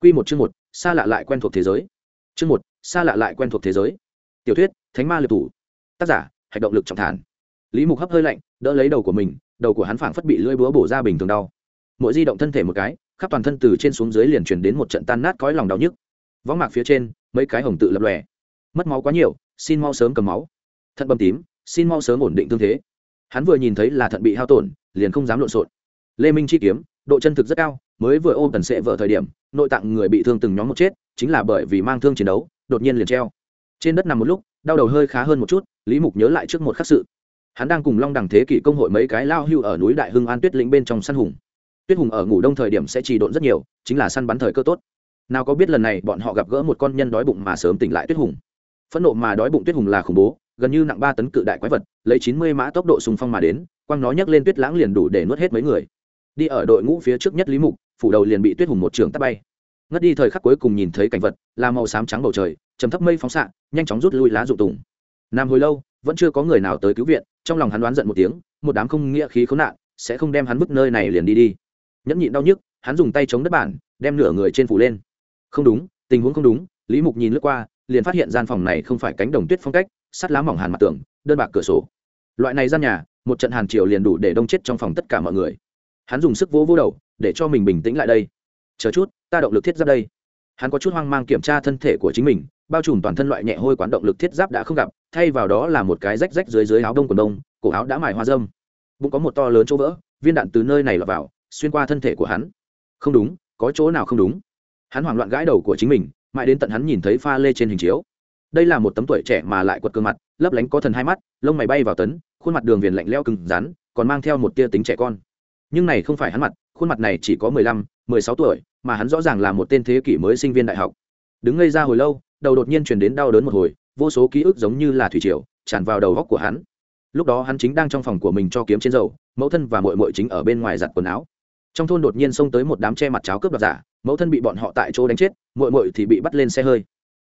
Quy một chương một, xa lạ lại quen thuộc thế giới. Chương một, xa lạ lại quen thuộc thế giới. Tiểu thuyết, Thánh ma liệp thủ. Tác giả, hành động lực trọng thản. Lý Mục hấp hơi lạnh, đỡ lấy đầu của mình, đầu của hắn phảng phất bị lưỡi búa bổ ra bình thường đau. Mỗi di động thân thể một cái, khắp toàn thân từ trên xuống dưới liền truyền đến một trận tan nát cõi lòng đau nhức. Võng mạc phía trên, mấy cái hồng tự lập lòe. Mất máu quá nhiều, xin mau sớm cầm máu. Thận bầm tím, xin mau sớm ổn định thương thế. Hắn vừa nhìn thấy là thận bị hao tổn, liền không dám lộn xộn. Lê Minh chi kiếm, độ chân thực rất cao, mới vừa ôm tần sệ vợ thời điểm, nội tạng người bị thương từng nhóm một chết, chính là bởi vì mang thương chiến đấu, đột nhiên liền treo. Trên đất nằm một lúc, đau đầu hơi khá hơn một chút, lý mục nhớ lại trước một khắc sự. Hắn đang cùng long đẳng thế kỷ công hội mấy cái lao hưu ở núi đại hưng an tuyết lĩnh bên trong săn hùng. Tuyết hùng ở ngủ đông thời điểm sẽ trì độn rất nhiều, chính là săn bắn thời cơ tốt. Nào có biết lần này bọn họ gặp gỡ một con nhân đói bụng mà sớm tỉnh lại tuyết hùng. Phẫn nộ mà đói bụng tuyết hùng là khủng bố, gần như nặng ba tấn cự đại quái vật, lấy chín mươi mã tốc độ sùng phong mà đến quăng nó nhấc lên tuyết lãng liền đủ để nuốt hết mấy người. Đi ở đội ngũ phía trước nhất lý mục phủ đầu liền bị tuyết hùng một trường tắt bay. Ngất đi thời khắc cuối cùng nhìn thấy cảnh vật, là màu xám trắng bầu trời chấm thấp mây phóng xạ, nhanh chóng rút lui lá rụng tùng. Nam hồi lâu, vẫn chưa có người nào tới cứu viện, trong lòng hắn đoán giận một tiếng, một đám không nghĩa khí khốn nạn, sẽ không đem hắn vứt nơi này liền đi đi. Nhẫn nhịn đau nhức, hắn dùng tay chống đất bản, đem nửa người trên phủ lên. Không đúng, tình huống không đúng, lý mục nhìn lướt qua, liền phát hiện gian phòng này không phải cánh đồng tuyết phong cách, sắt lá mỏng hàn mặt tường, đơn bạc cửa sổ. Loại này gian nhà, một trận hàn triều liền đủ để đông chết trong phòng tất cả mọi người. Hắn dùng sức vỗ vỗ đầu để cho mình bình tĩnh lại đây. Chờ chút, ta động lực thiết giáp đây. Hắn có chút hoang mang kiểm tra thân thể của chính mình, bao trùm toàn thân loại nhẹ hôi quán động lực thiết giáp đã không gặp, thay vào đó là một cái rách rách dưới dưới áo đông quần đông, cổ áo đã mài hoa dâm. Bụng có một to lớn chỗ vỡ, viên đạn từ nơi này lọt vào, xuyên qua thân thể của hắn. Không đúng, có chỗ nào không đúng? Hắn hoảng loạn gãi đầu của chính mình, mãi đến tận hắn nhìn thấy pha lê trên hình chiếu. Đây là một tấm tuổi trẻ mà lại quật cơ mặt, lấp lánh có thần hai mắt, lông mày bay vào tấn, khuôn mặt đường viền lạnh leo cứng rắn, còn mang theo một tia tính trẻ con. Nhưng này không phải hắn mặt khuôn mặt này chỉ có mười lăm, mười sáu tuổi, mà hắn rõ ràng là một tên thế kỷ mới sinh viên đại học. Đứng ngây ra hồi lâu, đầu đột nhiên truyền đến đau đớn một hồi, vô số ký ức giống như là thủy triều, tràn vào đầu góc của hắn. Lúc đó hắn chính đang trong phòng của mình cho kiếm trên dầu, mẫu thân và mội mội chính ở bên ngoài giặt quần áo. Trong thôn đột nhiên xông tới một đám che mặt cháo cướp đoạt giả, mẫu thân bị bọn họ tại chỗ đánh chết mội mội thì bị bắt lên xe hơi.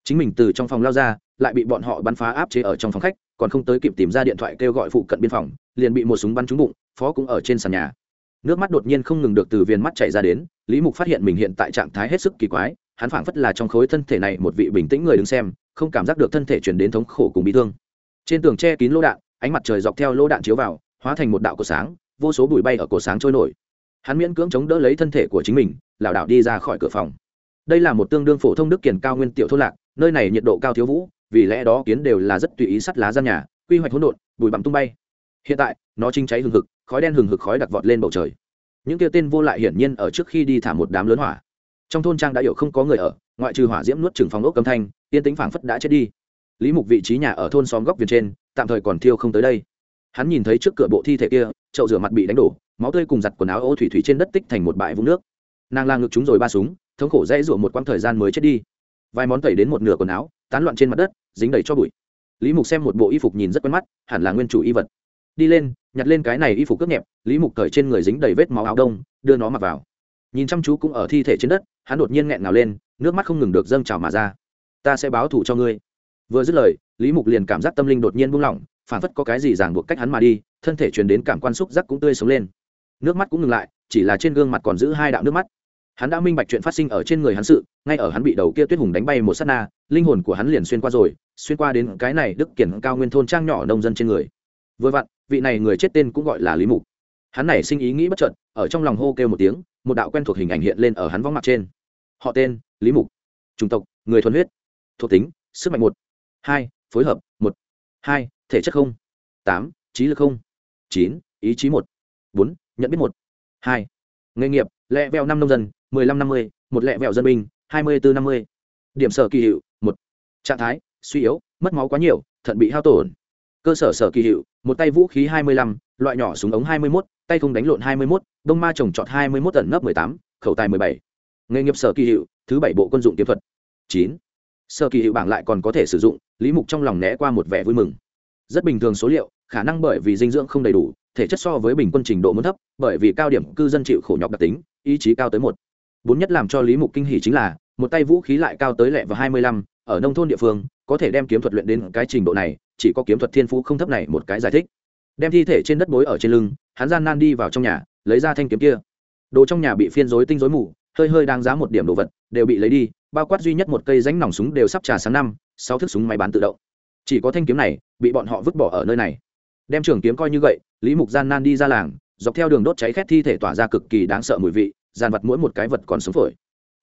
Chính mình từ trong phòng lao ra, lại bị bọn họ bắn phá áp chế ở trong phòng khách, còn không tới kịp tìm ra điện thoại kêu gọi phụ cận biên phòng, liền bị một súng bắn trúng bụng, phó cũng ở trên sàn nhà nước mắt đột nhiên không ngừng được từ viên mắt chảy ra đến, lý mục phát hiện mình hiện tại trạng thái hết sức kỳ quái, hắn phảng phất là trong khối thân thể này một vị bình tĩnh người đứng xem, không cảm giác được thân thể chuyển đến thống khổ cùng bị thương. Trên tường che kín lô đạn, ánh mặt trời dọc theo lô đạn chiếu vào, hóa thành một đạo cổ sáng, vô số bụi bay ở cổ sáng trôi nổi. Hắn miễn cưỡng chống đỡ lấy thân thể của chính mình, lảo đảo đi ra khỏi cửa phòng. Đây là một tương đương phổ thông đức kiển cao nguyên tiểu thôn lạc, nơi này nhiệt độ cao thiếu vũ, vì lẽ đó kiến đều là rất tùy ý sắt lá gian nhà, quy hoạch hỗn độn, bụi bặm tung bay. Hiện tại, nó chinh cháy hừng hực khói đen hừng hực khói đặc vọt lên bầu trời. Những kia tên vô lại hiển nhiên ở trước khi đi thả một đám lớn hỏa. Trong thôn trang đã hiểu không có người ở, ngoại trừ hỏa diễm nuốt trừng phòng ốc âm thanh, tiên tính phảng phất đã chết đi. Lý mục vị trí nhà ở thôn xóm góc viền trên, tạm thời còn thiêu không tới đây. Hắn nhìn thấy trước cửa bộ thi thể kia, chậu rửa mặt bị đánh đổ, máu tươi cùng giặt quần áo ô thủy thủy trên đất tích thành một bãi vũng nước. Nàng la ngực chúng rồi ba súng, thống khổ dãy rủa một quãng thời gian mới chết đi. Vài món tẩy đến một nửa quần áo, tán loạn trên mặt đất, dính đầy cho bụi. Lý mục xem một bộ y phục nhìn rất quen mắt, hẳn là nguyên chủ y vật. Đi lên nhặt lên cái này y phục cướp nhẹp, lý mục cởi trên người dính đầy vết máu áo đông, đưa nó mặc vào. Nhìn chăm chú cũng ở thi thể trên đất, hắn đột nhiên nghẹn ngào lên, nước mắt không ngừng được dâng trào mà ra. Ta sẽ báo thù cho ngươi. Vừa dứt lời, lý mục liền cảm giác tâm linh đột nhiên buông lỏng phản phất có cái gì ràng buộc cách hắn mà đi, thân thể truyền đến cảm quan xúc giác cũng tươi sống lên. Nước mắt cũng ngừng lại, chỉ là trên gương mặt còn giữ hai đạo nước mắt. Hắn đã minh bạch chuyện phát sinh ở trên người hắn sự, ngay ở hắn bị đầu kia tuyết hùng đánh bay một s á t na, linh hồn của hắn liền xuyên qua rồi, xuyên qua đến cái này đức kiển cao nguyên thôn trang nhỏ nông dân trên người. Vừa vặn vị này người chết tên cũng gọi là lý mục hắn này sinh ý nghĩ bất trợn ở trong lòng hô kêu một tiếng, một đạo quen thuộc hình ảnh hiện lên ở hắn vóng mặt trên. Họ tên, lý mục. Chủng tộc, người thuần huyết. Thuộc tính, sức mạnh một. Hai, phối hợp, một. Hai, thể chất không. Tám, trí lực không. Chín, ý chí một. Bốn, nhận biết một. Hai, nghề nghiệp, lẹ vẹo năm nông dân, mười lăm năm mươi, một lẹ vẹo dân binh, hai mươi bốn năm mươi. Điểm sở kỳ hiệu, một. Trạng thái, suy yếu, mất máu quá nhiều, thận bị hao tổn cơ sở sở kỳ hiệu, một tay vũ khí hai mươi lăm, loại nhỏ súng ống hai mươi mốt, tay không đánh lộn hai mươi mốt, đông ma trồng trọt hai mươi mốt tận nấp mười tám, khẩu tài mười bảy. Nghề nghiệp sở kỳ hiệu, thứ bảy bộ quân dụng kiếm thuật. Chín. Sở kỳ hiệu bảng lại còn có thể sử dụng, lý mục trong lòng né qua một vẻ vui mừng. Rất bình thường số liệu, khả năng bởi vì dinh dưỡng không đầy đủ, thể chất so với bình quân trình độ muốn thấp, bởi vì cao điểm cư dân chịu khổ nhọc đặc tính, ý chí cao tới một. Bốn nhất làm cho lý mục kinh hỉ chính là, một tay vũ khí lại cao tới lẹ và hai mươi lăm, ở nông thôn địa phương, có thể đem kiếm thuật luyện đến cái trình độ này chỉ có kiếm thuật thiên phú không thấp này một cái giải thích. Đem thi thể trên đất bối ở trên lưng, hắn gian nan đi vào trong nhà, lấy ra thanh kiếm kia. Đồ trong nhà bị phiên rối tinh rối mù, hơi hơi đang giá một điểm đồ vật, đều bị lấy đi, bao quát duy nhất một cây ránh nòng súng đều sắp trà sáng năm, sáu thước súng máy bán tự động. Chỉ có thanh kiếm này, bị bọn họ vứt bỏ ở nơi này. Đem trường kiếm coi như vậy lý mục gian nan đi ra làng, dọc theo đường đốt cháy khét thi thể tỏa ra cực kỳ đáng sợ mùi vị, dàn vật mỗi một cái vật còn sống phổi.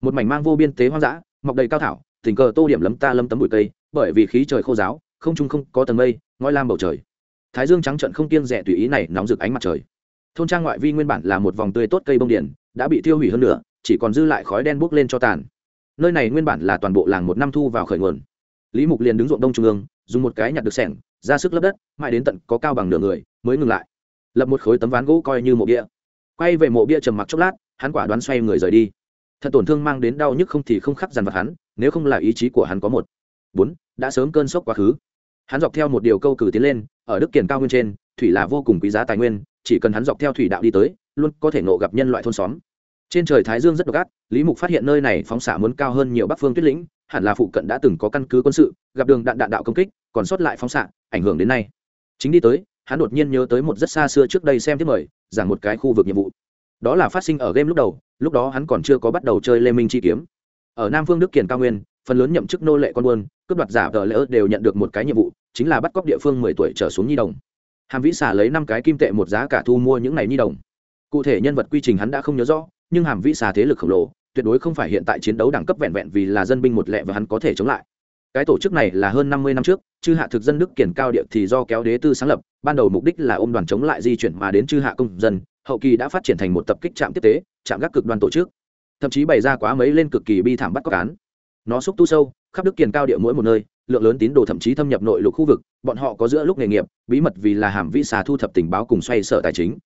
Một mảnh mang vô biên tế hoang dã, mọc đầy cao thảo, tình cờ tô điểm lấm ta lâm tấm bụi cây, bởi vì khí trời khô giáo không trung không có tầng mây ngói lam bầu trời. Thái dương trắng trận không kiêng rẻ tùy ý này nóng rực ánh mặt trời. Thôn trang ngoại vi nguyên bản là một vòng tươi tốt cây bông điển, đã bị tiêu hủy hơn nữa chỉ còn dư lại khói đen bốc lên cho tàn. Nơi này nguyên bản là toàn bộ làng một năm thu vào khởi nguồn. Lý mục liền đứng ruộng đông trung ương, dùng một cái nhặt được sẻng, ra sức lấp đất, mãi đến tận có cao bằng nửa người, mới ngừng lại. Lập một khối tấm ván gỗ coi như mộ bia. Quay về mộ bia trầm mặc chốc lát, hắn quả đoán xoay người rời đi. Thật tổn thương mang đến đau nhức không thì không khắc dằn vặt hắn, nếu không là ý chí của hắn có một. Bốn, đã sớm cơn sốc quá khứ hắn dọc theo một điều câu cử tiến lên, ở đức kiển cao nguyên trên, thủy là vô cùng quý giá tài nguyên, chỉ cần hắn dọc theo thủy đạo đi tới, luôn có thể nộ gặp nhân loại thôn xóm. Trên trời thái dương rất độc ác, lý mục phát hiện nơi này phóng xạ muốn cao hơn nhiều bắc phương tuyết lĩnh, hẳn là phụ cận đã từng có căn cứ quân sự, gặp đường đạn đạn đạo công kích, còn sót lại phóng xạ, ảnh hưởng đến nay. Chính đi tới, hắn đột nhiên nhớ tới một rất xa xưa trước đây xem tiếp mời, giảng một cái khu vực nhiệm vụ. Đó là phát sinh ở game lúc đầu, lúc đó hắn còn chưa có bắt đầu chơi lê minh chi kiếm. Ở nam phương đức kiển cao nguyên phần lớn nhậm chức nô lệ con buôn, cướp đoạt giả tờ lỡ đều nhận được một cái nhiệm vụ, chính là bắt cóc địa phương mười tuổi trở xuống nhi đồng. Hàm vĩ xả lấy năm cái kim tệ một giá cả thu mua những này nhi đồng. Cụ thể nhân vật quy trình hắn đã không nhớ rõ, nhưng hàm vĩ xà thế lực khổng lồ, tuyệt đối không phải hiện tại chiến đấu đẳng cấp vẹn vẹn vì là dân binh một lệ và hắn có thể chống lại. Cái tổ chức này là hơn năm mươi năm trước, chư hạ thực dân đức kiển cao địa thì do kéo đế tư sáng lập, ban đầu mục đích là ôm đoàn chống lại di chuyển mà đến chư hạ công dân, hậu kỳ đã phát triển thành một tập kích trạm tiếp tế, trạm gác cực đoan tổ chức. Thậm chí bày ra quá mấy lên cực kỳ bi thảm bắt cóc án nó xúc tu sâu, khắp đức kiền cao địa mỗi một nơi, lượng lớn tín đồ thậm chí thâm nhập nội lục khu vực, bọn họ có giữa lúc nghề nghiệp, bí mật vì là hàm vĩ xà thu thập tình báo cùng xoay sở tài chính.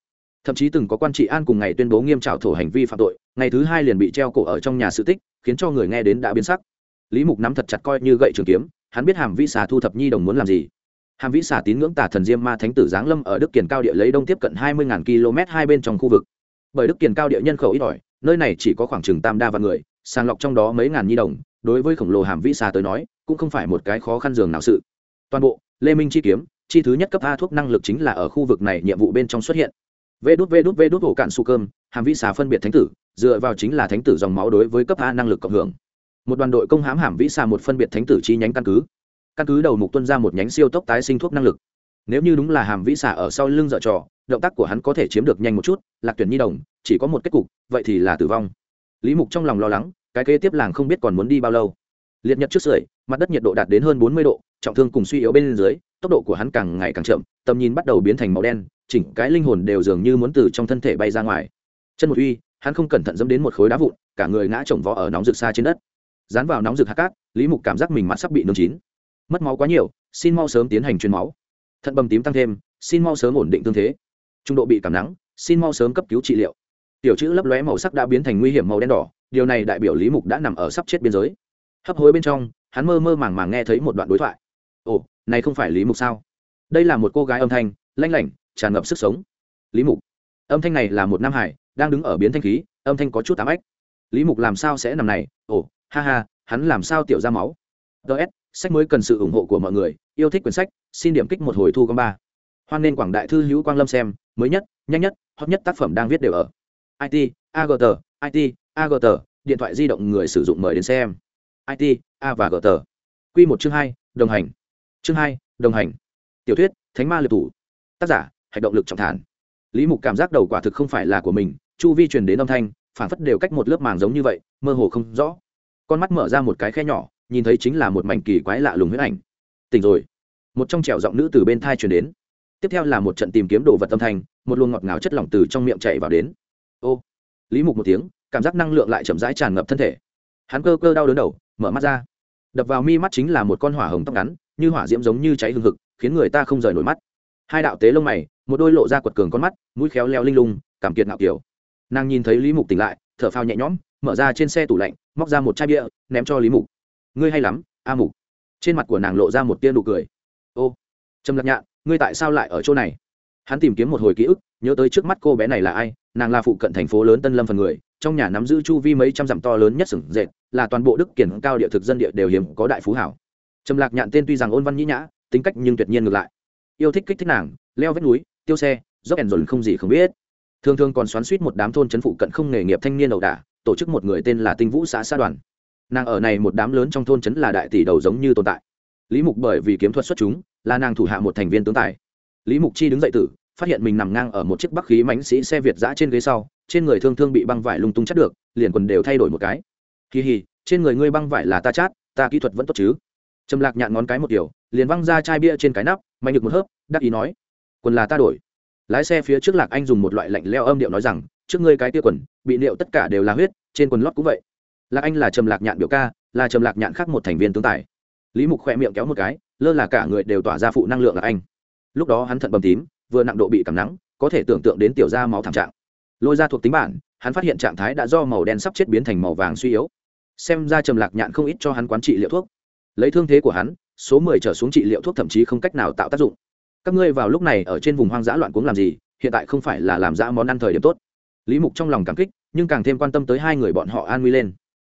Thậm chí từng có quan trị an cùng ngày tuyên bố nghiêm trào thổ hành vi phạm tội, ngày thứ hai liền bị treo cổ ở trong nhà sự tích, khiến cho người nghe đến đã biến sắc. Lý mục nắm thật chặt coi như gậy trường kiếm, hắn biết hàm vĩ xà thu thập nhi đồng muốn làm gì. Hàm vĩ xà tín ngưỡng tả thần diêm ma thánh tử giáng lâm ở đức kiền cao địa lấy đông tiếp cận hai mươi km hai bên trong khu vực. Bởi đức kiền cao địa nhân khẩu ít ỏi, nơi này chỉ có khoảng chừng tam đa vạn người, sàng lọc trong đó mấy ngàn nhi đồng đối với khổng lồ hàm vĩ xà tới nói, cũng không phải một cái khó khăn dường nào sự. Toàn bộ, lê minh chi kiếm, chi thứ nhất cấp a thuốc năng lực chính là ở khu vực này nhiệm vụ bên trong xuất hiện. Vê đút vê đút vê đút ổ cạn su cơm, hàm vĩ xà phân biệt thánh tử, dựa vào chính là thánh tử dòng máu đối với cấp a năng lực cộng hưởng. Một đoàn đội công hãm hàm vĩ xà một phân biệt thánh tử chi nhánh căn cứ. Căn cứ đầu mục tuân ra một nhánh siêu tốc tái sinh thuốc năng lực. Nếu như đúng là hàm vĩ xà ở sau lưng dợ trò, động tác của hắn có thể chiếm được nhanh một chút, lạc tuyển nhi đồng, chỉ có một kết cục, vậy thì là tử vong. Lý mục trong lòng lo lắng cái kế tiếp làng không biết còn muốn đi bao lâu. Liệt nhật trước sưởi, mặt đất nhiệt độ đạt đến hơn bốn mươi độ, trọng thương cùng suy yếu bên dưới, tốc độ của hắn càng ngày càng chậm, tầm nhìn bắt đầu biến thành màu đen, chỉnh cái linh hồn đều dường như muốn từ trong thân thể bay ra ngoài. Chân một uy, hắn không cẩn thận dẫm đến một khối đá vụn, cả người ngã chồng vó ở nóng rực xa trên đất. Dán vào nóng rực hạt cát, lý mục cảm giác mình mặt sắp bị nướng chín. Mất máu quá nhiều, xin mau sớm tiến hành truyền máu. Thận bầm tím tăng thêm, xin mau sớm ổn định tương thế. Trung độ bị cảm nắng, xin mau sớm cấp cứu trị liệu. Tiểu chữ lấp lóe màu sắc đã biến thành nguy hiểm màu đen đỏ điều này đại biểu lý mục đã nằm ở sắp chết biên giới. Hấp hối bên trong, hắn mơ mơ màng màng nghe thấy một đoạn đối thoại. Ồ, này không phải lý mục sao? Đây là một cô gái âm thanh, lanh lảnh, tràn ngập sức sống. Lý mục, âm thanh này là một nam hải, đang đứng ở biến thanh khí, âm thanh có chút tám ách. Lý mục làm sao sẽ nằm này? Ồ, ha ha, hắn làm sao tiểu ra máu? Ts sách mới cần sự ủng hộ của mọi người, yêu thích quyển sách, xin điểm kích một hồi thu con ba. Hoan nên quảng đại thư hữu quang lâm xem, mới nhất, nhanh nhất, hot nhất tác phẩm đang viết đều ở. It agt it agt điện thoại di động người sử dụng mời đến xem. It a và gt q một chương hai, đồng hành. Chương hai, đồng hành. Tiểu thuyết, thánh ma liệt thủ. Tác giả, hạch động lực trọng thản. Lý mục cảm giác đầu quả thực không phải là của mình, chu vi truyền đến âm thanh phản phất đều cách một lớp màng giống như vậy, mơ hồ không rõ. Con mắt mở ra một cái khe nhỏ, nhìn thấy chính là một mảnh kỳ quái lạ lùng huyết ảnh. Tỉnh rồi. Một trong trẻo giọng nữ từ bên thai truyền đến. Tiếp theo là một trận tìm kiếm đồ vật âm thanh, một luồng ngọt ngào chất lỏng từ trong miệng chạy vào đến. Ô lý mục một tiếng, cảm giác năng lượng lại chậm rãi tràn ngập thân thể. Hắn cơ cơ đau đớn đầu, mở mắt ra. Đập vào mi mắt chính là một con hỏa hồng tóc ngắn, như hỏa diễm giống như cháy hừng hực, khiến người ta không rời nổi mắt. Hai đạo tế lông mày, một đôi lộ ra quật cường con mắt, mũi khéo leo linh lung, cảm kiệt ngạo kiểu. Nàng nhìn thấy lý mục tỉnh lại, thở phao nhẹ nhõm, mở ra trên xe tủ lạnh, móc ra một chai bia, ném cho lý mục. Ngươi hay lắm, a mục. Trên mặt của nàng lộ ra một tia nụ cười. Ô, trầm lạc nhạn, ngươi tại sao lại ở chỗ này? Hắn tìm kiếm một hồi ký ức, nhớ tới trước mắt cô bé này là ai nàng là phụ cận thành phố lớn tân lâm phần người, trong nhà nắm giữ chu vi mấy trăm dặm to lớn nhất sừng dệt, là toàn bộ đức kiển cao địa thực dân địa đều hiếm có đại phú hảo. Trầm lạc nhạn tên tuy rằng ôn văn nhĩ nhã, tính cách nhưng tuyệt nhiên ngược lại. Yêu thích kích thích nàng, leo vách núi, tiêu xe, dốc ẻn dồn không gì không biết. Thường thường còn xoắn suýt một đám thôn chấn phụ cận không nghề nghiệp thanh niên ẩu đả, tổ chức một người tên là tinh vũ xã xã đoàn. Nàng ở này một đám lớn trong thôn trấn là đại tỷ đầu giống như tồn tại. Lý mục bởi vì kiếm thuật xuất chúng, là nàng thủ hạ một thành viên tướng tài. Lý mục chi đứng dậy tử phát hiện mình nằm ngang ở một chiếc bắc khí mãnh sĩ xe việt giã trên ghế sau, trên người thương thương bị băng vải lung tung chắt được, liền quần đều thay đổi một cái. Kỳ hì, trên người ngươi băng vải là ta chát, ta kỹ thuật vẫn tốt chứ? Trầm lạc nhạn ngón cái một điều, liền văng ra chai bia trên cái nắp, mạnh được một hớp, đắc ý nói, quần là ta đổi. Lái xe phía trước lạc anh dùng một loại lạnh leo âm điệu nói rằng, trước ngươi cái tia quần, bị liệu tất cả đều là huyết, trên quần lót cũng vậy. Lạc anh là trầm lạc nhạn biểu ca, là trầm lạc nhạn khác một thành viên tướng tài. Lý mục khoe miệng kéo một cái, lơ là cả người đều tỏa ra phụ năng lượng lạc anh. Lúc đó hắn thận bầm tím vừa nặng độ bị cảm nắng, có thể tưởng tượng đến tiểu da máu thảm trạng. Lôi ra thuộc tính bản, hắn phát hiện trạng thái đã do màu đen sắp chết biến thành màu vàng suy yếu. Xem ra trầm lạc nhạn không ít cho hắn quán trị liệu thuốc. Lấy thương thế của hắn, số mười trở xuống trị liệu thuốc thậm chí không cách nào tạo tác dụng. Các ngươi vào lúc này ở trên vùng hoang dã loạn cuống làm gì, hiện tại không phải là làm dã món ăn thời điểm tốt. Lý mục trong lòng cảm kích, nhưng càng thêm quan tâm tới hai người bọn họ an nguy lên.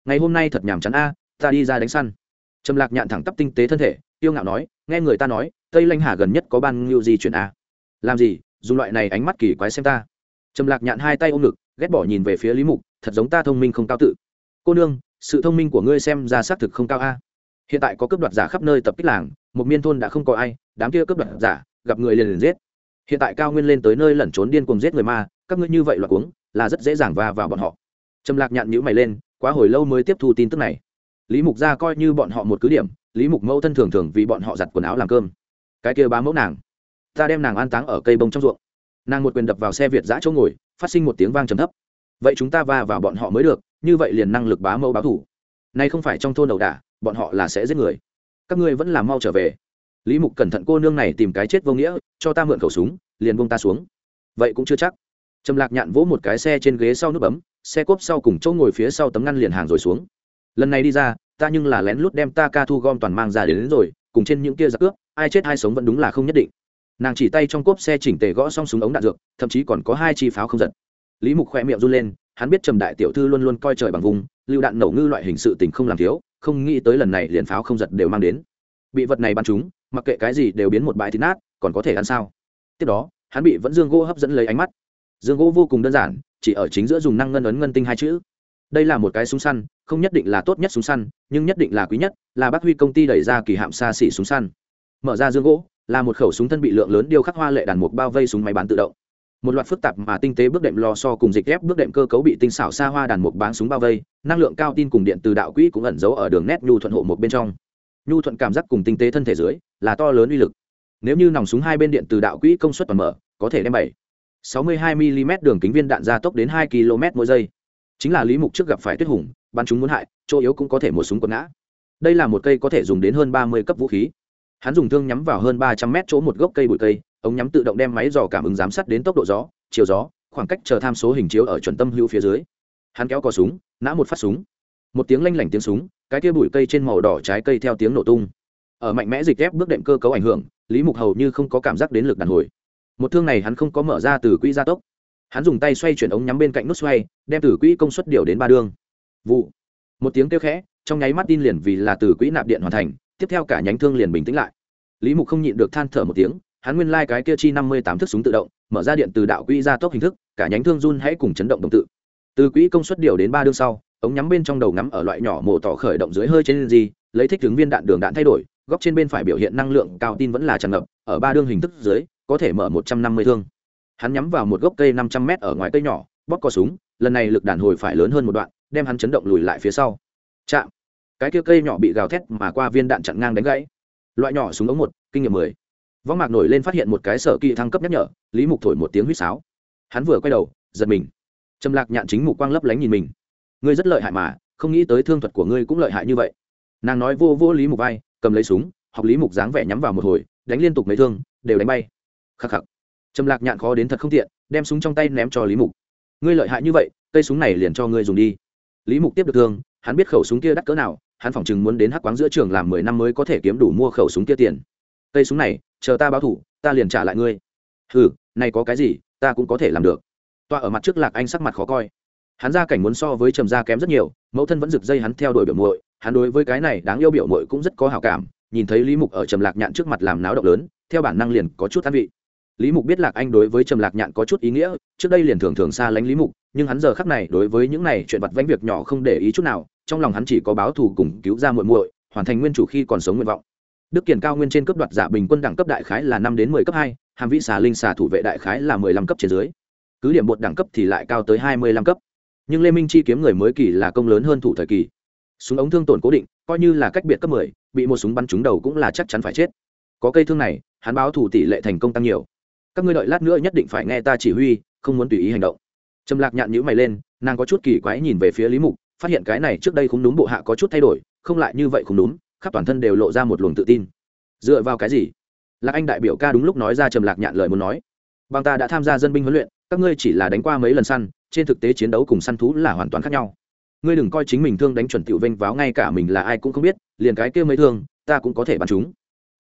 Ngày hôm nay thật nhàm chán a, ta đi ra đánh săn. Trầm lạc nhạn thẳng tắp tinh tế thân thể yêu ngạo nói, nghe người ta nói, tây lanh hà gần nhất có ban ngưu gì chuyện a làm gì? Dùng loại này ánh mắt kỳ quái xem ta. Trầm lạc nhạn hai tay ôm ngực ghét bỏ nhìn về phía lý mục thật giống ta thông minh không cao tự. Cô nương sự thông minh của ngươi xem ra xác thực không cao a. Hiện tại có cướp đoạt giả khắp nơi tập kích làng một miên thôn đã không có ai đám kia cướp đoạt giả gặp người liền liền giết. Hiện tại cao nguyên lên tới nơi lẩn trốn điên cuồng giết người ma các ngươi như vậy loạt uống, là rất dễ dàng va vào bọn họ. Trầm lạc nhạn nhữ mày lên quá hồi lâu mới tiếp thu tin tức này. Lý mục ra coi như bọn họ một cứ điểm lý mục mẫu thân thường thường vì bọn họ giặt quần áo làm cơm. Cái kia bá mẫu nàng ta đem nàng an táng ở cây bông trong ruộng. Nàng một quyền đập vào xe việt giã chỗ ngồi phát sinh một tiếng vang trầm thấp. Vậy chúng ta va vào bọn họ mới được như vậy liền năng lực bá mẫu báo thủ. Nay không phải trong thôn đầu đả bọn họ là sẽ giết người. Các ngươi vẫn làm mau trở về. Lý mục cẩn thận cô nương này tìm cái chết vô nghĩa cho ta mượn khẩu súng liền bông ta xuống. Vậy cũng chưa chắc. Trầm lạc nhạn vỗ một cái xe trên ghế sau nút bấm xe cốp sau cùng chỗ ngồi phía sau tấm ngăn liền hàng rồi xuống. Lần này đi ra ta nhưng là lén lút đem ta ca thu gom toàn mang ra đến, đến rồi cùng trên những kia giặc cướp ai chết ai sống vẫn đúng là không nhất định nàng chỉ tay trong cốp xe chỉnh tề gõ xong súng ống đạn dược, thậm chí còn có hai chi pháo không giật. Lý mục khoe miệng run lên, hắn biết trầm đại tiểu thư luôn luôn coi trời bằng vùng, lưu đạn nổ ngư loại hình sự tình không làm thiếu, không nghĩ tới lần này liền pháo không giật đều mang đến. Bị vật này bắn chúng mặc kệ cái gì đều biến một bãi thịt nát, còn có thể ăn sao? Tiếp đó, hắn bị vẫn dương gỗ hấp dẫn lấy ánh mắt. Dương gỗ vô cùng đơn giản, chỉ ở chính giữa dùng năng ngân ấn ngân tinh hai chữ. Đây là một cái súng săn, không nhất định là tốt nhất súng săn, nhưng nhất định là quý nhất, là bác huy công ty đẩy ra kỳ hạm xa xỉ súng săn. Mở ra dương gỗ là một khẩu súng thân bị lượng lớn điêu khắc hoa lệ đàn mục bao vây súng máy bán tự động. Một loạt phức tạp mà tinh tế bước đệm lò so cùng dịch ghép bước đệm cơ cấu bị tinh xảo xa hoa đàn mục bán súng bao vây, năng lượng cao tin cùng điện từ đạo quỹ cũng ẩn giấu ở đường nét nhu thuận hộ một bên trong. Nhu thuận cảm giác cùng tinh tế thân thể dưới là to lớn uy lực. Nếu như nòng súng hai bên điện từ đạo quỹ công suất toàn mở, có thể đem bảy 62 mm đường kính viên đạn ra tốc đến 2 km mỗi giây. Chính là lý mục trước gặp phải tuyết hùng, bắn chúng muốn hại, chỗ yếu cũng có thể một súng quật ngã. Đây là một cây có thể dùng đến hơn 30 cấp vũ khí hắn dùng thương nhắm vào hơn 300 mét chỗ một gốc cây bụi cây, ống nhắm tự động đem máy dò cảm ứng giám sát đến tốc độ gió, chiều gió, khoảng cách chờ tham số hình chiếu ở chuẩn tâm hữu phía dưới. Hắn kéo cò súng, nã một phát súng. Một tiếng lanh lảnh tiếng súng, cái kia bụi cây trên màu đỏ trái cây theo tiếng nổ tung. Ở mạnh mẽ dịch ép bước đệm cơ cấu ảnh hưởng, lý mục hầu như không có cảm giác đến lực đàn hồi. Một thương này hắn không có mở ra từ quỹ gia tốc. Hắn dùng tay xoay chuyển ống nhắm bên cạnh nút xoay, đem từ quỹ công suất điều đến ba đương vụ. Một tiếng kêu khẽ, trong nháy mắt tin liền vì là từ quỹ nạp điện hoàn thành tiếp theo cả nhánh thương liền bình tĩnh lại. Lý mục không nhịn được than thở một tiếng, hắn nguyên lai、like、cái kia chi năm mươi tám thức súng tự động, mở ra điện từ đạo quỹ ra tốc hình thức, cả nhánh thương run hãy cùng chấn động đồng tự. Từ quỹ công suất điều đến ba đương sau, ống nhắm bên trong đầu ngắm ở loại nhỏ mổ tỏ khởi động dưới hơi trên gì, lấy thích ứng viên đạn đường đạn thay đổi, góc trên bên phải biểu hiện năng lượng cao tin vẫn là tràn ngập, ở ba đương hình thức dưới, có thể mở một trăm năm mươi thương. Hắn nhắm vào một gốc cây năm trăm m ở ngoài cây nhỏ, bóp cò súng, lần này lực đàn hồi phải lớn hơn một đoạn, đem hắn chấn động lùi lại phía sau. Chạm cái kia cây nhỏ bị gào thét mà qua viên đạn chặn ngang đánh gãy. Loại nhỏ súng ống một, kinh nghiệm mười. Võng mạc nổi lên phát hiện một cái sở kỳ thăng cấp nhắc nhở, lý mục thổi một tiếng huýt sáo. Hắn vừa quay đầu, giật mình. Trầm lạc nhạn chính mục quang lấp lánh nhìn mình. Ngươi rất lợi hại mà, không nghĩ tới thương thuật của ngươi cũng lợi hại như vậy. Nàng nói vô vô lý mục vai, cầm lấy súng, học lý mục dáng vẻ nhắm vào một hồi, đánh liên tục mấy thương, đều đánh bay. Khắc khắc. Trầm lạc nhạn khó đến thật không tiện, đem súng trong tay ném cho lý mục. Ngươi lợi hại như vậy, cây súng này liền cho ngươi dùng đi. Lý mục tiếp được thương, hắn biết khẩu súng kia đắt cỡ nào hắn phỏng chừng muốn đến hắc quáng giữa trường làm mười năm mới có thể kiếm đủ mua khẩu súng kia tiền. Cây súng này, chờ ta báo thủ, ta liền trả lại ngươi. Ừ này có cái gì, ta cũng có thể làm được. Toa ở mặt trước lạc anh sắc mặt khó coi. Hắn ra cảnh muốn so với trầm gia kém rất nhiều, mẫu thân vẫn rực dây hắn theo đuổi biểu muội, hắn đối với cái này đáng yêu biểu muội cũng rất có hào cảm, nhìn thấy lý mục ở trầm lạc nhạn trước mặt làm náo động lớn, theo bản năng liền có chút thán vị. Lý mục biết lạc anh đối với trầm lạc nhạn có chút ý nghĩa, trước đây liền thường thường xa lánh lý mục, nhưng hắn giờ khắc này đối với những này chuyện vặt vãnh việc nhỏ không để ý chút nào trong lòng hắn chỉ có báo thù cùng cứu ra muội muội, hoàn thành nguyên chủ khi còn sống nguyện vọng. Đức kiển cao nguyên trên cấp đoạt giả bình quân đẳng cấp đại khái là năm đến mười cấp hai, hàm vĩ xà linh xà thủ vệ đại khái là mười lăm cấp trên dưới. Cứ điểm bột đẳng cấp thì lại cao tới hai mươi lăm cấp. Nhưng lê minh chi kiếm người mới kỳ là công lớn hơn thủ thời kỳ. Súng ống thương tổn cố định, coi như là cách biệt cấp mười, bị một súng bắn trúng đầu cũng là chắc chắn phải chết. Có cây thương này, hắn báo thủ tỷ lệ thành công tăng nhiều. Các ngươi đợi lát nữa nhất định phải nghe ta chỉ huy, không muốn tùy ý hành động. Trầm lạc nhạn nhữ mày lên, nàng có chút kỳ quái nhìn về phía lý mục phát hiện cái này trước đây không đúng bộ hạ có chút thay đổi, không lại như vậy không đúng khắp toàn thân đều lộ ra một luồng tự tin. Dựa vào cái gì? Lạc anh đại biểu ca đúng lúc nói ra trầm lạc nhạn lời muốn nói. Bằng ta đã tham gia dân binh huấn luyện, các ngươi chỉ là đánh qua mấy lần săn, trên thực tế chiến đấu cùng săn thú là hoàn toàn khác nhau. Ngươi đừng coi chính mình thương đánh chuẩn tiểu vinh váo ngay cả mình là ai cũng không biết, liền cái kia mấy thương, ta cũng có thể bắn chúng.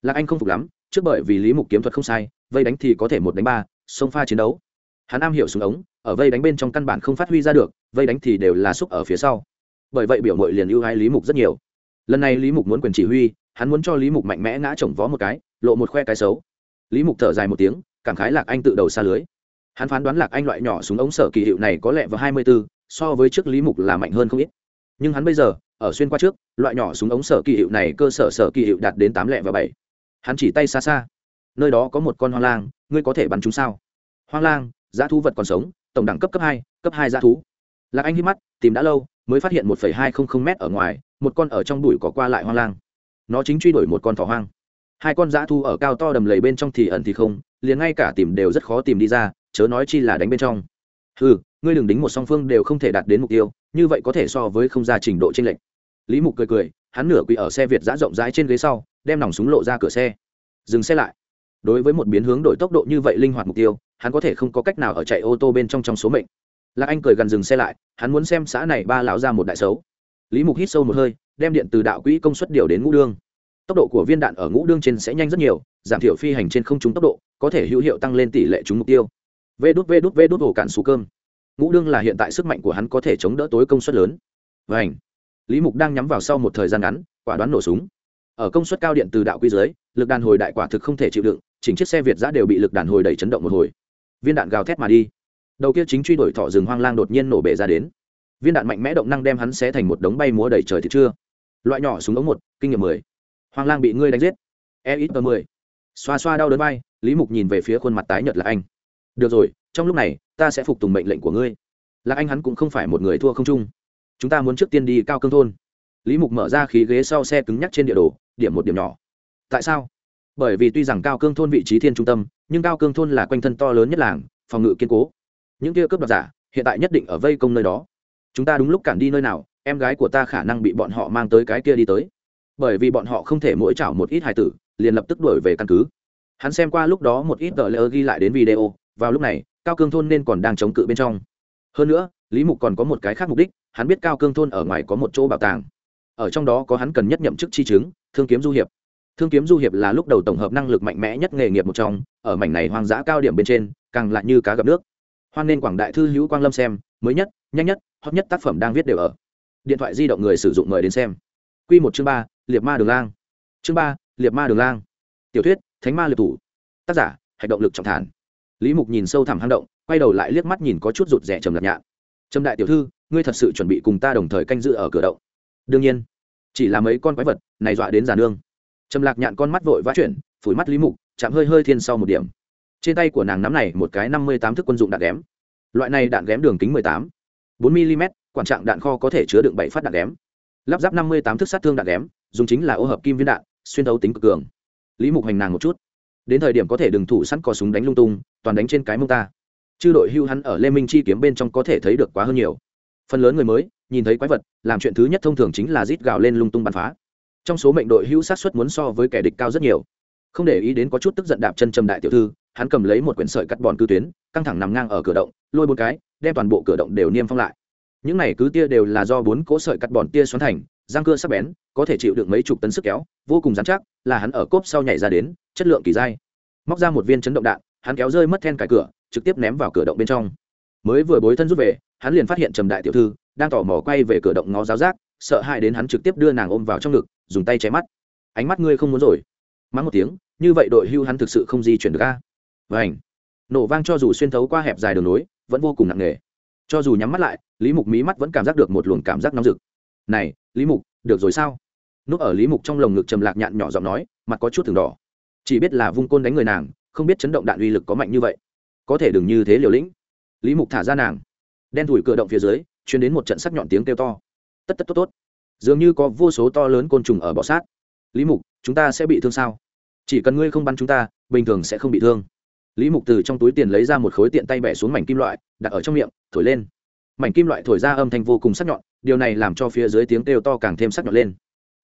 Lạc anh không phục lắm, trước bởi vì lý mục kiếm thuật không sai, vây đánh thì có thể một đánh ba sông pha chiến đấu. Hắn am hiểu súng ống, ở vây đánh bên trong căn bản không phát huy ra được, vây đánh thì đều là xúc ở phía sau bởi vậy biểu mội liền ưu ái lý mục rất nhiều. Lần này lý mục muốn quyền chỉ huy hắn muốn cho lý mục mạnh mẽ ngã chồng vó một cái lộ một khoe cái xấu. Lý mục thở dài một tiếng cảm khái lạc anh tự đầu xa lưới. Hắn phán đoán lạc anh loại nhỏ súng ống sở kỳ hiệu này có lẽ vào hai mươi 24, so với trước lý mục là mạnh hơn không ít. Nhưng hắn bây giờ ở xuyên qua trước loại nhỏ súng ống sở kỳ hiệu này cơ sở sở kỳ hiệu đạt đến tám lẹ và bảy. Hắn chỉ tay xa xa. Nơi đó có một con hoang lang ngươi có thể bắn chúng sao? Hoang lang giá thú vật còn sống tổng đẳng cấp cấp hai cấp hai giá thú. Lạc anh hít mắt tìm đã lâu mới phát hiện một hai trăm linh m ở ngoài, một con ở trong bụi có qua lại hoang lang. Nó chính truy đuổi một con thỏ hoang. Hai con dã thu ở cao to đầm lầy bên trong thì ẩn thì không, liền ngay cả tìm đều rất khó tìm đi ra, chớ nói chi là đánh bên trong. Ừ ngươi đừng đính một song phương đều không thể đạt đến mục tiêu, như vậy có thể so với không ra trình độ tranh lệch. Lý mục cười cười, hắn nửa quỳ ở xe việt giã rộng rãi trên ghế sau, đem nòng súng lộ ra cửa xe. Dừng xe lại. Đối với một biến hướng đổi tốc độ như vậy linh hoạt mục tiêu, hắn có thể không có cách nào ở chạy ô tô bên trong trong số mệnh lạc anh cười gần dừng xe lại, hắn muốn xem xã này ba lão ra một đại xấu. Lý mục hít sâu một hơi, đem điện từ đạo quỹ công suất điều đến ngũ đương. Tốc độ của viên đạn ở ngũ đương trên sẽ nhanh rất nhiều, giảm thiểu phi hành trên không trúng tốc độ, có thể hữu hiệu tăng lên tỷ lệ trúng mục tiêu. Vê đút vê đút vê đút ổ cạn xù cơm. Ngũ đương là hiện tại sức mạnh của hắn có thể chống đỡ tối công suất lớn. Và ảnh lý mục đang nhắm vào sau một thời gian ngắn, quả đoán nổ súng. Ở công suất cao điện từ đạo quy dưới, lực đàn hồi đại quả thực không thể chịu đựng, chỉnh chiếc xe việt giã đều bị lực đàn hồi đẩy chấn động một hồi. Viên đạn gào thét mà đi đầu kia chính truy đuổi thọ rừng hoang lang đột nhiên nổ bể ra đến. Viên đạn mạnh mẽ động năng đem hắn xé thành một đống bay múa đầy trời thì chưa. Loại nhỏ súng ống một, kinh nghiệm mười. Hoang lang bị ngươi đánh giết. E ít mười. Xoa xoa đau đớn vai, lý mục nhìn về phía khuôn mặt tái nhợt là anh. Được rồi, trong lúc này, ta sẽ phục tùng mệnh lệnh của ngươi. Lạc anh hắn cũng không phải một người thua không chung. Chúng ta muốn trước tiên đi cao cương thôn. Lý mục mở ra khí ghế sau xe cứng nhắc trên địa đồ, điểm một điểm nhỏ. Tại sao? Bởi vì tuy rằng cao cương thôn vị trí thiên trung tâm, nhưng cao cương thôn là quanh thân to lớn nhất làng, phòng ngự kiên cố những kia cướp đoạt giả, hiện tại nhất định ở vây công nơi đó. Chúng ta đúng lúc cản đi nơi nào, em gái của ta khả năng bị bọn họ mang tới cái kia đi tới. Bởi vì bọn họ không thể mỗi chảo một ít hài tử, liền lập tức đuổi về căn cứ. Hắn xem qua lúc đó một ít tờ lỡ ghi lại đến video, vào lúc này, cao cương thôn nên còn đang chống cự bên trong. Hơn nữa, lý mục còn có một cái khác mục đích, hắn biết cao cương thôn ở ngoài có một chỗ bảo tàng. Ở trong đó có hắn cần nhất nhậm chức chi chứng, thương kiếm du hiệp. Thương kiếm du hiệp là lúc đầu tổng hợp năng lực mạnh mẽ nhất nghề nghiệp một trong, ở mảnh này hoang dã cao điểm bên trên, càng lại như cá gặp nước hoan nên quảng đại thư hữu quang lâm xem, mới nhất, nhanh nhất, hot nhất tác phẩm đang viết đều ở. Điện thoại di động người sử dụng mời đến xem. Q một chương ba, liệt ma đường lang. Chương ba, liệt ma đường lang. Tiểu thuyết, thánh ma liệt thủ. Tác giả hành động lực trọng thản. Lý mục nhìn sâu thẳm hang động, quay đầu lại liếc mắt nhìn có chút rụt rẻ trầm lạc nhạn trầm đại tiểu thư, ngươi thật sự chuẩn bị cùng ta đồng thời canh giữ ở cửa động. Đương nhiên. Chỉ là mấy con quái vật, này dọa đến giàn nương. Trầm lạc nhạn con mắt vội vã chuyển, phủi mắt lý mục, chạm hơi hơi thiên sau một điểm trên tay của nàng nắm này một cái năm mươi tám thức quân dụng đạn ghém. Loại này đạn ghém đường kính mười tám, bốn mm quản trạng đạn kho có thể chứa đựng bảy phát đạn ghém. Lắp ráp năm mươi tám thức sát thương đạn ghém, dùng chính là ô hợp kim viên đạn, xuyên thấu tính cực cường. Lý mục hành nàng một chút. Đến thời điểm có thể đừng thủ sẵn cò súng đánh lung tung, toàn đánh trên cái mông ta. Chư đội hưu hắn ở lê minh chi kiếm bên trong có thể thấy được quá hơn nhiều. Phần lớn người mới, nhìn thấy quái vật, làm chuyện thứ nhất thông thường chính là rít gào lên lung tung bắn phá. Trong số mệnh đội hưu sát xuất muốn so với kẻ địch cao rất nhiều. Không để ý đến có chút tức giận đạp chân trầm đại tiểu thư hắn cầm lấy một quyển sợi cắt bòn cư tuyến, căng thẳng nằm ngang ở cửa động, lôi bốn cái, đem toàn bộ cửa động đều niêm phong lại. Những này cứ tia đều là do bốn cỗ sợi cắt bòn tia xoắn thành, răng cưa sắc bén, có thể chịu được mấy chục tấn sức kéo, vô cùng dán chắc, là hắn ở cốp sau nhảy ra đến, chất lượng kỳ dai. Móc ra một viên chấn động đạn, hắn kéo rơi mất then cài cửa, trực tiếp ném vào cửa động bên trong. Mới vừa bối thân rút về, hắn liền phát hiện trầm đại tiểu thư đang tỏ mò quay về cửa động ngó giáo giác, sợ hãi đến hắn trực tiếp đưa nàng ôm vào trong ngực, dùng tay che mắt. Ánh mắt ngươi không muốn rồi. Mắng một tiếng, như vậy đội hưu hắn thực sự không di chuyển được a? Vảnh nổ vang cho dù xuyên thấu qua hẹp dài đường nối, vẫn vô cùng nặng nề. Cho dù nhắm mắt lại, lý mục mí mắt vẫn cảm giác được một luồng cảm giác nóng rực. Này, lý mục, được rồi sao? Núp ở lý mục trong lồng ngực trầm lạc nhạn nhỏ giọng nói, mặt có chút thường đỏ. Chỉ biết là vung côn đánh người nàng, không biết chấn động đạn uy lực có mạnh như vậy. Có thể đừng như thế liều lĩnh. Lý mục thả ra nàng. Đen thủi cửa động phía dưới chuyến đến một trận sắc nhọn tiếng kêu to. Tất tất, tốt tốt. Dường như có vô số to lớn côn trùng ở bọ sát. Lý mục, chúng ta sẽ bị thương sao? Chỉ cần ngươi không bắn chúng ta, bình thường sẽ không bị thương lý mục từ trong túi tiền lấy ra một khối tiện tay bẻ xuống mảnh kim loại, đặt ở trong miệng, thổi lên. Mảnh kim loại thổi ra âm thanh vô cùng sắc nhọn, điều này làm cho phía dưới tiếng kêu to càng thêm sắc nhọn lên.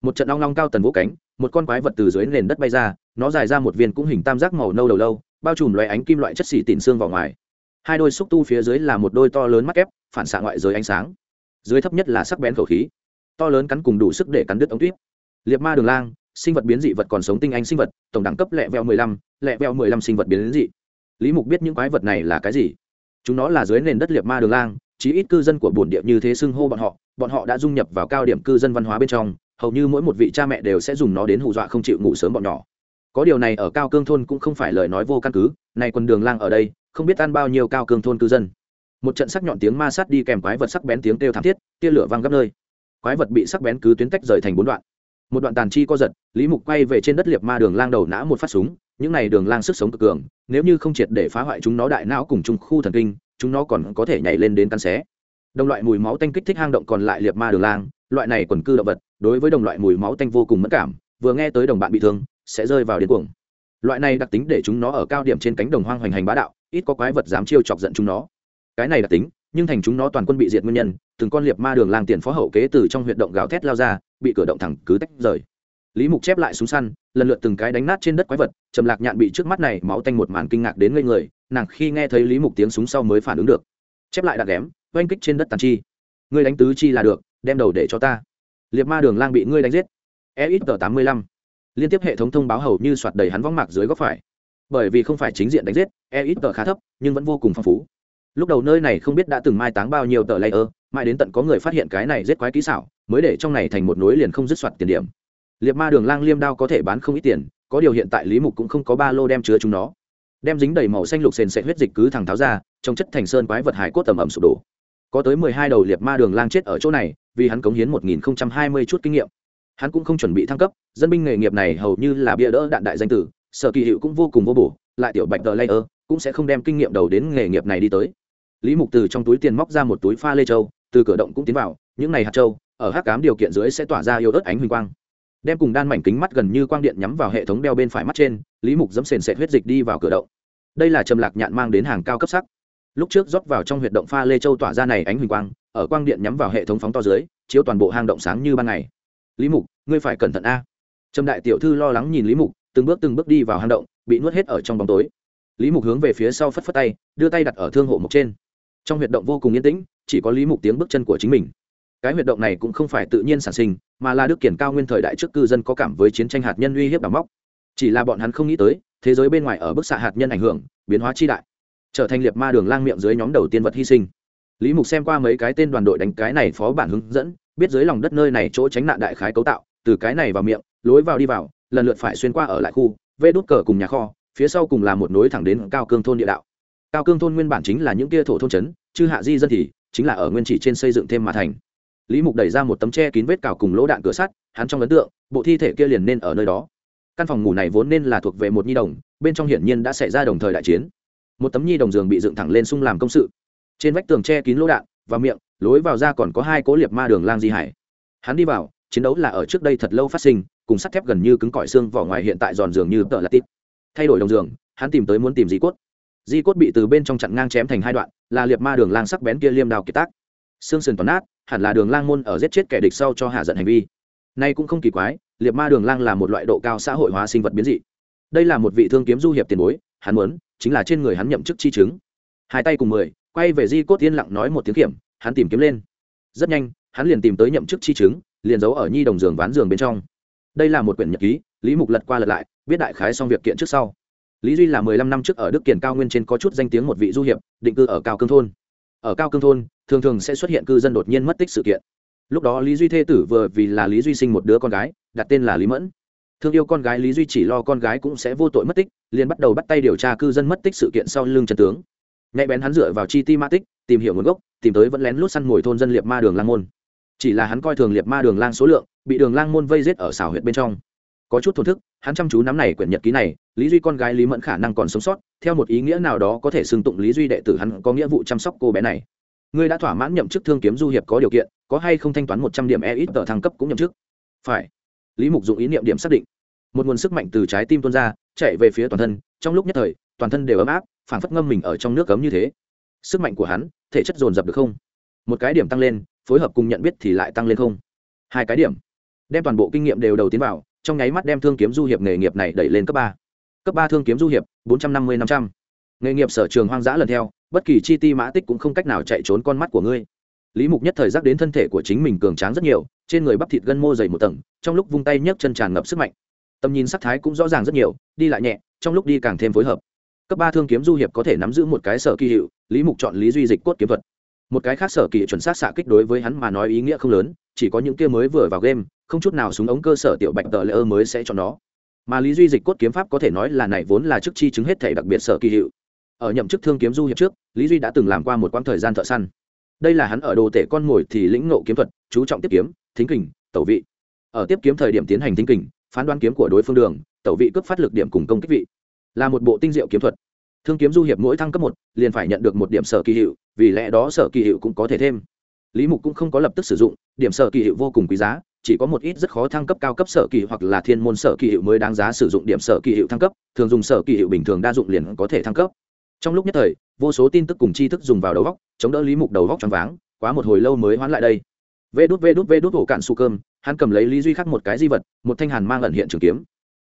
Một trận long long cao tần vỗ cánh, một con quái vật từ dưới nền đất bay ra, nó dài ra một viên cũng hình tam giác màu nâu đầu lâu, bao trùm loài ánh kim loại chất xỉ tịn xương vào ngoài. Hai đôi xúc tu phía dưới là một đôi to lớn mắt kép, phản xạ ngoại giới ánh sáng. Dưới thấp nhất là sắc bén khẩu khí. To lớn cắn cùng đủ sức để cắn đứt ống tuyết liệt ma đường lang sinh vật biến dị vật còn sống tinh anh sinh vật, tổng đẳng cấp lẹ veo mười lăm, lẹ veo mười lăm sinh vật biến dị. Lý mục biết những quái vật này là cái gì? Chúng nó là dưới nền đất liệt ma đường lang, chí ít cư dân của bổn địa như thế xưng hô bọn họ bọn họ đã dung nhập vào cao điểm cư dân văn hóa bên trong, hầu như mỗi một vị cha mẹ đều sẽ dùng nó đến hù dọa không chịu ngủ sớm bọn nhỏ. Có điều này ở cao cương thôn cũng không phải lời nói vô căn cứ này quần đường lang ở đây, không biết ăn bao nhiêu cao cương thôn cư dân. Một trận sắc nhọn tiếng ma sát đi kèm quái vật sắc bén tiếng kêu thảm thiết, tia lửa văng gấp nơi. Quái vật bị sắc bén cứ tuyến tách rời thành bốn đoạn một đoạn tàn chi co giật, lý mục quay về trên đất liệt ma đường lang đầu nã một phát súng, những này đường lang sức sống cực cường, nếu như không triệt để phá hoại chúng nó đại não cùng chung khu thần kinh, chúng nó còn có thể nhảy lên đến căn xé. Đồng loại mùi máu tanh kích thích hang động còn lại liệt ma đường lang, loại này quần cư động vật, đối với đồng loại mùi máu tanh vô cùng mất cảm, vừa nghe tới đồng bạn bị thương, sẽ rơi vào điên cuồng. Loại này đặc tính để chúng nó ở cao điểm trên cánh đồng hoang hoành hành bá đạo, ít có quái vật dám chiêu chọc giận chúng nó. Cái này đặc tính, nhưng thành chúng nó toàn quân bị diệt nguyên nhân, từng con liệt ma đường lang tiền phó hậu kế từ trong huyệt động gào thét lao ra bị cửa động thẳng cứ tách rời. Lý mục chép lại súng săn, lần lượt từng cái đánh nát trên đất quái vật, trầm lạc nhạn bị trước mắt này máu tanh một màn kinh ngạc đến ngây người, nàng khi nghe thấy lý mục tiếng súng sau mới phản ứng được. Chép lại đạn ghém oanh kích trên đất tàn chi. Ngươi đánh tứ chi là được, đem đầu để cho ta. Liệt ma đường lang bị ngươi đánh giết. E ít tờ tám mươi lăm. Liên tiếp hệ thống thông báo hầu như soạt đầy hắn võng mạc dưới góc phải. Bởi vì không phải chính diện đánh giết e ít tờ khá thấp, nhưng vẫn vô cùng phong phú. Lúc đầu nơi này không biết đã từng mai táng bao nhiêu tờ layer, mãi đến tận có người phát hiện cái này giết quái kỹ xảo mới để trong này thành một nối liền không dứt soạt tiền điểm. Liệt ma đường lang liêm đao có thể bán không ít tiền, có điều hiện tại lý mục cũng không có ba lô đem chứa chúng nó. Đem dính đầy màu xanh lục sền sệt huyết dịch cứ thẳng tháo ra trong chất thành sơn quái vật hải cốt tầm ẩm sụp đổ. Có tới mười hai đầu liệt ma đường lang chết ở chỗ này, vì hắn cống hiến một nghìn hai mươi chút kinh nghiệm. Hắn cũng không chuẩn bị thăng cấp, dân binh nghề nghiệp này hầu như là bia đỡ đạn đại danh tử, sở kỳ hiệu cũng vô cùng vô bổ, lại tiểu bạch tờ layer cũng sẽ không đem kinh nghiệm đầu đến nghề nghiệp này đi tới. Lý mục từ trong túi tiền móc ra một túi pha lê châu, từ cửa động cũng tiến vào, những này hạt châu ở hắc cám điều kiện dưới sẽ tỏa ra yêu ớt ánh huỳnh quang. Đem cùng đan mảnh kính mắt gần như quang điện nhắm vào hệ thống đeo bên phải mắt trên, lý mục dẫm sền sệt huyết dịch đi vào cửa động. Đây là trầm lạc nhạn mang đến hàng cao cấp sắc. Lúc trước rót vào trong huyệt động pha lê châu tỏa ra này ánh huỳnh quang, ở quang điện nhắm vào hệ thống phóng to dưới, chiếu toàn bộ hang động sáng như ban ngày. Lý mục, ngươi phải cẩn thận a. Trầm đại tiểu thư lo lắng nhìn lý mục, từng bước từng bước đi vào hang động, bị nuốt hết ở trong bóng tối. Lý mục hướng về phía sau phất phất tay, đưa tay đặt ở thương hộ mục trên. Trong huyệt động vô cùng yên tĩnh, chỉ có lý mục tiếng bước chân của chính mình cái huyệt động này cũng không phải tự nhiên sản sinh, mà là đức kiển cao nguyên thời đại trước cư dân có cảm với chiến tranh hạt nhân uy hiếp đào móc. Chỉ là bọn hắn không nghĩ tới, thế giới bên ngoài ở bức xạ hạt nhân ảnh hưởng, biến hóa chi đại, trở thành liệt ma đường lang miệng dưới nhóm đầu tiên vật hy sinh. Lý mục xem qua mấy cái tên đoàn đội đánh cái này phó bản hướng dẫn, biết dưới lòng đất nơi này chỗ tránh nạn đại khái cấu tạo, từ cái này vào miệng, lối vào đi vào, lần lượt phải xuyên qua ở lại khu, vê đốt cờ cùng nhà kho, phía sau cùng là một nối thẳng đến cao cương thôn địa đạo. Cao cương thôn nguyên bản chính là những kia thổ thôn trấn chư hạ di dân thì, chính là ở nguyên chỉ trên xây dựng thêm mà thành lý mục đẩy ra một tấm tre kín vết cào cùng lỗ đạn cửa sắt, hắn trong ấn tượng, bộ thi thể kia liền nên ở nơi đó. Căn phòng ngủ này vốn nên là thuộc về một nhi đồng, bên trong hiển nhiên đã xảy ra đồng thời đại chiến. Một tấm nhi đồng giường bị dựng thẳng lên sung làm công sự. Trên vách tường tre kín lỗ đạn, và miệng, lối vào ra còn có hai cố liệt ma đường lang di hải. Hắn đi vào, chiến đấu là ở trước đây thật lâu phát sinh, cùng sắt thép gần như cứng cỏi xương vỏ ngoài hiện tại giòn giường như tợ là tít. Thay đổi đồng giường, hắn tìm tới muốn tìm di cốt. Di cốt bị từ bên trong chặn ngang chém thành hai đoạn, là liệt ma đường lang sắc bén kia liêm đào kiệt tác. Xương sườn toàn nát hẳn là đường lang môn ở giết chết kẻ địch sau cho hạ giận hành vi. Nay cũng không kỳ quái liệt ma đường lang là một loại độ cao xã hội hóa sinh vật biến dị. Đây là một vị thương kiếm du hiệp tiền bối, hắn muốn, chính là trên người hắn nhậm chức chi chứng. Hai tay cùng mười, quay về di cốt yên lặng nói một tiếng kiểm hắn tìm kiếm lên. Rất nhanh, hắn liền tìm tới nhậm chức chi chứng, liền giấu ở nhi đồng giường ván giường bên trong. Đây là một quyển nhật ký, lý mục lật qua lật lại, biết đại khái xong việc kiện trước sau. Lý duy là mười lăm năm trước ở đức kiển cao nguyên trên có chút danh tiếng một vị du hiệp, định cư ở cao cương thôn. Ở cao cương thôn thường thường sẽ xuất hiện cư dân đột nhiên mất tích sự kiện. Lúc đó lý duy thê tử vừa vì là lý duy sinh một đứa con gái, đặt tên là lý mẫn. Thương yêu con gái lý duy chỉ lo con gái cũng sẽ vô tội mất tích, liền bắt đầu bắt tay điều tra cư dân mất tích sự kiện sau lưng chân tướng. Nhạy bén hắn dựa vào chi ti ma tích, tìm hiểu nguồn gốc, tìm tới vẫn lén lút săn mồi thôn dân liệt ma đường lang môn. Chỉ là hắn coi thường liệt ma đường lang số lượng, bị đường lang môn vây giết ở xào huyện bên trong. Có chút thổn thức, hắn chăm chú nắm này quyển nhật ký này, lý duy con gái lý mẫn khả năng còn sống sót, theo một ý nghĩa nào đó có thể xưng tụng lý duy đệ tử hắn có nghĩa vụ chăm sóc cô bé này ngươi đã thỏa mãn nhậm chức thương kiếm du hiệp có điều kiện, có hay không thanh toán một trăm điểm e ít tờ thăng cấp cũng nhậm chức? Phải. Lý mục dụng ý niệm điểm xác định. Một nguồn sức mạnh từ trái tim tuôn ra, chạy về phía toàn thân, trong lúc nhất thời, toàn thân đều ấm áp phản phất ngâm mình ở trong nước cấm như thế. Sức mạnh của hắn, thể chất dồn dập được không? Một cái điểm tăng lên, phối hợp cùng nhận biết thì lại tăng lên không? Hai cái điểm. Đem toàn bộ kinh nghiệm đều đầu tiến vào, trong nháy mắt đem thương kiếm du hiệp nghề nghiệp này đẩy lên cấp ba. Cấp ba thương kiếm du hiệp, bốn trăm năm mươi năm trăm. Nghề nghiệp sở trường hoang dã lần theo bất kỳ chi ti mã tích cũng không cách nào chạy trốn con mắt của ngươi. Lý mục nhất thời giác đến thân thể của chính mình cường tráng rất nhiều, trên người bắp thịt gân mô dày một tầng, trong lúc vung tay nhấc chân tràn ngập sức mạnh. Tầm nhìn sắc thái cũng rõ ràng rất nhiều, đi lại nhẹ, trong lúc đi càng thêm phối hợp. Cấp ba thương kiếm du hiệp có thể nắm giữ một cái sở kỳ hiệu, lý mục chọn lý duy dịch cốt kiếm thuật. Một cái khác sở kỳ chuẩn xác xạ kích đối với hắn mà nói ý nghĩa không lớn, chỉ có những kia mới vừa vào game, không chút nào súng ống cơ sở tiểu bạch tờ lễ ơ mới sẽ chọn nó. Mà lý duy dịch cốt kiếm pháp có thể nói là này vốn là chức chi chứng hết thể đặc biệt sở kỳ hiệu ở nhậm chức thương kiếm du hiệp trước, lý duy đã từng làm qua một quãng thời gian thợ săn. Đây là hắn ở đồ tể con mồi thì lĩnh ngộ kiếm thuật, chú trọng tiếp kiếm, thính kình, tẩu vị. Ở tiếp kiếm thời điểm tiến hành thính kình, phán đoán kiếm của đối phương đường, tẩu vị cướp phát lực điểm cùng công kích vị. Là một bộ tinh diệu kiếm thuật. Thương kiếm du hiệp mỗi thăng cấp một, liền phải nhận được một điểm sở kỳ hiệu, vì lẽ đó sở kỳ hiệu cũng có thể thêm. Lý mục cũng không có lập tức sử dụng, điểm sở kỳ hiệu vô cùng quý giá, chỉ có một ít rất khó thăng cấp cao cấp sở kỳ hoặc là thiên môn sở kỳ hiệu mới đáng giá sử dụng điểm sở kỳ hiệu thăng cấp, thường dùng sở kỳ hiệu bình thường đa dụng liền có thể thăng cấp trong lúc nhất thời, vô số tin tức cùng tri thức dùng vào đầu góc chống đỡ lý mục đầu góc choáng váng, quá một hồi lâu mới hoán lại đây. Vê đút vê đút vê đút ổ cạn su cơm, hắn cầm lấy lý duy khắc một cái di vật, một thanh hàn mang ẩn hiện trường kiếm.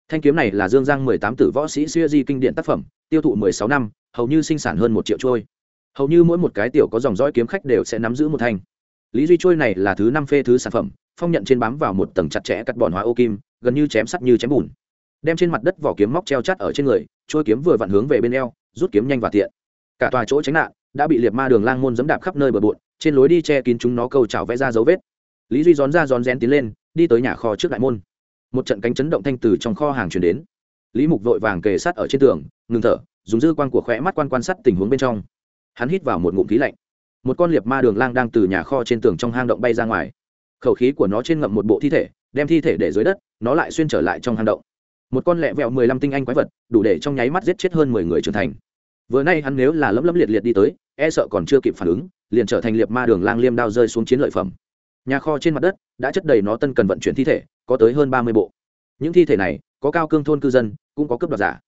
Thanh kiếm này là dương giang mười tám tử võ sĩ xuya di kinh điện tác phẩm, tiêu thụ mười sáu năm, hầu như sinh sản hơn một triệu trôi. Hầu như mỗi một cái tiểu có dòng dõi kiếm khách đều sẽ nắm giữ một thanh. Lý duy trôi này là thứ năm phê thứ sản phẩm, phong nhận trên bám vào một tầng chặt chẽ cắt bọn hóa ô kim, gần như chém sắt như chém bùn. Đem trên mặt đất vỏ kiếm móc treo chắt ở trên người trôi kiếm vừa vặn hướng về bên eo, rút kiếm nhanh và tiện. Cả tòa chỗ tránh nạn đã bị liệt ma đường lang môn dẫm đạp khắp nơi bờ bộn, trên lối đi che kín chúng nó câu trào vẽ ra dấu vết. Lý duy rón ra rón rén tiến lên, đi tới nhà kho trước đại môn. Một trận cánh chấn động thanh từ trong kho hàng chuyển đến. Lý mục vội vàng kề sát ở trên tường, ngừng thở, dùng dư quan của khỏe mắt quan quan sát tình huống bên trong. Hắn hít vào một ngụm khí lạnh. Một con liệt ma đường lang đang từ nhà kho trên tường trong hang động bay ra ngoài. Khẩu khí của nó trên ngậm một bộ thi thể, đem thi thể để dưới đất, nó lại xuyên trở lại trong hang động một con lẹ vẹo mười lăm tinh anh quái vật, đủ để trong nháy mắt giết chết hơn mười người trưởng thành. Vừa nay hắn nếu là lấm lấm liệt liệt đi tới e sợ còn chưa kịp phản ứng, liền trở thành liệt ma đường lang liêm đao rơi xuống chiến lợi phẩm. Nhà kho trên mặt đất đã chất đầy nó tân cần vận chuyển thi thể, có tới hơn ba mươi bộ. Những thi thể này, có cao cương thôn cư dân, cũng có cướp đoạt giả.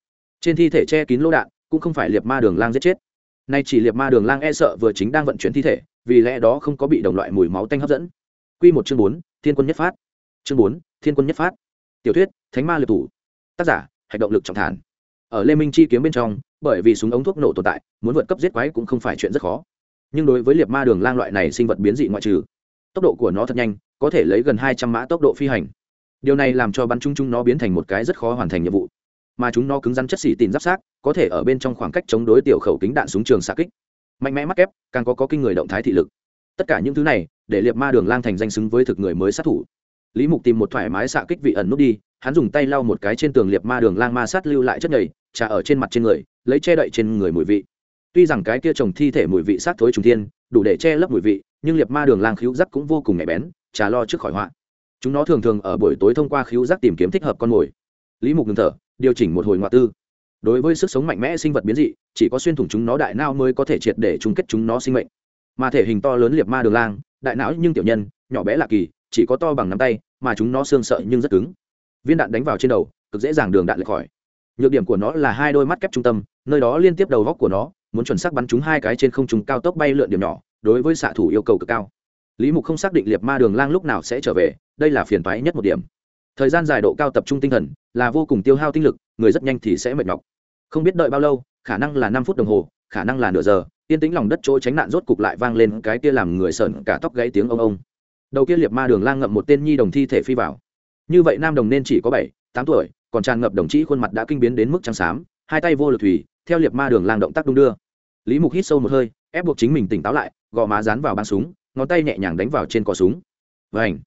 Trên thi thể che kín lỗ đạn, cũng không phải liệt ma đường lang giết chết. Nay chỉ liệt ma đường lang e sợ vừa chính đang vận chuyển thi thể, vì lẽ đó không có bị đồng loại mùi máu tanh hấp dẫn. Q một chương bốn, thiên quân nhất phát. Chương bốn, thiên quân nhất phát. Tiểu thuyết, thánh ma liệt thủ tác giả hạch động lực trọng thản. Ở lê minh chi kiếm bên trong, bởi vì súng ống thuốc nổ tồn tại, muốn vượt cấp giết quái cũng không phải chuyện rất khó. Nhưng đối với liệt ma đường lang loại này sinh vật biến dị ngoại trừ, tốc độ của nó thật nhanh, có thể lấy gần hai trăm mã tốc độ phi hành. Điều này làm cho bắn chung chung nó biến thành một cái rất khó hoàn thành nhiệm vụ. Mà chúng nó cứng rắn chất xỉ tìm giáp sát, có thể ở bên trong khoảng cách chống đối tiểu khẩu kính đạn súng trường xạ kích. Mạnh mẽ mắc ép càng có có kinh người động thái thị lực. Tất cả những thứ này, để liệt ma đường lang thành danh xứng với thực người mới sát thủ. Lý mục tìm một thoải mái xạ kích vị ẩn nút đi hắn dùng tay lau một cái trên tường liệt ma đường lang ma sát lưu lại chất nhầy, trà ở trên mặt trên người, lấy che đậy trên người mùi vị. Tuy rằng cái kia trồng thi thể mùi vị sát thối trùng thiên, đủ để che lấp mùi vị, nhưng liệt ma đường lang khíu rắc cũng vô cùng nhạy bén, trà lo trước khỏi họa. Chúng nó thường thường ở buổi tối thông qua khíu rắc tìm kiếm thích hợp con mồi. Lý mục ngừng thở, điều chỉnh một hồi ngoại tư. Đối với sức sống mạnh mẽ sinh vật biến dị, chỉ có xuyên thủng chúng nó đại não mới có thể triệt để chung kết chúng nó sinh mệnh. Mà thể hình to lớn liệt ma đường lang, đại não nhưng tiểu nhân, nhỏ bé lạ kỳ, chỉ có to bằng nắm tay, mà chúng nó xương sợ nhưng rất cứng viên đạn đánh vào trên đầu, cực dễ dàng đường đạn lệch khỏi. Nhược điểm của nó là hai đôi mắt kép trung tâm, nơi đó liên tiếp đầu góc của nó, muốn chuẩn xác bắn chúng hai cái trên không trung cao tốc bay lượn điểm nhỏ, đối với xạ thủ yêu cầu cực cao. Lý mục không xác định liệt ma đường lang lúc nào sẽ trở về, đây là phiền toái nhất một điểm. Thời gian dài độ cao tập trung tinh thần, là vô cùng tiêu hao tinh lực, người rất nhanh thì sẽ mệt mọc không biết đợi bao lâu, khả năng là năm phút đồng hồ, khả năng là nửa giờ, yên tĩnh lòng đất chỗ tránh nạn rốt cục lại vang lên cái kia làm người sởn cả tóc gãy tiếng ông ông. Đầu kia liệt ma đường lang ngậm một tên nhi đồng thi thể phi vào như vậy nam đồng nên chỉ có bảy, tám tuổi, còn tràn ngập đồng chí khuôn mặt đã kinh biến đến mức trắng xám, hai tay vô lực thủy, theo liệt ma đường lang động tác đung đưa. Lý mục hít sâu một hơi, ép buộc chính mình tỉnh táo lại, gò má dán vào băng súng, ngón tay nhẹ nhàng đánh vào trên cò súng. Vảnh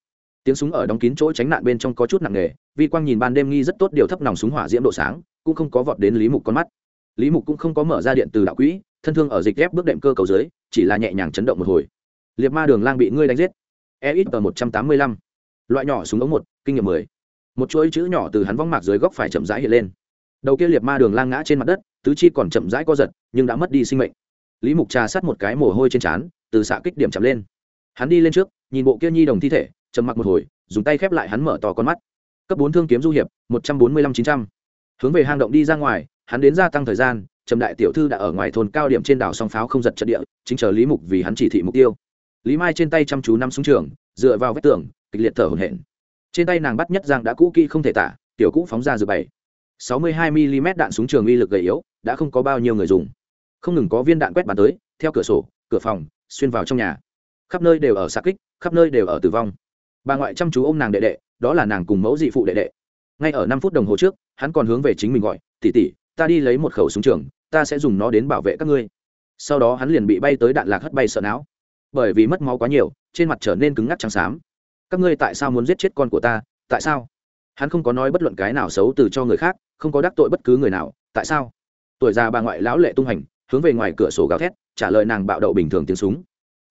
tiếng súng ở đóng kín chỗ tránh nạn bên trong có chút nặng nề, vi quang nhìn ban đêm nghi rất tốt điều thấp nòng súng hỏa diễm độ sáng, cũng không có vọt đến lý mục con mắt. Lý mục cũng không có mở ra điện từ đạo quỹ, thân thương ở dịch ghép bước đệm cơ cầu dưới, chỉ là nhẹ nhàng chấn động một hồi. Liệt ma đường lang bị ngươi đánh giết. E ít tờ một trăm tám mươi lăm loại nhỏ súng ống một, kinh nghiệm mười. Một chuỗi chữ nhỏ từ hắn vong mạc dưới góc phải chậm rãi hiện lên. Đầu kia liệt ma đường lang ngã trên mặt đất, tứ chi còn chậm rãi co giật, nhưng đã mất đi sinh mệnh. Lý mục trà sát một cái mồ hôi trên trán, từ xạ kích điểm chậm lên. Hắn đi lên trước, nhìn bộ kia nhi đồng thi thể, trầm mặc một hồi, dùng tay khép lại hắn mở to con mắt. Cấp bốn thương kiếm du hiệp, một trăm bốn mươi lăm chín trăm. Hướng về hang động đi ra ngoài, hắn đến gia tăng thời gian, trầm đại tiểu thư đã ở ngoài thôn cao điểm trên đảo song pháo không giật trận địa, chính chờ lý mục vì hắn chỉ thị mục tiêu. Lý mai trên tay chăm chú năm súng trường, dựa vào vách tường kịch liệt thở hổn hển. Trên tay nàng bắt nhất giang đã cũ kỹ không thể tả, tiểu cũ phóng ra dự bảy sáu mươi hai mm đạn súng trường uy lực gầy yếu, đã không có bao nhiêu người dùng. Không ngừng có viên đạn quét bắn tới, theo cửa sổ, cửa phòng, xuyên vào trong nhà. Khắp nơi đều ở xa kích, khắp nơi đều ở tử vong. Bà ngoại chăm chú ô m nàng đệ đệ, đó là nàng cùng mẫu dị phụ đệ đệ. Ngay ở năm phút đồng hồ trước, hắn còn hướng về chính mình gọi tỉ tỉ ta đi lấy một khẩu súng trường, ta sẽ dùng nó đến bảo vệ các ngươi. Sau đó hắn liền bị bay tới đạn lạc hất bay sợ não. Bởi vì mất máu quá nhiều, trên mặt trở nên cứng ngắc trắng xám các ngươi tại sao muốn giết chết con của ta, tại sao? Hắn không có nói bất luận cái nào xấu từ cho người khác, không có đắc tội bất cứ người nào, tại sao? Tuổi già bà ngoại lão lệ tung hành, hướng về ngoài cửa sổ gào thét, trả lời nàng bạo đậu bình thường tiếng súng.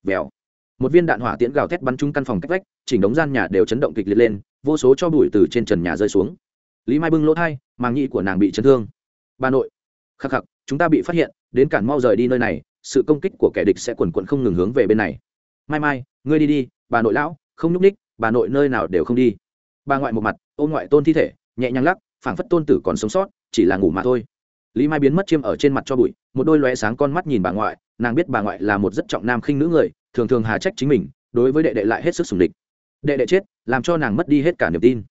Vèo. Một viên đạn hỏa tiễn gào thét bắn trúng căn phòng cách vách, chỉnh đống gian nhà đều chấn động kịch liệt lên, vô số cho bụi từ trên trần nhà rơi xuống. Lý mai bưng lỗ thai, màng nhị của nàng bị chấn thương. Bà nội. Khắc khắc, chúng ta bị phát hiện, đến cản mau rời đi nơi này, sự công kích của kẻ địch sẽ quần quận không ngừng hướng về bên này. Mai mai, ngươi đi đi, bà nội lão, không nhúc ních bà nội nơi nào đều không đi. Bà ngoại một mặt, ôm ngoại tôn thi thể, nhẹ nhàng lắc, phảng phất tôn tử còn sống sót, chỉ là ngủ mà thôi. Lý mai biến mất chiêm ở trên mặt cho bụi, một đôi lóe sáng con mắt nhìn bà ngoại, nàng biết bà ngoại là một rất trọng nam khinh nữ người, thường thường hà trách chính mình, đối với đệ đệ lại hết sức sùng địch. Đệ đệ chết, làm cho nàng mất đi hết cả niềm tin.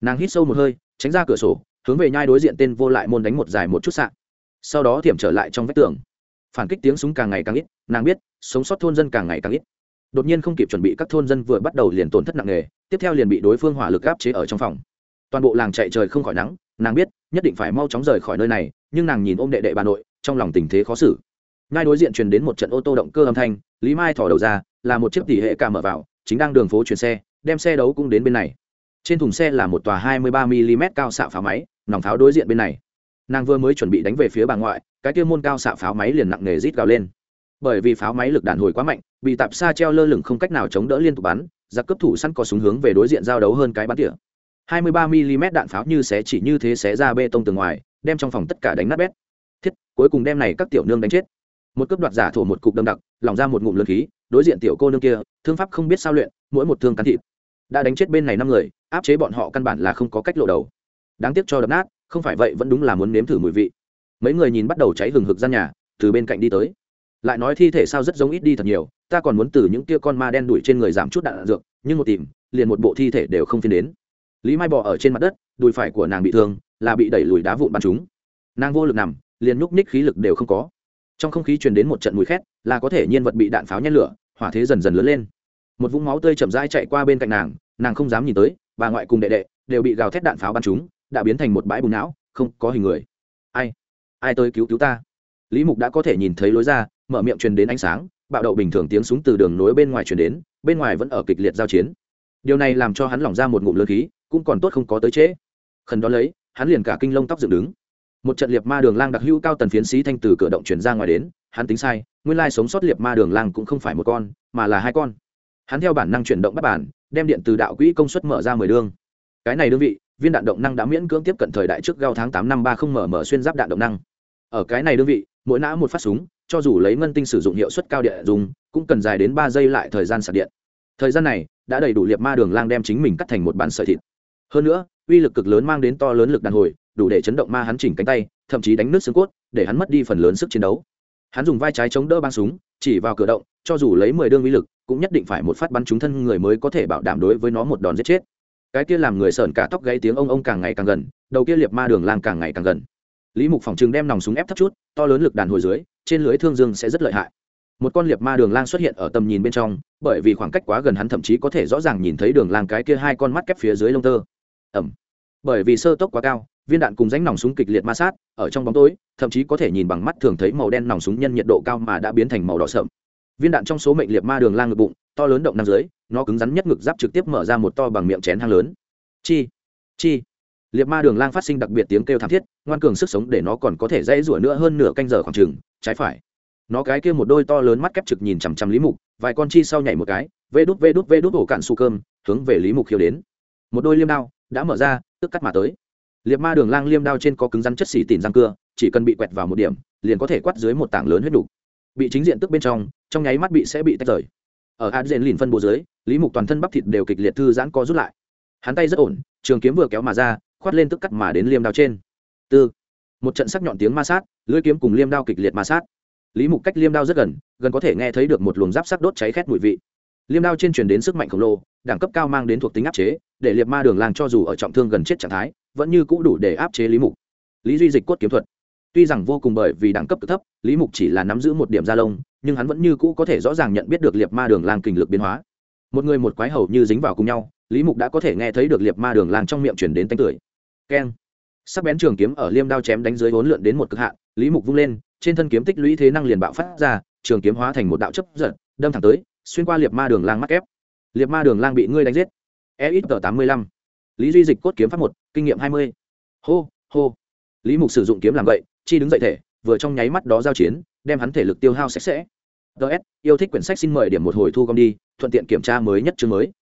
Nàng hít sâu một hơi, tránh ra cửa sổ, hướng về nhai đối diện tên vô lại môn đánh một dài một chút sạn sau đó thiểm trở lại trong vách tường. Phản kích tiếng súng càng ngày càng ít, nàng biết, sống sót thôn dân càng ngày càng ít đột nhiên không kịp chuẩn bị các thôn dân vừa bắt đầu liền tổn thất nặng nề, tiếp theo liền bị đối phương hỏa lực áp chế ở trong phòng. Toàn bộ làng chạy trời không khỏi nắng, nàng biết, nhất định phải mau chóng rời khỏi nơi này, nhưng nàng nhìn ôm đệ đệ bà nội, trong lòng tình thế khó xử. Ngay đối diện truyền đến một trận ô tô động cơ âm thanh, lý mai thỏ đầu ra, là một chiếc tỷ hệ ca mở vào, chính đang đường phố chuyển xe, đem xe đấu cũng đến bên này. Trên thùng xe là một tòa 23 mm cao xạ pháo máy, nòng pháo đối diện bên này. Nàng vừa mới chuẩn bị đánh về phía bà ngoại, cái kia môn cao xạ pháo máy liền nặng nề rít gào lên bởi vì pháo máy lực đàn hồi quá mạnh, bị tạp xa treo lơ lửng không cách nào chống đỡ liên tục bắn, giặc cấp thủ săn có súng hướng về đối diện giao đấu hơn cái bắn tỉa. 23 mm đạn pháo như xé chỉ như thế xé ra bê tông từ ngoài, đem trong phòng tất cả đánh nát bét. Thiết, cuối cùng đem này các tiểu nương đánh chết. Một cướp đoạt giả thổ một cục đâm đặc, lỏng ra một ngụm lương khí, đối diện tiểu cô nương kia, thương pháp không biết sao luyện, mỗi một thương cắn thịt. Đã đánh chết bên này năm người, áp chế bọn họ căn bản là không có cách lộ đầu. Đáng tiếc cho đập nát, không phải vậy vẫn đúng là muốn nếm thử mùi vị. Mấy người nhìn bắt đầu cháy hừng hực gian nhà, từ bên cạnh đi tới lại nói thi thể sao rất giống ít đi thật nhiều, ta còn muốn từ những kia con ma đen đuổi trên người giảm chút đạn dược, nhưng một tìm, liền một bộ thi thể đều không phiên đến. Lý mai bò ở trên mặt đất, đùi phải của nàng bị thương, là bị đẩy lùi đá vụn bắn chúng. Nàng vô lực nằm, liền nhúc ních khí lực đều không có. Trong không khí truyền đến một trận mùi khét, là có thể nhiên vật bị đạn pháo nhét lửa, hỏa thế dần dần lớn lên. Một vũng máu tươi chậm rãi chạy qua bên cạnh nàng nàng không dám nhìn tới, bà ngoại cùng đệ đệ đều bị gào thét đạn pháo bắn chúng, đã biến thành một bãi bùn não, không có hình người. Ai? Ai tới cứu cứu ta? Lý mục đã có thể nhìn thấy lối ra mở miệng truyền đến ánh sáng, bạo đậu bình thường tiếng súng từ đường nối bên ngoài truyền đến, bên ngoài vẫn ở kịch liệt giao chiến. Điều này làm cho hắn lỏng ra một ngụm lơ khí, cũng còn tốt không có tới trễ. Khẩn đó lấy, hắn liền cả kinh lông tóc dựng đứng. Một trận liệt ma đường lang đặc hữu cao tần phiến sĩ thanh từ cửa động chuyển ra ngoài đến, hắn tính sai, nguyên lai sống sót liệt ma đường lang cũng không phải một con, mà là hai con. Hắn theo bản năng chuyển động bắt bản, đem điện từ đạo quỹ công suất mở ra mười đương cái này đơn vị, viên đạn động năng đã miễn cưỡng tiếp cận thời đại trước gao tháng tám năm ba không mở mở xuyên giáp đạn động năng. Ở cái này đơn vị, mỗi nã một phát súng cho dù lấy ngân tinh sử dụng hiệu suất cao điện dùng, cũng cần dài đến ba giây lại thời gian sạc điện. Thời gian này, đã đầy đủ liệt ma đường lang đem chính mình cắt thành một bản sợi thịt. Hơn nữa, uy lực cực lớn mang đến to lớn lực đàn hồi, đủ để chấn động ma hắn chỉnh cánh tay, thậm chí đánh nước xương cốt, để hắn mất đi phần lớn sức chiến đấu. Hắn dùng vai trái chống đỡ băng súng, chỉ vào cửa động, cho dù lấy mười đương uy lực, cũng nhất định phải một phát bắn trúng thân người mới có thể bảo đảm đối với nó một đòn giết chết. Cái kia làm người sờn cả tóc gáy tiếng ông ông càng ngày càng gần, đầu kia liệt ma đường lang càng ngày càng gần. Lý mục phòng trường đem nòng súng ép thấp chút, to lớn lực đàn hồi dưới trên lưới thương dương sẽ rất lợi hại. Một con liệt ma đường lang xuất hiện ở tầm nhìn bên trong, bởi vì khoảng cách quá gần hắn thậm chí có thể rõ ràng nhìn thấy đường lang cái kia hai con mắt kép phía dưới lông tơ. Ẩm bởi vì sơ tốc quá cao, viên đạn cùng ránh nòng súng kịch liệt ma sát, ở trong bóng tối, thậm chí có thể nhìn bằng mắt thường thấy màu đen nòng súng nhân nhiệt độ cao mà đã biến thành màu đỏ sậm. Viên đạn trong số mệnh liệt ma đường lang ngực bụng, to lớn động năng dưới, nó cứng rắn nhất ngực giáp trực tiếp mở ra một to bằng miệng chén hang lớn. Chi. Chi liệt ma đường lang phát sinh đặc biệt tiếng kêu thảm thiết, ngoan cường sức sống để nó còn có thể dãy rủa nữa hơn nửa canh giờ khoảng chừng, trái phải. Nó cái kia một đôi to lớn mắt kép trực nhìn chằm chằm lý mục, vài con chi sau nhảy một cái, vê đút vê đút vê đút ổ cạn su cơm, hướng về lý mục khiêu đến. Một đôi liêm đao đã mở ra, tức cắt mà tới. Liệt ma đường lang liêm đao trên có cứng rắn chất xỉ tỉn răng cưa, chỉ cần bị quẹt vào một điểm, liền có thể quắt dưới một tảng lớn huyết đục bị chính diện tức bên trong trong nháy mắt bị sẽ bị tách rời. Ở hạt diện lìn phân bố dưới, lý mục toàn thân bắp thịt đều kịch liệt thư giãn co rút lại. Hắn tay rất ổn, trường kiếm vừa kéo mà ra khoát lên tức cắt mà đến liêm đao trên. Tư. Một trận sắc nhọn tiếng ma sát, lưỡi kiếm cùng liêm đao kịch liệt ma sát. Lý mục cách liêm đao rất gần gần có thể nghe thấy được một luồng giáp sắc đốt cháy khét mùi vị. Liêm đao trên truyền đến sức mạnh khổng lồ, đẳng cấp cao mang đến thuộc tính áp chế, để liệt ma đường làng cho dù ở trọng thương gần chết trạng thái, vẫn như cũ đủ để áp chế lý mục. Lý duy dịch cốt kiếm thuật. Tuy rằng vô cùng bởi vì đẳng cấp cực thấp, lý mục chỉ là nắm giữ một điểm da lông, nhưng hắn vẫn như cũ có thể rõ ràng nhận biết được liệt ma đường lang kình lực biến hóa. Một người một quái hầu như dính vào cùng nhau, lý mục đã có thể nghe thấy được liệt ma đường lang trong miệng chuyển đến tanh tưởi keng. Sắc bén trường kiếm ở liêm đao chém đánh dưới vốn lượn đến một cực hạn, lý mục vung lên, trên thân kiếm tích lũy thế năng liền bạo phát ra, trường kiếm hóa thành một đạo chấp giật, đâm thẳng tới, xuyên qua liệt ma đường lang mắc ép liệt ma đường lang bị ngươi đánh giết. E ít tờ tám mươi lăm. Lý duy dịch cốt kiếm pháp một, kinh nghiệm hai mươi. Hô hô. Lý mục sử dụng kiếm làm vậy chi đứng dậy thể, vừa trong nháy mắt đó giao chiến, đem hắn thể lực tiêu hao sạch sẽ. Ts yêu thích quyển sách xin mời điểm một hồi thu gom đi, thuận tiện kiểm tra mới nhất chương mới.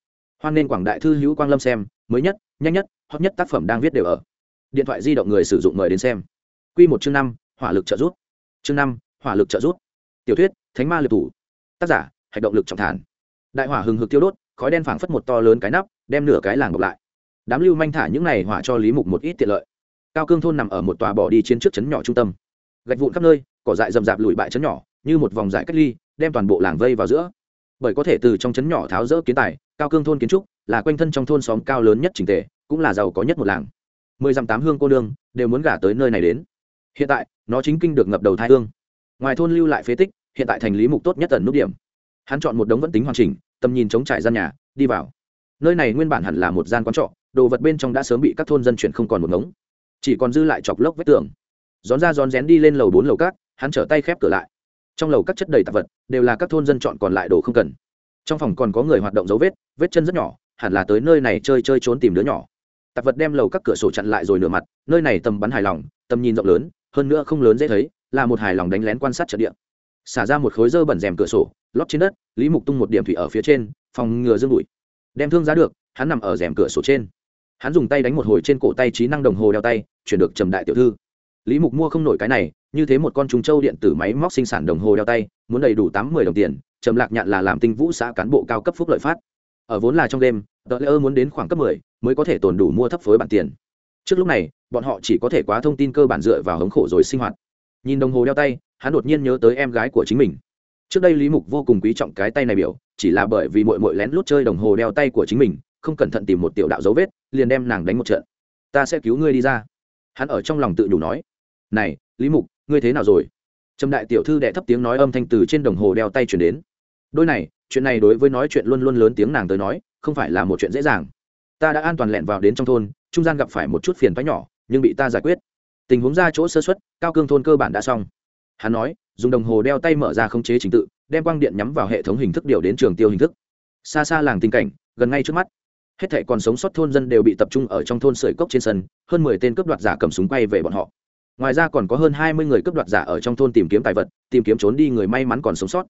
Hoan nên quảng đại thư hữu quang lâm xem, mới nhất, nhanh nhất hot nhất tác phẩm đang viết đều ở. Điện thoại di động người sử dụng mời đến xem. Q một chương năm, hỏa lực trợ giúp. Chương năm, hỏa lực trợ giúp. Tiểu thuyết, thánh ma liệt thủ. Tác giả, hạch động lực trọng thản. Đại hỏa hừng hực tiêu đốt, khói đen phảng phất một to lớn cái nắp, đem nửa cái làng bọc lại. Đám lưu manh thả những này hỏa cho lý mục một ít tiện lợi. Cao cương thôn nằm ở một tòa bỏ đi chiến trước chấn nhỏ trung tâm. Gạch vụn khắp nơi, cỏ dại rậm rạp lùi bại chấn nhỏ, như một vòng dải cách ly, đem toàn bộ làng vây vào giữa. Bởi có thể từ trong chấn nhỏ tháo rỡ kiến tài, cao cương thôn kiến trúc là quanh thân trong thôn xóm cao lớn nhất trình tề cũng là giàu có nhất một làng. Mười dặm tám hương cô nương đều muốn gả tới nơi này đến. Hiện tại, nó chính kinh được ngập đầu thai hương. Ngoài thôn lưu lại phế tích, hiện tại thành lý mục tốt nhất tần nút điểm. Hắn chọn một đống vẫn tính hoàn chỉnh, tầm nhìn chống trải gian nhà, đi vào. Nơi này nguyên bản hẳn là một gian quán trọ, đồ vật bên trong đã sớm bị các thôn dân chuyển không còn một ngống. Chỉ còn dư lại chọc lốc vách tường. Rón ra rón rén đi lên lầu bốn lầu cát hắn trở tay khép cửa lại. Trong lầu các chất đầy tạp vật, đều là các thôn dân chọn còn lại đồ không cần. Trong phòng còn có người hoạt động dấu vết vết chân rất nhỏ, hẳn là tới nơi này chơi chơi trốn tìm đứa nhỏ tạp vật đem lầu các cửa sổ chặn lại rồi nửa mặt, nơi này tầm bắn hài lòng, tầm nhìn rộng lớn, hơn nữa không lớn dễ thấy, là một hài lòng đánh lén quan sát trận địa. Xả ra một khối dơ bẩn rèm cửa sổ, lót trên đất, lý mục tung một điểm thủy ở phía trên, phòng ngừa dương bụi. Đem thương giá được, hắn nằm ở rèm cửa sổ trên. Hắn dùng tay đánh một hồi trên cổ tay trí năng đồng hồ đeo tay, chuyển được trầm đại tiểu thư. Lý mục mua không nổi cái này, như thế một con trùng châu điện tử máy móc sinh sản đồng hồ đeo tay, muốn đầy đủ tám mươi đồng tiền, trầm lạc nhạn là làm tinh vũ xã cán bộ cao cấp phúc lợi phát. Ở vốn là trong đêm tờ lễ ơ muốn đến khoảng cấp mười mới có thể tồn đủ mua thấp phối bản tiền. Trước lúc này, bọn họ chỉ có thể quá thông tin cơ bản dựa vào hống khổ rồi sinh hoạt. Nhìn đồng hồ đeo tay, hắn đột nhiên nhớ tới em gái của chính mình. Trước đây lý mục vô cùng quý trọng cái tay này biểu, chỉ là bởi vì mội mội lén lút chơi đồng hồ đeo tay của chính mình, không cẩn thận tìm một tiểu đạo dấu vết, liền đem nàng đánh một trận. Ta sẽ cứu ngươi đi ra. Hắn ở trong lòng tự đủ nói. Này, lý mục, ngươi thế nào rồi? Trầm đại tiểu thư đệ thấp tiếng nói âm thanh từ trên đồng hồ đeo tay chuyển đến. Đôi này, chuyện này đối với nói chuyện luôn luôn lớn tiếng nàng tới nói, không phải là một chuyện dễ dàng ta đã an toàn lẹn vào đến trong thôn, trung gian gặp phải một chút phiền toái nhỏ, nhưng bị ta giải quyết. Tình huống ra chỗ sơ xuất cao cương thôn cơ bản đã xong. Hắn nói, dùng đồng hồ đeo tay mở ra khống chế trình tự, đem quang điện nhắm vào hệ thống hình thức điều đến trường tiêu hình thức. Xa xa làng tình cảnh, gần ngay trước mắt. Hết thảy còn sống sót thôn dân đều bị tập trung ở trong thôn sưởi cốc trên sân, hơn mười tên cướp đoạt giả cầm súng quay về bọn họ. Ngoài ra còn có hơn hai mươi người cướp đoạt giả ở trong thôn tìm kiếm tài vật, tìm kiếm trốn đi người may mắn còn sống sót.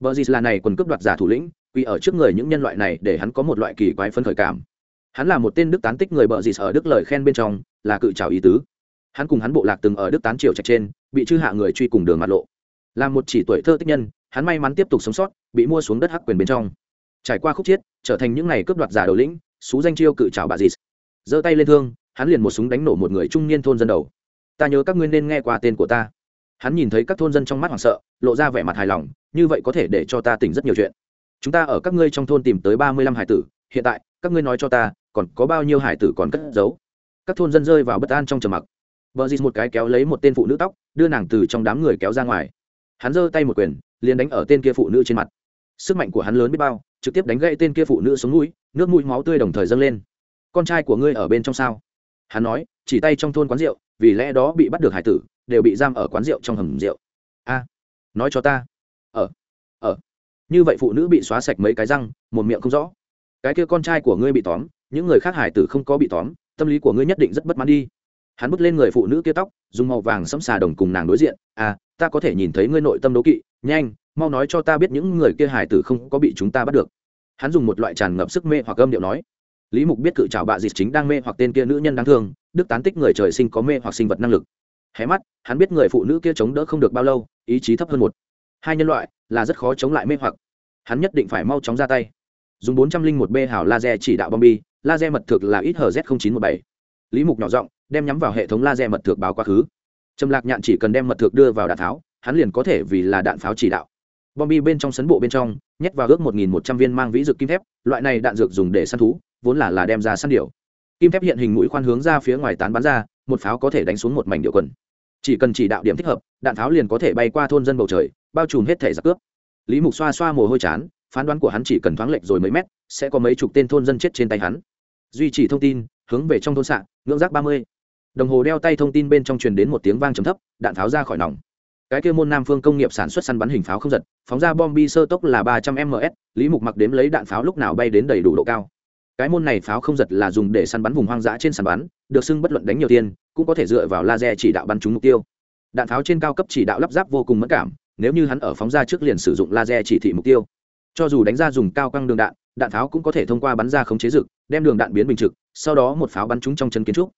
Vợ dì là này quần cướp đoạt giả thủ lĩnh quy ở trước người những nhân loại này để hắn có một loại kỳ quái phân khởi cảm hắn là một tên đức tán tích người bợ dì ở đức lời khen bên trong, là cự trào ý tứ. Hắn cùng hắn bộ lạc từng ở đức tán triều trạch trên, bị chư hạ người truy cùng đường mặt lộ. Là một chỉ tuổi thơ tích nhân, hắn may mắn tiếp tục sống sót, bị mua xuống đất hắc quyền bên trong. Trải qua khúc chiết, trở thành những ngày cướp đoạt giả đầu lĩnh, xú danh chiêu cự trào bà dì giơ tay lên thương, hắn liền một súng đánh nổ một người trung niên thôn dân đầu. Ta nhớ các ngươi nên nghe qua tên của ta. Hắn nhìn thấy các thôn dân trong mắt hoảng sợ, lộ ra vẻ mặt hài lòng, như vậy có thể để cho ta tỉnh rất nhiều chuyện. Chúng ta ở các ngươi trong thôn tìm tới ba mươi lăm hải tử, hiện tại, các ngươi nói cho ta còn có bao nhiêu hải tử còn cất giấu? Các thôn dân rơi vào bất an trong trầm mặc. Vợ dịt một cái kéo lấy một tên phụ nữ tóc, đưa nàng từ trong đám người kéo ra ngoài. Hắn giơ tay một quyền, liền đánh ở tên kia phụ nữ trên mặt. Sức mạnh của hắn lớn biết bao, trực tiếp đánh gãy tên kia phụ nữ xuống mũi nước mũi máu tươi đồng thời dâng lên. Con trai của ngươi ở bên trong sao? Hắn nói, chỉ tay trong thôn quán rượu, vì lẽ đó bị bắt được hải tử, đều bị giam ở quán rượu trong hầm rượu. A, nói cho ta. Ở ở như vậy phụ nữ bị xóa sạch mấy cái răng, một miệng không rõ. Cái kia con trai của ngươi bị tóm những người khác hải tử không có bị tóm, tâm lý của ngươi nhất định rất bất mãn đi. Hắn bước lên người phụ nữ kia tóc, dùng màu vàng sẫm xà đồng cùng nàng đối diện à ta có thể nhìn thấy ngươi nội tâm đố kỵ, nhanh, mau nói cho ta biết những người kia hải tử không có bị chúng ta bắt được. Hắn dùng một loại tràn ngập sức mê hoặc âm điệu nói. Lý mục biết cự trào bạ dịt chính đang mê hoặc tên kia nữ nhân đáng thương, đức tán tích người trời sinh có mê hoặc sinh vật năng lực. Hé mắt, hắn biết người phụ nữ kia chống đỡ không được bao lâu, ý chí thấp hơn một. Hai nhân loại là rất khó chống lại mê hoặc. Hắn nhất định phải mau chóng ra tay dùng bốn trăm linh một b hào laser chỉ đạo bom bi laser mật thực là ít hz chín một bảy. Lý mục nhỏ giọng, đem nhắm vào hệ thống laser mật thực báo quá khứ. Trầm lạc nhạn chỉ cần đem mật thực đưa vào đạn pháo, hắn liền có thể vì là đạn pháo chỉ đạo. Bom bi bên trong sấn bộ bên trong, nhét vào ước một nghìn một trăm viên mang vĩ dược kim thép, loại này đạn dược dùng để săn thú, vốn là là đem ra săn điệu kim thép hiện hình mũi khoan hướng ra phía ngoài tán bắn ra, một pháo có thể đánh xuống một mảnh điệu quần. Chỉ cần chỉ đạo điểm thích hợp, đạn pháo liền có thể bay qua thôn dân bầu trời, bao trùm hết thể giặc cướp. Lý mục xoa xoa mồ hôi chán phán đoán của hắn chỉ cần thoáng lệch rồi mấy mét, sẽ có mấy chục tên thôn dân chết trên tay hắn. Duy trì thông tin, hướng về trong thôn xạ, ngưỡng rác ba mươi. Đồng hồ đeo tay thông tin bên trong truyền đến một tiếng vang trầm thấp, đạn pháo ra khỏi nòng. Cái kia môn nam phương công nghiệp sản xuất săn bắn hình pháo không giật, phóng ra bom bi sơ tốc là ba trăm ms lý mục mặc đếm lấy đạn pháo lúc nào bay đến đầy đủ độ cao. Cái môn này pháo không giật là dùng để săn bắn vùng hoang dã trên sàn bắn, được xưng bất luận đánh nhiều tiền, cũng có thể dựa vào laser chỉ đạo bắn trúng mục tiêu. Đạn pháo trên cao cấp chỉ đạo lắp ráp vô cùng mất cảm, nếu như hắn ở phóng ra trước liền sử dụng laser chỉ thị mục tiêu cho dù đánh ra dùng cao căng đường đạn đạn pháo cũng có thể thông qua bắn ra khống chế rực đem đường đạn biến bình trực, sau đó một pháo bắn trúng trong chân kiến trúc.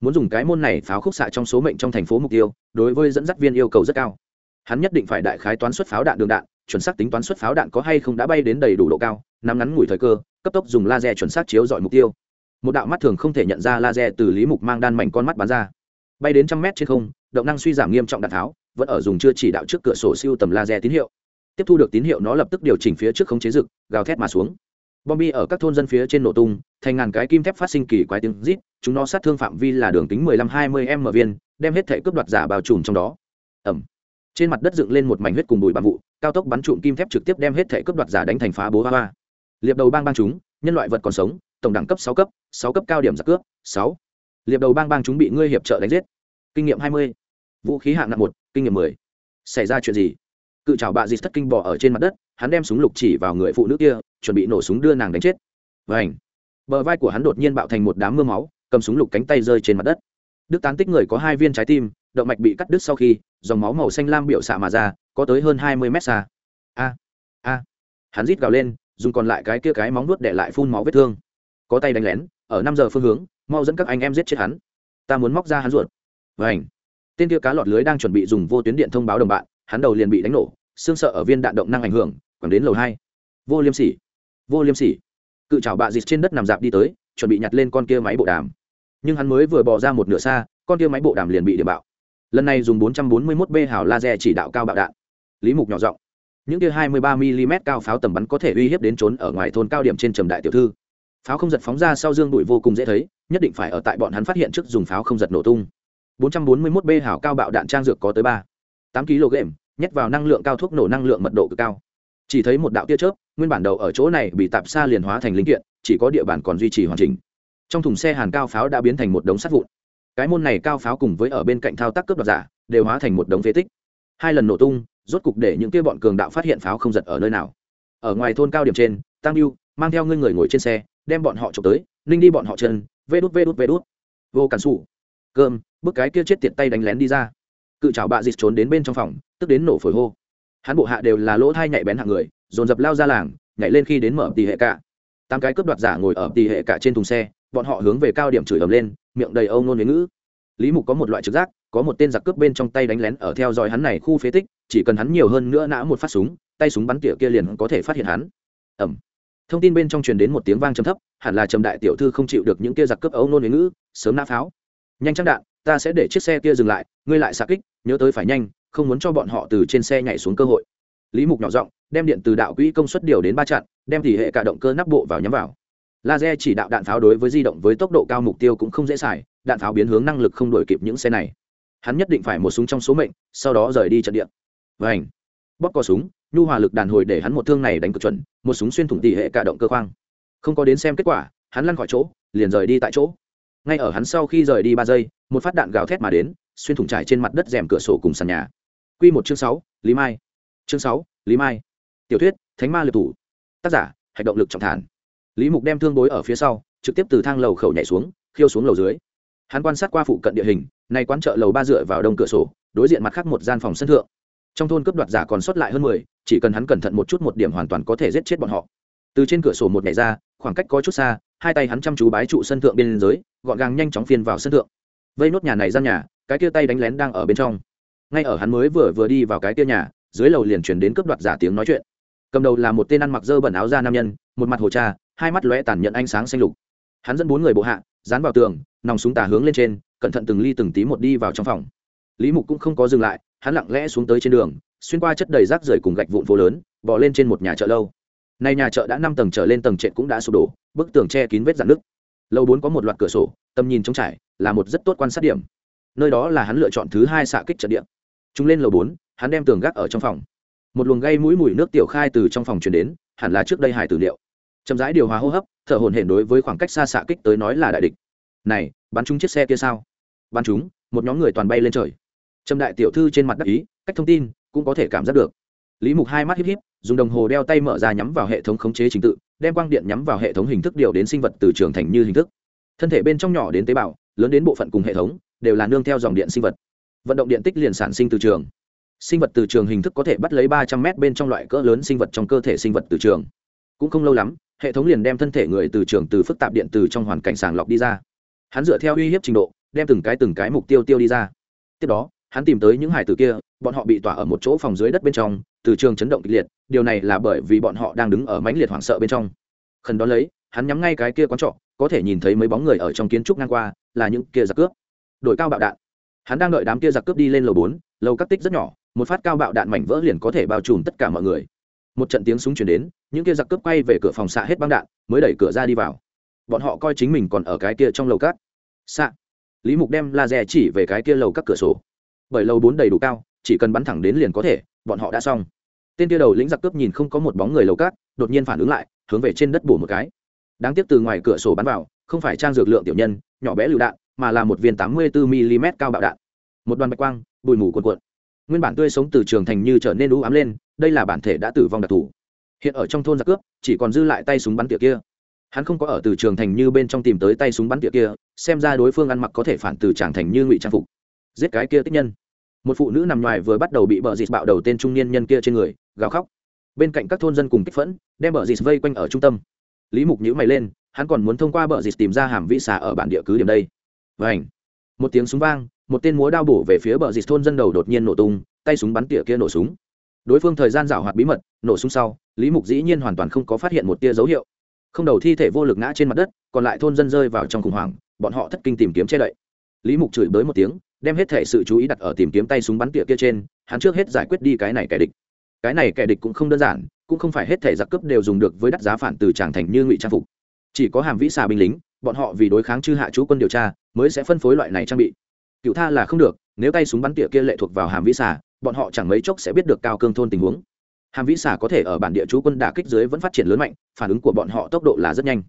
Muốn dùng cái môn này pháo khúc xạ trong số mệnh trong thành phố mục tiêu, đối với dẫn dắt viên yêu cầu rất cao. Hắn nhất định phải đại khái toán xuất pháo đạn đường đạn, chuẩn xác tính toán xuất pháo đạn có hay không đã bay đến đầy đủ độ cao, nắm ngắn ngủi thời cơ, cấp tốc dùng laser chuẩn xác chiếu dọi mục tiêu. Một đạo mắt thường không thể nhận ra laser từ lý mục mang đan mảnh con mắt bắn ra. Bay đến trăm mét trên không, động năng suy giảm nghiêm trọng đạn tháo, vẫn ở dùng chưa chỉ đạo trước cửa sổ siêu tầm laser tín hiệu tiếp thu được tín hiệu nó lập tức điều chỉnh phía trước khống chế rực, gào thét mà xuống. Bom bi ở các thôn dân phía trên nổ tung, thành ngàn cái kim thép phát sinh kỳ quái tiếng rít, chúng nó sát thương phạm vi là đường kính 15-20 m viên, đem hết thể cướp đoạt giả bao trùm trong đó. Ẩm. Trên mặt đất dựng lên một mảnh huyết cùng bụi bạm vụ, cao tốc bắn trụm kim thép trực tiếp đem hết thể cướp đoạt giả đánh thành phá bố hoa hoa. Liệp đầu bang bang chúng, nhân loại vật còn sống, tổng đẳng cấp sáu cấp sáu cấp cao điểm giặc cướp, sáu. Liệp đầu bang bang chúng bị ngươi hiệp trợ đánh giết. Kinh nghiệm hai mươi. Vũ khí hạng nặng một, kinh nghiệm mười. Xảy ra chuyện gì? Cự trào bạ dịt thất kinh bỏ ở trên mặt đất, hắn đem súng lục chỉ vào người phụ nữ kia, chuẩn bị nổ súng đưa nàng đánh chết. Vảnh bờ vai của hắn đột nhiên bạo thành một đám mưa máu, cầm súng lục cánh tay rơi trên mặt đất. Đức tán tích người có hai viên trái tim, động mạch bị cắt đứt sau khi, dòng máu màu xanh lam biểu xạ mà ra, có tới hơn hai mươi mét xa. A a. Hắn rít gào lên, dùng còn lại cái kia cái móng nuốt để lại phun máu vết thương. Có tay đánh lén, ở năm giờ phương hướng, mau dẫn các anh em giết chết hắn. Ta muốn móc ra hắn ruột. Vảnh tên kia cá lọt lưới đang chuẩn bị dùng vô tuyến điện thông báo đồng bạn hắn đầu liền bị đánh nổ, xương sợ ở viên đạn động năng ảnh hưởng, quẳng đến lầu hai. Vô liêm sỉ, vô liêm sỉ. Cự chảo bạ dịt trên đất nằm dạp đi tới, chuẩn bị nhặt lên con kia máy bộ đàm. Nhưng hắn mới vừa bỏ ra một nửa xa, con kia máy bộ đàm liền bị điểm bạo. Lần này dùng 441 b hào laser chỉ đạo cao bạo đạn. Lý mục nhỏ giọng, những kia 23 mm cao pháo tầm bắn có thể uy hiếp đến trốn ở ngoài thôn cao điểm trên trầm đại tiểu thư. Pháo không giật phóng ra sau dương đuổi vô cùng dễ thấy, nhất định phải ở tại bọn hắn phát hiện trước dùng pháo không giật nổ tung. 441 b hào cao bạo đạn trang dược có tới ba tám kg nhét vào năng lượng cao thuốc nổ năng lượng mật độ cực cao. Chỉ thấy một đạo tia chớp, nguyên bản đầu ở chỗ này bị tạp xa liền hóa thành linh kiện, chỉ có địa bàn còn duy trì hoàn chỉnh. Trong thùng xe hàn cao pháo đã biến thành một đống sắt vụn. Cái môn này cao pháo cùng với ở bên cạnh thao tác cướp đoạt giả, đều hóa thành một đống phế tích. Hai lần nổ tung, rốt cục để những kia bọn cường đạo phát hiện pháo không giật ở nơi nào. Ở ngoài thôn cao điểm trên tăng lưu mang theo ngươi người ngồi trên xe, đem bọn họ trộm tới, ninh đi bọn họ chân, vê đút vê đút vê đút. Vô cản xù cơm bức cái kia chết tiện tay đánh lén đi ra cự chảo bạ dịt trốn đến bên trong phòng, tức đến nổ phổi hô. Hắn bộ hạ đều là lỗ thai nhạy bén hạng người, dồn dập lao ra làng, nhảy lên khi đến mở tỷ hệ cả. Tám cái cướp đoạt giả ngồi ở tỷ hệ cả trên thùng xe, bọn họ hướng về cao điểm chửi ầm lên, miệng đầy âu nôn với ngữ. Lý mục có một loại trực giác, có một tên giặc cướp bên trong tay đánh lén ở theo dõi hắn này khu phế tích, chỉ cần hắn nhiều hơn nữa nã một phát súng, tay súng bắn tỉa kia liền có thể phát hiện hắn. Ẩm thông tin bên trong truyền đến một tiếng vang trầm thấp, hẳn là trầm đại tiểu thư không chịu được những kia giặc cướp âu nôn với ngữ, sớm nã pháo. Nhanh chắc đạn ta sẽ để chiếc xe kia dừng lại, ngươi lại xạ kích, nhớ tới phải nhanh, không muốn cho bọn họ từ trên xe nhảy xuống cơ hội. Lý mục nhỏ giọng, đem điện từ đạo quỹ công suất điều đến ba chặn, đem tỉ hệ cả động cơ nắp bộ vào nhắm vào. Laser chỉ đạo đạn pháo đối với di động với tốc độ cao mục tiêu cũng không dễ xài, đạn pháo biến hướng năng lực không đổi kịp những xe này. Hắn nhất định phải một súng trong số mệnh, sau đó rời đi trận địa. Và ảnh bóp cò súng, nhu hòa lực đàn hồi để hắn một thương này đánh cực chuẩn, một súng xuyên thủng tỉ hệ cả động cơ khoang. Không có đến xem kết quả, hắn lăn khỏi chỗ, liền rời đi tại chỗ ngay ở hắn sau khi rời đi ba giây, một phát đạn gào thét mà đến, xuyên thủng trải trên mặt đất rèm cửa sổ cùng sàn nhà. Q một chương sáu, lý mai. Chương sáu, lý mai. Tiểu thuyết, thánh ma liệt thủ. Tác giả, hạch động lực trọng thản. Lý mục đem thương bối ở phía sau, trực tiếp từ thang lầu khẩu nhảy xuống, khiêu xuống lầu dưới. Hắn quan sát qua phụ cận địa hình, nay quán chợ lầu ba dựa vào đông cửa sổ, đối diện mặt khác một gian phòng sân thượng. Trong thôn cướp đoạt giả còn sót lại hơn mười, chỉ cần hắn cẩn thận một chút một điểm hoàn toàn có thể giết chết bọn họ. Từ trên cửa sổ một nhảy ra, khoảng cách có chút xa hai tay hắn chăm chú bái trụ sân thượng bên dưới, gọn gàng nhanh chóng phiên vào sân thượng. Vây nốt nhà này ra nhà, cái kia tay đánh lén đang ở bên trong. Ngay ở hắn mới vừa vừa đi vào cái kia nhà, dưới lầu liền chuyển đến cướp đoạt giả tiếng nói chuyện. Cầm đầu là một tên ăn mặc dơ bẩn áo da nam nhân, một mặt hồ cha, hai mắt lóe tàn nhận ánh sáng xanh lục. Hắn dẫn bốn người bộ hạ, dán vào tường, nòng súng tà hướng lên trên, cẩn thận từng ly từng tí một đi vào trong phòng. Lý mục cũng không có dừng lại, hắn lặng lẽ xuống tới trên đường, xuyên qua chất đầy rác rưởi cùng gạch vụn phố lớn bỏ lên trên một nhà chợ lâu này nhà chợ đã năm tầng trở lên tầng trệt cũng đã sụp đổ, bức tường che kín vết rạn nứt. Lầu bốn có một loạt cửa sổ, tầm nhìn trống trải, là một rất tốt quan sát điểm. Nơi đó là hắn lựa chọn thứ hai xạ kích trận địa. Chúng lên lầu bốn, hắn đem tường gác ở trong phòng. Một luồng gây mũi mùi nước tiểu khai từ trong phòng truyền đến, hẳn là trước đây hải tử liệu chậm rãi điều hòa hô hấp, thở hổn hển đối với khoảng cách xa xạ kích tới nói là đại địch. Này, bắn chúng chiếc xe kia sao? Bắn chúng một nhóm người toàn bay lên trời. Trầm đại tiểu thư trên mặt đắc ý, cách thông tin cũng có thể cảm giác được lý mục hai mắt híp híp, dùng đồng hồ đeo tay mở ra nhắm vào hệ thống khống chế trình tự, đem quang điện nhắm vào hệ thống hình thức điều đến sinh vật từ trường thành như hình thức. Thân thể bên trong nhỏ đến tế bào, lớn đến bộ phận cùng hệ thống, đều là nương theo dòng điện sinh vật. Vận động điện tích liền sản sinh từ trường. Sinh vật từ trường hình thức có thể bắt lấy ba trăm m bên trong loại cỡ lớn sinh vật trong cơ thể sinh vật từ trường. Cũng không lâu lắm, hệ thống liền đem thân thể người từ trường từ phức tạp điện từ trong hoàn cảnh sàng lọc đi ra. Hắn dựa theo uy hiếp trình độ, đem từng cái từng cái mục tiêu tiêu đi ra. Tiếp đó hắn tìm tới những hải tử kia, bọn họ bị tỏa ở một chỗ phòng dưới đất bên trong, từ trường chấn động kịch liệt, điều này là bởi vì bọn họ đang đứng ở mãnh liệt hoảng sợ bên trong. Khẩn đó lấy, hắn nhắm ngay cái kia quán trọ, có thể nhìn thấy mấy bóng người ở trong kiến trúc ngang qua, là những kia giặc cướp. Đội cao bạo đạn. Hắn đang đợi đám kia giặc cướp đi lên lầu bốn, lầu các tích rất nhỏ, một phát cao bạo đạn mảnh vỡ liền có thể bao trùm tất cả mọi người. Một trận tiếng súng chuyển đến, những kia giặc cướp quay về cửa phòng xạ hết băng đạn, mới đẩy cửa ra đi vào. Bọn họ coi chính mình còn ở cái kia trong lầu cát xạ. Lý mục đem laser chỉ về cái kia lầu các cửa sổ bởi lầu bốn đầy đủ cao, chỉ cần bắn thẳng đến liền có thể, bọn họ đã xong. Tên kia đầu lĩnh giặc cướp nhìn không có một bóng người lầu cát, đột nhiên phản ứng lại, hướng về trên đất bổ một cái. Đáng tiếc từ ngoài cửa sổ bắn vào, không phải trang dược lượng tiểu nhân, nhỏ bé lựu đạn, mà là một viên tám mươi bốn mm cao bạo đạn. Một đoàn bạch quang, bụi mù cuộn cuộn. Nguyên bản tươi sống từ trường thành như trở nên u ám lên, đây là bản thể đã tử vong đặc thù. Hiện ở trong thôn giặc cướp, chỉ còn dư lại tay súng bắn tỉa kia. Hắn không có ở từ trường thành như bên trong tìm tới tay súng bắn tỉa kia, xem ra đối phương ăn mặc có thể phản từ tràng thành như ngụy trang phục giết cái kia tích nhân. Một phụ nữ nằm ngoài vừa bắt đầu bị bờ dịt bạo đầu tên trung niên nhân kia trên người, gào khóc. Bên cạnh các thôn dân cùng kích phẫn, đem bờ dịt vây quanh ở trung tâm. Lý mục nhữ mày lên, hắn còn muốn thông qua bờ dịt tìm ra hàm vĩ xà ở bản địa cứ điểm đây. Và ảnh một tiếng súng vang, một tên múa đao bổ về phía bờ dịt thôn dân đầu đột nhiên nổ tung, tay súng bắn tỉa kia nổ súng. Đối phương thời gian rảo hoạt bí mật, nổ súng sau, lý mục dĩ nhiên hoàn toàn không có phát hiện một tia dấu hiệu. Không đầu thi thể vô lực ngã trên mặt đất, còn lại thôn dân rơi vào trong khủng hoảng, bọn họ thất kinh tìm kiếm che đậy. Lý mục chửi bới một tiếng đem hết thể sự chú ý đặt ở tìm kiếm tay súng bắn tỉa kia trên, hắn trước hết giải quyết đi cái này kẻ địch. Cái này kẻ địch cũng không đơn giản, cũng không phải hết thể giặc cướp đều dùng được với đắt giá phản từ tràng thành như ngụy trang phục. Chỉ có hàm vĩ xà binh lính, bọn họ vì đối kháng chư hạ chú quân điều tra, mới sẽ phân phối loại này trang bị. Cựu tha là không được, nếu tay súng bắn tỉa kia lệ thuộc vào hàm vĩ xà, bọn họ chẳng mấy chốc sẽ biết được cao cương thôn tình huống. Hàm vĩ xà có thể ở bản địa chú quân đả kích dưới vẫn phát triển lớn mạnh, phản ứng của bọn họ tốc độ là rất nhanh.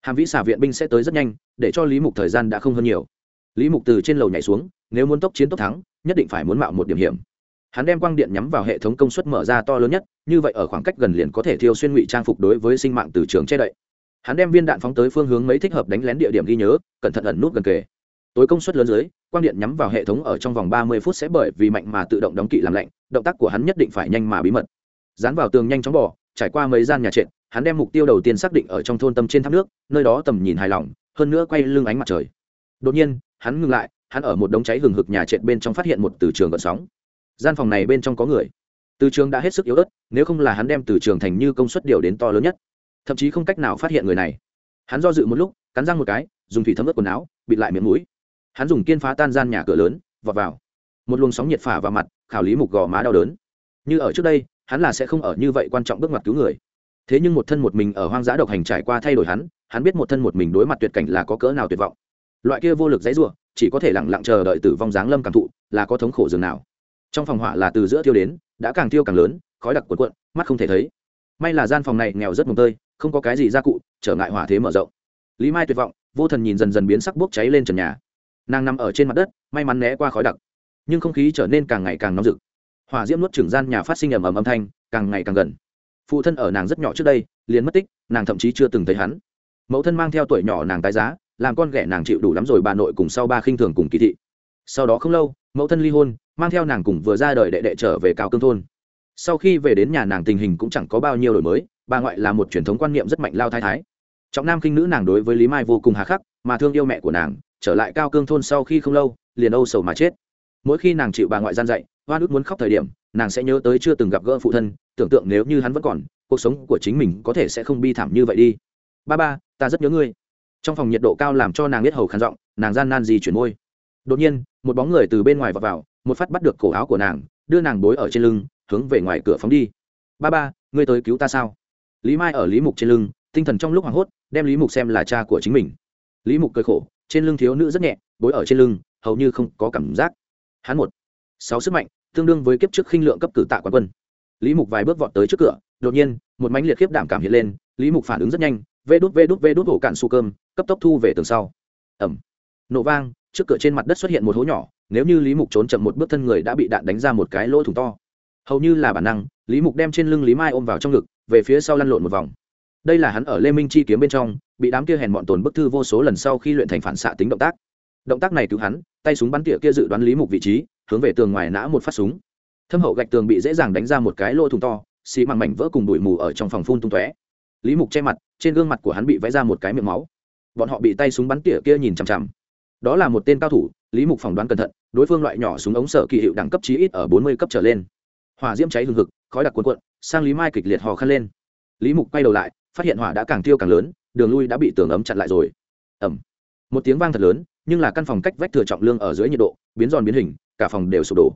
Hàm vĩ xà viện binh sẽ tới rất nhanh, để cho lý mục thời gian đã không hơn nhiều lý mục từ trên lầu nhảy xuống, nếu muốn tốc chiến tốc thắng, nhất định phải muốn mạo một điểm hiểm. Hắn đem quang điện nhắm vào hệ thống công suất mở ra to lớn nhất, như vậy ở khoảng cách gần liền có thể thiêu xuyên ngụy trang phục đối với sinh mạng từ trường che đậy. Hắn đem viên đạn phóng tới phương hướng mấy thích hợp đánh lén địa điểm ghi nhớ, cẩn thận ẩn nút gần kề. Tối công suất lớn dưới, quang điện nhắm vào hệ thống ở trong vòng ba mươi phút sẽ bởi vì mạnh mà tự động đóng kỵ làm lạnh, động tác của hắn nhất định phải nhanh mà bí mật. Dán vào tường nhanh chóng bỏ, trải qua mấy gian nhà trệt, hắn đem mục tiêu đầu tiên xác định ở trong thôn tâm trên tháp nước, nơi đó tầm nhìn hài lòng, hơn nữa quay lưng ánh mặt trời. Đột nhiên hắn ngừng lại, hắn ở một đống cháy hừng hực nhà trệt bên trong phát hiện một từ trường gợn sóng. Gian phòng này bên trong có người. Từ trường đã hết sức yếu ớt, nếu không là hắn đem từ trường thành như công suất điều đến to lớn nhất. Thậm chí không cách nào phát hiện người này. Hắn do dự một lúc, cắn răng một cái, dùng thủy thấm ướt quần áo, bịt lại miệng mũi. Hắn dùng kiên phá tan gian nhà cửa lớn, vọt vào. Một luồng sóng nhiệt phả vào mặt, khảo lý mục gò má đau đớn. Như ở trước đây, hắn là sẽ không ở như vậy quan trọng bước ngoặt cứu người. Thế nhưng một thân một mình ở hoang dã độc hành trải qua thay đổi hắn hắn biết một thân một mình đối mặt tuyệt cảnh là có cỡ nào tuyệt vọng loại kia vô lực dãy ruộng chỉ có thể lẳng lặng chờ đợi tử vong giáng lâm cảm thụ, là có thống khổ dường nào. Trong phòng hỏa là từ giữa thiêu đến, đã càng thiêu càng lớn, khói đặc cuộn cuộn, mắt không thể thấy. May là gian phòng này nghèo rất mồm tơi, không có cái gì gia cụ, trở ngại hỏa thế mở rộng. Lý mai tuyệt vọng, vô thần nhìn dần dần biến sắc bốc cháy lên trần nhà. Nàng nằm ở trên mặt đất, may mắn né qua khói đặc. Nhưng không khí trở nên càng ngày càng nóng rực. Hỏa diễm nuốt chửng gian nhà phát sinh ầm ầm âm thanh, càng ngày càng gần. Phụ thân ở nàng rất nhỏ trước đây, liền mất tích, nàng thậm chí chưa từng thấy hắn. Mẫu thân mang theo tuổi nhỏ nàng tái giá làm con ghẻ nàng chịu đủ lắm rồi bà nội cùng sau ba khinh thường cùng kỳ thị. Sau đó không lâu, mẫu thân ly hôn, mang theo nàng cùng vừa ra đời đệ đệ trở về cao cương thôn. Sau khi về đến nhà nàng tình hình cũng chẳng có bao nhiêu đổi mới, bà ngoại là một truyền thống quan niệm rất mạnh lao thái thái. Trọng nam khinh nữ nàng đối với lý mai vô cùng hà khắc, mà thương yêu mẹ của nàng, trở lại cao cương thôn sau khi không lâu, liền âu sầu mà chết. Mỗi khi nàng chịu bà ngoại gian dạy hoan ức muốn khóc thời điểm, nàng sẽ nhớ tới chưa từng gặp gỡ phụ thân, tưởng tượng nếu như hắn vẫn còn, cuộc sống của chính mình có thể sẽ không bi thảm như vậy đi. Ba ba, ta rất nhớ ngươi trong phòng nhiệt độ cao làm cho nàng biết hầu khàn giọng nàng gian nan gì chuyển môi. Đột nhiên một bóng người từ bên ngoài vào, vào một phát bắt được cổ áo của nàng đưa nàng bối ở trên lưng hướng về ngoài cửa phóng đi. Ba ba ngươi tới cứu ta sao? Lý mai ở lý mục trên lưng tinh thần trong lúc hoảng hốt đem lý mục xem là cha của chính mình. Lý mục cười khổ trên lưng thiếu nữ rất nhẹ bối ở trên lưng hầu như không có cảm giác. Hắn một sáu sức mạnh tương đương với kiếp trước khinh lượng cấp cử tạ quán quân. Lý mục vài bước vọt tới trước cửa đột nhiên một mánh liệt khiếp đảm cảm hiện lên lý mục phản ứng rất nhanh vê đút vê đút vê đút hổ cạn su cơm, cấp tốc thu về tường sau. Ẩm. Nổ vang, trước cửa trên mặt đất xuất hiện một hố nhỏ, nếu như lý mục trốn chậm một bước thân người đã bị đạn đánh ra một cái lỗ thủng to. Hầu như là bản năng, lý mục đem trên lưng lý mai ôm vào trong ngực, về phía sau lăn lộn một vòng. Đây là hắn ở lê minh chi kiếm bên trong, bị đám kia hèn bọn tồn bức thư vô số lần sau khi luyện thành phản xạ tính động tác. Động tác này cứu hắn, tay súng bắn tỉa kia dự đoán lý mục vị trí, hướng về tường ngoài nã một phát súng. Thâm hậu gạch tường bị dễ dàng đánh ra một cái lỗ thủng to xì măng mảnh vỡ cùng bụi mù ở trong phòng phun tung tóe lý mục che mặt, trên gương mặt của hắn bị vẽ ra một cái miệng máu. Bọn họ bị tay súng bắn tỉa kia nhìn chằm chằm. Đó là một tên cao thủ, lý mục phỏng đoán cẩn thận, đối phương loại nhỏ súng ống sở kỳ hiệu đẳng cấp chí ít ở bốn mươi cấp trở lên. Hỏa diễm cháy hừng hực, khói đặc cuồn cuộn, sang lý mai kịch liệt hò khăn lên. Lý mục quay đầu lại, phát hiện hỏa đã càng tiêu càng lớn, đường lui đã bị tường ấm chặn lại rồi. Ẩm một tiếng vang thật lớn, nhưng là căn phòng cách vách thừa trọng lương ở dưới nhiệt độ, biến giòn biến hình, cả phòng đều sụp đổ.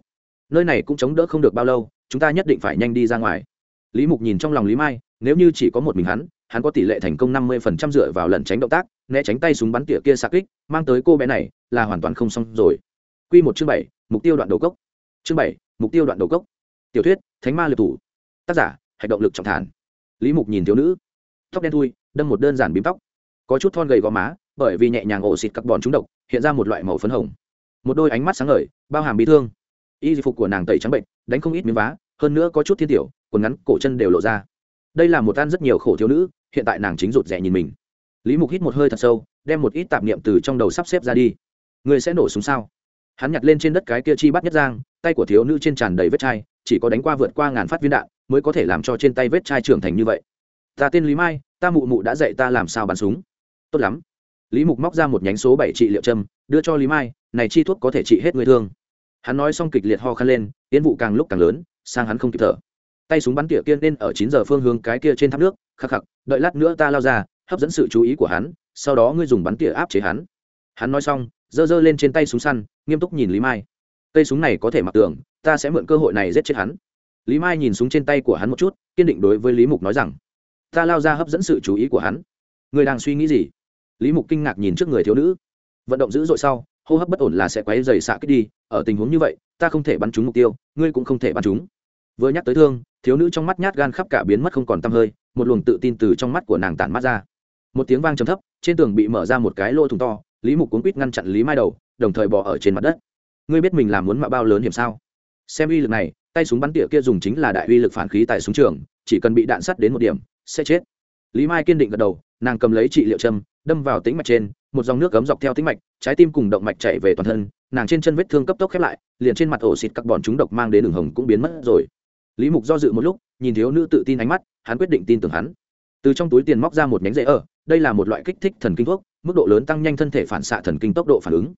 Nơi này cũng chống đỡ không được bao lâu, chúng ta nhất định phải nhanh đi ra ngoài. Lý mục nhìn trong lòng lý mai nếu như chỉ có một mình hắn hắn có tỷ lệ thành công năm mươi phần trăm dựa vào lần tránh động tác, né tránh tay súng bắn tỉa kia xa kích, mang tới cô bé này là hoàn toàn không xong rồi. Q một chương bảy, mục tiêu đoạn đầu cốc. Chương bảy, mục tiêu đoạn đầu cốc. Tiểu thuyết, thánh ma liệt thủ. Tác giả, hạch động lực trọng thản. Lý mục nhìn thiếu nữ. Tóc đen thui, đâm một đơn giản bím tóc. Có chút thon gầy gò má, bởi vì nhẹ nhàng ổ xịt các bòn trúng độc, hiện ra một loại màu phấn hồng. Một đôi ánh mắt sáng ngời, bao hàm bị thương. Y phục của nàng tẩy trắng bệnh, đánh không ít miếng vá, hơn nữa có chút thiên tiểu, quần ngắn, cổ chân đều lộ ra đây là một tan rất nhiều khổ thiếu nữ, hiện tại nàng chính rụt rè nhìn mình. Lý mục hít một hơi thật sâu, đem một ít tạp niệm từ trong đầu sắp xếp ra đi. Người sẽ nổ súng sao? Hắn nhặt lên trên đất cái kia chi bắt nhất giang, tay của thiếu nữ trên tràn đầy vết chai, chỉ có đánh qua vượt qua ngàn phát viên đạn, mới có thể làm cho trên tay vết chai trưởng thành như vậy. Ta tên lý mai, ta mụ mụ đã dạy ta làm sao bắn súng. Tốt lắm. Lý mục móc ra một nhánh số bảy trị liệu châm, đưa cho lý mai, này chi thuốc có thể trị hết người thương. Hắn nói xong kịch liệt ho khăn lên, tiến vụ càng lúc càng lớn, sang hắn không kịp thở tay súng bắn tỉa kia nên ở chín giờ phương hướng cái kia trên tháp nước, khắc khắc, đợi lát nữa ta lao ra, hấp dẫn sự chú ý của hắn, sau đó ngươi dùng bắn tỉa áp chế hắn. Hắn nói xong, giơ giơ lên trên tay súng săn, nghiêm túc nhìn lý mai. Cây súng này có thể mặc tưởng ta sẽ mượn cơ hội này giết chết hắn. Lý mai nhìn súng trên tay của hắn một chút, kiên định đối với lý mục nói rằng, ta lao ra hấp dẫn sự chú ý của hắn. Người đang suy nghĩ gì? Lý mục kinh ngạc nhìn trước người thiếu nữ. Vận động dữ dội sau, hô hấp bất ổn là sẽ quấy dày xạ kích đi, ở tình huống như vậy, ta không thể bắn trúng mục tiêu, ngươi cũng không thể bắn trúng. Vừa nhắc tới thương thiếu nữ trong mắt nhát gan khắp cả biến mất không còn t hơi, một luồng tự tin từ trong mắt của nàng tản mắt ra. Một tiếng vang trầm thấp, trên tường bị mở ra một cái lỗ thùng to, lý mục cuốn quýt ngăn chặn lý mai đầu, đồng thời bỏ ở trên mặt đất. Ngươi biết mình làm muốn mạo bao lớn hiểm sao? Xem uy lực này, tay súng bắn tỉa kia dùng chính là đại uy lực phản khí tại súng trường, chỉ cần bị đạn sắt đến một điểm, sẽ chết. Lý mai kiên định gật đầu, nàng cầm lấy trị liệu châm, đâm vào tĩnh mạch trên, một dòng nước cấm dọc theo tĩnh mạch, trái tim cùng động mạch chạy về toàn thân, nàng trên chân vết thương cấp tốc khép lại, liền trên mặt ổ xịt các bọn chúng độc mang đến đường hồng cũng biến mất rồi lý mục do dự một lúc, nhìn thiếu nữ tự tin ánh mắt, hắn quyết định tin tưởng hắn. Từ trong túi tiền móc ra một nhánh rễ ở, đây là một loại kích thích thần kinh thuốc, mức độ lớn tăng nhanh thân thể phản xạ thần kinh tốc độ phản ứng.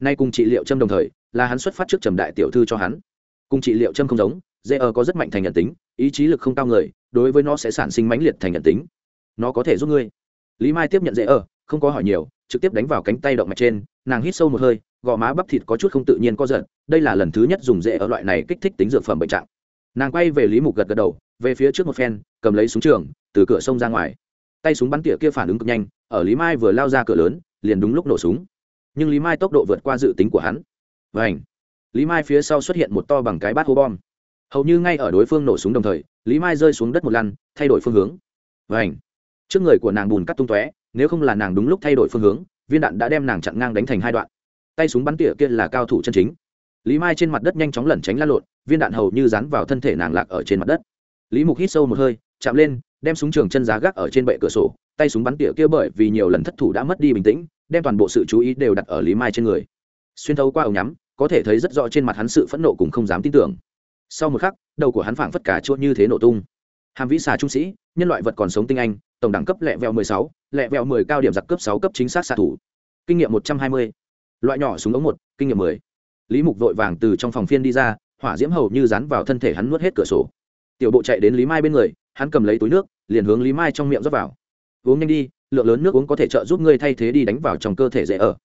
Nay cùng trị liệu châm đồng thời, là hắn xuất phát trước trầm đại tiểu thư cho hắn. Cùng trị liệu châm không giống dễ ở có rất mạnh thành nhận tính, ý chí lực không cao người, đối với nó sẽ sản sinh mãnh liệt thành nhận tính. Nó có thể giúp ngươi. Lý mai tiếp nhận dễ ở, không có hỏi nhiều, trực tiếp đánh vào cánh tay động mạch trên, nàng hít sâu một hơi, gò má bắp thịt có chút không tự nhiên có giận đây là lần thứ nhất dùng dễ ở loại này kích thích tính dược phẩm bệnh trạng nàng quay về lý mục gật gật đầu, về phía trước một phen, cầm lấy súng trường, từ cửa sông ra ngoài. Tay súng bắn tỉa kia phản ứng cực nhanh, ở lý mai vừa lao ra cửa lớn, liền đúng lúc nổ súng. Nhưng lý mai tốc độ vượt qua dự tính của hắn. Và ảnh lý mai phía sau xuất hiện một to bằng cái bát hô bom. Hầu như ngay ở đối phương nổ súng đồng thời, lý mai rơi xuống đất một lăn, thay đổi phương hướng. Và ảnh trước người của nàng bùn cắt tung tóe, nếu không là nàng đúng lúc thay đổi phương hướng, viên đạn đã đem nàng chặn ngang đánh thành hai đoạn. Tay súng bắn tỉa kia là cao thủ chân chính lý mai trên mặt đất nhanh chóng lẩn tránh la lộn, viên đạn hầu như dán vào thân thể nàng lạc ở trên mặt đất. Lý mục hít sâu một hơi, chạm lên, đem súng trường chân giá gác ở trên bệ cửa sổ, tay súng bắn tỉa kia bởi vì nhiều lần thất thủ đã mất đi bình tĩnh, đem toàn bộ sự chú ý đều đặt ở lý mai trên người. Xuyên thấu qua ống nhắm, có thể thấy rất rõ trên mặt hắn sự phẫn nộ cùng không dám tin tưởng. Sau một khắc, đầu của hắn phảng phất cả chua như thế nổ tung. Hàm vĩ xà trung sĩ, nhân loại vật còn sống tinh anh, tổng đẳng cấp lẹ vẹo mười sáu, lẹ vẹo mười cao điểm giặc cấp sáu cấp chính xác xạ thủ. Kinh nghiệm một trăm hai mươi. Loại nhỏ súng ống một, kinh nghiệm mười lý mục vội vàng từ trong phòng phiên đi ra, hỏa diễm hầu như dán vào thân thể hắn nuốt hết cửa sổ. Tiểu bộ chạy đến lý mai bên người, hắn cầm lấy túi nước, liền hướng lý mai trong miệng rót vào. Uống nhanh đi, lượng lớn nước uống có thể trợ giúp ngươi thay thế đi đánh vào trong cơ thể dễ ở.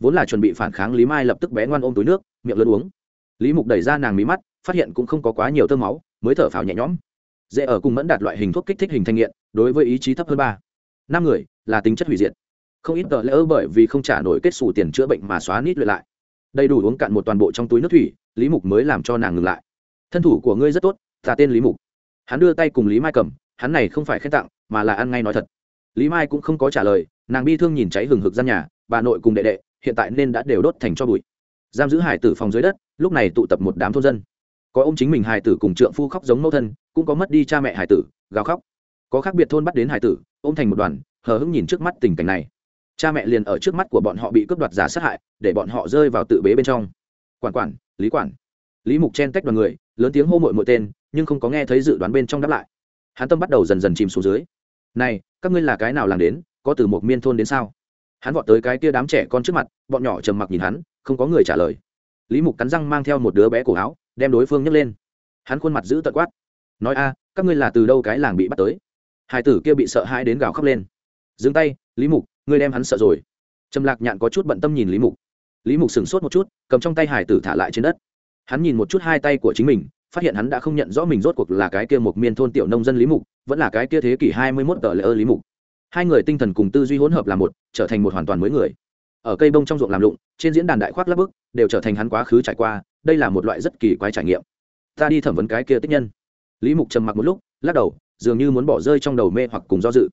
Vốn là chuẩn bị phản kháng lý mai lập tức bé ngoan ôm túi nước, miệng lớn uống. Lý mục đẩy ra nàng mí mắt, phát hiện cũng không có quá nhiều tơ máu, mới thở phào nhẹ nhõm. Dễ ở cùng mẫn đạt loại hình thuốc kích thích hình thanh nghiện, đối với ý chí thấp hơn ba. Năm người, là tính chất hủy diệt. Không ít tờ lỡ bởi vì không trả nổi kết xù tiền chữa bệnh mà xóa nít luyện lại đầy đủ uống cạn một toàn bộ trong túi nước thủy, lý mục mới làm cho nàng ngừng lại. Thân thủ của ngươi rất tốt, ta tên lý mục. Hắn đưa tay cùng lý mai cầm, hắn này không phải khen tặng, mà là ăn ngay nói thật. Lý mai cũng không có trả lời, nàng bi thương nhìn cháy hừng hực gian nhà, bà nội cùng đệ đệ, hiện tại nên đã đều đốt thành cho bụi. Giam giữ hải tử phòng dưới đất, lúc này tụ tập một đám thôn dân. Có ông chính mình hải tử cùng trượng phu khóc giống mẫu thân, cũng có mất đi cha mẹ hải tử, gào khóc. Có khác biệt thôn bắt đến hải tử, ôm thành một đoàn, hờ hững nhìn trước mắt tình cảnh này cha mẹ liền ở trước mắt của bọn họ bị cướp đoạt giả sát hại, để bọn họ rơi vào tự bế bên trong. Quản quản, lý quản. Lý mục chen tách đoàn người, lớn tiếng hô mội mội tên, nhưng không có nghe thấy dự đoán bên trong đáp lại. Hắn tâm bắt đầu dần dần chìm xuống dưới. Này, các ngươi là cái nào làm đến, có từ một miên thôn đến sao? Hắn vọt tới cái kia đám trẻ con trước mặt, bọn nhỏ trầm mặc nhìn hắn, không có người trả lời. Lý mục cắn răng mang theo một đứa bé cổ áo, đem đối phương nhấc lên. Hắn khuôn mặt giữ tận quát. Nói a, các ngươi là từ đâu cái làng bị bắt tới? Hai tử kia bị sợ hãi đến gào khóc lên. Dừng tay, lý mục ngươi đem hắn sợ rồi. Trầm lạc nhạn có chút bận tâm nhìn lý mục. Lý mục sửng sốt một chút, cầm trong tay hải tử thả lại trên đất. Hắn nhìn một chút hai tay của chính mình, phát hiện hắn đã không nhận rõ mình rốt cuộc là cái kia một miên thôn tiểu nông dân lý mục, vẫn là cái kia thế kỷ hai mươi mốt tờ lễ ơ lý mục. Hai người tinh thần cùng tư duy hỗn hợp là một, trở thành một hoàn toàn mới người. Ở cây bông trong ruộng làm lụng, trên diễn đàn đại khoác lắp bức, đều trở thành hắn quá khứ trải qua, đây là một loại rất kỳ quái trải nghiệm. Ta đi thẩm vấn cái kia tích nhân. Lý mục trầm mặc một lúc, lắc đầu, dường như muốn bỏ rơi trong đầu mê hoặc cùng do dự.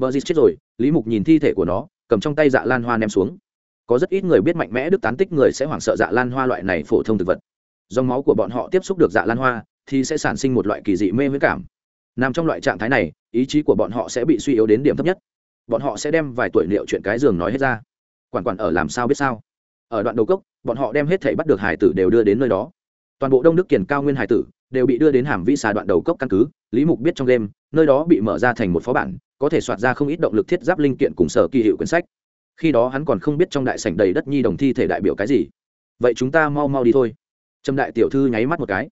Bờ dịt chết rồi, lý mục nhìn thi thể của nó, cầm trong tay dạ lan hoa ném xuống. Có rất ít người biết mạnh mẽ đức tán tích người sẽ hoảng sợ dạ lan hoa loại này phổ thông thực vật. Dòng máu của bọn họ tiếp xúc được dạ lan hoa, thì sẽ sản sinh một loại kỳ dị mê với cảm. Nằm trong loại trạng thái này, ý chí của bọn họ sẽ bị suy yếu đến điểm thấp nhất. Bọn họ sẽ đem vài tuổi liệu chuyện cái giường nói hết ra. Quản quản ở làm sao biết sao? Ở đoạn đầu cốc, bọn họ đem hết thảy bắt được hải tử đều đưa đến nơi đó. Toàn bộ đông đức kiền cao nguyên hải tử đều bị đưa đến hàm vĩ xà đoạn đầu cốc căn cứ, lý mục biết trong đêm nơi đó bị mở ra thành một phó bản, có thể soạt ra không ít động lực thiết giáp linh kiện cùng sở kỳ hiệu quyển sách. Khi đó hắn còn không biết trong đại sảnh đầy đất nhi đồng thi thể đại biểu cái gì. Vậy chúng ta mau mau đi thôi. Trâm đại tiểu thư nháy mắt một cái.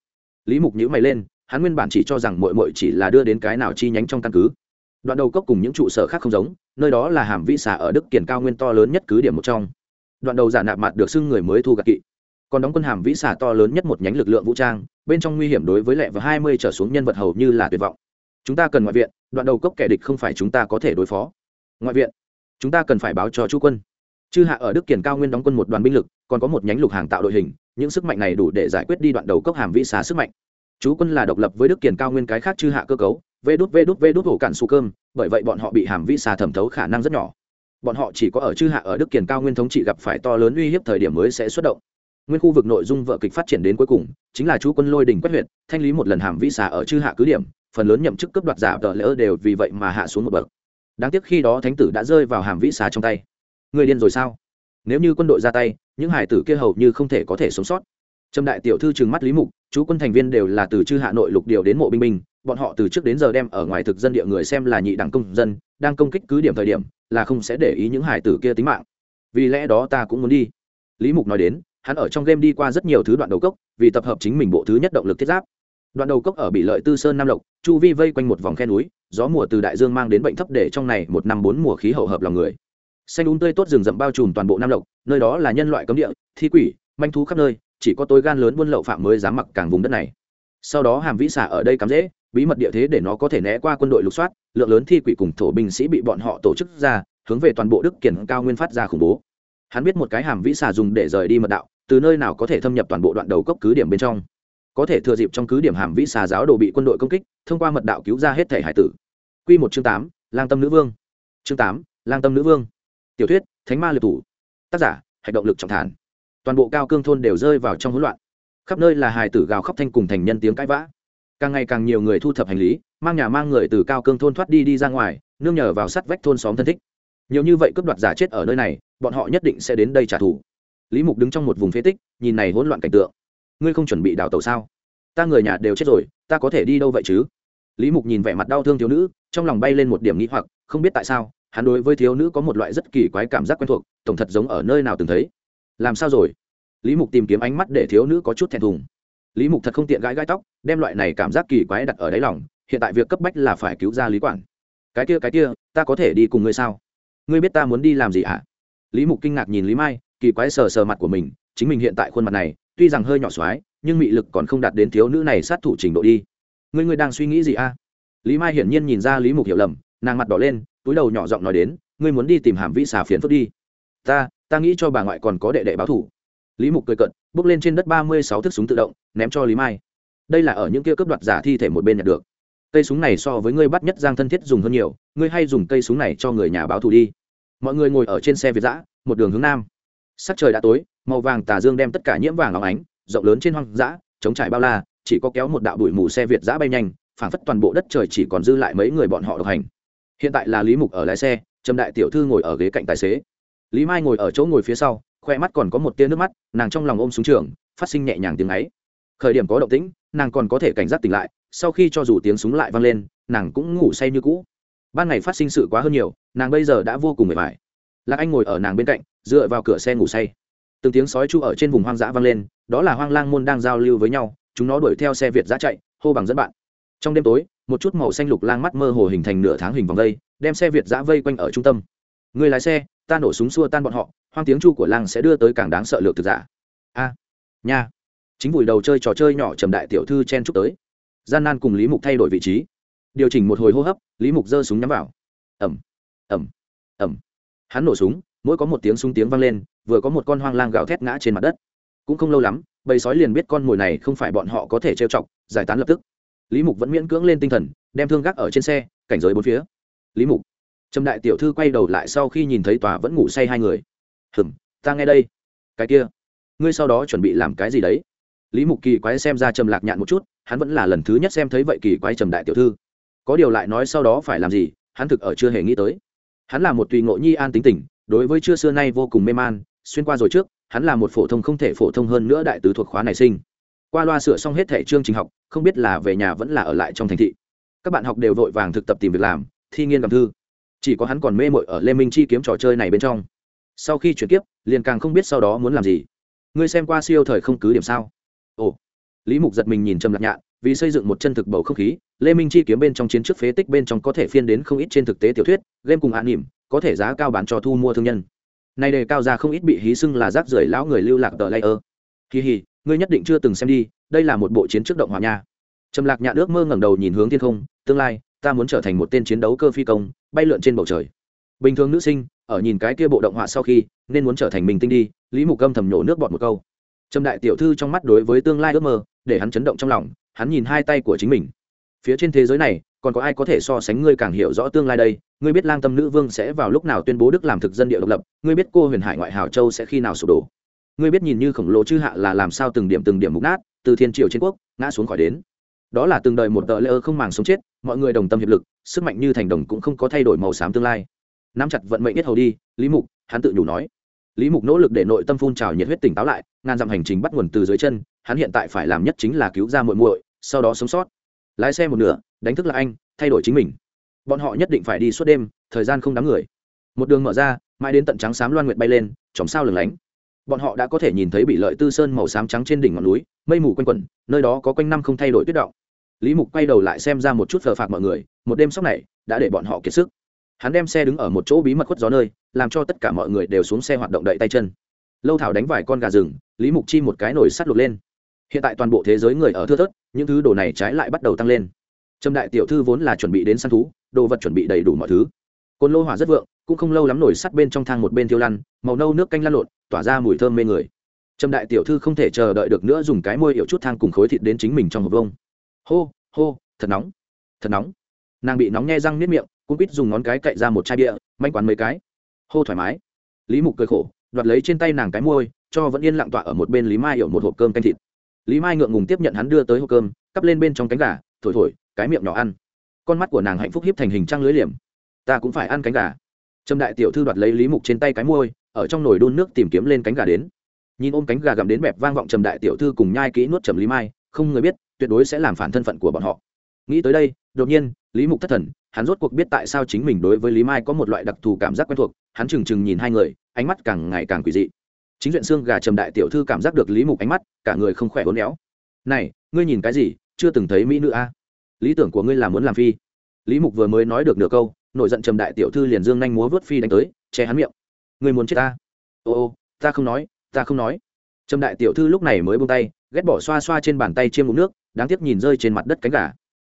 Lý mục nhữ mày lên, hắn nguyên bản chỉ cho rằng mội mội chỉ là đưa đến cái nào chi nhánh trong căn cứ. Đoạn đầu cốc cùng những trụ sở khác không giống, nơi đó là hàm vĩ xà ở đức kiển cao nguyên to lớn nhất cứ điểm một trong. Đoạn đầu giả nạp mặt được xưng người mới thu gạt kỵ. Còn đóng quân hàm vĩ xà to lớn nhất một nhánh lực lượng vũ trang bên trong nguy hiểm đối với lẹ và hai mươi trở xuống nhân vật hầu như là tuyệt vọng. Chúng ta cần ngoại viện, đoạn đầu cốc kẻ địch không phải chúng ta có thể đối phó. Ngoại viện, chúng ta cần phải báo cho chú quân. Chư hạ ở đức kiển cao nguyên đóng quân một đoàn binh lực, còn có một nhánh lục hàng tạo đội hình, những sức mạnh này đủ để giải quyết đi đoạn đầu cốc hàm vĩ xá sức mạnh. Chú quân là độc lập với đức kiển cao nguyên cái khác chư hạ cơ cấu, vê đút vê đút vê đút hổ cạn su cơm, bởi vậy bọn họ bị hàm vĩ xà thẩm thấu khả năng rất nhỏ. Bọn họ chỉ có ở chư hạ ở đức kiển cao nguyên thống trị gặp phải to lớn uy hiếp thời điểm mới sẽ xuất động nguyên khu vực nội dung vợ kịch phát triển đến cuối cùng, chính là chú quân lôi đỉnh quét huyện thanh lý một lần hàm vĩ xà ở chư hạ cứ điểm, phần lớn nhậm chức cấp đoạt giả tờ lỡ đều vì vậy mà hạ xuống một bậc. Đáng tiếc khi đó thánh tử đã rơi vào hàm vĩ xà trong tay. Người điên rồi sao? Nếu như quân đội ra tay, những hải tử kia hầu như không thể có thể sống sót. Trâm đại tiểu thư trừng mắt lý mục, chú quân thành viên đều là từ chư hạ nội lục điều đến mộ binh binh, bọn họ từ trước đến giờ đem ở ngoài thực dân địa người xem là nhị đẳng công dân, đang công kích cứ điểm thời điểm, là không sẽ để ý những hải tử kia tính mạng. Vì lẽ đó ta cũng muốn đi. Lý mục nói đến hắn ở trong game đi qua rất nhiều thứ đoạn đầu cốc, vì tập hợp chính mình bộ thứ nhất động lực thiết giáp. Đoạn đầu cốc ở bị lợi tư sơn nam lộc, chu vi vây quanh một vòng khe núi, gió mùa từ đại dương mang đến bệnh thấp để trong này một năm bốn mùa khí hậu hợp lòng người. Xanh đúng tươi tốt rừng rậm bao trùm toàn bộ nam lộc, nơi đó là nhân loại cấm địa, thi quỷ, manh thú khắp nơi, chỉ có tối gan lớn buôn lậu phạm mới dám mặc càng vùng đất này. Sau đó hàm vĩ xả ở đây cắm dễ bí mật địa thế để nó có thể né qua quân đội lục soát, lượng lớn thi quỷ cùng thổ binh sĩ bị bọn họ tổ chức ra, hướng về toàn bộ đức kiển cao nguyên phát ra khủng bố hắn biết một cái hàm vĩ xà dùng để rời đi mật đạo, từ nơi nào có thể thâm nhập toàn bộ đoạn đầu cốc cứ điểm bên trong. Có thể thừa dịp trong cứ điểm hàm vĩ xà giáo đồ bị quân đội công kích, thông qua mật đạo cứu ra hết thể hải tử. Q một chương tám, lang tâm nữ vương. Chương tám, lang tâm nữ vương. Tiểu thuyết, thánh ma liệt thủ. Tác giả hành động lực trọng thản. Toàn bộ cao cương thôn đều rơi vào trong hỗn loạn. Khắp nơi là hài tử gào khóc thanh cùng thành nhân tiếng cãi vã. Càng ngày càng nhiều người thu thập hành lý, mang nhà mang người từ cao cương thôn thoát đi đi ra ngoài, nương nhờ vào sắt vách thôn xóm thân thích nhiều như vậy cướp đoạt giả chết ở nơi này, bọn họ nhất định sẽ đến đây trả thù. Lý mục đứng trong một vùng phế tích, nhìn này hỗn loạn cảnh tượng. Ngươi không chuẩn bị đào tàu sao? Ta người nhà đều chết rồi, ta có thể đi đâu vậy chứ? Lý mục nhìn vẻ mặt đau thương thiếu nữ, trong lòng bay lên một điểm nghĩ hoặc, không biết tại sao, hắn đối với thiếu nữ có một loại rất kỳ quái cảm giác quen thuộc, tổng thật giống ở nơi nào từng thấy. Làm sao rồi? Lý mục tìm kiếm ánh mắt để thiếu nữ có chút thẹn thùng. Lý mục thật không tiện gãi gãi tóc, đem loại này cảm giác kỳ quái đặt ở đáy lòng, hiện tại việc cấp bách là phải cứu ra lý quản. Cái kia cái kia, ta có thể đi cùng ngươi sao? Ngươi biết ta muốn đi làm gì ạ à? lý mục kinh ngạc nhìn lý mai, kỳ quái sờ sờ mặt của mình, chính mình hiện tại khuôn mặt này, tuy rằng hơi nhỏ xoái, nhưng mị lực còn không đạt đến thiếu nữ này sát thủ trình độ đi. Ngươi ngươi đang suy nghĩ gì a? Lý mai hiển nhiên nhìn ra lý mục hiểu lầm, nàng mặt đỏ lên, túi đầu nhỏ giọng nói đến, ngươi muốn đi tìm hàm vĩ xà phiền phức đi. Ta ta nghĩ cho bà ngoại còn có đệ đệ báo thủ. Lý mục cười cận bước lên trên đất ba mươi sáu thước súng tự động, ném cho lý mai. Đây là ở những kia cướp đoạt giả thi thể một bên nhặt được. Cây súng này so với ngươi bắt nhất giang thân thiết dùng hơn nhiều, ngươi hay dùng cây súng này cho người nhà báo thù đi mọi người ngồi ở trên xe việt giã một đường hướng nam. Sắc trời đã tối, màu vàng tà dương đem tất cả nhiễm vàng óng ánh, rộng lớn trên hoang dã, chống trải bao la, chỉ có kéo một đạo bụi mù xe việt giã bay nhanh, phảng phất toàn bộ đất trời chỉ còn dư lại mấy người bọn họ độc hành. Hiện tại là lý mục ở lái xe trầm đại tiểu thư ngồi ở ghế cạnh tài xế. Lý mai ngồi ở chỗ ngồi phía sau, khoe mắt còn có một tia nước mắt, nàng trong lòng ôm xuống trường, phát sinh nhẹ nhàng tiếng ấy. Khởi điểm có động tĩnh, nàng còn có thể cảnh giác tỉnh lại, sau khi cho dù tiếng súng lại vang lên, nàng cũng ngủ say như cũ ban ngày phát sinh sự quá hơn nhiều, nàng bây giờ đã vô cùng mệt mỏi. Lạc anh ngồi ở nàng bên cạnh, dựa vào cửa xe ngủ say. Từng tiếng sói chu ở trên vùng hoang dã vang lên, đó là hoang lang môn đang giao lưu với nhau, chúng nó đuổi theo xe việt giã chạy, hô bằng dẫn bạn. Trong đêm tối, một chút màu xanh lục lang mắt mơ hồ hình thành nửa tháng hình vòng vây, đem xe việt giã vây quanh ở trung tâm. Người lái xe, ta nổ súng xua tan bọn họ, hoang tiếng chu của lang sẽ đưa tới càng đáng sợ lược thực giả. A, nha. Chính vùi đầu chơi trò chơi nhỏ trầm đại tiểu thư chen chúc tới. Gian nan cùng lý mục thay đổi vị trí điều chỉnh một hồi hô hấp, lý mục giơ súng nhắm vào. Ẩm ẩm ẩm hắn nổ súng, mỗi có một tiếng súng tiếng vang lên, vừa có một con hoang lang gào thét ngã trên mặt đất. Cũng không lâu lắm, bầy sói liền biết con mồi này không phải bọn họ có thể trêu chọc, giải tán lập tức. Lý mục vẫn miễn cưỡng lên tinh thần, đem thương gác ở trên xe, cảnh giới bốn phía. Lý mục, trầm đại tiểu thư quay đầu lại sau khi nhìn thấy tòa vẫn ngủ say hai người. Hừng ta nghe đây. Cái kia, ngươi sau đó chuẩn bị làm cái gì đấy? Lý mục kỳ quái xem ra trầm lạc nhạn một chút, hắn vẫn là lần thứ nhất xem thấy vậy kỳ quái trầm đại tiểu thư có điều lại nói sau đó phải làm gì, hắn thực ở chưa hề nghĩ tới. Hắn là một tùy ngộ nhi an tính tình, đối với chưa xưa nay vô cùng mê man, xuyên qua rồi trước, hắn là một phổ thông không thể phổ thông hơn nữa đại tứ thuộc khóa này sinh. Qua loa sửa xong hết thẻ chương trình học, không biết là về nhà vẫn là ở lại trong thành thị. Các bạn học đều vội vàng thực tập tìm việc làm, thi nghiên cầm thư. Chỉ có hắn còn mê mội ở lê minh chi kiếm trò chơi này bên trong. Sau khi chuyển tiếp liền càng không biết sau đó muốn làm gì. Ngươi xem qua siêu thời không cứ điểm sao? Ồ. Lý mục giật mình nhìn trầm lạc nhạn vì xây dựng một chân thực bầu không khí, lê minh chi kiếm bên trong chiến trước phế tích bên trong có thể phiên đến không ít trên thực tế tiểu thuyết, game cùng hạ nỉm có thể giá cao bán cho thu mua thương nhân. Nay đề cao ra không ít bị hí xưng là rác rưởi lão người lưu lạc tờ layer. Kỳ hì ngươi nhất định chưa từng xem đi, đây là một bộ chiến trước động hòa nha. Trầm lạc nhạn ước mơ ngẩng đầu nhìn hướng thiên không, tương lai, ta muốn trở thành một tên chiến đấu cơ phi công, bay lượn trên bầu trời. Bình thường nữ sinh, ở nhìn cái kia bộ động họa sau khi, nên muốn trở thành mình tinh đi, lý mục gâm thầm nhổ nước bọt một câu. Trầm đại tiểu thư trong mắt đối với tương lai ước mơ, để hắn chấn động trong lòng hắn nhìn hai tay của chính mình. Phía trên thế giới này, còn có ai có thể so sánh ngươi càng hiểu rõ tương lai đây? Ngươi biết lang tâm nữ vương sẽ vào lúc nào tuyên bố đức làm thực dân địa độc lập? Ngươi biết cô huyền hải ngoại hào châu sẽ khi nào sụp đổ? Ngươi biết nhìn như khổng lồ chư hạ là làm sao từng điểm từng điểm mục nát, từ thiên triều trên quốc, ngã xuống khỏi đến. Đó là từng đời một tờ lễ ơ không màng sống chết, mọi người đồng tâm hiệp lực, sức mạnh như thành đồng cũng không có thay đổi màu xám tương lai. Nắm chặt vận mệnh biết hầu đi, lý mục, hắn tự nhủ nói. Lý mục nỗ lực để nội tâm phun trào nhiệt huyết tỉnh táo lại, ngàn dặm hành trình bắt nguồn từ dưới chân, hắn hiện tại phải làm nhất chính là cứu ra muội muội sau đó sống sót. Lái xe một nửa, đánh thức là anh, thay đổi chính mình. Bọn họ nhất định phải đi suốt đêm, thời gian không đám người. Một đường mở ra, mãi đến tận trắng xám loan nguyệt bay lên, chòm sao lừng lánh. Bọn họ đã có thể nhìn thấy bị lợi tư sơn màu xám trắng trên đỉnh ngọn núi, mây mù quanh quẩn, nơi đó có quanh năm không thay đổi tuyết động. Lý mục quay đầu lại xem ra một chút phờ phạt mọi người, một đêm sóc này đã để bọn họ kiệt sức. Hắn đem xe đứng ở một chỗ bí mật khuất gió nơi, làm cho tất cả mọi người đều xuống xe hoạt động đậy tay chân. Lâu thảo đánh vài con gà rừng, lý mục chi một cái nồi sắt lục lên hiện tại toàn bộ thế giới người ở thưa thớt, những thứ đồ này trái lại bắt đầu tăng lên. Trâm đại tiểu thư vốn là chuẩn bị đến săn thú, đồ vật chuẩn bị đầy đủ mọi thứ. Côn lô hỏa rất vượng, cũng không lâu lắm nổi sắt bên trong thang một bên thiêu lăn, màu nâu nước canh lăn lộn, tỏa ra mùi thơm mê người. Trâm đại tiểu thư không thể chờ đợi được nữa dùng cái môi hiệu chút thang cùng khối thịt đến chính mình trong hộp vông. Hô hô, thật nóng thật nóng. Nàng bị nóng nhe răng nếp miệng cũng biết dùng ngón cái cậy ra một chai bia, manh quán mấy cái. Hô thoải mái. Lý mục cười khổ, đoạt lấy trên tay nàng cái môi, cho vẫn yên lặng tọa ở một bên lý mai hiểu một hộp cơm canh thịt lý mai ngượng ngùng tiếp nhận hắn đưa tới hộp cơm, cắp lên bên trong cánh gà, thổi thổi, cái miệng nhỏ ăn. Con mắt của nàng hạnh phúc hiếp thành hình trăng lưới liềm. Ta cũng phải ăn cánh gà. Trầm đại tiểu thư đoạt lấy lý mục trên tay cái môi ở trong nồi đun nước tìm kiếm lên cánh gà đến. Nhìn ôm cánh gà gặm đến bẹp vang vọng trầm đại tiểu thư cùng nhai kỹ nuốt trầm lý mai, không người biết, tuyệt đối sẽ làm phản thân phận của bọn họ. Nghĩ tới đây, đột nhiên, lý mục thất thần, hắn rốt cuộc biết tại sao chính mình đối với lý mai có một loại đặc thù cảm giác quen thuộc, hắn trừng trừng nhìn hai người, ánh mắt càng ngày càng quỷ dị chính chuyện xương gà trầm đại tiểu thư cảm giác được lý mục ánh mắt, cả người không khỏe hốn éo. Này, ngươi nhìn cái gì? Chưa từng thấy mỹ nữ a. À? lý tưởng của ngươi là muốn làm phi. Lý mục vừa mới nói được nửa câu, nổi giận trầm đại tiểu thư liền dương nhanh múa vớt phi đánh tới, che hắn miệng. Ngươi muốn chết ta? Ô ô, ta không nói, ta không nói. Trầm đại tiểu thư lúc này mới buông tay, ghét bỏ xoa xoa trên bàn tay chiêm ngụm nước, đáng tiếc nhìn rơi trên mặt đất cánh gà.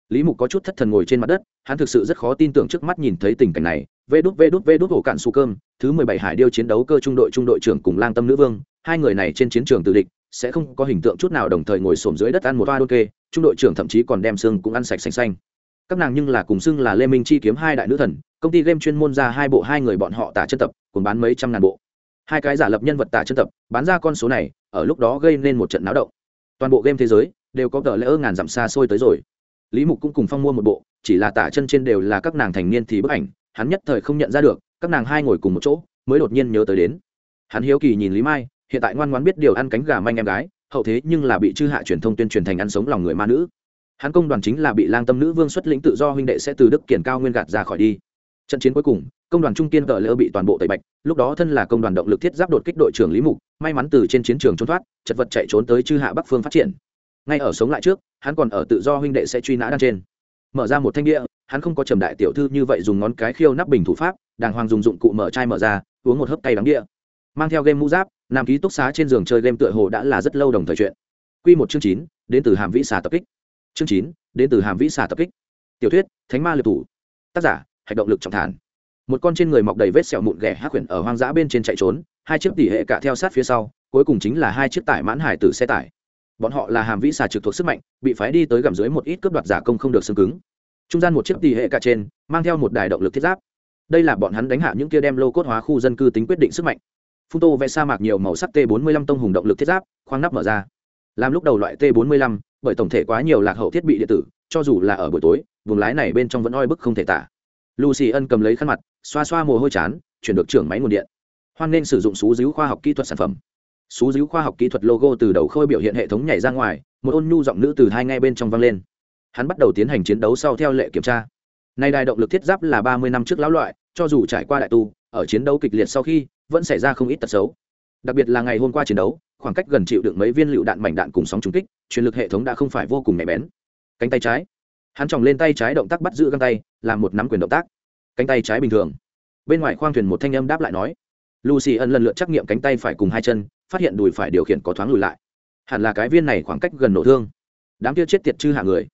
Lý mục có chút thất thần ngồi trên mặt đất, hắn thực sự rất khó tin tưởng trước mắt nhìn thấy tình cảnh này vê đút vê đút vê đút ổ cạn su cơm, thứ mười bảy hải điêu chiến đấu cơ trung đội trung đội trưởng cùng lang tâm nữ vương, hai người này trên chiến trường tự địch, sẽ không có hình tượng chút nào đồng thời ngồi xổm dưới đất ăn một toa đô kê, trung đội trưởng thậm chí còn đem xương cũng ăn sạch xanh xanh. Các nàng nhưng là cùng xưng là lê minh chi kiếm hai đại nữ thần, công ty game chuyên môn ra hai bộ hai người bọn họ tả chân tập, cùng bán mấy trăm ngàn bộ. Hai cái giả lập nhân vật tả chân tập, bán ra con số này, ở lúc đó gây nên một trận náo động. Toàn bộ game thế giới đều có tờ lễ ơ ngàn dặm xa xôi tới rồi. Lý mục cũng cùng phong mua một bộ, chỉ là tả chân trên đều là các nàng thành niên thì bức ảnh hắn nhất thời không nhận ra được, các nàng hai ngồi cùng một chỗ, mới đột nhiên nhớ tới đến. Hắn hiếu kỳ nhìn lý mai, hiện tại ngoan ngoan biết điều ăn cánh gà manh em gái, hậu thế nhưng là bị chư hạ truyền thông tuyên truyền thành ăn sống lòng người ma nữ. Hắn công đoàn chính là bị lang tâm nữ vương xuất lĩnh tự do huynh đệ sẽ từ đức kiển cao nguyên gạt ra khỏi đi. Trận chiến cuối cùng, công đoàn trung kiên cờ lỡ bị toàn bộ tẩy bạch, lúc đó thân là công đoàn động lực thiết giáp đột kích đội trưởng lý mục, may mắn từ trên chiến trường trốn thoát, chật vật chạy trốn tới chư hạ bắc phương phát triển. Ngay ở sống lại trước, hắn còn ở tự do huynh đệ sẽ truy nã đan trên. Mở ra một thanh địa hắn không có trầm đại tiểu thư như vậy dùng ngón cái khiêu nắp bình thủ pháp, đàng hoàng dùng dụng cụ mở chai mở ra, uống một hớp cay đắng địa. Mang theo game mũ giáp, nam ký túc xá trên giường chơi game tựa hồ đã là rất lâu đồng thời chuyện. Q một chương chín, đến từ hàm vĩ xà tập kích. Chương chín, đến từ hàm vĩ xà tập kích. Tiểu thuyết, thánh ma liệt thủ. Tác giả, Hạch động lực trọng thản. Một con trên người mọc đầy vết sẹo mụn ghẻ hắc quyển ở hoang dã bên trên chạy trốn, hai chiếc tỉ hệ cả theo sát phía sau, cuối cùng chính là hai chiếc tải mãn hải từ xe tải. Bọn họ là hàm vĩ xà trực thuộc sức mạnh, bị phái đi tới gầm dưới một ít cướp đoạt giả công không được xương cứng trung gian một chiếc tỷ hệ cả trên, mang theo một đài động lực thiết giáp. Đây là bọn hắn đánh hạ những kia đem lô cốt hóa khu dân cư tính quyết định sức mạnh. Phun tô vẽ sa mạc nhiều màu sắc t 45 tông hùng động lực thiết giáp, khoang nắp mở ra. Làm lúc đầu loại t 45 bởi tổng thể quá nhiều lạc hậu thiết bị điện tử, cho dù là ở buổi tối, vùng lái này bên trong vẫn oi bức không thể tả. Lucy ân cầm lấy khăn mặt, xoa xoa mồ hôi chán, chuyển được trưởng máy nguồn điện. Hoan nên sử dụng xú díu khoa học kỹ thuật sản phẩm. Xú díu khoa học kỹ thuật logo từ đầu khôi biểu hiện hệ thống nhảy ra ngoài, một ôn nhu giọng nữ từ hai ngay bên trong vang lên hắn bắt đầu tiến hành chiến đấu sau theo lệ kiểm tra. Nay đài động lực thiết giáp là ba mươi năm trước lão loại, cho dù trải qua đại tu, ở chiến đấu kịch liệt sau khi, vẫn xảy ra không ít tật xấu. Đặc biệt là ngày hôm qua chiến đấu, khoảng cách gần chịu được mấy viên lựu đạn mảnh đạn cùng sóng trúng kích, truyền lực hệ thống đã không phải vô cùng nhạy bén. Cánh tay trái. Hắn tròng lên tay trái động tác bắt giữ găng tay, làm một nắm quyền động tác. Cánh tay trái bình thường. Bên ngoài khoang thuyền một thanh âm đáp lại nói. Lucy ân lần lượt trắc nghiệm cánh tay phải cùng hai chân, phát hiện đùi phải điều khiển có thoáng lùi lại. Hẳn là cái viên này khoảng cách gần nổ thương. Đám kia chết tiệt chư hạ người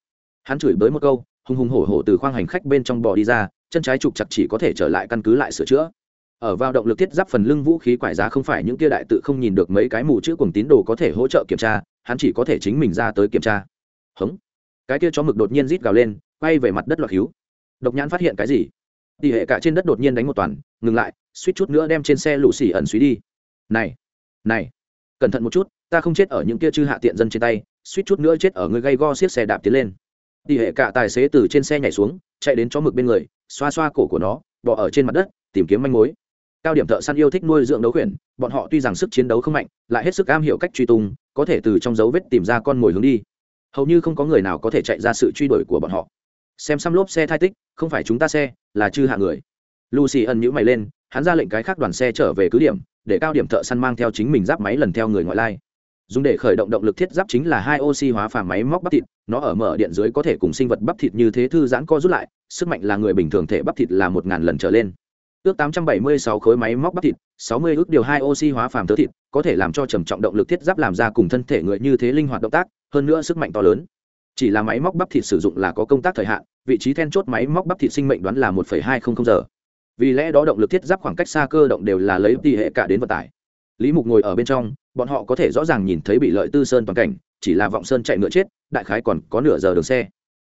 hắn chửi bới một câu, hùng hùng hổ hổ từ khoang hành khách bên trong bò đi ra, chân trái trục chặt chỉ có thể trở lại căn cứ lại sửa chữa. Ở vào động lực thiết giáp phần lưng vũ khí quải giá không phải những kia đại tự không nhìn được mấy cái mù chữ cùng tín đồ có thể hỗ trợ kiểm tra, hắn chỉ có thể chính mình ra tới kiểm tra. Hống. Cái kia chó mực đột nhiên rít gào lên, quay về mặt đất loạt hữu. Độc nhãn phát hiện cái gì? Tỷ hệ cả trên đất đột nhiên đánh một toàn, ngừng lại, suýt chút nữa đem trên xe lũ xỉ ẩn suý đi. Này này, cẩn thận một chút, ta không chết ở những kia chư hạ tiện dân trên tay, suýt chút nữa chết ở người gây go xiết xe đạp tiến lên tỷ hệ cả tài xế từ trên xe nhảy xuống, chạy đến chó mực bên người, xoa xoa cổ của nó, bỏ ở trên mặt đất, tìm kiếm manh mối. Cao điểm thợ săn yêu thích nuôi dưỡng đấu khuyển, bọn họ tuy rằng sức chiến đấu không mạnh, lại hết sức am hiểu cách truy tung, có thể từ trong dấu vết tìm ra con mồi hướng đi. Hầu như không có người nào có thể chạy ra sự truy đuổi của bọn họ. Xem xăm lốp xe thai tích, không phải chúng ta xe, là chư hạ người. Lucy ẩn nhữ mày lên, hắn ra lệnh cái khác đoàn xe trở về cứ điểm, để cao điểm thợ săn mang theo chính mình giáp máy lần theo người ngoại lai. Dùng để khởi động động lực thiết giáp chính là hai oxy hóa phà máy móc bắp thịt nó ở mở điện dưới có thể cùng sinh vật bắp thịt như thế thư giãn co rút lại sức mạnh là người bình thường thể bắp thịt là một ngàn lần trở lên. Ước 876 khối máy móc bắp thịt 60 ước điều hai oxy hóa phàm tớ thịt có thể làm cho trầm trọng động lực thiết giáp làm ra cùng thân thể người như thế linh hoạt động tác hơn nữa sức mạnh to lớn. Chỉ là máy móc bắp thịt sử dụng là có công tác thời hạn vị trí then chốt máy móc bắp thịt sinh mệnh đoán là 1,200 giờ. Vì lẽ đó động lực thiết giáp khoảng cách xa cơ động đều là lấy tỷ hệ cả đến vận tải. Lý mục ngồi ở bên trong bọn họ có thể rõ ràng nhìn thấy bị lợi tư sơn toàn cảnh chỉ là vọng sơn chạy ngựa chết, đại khái còn có nửa giờ đường xe.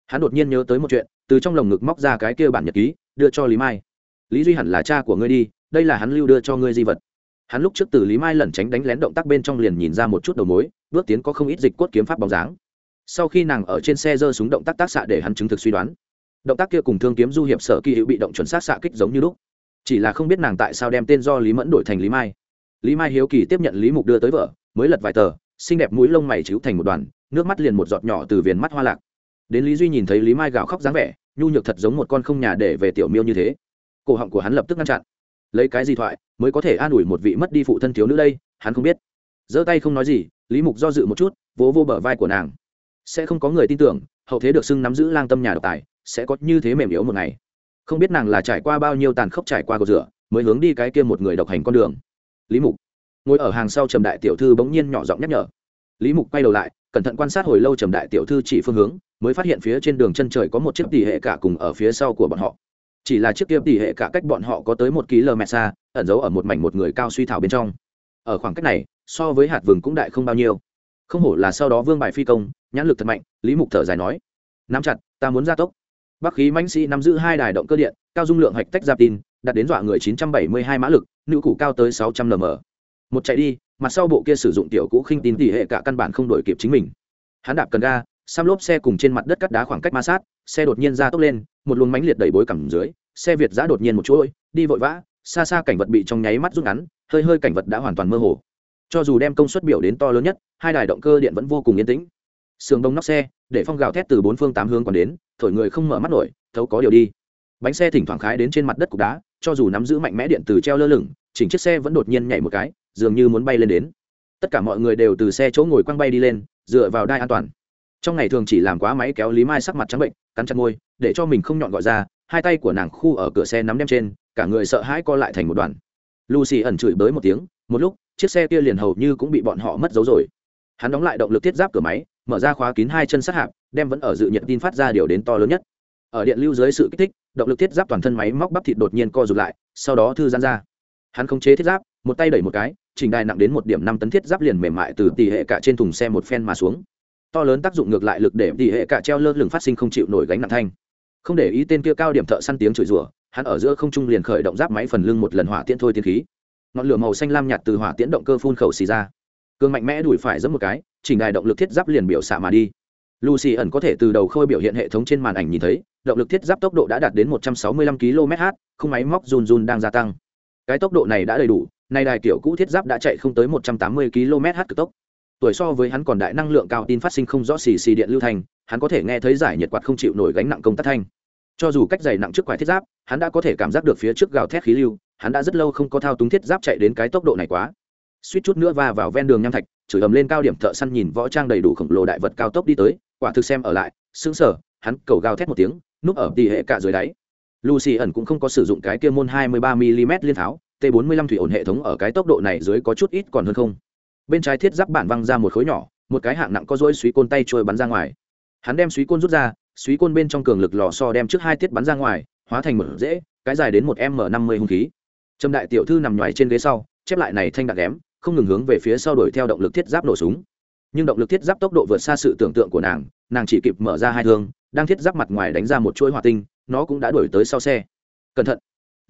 Hắn đột nhiên nhớ tới một chuyện, từ trong lồng ngực móc ra cái kia bản nhật ký, đưa cho lý mai. Lý duy hẳn là cha của ngươi đi, đây là hắn lưu đưa cho ngươi di vật. Hắn lúc trước từ lý mai lẩn tránh đánh lén động tác bên trong liền nhìn ra một chút đầu mối, bước tiến có không ít dịch cốt kiếm pháp bóng dáng. Sau khi nàng ở trên xe giơ súng động tác tác xạ để hắn chứng thực suy đoán, động tác kia cùng thương kiếm du hiệp sở kỳ hữu bị động chuẩn xác xạ kích giống như lúc. Chỉ là không biết nàng tại sao đem tên do lý mẫn đổi thành lý mai. Lý mai hiếu kỳ tiếp nhận lý mục đưa tới vợ, mới lật vài tờ xinh đẹp mũi lông mày chiếu thành một đoàn, nước mắt liền một giọt nhỏ từ viền mắt hoa lạc. Đến lý duy nhìn thấy lý mai gào khóc dáng vẻ, nhu nhược thật giống một con không nhà để về tiểu miêu như thế. Cổ họng của hắn lập tức ngăn chặn. Lấy cái gì thoại, mới có thể an ủi một vị mất đi phụ thân thiếu nữ đây, hắn không biết. Giơ tay không nói gì, lý mục do dự một chút, vỗ vô bờ vai của nàng. Sẽ không có người tin tưởng, hậu thế được xưng nắm giữ lang tâm nhà độc tài, sẽ có như thế mềm yếu một ngày. Không biết nàng là trải qua bao nhiêu tàn khốc trải qua cột rửa, mới hướng đi cái kia một người độc hành con đường. Lý mục ngồi ở hàng sau trầm đại tiểu thư bỗng nhiên nhỏ giọng nhắc nhở. Lý mục quay đầu lại, cẩn thận quan sát hồi lâu trầm đại tiểu thư chỉ phương hướng, mới phát hiện phía trên đường chân trời có một chiếc tỷ hệ cả cùng ở phía sau của bọn họ. Chỉ là chiếc kia tỷ hệ cả cách bọn họ có tới một km xa, ẩn giấu ở một mảnh một người cao suy thảo bên trong. Ở khoảng cách này, so với hạt vừng cũng đại không bao nhiêu. Không hổ là sau đó vương bài phi công, nhãn lực thật mạnh, lý mục thở dài nói, nắm chặt, ta muốn gia tốc. Bắc khí mãnh sĩ nắm giữ hai đài động cơ điện, cao dung lượng hạch tách giáp tin đạt đến dọa người 972 mã lực, nữ cụ cao tới 600 lm một chạy đi mặt sau bộ kia sử dụng tiểu cũ khinh tin tỉ hệ cả căn bản không đổi kịp chính mình. Hắn đạp cần ga, xăm lốp xe cùng trên mặt đất cắt đá khoảng cách ma sát, xe đột nhiên ra tốc lên, một luồng mánh liệt đầy bối cằm dưới, xe việt giã đột nhiên một chuỗi, đi vội vã, xa xa cảnh vật bị trong nháy mắt rút ngắn, hơi hơi cảnh vật đã hoàn toàn mơ hồ. Cho dù đem công suất biểu đến to lớn nhất, hai đài động cơ điện vẫn vô cùng yên tĩnh. Sườn đông nóc xe, để phong gào thét từ bốn phương tám hướng còn đến, thổi người không mở mắt nổi, thấu có điều đi. Bánh xe thỉnh thoảng khái đến trên mặt đất cục đá, cho dù nắm giữ mạnh mẽ điện từ treo lơ lửng, chỉnh chiếc xe vẫn đột nhiên nhảy một cái dường như muốn bay lên đến. Tất cả mọi người đều từ xe chỗ ngồi quăng bay đi lên, dựa vào đai an toàn. Trong ngày thường chỉ làm quá máy kéo lý mai sắc mặt trắng bệnh, cắn chặt môi, để cho mình không nhọn gọi ra, hai tay của nàng khu ở cửa xe nắm đem trên, cả người sợ hãi co lại thành một đoàn. Lucy ẩn chửi bới một tiếng, một lúc, chiếc xe kia liền hầu như cũng bị bọn họ mất dấu rồi. Hắn đóng lại động lực thiết giáp cửa máy, mở ra khóa kín hai chân sát hạp, đem vẫn ở dự nhận tin phát ra điều đến to lớn nhất. Ở điện lưu dưới sự kích thích, động lực thiết giáp toàn thân máy móc bắp thịt đột nhiên co rụt lại, sau đó thư giãn ra. Hắn khống chế thiết giáp một tay đẩy một cái trình đài nặng đến một điểm năm tấn thiết giáp liền mềm mại từ tỷ hệ cả trên thùng xe một phen mà xuống. To lớn tác dụng ngược lại lực để tỷ hệ cả treo lơ lửng phát sinh không chịu nổi gánh nặng thanh. Không để ý tên kia cao điểm thợ săn tiếng chửi rủa, hắn ở giữa không trung liền khởi động giáp máy phần lưng một lần hỏa tiễn thôi tiên khí. Ngọn lửa màu xanh lam nhạt từ hỏa tiễn động cơ phun khẩu xì ra. Cường mạnh mẽ đuổi phải giẫm một cái, chỉnh đài động lực thiết giáp liền biểu xạ mà đi. Lucy ẩn có thể từ đầu khôi biểu hiện hệ thống trên màn ảnh nhìn thấy, động lực thiết giáp tốc độ đã đạt đến 165 km/h không máy móc run run đang gia tăng. Cái tốc độ này đã đầy đủ nay đài kiểu cũ thiết giáp đã chạy không tới 180 km/h cực tốc. Tuổi so với hắn còn đại năng lượng cao tin phát sinh không rõ xì xì điện lưu thành, hắn có thể nghe thấy giải nhiệt quạt không chịu nổi gánh nặng công tác thanh. Cho dù cách dày nặng trước quái thiết giáp, hắn đã có thể cảm giác được phía trước gào thét khí lưu, hắn đã rất lâu không có thao túng thiết giáp chạy đến cái tốc độ này quá. Suýt chút nữa va vào ven đường nham thạch, chửi ầm lên cao điểm thợ săn nhìn võ trang đầy đủ khổng lồ đại vật cao tốc đi tới, quả thực xem ở lại, sững sờ, hắn cầu gào thét một tiếng, núp ở tỉ hệ cả dưới đáy. Lucy ẩn cũng không có sử dụng cái kia môn 23 mm liên tháo t 45 thủy ổn hệ thống ở cái tốc độ này dưới có chút ít còn hơn không. Bên trái thiết giáp bản văng ra một khối nhỏ, một cái hạng nặng có dỗi suý côn tay trôi bắn ra ngoài. Hắn đem suý côn rút ra suý côn bên trong cường lực lò so đem trước hai tiết bắn ra ngoài, hóa thành một dễ cái dài đến một m năm mươi hung khí. Trầm đại tiểu thư nằm ngoài trên ghế sau, chép lại này thanh đạn ghém, không ngừng hướng về phía sau đuổi theo động lực thiết giáp nổ súng. Nhưng động lực thiết giáp tốc độ vượt xa sự tưởng tượng của nàng nàng chỉ kịp mở ra hai thương, đang thiết giáp mặt ngoài đánh ra một chuỗi hỏa tinh, nó cũng đã đuổi tới sau xe. Cẩn thận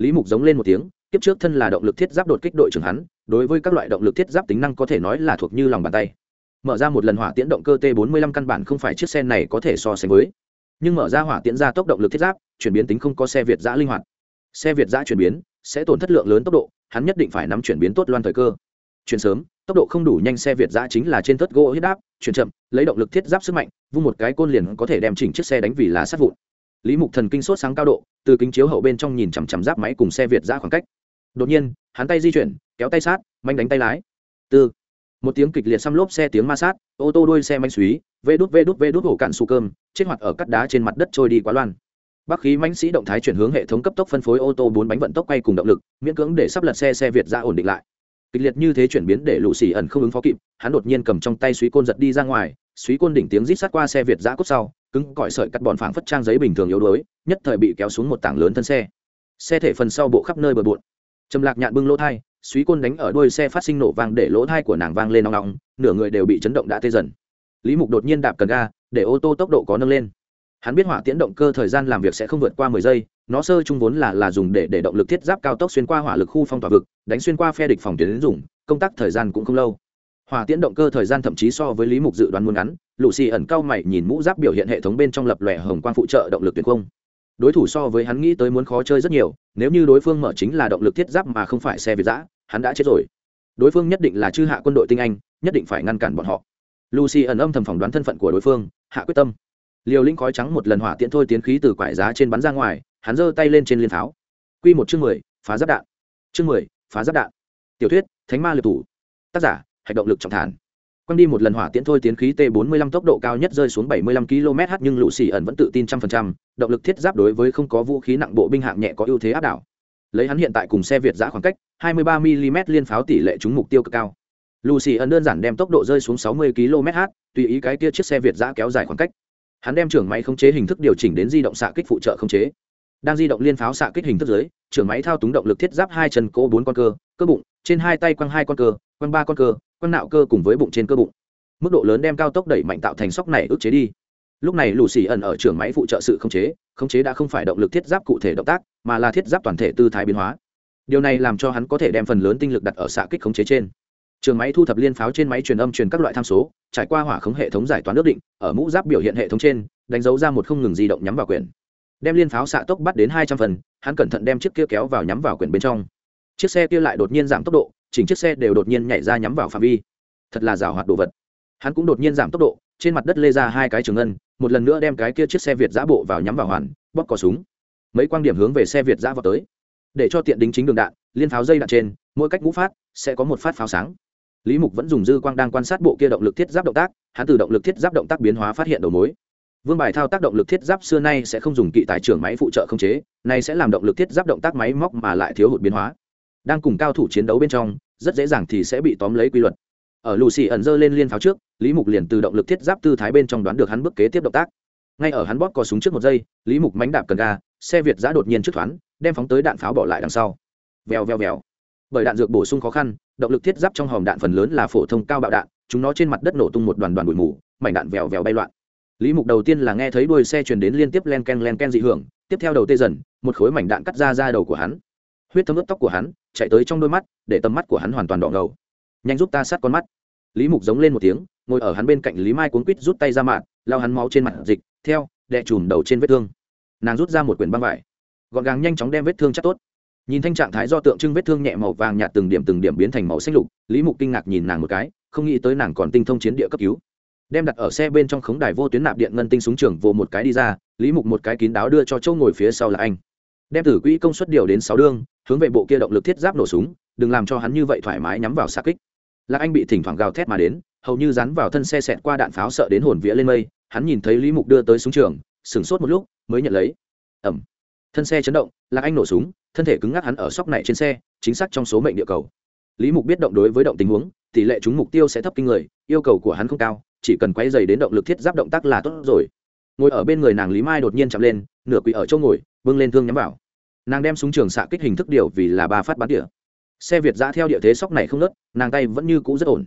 lý mục giống lên một tiếng, kiếp trước thân là động lực thiết giáp đột kích đội trưởng hắn, đối với các loại động lực thiết giáp tính năng có thể nói là thuộc như lòng bàn tay. Mở ra một lần hỏa tiễn động cơ t 45 căn bản không phải chiếc xe này có thể so sánh với. Nhưng mở ra hỏa tiễn ra tốc động lực thiết giáp, chuyển biến tính không có xe việt giã linh hoạt. Xe việt giã chuyển biến sẽ tổn thất lượng lớn tốc độ, hắn nhất định phải nắm chuyển biến tốt loan thời cơ. Chuyển sớm, tốc độ không đủ nhanh xe việt giã chính là trên thớt gỗ huyết đáp chuyển chậm, lấy động lực thiết giáp sức mạnh, vung một cái côn liền có thể đem chỉnh chiếc xe đánh vì lá sát vụn lý mục thần kinh sốt sáng cao độ, từ kính chiếu hậu bên trong nhìn chằm chằm giáp máy cùng xe việt ra khoảng cách. Đột nhiên, hắn tay di chuyển, kéo tay sát, manh đánh tay lái. Tư. Một tiếng kịch liệt xăm lốp xe tiếng ma sát, ô tô đuôi xe manh suý vê đút vê đút vê đút hổ cạn xù cơm, chết hoạt ở cắt đá trên mặt đất trôi đi quá loan Bác khí mãnh sĩ động thái chuyển hướng hệ thống cấp tốc phân phối ô tô bốn bánh vận tốc quay cùng động lực, miễn cưỡng để sắp lật xe xe việt ra ổn định lại. Kịch liệt như thế chuyển biến để lũ xì ẩn không ứng phó kịp, hắn đột nhiên cầm trong tay suý côn giật đi ra ngoài suý côn đỉnh tiếng rít sát qua xe việt giã cốt sau cứng cỏi sợi cắt bọn phảng phất trang giấy bình thường yếu đuối, nhất thời bị kéo xuống một tảng lớn thân xe. Xe thể phần sau bộ khắp nơi bờ bộn. Trầm lạc nhạn bưng lỗ thai suý côn đánh ở đuôi xe phát sinh nổ vang để lỗ thai của nàng vang lên nóng nóng nửa người đều bị chấn động đã tê dần. Lý mục đột nhiên đạp cần ga, để ô tô tốc độ có nâng lên. Hắn biết hỏa tiễn động cơ thời gian làm việc sẽ không vượt qua mười giây, nó sơ chung vốn là là dùng để để động lực thiết giáp cao tốc xuyên qua hỏa lực khu phong tỏa vực, đánh xuyên qua phe địch phòng tuyến dùng công tác thời gian cũng không lâu hòa tiễn động cơ thời gian thậm chí so với lý mục dự đoán muốn ngắn lũ xì ẩn cao mày nhìn mũ giáp biểu hiện hệ thống bên trong lập lòe hồng quang phụ trợ động lực tuyệt không. Đối thủ so với hắn nghĩ tới muốn khó chơi rất nhiều, nếu như đối phương mở chính là động lực thiết giáp mà không phải xe việt giã, hắn đã chết rồi. Đối phương nhất định là chư hạ quân đội tinh anh, nhất định phải ngăn cản bọn họ. Lucy ẩn âm thầm phỏng đoán thân phận của đối phương, hạ quyết tâm. Liều linh khói trắng một lần hỏa tiễn thôi tiến khí từ quải giá trên bắn ra ngoài, hắn giơ tay lên trên liên tháo. q một chương mười, phá giáp đạn. Chương mười, phá giáp đạn. Tiểu thuyết, thánh ma liệt thủ. Tác giả hạch động lực trọng thản. Quăng đi một lần hỏa tiễn thôi tiến khí t 45 tốc độ cao nhất rơi xuống 75 km/h nhưng lũ xì ẩn vẫn tự tin trăm phần trăm. Động lực thiết giáp đối với không có vũ khí nặng bộ binh hạng nhẹ có ưu thế áp đảo. Lấy hắn hiện tại cùng xe việt giã khoảng cách 23 mm liên pháo tỷ lệ trúng mục tiêu cực cao. Lucy ẩn đơn giản đem tốc độ rơi xuống 60 km/h tùy ý cái kia chiếc xe việt giã kéo dài khoảng cách. Hắn đem trưởng máy khống chế hình thức điều chỉnh đến di động xạ kích phụ trợ khống chế. Đang di động liên pháo xạ kích hình thức dưới, trưởng máy thao túng động lực thiết giáp hai chân cố bốn con cơ cơ bụng, trên hai tay quăng hai con cơ, quăng ba con cơ quăng nạo cơ cùng với bụng trên cơ bụng. Mức độ lớn đem cao tốc đẩy mạnh tạo thành sóc này ức chế đi. Lúc này lù xì ẩn ở trường máy phụ trợ sự khống chế khống chế đã không phải động lực thiết giáp cụ thể động tác, mà là thiết giáp toàn thể tư thái biến hóa. Điều này làm cho hắn có thể đem phần lớn tinh lực đặt ở xạ kích khống chế trên. Trường máy thu thập liên pháo trên máy truyền âm truyền các loại tham số, trải qua hỏa khống hệ thống giải toán ước định, ở mũ giáp biểu hiện hệ thống trên, đánh dấu ra một không ngừng di động nhắm vào quyển. Đem liên pháo xạ tốc bắt đến hai trăm phần, hắn cẩn thận đem chiếc kia kéo vào nhắm vào quyển bên trong. Chiếc xe kia lại đột nhiên giảm tốc độ chỉnh chiếc xe đều đột nhiên nhảy ra nhắm vào phạm vi. Thật là rào hoạt đồ vật. Hắn cũng đột nhiên giảm tốc độ, trên mặt đất lê ra hai cái trường ngân, một lần nữa đem cái kia chiếc xe việt giã bộ vào nhắm vào hoàn, bóp cò súng. Mấy quan điểm hướng về xe việt giã vào tới. Để cho tiện đính chính đường đạn, liên pháo dây đạn trên, mỗi cách ngũ phát, sẽ có một phát pháo sáng. Lý mục vẫn dùng dư quang đang quan sát bộ kia động lực thiết giáp động tác, hắn từ động lực thiết giáp động tác biến hóa phát hiện đầu mối. Vương bài thao tác động lực thiết giáp xưa nay sẽ không dùng kỵ tài trưởng máy phụ trợ không chế, nay sẽ làm động lực thiết giáp động tác máy móc mà lại thiếu hụt biến hóa đang cùng cao thủ chiến đấu bên trong, rất dễ dàng thì sẽ bị tóm lấy quy luật. Ở lù xì ẩn dơ lên liên pháo trước, lý mục liền từ động lực thiết giáp tư thái bên trong đoán được hắn bước kế tiếp động tác. Ngay ở hắn bóp cò súng trước một giây, lý mục mánh đạp cần ga, xe việt giã đột nhiên trước thoáng, đem phóng tới đạn pháo bỏ lại đằng sau. Vèo vèo vèo. Bởi đạn dược bổ sung khó khăn, động lực thiết giáp trong hòm đạn phần lớn là phổ thông cao bạo đạn, chúng nó trên mặt đất nổ tung một đoàn đoàn bụi mù, mảnh đạn vèo vèo bay loạn. Lý mục đầu tiên là nghe thấy đuôi xe truyền đến liên tiếp len ken len ken dị hưởng, tiếp theo đầu tê dần, một khối mảnh đạn cắt ra ra đầu của hắn. Huyết thấm ướt tóc của hắn chạy tới trong đôi mắt, để tầm mắt của hắn hoàn toàn đỏ ngầu. Nhanh giúp ta sát con mắt. Lý mục giống lên một tiếng, ngồi ở hắn bên cạnh lý mai cuốn quýt rút tay ra mạng lao hắn máu trên mặt dịch, theo, đè chùm đầu trên vết thương. Nàng rút ra một quyển băng vải. Gọn gàng nhanh chóng đem vết thương chắc tốt. Nhìn thanh trạng thái do tượng trưng vết thương nhẹ màu vàng nhạt từng điểm từng điểm biến thành màu xanh lục, lý mục kinh ngạc nhìn nàng một cái, không nghĩ tới nàng còn tinh thông chiến địa cấp cứu. Đem đặt ở xe bên trong khống đài vô tuyến nạp điện ngân tinh súng trường vô một cái đi ra, lý mục một cái kín đáo đưa cho châu ngồi phía sau là anh đem tử quỹ công suất điều đến sáu đương, hướng về bộ kia động lực thiết giáp nổ súng, đừng làm cho hắn như vậy thoải mái nhắm vào xa kích. Lạc anh bị thỉnh thoảng gào thét mà đến, hầu như dán vào thân xe xẹt qua đạn pháo sợ đến hồn vía lên mây, hắn nhìn thấy lý mục đưa tới súng trường, sửng sốt một lúc, mới nhận lấy. Ẩm thân xe chấn động, lạc anh nổ súng, thân thể cứng ngắc hắn ở sóc này trên xe, chính xác trong số mệnh địa cầu. Lý mục biết động đối với động tình huống, tỷ lệ trúng mục tiêu sẽ thấp kinh người, yêu cầu của hắn không cao, chỉ cần quay dày đến động lực thiết giáp động tác là tốt rồi. Ngồi ở bên người nàng lý mai đột nhiên chạm lên, nửa quỳ ở chỗ ngồi bưng lên thương nhắm vào. Nàng đem súng trường xạ kích hình thức điều vì là ba phát bắn tỉa. Xe việt giã theo địa thế sóc này không nớt, nàng tay vẫn như cũ rất ổn.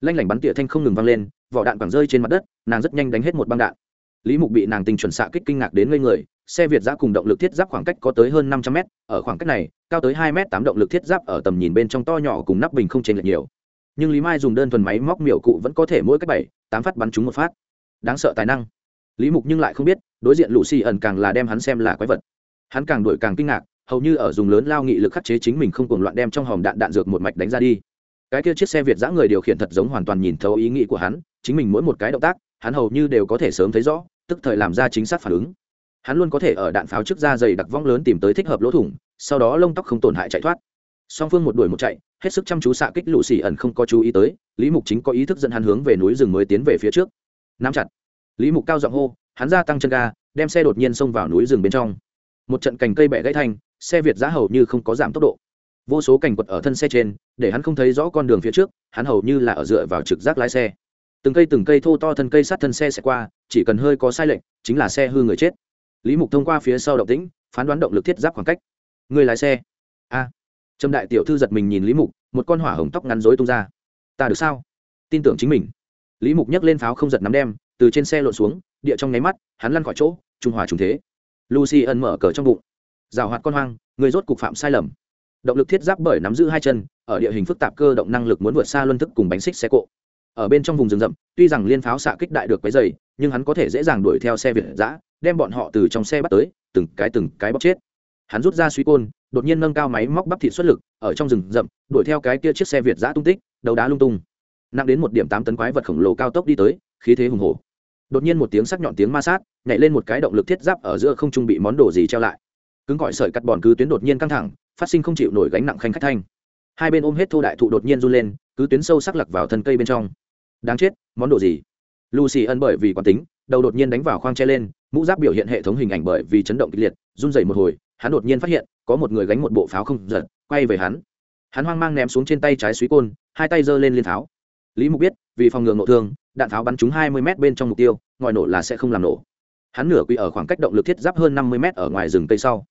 Lanh lảnh bắn tỉa thanh không ngừng văng lên, vỏ đạn quẳng rơi trên mặt đất, nàng rất nhanh đánh hết một băng đạn. Lý mục bị nàng tình chuẩn xạ kích kinh ngạc đến ngây người, xe việt giã cùng động lực thiết giáp khoảng cách có tới hơn năm trăm mét, ở khoảng cách này, cao tới hai m tám động lực thiết giáp ở tầm nhìn bên trong to nhỏ cùng nắp bình không chênh lệch nhiều. Nhưng lý mai dùng đơn thuần máy móc miểu cụ vẫn có thể mỗi cách bảy, tám phát bắn trúng một phát. Đáng sợ tài năng. Lý mục nhưng lại không biết, đối diện lũ xì ẩn càng là đem hắn xem là quái vật hắn càng đổi càng kinh ngạc, hầu như ở dùng lớn lao nghị lực khắc chế chính mình không cuồng loạn đem trong hòm đạn đạn dược một mạch đánh ra đi. Cái kia chiếc xe việt giã người điều khiển thật giống hoàn toàn nhìn thấu ý nghĩ của hắn, chính mình mỗi một cái động tác, hắn hầu như đều có thể sớm thấy rõ, tức thời làm ra chính xác phản ứng. Hắn luôn có thể ở đạn pháo trước da dày đặc vong lớn tìm tới thích hợp lỗ thủng, sau đó lông tóc không tổn hại chạy thoát. Song phương một đuổi một chạy, hết sức chăm chú xạ kích lũ xì ẩn không có chú ý tới, lý mục chính có ý thức dẫn hắn hướng về núi rừng mới tiến về phía trước. Nắm chặt. Lý mục cao giọng hô, hắn ra tăng chân ga, đem xe đột nhiên xông vào núi rừng bên trong một trận cành cây bẻ gãy thanh xe việt giá hầu như không có giảm tốc độ. Vô số cành quật ở thân xe trên, để hắn không thấy rõ con đường phía trước, hắn hầu như là ở dựa vào trực giác lái xe. Từng cây từng cây thô to thân cây sát thân xe sẽ qua, chỉ cần hơi có sai lệch, chính là xe hư người chết. Lý mục thông qua phía sau động tĩnh, phán đoán động lực thiết giáp khoảng cách. Người lái xe. A. Trâm đại tiểu thư giật mình nhìn lý mục, một con hỏa hồng tóc ngắn rối tung ra. Ta được sao? Tin tưởng chính mình. Lý mục nhấc lên pháo không giật nắm đem, từ trên xe lộn xuống, địa trong nháy mắt, hắn lăn khỏi chỗ, trung hòa trùng thế lucy ân mở cờ trong bụng. Rào hoạt con hoang, người rốt cục phạm sai lầm. Động lực thiết giáp bởi nắm giữ hai chân, ở địa hình phức tạp cơ động năng lực muốn vượt xa luân thức cùng bánh xích xe cộ. Ở bên trong vùng rừng rậm, tuy rằng liên pháo xạ kích đại được cái dày nhưng hắn có thể dễ dàng đuổi theo xe việt giã đem bọn họ từ trong xe bắt tới, từng cái từng cái bóc chết. Hắn rút ra suy côn, đột nhiên nâng cao máy móc bắp thịt xuất lực, ở trong rừng rậm, đuổi theo cái kia chiếc xe việt giã tung tích, đầu đá lung tung. Nặng đến một điểm tám tấn quái vật khổng lồ cao tốc đi tới, khí thế hùng hồ đột nhiên một tiếng sắc nhọn tiếng ma sát, nhảy lên một cái động lực thiết giáp ở giữa không trung bị món đồ gì treo lại. Cứng gọi sợi cắt bòn cứ tuyến đột nhiên căng thẳng, phát sinh không chịu nổi gánh nặng khanh khách thanh. Hai bên ôm hết thô đại thụ đột nhiên run lên, cứ tuyến sâu sắc lặc vào thân cây bên trong. Đáng chết, món đồ gì? Lucy ân bởi vì quán tính, đầu đột nhiên đánh vào khoang che lên, mũ giáp biểu hiện hệ thống hình ảnh bởi vì chấn động kịch liệt, run dày một hồi, hắn đột nhiên phát hiện, có một người gánh một bộ pháo không giật, quay về hắn. Hắn hoang mang ném xuống trên tay trái suý côn, hai tay giơ lên liên pháo lý mục biết, vì phòng ngừa nội thương đạn pháo bắn trúng hai mươi m bên trong mục tiêu, ngòi nổ là sẽ không làm nổ. Hắn nửa quy ở khoảng cách động lực thiết giáp hơn năm mươi m ở ngoài rừng cây sau.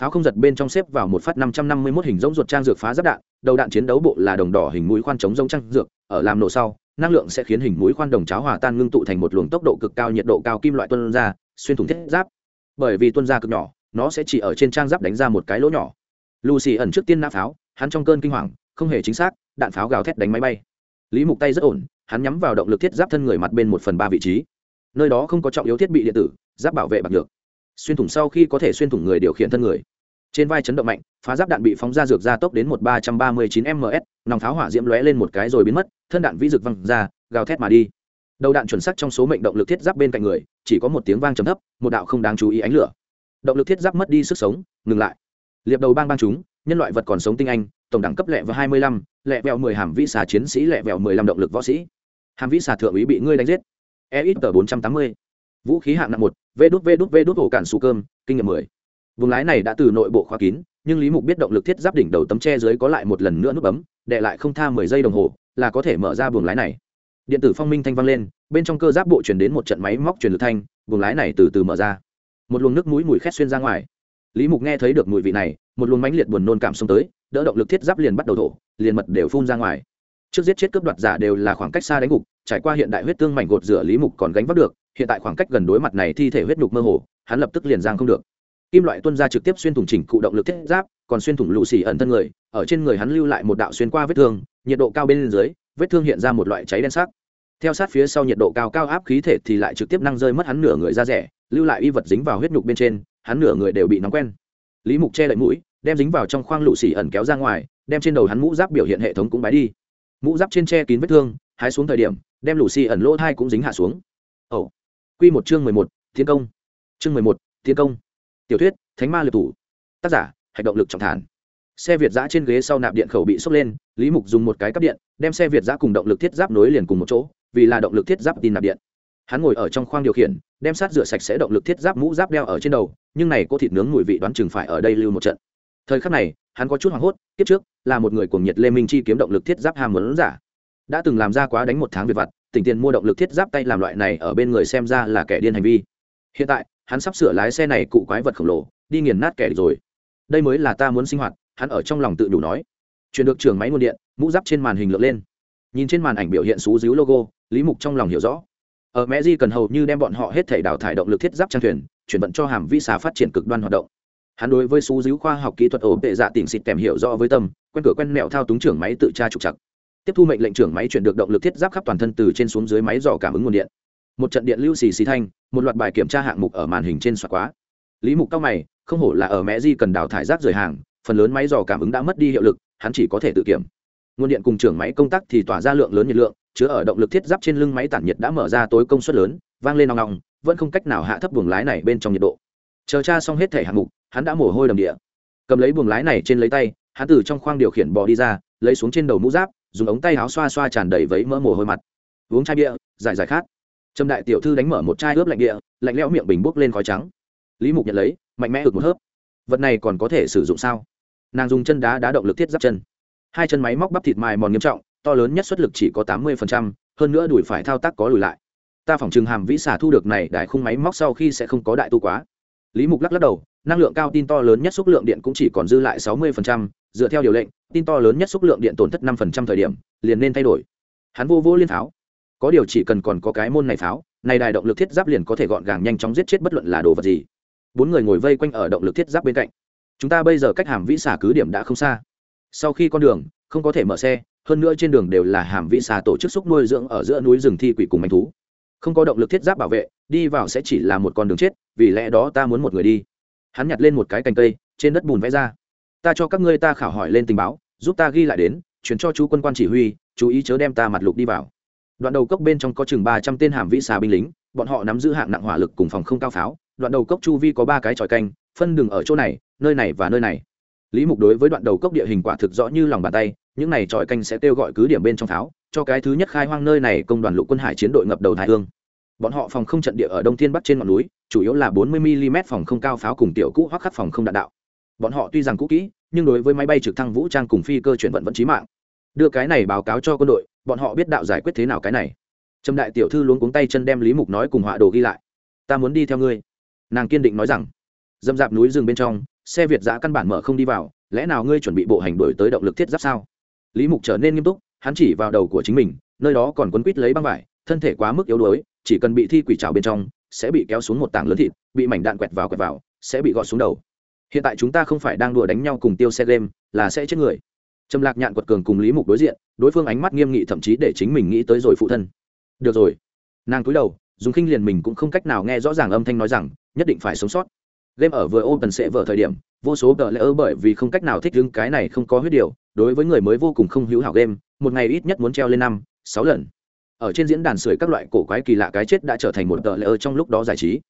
Pháo không giật bên trong xếp vào một phát năm trăm năm mươi mốt hình giống ruột trang dược phá giáp đạn, đầu đạn chiến đấu bộ là đồng đỏ hình mũi khoan chống giống trang dược, ở làm nổ sau, năng lượng sẽ khiến hình mũi khoan đồng cháo hòa tan ngưng tụ thành một luồng tốc độ cực cao, nhiệt độ cao kim loại tuôn ra, xuyên thủng thiết giáp. Bởi vì tuôn ra cực nhỏ, nó sẽ chỉ ở trên trang giáp đánh ra một cái lỗ nhỏ. Lucy ẩn trước tiên nã pháo, hắn trong cơn kinh hoàng, không hề chính xác, đạn pháo gào thét đánh máy bay. Lý mục tay rất ổn hắn nhắm vào động lực thiết giáp thân người mặt bên một phần ba vị trí. Nơi đó không có trọng yếu thiết bị điện tử, giáp bảo vệ bạc được xuyên thủng sau khi có thể xuyên thủng người điều khiển thân người. Trên vai chấn động mạnh, phá giáp đạn bị phóng ra dược ra tốc đến một ba trăm ba mươi chín ms, nòng pháo hỏa diễm lóe lên một cái rồi biến mất, thân đạn vĩ dược văng ra, gào thét mà đi. Đầu đạn chuẩn xác trong số mệnh động lực thiết giáp bên cạnh người, chỉ có một tiếng vang trầm thấp, một đạo không đáng chú ý ánh lửa. Động lực thiết giáp mất đi sức sống, ngừng lại. Liệp đầu bang bang chúng, nhân loại vật còn sống tinh anh tổng đẳng cấp lẹ và hai mươi lăm, lẹ vẹo mười hàm vĩ xà chiến sĩ, lẹ vẹo mười lăm động lực võ sĩ. Hàm vĩ xà thượng úy bị ngươi đánh giết. E ít tờ bốn trăm tám mươi. Vũ khí hạng nặng một, vê đút vê đút vê đút ổ cản xù cơm, kinh nghiệm mười. Vùng lái này đã từ nội bộ khóa kín, nhưng lý mục biết động lực thiết giáp đỉnh đầu tấm tre dưới có lại một lần nữa nút bấm đệ lại không tha mười giây đồng hồ, là có thể mở ra buồng lái này. Điện tử phong minh thanh vang lên, bên trong cơ giáp bộ chuyển đến một trận máy móc truyền lực thanh buồng lái này từ từ mở ra. Một luồng nước mũi mùi khét xuyên ra ngoài. Lý mục nghe thấy được mùi vị này, một luồng mãnh liệt buồn nôn cảm xông tới đỡ động lực thiết giáp liền bắt đầu thổ, liền mật đều phun ra ngoài. Trước giết chết cướp đoạt giả đều là khoảng cách xa đánh gục, trải qua hiện đại huyết tương mảnh gột rửa lý mục còn gánh vác được, hiện tại khoảng cách gần đối mặt này thi thể huyết nhục mơ hồ, hắn lập tức liền giang không được. Kim loại tuân ra trực tiếp xuyên thủng chỉnh cụ động lực thiết giáp, còn xuyên thủng lụ xì ẩn thân người, ở trên người hắn lưu lại một đạo xuyên qua vết thương, nhiệt độ cao bên dưới, vết thương hiện ra một loại cháy đen sắc. Theo sát phía sau nhiệt độ cao cao áp khí thể thì lại trực tiếp năng rơi mất hắn nửa người ra rẻ, lưu lại y vật dính vào huyết nhục bên trên, hắn nửa người đều bị nóng quen. Lý mục che lại mũi đem dính vào trong khoang lụ xì ẩn kéo ra ngoài, đem trên đầu hắn mũ giáp biểu hiện hệ thống cũng bái đi. Mũ giáp trên che kín vết thương, hái xuống thời điểm, đem lụ xì ẩn lỗ thai cũng dính hạ xuống. Ẩu q một chương mười một, thiên công. Chương mười một, thiên công. Tiểu thuyết, thánh ma liệt thủ. Tác giả, hạch động lực trọng thản. Xe việt giã trên ghế sau nạp điện khẩu bị sốc lên, lý mục dùng một cái cắp điện, đem xe việt giã cùng động lực thiết giáp nối liền cùng một chỗ, vì là động lực thiết giáp tin nạp điện. Hắn ngồi ở trong khoang điều khiển, đem sát rửa sạch sẽ động lực thiết giáp mũ giáp đeo ở trên đầu, nhưng này cô thịt nướng mùi vị đoán chừng phải ở đây lưu một trận thời khắc này, hắn có chút hoảng hốt tiếp trước, là một người cuồng nhiệt lê minh chi kiếm động lực thiết giáp hàm muốn giả. Đã từng làm ra quá đánh một tháng việc vặt, tỉnh tiền mua động lực thiết giáp tay làm loại này ở bên người xem ra là kẻ điên hành vi. Hiện tại, hắn sắp sửa lái xe này cụ quái vật khổng lồ, đi nghiền nát kẻ địch rồi. Đây mới là ta muốn sinh hoạt, hắn ở trong lòng tự đủ nói. Chuyển được trường máy nguồn điện, mũ giáp trên màn hình lượn lên. Nhìn trên màn ảnh biểu hiện xú díu logo, lý mục trong lòng hiểu rõ. Ở mẹ di cần hầu như đem bọn họ hết thể đào thải động lực thiết giáp trang thuyền, chuyển vận cho hàm vi xà phát triển cực đoan hoạt động hắn đối với xú díu khoa học kỹ thuật ổn tệ dạ tỉnh xịt kèm hiểu rõ với tâm, quen cửa quen mẹo thao túng trưởng máy tự tra trục chặt tiếp thu mệnh lệnh trưởng máy chuyển được động lực thiết giáp khắp toàn thân từ trên xuống dưới máy dò cảm ứng nguồn điện. Một trận điện lưu xì xì thanh, một loạt bài kiểm tra hạng mục ở màn hình trên xoạc quá. Lý mục cao mày, không hổ là ở mẹ di cần đào thải rác rời hàng, phần lớn máy dò cảm ứng đã mất đi hiệu lực, hắn chỉ có thể tự kiểm. Nguồn điện cùng trưởng máy công tác thì tỏa ra lượng lớn nhiệt lượng, chứa ở động lực thiết giáp trên lưng máy tản nhiệt đã mở ra tối công suất lớn, vang lên nòng nòng vẫn không cách nào hạ thấp buồng lái này bên trong nhiệt độ. Chờ tra xong hết thể hạng mục hắn đã mồ hôi đầm địa. Cầm lấy buồng lái này trên lấy tay, hắn từ trong khoang điều khiển bò đi ra, lấy xuống trên đầu mũ giáp, dùng ống tay áo xoa xoa tràn đầy vấy mỡ mồ hôi mặt. Uống chai bia, giải giải khát. Trâm đại tiểu thư đánh mở một chai ướp lạnh địa, lạnh lẽo miệng bình bốc lên khói trắng. Lý mục nhận lấy, mạnh mẽ ực một hớp. Vật này còn có thể sử dụng sao? Nàng dùng chân đá đá động lực thiết giáp chân. Hai chân máy móc bắp thịt mài mòn nghiêm trọng, to lớn nhất suất lực chỉ có tám mươi hơn nữa đùi phải thao tác có lùi lại. Ta phỏng chừng hàm vĩ xả thu được này đại khung máy móc sau khi sẽ không có đại tu quá. Lý mục lắc lắc đầu năng lượng cao tin to lớn nhất xúc lượng điện cũng chỉ còn dư lại sáu mươi dựa theo điều lệnh, tin to lớn nhất xúc lượng điện tổn thất năm thời điểm, liền nên thay đổi. Hắn vô vô liên tháo. có điều chỉ cần còn có cái môn này pháo này đài động lực thiết giáp liền có thể gọn gàng nhanh chóng giết chết bất luận là đồ vật gì. Bốn người ngồi vây quanh ở động lực thiết giáp bên cạnh. Chúng ta bây giờ cách hàm vĩ xả cứ điểm đã không xa. Sau khi con đường, không có thể mở xe, hơn nữa trên đường đều là hàm vĩ xà tổ chức xúc nuôi dưỡng ở giữa núi rừng thi quỷ cùng manh thú. Không có động lực thiết giáp bảo vệ, đi vào sẽ chỉ là một con đường chết, vì lẽ đó ta muốn một người đi hắn nhặt lên một cái cành cây, trên đất bùn vẽ ra. Ta cho các ngươi ta khảo hỏi lên tình báo, giúp ta ghi lại đến, chuyển cho chú quân quan chỉ huy, chú ý chớ đem ta mặt lục đi vào. Đoạn đầu cốc bên trong có chừng ba trăm tên hàm vĩ xà binh lính, bọn họ nắm giữ hạng nặng hỏa lực cùng phòng không cao pháo. Đoạn đầu cốc chu vi có ba cái tròi canh, phân đường ở chỗ này, nơi này và nơi này. Lý mục đối với đoạn đầu cốc địa hình quả thực rõ như lòng bàn tay, những này tròi canh sẽ kêu gọi cứ điểm bên trong pháo, cho cái thứ nhất khai hoang nơi này công đoàn lục quân hải chiến đội ngập đầu thái hương. Bọn họ phòng không trận địa ở đông thiên bắc trên ngọn núi chủ yếu là 40 mm phòng không cao pháo cùng tiểu cũ hoặc khắc phòng không đạn đạo. Bọn họ tuy rằng cũ kỹ, nhưng đối với máy bay trực thăng vũ trang cùng phi cơ chuyển vận vẫn chí mạng. Đưa cái này báo cáo cho quân đội, bọn họ biết đạo giải quyết thế nào cái này. Trầm đại tiểu thư luống cuống tay chân đem lý mục nói cùng họa đồ ghi lại. Ta muốn đi theo ngươi. Nàng kiên định nói rằng. Dâm dạp núi rừng bên trong, xe việt giã căn bản mở không đi vào, lẽ nào ngươi chuẩn bị bộ hành đổi tới động lực thiết giáp sao? Lý mục trở nên nghiêm túc, hắn chỉ vào đầu của chính mình, nơi đó còn quấn quít lấy băng vải, thân thể quá mức yếu đuối, chỉ cần bị thi quỷ trào bên trong sẽ bị kéo xuống một tảng lớn thịt, bị mảnh đạn quẹt vào quẹt vào, sẽ bị gọt xuống đầu. Hiện tại chúng ta không phải đang đùa đánh nhau cùng tiêu xe game, là sẽ chết người. Trầm lạc nhạn quật cường cùng lý mục đối diện, đối phương ánh mắt nghiêm nghị thậm chí để chính mình nghĩ tới rồi phụ thân. Được rồi. Nàng cúi đầu, dùng khinh liền mình cũng không cách nào nghe rõ ràng âm thanh nói rằng, nhất định phải sống sót. Game ở vừa ô tần sẽ vở thời điểm, vô số tờ lẽ ơ bởi vì không cách nào thích đứng cái này không có huyết điều, đối với người mới vô cùng không hữu hảo game, một ngày ít nhất muốn treo lên năm, sáu lần ở trên diễn đàn sưởi các loại cổ quái kỳ lạ cái chết đã trở thành một tờ lễ ơ trong lúc đó giải trí.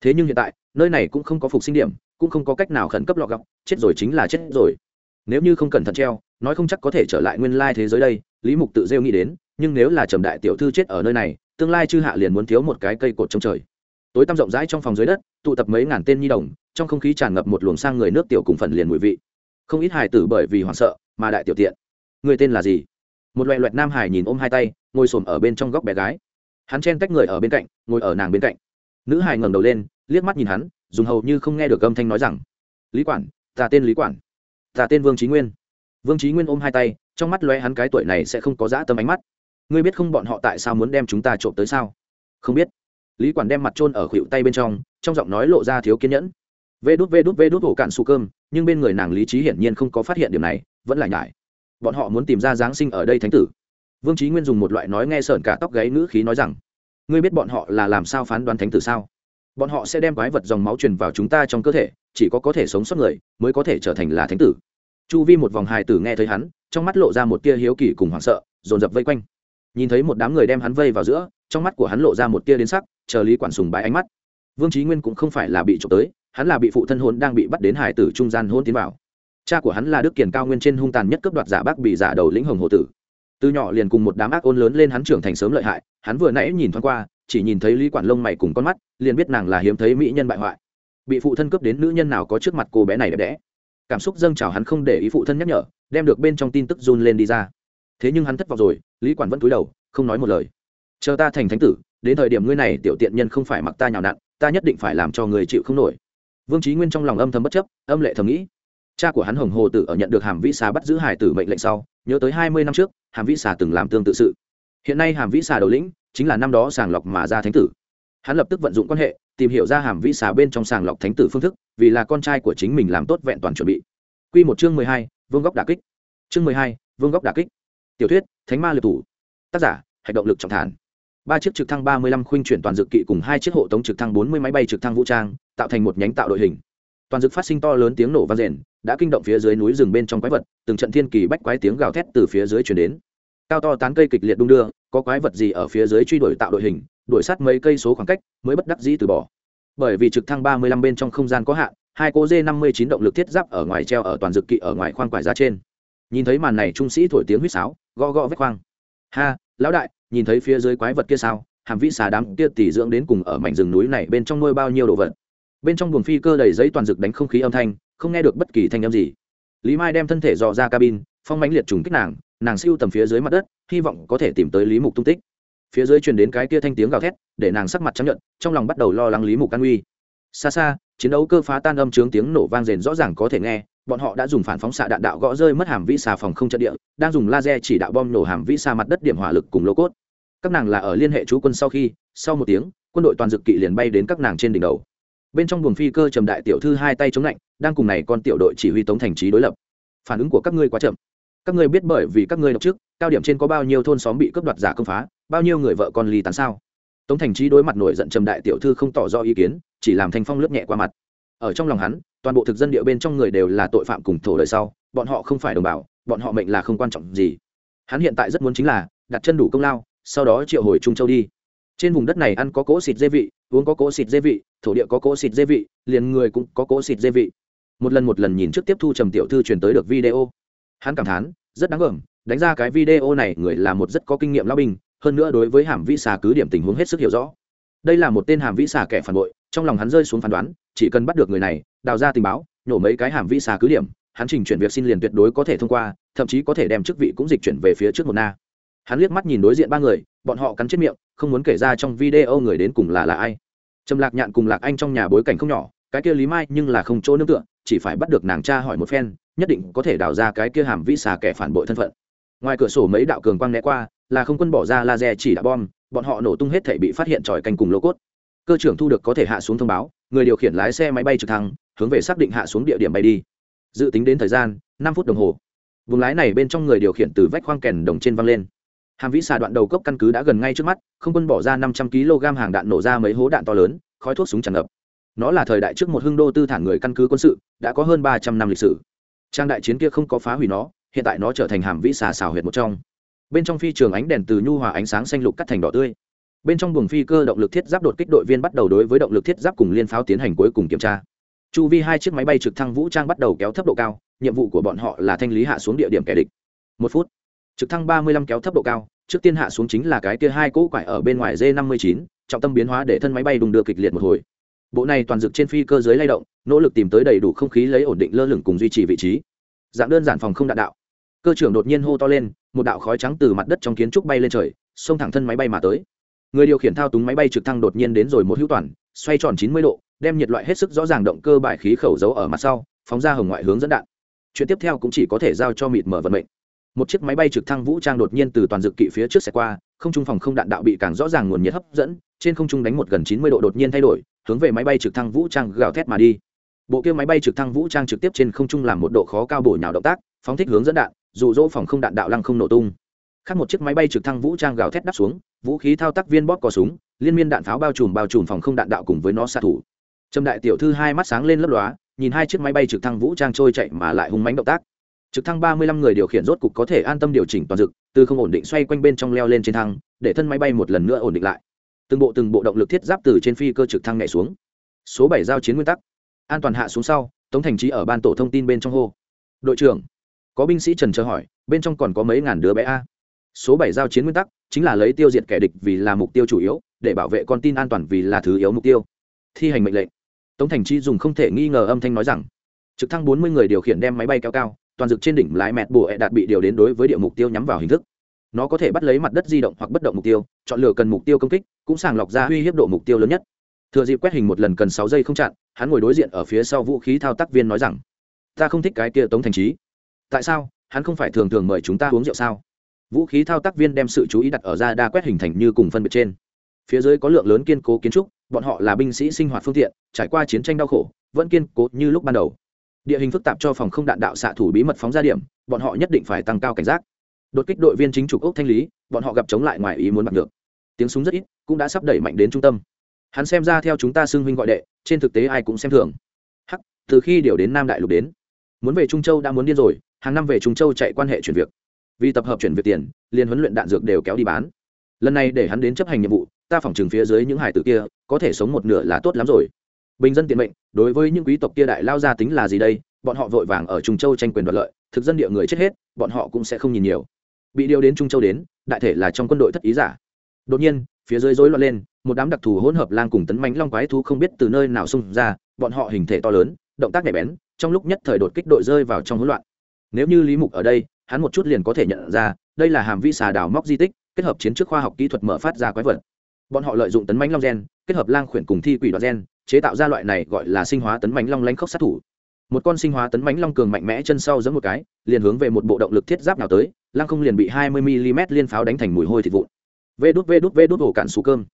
Thế nhưng hiện tại, nơi này cũng không có phục sinh điểm, cũng không có cách nào khẩn cấp lọ gọc chết rồi chính là chết rồi. Nếu như không cẩn thận treo, nói không chắc có thể trở lại nguyên lai thế giới đây, lý mục tự rêu nghĩ đến, nhưng nếu là trầm đại tiểu thư chết ở nơi này, tương lai chư hạ liền muốn thiếu một cái cây cột trong trời. Tối tăm rộng rãi trong phòng dưới đất, tụ tập mấy ngàn tên nhi đồng, trong không khí tràn ngập một luồng sang người nước tiểu cùng phần liền mùi vị. Không ít hài tử bởi vì hoảng sợ mà đại tiểu tiện. Người tên là gì? Một loại loẹt nam hải nhìn ôm hai tay ngồi xổm ở bên trong góc bé gái. Hắn chen tách người ở bên cạnh, ngồi ở nàng bên cạnh. Nữ hài ngẩng đầu lên, liếc mắt nhìn hắn, dùng hầu như không nghe được âm thanh nói rằng, lý quản, ta tên lý quản. Ta tên vương trí nguyên. Vương trí nguyên ôm hai tay, trong mắt loe hắn cái tuổi này sẽ không có dã tâm ánh mắt. Ngươi biết không bọn họ tại sao muốn đem chúng ta trộm tới sao? Không biết. Lý quản đem mặt trôn ở khuỷu tay bên trong trong giọng nói lộ ra thiếu kiên nhẫn. Vê đút vê đút vê đút hổ cạn su cơm, nhưng bên người nàng lý trí hiển nhiên không có phát hiện điểm này, vẫn là nhải. Bọn họ muốn tìm ra giáng sinh ở đây thánh tử vương trí nguyên dùng một loại nói nghe sởn cả tóc gáy ngữ khí nói rằng, ngươi biết bọn họ là làm sao phán đoán thánh tử sao? Bọn họ sẽ đem quái vật dòng máu truyền vào chúng ta trong cơ thể, chỉ có có thể sống sót người mới có thể trở thành là thánh tử. Chu vi một vòng hài tử nghe thấy hắn, trong mắt lộ ra một tia hiếu kỳ cùng hoảng sợ, dồn dập vây quanh. Nhìn thấy một đám người đem hắn vây vào giữa, trong mắt của hắn lộ ra một tia đến sắc, chờ lý quản sùng bãi ánh mắt. Vương trí nguyên cũng không phải là bị trộm tới, hắn là bị phụ thân hôn đang bị bắt đến hải tử trung gian hôn tiến vào. Cha của hắn là đức kiền cao nguyên trên hung tàn nhất cấp đoạt giả bác bị giả đầu lĩnh hồng hồ tử từ nhỏ liền cùng một đám ác ôn lớn lên hắn trưởng thành sớm lợi hại, hắn vừa nãy nhìn thoáng qua, chỉ nhìn thấy lý quản lông mày cùng con mắt, liền biết nàng là hiếm thấy mỹ nhân bại hoại. Bị phụ thân cướp đến nữ nhân nào có trước mặt cô bé này đẹp đẽ. Cảm xúc dâng trào hắn không để ý phụ thân nhắc nhở, đem được bên trong tin tức run lên đi ra. Thế nhưng hắn thất vọng rồi, lý quản vẫn cúi đầu, không nói một lời. Chờ ta thành thánh tử, đến thời điểm ngươi này tiểu tiện nhân không phải mặc ta nhào nặn, ta nhất định phải làm cho người chịu không nổi. Vương trí nguyên trong lòng âm thầm bất chấp, âm lệ thầm nghĩ cha của hắn hồng hồ tử ở nhận được hàm vĩ xà bắt giữ hải tử mệnh lệnh sau, nhớ tới hai mươi năm trước, hàm vĩ xà từng làm tương tự sự. Hiện nay hàm vĩ xà đầu lĩnh chính là năm đó sàng lọc mà ra thánh tử. Hắn lập tức vận dụng quan hệ, tìm hiểu ra hàm vĩ xà bên trong sàng lọc thánh tử phương thức, vì là con trai của chính mình làm tốt vẹn toàn chuẩn bị. Q một chương mười hai, vương góc đà kích. Chương mười hai, vương góc đà kích. Tiểu thuyết, thánh ma liệt thủ. Tác giả, hạch động lực trọng thản. Ba chiếc trực thăng ba mươi lăm khuynh chuyển toàn dự kỵ cùng hai chiếc hộ tống trực thăng bốn mươi máy bay trực thăng vũ trang, tạo thành một nhánh tạo đội hình toàn dực phát sinh to lớn tiếng nổ vang rền, đã kinh động phía dưới núi rừng bên trong quái vật, từng trận thiên kỳ bách quái tiếng gào thét từ phía dưới chuyển đến. Cao to tán cây kịch liệt đung đưa, có quái vật gì ở phía dưới truy đuổi tạo đội hình, đuổi sát mấy cây số khoảng cách, mới bất đắc dĩ từ bỏ. Bởi vì trực thăng ba mươi lăm bên trong không gian có hạn, hai cố dê năm mươi chín động lực thiết giáp ở ngoài treo ở toàn dực kỵ ở ngoài khoang quải giá trên. Nhìn thấy màn này, trung sĩ thổi tiếng huýt sáo, gõ gõ vách khoang. Ha, lão đại, nhìn thấy phía dưới quái vật kia sao? Hàm vĩ xà đám kia tỉ dưỡng đến cùng ở mảnh rừng núi này bên trong nuôi bao nhiêu đồ vật? Bên trong buồng phi cơ đầy giấy toàn rực đánh không khí âm thanh, không nghe được bất kỳ thanh âm gì. Lý mai đem thân thể dò ra cabin, phong mãnh liệt trùng kích nàng nàng siêu tầm phía dưới mặt đất, hy vọng có thể tìm tới lý mục tung tích. Phía dưới truyền đến cái kia thanh tiếng gào thét, để nàng sắc mặt chấp nhận trong lòng bắt đầu lo lắng lý mục an uy xa xa, chiến đấu cơ phá tan âm trướng tiếng nổ vang rền rõ ràng có thể nghe, bọn họ đã dùng phản phóng xạ đạn đạo gõ rơi mất hàm vĩ xà phòng không trận địa, đang dùng laser chỉ đạo bom nổ hàm vĩ xa mặt đất điểm hỏa lực cùng lô cốt. Các nàng là ở liên hệ chú quân sau khi, sau một tiếng, quân đội toàn dực kỵ liền bay đến các nàng trên đỉnh đầu bên trong buồng phi cơ trầm đại tiểu thư hai tay chống lạnh, đang cùng này con tiểu đội chỉ huy tống thành trí đối lập. Phản ứng của các ngươi quá chậm. Các ngươi biết bởi vì các ngươi đọc trước, cao điểm trên có bao nhiêu thôn xóm bị cướp đoạt giả công phá, bao nhiêu người vợ con ly tán sao? Tống thành trí đối mặt nổi giận trầm đại tiểu thư không tỏ rõ ý kiến, chỉ làm thanh phong lướt nhẹ qua mặt. Ở trong lòng hắn, toàn bộ thực dân địa bên trong người đều là tội phạm cùng thổ đời sau, bọn họ không phải đồng bào, bọn họ mệnh là không quan trọng gì. Hắn hiện tại rất muốn chính là đặt chân đủ công lao, sau đó triệu hồi trung châu đi. Trên vùng đất này ăn có cỗ xịt dê vị uống có cỗ xịt dê vị, thổ địa có cỗ xịt dê vị, liền người cũng có cỗ xịt dê vị. Một lần một lần nhìn trước tiếp thu trầm tiểu thư truyền tới được video. Hắn cảm thán, rất đáng gờm đánh ra cái video này người là một rất có kinh nghiệm lao binh, hơn nữa đối với hàm vĩ xà cứ điểm tình huống hết sức hiểu rõ. Đây là một tên hàm vĩ xà kẻ phản bội, trong lòng hắn rơi xuống phán đoán, chỉ cần bắt được người này, đào ra tình báo nhổ mấy cái hàm vĩ xà cứ điểm, hắn trình chuyển việc xin liền tuyệt đối có thể thông qua, thậm chí có thể đem chức vị cũng dịch chuyển về phía trước một na. Hắn liếc mắt nhìn đối diện ba người, bọn họ cắn chết miệng không muốn kể ra trong video người đến cùng là là ai. Trầm lạc nhạn cùng lạc anh trong nhà bối cảnh không nhỏ, cái kia lý mai nhưng là không chỗ nương tựa, chỉ phải bắt được nàng cha hỏi một phen, nhất định có thể đào ra cái kia hàm vĩ xà kẻ phản bội thân phận. Ngoài cửa sổ mấy đạo cường quang né qua, là không quân bỏ ra laser chỉ đã bom, bọn họ nổ tung hết thể bị phát hiện tròi canh cùng lô cốt. Cơ trưởng thu được có thể hạ xuống thông báo, người điều khiển lái xe máy bay trực thăng, hướng về xác định hạ xuống địa điểm bay đi. Dự tính đến thời gian, năm phút đồng hồ. Vùng lái này bên trong người điều khiển từ vách khoang kèn đồng trên văng lên hàm vĩ xà đoạn đầu cốc căn cứ đã gần ngay trước mắt, không quân bỏ ra năm trăm kg hàng đạn nổ ra mấy hố đạn to lớn, khói thuốc súng tràn ngập. Nó là thời đại trước một hưng đô tư thản người căn cứ quân sự, đã có hơn ba trăm năm lịch sử. Trang đại chiến kia không có phá hủy nó, hiện tại nó trở thành hàm vĩ xà xào huyệt một trong. Bên trong phi trường ánh đèn từ nhu hòa ánh sáng xanh lục cắt thành đỏ tươi. Bên trong buồng phi cơ động lực thiết giáp đột kích đội viên bắt đầu đối với động lực thiết giáp cùng liên pháo tiến hành cuối cùng kiểm tra. Chu vi hai chiếc máy bay trực thăng vũ trang bắt đầu kéo thấp độ cao, nhiệm vụ của bọn họ là thanh lý hạ xuống địa điểm kẻ địch. Một phút trực thăng ba mươi lăm kéo thấp độ cao, trước tiên hạ xuống chính là cái kia hai cỗ quải ở bên ngoài d năm mươi chín, trọng tâm biến hóa để thân máy bay đùng đưa kịch liệt một hồi. Bộ này toàn dực trên phi cơ giới lay động, nỗ lực tìm tới đầy đủ không khí lấy ổn định lơ lửng cùng duy trì vị trí. Dạng đơn giản phòng không đạn đạo. Cơ trưởng đột nhiên hô to lên, một đạo khói trắng từ mặt đất trong kiến trúc bay lên trời, xông thẳng thân máy bay mà tới. Người điều khiển thao túng máy bay trực thăng đột nhiên đến rồi một hữu toàn, xoay tròn chín mươi độ, đem nhiệt loại hết sức rõ ràng động cơ bài khí khẩu giấu ở mặt sau, phóng ra hồng ngoại hướng dẫn đạn. Chuyện tiếp theo cũng chỉ có thể giao cho mịt mở vận mệnh một chiếc máy bay trực thăng vũ trang đột nhiên từ toàn dự kỵ phía trước xe qua, không trung phòng không đạn đạo bị càng rõ ràng nguồn nhiệt hấp dẫn, trên không trung đánh một gần chín mươi độ đột nhiên thay đổi, hướng về máy bay trực thăng vũ trang gào thét mà đi. Bộ kia máy bay trực thăng vũ trang trực tiếp trên không trung làm một độ khó cao bổ nhào động tác, phóng thích hướng dẫn đạn, dụ dỗ phòng không đạn đạo lăng không nổ tung. Khác một chiếc máy bay trực thăng vũ trang gào thét đắp xuống, vũ khí thao tác viên bóp cò súng, liên miên đạn pháo bao trùm bao trùm phòng không đạn đạo cùng với nó xạ thủ. Trầm đại tiểu thư hai mắt sáng lên lấp lóa, nhìn hai chiếc máy bay trực thăng vũ trang trôi chạy mà lại hung mánh động tác trực thăng ba mươi lăm người điều khiển rốt cục có thể an tâm điều chỉnh toàn dực, từ không ổn định xoay quanh bên trong leo lên trên thăng, để thân máy bay một lần nữa ổn định lại. Từng bộ từng bộ động lực thiết giáp từ trên phi cơ trực thăng nhảy xuống. Số bảy giao chiến nguyên tắc. An toàn hạ xuống sau, tống thành trí ở ban tổ thông tin bên trong hô. Đội trưởng. Có binh sĩ trần chờ hỏi, bên trong còn có mấy ngàn đứa bé a? Số bảy giao chiến nguyên tắc, chính là lấy tiêu diệt kẻ địch vì là mục tiêu chủ yếu, để bảo vệ con tin an toàn vì là thứ yếu mục tiêu. Thi hành mệnh lệnh. Tống thành chi dùng không thể nghi ngờ âm thanh nói rằng, trực thăng bốn mươi người điều khiển đem máy bay kéo cao toàn dực trên đỉnh lái mẹt bùa ẹ đạt bị điều đến đối với địa mục tiêu nhắm vào hình thức. Nó có thể bắt lấy mặt đất di động hoặc bất động mục tiêu, chọn lựa cần mục tiêu công kích, cũng sàng lọc ra uy hiếp độ mục tiêu lớn nhất. Thừa dịp quét hình một lần cần sáu giây không chặn, hắn ngồi đối diện ở phía sau vũ khí thao tác viên nói rằng, ta không thích cái kia tống thành trí. Tại sao? Hắn không phải thường thường mời chúng ta uống rượu sao? Vũ khí thao tác viên đem sự chú ý đặt ở ra đa quét hình thành như cùng phân biệt trên. Phía dưới có lượng lớn kiên cố kiến trúc, bọn họ là binh sĩ sinh hoạt phương tiện, trải qua chiến tranh đau khổ, vẫn kiên cố như lúc ban đầu địa hình phức tạp cho phòng không đạn đạo xạ thủ bí mật phóng ra điểm, bọn họ nhất định phải tăng cao cảnh giác. Đột kích đội viên chính trục ốc thanh lý, bọn họ gặp chống lại ngoài ý muốn bạc được tiếng súng rất ít, cũng đã sắp đẩy mạnh đến trung tâm. Hắn xem ra theo chúng ta xưng huynh gọi đệ, trên thực tế ai cũng xem thường. Hắc, từ khi điều đến nam đại lục đến, muốn về trung châu đã muốn điên rồi, hàng năm về trung châu chạy quan hệ chuyển việc. Vì tập hợp chuyển việc tiền liên huấn luyện đạn dược đều kéo đi bán. Lần này để hắn đến chấp hành nhiệm vụ, ta phỏng chừng phía dưới những hải tử kia, có thể sống một nửa là tốt lắm rồi bình dân tiện mệnh, đối với những quý tộc kia đại lao ra tính là gì đây? Bọn họ vội vàng ở trung châu tranh quyền đoạt lợi, thực dân địa người chết hết, bọn họ cũng sẽ không nhìn nhiều. Bị điều đến trung châu đến, đại thể là trong quân đội thất ý giả. Đột nhiên, phía dưới rối loạn lên, một đám đặc thù hỗn hợp lang cùng tấn mánh long quái thú không biết từ nơi nào xông ra, bọn họ hình thể to lớn, động tác nhạy bén, trong lúc nhất thời đột kích đội rơi vào trong hỗn loạn. Nếu như lý mục ở đây, hắn một chút liền có thể nhận ra, đây là hàm vi xà đào móc di tích, kết hợp chiến trước khoa học kỹ thuật mở phát ra quái vật. Bọn họ lợi dụng tấn mánh long gen, kết hợp lang khuyển cùng thi quỷ đoạt gen chế tạo ra loại này gọi là sinh hóa tấn mánh long lanh khốc sát thủ. Một con sinh hóa tấn mánh long cường mạnh mẽ chân sau giẫm một cái, liền hướng về một bộ động lực thiết giáp nào tới lang không liền bị hai mươi mm liên pháo đánh thành mùi hôi thịt vụn. Vê đút vê đút vê đút ổ cạn xù cơm.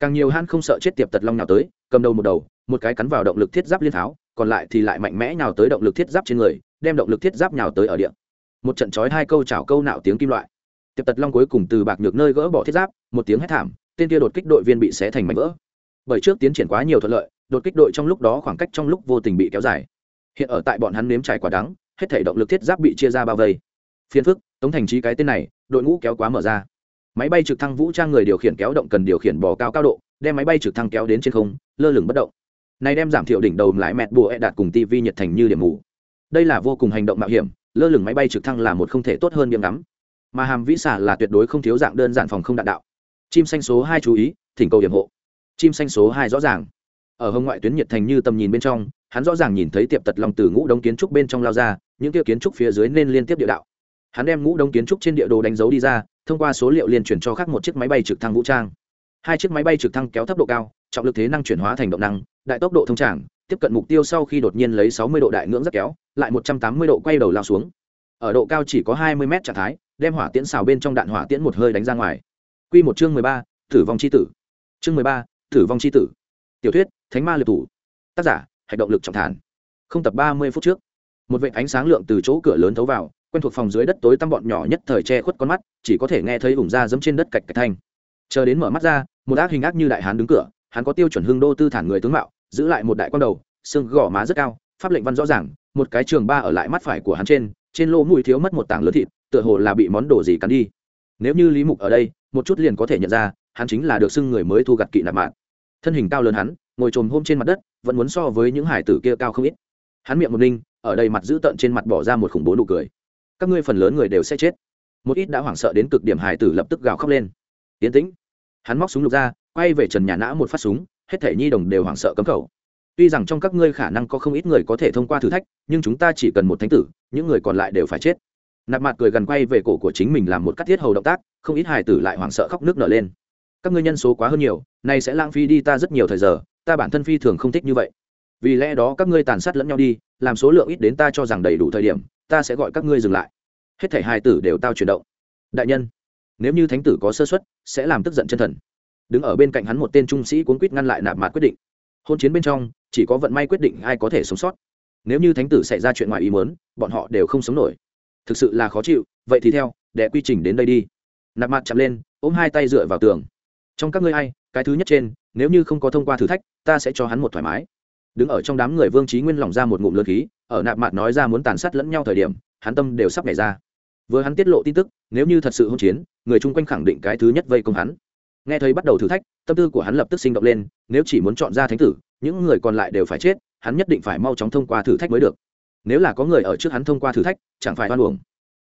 Càng nhiều han không sợ chết tiệp tật long nào tới, cầm đầu một đầu, một cái cắn vào động lực thiết giáp liên pháo, còn lại thì lại mạnh mẽ nào tới động lực thiết giáp trên người, đem động lực thiết giáp nào tới ở địa. Một trận chói hai câu chảo câu nạo tiếng kim loại. Tiệp tật long cuối cùng từ bạc nhược nơi gỡ bỏ thiết giáp, một tiếng hét thảm, tên kia đột kích đội viên bị xé thành mảnh vỡ bởi trước tiến triển quá nhiều thuận lợi, đột kích đội trong lúc đó khoảng cách trong lúc vô tình bị kéo dài. Hiện ở tại bọn hắn nếm trải quả đắng, hết thể động lực thiết giáp bị chia ra bao vây. Phiên phức, tống thành trí cái tên này, đội ngũ kéo quá mở ra. Máy bay trực thăng vũ trang người điều khiển kéo động cần điều khiển bò cao cao độ, đem máy bay trực thăng kéo đến trên không, lơ lửng bất động. Này đem giảm thiểu đỉnh đầu lại mẹt bùa e đạt cùng tv nhiệt thành như điểm mù. Đây là vô cùng hành động mạo hiểm, lơ lửng máy bay trực thăng là một không thể tốt hơn điểm ngắm. Mà hàm vĩ xả là tuyệt đối không thiếu dạng đơn giản phòng không đạn đạo. Chim xanh số hai chú ý, thỉnh cầu điểm hộ chim xanh số hai rõ ràng. Ở hồng ngoại tuyến nhiệt thành như tầm nhìn bên trong hắn rõ ràng nhìn thấy tiệp tật long từ ngũ đông kiến trúc bên trong lao ra những kia kiến trúc phía dưới nên liên tiếp địa đạo. Hắn đem ngũ đông kiến trúc trên địa đồ đánh dấu đi ra thông qua số liệu liên chuyển cho khác một chiếc máy bay trực thăng vũ trang. Hai chiếc máy bay trực thăng kéo thấp độ cao trọng lực thế năng chuyển hóa thành động năng đại tốc độ thông trảng tiếp cận mục tiêu sau khi đột nhiên lấy 60 độ đại ngưỡng rất kéo lại 180 độ quay đầu lao xuống. Ở độ cao chỉ có 20 mét trạng thái đem hỏa tiễn xào bên trong đạn hỏa tiễn một hơi đánh ra ngoài. Quy một chương 13, tử vong chi tử. Chương 13, tử vong chi tử. Tiểu thuyết, thánh ma liệt thủ. Tác giả hành động lực trọng thản. Không tập 30 phút trước, một vệt ánh sáng lượng từ chỗ cửa lớn thấu vào, quen thuộc phòng dưới đất tối tăm bọn nhỏ nhất thời che khuất con mắt, chỉ có thể nghe thấy vùng ra dẫm trên đất cạch cạch thanh. Chờ đến mở mắt ra, một ác hình ác như đại hán đứng cửa, hắn có tiêu chuẩn hương đô tư thản người tướng mạo, giữ lại một đại quan đầu, xương gò má rất cao, pháp lệnh văn rõ ràng, một cái trường ba ở lại mắt phải của hắn trên trên lỗ mũi thiếu mất một tảng lớn thịt, tựa hồ là bị món đồ gì cắn đi. Nếu như lý mục ở đây, một chút liền có thể nhận ra hắn chính là được xưng người mới thu gặt kỵ nạp mạng. Thân hình cao lớn hắn, ngồi trồm hôm trên mặt đất, vẫn muốn so với những hải tử kia cao không ít. Hắn miệng một ninh, ở đây mặt giữ tận trên mặt bỏ ra một khủng bố nụ cười. Các ngươi phần lớn người đều sẽ chết. Một ít đã hoảng sợ đến cực điểm hải tử lập tức gào khóc lên. Tiến tĩnh. Hắn móc súng lục ra, quay về trần nhà nã một phát súng, hết thể nhi đồng đều hoảng sợ cấm khẩu. Tuy rằng trong các ngươi khả năng có không ít người có thể thông qua thử thách, nhưng chúng ta chỉ cần một thánh tử, những người còn lại đều phải chết. Nạp mặt cười gần quay về cổ của chính mình làm một cắt thiết hầu động tác, không ít hài tử lại hoảng sợ khóc nước nở lên các ngươi nhân số quá hơn nhiều, nay sẽ lãng phí đi ta rất nhiều thời giờ, ta bản thân phi thường không thích như vậy. Vì lẽ đó các ngươi tàn sát lẫn nhau đi, làm số lượng ít đến ta cho rằng đầy đủ thời điểm, ta sẽ gọi các ngươi dừng lại. Hết thể hài tử đều tao chuyển động. Đại nhân, nếu như thánh tử có sơ xuất sẽ làm tức giận chân thần. Đứng ở bên cạnh hắn một tên trung sĩ cuốn quýt ngăn lại nạp mạt quyết định. Hôn chiến bên trong, chỉ có vận may quyết định ai có thể sống sót. Nếu như thánh tử xảy ra chuyện ngoài ý mớn bọn họ đều không sống nổi. Thực sự là khó chịu, vậy thì theo, đệ quy trình đến đây đi. Nạp mặt chạm lên, ôm hai tay dựa vào tường trong các ngươi ai, cái thứ nhất trên, nếu như không có thông qua thử thách, ta sẽ cho hắn một thoải mái. Đứng ở trong đám người vương trí nguyên lỏng ra một ngụm lượt khí, ở nạp mặt nói ra muốn tàn sát lẫn nhau thời điểm, hắn tâm đều sắp nhảy ra. Vừa hắn tiết lộ tin tức, nếu như thật sự hôn chiến, người chung quanh khẳng định cái thứ nhất vây công hắn. Nghe thấy bắt đầu thử thách, tâm tư của hắn lập tức sinh động lên, nếu chỉ muốn chọn ra thánh tử, những người còn lại đều phải chết, hắn nhất định phải mau chóng thông qua thử thách mới được. Nếu là có người ở trước hắn thông qua thử thách, chẳng phải hoan uổng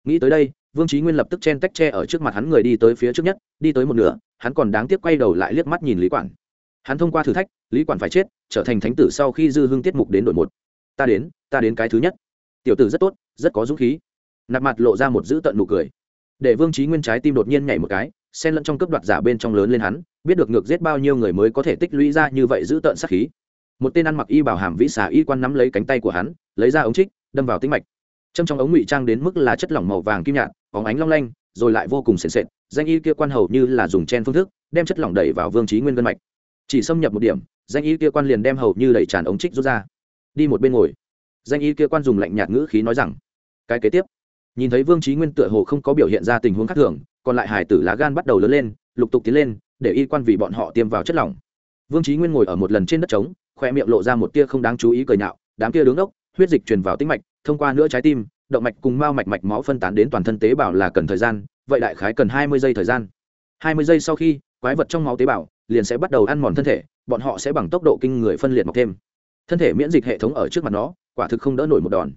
nghĩ tới đây, vương trí nguyên lập tức chen tách tre ở trước mặt hắn người đi tới phía trước nhất, đi tới một nửa, hắn còn đáng tiếc quay đầu lại liếc mắt nhìn lý quản. Hắn thông qua thử thách, lý quản phải chết, trở thành thánh tử sau khi dư hương tiết mục đến đội một. Ta đến ta đến cái thứ nhất. Tiểu tử rất tốt, rất có dũng khí. Nạp mặt lộ ra một dữ tận nụ cười. Để vương trí nguyên trái tim đột nhiên nhảy một cái, xen lẫn trong cướp đoạt giả bên trong lớn lên hắn, biết được ngược giết bao nhiêu người mới có thể tích lũy ra như vậy giữ tợn sát khí. Một tên ăn mặc y bảo hàm vĩ xà y quan nắm lấy cánh tay của hắn, lấy ra ống trích, đâm vào tĩnh mạch châm trong ống ngụy trang đến mức là chất lỏng màu vàng kim nhạt bóng ánh long lanh, rồi lại vô cùng sền sệt, danh y kia quan hầu như là dùng chen phương thức, đem chất lỏng đẩy vào vương trí nguyên gân mạch. Chỉ xâm nhập một điểm, danh y kia quan liền đem hầu như đẩy tràn ống trích rút ra. Đi một bên ngồi. Danh y kia quan dùng lạnh nhạt ngữ khí nói rằng, cái kế tiếp. Nhìn thấy vương trí nguyên tựa hồ không có biểu hiện ra tình huống khác thường, còn lại hải tử lá gan bắt đầu lớn lên, lục tục tiến lên, để y quan vì bọn họ tiêm vào chất lỏng. Vương trí nguyên ngồi ở một lần trên đất trống, khoe miệng lộ ra một tia không đáng chú ý cười nhạo, đám kia đứng đốc, huyết dịch truyền vào tĩnh mạch thông qua nữa trái tim, động mạch cùng mao mạch mạch máu phân tán đến toàn thân tế bào là cần thời gian, vậy đại khái cần hai mươi giây thời gian. hai mươi giây sau khi quái vật trong máu tế bào liền sẽ bắt đầu ăn mòn thân thể, bọn họ sẽ bằng tốc độ kinh người phân liệt mọc thêm. Thân thể miễn dịch hệ thống ở trước mặt nó, quả thực không đỡ nổi một đòn.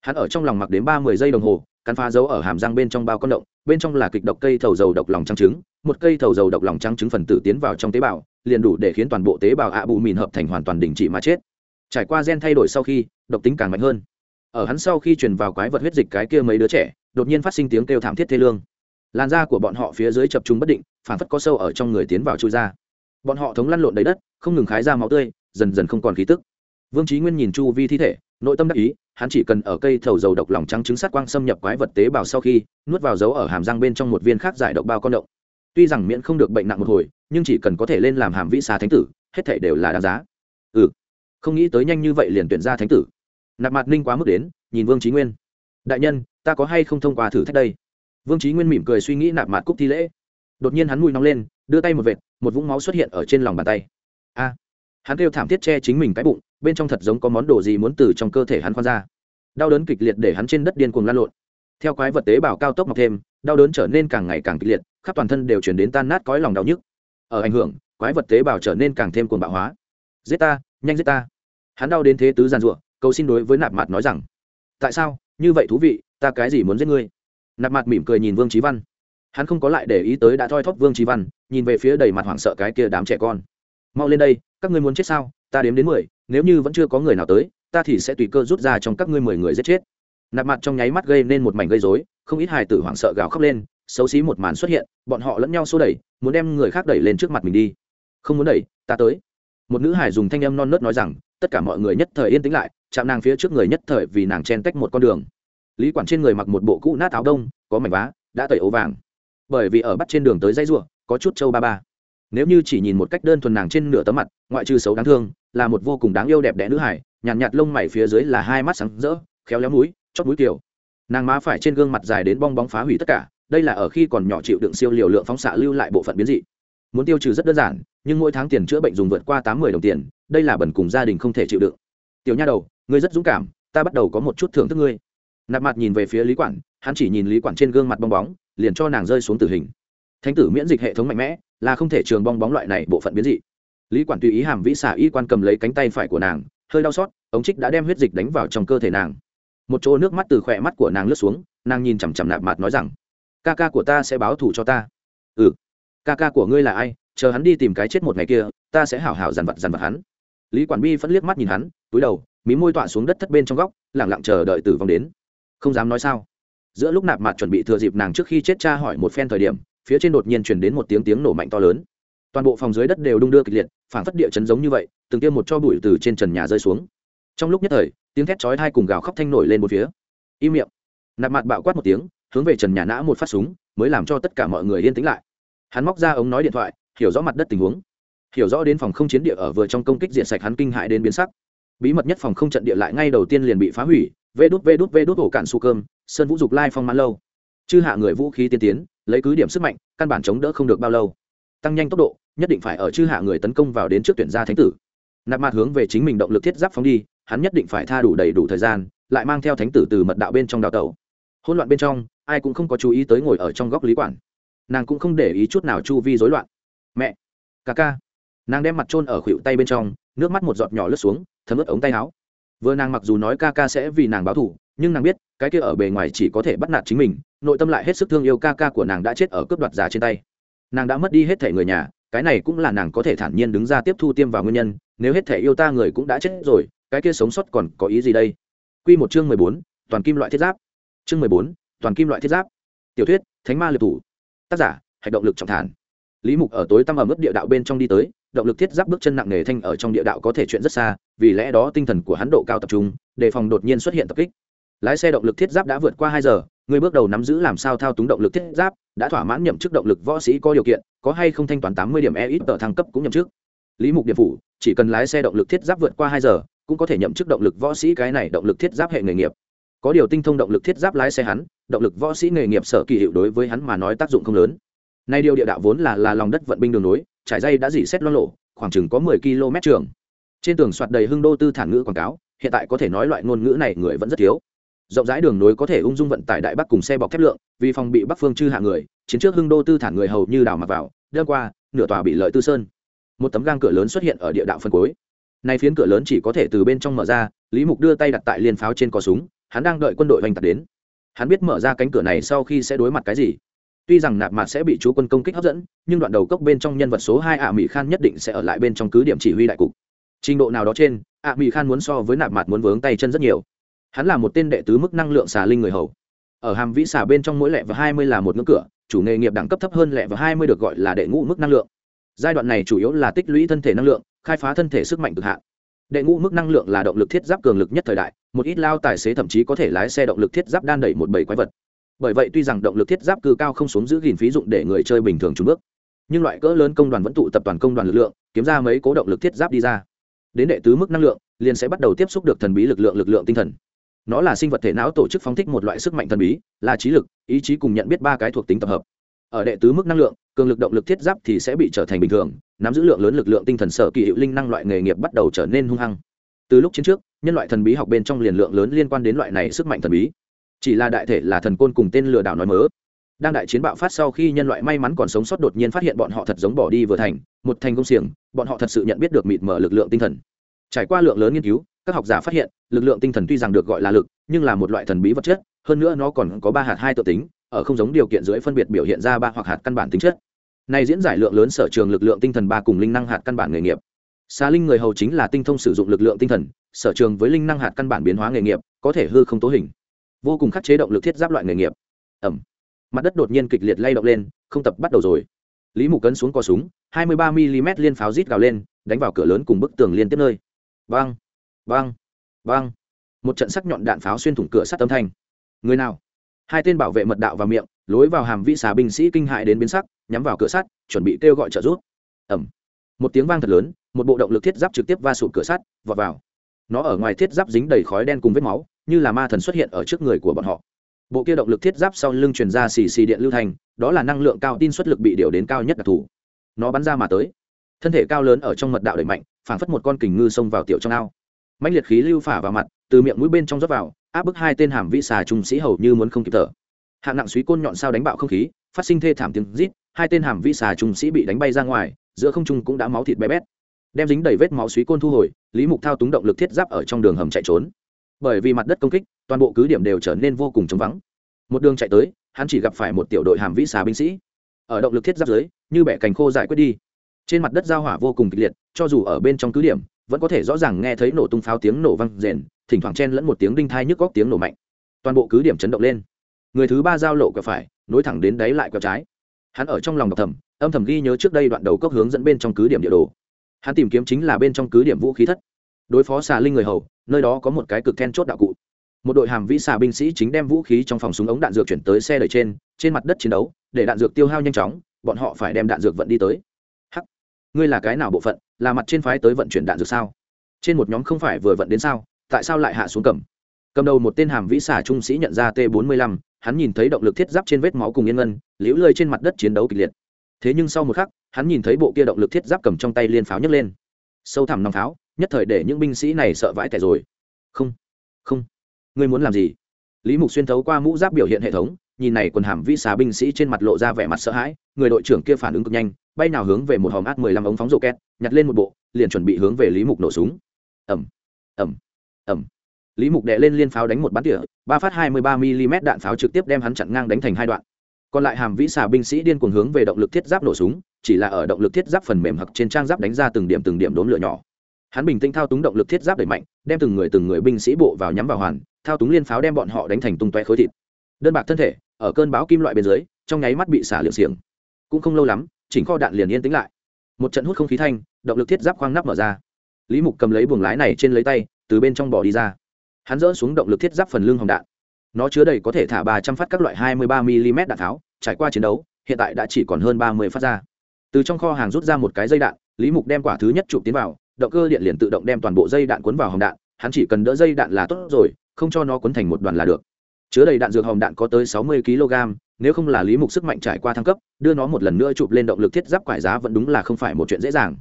Hắn ở trong lòng mặc đến ba mươi giây đồng hồ, cắn phá dấu ở hàm răng bên trong bao con động, bên trong là kịch độc cây thầu dầu độc lòng trắng trứng, một cây thầu dầu độc lòng trắng trứng phần tử tiến vào trong tế bào, liền đủ để khiến toàn bộ tế bào ạ bù mìn hợp thành hoàn toàn đình chỉ mà chết. Trải qua gen thay đổi sau khi, độc tính càng mạnh hơn ở hắn sau khi truyền vào quái vật huyết dịch cái kia mấy đứa trẻ, đột nhiên phát sinh tiếng kêu thảm thiết thê lương. Làn da của bọn họ phía dưới chập trung bất định, phản phất có sâu ở trong người tiến vào chui ra. Bọn họ thống lăn lộn đầy đất, không ngừng khái ra máu tươi, dần dần không còn khí tức. Vương trí nguyên nhìn chu vi thi thể, nội tâm đắc ý, hắn chỉ cần ở cây thầu dầu độc lòng trắng trứng sát quang xâm nhập quái vật tế bào sau khi, nuốt vào dấu ở hàm răng bên trong một viên khác giải độc bao con động. Tuy rằng miễn không được bệnh nặng một hồi, nhưng chỉ cần có thể lên làm hàm vĩ xà thánh tử, hết thể đều là đáng giá. Ừ. Không nghĩ tới nhanh như vậy liền tuyển ra thánh tử nạp mặt ninh quá mức đến, nhìn vương trí nguyên. Đại nhân, ta có hay không thông qua thử thách đây? Vương trí nguyên mỉm cười suy nghĩ nạp mạt cúc thi lễ. Đột nhiên hắn mùi nóng lên, đưa tay một vệt, một vũng máu xuất hiện ở trên lòng bàn tay. A! Hắn kêu thảm thiết che chính mình cái bụng, bên trong thật giống có món đồ gì muốn từ trong cơ thể hắn khoan ra. Đau đớn kịch liệt để hắn trên đất điên cuồng lan lộn. Theo quái vật tế bào cao tốc mọc thêm, đau đớn trở nên càng ngày càng kịch liệt, khắp toàn thân đều chuyển đến tan nát cõi lòng đau nhức. Ở ảnh hưởng, quái vật tế bào trở nên càng thêm cuồng bạo hóa. Giết ta, nhanh giết ta. Hắn đau đến thế tứ giàn ruộng cầu xin đối với nạp mặt nói rằng, tại sao? Như vậy thú vị, ta cái gì muốn giết ngươi? Nạp mặt mỉm cười nhìn vương trí văn. Hắn không có lại để ý tới đã thoi thóp vương trí văn, nhìn về phía đầy mặt hoảng sợ cái kia đám trẻ con. Mau lên đây, các ngươi muốn chết sao? Ta đếm đến mười, nếu như vẫn chưa có người nào tới, ta thì sẽ tùy cơ rút ra trong các ngươi mười người giết chết. Nạp mặt trong nháy mắt gây nên một mảnh gây dối không ít hài tử hoảng sợ gào khóc lên, xấu xí một màn xuất hiện, bọn họ lẫn nhau xô đẩy, muốn đem người khác đẩy lên trước mặt mình đi. Không muốn đẩy, ta tới. Một nữ hải dùng thanh âm non nớt nói rằng, tất cả mọi người nhất thời yên tĩnh lại chạm nàng phía trước người nhất thời vì nàng chen tách một con đường. Lý quản trên người mặc một bộ cũ nát áo đông có mảnh vá đã tẩy ấu vàng. Bởi vì ở bắt trên đường tới dây ruộng có chút châu ba ba. Nếu như chỉ nhìn một cách đơn thuần nàng trên nửa tấm mặt ngoại trừ xấu đáng thương là một vô cùng đáng yêu đẹp đẽ nữ hải nhàn nhạt, nhạt lông mày phía dưới là hai mắt sáng rỡ khéo léo mũi chót mũi kiểu nàng má phải trên gương mặt dài đến bong bóng phá hủy tất cả đây là ở khi còn nhỏ chịu đựng siêu liều lượng phóng xạ lưu lại bộ phận biến dị. Muốn tiêu trừ rất đơn giản nhưng mỗi tháng tiền chữa bệnh dùng vượt qua tám mươi đồng tiền đây là bẩn cùng gia đình không thể chịu đựng. Tiểu nha đầu ngươi rất dũng cảm, ta bắt đầu có một chút thưởng thức ngươi. Nạp mặt nhìn về phía lý quản, hắn chỉ nhìn lý quản trên gương mặt bong bóng, liền cho nàng rơi xuống tử hình. Thánh tử miễn dịch hệ thống mạnh mẽ, là không thể trường bong bóng loại này bộ phận biến dị. Lý quản tùy ý hàm vĩ xả y quan cầm lấy cánh tay phải của nàng, hơi đau xót, ống trích đã đem huyết dịch đánh vào trong cơ thể nàng. Một chỗ nước mắt từ khỏe mắt của nàng lướt xuống, nàng nhìn chằm chằm nạp mặt nói rằng, ca ca của ta sẽ báo thù cho ta. Ừ. Ca ca của ngươi là ai? Chờ hắn đi tìm cái chết một ngày kia, ta sẽ hảo hảo dằn vặt dằn vặt hắn. Lý quản bi vẫn liếc mắt nhìn hắn, túi đầu mí môi tọa xuống đất thất bên trong góc, lẳng lặng chờ đợi tử vong đến. Không dám nói sao. Giữa lúc nạp mặt chuẩn bị thừa dịp nàng trước khi chết cha hỏi một phen thời điểm, phía trên đột nhiên chuyển đến một tiếng tiếng nổ mạnh to lớn. Toàn bộ phòng dưới đất đều đung đưa kịch liệt phản phất địa chấn giống như vậy, từng tiêm một cho bụi từ trên trần nhà rơi xuống. Trong lúc nhất thời, tiếng thét chói thai cùng gào khóc thanh nổi lên một phía. Im miệng. Nạp mặt bạo quát một tiếng, hướng về trần nhà nã một phát súng, mới làm cho tất cả mọi người yên tĩnh lại. Hắn móc ra ống nói điện thoại, hiểu rõ mặt đất tình huống. Hiểu rõ đến phòng không chiến địa ở vừa trong công kích diện sạch hắn kinh hại đến biến sắc bí mật nhất phòng không trận địa lại ngay đầu tiên liền bị phá hủy, vê đút vê đút vê đút ổ cạn su cơm, sơn vũ dục lai phong mãn lâu. Chư hạ người vũ khí tiên tiến, lấy cứ điểm sức mạnh, căn bản chống đỡ không được bao lâu. Tăng nhanh tốc độ, nhất định phải ở chư hạ người tấn công vào đến trước tuyển gia thánh tử. Nạp mặt hướng về chính mình động lực thiết giáp phóng đi, hắn nhất định phải tha đủ đầy đủ thời gian, lại mang theo thánh tử từ mật đạo bên trong đào tẩu. Hỗn loạn bên trong, ai cũng không có chú ý tới ngồi ở trong góc lý quản. Nàng cũng không để ý chút nào chu vi rối loạn. Mẹ, ca ca. Nàng đem mặt trôn ở khuỷu tay bên trong, nước mắt một giọt nhỏ lướt xuống thấm ướt ống tay áo. Vừa nàng mặc dù nói ca ca sẽ vì nàng báo thủ nhưng nàng biết, cái kia ở bề ngoài chỉ có thể bắt nạt chính mình, nội tâm lại hết sức thương yêu ca ca của nàng đã chết ở cướp đoạt giả trên tay. Nàng đã mất đi hết thể người nhà, cái này cũng là nàng có thể thản nhiên đứng ra tiếp thu tiêm vào nguyên nhân, nếu hết thể yêu ta người cũng đã chết rồi, cái kia sống sót còn có ý gì đây? Quy một chương mười bốn, toàn kim loại thiết giáp. Chương mười bốn, toàn kim loại thiết giáp. Tiểu thuyết, thánh ma liệt thủ. Tác giả hành động lực trọng thản. Lý mục ở tối tăm ở mức địa đạo bên trong đi tới động lực thiết giáp bước chân nặng nề thanh ở trong địa đạo có thể chuyện rất xa, vì lẽ đó tinh thần của hắn độ cao tập trung, đề phòng đột nhiên xuất hiện tập kích. Lái xe động lực thiết giáp đã vượt qua hai giờ, người bước đầu nắm giữ làm sao thao túng động lực thiết giáp, đã thỏa mãn nhậm chức động lực võ sĩ có điều kiện, có hay không thanh toán tám mươi điểm e ít tờ thăng cấp cũng nhậm chức. Lý mục điện phủ, chỉ cần lái xe động lực thiết giáp vượt qua hai giờ, cũng có thể nhậm chức động lực võ sĩ cái này động lực thiết giáp hệ nghề nghiệp. Có điều tinh thông động lực thiết giáp lái xe hắn, động lực võ sĩ nghề nghiệp sở kỳ hiệu đối với hắn mà nói tác dụng không lớn. Nay điều địa đạo vốn là là lòng đất vận binh đường núi trải dây đã dỉ xét lo lộ khoảng chừng có mười km trường. Trên tường soạt đầy hưng đô tư thản ngữ quảng cáo, hiện tại có thể nói loại ngôn ngữ này người vẫn rất thiếu. Rộng rãi đường nối có thể ung dung vận tải đại bắc cùng xe bọc thép lượng, vì phòng bị bắc phương chư hạ người, chiến trước hưng đô tư thản người hầu như đảo mặc vào đơn qua, nửa tòa bị lợi tư sơn. Một tấm gang cửa lớn xuất hiện ở địa đạo phân cuối. Nay phiến cửa lớn chỉ có thể từ bên trong mở ra, lý mục đưa tay đặt tại liên pháo trên cò súng, hắn đang đợi quân đội oanh tạc đến. Hắn biết mở ra cánh cửa này sau khi sẽ đối mặt cái gì tuy rằng nạp mạt sẽ bị chú quân công kích hấp dẫn, nhưng đoạn đầu cốc bên trong nhân vật số hai ạ mỹ khan nhất định sẽ ở lại bên trong cứ điểm chỉ huy đại cục. Trình độ nào đó trên, ạ mỹ khan muốn so với nạp mạt muốn vướng tay chân rất nhiều. Hắn là một tên đệ tứ mức năng lượng xà linh người hầu. Ở hàm vĩ xà bên trong mỗi lẹ và hai mươi là một ngưỡng cửa, chủ nghề nghiệp đẳng cấp thấp hơn lẹ và hai mươi được gọi là đệ ngũ mức năng lượng. Giai đoạn này chủ yếu là tích lũy thân thể năng lượng, khai phá thân thể sức mạnh cực hạn. Đệ ngũ mức năng lượng là động lực thiết giáp cường lực nhất thời đại, một ít lao tài xế thậm chí có thể lái xe động lực thiết giáp đan đẩy một bầy quái vật bởi vậy tuy rằng động lực thiết giáp cư cao không xuống giữ gìn phí dụng để người chơi bình thường trúng bước, nhưng loại cỡ lớn công đoàn vẫn tụ tập toàn công đoàn lực lượng, kiếm ra mấy cố động lực thiết giáp đi ra. Đến đệ tứ mức năng lượng, liền sẽ bắt đầu tiếp xúc được thần bí lực lượng lực lượng tinh thần. Nó là sinh vật thể não tổ chức phóng thích một loại sức mạnh thần bí, là trí lực, ý chí cùng nhận biết ba cái thuộc tính tập hợp. Ở đệ tứ mức năng lượng, cường lực động lực thiết giáp thì sẽ bị trở thành bình thường, nắm giữ lượng lớn lực lượng tinh thần sở kỳ hiệu linh năng loại nghề nghiệp bắt đầu trở nên hung hăng. Từ lúc chiến trước, nhân loại thần bí học bên trong liền lượng lớn liên quan đến loại này sức mạnh thần bí chỉ là đại thể là thần côn cùng tên lừa đảo nói mớ. Đang đại chiến bạo phát sau khi nhân loại may mắn còn sống sót đột nhiên phát hiện bọn họ thật giống bỏ đi vừa thành, một thành công xiềng, bọn họ thật sự nhận biết được mịt mở lực lượng tinh thần. Trải qua lượng lớn nghiên cứu, các học giả phát hiện, lực lượng tinh thần tuy rằng được gọi là lực, nhưng là một loại thần bí vật chất, hơn nữa nó còn có ba hạt hai tự tính, ở không giống điều kiện dưới phân biệt biểu hiện ra ba hoặc hạt căn bản tính chất. Này diễn giải lượng lớn sở trường lực lượng tinh thần ba cùng linh năng hạt căn bản nghề nghiệp. Xa linh người hầu chính là tinh thông sử dụng lực lượng tinh thần, sở trường với linh năng hạt căn bản biến hóa nghề nghiệp, có thể hư không tố hình vô cùng khắc chế động lực thiết giáp loại nghề nghiệp. Ẩm. Mặt đất đột nhiên kịch liệt lay động lên, không tập bắt đầu rồi. Lý mục cấn xuống co súng, hai mươi ba mm liên pháo rít gào lên, đánh vào cửa lớn cùng bức tường liên tiếp nơi. Vang vang vang. Một trận sắc nhọn đạn pháo xuyên thủng cửa sắt âm thanh. Người nào? Hai tên bảo vệ mật đạo vào miệng, lối vào hàm vĩ xà binh sĩ kinh hại đến biến sắc, nhắm vào cửa sắt, chuẩn bị kêu gọi trợ giúp. Ẩm. Một tiếng vang thật lớn, một bộ động lực thiết giáp trực tiếp va sụp cửa sắt, vọt vào. Nó ở ngoài thiết giáp dính đầy khói đen cùng vết máu như là ma thần xuất hiện ở trước người của bọn họ. Bộ kia động lực thiết giáp sau lưng truyền ra xì xì điện lưu thành, đó là năng lượng cao tin suất lực bị điều đến cao nhất đặc thù. Nó bắn ra mà tới. Thân thể cao lớn ở trong mật đạo đẩy mạnh, phảng phất một con kình ngư xông vào tiểu trong ao. Mạnh liệt khí lưu phả vào mặt, từ miệng mũi bên trong rót vào, áp bức hai tên hàm vĩ xà trung sĩ hầu như muốn không kịp thở. Hạng nặng suý côn nhọn sao đánh bạo không khí, phát sinh thê thảm tiếng rít, hai tên hàm vĩ xà trung sĩ bị đánh bay ra ngoài, giữa không trung cũng đã máu thịt bé bét. Đem dính đầy vết máu suý côn thu hồi, lý mục thao túng động lực thiết giáp ở trong đường hầm chạy trốn bởi vì mặt đất công kích, toàn bộ cứ điểm đều trở nên vô cùng trống vắng. Một đường chạy tới, hắn chỉ gặp phải một tiểu đội hàm vĩ xà binh sĩ. Ở động lực thiết giáp dưới, như bẻ cành khô giải quyết đi. Trên mặt đất giao hỏa vô cùng kịch liệt, cho dù ở bên trong cứ điểm, vẫn có thể rõ ràng nghe thấy nổ tung pháo tiếng nổ vang rền, thỉnh thoảng chen lẫn một tiếng đinh thai nhức góc tiếng nổ mạnh. Toàn bộ cứ điểm chấn động lên. Người thứ ba giao lộ quẹo phải, nối thẳng đến đáy lại quẹo trái. Hắn ở trong lòng đọc thầm, âm thầm ghi nhớ trước đây đoạn đầu cốc hướng dẫn bên trong cứ điểm địa đồ. Hắn tìm kiếm chính là bên trong cứ điểm vũ khí thất đối phó xà linh người hầu, nơi đó có một cái cực then chốt đạo cụ. Một đội hàm vĩ xà binh sĩ chính đem vũ khí trong phòng súng ống đạn dược chuyển tới xe đẩy trên trên mặt đất chiến đấu, để đạn dược tiêu hao nhanh chóng, bọn họ phải đem đạn dược vận đi tới. Hắc, ngươi là cái nào bộ phận, là mặt trên phái tới vận chuyển đạn dược sao? Trên một nhóm không phải vừa vận đến sao, tại sao lại hạ xuống cầm? Cầm đầu một tên hàm vĩ xà trung sĩ nhận ra t 45 hắn nhìn thấy động lực thiết giáp trên vết máu cùng yên ngân, liễu lơi trên mặt đất chiến đấu kịch liệt. Thế nhưng sau một khắc, hắn nhìn thấy bộ kia động lực thiết giáp cầm trong tay liên pháo nhấc lên. Sâu thẳm nòng pháo nhất thời để những binh sĩ này sợ vãi tẻ rồi. Không không. Ngươi muốn làm gì? Lý mục xuyên thấu qua mũ giáp biểu hiện hệ thống, nhìn này quần hàm vĩ xà binh sĩ trên mặt lộ ra vẻ mặt sợ hãi, người đội trưởng kia phản ứng cực nhanh, bay nào hướng về một hòm át mười lăm ống phóng rô két nhặt lên một bộ, liền chuẩn bị hướng về lý mục nổ súng. Ẩm ẩm ẩm lý mục đệ lên liên pháo đánh một bắn tỉa, ba phát hai mươi ba mm đạn pháo trực tiếp đem hắn chặn ngang đánh thành hai đoạn. Còn lại hàm vĩ xà binh sĩ điên cuồng hướng về động lực thiết giáp nổ súng, chỉ là ở động lực thiết giáp phần mềm hặc trên trang giáp đánh ra từng điểm từng điểm đốn lửa nhỏ hắn bình tĩnh thao túng động lực thiết giáp đẩy mạnh, đem từng người từng người binh sĩ bộ vào nhắm vào hoàn, thao túng liên pháo đem bọn họ đánh thành tung toe khối thịt. Đơn bạc thân thể, ở cơn báo kim loại bên dưới, trong nháy mắt bị xả liều xiềng. Cũng không lâu lắm, chỉnh kho đạn liền yên tĩnh lại. Một trận hút không khí thanh, động lực thiết giáp khoang nắp mở ra. Lý mục cầm lấy buồng lái này trên lấy tay, từ bên trong bỏ đi ra. Hắn dỡ xuống động lực thiết giáp phần lưng hồng đạn. Nó chứa đầy có thể thả ba trăm phát các loại hai mươi ba mm đạn tháo, trải qua chiến đấu, hiện tại đã chỉ còn hơn ba mươi phát ra. Từ trong kho hàng rút ra một cái dây đạn, lý mục đem quả thứ nhất chụp tiến vào động cơ điện liền tự động đem toàn bộ dây đạn cuốn vào hồng đạn, hắn chỉ cần đỡ dây đạn là tốt rồi, không cho nó cuốn thành một đoàn là được. Chứa đầy đạn dược hồng đạn có tới sáu mươi kg, nếu không là lý mục sức mạnh trải qua thăng cấp, đưa nó một lần nữa chụp lên động lực thiết giáp quải giá vẫn đúng là không phải một chuyện dễ dàng.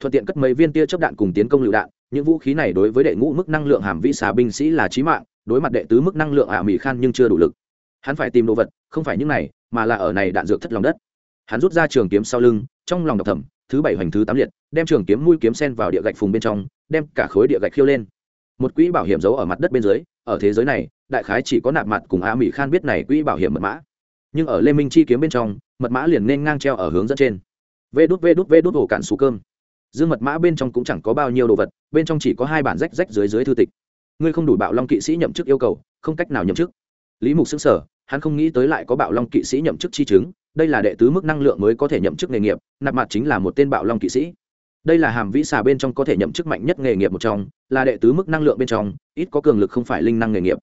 Thuận tiện cất mấy viên tia chớp đạn cùng tiến công lựu đạn, những vũ khí này đối với đệ ngũ mức năng lượng hàm vĩ xà binh sĩ là chí mạng, đối mặt đệ tứ mức năng lượng ả mỹ khan nhưng chưa đủ lực. Hắn phải tìm đồ vật, không phải những này, mà là ở này đạn dược thất lòng đất. Hắn rút ra trường kiếm sau lưng, trong lòng độc thẩm thứ bảy hoành thứ tám liệt, đem trường kiếm mũi kiếm sen vào địa gạch phùng bên trong, đem cả khối địa gạch khiêu lên. Một quỹ bảo hiểm giấu ở mặt đất bên dưới, ở thế giới này, đại khái chỉ có nạp mặt cùng a mỹ khan biết này quỹ bảo hiểm mật mã. Nhưng ở lê minh chi kiếm bên trong, mật mã liền nên ngang treo ở hướng dẫn trên. Vê đút vê đút vê đút ổ cạn xù cơm. Dương mật mã bên trong cũng chẳng có bao nhiêu đồ vật, bên trong chỉ có hai bản rách rách dưới dưới thư tịch. Ngươi không đủ bạo long kỵ sĩ nhậm chức yêu cầu, không cách nào nhậm chức lý mục xứng sở hắn không nghĩ tới lại có bạo long kỵ sĩ nhậm chức chi chứng, đây là đệ tứ mức năng lượng mới có thể nhậm chức nghề nghiệp, nạp mặt chính là một tên bạo long kỵ sĩ. Đây là hàm vĩ xà bên trong có thể nhậm chức mạnh nhất nghề nghiệp một trong, là đệ tứ mức năng lượng bên trong, ít có cường lực không phải linh năng nghề nghiệp.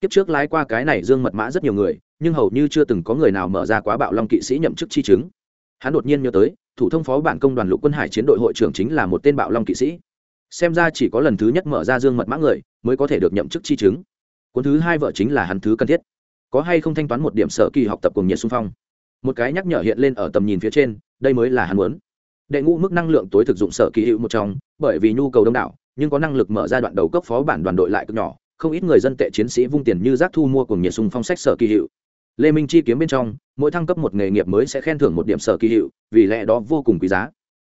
Kiếp trước lái qua cái này dương mật mã rất nhiều người, nhưng hầu như chưa từng có người nào mở ra quá bạo long kỵ sĩ nhậm chức chi chứng. Hắn đột nhiên nhớ tới, thủ thông phó bản công đoàn lục quân hải chiến đội hội trưởng chính là một tên bạo long kỵ sĩ. Xem ra chỉ có lần thứ nhất mở ra dương mật mã người, mới có thể được nhậm chức chi chứng cuốn thứ hai vợ chính là hắn thứ cần thiết. Có hay không thanh toán một điểm sở kỳ học tập cùng nhiệt xung phong? Một cái nhắc nhở hiện lên ở tầm nhìn phía trên, đây mới là hắn muốn. Đệ ngũ mức năng lượng tối thực dụng sở kỳ hiệu một trong, bởi vì nhu cầu đông đảo, nhưng có năng lực mở ra đoạn đầu cấp phó bản đoàn đội lại cực nhỏ, không ít người dân tệ chiến sĩ vung tiền như rác thu mua cùng nhiệt xung phong sách sở kỳ hiệu lê minh chi kiếm bên trong, mỗi thăng cấp một nghề nghiệp mới sẽ khen thưởng một điểm sở kỳ hiệu vì lẽ đó vô cùng quý giá.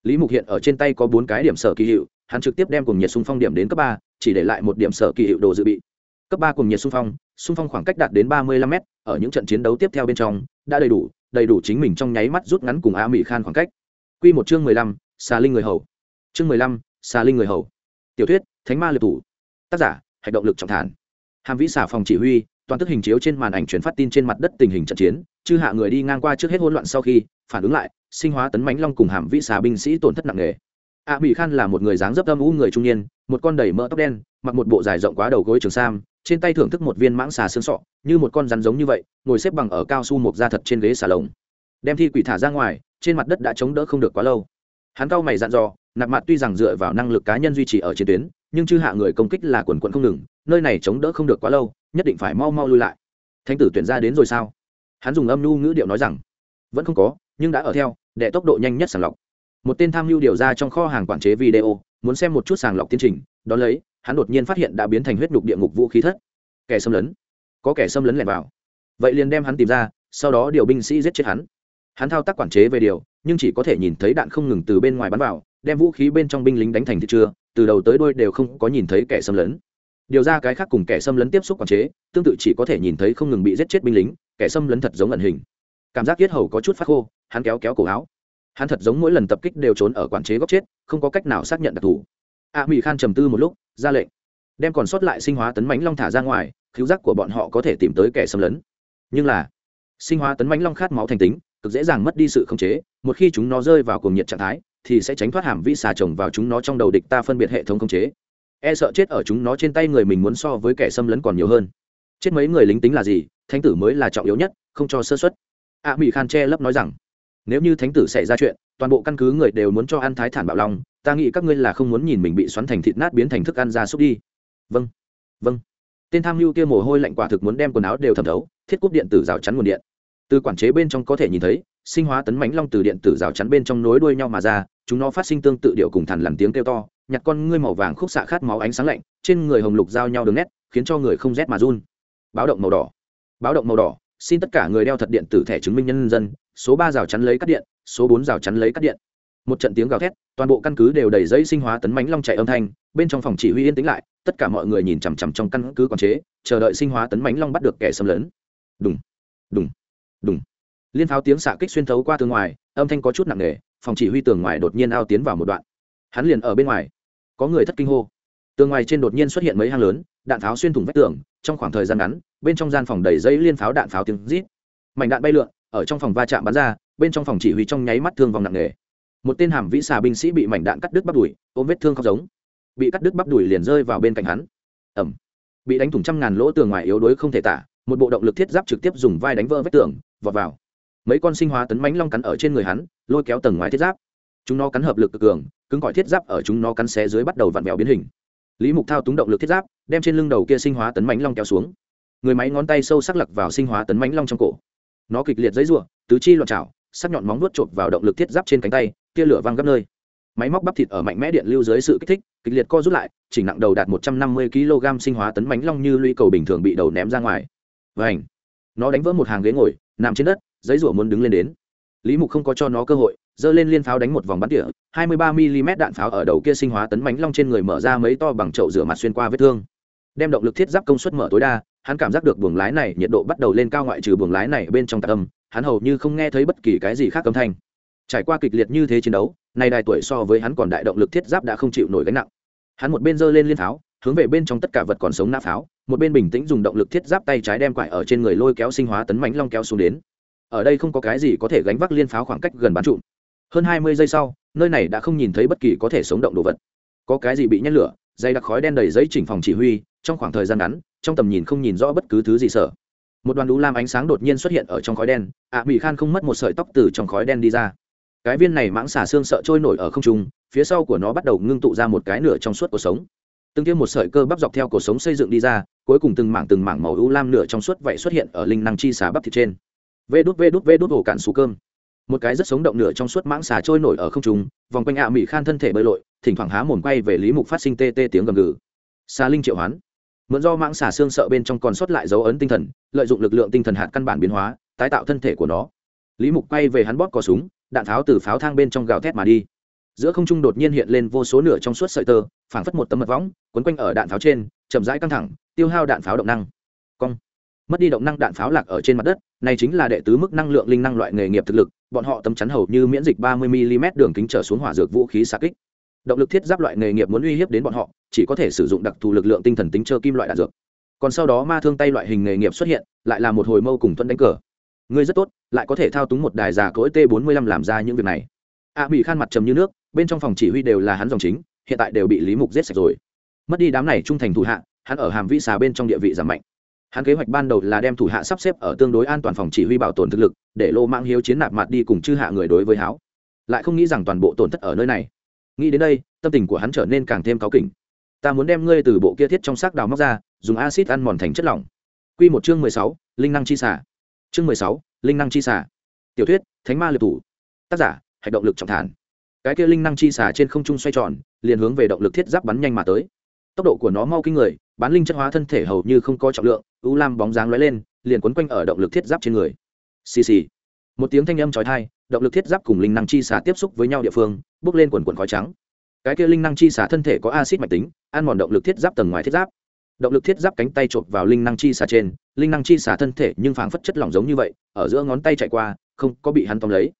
Lý mục hiện ở trên tay có bốn cái điểm sở kỳ hiệu hắn trực tiếp đem cùng nhiệt xung phong điểm đến cấp ba, chỉ để lại một điểm sở kỳ hiệu đồ dự bị cấp ba cùng nhiệt xung phong xung phong khoảng cách đạt đến ba mươi lăm m ở những trận chiến đấu tiếp theo bên trong, đã đầy đủ đầy đủ chính mình trong nháy mắt rút ngắn cùng a mỹ khan khoảng cách. Q một chương mười lăm, xà linh người hầu. Chương mười lăm, xà linh người hầu. Tiểu thuyết, thánh ma liệt thủ. Tác giả hành động lực trọng thản. Hàm vĩ xà phòng chỉ huy, toàn tức hình chiếu trên màn ảnh chuyển phát tin trên mặt đất tình hình trận chiến, chư hạ người đi ngang qua trước hết hỗn loạn sau khi, phản ứng lại, sinh hóa tấn mãnh long cùng hàm vĩ xà binh sĩ tổn thất nặng nề. A mỹ khan là một người dáng dấp âm u người trung niên, một con đầy mỡ tóc đen, mặc một bộ dài rộng quá đầu gối trường sam trên tay thưởng thức một viên mãng xà xương sọ, như một con rắn giống như vậy, ngồi xếp bằng ở cao su mộc da thật trên ghế xà lồng. Đem thi quỷ thả ra ngoài, trên mặt đất đã chống đỡ không được quá lâu. Hắn cao mày dặn dò, nạp mặt tuy rằng dựa vào năng lực cá nhân duy trì ở chiến tuyến, nhưng chư hạ người công kích là quần quận không ngừng, nơi này chống đỡ không được quá lâu, nhất định phải mau mau lui lại. Thánh tử tuyển ra đến rồi sao? Hắn dùng âm nhu ngữ điệu nói rằng, vẫn không có, nhưng đã ở theo để tốc độ nhanh nhất sàng lọc. Một tên tham mưu điều ra trong kho hàng quản chế video, muốn xem một chút sàng lọc tiến trình, đón lấy hắn đột nhiên phát hiện đã biến thành huyết nhục địa ngục vũ khí thất. Kẻ xâm lấn. Có kẻ xâm lấn lẻn vào. Vậy liền đem hắn tìm ra, sau đó điều binh sĩ giết chết hắn. Hắn thao tác quản chế về điều, nhưng chỉ có thể nhìn thấy đạn không ngừng từ bên ngoài bắn vào, đem vũ khí bên trong binh lính đánh thành thị chưa, từ đầu tới đôi đều không có nhìn thấy kẻ xâm lấn. Điều ra cái khác cùng kẻ xâm lấn tiếp xúc quản chế, tương tự chỉ có thể nhìn thấy không ngừng bị giết chết binh lính, kẻ xâm lấn thật giống ẩn hình. Cảm giác yết hầu có chút phát khô, hắn kéo kéo cổ áo. Hắn thật giống mỗi lần tập kích đều trốn ở quản chế góc chết, không có cách nào xác nhận đặc thù a mỹ khan trầm tư một lúc, ra lệnh. Đem còn sót lại sinh hóa tấn mánh long thả ra ngoài cứu giác của bọn họ có thể tìm tới kẻ xâm lấn. Nhưng là, sinh hóa tấn mánh long khát máu thành tính, cực dễ dàng mất đi sự khống chế, một khi chúng nó rơi vào cuồng nhiệt trạng thái, thì sẽ tránh thoát hàm vi xà trồng vào chúng nó trong đầu địch ta phân biệt hệ thống khống chế. E sợ chết ở chúng nó trên tay người mình muốn so với kẻ xâm lấn còn nhiều hơn. Chết mấy người lính tính là gì? Thánh tử mới là trọng yếu nhất, không cho sơ xuất a mỹ khan che lấp nói rằng, nếu như thánh tử xảy ra chuyện toàn bộ căn cứ người đều muốn cho ăn thái thản bạo long ta nghĩ các ngươi là không muốn nhìn mình bị xoắn thành thịt nát biến thành thức ăn ra súc đi. Vâng vâng. Tên tham mưu kia mồ hôi lạnh quả thực muốn đem quần áo đều thẩm thấu, thiết cúp điện tử rào chắn nguồn điện. Từ quản chế bên trong có thể nhìn thấy, sinh hóa tấn mánh long từ điện tử rào chắn bên trong nối đuôi nhau mà ra, chúng nó phát sinh tương tự điệu cùng thằn làm tiếng kêu to, nhặt con ngươi màu vàng khúc xạ khát máu ánh sáng lạnh, trên người hồng lục giao nhau đường nét, khiến cho người không rét mà run. Báo động màu đỏ. Báo động màu đỏ, xin tất cả người đeo thật điện tử thẻ chứng minh nhân dân số ba rào chắn lấy cắt điện, số bốn rào chắn lấy cắt điện. Một trận tiếng gào thét, toàn bộ căn cứ đều đầy dây sinh hóa tấn mãnh long chạy âm thanh, bên trong phòng chỉ huy yên tĩnh lại, tất cả mọi người nhìn chằm chằm trong căn cứ quản chế, chờ đợi sinh hóa tấn mãnh long bắt được kẻ xâm lấn. Đúng đúng đúng liên pháo tiếng xạ kích xuyên thấu qua tường ngoài, âm thanh có chút nặng nề, phòng chỉ huy tường ngoài đột nhiên ao tiến vào một đoạn. Hắn liền ở bên ngoài. Có người thất kinh hô. Tường ngoài trên đột nhiên xuất hiện mấy hang lớn, đạn pháo xuyên thủng vách tường, trong khoảng thời gian ngắn, bên trong gian phòng đầy dây liên pháo đạn pháo tiếng rít. Mảnh đạn bay lượn ở trong phòng va chạm bắn ra, bên trong phòng chỉ huy trong nháy mắt thương vòng nặng nề. Một tên hàm vĩ xà binh sĩ bị mảnh đạn cắt đứt bắp đùi, ôm vết thương không giống. Bị cắt đứt bắp đùi liền rơi vào bên cạnh hắn. Ẩm bị đánh thủng trăm ngàn lỗ tường ngoài yếu đuối không thể tả, một bộ động lực thiết giáp trực tiếp dùng vai đánh vỡ vách tường, vọt vào. Mấy con sinh hóa tấn mánh long cắn ở trên người hắn, lôi kéo tầng ngoài thiết giáp. Chúng nó cắn hợp lực cực cường, cứng gọi thiết giáp ở chúng nó cắn xé dưới bắt đầu vặn vẹo biến hình. Lý mục thao túng động lực thiết giáp, đem trên lưng đầu kia sinh hóa tấn mánh long kéo xuống. Người máy ngón tay sâu sắc lặc vào sinh hóa tấn mánh long trong cổ nó kịch liệt dãy rủa, tứ chi loạn trào sắc nhọn móng nuốt chộp vào động lực thiết giáp trên cánh tay, tia lửa văng gấp nơi. Máy móc bắp thịt ở mạnh mẽ điện lưu dưới sự kích thích, kịch liệt co rút lại, chỉnh nặng đầu đạt một trăm năm mươi kg sinh hóa tấn bánh long như lũy cầu bình thường bị đầu ném ra ngoài. Và ảnh nó đánh vỡ một hàng ghế ngồi, nằm trên đất giấy rủa muốn đứng lên đến. Lý mục không có cho nó cơ hội, giơ lên liên pháo đánh một vòng bắn tỉa, hai mươi ba mm đạn pháo ở đầu kia sinh hóa tấn bánh long trên người mở ra mấy to bằng chậu rửa mặt xuyên qua vết thương. Đem động lực thiết giáp công suất mở tối đa hắn cảm giác được buồng lái này nhiệt độ bắt đầu lên cao ngoại trừ buồng lái này bên trong tạc âm, hắn hầu như không nghe thấy bất kỳ cái gì khác âm thanh. Trải qua kịch liệt như thế chiến đấu, nay đài tuổi so với hắn còn đại động lực thiết giáp đã không chịu nổi gánh nặng. Hắn một bên giơ lên liên pháo, hướng về bên trong tất cả vật còn sống nã pháo, một bên bình tĩnh dùng động lực thiết giáp tay trái đem quải ở trên người lôi kéo sinh hóa tấn mãnh long kéo xuống đến. Ở đây không có cái gì có thể gánh vác liên pháo khoảng cách gần bán trụ. Hơn hai mươi giây sau, nơi này đã không nhìn thấy bất kỳ có thể sống động đồ vật. Có cái gì bị nhét lửa, dây đặc khói đen đầy giấy chỉnh phòng chỉ huy, trong khoảng thời gian ngắn trong tầm nhìn không nhìn rõ bất cứ thứ gì sợ. Một đoàn đũ lam ánh sáng đột nhiên xuất hiện ở trong khói đen ạ à, mỹ khan không mất một sợi tóc từ trong khói đen đi ra. Cái viên này mãng xà xương sợ trôi nổi ở không trung phía sau của nó bắt đầu ngưng tụ ra một cái nửa trong suốt cuộc sống. Từng tiêm một sợi cơ bắp dọc theo cuộc sống xây dựng đi ra cuối cùng từng mảng từng mảng màu u lam nửa trong suốt vậy xuất hiện ở linh năng chi xà bắp thịt trên. Vê đút vê đút vê đút ổ cạn xù cơm. Một cái rất sống động nửa trong suốt mãng xà trôi nổi ở không trung vòng quanh ạ mỹ khan thân thể bơi lội thỉnh thoảng há mồm quay về lý mục phát sinh tê tê tiếng gầm gừ. Xà linh triệu hoán mượn do mãng xà xương sợ bên trong còn sót lại dấu ấn tinh thần, lợi dụng lực lượng tinh thần hạt căn bản biến hóa, tái tạo thân thể của nó. Lý mục quay về hắn bóp cò súng, đạn tháo từ pháo thang bên trong gào thét mà đi. Giữa không trung đột nhiên hiện lên vô số nửa trong suốt sợi tơ, phảng phất một tấm mật võng, quấn quanh ở đạn pháo trên, chậm rãi căng thẳng, tiêu hao đạn pháo động năng. Cong. Mất đi động năng đạn pháo lạc ở trên mặt đất, này chính là đệ tứ mức năng lượng linh năng loại nghề nghiệp thực lực, bọn họ tấm chắn hầu như miễn dịch 30 mm đường kính trở xuống hỏa dược vũ khí xạ kích động lực thiết giáp loại nghề nghiệp muốn uy hiếp đến bọn họ chỉ có thể sử dụng đặc thù lực lượng tinh thần tính chơ kim loại đạn dược. Còn sau đó ma thương tay loại hình nghề nghiệp xuất hiện lại là một hồi mâu cùng thuận đánh cờ. Ngươi rất tốt lại có thể thao túng một đài già cỗi t 45 làm ra những việc này. A à, bị khan mặt trầm như nước bên trong phòng chỉ huy đều là hắn dòng chính hiện tại đều bị lý mục giết sạch rồi. Mất đi đám này trung thành thủ hạ hắn ở hàm vĩ xà bên trong địa vị giảm mạnh. Hắn kế hoạch ban đầu là đem thủ hạ sắp xếp ở tương đối an toàn phòng chỉ huy bảo tồn thực lực để lô mạng hiếu chiến nạp mặt đi cùng chư hạ người đối với háo. Lại không nghĩ rằng toàn bộ tổn thất ở nơi này nghĩ đến đây, tâm tình của hắn trở nên càng thêm cáu kỉnh. Ta muốn đem ngươi từ bộ kia thiết trong xác đào móc ra, dùng acid ăn mòn thành chất lỏng. Quy một chương mười sáu, linh năng chi xả chương mười sáu, linh năng chi xả tiểu thuyết, thánh ma liệt thủ. Tác giả, hạch động lực trọng thản. Cái kia linh năng chi xả trên không trung xoay tròn, liền hướng về động lực thiết giáp bắn nhanh mà tới. Tốc độ của nó mau kinh người, bán linh chất hóa thân thể hầu như không có trọng lượng, u lam bóng dáng lóe lên, liền quấn quanh ở động lực thiết giáp trên người. Xì xì. Một tiếng thanh âm chói tai động lực thiết giáp cùng linh năng chi xả tiếp xúc với nhau địa phương, bốc lên quần quần khói trắng. Cái kia linh năng chi xả thân thể có axit mạch tính, ăn mòn động lực thiết giáp tầng ngoài thiết giáp. Động lực thiết giáp cánh tay chộp vào linh năng chi xả trên, linh năng chi xả thân thể nhưng phảng phất chất lỏng giống như vậy, ở giữa ngón tay chạy qua, không có bị hắn tóm lấy.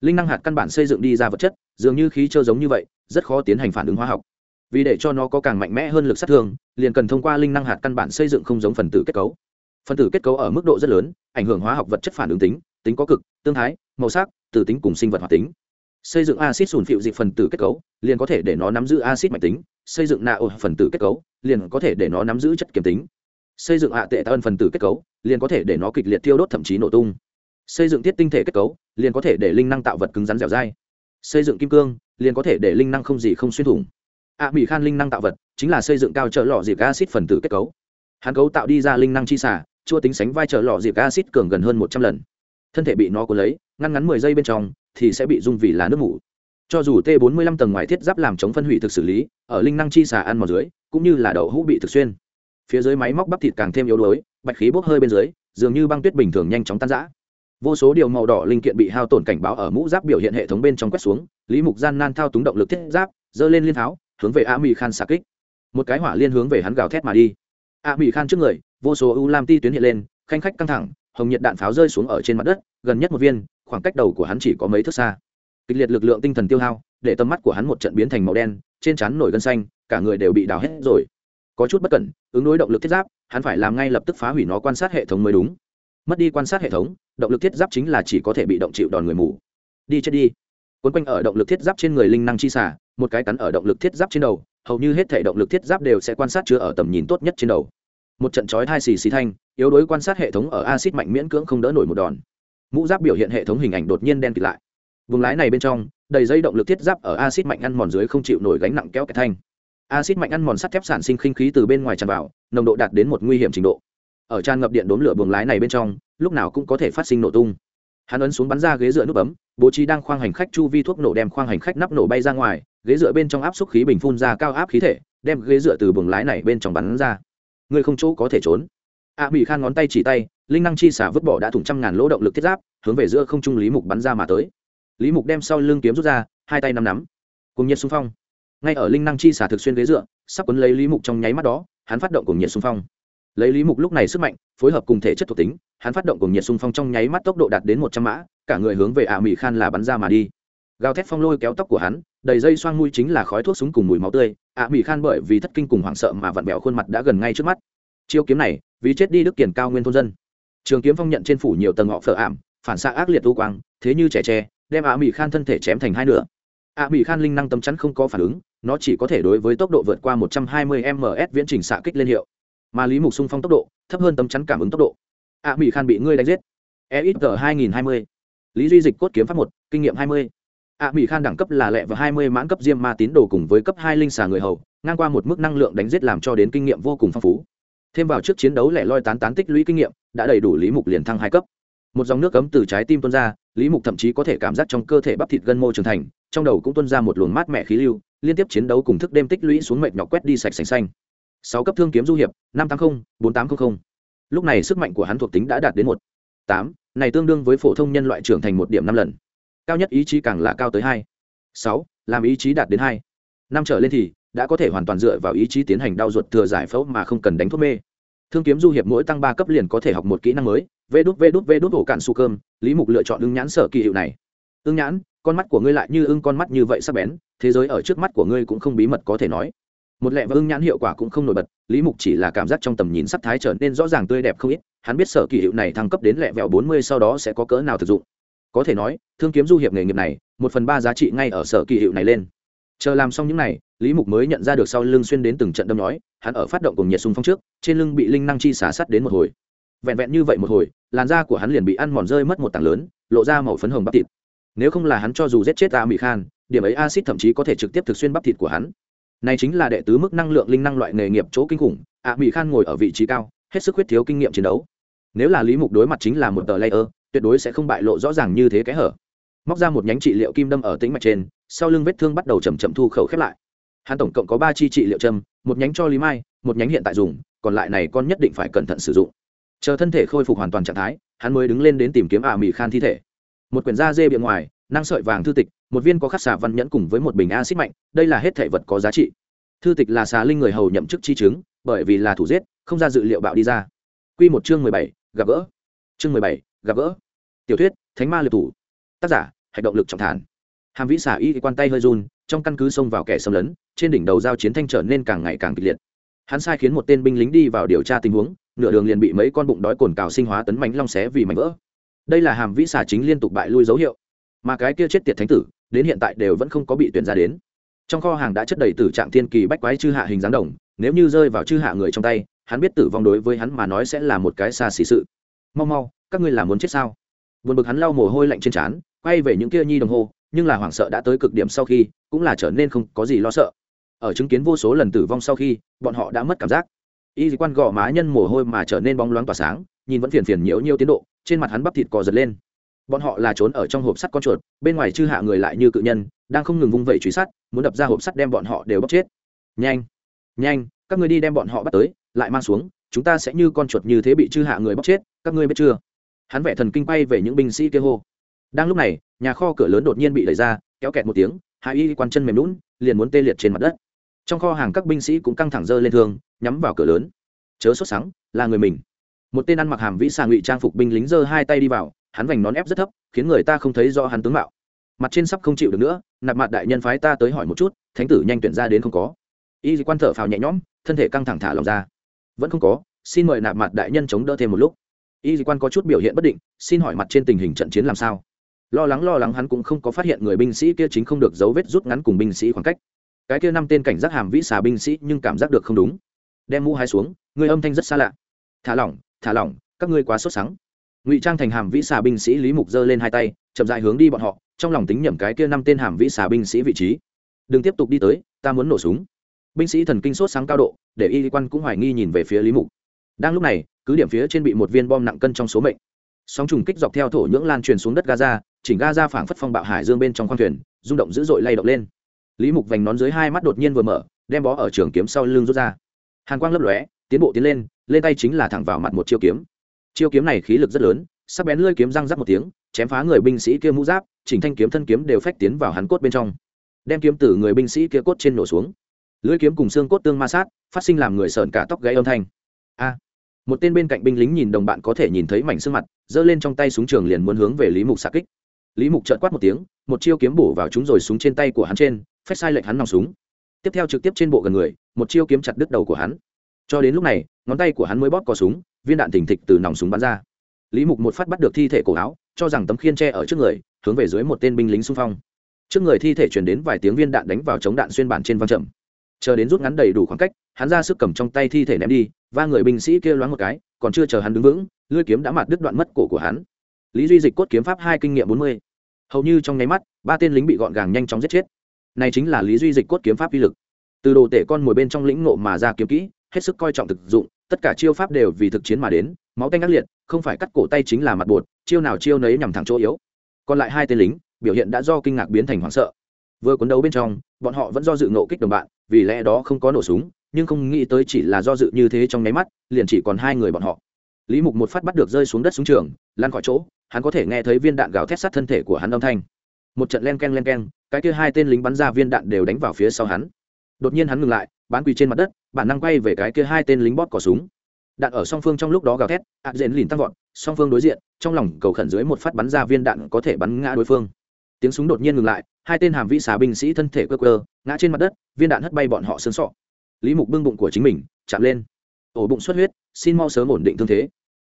Linh năng hạt căn bản xây dựng đi ra vật chất, dường như khí trơ giống như vậy, rất khó tiến hành phản ứng hóa học. Vì để cho nó có càng mạnh mẽ hơn lực sát thương, liền cần thông qua linh năng hạt căn bản xây dựng không giống phần tử kết cấu. Phần tử kết cấu ở mức độ rất lớn, ảnh hưởng hóa học vật chất phản ứng tính tính có cực tương thái màu sắc từ tính cùng sinh vật hoạt tính. Xây dựng acid sùn phịu dịch phần tử kết cấu liền có thể để nó nắm giữ acid mạnh tính. Xây dựng nạ phần tử kết cấu liền có thể để nó nắm giữ chất kiểm tính. Xây dựng hạ tệ ân phần tử kết cấu liền có thể để nó kịch liệt tiêu đốt thậm chí nổ tung. Xây dựng tiết tinh thể kết cấu liền có thể để linh năng tạo vật cứng rắn dẻo dai. Xây dựng kim cương liền có thể để linh năng không gì không xuyên thủng. Ạ à, mỹ khan linh năng tạo vật chính là xây dựng cao trợ lọ dịp acid phần tử kết cấu. Hắn cấu tạo đi ra linh năng chi xả chua tính sánh vai trợ lọ dịp acid cường gần hơn một trăm lần thân thể bị nó cuốn lấy, ngăn ngắn mười giây bên trong, thì sẽ bị dung vì là nước mủ. Cho dù t 45 tầng ngoài thiết giáp làm chống phân hủy thực xử lý, ở linh năng chi xà ăn mòn dưới, cũng như là đậu hũ bị thực xuyên. Phía dưới máy móc bắp thịt càng thêm yếu đuối, bạch khí bốc hơi bên dưới, dường như băng tuyết bình thường nhanh chóng tan rã. Vô số điều màu đỏ linh kiện bị hao tổn cảnh báo ở mũ giáp biểu hiện hệ thống bên trong quét xuống, lý mục gian nan thao túng động lực thiết giáp, giơ lên liên tháo, hướng về a mỹ khan xạ kích. Một cái hỏa liên hướng về hắn gào thét mà đi. A mỹ khan trước người, vô số u lam ti tuyến hiện lên, khanh khách căng thẳng hồng nhiệt đạn pháo rơi xuống ở trên mặt đất, gần nhất một viên, khoảng cách đầu của hắn chỉ có mấy thước xa. Kịch liệt lực lượng tinh thần tiêu hao, để tầm mắt của hắn một trận biến thành màu đen, trên trán nổi gân xanh, cả người đều bị đào hết rồi. Có chút bất cẩn, ứng đối động lực thiết giáp, hắn phải làm ngay lập tức phá hủy nó quan sát hệ thống mới đúng. Mất đi quan sát hệ thống, động lực thiết giáp chính là chỉ có thể bị động chịu đòn người mù. Đi chết đi. Quấn quanh ở động lực thiết giáp trên người linh năng chi xả một cái cắn ở động lực thiết giáp trên đầu, hầu như hết thể động lực thiết giáp đều sẽ quan sát chứa ở tầm nhìn tốt nhất trên đầu một trận chói thai xì xì thanh, yếu đối quan sát hệ thống ở acid mạnh miễn cưỡng không đỡ nổi một đòn. Mũ giáp biểu hiện hệ thống hình ảnh đột nhiên đen kịt lại. Vùng lái này bên trong, đầy dây động lực thiết giáp ở acid mạnh ăn mòn dưới không chịu nổi gánh nặng kéo cái thanh. Acid mạnh ăn mòn sắt thép sản sinh khinh khí từ bên ngoài tràn vào, nồng độ đạt đến một nguy hiểm trình độ. Ở tràn ngập điện đốn lửa buồng lái này bên trong, lúc nào cũng có thể phát sinh nổ tung. Hắn ấn xuống bắn ra ghế dựa nút bấm, bố trí đang khoang hành khách chu vi thuốc nổ đem khoang hành khách nắp nổ bay ra ngoài, ghế dựa bên trong áp suất khí bình phun ra cao áp khí thể, đem ghế dựa từ buồng lái này bên trong bắn ra người không chỗ có thể trốn. A bị khan ngón tay chỉ tay, linh năng chi xả vứt bỏ đã thủng trăm ngàn lỗ động lực thiết giáp, hướng về giữa không trung lý mục bắn ra mà tới. Lý mục đem sau lưng kiếm rút ra, hai tay nắm nắm. Cùng nhiệt xung phong. Ngay ở linh năng chi xả thực xuyên ghế dựa, sắp quấn lấy lý mục trong nháy mắt đó, hắn phát động cùng nhiệt xung phong. Lấy lý mục lúc này sức mạnh, phối hợp cùng thể chất thuộc tính, hắn phát động cùng nhiệt xung phong trong nháy mắt tốc độ đạt đến một trăm mã, cả người hướng về ả mỹ khan là bắn ra mà đi. Gào thét phong lôi kéo tóc của hắn đầy dây xoang mũi chính là khói thuốc súng cùng mùi máu tươi ả mỹ khan bởi vì thất kinh cùng hoảng sợ mà vặn bẹo khuôn mặt đã gần ngay trước mắt. Chiêu kiếm này, vì chết đi đức kiển cao nguyên thôn dân. Trường kiếm phong nhận trên phủ nhiều tầng ngọ phở ảm, phản xạ ác liệt u quang, thế như trẻ tre, đem ả mỹ khan thân thể chém thành hai nửa. Ả mỹ khan linh năng tâm chắn không có phản ứng, nó chỉ có thể đối với tốc độ vượt qua một trăm hai mươi ms viễn trình xạ kích lên hiệu. Mà lý mục xung phong tốc độ, thấp hơn tấm chắn cảm ứng tốc độ. Ạ mỹ khan bị ngươi đánh giết. E ít g hai nghìn hai mươi. Lý duy dịch cốt kiếm pháp một, kinh nghiệm hai mươi ạ mỹ khan đẳng cấp là lẹ và hai mươi mãn cấp diêm ma tín đồ cùng với cấp hai linh xà người hầu, ngang qua một mức năng lượng đánh giết làm cho đến kinh nghiệm vô cùng phong phú. Thêm vào trước chiến đấu lẻ loi tán tán tích lũy kinh nghiệm, đã đầy đủ lý mục liền thăng hai cấp. Một dòng nước cấm từ trái tim tuôn ra, lý mục thậm chí có thể cảm giác trong cơ thể bắp thịt gân mô trưởng thành, trong đầu cũng tuôn ra một luồng mát mẻ khí lưu, liên tiếp chiến đấu cùng thức đêm tích lũy xuống mệt nhọc quét đi sạch sành xanh. Sáu cấp thương kiếm du hiệp, năm tám mươi bốn tám trăm linh lúc này sức mạnh của hắn thuộc tính đã đạt đến một tám, này tương đương với phổ thông nhân loại trưởng thành một điểm năm lần cao nhất ý chí càng là cao tới hai. Sáu, làm ý chí đạt đến hai. Năm trở lên thì đã có thể hoàn toàn dựa vào ý chí tiến hành đau ruột thừa giải phẫu mà không cần đánh thuốc mê. Thương kiếm du hiệp mỗi tăng ba cấp liền có thể học một kỹ năng mới, vê đút vê đút vê đút ổ cạn su cơm. Lý mục lựa chọn ưng nhãn sở kỳ hiệu này. Ưng nhãn, con mắt của ngươi lại như ưng con mắt như vậy sắc bén, thế giới ở trước mắt của ngươi cũng không bí mật có thể nói. Một lẹ và ưng nhãn hiệu quả cũng không nổi bật, lý mục chỉ là cảm giác trong tầm nhìn sắc thái trở nên rõ ràng tươi đẹp không ít, hắn biết sở kỳ hiệu này thăng cấp đến lẹ vẹo bốn mươi sau đó sẽ có cỡ nào thực dụng có thể nói, thương kiếm du hiệp nghề nghiệp này, một phần ba giá trị ngay ở sở kỳ hiệu này lên. Chờ làm xong những này, lý mục mới nhận ra được sau lưng xuyên đến từng trận đâm nói hắn ở phát động cùng nhiệt sung phong trước, trên lưng bị linh năng chi xả sắt đến một hồi. Vẹn vẹn như vậy một hồi, làn da của hắn liền bị ăn mòn rơi mất một tảng lớn, lộ ra màu phấn hồng bắp thịt. Nếu không là hắn cho dù giết chết Ta mỹ khan, điểm ấy acid thậm chí có thể trực tiếp thực xuyên bắp thịt của hắn. Này chính là đệ tứ mức năng lượng linh năng loại nghề nghiệp chỗ kinh khủng ạ mỹ khan ngồi ở vị trí cao, hết sức huyết thiếu kinh nghiệm chiến đấu. Nếu là lý mục đối mặt chính là một tờ layer tuyệt đối sẽ không bại lộ rõ ràng như thế cái hở. Móc ra một nhánh trị liệu kim đâm ở tĩnh mạch trên, sau lưng vết thương bắt đầu chầm chậm thu khẩu khép lại. Hắn tổng cộng có ba chi trị liệu châm, một nhánh cho lý mai, một nhánh hiện tại dùng, còn lại này con nhất định phải cẩn thận sử dụng. Chờ thân thể khôi phục hoàn toàn trạng thái, hắn mới đứng lên đến tìm kiếm ả mỹ khan thi thể. Một quyển da dê bìa ngoài, năng sợi vàng thư tịch, một viên có khắc xà văn nhẫn cùng với một bình acid mạnh, đây là hết thể vật có giá trị. Thư tịch là xà linh người hầu nhậm chức chi chứng, bởi vì là thủ giết, không ra dự liệu bạo đi ra. Quy một chương mười bảy, gặp gỡ. Chương mười bảy gặp gỡ. Tiểu thuyết, thánh ma liệt thủ. Tác giả hành động lực trọng thản. Hàm vĩ xả y quan tay hơi run, trong căn cứ xông vào kẻ xâm lấn, trên đỉnh đầu giao chiến thanh trở nên càng ngày càng kịch liệt. Hắn sai khiến một tên binh lính đi vào điều tra tình huống, nửa đường liền bị mấy con bụng đói cồn cào sinh hóa tấn mánh long xé vì mảnh vỡ. Đây là hàm vĩ xả chính liên tục bại lui dấu hiệu. Mà cái kia chết tiệt thánh tử, đến hiện tại đều vẫn không có bị tuyển ra đến. Trong kho hàng đã chất đầy tử trạng thiên kỳ bách quái chư hạ hình dáng đồng, nếu như rơi vào chư hạ người trong tay, hắn biết tử vong đối với hắn mà nói sẽ là một cái xa xỉ sự mau mau, các ngươi làm muốn chết sao? Buồn bực hắn lau mồ hôi lạnh trên trán, quay về những kia nhi đồng hồ nhưng là hoảng sợ đã tới cực điểm sau khi, cũng là trở nên không có gì lo sợ. Ở chứng kiến vô số lần tử vong sau khi, bọn họ đã mất cảm giác. Y quan gò má nhân mồ hôi mà trở nên bóng loáng tỏa sáng, nhìn vẫn phiền phiền nhiễu nhiễu tiến độ, trên mặt hắn bắp thịt cò giật lên. Bọn họ là trốn ở trong hộp sắt con chuột, bên ngoài chư hạ người lại như cự nhân, đang không ngừng vung vẩy truy sát, muốn đập ra hộp sắt đem bọn họ đều bóc chết. Nhanh nhanh, các người đi đem bọn họ bắt tới, lại mang xuống chúng ta sẽ như con chuột như thế bị chư hạ người bóc chết, các ngươi biết chưa? Hắn vẽ thần kinh bay về những binh sĩ kia hô. Đang lúc này, nhà kho cửa lớn đột nhiên bị đẩy ra, kéo kẹt một tiếng hạ y quan chân mềm lún liền muốn tê liệt trên mặt đất. Trong kho hàng các binh sĩ cũng căng thẳng dơ lên thương, nhắm vào cửa lớn. Chớ sốt sắng, là người mình. Một tên ăn mặc hàm vĩ xà ngụy trang phục binh lính giơ hai tay đi vào, hắn vành nón ép rất thấp, khiến người ta không thấy do hắn tướng mạo. Mặt trên sắp không chịu được nữa, nạp mặt đại nhân phái ta tới hỏi một chút, thánh tử nhanh tuyển ra đến không có. Y quan thở phào nhẹ nhõm, thân thể căng thẳng thả lòng ra vẫn không có, xin mời nạp mặt đại nhân chống đỡ thêm một lúc. Y quan có chút biểu hiện bất định, xin hỏi mặt trên tình hình trận chiến làm sao? Lo lắng lo lắng hắn cũng không có phát hiện người binh sĩ kia chính không được dấu vết rút ngắn cùng binh sĩ khoảng cách. Cái kia năm tên cảnh giác hàm vĩ xà binh sĩ nhưng cảm giác được không đúng. Đem mũ hai xuống, người âm thanh rất xa lạ. Thả lỏng thả lỏng, các ngươi quá sốt sắng. Ngụy trang thành hàm vĩ xà binh sĩ lý mục giơ lên hai tay, chậm dại hướng đi bọn họ, trong lòng tính nhẩm cái kia năm tên hàm vĩ xà binh sĩ vị trí. Đừng tiếp tục đi tới, ta muốn nổ súng binh sĩ thần kinh sốt sáng cao độ, để y quan cũng hoài nghi nhìn về phía lý mục. Đang lúc này, cứ điểm phía trên bị một viên bom nặng cân trong số mệnh. Sóng trùng kích dọc theo thổ nhưỡng lan truyền xuống đất gaza, chỉnh gaza phảng phất phong bạo hải dương bên trong khoang thuyền, rung động dữ dội lay động lên. Lý mục vành nón dưới hai mắt đột nhiên vừa mở, đem bó ở trường kiếm sau lưng rút ra. Hàn quang lấp lóe, tiến bộ tiến lên lên tay chính là thẳng vào mặt một chiêu kiếm. Chiêu kiếm này khí lực rất lớn, sắc bén lơi kiếm răng rắc một tiếng, chém phá người binh sĩ kia mũ giáp, chỉnh thanh kiếm thân kiếm đều phách tiến vào hắn cốt bên trong. Đem kiếm tử người binh sĩ kia cốt trên nổ xuống lưỡi kiếm cùng xương cốt tương ma sát, phát sinh làm người sợn cả tóc gãy âm thanh. A! Một tên bên cạnh binh lính nhìn đồng bạn có thể nhìn thấy mảnh xương mặt, giơ lên trong tay súng trường liền muốn hướng về lý mục xạ kích. Lý mục trợn quát một tiếng, một chiêu kiếm bổ vào chúng rồi súng trên tay của hắn trên phép sai lệch hắn nòng súng. Tiếp theo trực tiếp trên bộ gần người, một chiêu kiếm chặt đứt đầu của hắn. Cho đến lúc này, ngón tay của hắn mới bóp cò súng, viên đạn thình thịch từ nòng súng bắn ra. Lý mục một phát bắt được thi thể cổ áo, cho rằng tấm khiên tre ở trước người, hướng về dưới một tên binh lính xung phong. Trước người thi thể chuyển đến vài tiếng viên đạn đánh vào chống đạn xuyên bản trên văng chậm chờ đến rút ngắn đầy đủ khoảng cách, hắn ra sức cầm trong tay thi thể ném đi và người binh sĩ kia loáng một cái, còn chưa chờ hắn đứng vững, lưỡi kiếm đã mặt đứt đoạn mất cổ của hắn. Lý duy dịch cốt kiếm pháp hai kinh nghiệm bốn mươi. Hầu như trong nháy mắt, ba tên lính bị gọn gàng nhanh chóng giết chết. Này chính là lý duy dịch cốt kiếm pháp uy lực. Từ đồ tể con mồi bên trong lĩnh nộ mà ra kiếm kỹ, hết sức coi trọng thực dụng, tất cả chiêu pháp đều vì thực chiến mà đến, máu tanh ác liệt, không phải cắt cổ tay chính là mặt bột, chiêu nào chiêu nấy nhằm thẳng chỗ yếu. Còn lại hai tên lính, biểu hiện đã do kinh ngạc biến thành hoảng sợ. Vừa cuốn đấu bên trong, bọn họ vẫn do dự nộ kích đồng bạn vì lẽ đó không có nổ súng, nhưng không nghĩ tới chỉ là do dự như thế trong nháy mắt, liền chỉ còn hai người bọn họ. Lý mục một phát bắt được rơi xuống đất xuống trường lan khỏi chỗ, hắn có thể nghe thấy viên đạn gào thét sát thân thể của hắn âm thanh. Một trận len k e n len k e n cái kia hai tên lính bắn ra viên đạn đều đánh vào phía sau hắn. Đột nhiên hắn ngừng lại, bán quỳ trên mặt đất, bản năng quay về cái kia hai tên lính bót cỏ súng. Đạn ở song phương trong lúc đó gào thét ạt dện lìn tăng vọt, song phương đối diện, trong lòng cầu khẩn dưới một phát bắn ra viên đạn có thể bắn ngã đối phương. Tiếng súng đột nhiên ngừng lại, hai tên hàm vĩ xà binh sĩ thân thể cơ cơ ngã trên mặt đất, viên đạn hất bay bọn họ sơn sọ. Lý mục bưng bụng của chính mình, chạm lên. Ổ bụng xuất huyết, xin mau sớm ổn định thương thế.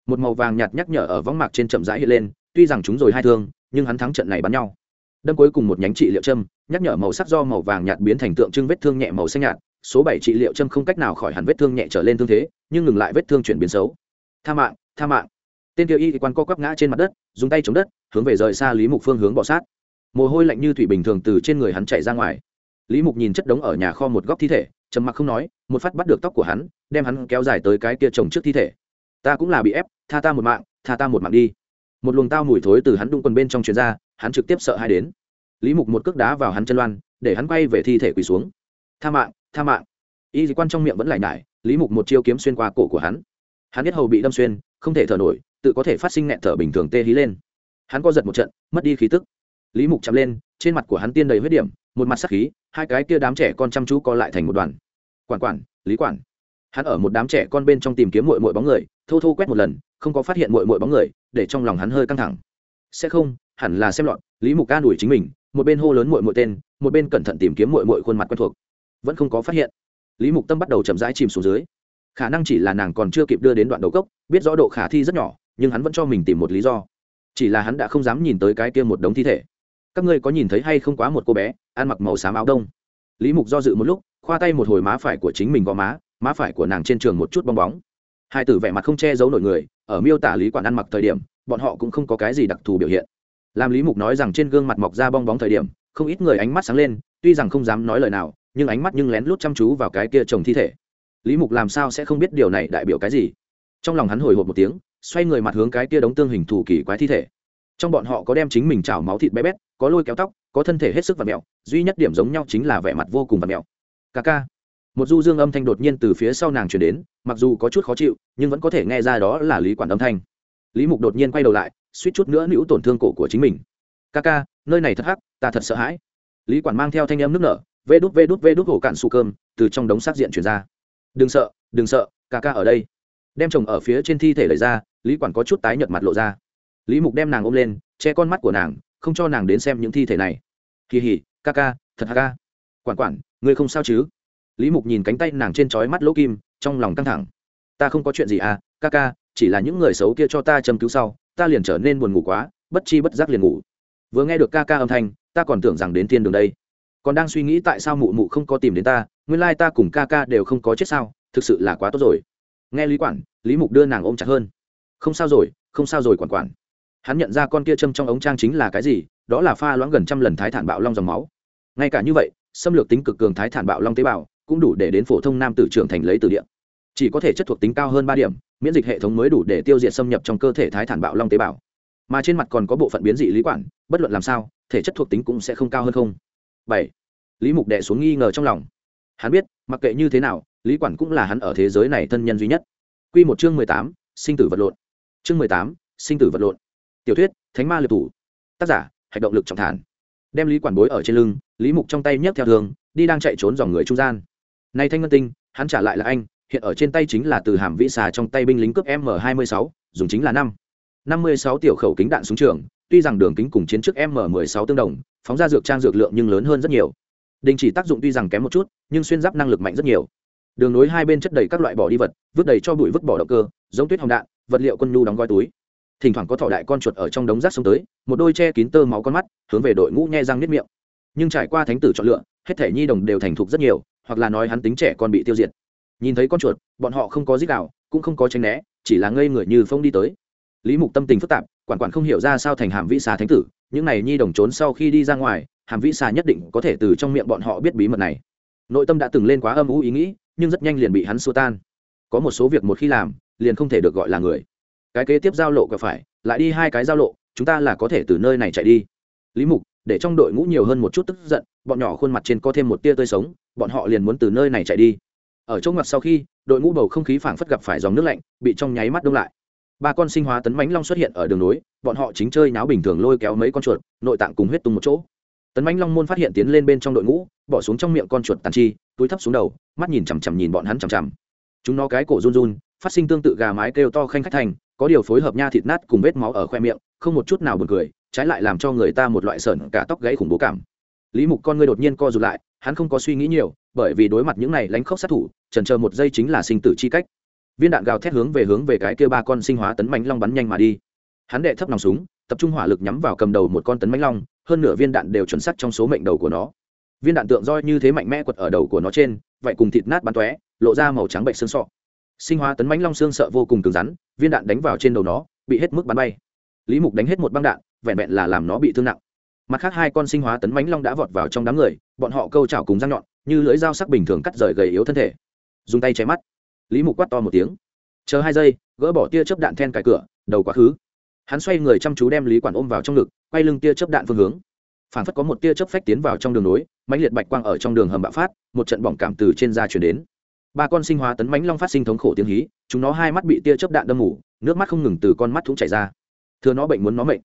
Một màu vàng nhạt nhắc nhở ở võng mạc trên chậm rãi hiện lên, tuy rằng chúng rồi hai thương, nhưng hắn thắng trận này bắn nhau. Đâm cuối cùng một nhánh trị liệu châm, nhắc nhở màu sắc do màu vàng nhạt biến thành tượng trưng vết thương nhẹ màu xanh nhạt. Số bảy trị liệu châm không cách nào khỏi hẳn vết thương nhẹ trở lên thương thế, nhưng ngừng lại vết thương chuyển biến xấu. Tha mạng tha mạng. Tên tiêu y quan co quắp ngã trên mặt đất, dùng tay chống đất, hướng về rời xa lý mục phương hướng bỏ sát. Mồ hôi lạnh như thủy bình thường từ trên người hắn chạy ra ngoài lý mục nhìn chất đống ở nhà kho một góc thi thể, trầm mặc không nói, một phát bắt được tóc của hắn, đem hắn kéo dài tới cái kia chồng trước thi thể. Ta cũng là bị ép, tha ta một mạng, tha ta một mạng đi. Một luồng tao mùi thối từ hắn đung quần bên trong chuyền ra, hắn trực tiếp sợ hai đến. Lý mục một cước đá vào hắn chân loan, để hắn quay về thi thể quỳ xuống. Tha mạng tha mạng. Y dị quan trong miệng vẫn lải nải lý mục một chiêu kiếm xuyên qua cổ của hắn. Hắn biết hầu bị đâm xuyên, không thể thở nổi, tự có thể phát sinh nghẹn thở bình thường tê hí lên. Hắn co giật một trận, mất đi khí tức. Lý mục chạm lên, trên mặt của hắn tiên đầy huyết điểm một mặt sắc khí, hai cái kia đám trẻ con chăm chú co lại thành một đoàn. Quản quản, lý quản. Hắn ở một đám trẻ con bên trong tìm kiếm mội mội bóng người, thô thô quét một lần, không có phát hiện mội mội bóng người, để trong lòng hắn hơi căng thẳng. Sẽ không, hẳn là xem lọt, lý mục ca đuổi chính mình, một bên hô lớn mội mội tên, một bên cẩn thận tìm kiếm mội mội khuôn mặt quen thuộc. Vẫn không có phát hiện. Lý mục tâm bắt đầu chậm rãi chìm xuống dưới. Khả năng chỉ là nàng còn chưa kịp đưa đến đoạn đầu cốc, biết rõ độ khả thi rất nhỏ, nhưng hắn vẫn cho mình tìm một lý do. Chỉ là hắn đã không dám nhìn tới cái kia một đống thi thể các ngươi có nhìn thấy hay không quá một cô bé, ăn mặc màu xám áo đông. Lý mục do dự một lúc, khoa tay một hồi má phải của chính mình gò má má phải của nàng trên trường một chút bong bóng. Hai tử vẻ mặt không che giấu nổi người, ở miêu tả lý quản ăn mặc thời điểm, bọn họ cũng không có cái gì đặc thù biểu hiện. Làm lý mục nói rằng trên gương mặt mọc ra bong bóng thời điểm, không ít người ánh mắt sáng lên, tuy rằng không dám nói lời nào, nhưng ánh mắt nhưng lén lút chăm chú vào cái kia chồng thi thể. Lý mục làm sao sẽ không biết điều này đại biểu cái gì? Trong lòng hắn hồi hộp một tiếng, xoay người mặt hướng cái kia đống tương hình thủ kỳ quái thi thể trong bọn họ có đem chính mình chảo máu thịt bé bét, có lôi kéo tóc, có thân thể hết sức và mẹo, duy nhất điểm giống nhau chính là vẻ mặt vô cùng và mẹo. Ca ca. Một du dương âm thanh đột nhiên từ phía sau nàng chuyển đến, mặc dù có chút khó chịu, nhưng vẫn có thể nghe ra đó là lý quản âm thanh. Lý mục đột nhiên quay đầu lại, suýt chút nữa nữ tổn thương cổ của chính mình. Ca ca, nơi này thật hắc, ta thật sợ hãi. Lý quản mang theo thanh âm nước nở, vê đút vê đút vê đút hổ cạn su cơm, từ trong đống xác diện chuyển ra. Đừng sợ đừng sợ ca ca ở đây. Đem chồng ở phía trên thi thể lấy ra, lý quản có chút tái nhợt mặt lộ ra lý mục đem nàng ôm lên, che con mắt của nàng, không cho nàng đến xem những thi thể này. Kỳ hỉ ca ca, thật hà ca? Quản quản, ngươi không sao chứ? Lý mục nhìn cánh tay nàng trên trói mắt lỗ kim, trong lòng căng thẳng. Ta không có chuyện gì à ca ca, chỉ là những người xấu kia cho ta châm cứu sau, ta liền trở nên buồn ngủ quá, bất chi bất giác liền ngủ. Vừa nghe được ca ca âm thanh, ta còn tưởng rằng đến thiên đường đây. Còn đang suy nghĩ tại sao mụ mụ không có tìm đến ta, nguyên lai ta cùng ca ca đều không có chết sao, thực sự là quá tốt rồi. Nghe lý quản, lý mục đưa nàng ôm chặt hơn. Không sao rồi, không sao rồi quản quản hắn nhận ra con kia châm trong ống trang chính là cái gì, đó là pha loãng gần trăm lần thái thản bạo long dòng máu. Ngay cả như vậy, xâm lược tính cực cường thái thản bạo long tế bào cũng đủ để đến phổ thông nam tử trưởng thành lấy từ điện chỉ có thể chất thuộc tính cao hơn ba điểm, miễn dịch hệ thống mới đủ để tiêu diệt xâm nhập trong cơ thể thái thản bạo long tế bào. Mà trên mặt còn có bộ phận biến dị lý quản, bất luận làm sao, thể chất thuộc tính cũng sẽ không cao hơn không. Bảy. Lý mục đệ xuống nghi ngờ trong lòng. Hắn biết, mặc kệ như thế nào, lý quản cũng là hắn ở thế giới này thân nhân duy nhất. Q một chương mười tám, sinh tử vật lộn. Chương mười tám, sinh tử vật lộn tiểu thuyết, thánh ma liệt thủ. Tác giả, Hạch động lực trọng thản. Đem lý quản bối ở trên lưng, lý mục trong tay nhấc theo thường đi đang chạy trốn dòng người trung gian. Nay thanh ngân tinh, hắn trả lại là anh, hiện ở trên tay chính là từ hàm vĩ xà trong tay binh lính cướp m hai mươi sáu, dùng chính là năm. năm mươi sáu tiểu khẩu kính đạn súng trường, tuy rằng đường kính cùng chiến trước m mười sáu tương đồng, phóng ra dược trang dược lượng nhưng lớn hơn rất nhiều. Đình chỉ tác dụng tuy rằng kém một chút, nhưng xuyên giáp năng lực mạnh rất nhiều. Đường nối hai bên chất đầy các loại bỏ đi vật, vứt đầy cho bụi vứt bỏ động cơ, giống tuyết hồng đạn, vật liệu quân nhu đóng gói túi thỉnh thoảng có thỏ đại con chuột ở trong đống rác xông tới, một đôi che kín tơ máu con mắt, hướng về đội ngũ nhe răng nếp miệng. Nhưng trải qua thánh tử chọn lựa, hết thể nhi đồng đều thành thục rất nhiều, hoặc là nói hắn tính trẻ con bị tiêu diệt. Nhìn thấy con chuột, bọn họ không có dích đạo cũng không có tranh né, chỉ là ngây người như phong đi tới. Lý mục tâm tình phức tạp, quản quản không hiểu ra sao thành hàm vĩ xà thánh tử, những này nhi đồng trốn sau khi đi ra ngoài, hàm vĩ xà nhất định có thể từ trong miệng bọn họ biết bí mật này. Nội tâm đã từng lên quá âm u ý nghĩ, nhưng rất nhanh liền bị hắn xua tan. Có một số việc một khi làm, liền không thể được gọi là người cái kế tiếp giao lộ gặp phải lại đi hai cái giao lộ chúng ta là có thể từ nơi này chạy đi. Lý mục để trong đội ngũ nhiều hơn một chút tức giận bọn nhỏ khuôn mặt trên có thêm một tia tươi sống bọn họ liền muốn từ nơi này chạy đi. Ở chỗ ngoặt sau khi đội ngũ bầu không khí phảng phất gặp phải dòng nước lạnh bị trong nháy mắt đông lại. Ba con sinh hóa tấn mãnh long xuất hiện ở đường núi, bọn họ chính chơi náo bình thường lôi kéo mấy con chuột nội tạng cùng huyết tung một chỗ. Tấn mãnh long môn phát hiện tiến lên bên trong đội ngũ bỏ xuống trong miệng con chuột tàn chi túi thấp xuống đầu mắt nhìn chằm chằm nhìn bọn hắn chằm chằm. Chúng nó cái cổ run run phát sinh tương tự gà mái kêu to khanh khách thành có điều phối hợp nha thịt nát cùng vết máu ở khoe miệng, không một chút nào buồn cười, trái lại làm cho người ta một loại sởn cả tóc gãy khủng bố cảm. Lý mục con ngươi đột nhiên co rụt lại, hắn không có suy nghĩ nhiều, bởi vì đối mặt những này lánh khóc sát thủ trần chờ một giây chính là sinh tử chi cách. Viên đạn gào thét hướng về hướng về cái kia ba con sinh hóa tấn bánh long bắn nhanh mà đi. Hắn đệ thấp nòng súng, tập trung hỏa lực nhắm vào cầm đầu một con tấn bánh long, hơn nửa viên đạn đều chuẩn sắc trong số mệnh đầu của nó. Viên đạn tượng roi như thế mạnh mẽ quật ở đầu của nó trên, vậy cùng thịt nát bắn tóe, lộ ra màu trắng bệnh xương sọ sinh hóa tấn mãnh long xương sợ vô cùng cứng rắn, viên đạn đánh vào trên đầu nó, bị hết mức bắn bay. Lý mục đánh hết một băng đạn, vẹn vẹn là làm nó bị thương nặng. Mặt khác hai con sinh hóa tấn mãnh long đã vọt vào trong đám người, bọn họ câu chảo cùng răng nhọn, như lưỡi dao sắc bình thường cắt rời gầy yếu thân thể. Dùng tay cháy mắt. Lý mục quát to một tiếng. Chờ hai giây, gỡ bỏ tia chớp đạn then cài cửa, đầu quá khứ. Hắn xoay người chăm chú đem lý quản ôm vào trong ngực, quay lưng tia chớp đạn phương hướng. Phản phất có một tia chớp phách tiến vào trong đường nối, mãnh liệt bạch quang ở trong đường hầm bạo phát, một trận bỏng cảm từ trên da chuyển đến ba con sinh hóa tấn mãnh long phát sinh thống khổ tiếng hí, chúng nó hai mắt bị tia chớp đạn đâm mù nước mắt không ngừng từ con mắt thúng chảy ra. Thưa nó bệnh muốn nó mệnh.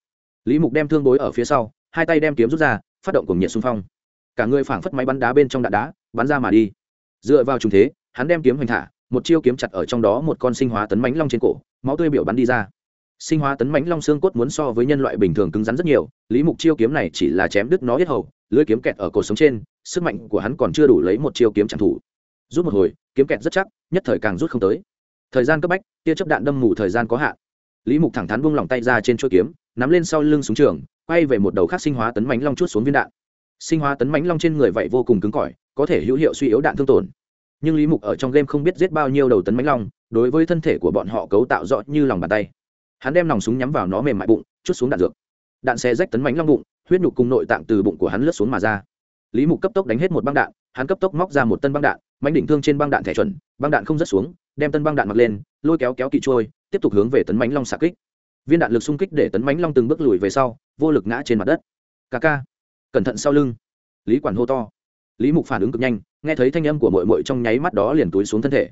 Lý mục đem thương bối ở phía sau, hai tay đem kiếm rút ra, phát động cùng nhiệt xung phong. Cả người phảng phất máy bắn đá bên trong đạn đá, bắn ra mà đi. Dựa vào trùng thế, hắn đem kiếm hoành thả, một chiêu kiếm chặt ở trong đó một con sinh hóa tấn mãnh long trên cổ, máu tươi biểu bắn đi ra. Sinh hóa tấn mãnh long xương cốt muốn so với nhân loại bình thường cứng rắn rất nhiều, lý mục chiêu kiếm này chỉ là chém đứt nó hết hầu, lưới kiếm kẹt ở cổ sống trên, sức mạnh của hắn còn chưa đủ lấy một chiêu kiếm chẳng thủ rút một hồi, kiếm kẹt rất chắc, nhất thời càng rút không tới. Thời gian cấp bách, tia chấp đạn đâm mù thời gian có hạn. Lý mục thẳng thắn buông lỏng tay ra trên chuôi kiếm, nắm lên sau lưng súng trường, quay về một đầu khác sinh hóa tấn mãnh long chút xuống viên đạn. Sinh hóa tấn mãnh long trên người vậy vô cùng cứng cỏi, có thể hữu hiệu suy yếu đạn thương tổn. Nhưng lý mục ở trong game không biết giết bao nhiêu đầu tấn mãnh long, đối với thân thể của bọn họ cấu tạo rõ như lòng bàn tay. Hắn đem nòng súng nhắm vào nó mềm mại bụng, chút xuống đạn dược. Đạn xe rách tấn mãnh long bụng, huyết nhục cùng nội tạng từ bụng của hắn lướt xuống mà ra lý mục cấp tốc đánh hết một băng đạn, hắn cấp tốc móc ra một tân băng đạn mánh đỉnh thương trên băng đạn thẻ chuẩn, băng đạn không rớt xuống, đem tân băng đạn mặc lên, lôi kéo kéo kỵ trôi, tiếp tục hướng về tấn mãnh long xạ kích. Viên đạn lực xung kích để tấn mãnh long từng bước lùi về sau, vô lực ngã trên mặt đất. Ca ca. Cẩn thận sau lưng. Lý quản hô to. Lý mục phản ứng cực nhanh, nghe thấy thanh âm của mội mội trong nháy mắt đó liền túi xuống thân thể.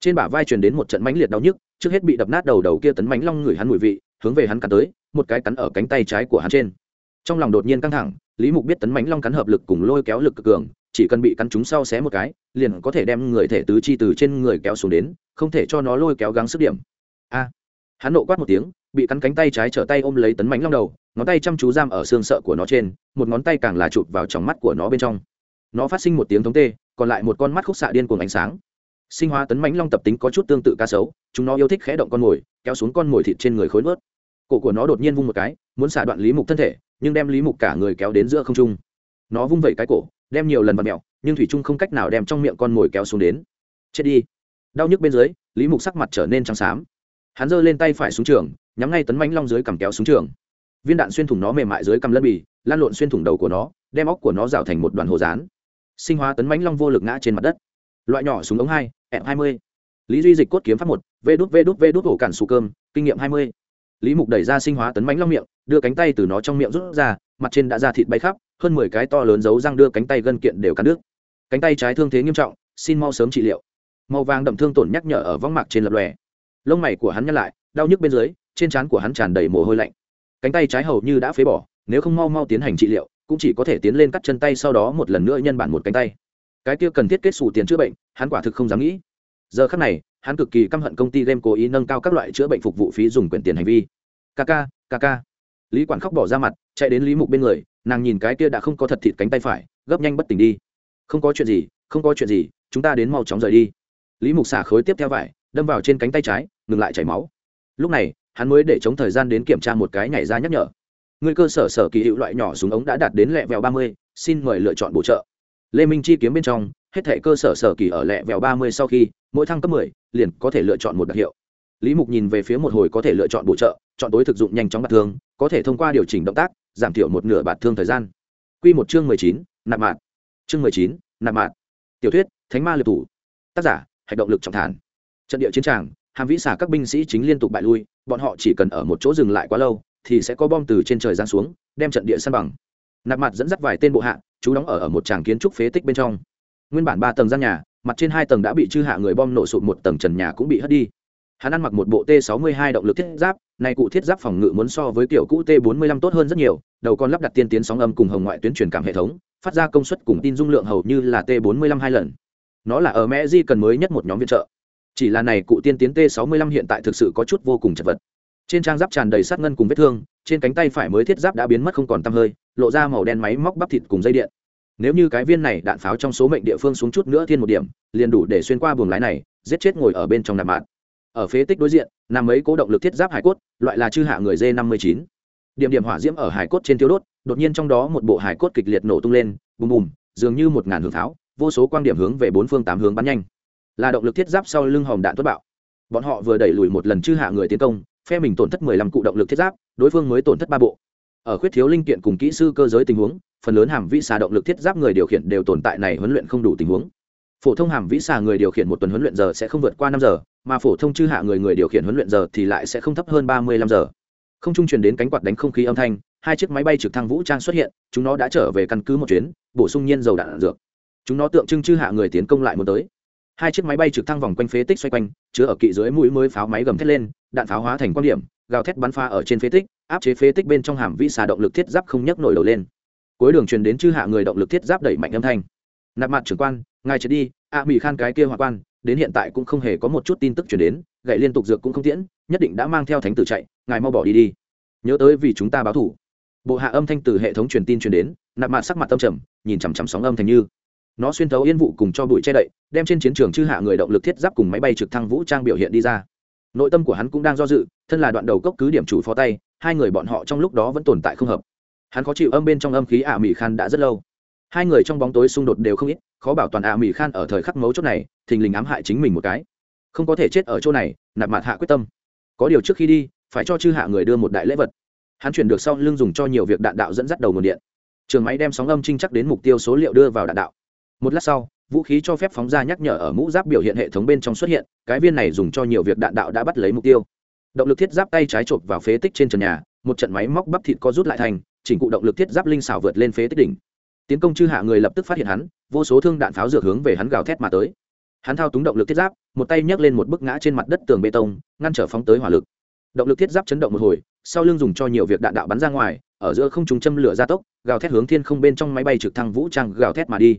Trên bả vai truyền đến một trận mãnh liệt đau nhức, trước hết bị đập nát đầu đầu kia tấn mãnh long ngửi hắn mùi vị, hướng về hắn cắn tới, một cái cắn ở cánh tay trái của hắn trên trong lòng đột nhiên căng thẳng, lý mục biết tấn mánh long cắn hợp lực cùng lôi kéo lực cực cường, chỉ cần bị cắn chúng sau xé một cái, liền có thể đem người thể tứ chi từ trên người kéo xuống đến, không thể cho nó lôi kéo gắng sức điểm. A! Hắn nộ quát một tiếng, bị cắn cánh tay trái trở tay ôm lấy tấn mánh long đầu, ngón tay chăm chú giam ở xương sợ của nó trên, một ngón tay càng là chụp vào trong mắt của nó bên trong. Nó phát sinh một tiếng thống tê, còn lại một con mắt khúc xạ điên cuồng ánh sáng. Sinh hóa tấn mánh long tập tính có chút tương tự cá sấu, chúng nó yêu thích khẽ động con mồi, kéo xuống con mồi thịt trên người khối vớt cổ của nó đột nhiên vung một cái, muốn xả đoạn lý mục thân thể nhưng đem lý mục cả người kéo đến giữa không trung. Nó vung vẩy cái cổ, đem nhiều lần vặt mẹo, nhưng thủy trung không cách nào đem trong miệng con mồi kéo xuống đến. Chết đi. Đau nhức bên dưới, lý mục sắc mặt trở nên trắng xám. Hắn giơ lên tay phải xuống trường, nhắm ngay tấn mãnh long dưới cầm kéo xuống trường. Viên đạn xuyên thủng nó mềm mại dưới cầm lân bì, lan lộn xuyên thủng đầu của nó, đem óc của nó rào thành một đoàn hồ rán. Sinh hóa tấn mãnh long vô lực ngã trên mặt đất. Loại nhỏ súng ống hai m hai mươi. Lý duy dịch cốt kiếm pháp một, vê đút vê đút vê đút ổ cản xù cơm, kinh nghiệm hai mươi lý mục đẩy ra sinh hóa tấn bánh long miệng, đưa cánh tay từ nó trong miệng rút ra, mặt trên đã ra thịt bay khắp, hơn mười cái to lớn giấu răng đưa cánh tay gân kiện đều cắn nước cánh tay trái thương thế nghiêm trọng, xin mau sớm trị liệu. Màu vàng đậm thương tổn nhắc nhở ở vong mạc trên lập lòe. Lông mày của hắn nhăn lại, đau nhức bên dưới, trên trán của hắn tràn đầy mồ hôi lạnh. Cánh tay trái hầu như đã phế bỏ, nếu không mau mau tiến hành trị liệu, cũng chỉ có thể tiến lên cắt chân tay sau đó một lần nữa nhân bản một cánh tay. Cái kia cần thiết kết xù tiền chữa bệnh, hắn quả thực không dám nghĩ giờ khắc này, hắn cực kỳ căm hận công ty game cố ý nâng cao các loại chữa bệnh phục vụ phí dùng quyền tiền hành vi. Kk kk lý quản khóc bỏ ra mặt, chạy đến lý mục bên người, nàng nhìn cái kia đã không có thật thịt cánh tay phải, gấp nhanh bất tỉnh đi. Không có chuyện gì, không có chuyện gì, chúng ta đến mau chóng rời đi. Lý mục xả khối tiếp theo vải, đâm vào trên cánh tay trái, ngừng lại chảy máu. Lúc này, hắn mới để chống thời gian đến kiểm tra một cái nhảy ra nhắc nhở. Người cơ sở sở kỳ hiệu loại nhỏ súng ống đã đạt đến lẹ vẹo ba mươi, xin mời lựa chọn bổ trợ. Lê minh chi kiếm bên trong hết thể cơ sở sở kỳ ở lẹ vẹo ba mươi sau khi mỗi thăng cấp mười liền có thể lựa chọn một đặc hiệu. Lý mục nhìn về phía một hồi có thể lựa chọn bổ trợ chọn tối thực dụng nhanh chóng bạt thương có thể thông qua điều chỉnh động tác giảm thiểu một nửa bạt thương thời gian. Q một chương mười chín nạp mạt chương mười chín nạp mạt tiểu thuyết thánh ma liệt thủ. Tác giả hành động lực trọng thản. Trận địa chiến tràng hàm vĩ xả các binh sĩ chính liên tục bại lui bọn họ chỉ cần ở một chỗ dừng lại quá lâu thì sẽ có bom từ trên trời giáng xuống đem trận địa san bằng. Nạp mặt dẫn dắt vài tên bộ hạ chú đóng ở, ở một tràng kiến trúc phế tích bên trong nguyên bản ba tầng gian nhà, mặt trên hai tầng đã bị chư hạ người bom nổ sụt một tầng trần nhà cũng bị hất đi. Hắn ăn mặc một bộ t 62 động lực thiết giáp, này cụ thiết giáp phòng ngự muốn so với kiểu cũ t 45 tốt hơn rất nhiều, đầu con lắp đặt tiên tiến sóng âm cùng hồng ngoại tuyến truyền cảm hệ thống, phát ra công suất cùng tin dung lượng hầu như là t 45 hai lần. Nó là ở mẹ di cần mới nhất một nhóm viện trợ. Chỉ là này cụ tiên tiến t 65 hiện tại thực sự có chút vô cùng chật vật. Trên trang giáp tràn đầy sát ngân cùng vết thương, trên cánh tay phải mới thiết giáp đã biến mất không còn tăm hơi, lộ ra màu đen máy móc bắp thịt cùng dây điện nếu như cái viên này đạn pháo trong số mệnh địa phương xuống chút nữa thiên một điểm, liền đủ để xuyên qua buồng lái này, giết chết ngồi ở bên trong nạp mạng ở phế tích đối diện, nằm mấy cố động lực thiết giáp hải cốt, loại là chư hạ người d năm mươi chín. Điểm điểm hỏa diễm ở hải cốt trên thiếu đốt, đột nhiên trong đó một bộ hải cốt kịch liệt nổ tung lên, bùm bùm, dường như một ngàn hướng tháo, vô số quan điểm hướng về bốn phương tám hướng bắn nhanh. Là động lực thiết giáp sau lưng hòm đạn tuất bạo. Bọn họ vừa đẩy lùi một lần chư hạ người tiến công, phe mình tổn thất mười lăm cụ động lực thiết giáp, đối phương mới tổn thất ba bộ ở khuyết thiếu linh kiện cùng kỹ sư cơ giới tình huống phần lớn hàm vĩ xà động lực thiết giáp người điều khiển đều tồn tại này huấn luyện không đủ tình huống. Phổ thông hàm vĩ xà người điều khiển một tuần huấn luyện giờ sẽ không vượt qua năm giờ mà phổ thông chư hạ người người điều khiển huấn luyện giờ thì lại sẽ không thấp hơn ba mươi lăm giờ. Không trung truyền đến cánh quạt đánh không khí âm thanh hai chiếc máy bay trực thăng vũ trang xuất hiện chúng nó đã trở về căn cứ một chuyến bổ sung nhiên dầu đạn, đạn dược. Chúng nó tượng trưng chư hạ người tiến công lại muốn tới. Hai chiếc máy bay trực thăng vòng quanh phế tích xoay quanh chứa ở kỵ dưới mũi mới pháo máy gầm thét lên đạn pháo hóa thành quan điểm gào thét bắn pha ở trên phế tích áp chế phế tích bên trong hàm vĩ xà động lực thiết giáp không nhấc nổi đầu lên. Cuối đường truyền đến chư hạ người động lực thiết giáp đẩy mạnh âm thanh. Nạp mặt trưởng quan ngài chết đi ạ à, mỹ khan cái kia hòa quan đến hiện tại cũng không hề có một chút tin tức chuyển đến gậy liên tục dược cũng không tiễn nhất định đã mang theo thánh tử chạy ngài mau bỏ đi đi. Nhớ tới vì chúng ta báo thủ. Bộ hạ âm thanh từ hệ thống truyền tin truyền đến nạp mặt sắc mặt tâm trầm nhìn chằm chằm sóng âm thành như. Nó xuyên thấu yên vụ cùng cho bụi che đậy đem trên chiến trường chư hạ người động lực thiết giáp cùng máy bay trực thăng vũ trang biểu hiện đi ra. Nội tâm của hắn cũng đang do dự thân là đoạn đầu cốc cứ điểm chủ phó tay hai người bọn họ trong lúc đó vẫn tồn tại không hợp. Hắn khó chịu âm bên trong âm khí ả mỹ khan đã rất lâu. Hai người trong bóng tối xung đột đều không ít, khó bảo toàn ả mỹ khan ở thời khắc mấu chốt này, thình lình ám hại chính mình một cái. Không có thể chết ở chỗ này, nạp mặt hạ quyết tâm. Có điều trước khi đi, phải cho chư hạ người đưa một đại lễ vật. Hắn chuyển được sau lưng dùng cho nhiều việc đạn đạo dẫn dắt đầu nguồn điện. Trường máy đem sóng âm trinh chắc đến mục tiêu số liệu đưa vào đạn đạo. Một lát sau, vũ khí cho phép phóng ra nhắc nhở ở mũ giáp biểu hiện hệ thống bên trong xuất hiện, cái viên này dùng cho nhiều việc đạn đạo đã bắt lấy mục tiêu động lực thiết giáp tay trái chộp vào phế tích trên trần nhà, một trận máy móc bắp thịt có rút lại thành, chỉnh cụ động lực thiết giáp linh xảo vượt lên phế tích đỉnh. Tiến công chư hạ người lập tức phát hiện hắn, vô số thương đạn pháo dược hướng về hắn gào thét mà tới. Hắn thao túng động lực thiết giáp, một tay nhấc lên một bức ngã trên mặt đất tường bê tông, ngăn trở phóng tới hỏa lực. Động lực thiết giáp chấn động một hồi, sau lưng dùng cho nhiều việc đạn đạo bắn ra ngoài, ở giữa không trùng châm lửa gia tốc, gào thét hướng thiên không bên trong máy bay trực thăng vũ trang gào thét mà đi.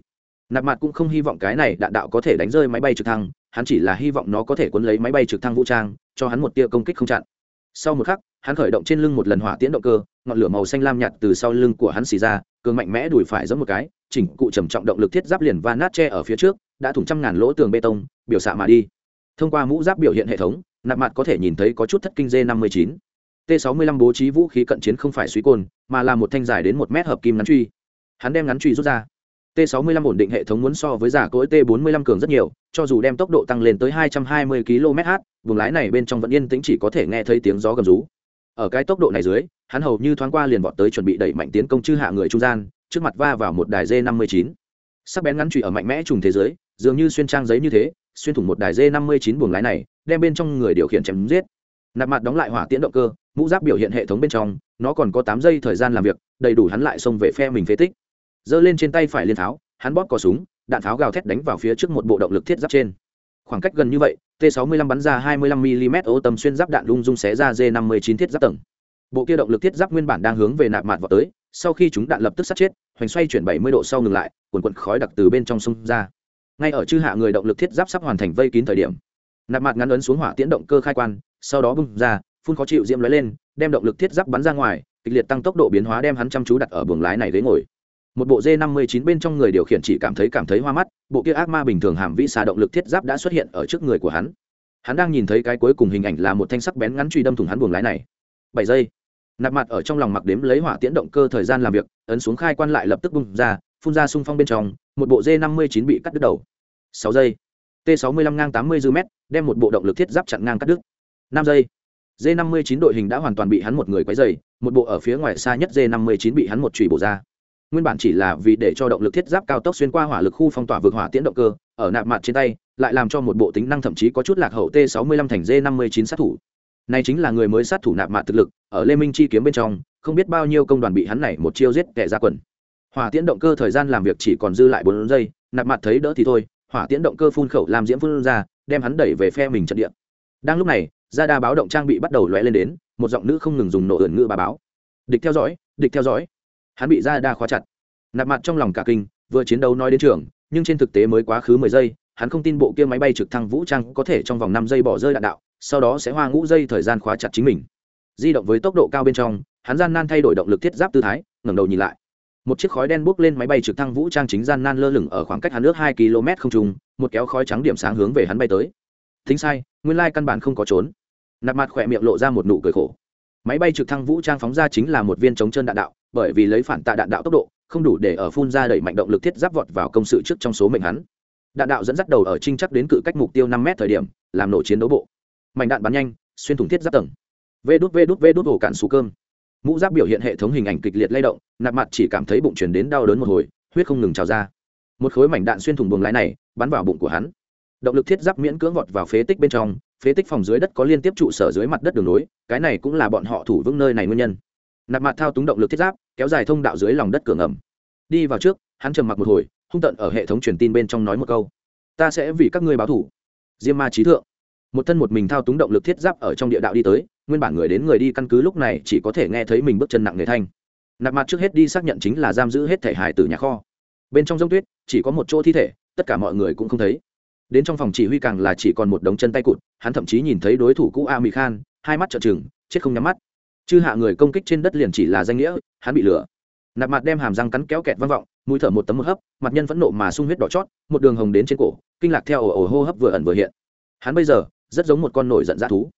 Nạp mặt cũng không hy vọng cái này đạn đạo có thể đánh rơi máy bay trực thăng hắn chỉ là hy vọng nó có thể cuốn lấy máy bay trực thăng vũ trang, cho hắn một tia công kích không chặn. Sau một khắc, hắn khởi động trên lưng một lần hỏa tiễn động cơ, ngọn lửa màu xanh lam nhạt từ sau lưng của hắn xì ra, cường mạnh mẽ đùi phải giống một cái, chỉnh cụ trầm trọng động lực thiết giáp liền va nát tre ở phía trước, đã thủng trăm ngàn lỗ tường bê tông, biểu xạ mà đi. Thông qua mũ giáp biểu hiện hệ thống, nạp mặt có thể nhìn thấy có chút thất kinh dê năm mươi chín. T sáu mươi lăm bố trí vũ khí cận chiến không phải suy côn, mà là một thanh dài đến một mét hợp kim ngắn truy. Hắn đem ngắn truy rút ra t 65 ổn định hệ thống muốn so với giả cối t 45 cường rất nhiều, cho dù đem tốc độ tăng lên tới 220 km/h vùng lái này bên trong vẫn yên tĩnh chỉ có thể nghe thấy tiếng gió gầm rú. Ở cái tốc độ này dưới, hắn hầu như thoáng qua liền vọt tới chuẩn bị đẩy mạnh tiến công chư hạ người trung gian, trước mặt va vào một đài d 59 sắc bén ngắn chủy ở mạnh mẽ trùng thế giới, dường như xuyên trang giấy như thế, xuyên thủng một đài d 59 buồng lái này, đem bên trong người điều khiển chém giết. Nạp mặt đóng lại hỏa tiễn động cơ, mũ giáp biểu hiện hệ thống bên trong, nó còn có tám giây thời gian làm việc, đầy đủ hắn lại xông về phe mình phế tích giơ lên trên tay phải liên tháo, hắn bóp cò súng, đạn pháo gào thét đánh vào phía trước một bộ động lực thiết giáp trên. Khoảng cách gần như vậy t 65 bắn ra 25 mm ô tầm xuyên giáp đạn lung dung xé ra d 59 thiết giáp tầng. Bộ kia động lực thiết giáp nguyên bản đang hướng về nạp mạt vào tới, sau khi chúng đạn lập tức sát chết, hoành xoay chuyển 70 độ sau ngừng lại cuồn cuộn khói đặc từ bên trong sông ra. Ngay ở chư hạ người động lực thiết giáp sắp hoàn thành vây kín thời điểm, nạp mạt ngắn ấn xuống hỏa tiễn động cơ khai quan, sau đó bung ra, phun khó chịu diễm lóe lên, đem động lực thiết giáp bắn ra ngoài, kịch liệt tăng tốc độ biến hóa đem hắn chăm chú đặt ở buồng lái này ghế ngồi một bộ d 59 bên trong người điều khiển chỉ cảm thấy cảm thấy hoa mắt, bộ kia ác ma bình thường hàm vĩ xà động lực thiết giáp đã xuất hiện ở trước người của hắn. Hắn đang nhìn thấy cái cuối cùng hình ảnh là một thanh sắc bén ngắn truy đâm thủng hắn buồng lái này. Bảy giây. Nạp mặt ở trong lòng mặc đếm lấy hỏa tiễn động cơ thời gian làm việc, ấn xuống khai quan lại lập tức bung ra, phun ra xung phong bên trong, một bộ d 59 bị cắt đứt đầu. Sáu giây. T 65 ngang 80 dư mét, đem một bộ động lực thiết giáp chặn ngang cắt đứt. Năm giây. D 59 đội hình đã hoàn toàn bị hắn một người quấy dày một bộ ở phía ngoài xa nhất d 59 bị hắn một chùy bổ ra nguyên bản chỉ là vì để cho động lực thiết giáp cao tốc xuyên qua hỏa lực khu phong tỏa vượt hỏa tiễn động cơ, ở nạp mặt trên tay, lại làm cho một bộ tính năng thậm chí có chút lạc hậu t 65 thành d 59 sát thủ. Này chính là người mới sát thủ nạp mạn thực lực, ở lê minh chi kiếm bên trong, không biết bao nhiêu công đoàn bị hắn này một chiêu giết kẻ ra quần. Hỏa tiễn động cơ thời gian làm việc chỉ còn dư lại bốn giây, nạp mặt thấy đỡ thì thôi, hỏa tiễn động cơ phun khẩu làm diễm phun ra, đem hắn đẩy về phe mình trận địa. Đang lúc này ra đa báo động trang bị bắt đầu lóe lên đến, một giọng nữ không ngừng dùng nổ ẩn ngữ bà báo. Địch theo dõi, địch theo dõi hắn bị ra đa khóa chặt. Nạp mặt trong lòng cả kinh vừa chiến đấu nói đến trường nhưng trên thực tế mới quá khứ mười giây hắn không tin bộ kia máy bay trực thăng vũ trang có thể trong vòng năm giây bỏ rơi đạn đạo sau đó sẽ hoa ngũ giây thời gian khóa chặt chính mình. Di động với tốc độ cao bên trong hắn gian nan thay đổi động lực thiết giáp tư thái ngẩng đầu nhìn lại. Một chiếc khói đen bốc lên máy bay trực thăng vũ trang chính gian nan lơ lửng ở khoảng cách hắn nước hai km không trùng, một kéo khói trắng điểm sáng hướng về hắn bay tới. Thính sai nguyên lai căn bản không có trốn. Nạp mặt khỏe miệng lộ ra một nụ cười khổ. Máy bay trực thăng vũ trang phóng ra chính là một viên chống chân đạn đạo bởi vì lấy phản tạ đạn đạo tốc độ, không đủ để ở phun ra đẩy mạnh động lực thiết giáp vọt vào công sự trước trong số mệnh hắn. Đạn đạo dẫn dắt đầu ở trinh chắc đến cự cách mục tiêu năm m thời điểm, làm nổ chiến đấu bộ. Mảnh đạn bắn nhanh, xuyên thủng thiết giáp tầng. Vê đút vê đút vê đút ổ cạn xù cơm. Mũ giáp biểu hiện hệ thống hình ảnh kịch liệt lay động, nạp mặt chỉ cảm thấy bụng chuyển đến đau đớn một hồi, huyết không ngừng trào ra. Một khối mảnh đạn xuyên thủng buồng lái này, bắn vào bụng của hắn. Động lực thiết giáp miễn cưỡng vọt vào phế tích bên trong, phế tích phòng dưới đất có liên tiếp trụ sở dưới mặt đất đường nối, cái này cũng là bọn họ thủ vững nơi này nguyên nhân. Nạp mặt thao túng động lực thiết giáp kéo dài thông đạo dưới lòng đất cửa ngầm. Đi vào trước, hắn trầm mặc một hồi, hung tận ở hệ thống truyền tin bên trong nói một câu. Ta sẽ vì các ngươi báo thủ diêm ma trí thượng. Một thân một mình thao túng động lực thiết giáp ở trong địa đạo đi tới, nguyên bản người đến người đi căn cứ lúc này chỉ có thể nghe thấy mình bước chân nặng người thanh. Nạp mặt trước hết đi xác nhận chính là giam giữ hết thể hải từ nhà kho. Bên trong g tuyết, chỉ có một chỗ thi thể, tất cả mọi người cũng không thấy. Đến trong phòng chỉ huy càng là chỉ còn một đống chân tay cụt, hắn thậm chí nhìn thấy đối thủ cũ a mỹ khan, hai mắt trợn trừng, chết không nhắm mắt chư hạ người công kích trên đất liền chỉ là danh nghĩa, hắn bị lửa nạp mặt đem hàm răng cắn kéo kẹt vang vọng, mũi thở một tấm một hấp, mặt nhân phẫn nộ mà sung huyết đỏ chót, một đường hồng đến trên cổ, kinh lạc theo ổ ổ hô hấp vừa ẩn vừa hiện. Hắn bây giờ, rất giống một con nổi giận dã thú.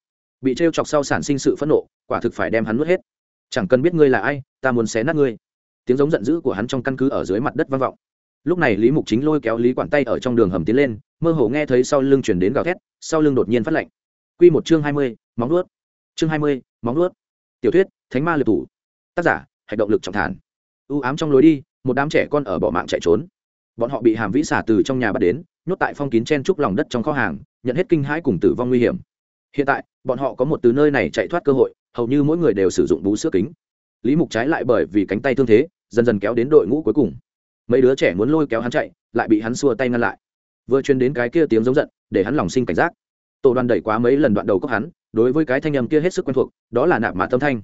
Bị t chọc sau sản sinh sự phẫn nộ, quả thực phải đem hắn nuốt hết. Chẳng cần biết ngươi là ai, ta muốn xé nát ngươi. Tiếng giống giận dữ của hắn trong căn cứ ở dưới mặt đất vang vọng. Lúc này lý mục chính lôi kéo lý quản tay ở trong đường hầm tiến lên, mơ hồ nghe thấy sau lưng chuyển đến gào thét, sau lưng đột nhiên phát lạnh q một chương hai mươi, móng nuốt chương hai mươi, móng nuốt tiểu thuyết, thánh ma liệt thủ. Tác giả hành động lực trọng thản. Ưu ám trong lối đi, một đám trẻ con ở bỏ mạng chạy trốn. Bọn họ bị hàm vĩ xả từ trong nhà bắt đến, nhốt tại phong kín chen trúc lòng đất trong kho hàng, nhận hết kinh hãi cùng tử vong nguy hiểm. Hiện tại, bọn họ có một từ nơi này chạy thoát cơ hội, hầu như mỗi người đều sử dụng bú sữa kính. Lý mục trái lại bởi vì cánh tay thương thế, dần dần kéo đến đội ngũ cuối cùng. Mấy đứa trẻ muốn lôi kéo hắn chạy, lại bị hắn xua tay ngăn lại. Vừa chuyên đến cái kia tiếng giống giận, để hắn lòng sinh cảnh giác. Tổ đoàn đẩy quá mấy lần đoạn đầu cốc hắn đối với cái thanh âm kia hết sức quen thuộc, đó là nạp mã tâm thanh.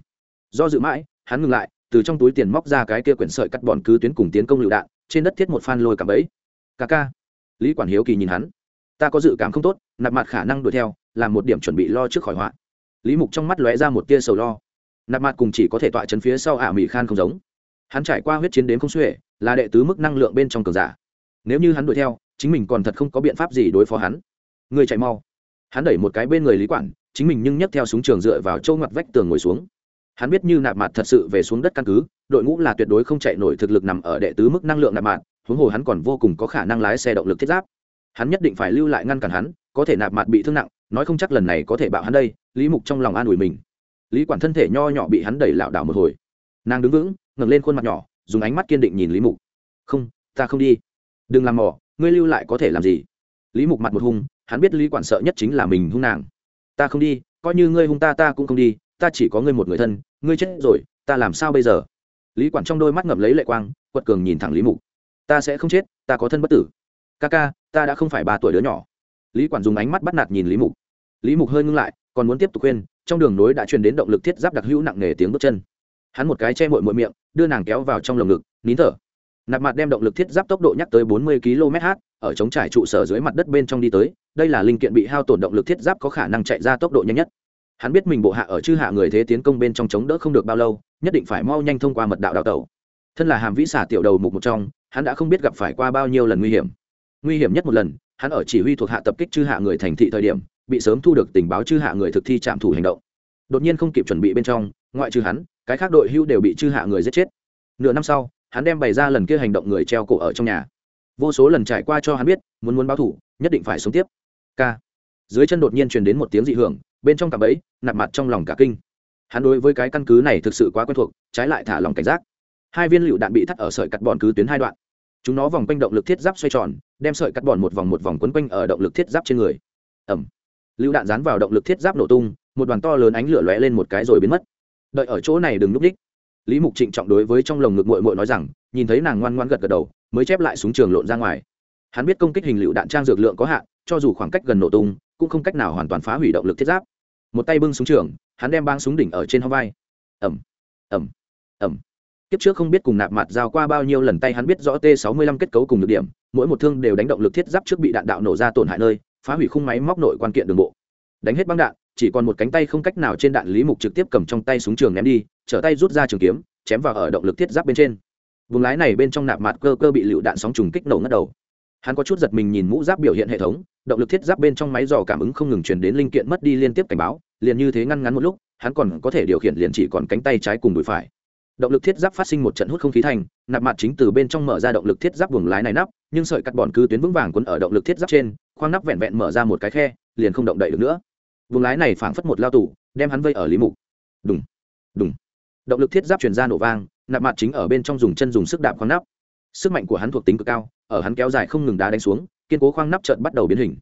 Do dự mãi, hắn ngừng lại, từ trong túi tiền móc ra cái kia quyển sợi cắt bọn cứ tuyến cùng tiến công lựu đạn, trên đất thiết một phan lôi cả bẫy. Ca ca. Lý quản hiếu kỳ nhìn hắn. Ta có dự cảm không tốt, nạp mặt khả năng đuổi theo làm một điểm chuẩn bị lo trước khỏi họa. Lý mục trong mắt lóe ra một tia sầu lo. Nạp mặt cùng chỉ có thể tọa chân phía sau ả mỹ khan không giống. Hắn trải qua huyết chiến đến không xuể, là đệ tứ mức năng lượng bên trong cường giả. Nếu như hắn đuổi theo, chính mình còn thật không có biện pháp gì đối phó hắn. Người chạy mau. Hắn đẩy một cái bên người lý quản chính mình nhưng nhấc theo súng trường dựa vào châu ngoặt vách tường ngồi xuống. Hắn biết như nạp mặt thật sự về xuống đất căn cứ, đội ngũ là tuyệt đối không chạy nổi thực lực nằm ở đệ tứ mức năng lượng nạp mặt huống hồ hắn còn vô cùng có khả năng lái xe động lực thiết giáp. Hắn nhất định phải lưu lại ngăn cản hắn, có thể nạp mặt bị thương nặng, nói không chắc lần này có thể bạo hắn đây, lý mục trong lòng an ủi mình. Lý quản thân thể nho nhỏ bị hắn đẩy lảo đảo một hồi. Nàng đứng vững, ngẩng lên khuôn mặt nhỏ, dùng ánh mắt kiên định nhìn lý mục. Không, ta không đi. Đừng làm mỏ ngươi lưu lại có thể làm gì? Lý mục mặt một hung, hắn biết lý quản sợ nhất chính là mình hung nàng ta không đi, coi như ngươi hung ta ta cũng không đi, ta chỉ có ngươi một người thân, ngươi chết rồi, ta làm sao bây giờ? Lý quản trong đôi mắt ngập lấy lệ quang, quật cường nhìn thẳng lý mục. Ta sẽ không chết, ta có thân bất tử. Ca ca, ta đã không phải ba tuổi đứa nhỏ. Lý quản dùng ánh mắt bắt nạt nhìn lý mục. Lý mục hơi ngưng lại, còn muốn tiếp tục khuyên, trong đường nối đã truyền đến động lực thiết giáp đặc hữu nặng nề tiếng bước chân. Hắn một cái che mội mội miệng, đưa nàng kéo vào trong lồng ngực, nín thở. Nạp mặt đem động lực thiết giáp tốc độ nhắc tới bốn mươi km/h ở chống trải trụ sở dưới mặt đất bên trong đi tới, đây là linh kiện bị hao tổn động lực thiết giáp có khả năng chạy ra tốc độ nhanh nhất. Hắn biết mình bộ hạ ở chư hạ người thế tiến công bên trong chống đỡ không được bao lâu, nhất định phải mau nhanh thông qua mật đạo đào tẩu. Thân là hàm vĩ xả tiểu đầu mục một trong, hắn đã không biết gặp phải qua bao nhiêu lần nguy hiểm. Nguy hiểm nhất một lần, hắn ở chỉ huy thuộc hạ tập kích chư hạ người thành thị thời điểm, bị sớm thu được tình báo chư hạ người thực thi trạm thủ hành động. Đột nhiên không kịp chuẩn bị bên trong, ngoại trừ hắn, cái khác đội hưu đều bị chư hạ người giết chết. Nửa năm sau, hắn đem bày ra lần kia hành động người treo cổ ở trong nhà vô số lần trải qua cho hắn biết, muốn muốn báo thủ, nhất định phải sống tiếp. K. Dưới chân đột nhiên truyền đến một tiếng dị hưởng, bên trong cạm bẫy, nạp mặt trong lòng cả kinh. Hắn đối với cái căn cứ này thực sự quá quen thuộc, trái lại thả lòng cảnh giác. Hai viên lựu đạn bị thắt ở sợi cắt bọn cứ tuyến hai đoạn. Chúng nó vòng quanh động lực thiết giáp xoay tròn, đem sợi cắt bòn một vòng một vòng quấn quanh ở động lực thiết giáp trên người. Ẩm. Lựu đạn dán vào động lực thiết giáp nổ tung, một đoàn to lớn ánh lửa lóe lên một cái rồi biến mất. Đợi ở chỗ này đừng núp đích. Lý mục trịnh trọng đối với trong lồng ngực mội mội nói rằng, nhìn thấy nàng ngoan ngoan gật gật đầu mới chép lại súng trường lộn ra ngoài. Hắn biết công kích hình lựu đạn trang dược lượng có hạn, cho dù khoảng cách gần nổ tung, cũng không cách nào hoàn toàn phá hủy động lực thiết giáp. Một tay bưng súng trường, hắn đem băng súng đỉnh ở trên hông vai. Ẩm ẩm ẩm kiếp trước không biết cùng nạp mặt giao qua bao nhiêu lần tay hắn biết rõ t 65 kết cấu cùng được điểm, mỗi một thương đều đánh động lực thiết giáp trước bị đạn đạo nổ ra tổn hại nơi, phá hủy khung máy móc nội quan kiện đường bộ. Đánh hết băng đạn, chỉ còn một cánh tay không cách nào trên đạn lý mục trực tiếp cầm trong tay súng trường ném đi, trở tay rút ra trường kiếm, chém vào ở động lực thiết giáp bên trên vùng lái này bên trong nạp mặt cơ cơ bị lựu đạn sóng trùng kích nổ ngất đầu. Hắn có chút giật mình nhìn mũ giáp biểu hiện hệ thống, động lực thiết giáp bên trong máy dò cảm ứng không ngừng truyền đến linh kiện mất đi liên tiếp cảnh báo, liền như thế ngăn ngắn một lúc, hắn còn có thể điều khiển liền chỉ còn cánh tay trái cùng đùi phải. Động lực thiết giáp phát sinh một trận hút không khí thành, nạp mặt chính từ bên trong mở ra động lực thiết giáp buồng lái này nắp, nhưng sợi cắt bòn cứ tuyến vững vàng quấn ở động lực thiết giáp trên, khoang nắp vẹn vẹn mở ra một cái khe, liền không động đậy được nữa. Buồng lái này phảng phất một lao tủ đem hắn vây ở lý mục. Đùng đùng. Động lực thiết giáp truyền ra nổ vang nạp mặt chính ở bên trong dùng chân dùng sức đạp khoang nắp. Sức mạnh của hắn thuộc tính cực cao, ở hắn kéo dài không ngừng đá đánh xuống, kiên cố khoang nắp trợn bắt đầu biến hình.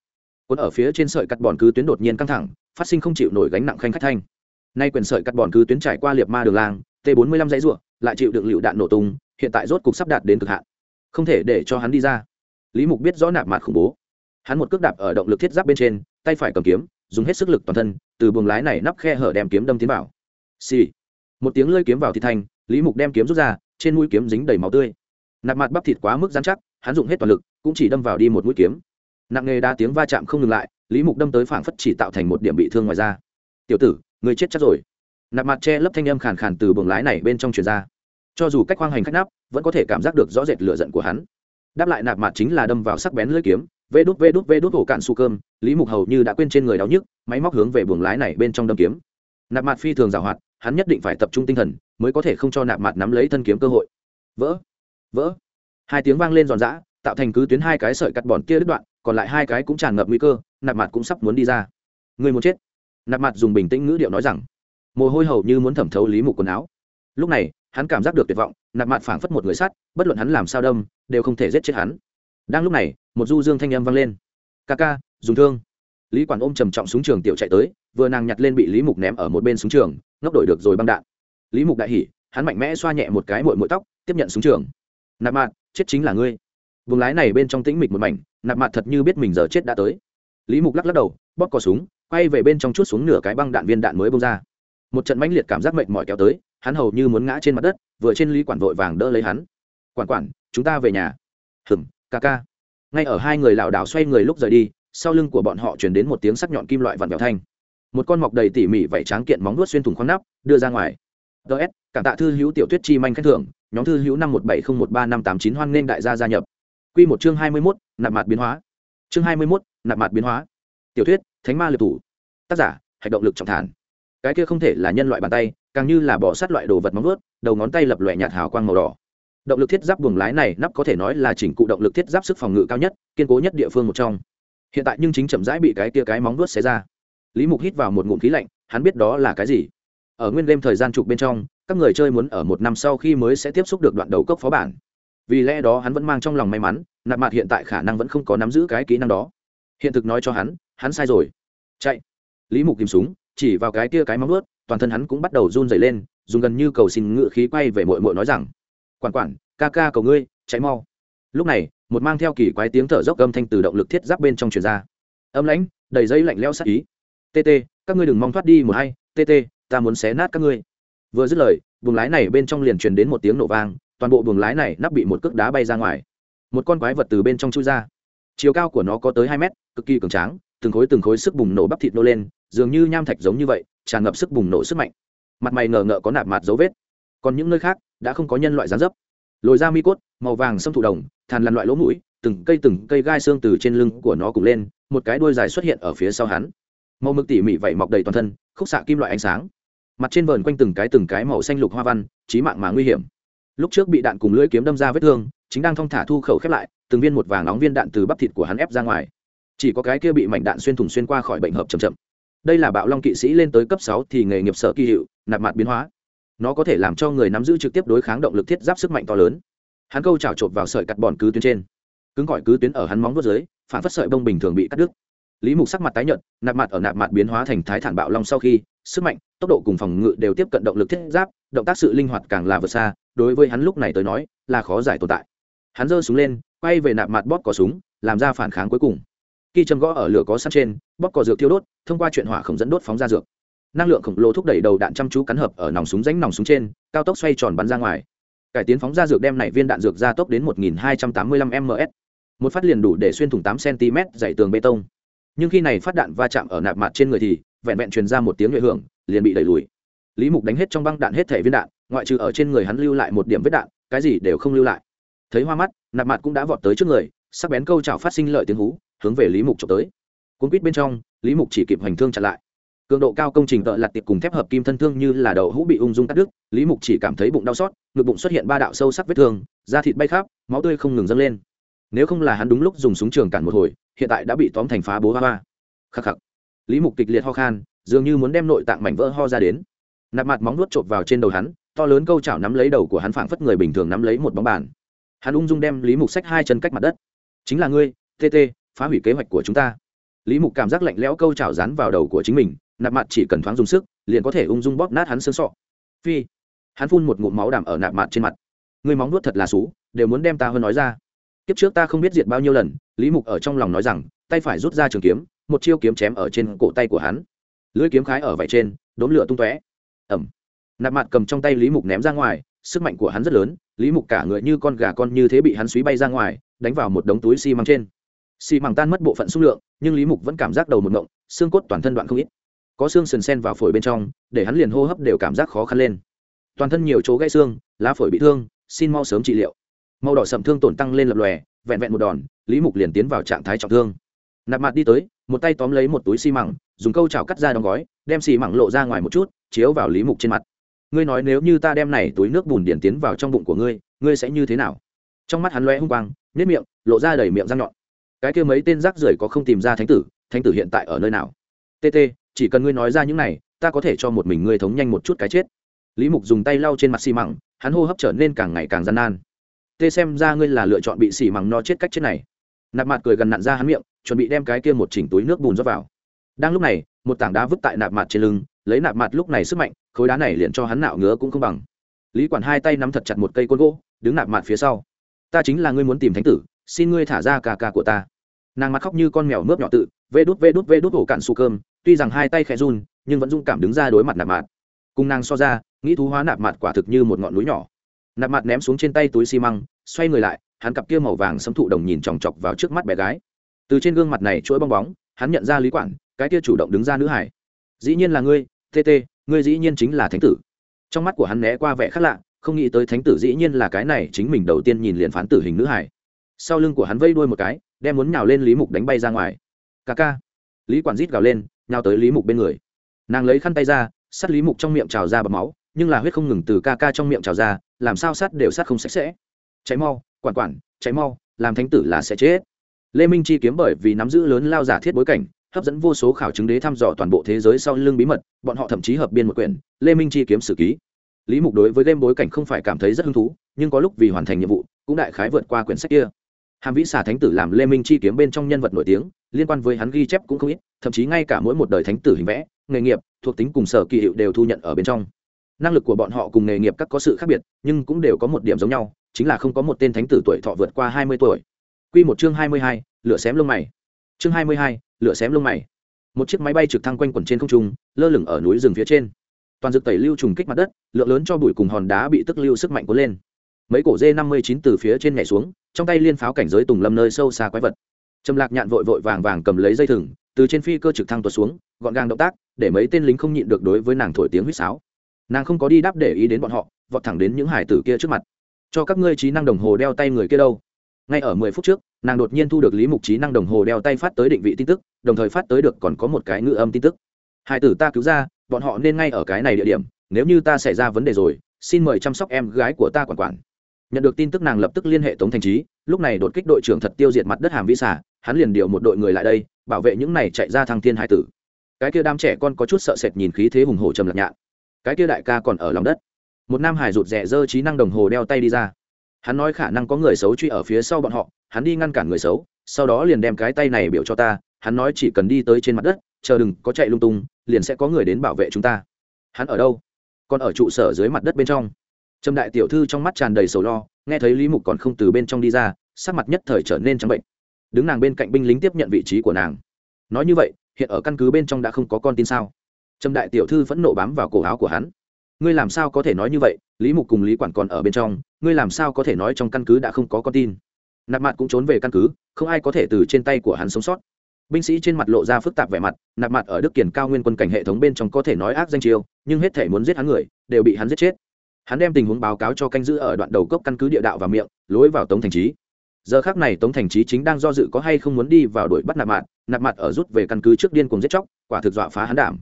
Cuốn ở phía trên sợi cắt bòn cứ tuyến đột nhiên căng thẳng, phát sinh không chịu nổi gánh nặng khanh khách thanh. Nay quyền sợi cắt bòn cứ tuyến trải qua liệt ma đường lang t 45 dãy ruộng lại chịu được lựu đạn nổ tung, hiện tại rốt cục sắp đạt đến cực hạn. Không thể để cho hắn đi ra. Lý mục biết rõ nạp mặt khủng bố. Hắn một cước đạp ở động lực thiết giáp bên trên, tay phải cầm kiếm, dùng hết sức lực toàn thân, từ buồng lái này nắp khe hở đem kiếm đâm tiến vào. Xì、sì. một tiếng lơi kiếm vào thị thanh lý mục đem kiếm rút ra, trên mũi kiếm dính đầy máu tươi. Nạp mặt bắp thịt quá mức dán chắc, hắn dùng hết toàn lực, cũng chỉ đâm vào đi một mũi kiếm. Nặng nghề đa tiếng va chạm không ngừng lại, lý mục đâm tới phảng phất chỉ tạo thành một điểm bị thương ngoài da. Tiểu tử, người chết chắc rồi. Nạp mặt che lấp thanh âm khàn khàn từ buồng lái này bên trong truyền ra. Cho dù cách khoang hành khách nắp, vẫn có thể cảm giác được rõ rệt lửa giận của hắn. Đáp lại nạp mặt chính là đâm vào sắc bén lưỡi kiếm, vê đút vê đút vê đút hổ cạn su cơm, lý mục hầu như đã quên trên người đau nhức, máy móc hướng về buồng lái này bên trong đâm kiếm. Nạp mặt phi thường rào hoạt hắn nhất định phải tập trung tinh thần, mới có thể không cho nạp mặt nắm lấy thân kiếm cơ hội. Vỡ vỡ. Hai tiếng vang lên giòn giã, tạo thành cứ tuyến hai cái sợi cắt bòn kia đứt đoạn, còn lại hai cái cũng tràn ngập nguy cơ, nạp mặt cũng sắp muốn đi ra. Người muốn chết. Nạp mặt dùng bình tĩnh ngữ điệu nói rằng, mồ hôi hầu như muốn thẩm thấu lý mục quần áo. Lúc này, hắn cảm giác được tuyệt vọng, nạp mặt phảng phất một người sắt, bất luận hắn làm sao đâm, đều không thể giết chết hắn. Đang lúc này, một du dương thanh âm vang lên. Ca ca, dùng thương. Lý quản ôm trầm trọng súng trường tiểu chạy tới, vừa nàng nhặt lên bị lý mục ném ở một bên súng trường ngốc đổi được rồi băng đạn. Lý mục đại hỉ, hắn mạnh mẽ xoa nhẹ một cái mội mội tóc, tiếp nhận súng trường. Nạp mạt chết chính là ngươi. Vùng lái này bên trong tĩnh mịch một mảnh, nạp mạt thật như biết mình giờ chết đã tới. Lý mục lắc lắc đầu, bóp cò súng, quay về bên trong chút xuống nửa cái băng đạn viên đạn mới bông ra. Một trận mãnh liệt cảm giác mệt mỏi kéo tới, hắn hầu như muốn ngã trên mặt đất, vừa trên lý quản vội vàng đỡ lấy hắn. Quản quản, chúng ta về nhà. Hừng ca ca. Ngay ở hai người lảo đảo xoay người lúc rời đi, sau lưng của bọn họ chuyển đến một tiếng sắc nhọn kim loại vặn vẹo thanh một con mọc đầy tỉ mỉ vảy tráng kiện móng nuốt xuyên thủng khoang nắp, đưa ra ngoài. Ts cảm tạ thư hữu tiểu tuyết chi manh khen thưởng, nhóm thư hữu năm một bảy không một ba năm tám chín hoan nghênh đại gia gia nhập. Q một chương hai mươi mốt, nạp mặt biến hóa. Chương hai mươi mốt, nạp mặt biến hóa. Tiểu thuyết, thánh ma liệt thủ. Tác giả, hạch động lực trọng thản. Cái kia không thể là nhân loại bàn tay, càng như là bỏ sát loại đồ vật móng nuốt đầu ngón tay lập loại nhạt hào quang màu đỏ. Động lực thiết giáp buồng lái này nắp có thể nói là chỉnh cụ động lực thiết giáp sức phòng ngự cao nhất, kiên cố nhất địa phương một trong. Hiện tại nhưng chính chậm rãi bị cái kia cái móng nuốt xé ra lý mục hít vào một ngụm khí lạnh, hắn biết đó là cái gì? Ở nguyên đêm thời gian chụp bên trong, các người chơi muốn ở một năm sau khi mới sẽ tiếp xúc được đoạn đầu cốc phó bản. Vì lẽ đó hắn vẫn mang trong lòng may mắn, nạp mặt hiện tại khả năng vẫn không có nắm giữ cái kỹ năng đó. Hiện thực nói cho hắn hắn sai rồi. Chạy. Lý mục tìm súng, chỉ vào cái kia cái móng ướt toàn thân hắn cũng bắt đầu run dày lên, dùng gần như cầu xin ngự khí quay về mội mội nói rằng, quản quản, ca ca cầu ngươi cháy mau. Lúc này, một mang theo kỳ quái tiếng thở dốc âm thanh từ động lực thiết giáp bên trong truyền ra. Âm lãnh, đầy dây lạnh leo sát ý tt các ngươi đừng mong thoát đi một hay tt ta muốn xé nát các ngươi. Vừa dứt lời, buồng lái này bên trong liền truyền đến một tiếng nổ vang, toàn bộ buồng lái này nắp bị một cước đá bay ra ngoài. Một con quái vật từ bên trong chui ra. Chiều cao của nó có tới hai mét, cực kỳ cường tráng, từng khối từng khối sức bùng nổ bắp thịt nô lên, dường như nham thạch giống như vậy, tràn ngập sức bùng nổ sức mạnh. Mặt mày ngờ ngợ có nạp mạt dấu vết. Còn những nơi khác, đã không có nhân loại gián dấp. Lồi ra mi cốt, màu vàng xâm thụ đồng, thàn lằn loại lỗ mũi, từng cây từng cây gai xương từ trên lưng của nó cùng lên, một cái đuôi dài xuất hiện ở phía sau hắn màu mực tỉ mỉ vẩy mọc đầy toàn thân, khúc xạ kim loại ánh sáng. Mặt trên vờn quanh từng cái từng cái màu xanh lục hoa văn trí mạng mà nguy hiểm. Lúc trước bị đạn cùng lưỡi kiếm đâm ra vết thương, chính đang thong thả thu khẩu khép lại, từng viên một vàng nóng viên đạn từ bắp thịt của hắn ép ra ngoài. Chỉ có cái kia bị mảnh đạn xuyên thủng xuyên qua khỏi bệnh hợp chậm chậm. Đây là bạo long kỵ sĩ lên tới cấp sáu thì nghề nghiệp sở kỳ hiệu, nạp mặt biến hóa. Nó có thể làm cho người nắm giữ trực tiếp đối kháng động lực thiết giáp sức mạnh to lớn. Hắn câu chảo trộp vào sợi cắt bòn cứ tuyến trên. Cứng gọi cứ tuyến ở hắn móng vuốt dưới, phản phất sợi bông bình thường bị cắt đứt lý mục sắc mặt tái nhợt, nạp mặt ở nạp mặt biến hóa thành thái thản bạo long sau khi, sức mạnh, tốc độ cùng phòng ngự đều tiếp cận động lực thiết giáp, động tác sự linh hoạt càng là vượt xa, đối với hắn lúc này tới nói, là khó giải tồn tại. Hắn giơ súng lên, quay về nạp mặt bóp cò súng, làm ra phản kháng cuối cùng. Khi châm gõ ở lửa có sắt trên, bóp cò dược thiêu đốt, thông qua chuyện hỏa khổng dẫn đốt phóng ra dược. Năng lượng khổng lồ thúc đẩy đầu đạn chăm chú cắn hợp ở nòng súng ránh nòng súng trên, cao tốc xoay tròn bắn ra ngoài. Cải tiến phóng ra dược đem này viên đạn dược ra tốc đến 1285 ms một phát liền đủ để xuyên thủng 8 cm dày tường bê tông nhưng khi này phát đạn va chạm ở nạp mặt trên người thì, vẹn vẹn truyền ra một tiếng nhuệ hưởng, liền bị đẩy lùi. Lý mục đánh hết trong băng đạn hết thể viên đạn, ngoại trừ ở trên người hắn lưu lại một điểm vết đạn, cái gì đều không lưu lại. Thấy hoa mắt, nạp mặt cũng đã vọt tới trước người, sắc bén câu chảo phát sinh lợi tiếng hú, hướng về lý mục trộm tới. Cuốn quýt bên trong, lý mục chỉ kịp hành thương chặn lại. Cường độ cao công trình tợ lặt tiệp cùng thép hợp kim thân thương như là đầu hũ bị ung dung cắt đứt, lý mục chỉ cảm thấy bụng đau xót, ngực bụng xuất hiện ba đạo sâu sắc vết thương, da thịt bay khắp, máu tươi không ngừng dâng lên nếu không là hắn đúng lúc dùng súng trường cản một hồi, hiện tại đã bị tóm thành phá bố hoa hoa. Khắc khắc. Lý mục kịch liệt ho khan, dường như muốn đem nội tạng mảnh vỡ ho ra đến. Nạp mặt móng nuốt chộp vào trên đầu hắn, to lớn câu chảo nắm lấy đầu của hắn phảng phất người bình thường nắm lấy một bóng bàn. Hắn ung dung đem lý mục xách hai chân cách mặt đất. Chính là ngươi tt phá hủy kế hoạch của chúng ta. Lý mục cảm giác lạnh lẽo câu chảo dán vào đầu của chính mình, nạp mặt chỉ cần thoáng dùng sức, liền có thể ung dung bóp nát hắn xương sọ. Phi. Hắn phun một ngụm máu đàm ở nạp mặt trên mặt. Người móng nuốt thật là xú, đều muốn đem ta hơn nói ra kiếp trước ta không biết diệt bao nhiêu lần, lý mục ở trong lòng nói rằng, tay phải rút ra trường kiếm, một chiêu kiếm chém ở trên cổ tay của hắn. Lưỡi kiếm khái ở vải trên đốn lửa tung tóe. Ẩm nạp mặt cầm trong tay lý mục ném ra ngoài, sức mạnh của hắn rất lớn, lý mục cả người như con gà con như thế bị hắn suý bay ra ngoài, đánh vào một đống túi xi măng trên. Xi măng tan mất bộ phận xung lượng, nhưng lý mục vẫn cảm giác đầu một ngộng, xương cốt toàn thân đoạn không ít. Có xương sần sen vào phổi bên trong, để hắn liền hô hấp đều cảm giác khó khăn lên. Toàn thân nhiều chỗ gãy xương, lá phổi bị thương, xin mau sớm trị liệu màu đỏ sậm thương tổn tăng lên lập lòe, vẹn vẹn một đòn, lý mục liền tiến vào trạng thái trọng thương. Nạp mặt đi tới, một tay tóm lấy một túi xi măng, dùng câu chảo cắt ra đóng gói, đem xi măng lộ ra ngoài một chút, chiếu vào lý mục trên mặt. Ngươi nói nếu như ta đem này túi nước bùn điển tiến vào trong bụng của ngươi ngươi sẽ như thế nào? Trong mắt hắn loe hung quang nếp miệng, lộ ra đầy miệng răng nhọn. Cái kia mấy tên rác rưởi có không tìm ra thánh tử thánh tử hiện tại ở nơi nào? Tt chỉ cần ngươi nói ra những này, ta có thể cho một mình ngươi thống nhanh một chút cái chết. Lý mục dùng tay lau trên mặt xi măng, hắn hô hấp trở nên càng ngày càng gian nan tê xem ra ngươi là lựa chọn bị xỉ mằng no chết cách chết này. Nạp mặt cười gần nặn ra hắn miệng, chuẩn bị đem cái kia một chỉnh túi nước bùn rót vào. Đang lúc này, một tảng đá vứt tại nạp mặt trên lưng, lấy nạp mặt lúc này sức mạnh, khối đá này liền cho hắn nạo ngứa cũng không bằng. Lý quản hai tay nắm thật chặt một cây côn gỗ, đứng nạp mặt phía sau. Ta chính là ngươi muốn tìm thánh tử, xin ngươi thả ra cà cà của ta. Nàng mặt khóc như con mèo mướp nhỏ tự, vê đút vê đút vê đút ổ cạn su cơm, tuy rằng hai tay khẽ run, nhưng vẫn dung cảm đứng ra đối mặt nạp mặt cùng nàng so ra, nghĩ thú hóa nạp mặt quả thực như một ngọn núi nhỏ nạp mặt ném xuống trên tay túi xi măng, xoay người lại, hắn cặp kia màu vàng sấm thụ đồng nhìn chòng chọc vào trước mắt bé gái. Từ trên gương mặt này chuỗi bong bóng, hắn nhận ra lý quản cái kia chủ động đứng ra nữ hải. Dĩ nhiên là ngươi tt ngươi dĩ nhiên chính là thánh tử. Trong mắt của hắn né qua vẻ khác lạ, không nghĩ tới thánh tử dĩ nhiên là cái này chính mình đầu tiên nhìn liền phán tử hình nữ hải. Sau lưng của hắn vây đuôi một cái, đem muốn nhào lên lý mục đánh bay ra ngoài. Ca ca. Lý quản rít gào lên, nhào tới lý mục bên người. Nàng lấy khăn tay ra, sắt lý mục trong miệng trào ra bầm máu, nhưng là huyết không ngừng từ ca ca trong miệng trào ra làm sao sát đều sát không sạch sẽ. Cháy mau, quản quản, cháy mau, làm thánh tử là sẽ chết. Lê minh chi kiếm bởi vì nắm giữ lớn lao giả thiết bối cảnh, hấp dẫn vô số khảo chứng đế thăm dò toàn bộ thế giới sau lưng bí mật, bọn họ thậm chí hợp biên một quyển, lê minh chi kiếm sử ký. Lý mục đối với game bối cảnh không phải cảm thấy rất hứng thú, nhưng có lúc vì hoàn thành nhiệm vụ, cũng đại khái vượt qua quyển sách kia. Hàm vĩ xà thánh tử làm lê minh chi kiếm bên trong nhân vật nổi tiếng, liên quan với hắn ghi chép cũng không ít, thậm chí ngay cả mỗi một đời thánh tử hình vẽ, nghề nghiệp, thuộc tính cùng sở kỳ hiệu đều thu nhận ở bên trong năng lực của bọn họ cùng nghề nghiệp các có sự khác biệt, nhưng cũng đều có một điểm giống nhau, chính là không có một tên thánh tử tuổi thọ vượt qua hai mươi tuổi. Q một chương hai mươi hai, lửa xém lông mày. Chương hai mươi hai, lửa xém lông mày. Một chiếc máy bay trực thăng quanh quẩn trên không trung, lơ lửng ở núi rừng phía trên. Toàn dược tẩy lưu trùng kích mặt đất, lượng lớn cho bụi cùng hòn đá bị tức lưu sức mạnh cuốn lên. Mấy cổ dê năm mươi chín từ phía trên nhảy xuống, trong tay liên pháo cảnh giới tùng lâm nơi sâu xa quái vật. Trầm lạc nhạn vội vội vàng vàng cầm lấy dây thừng, từ trên phi cơ trực thăng tuột xuống, gọn gàng động tác, để mấy tên lính không nhịn được đối với nàng thổi tiếng huýt sáo nàng không có đi đáp để ý đến bọn họ, vọt thẳng đến những hải tử kia trước mặt. Cho các ngươi trí năng đồng hồ đeo tay người kia đâu. Ngay ở mười phút trước, nàng đột nhiên thu được lý mục trí năng đồng hồ đeo tay phát tới định vị tin tức, đồng thời phát tới được còn có một cái ngữ âm tin tức. Hải tử ta cứu ra, bọn họ nên ngay ở cái này địa điểm, nếu như ta xảy ra vấn đề rồi, xin mời chăm sóc em gái của ta quản quản. Nhận được tin tức nàng lập tức liên hệ tống thành trí, lúc này đột kích đội trưởng thật tiêu diệt mặt đất hàm vĩ xả hắn liền điều một đội người lại đây, bảo vệ những này chạy ra thăng thiên hải tử. Cái kia đám trẻ con có chút sợ sệt nhìn khí thế hùng hổ trầm lạc nhạn cái kia đại ca còn ở lòng đất. Một nam hải rụt rè dơ trí năng đồng hồ đeo tay đi ra. Hắn nói khả năng có người xấu truy ở phía sau bọn họ, hắn đi ngăn cản người xấu, sau đó liền đem cái tay này biểu cho ta, hắn nói chỉ cần đi tới trên mặt đất, chờ đừng có chạy lung tung, liền sẽ có người đến bảo vệ chúng ta. Hắn ở đâu? Còn ở trụ sở dưới mặt đất bên trong. Trâm đại tiểu thư trong mắt tràn đầy sầu lo, nghe thấy lý mục còn không từ bên trong đi ra, sắc mặt nhất thời trở nên trắng bệnh. Đứng nàng bên cạnh binh lính tiếp nhận vị trí của nàng. Nói như vậy, hiện ở căn cứ bên trong đã không có con tin sao? Trầm đại tiểu thư phẫn nộ bám vào cổ áo của hắn. Ngươi làm sao có thể nói như vậy? Lý mục cùng lý quản còn ở bên trong, ngươi làm sao có thể nói trong căn cứ đã không có con tin? Nạp mặt cũng trốn về căn cứ, không ai có thể từ trên tay của hắn sống sót. Binh sĩ trên mặt lộ ra phức tạp vẻ mặt, nạp mặt ở đức kiển cao nguyên quân cảnh hệ thống bên trong có thể nói ác danh chiêu nhưng hết thể muốn giết hắn người, đều bị hắn giết chết. Hắn đem tình huống báo cáo cho canh giữ ở đoạn đầu cốc căn cứ địa đạo và miệng, lối vào tống thành trí giờ khác này tống thành trí chính đang do dự có hay không muốn đi vào đuổi bắt nạp mặt nạp mặt ở rút về căn cứ trước điên cùng giết chóc, quả thực dọa phá hắn đảm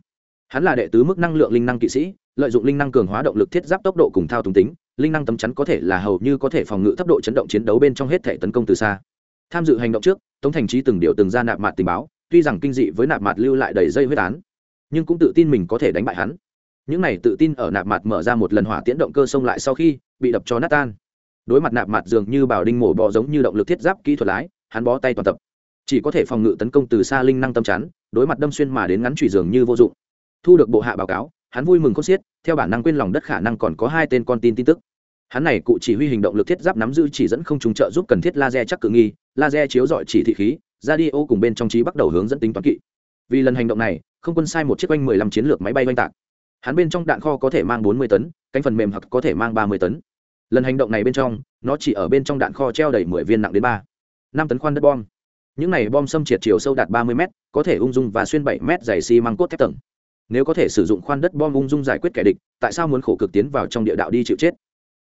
hắn là đệ tứ mức năng lượng linh năng kỵ sĩ, lợi dụng linh năng cường hóa động lực thiết giáp tốc độ cùng thao túng tính, linh năng tấm chắn có thể là hầu như có thể phòng ngự thấp độ chấn động chiến đấu bên trong hết thể tấn công từ xa. Tham dự hành động trước, tống thành trí từng điều từng ra nạp mạt tình báo, tuy rằng kinh dị với nạp mạt lưu lại đầy dây huyết án, nhưng cũng tự tin mình có thể đánh bại hắn. Những này tự tin ở nạp mạt mở ra một lần hỏa tiễn động cơ xông lại sau khi bị đập cho nát tan. Đối mặt nạp mạt dường như bảo đinh mổ bò giống như động lực thiết giáp kỹ thuật lái, hắn bó tay toàn tập. Chỉ có thể phòng ngự tấn công từ xa linh năng tâm chắn, đối mặt đâm xuyên mà đến ngắn trụy dường như vô dụng thu được bộ hạ báo cáo, hắn vui mừng khôn xiết, theo bản năng quên lòng đất khả năng còn có hai tên con tin tin tức. Hắn này cụ chỉ huy hình động lực thiết giáp nắm giữ chỉ dẫn không trùng trợ giúp cần thiết laser chắc cự nghi, laser chiếu dọi chỉ thị khí ra đi ô cùng bên trong trí bắt đầu hướng dẫn tính toán kỵ. Vì lần hành động này, không quân sai một chiếc oanh mười lăm chiến lược máy bay oanh tạc. Hắn bên trong đạn kho có thể mang bốn mươi tấn, cánh phần mềm hoặc có thể mang ba mươi tấn. Lần hành động này bên trong, nó chỉ ở bên trong đạn kho treo đầy mười viên nặng đến ba, năm tấn khoan đất bom. Những này bom xâm triệt chiều sâu đạt ba mươi m có thể ung dung và xuyên bảy m dày xi măng cốt thép tầng nếu có thể sử dụng khoan đất bom ung dung giải quyết kẻ địch, tại sao muốn khổ cực tiến vào trong địa đạo đi chịu chết?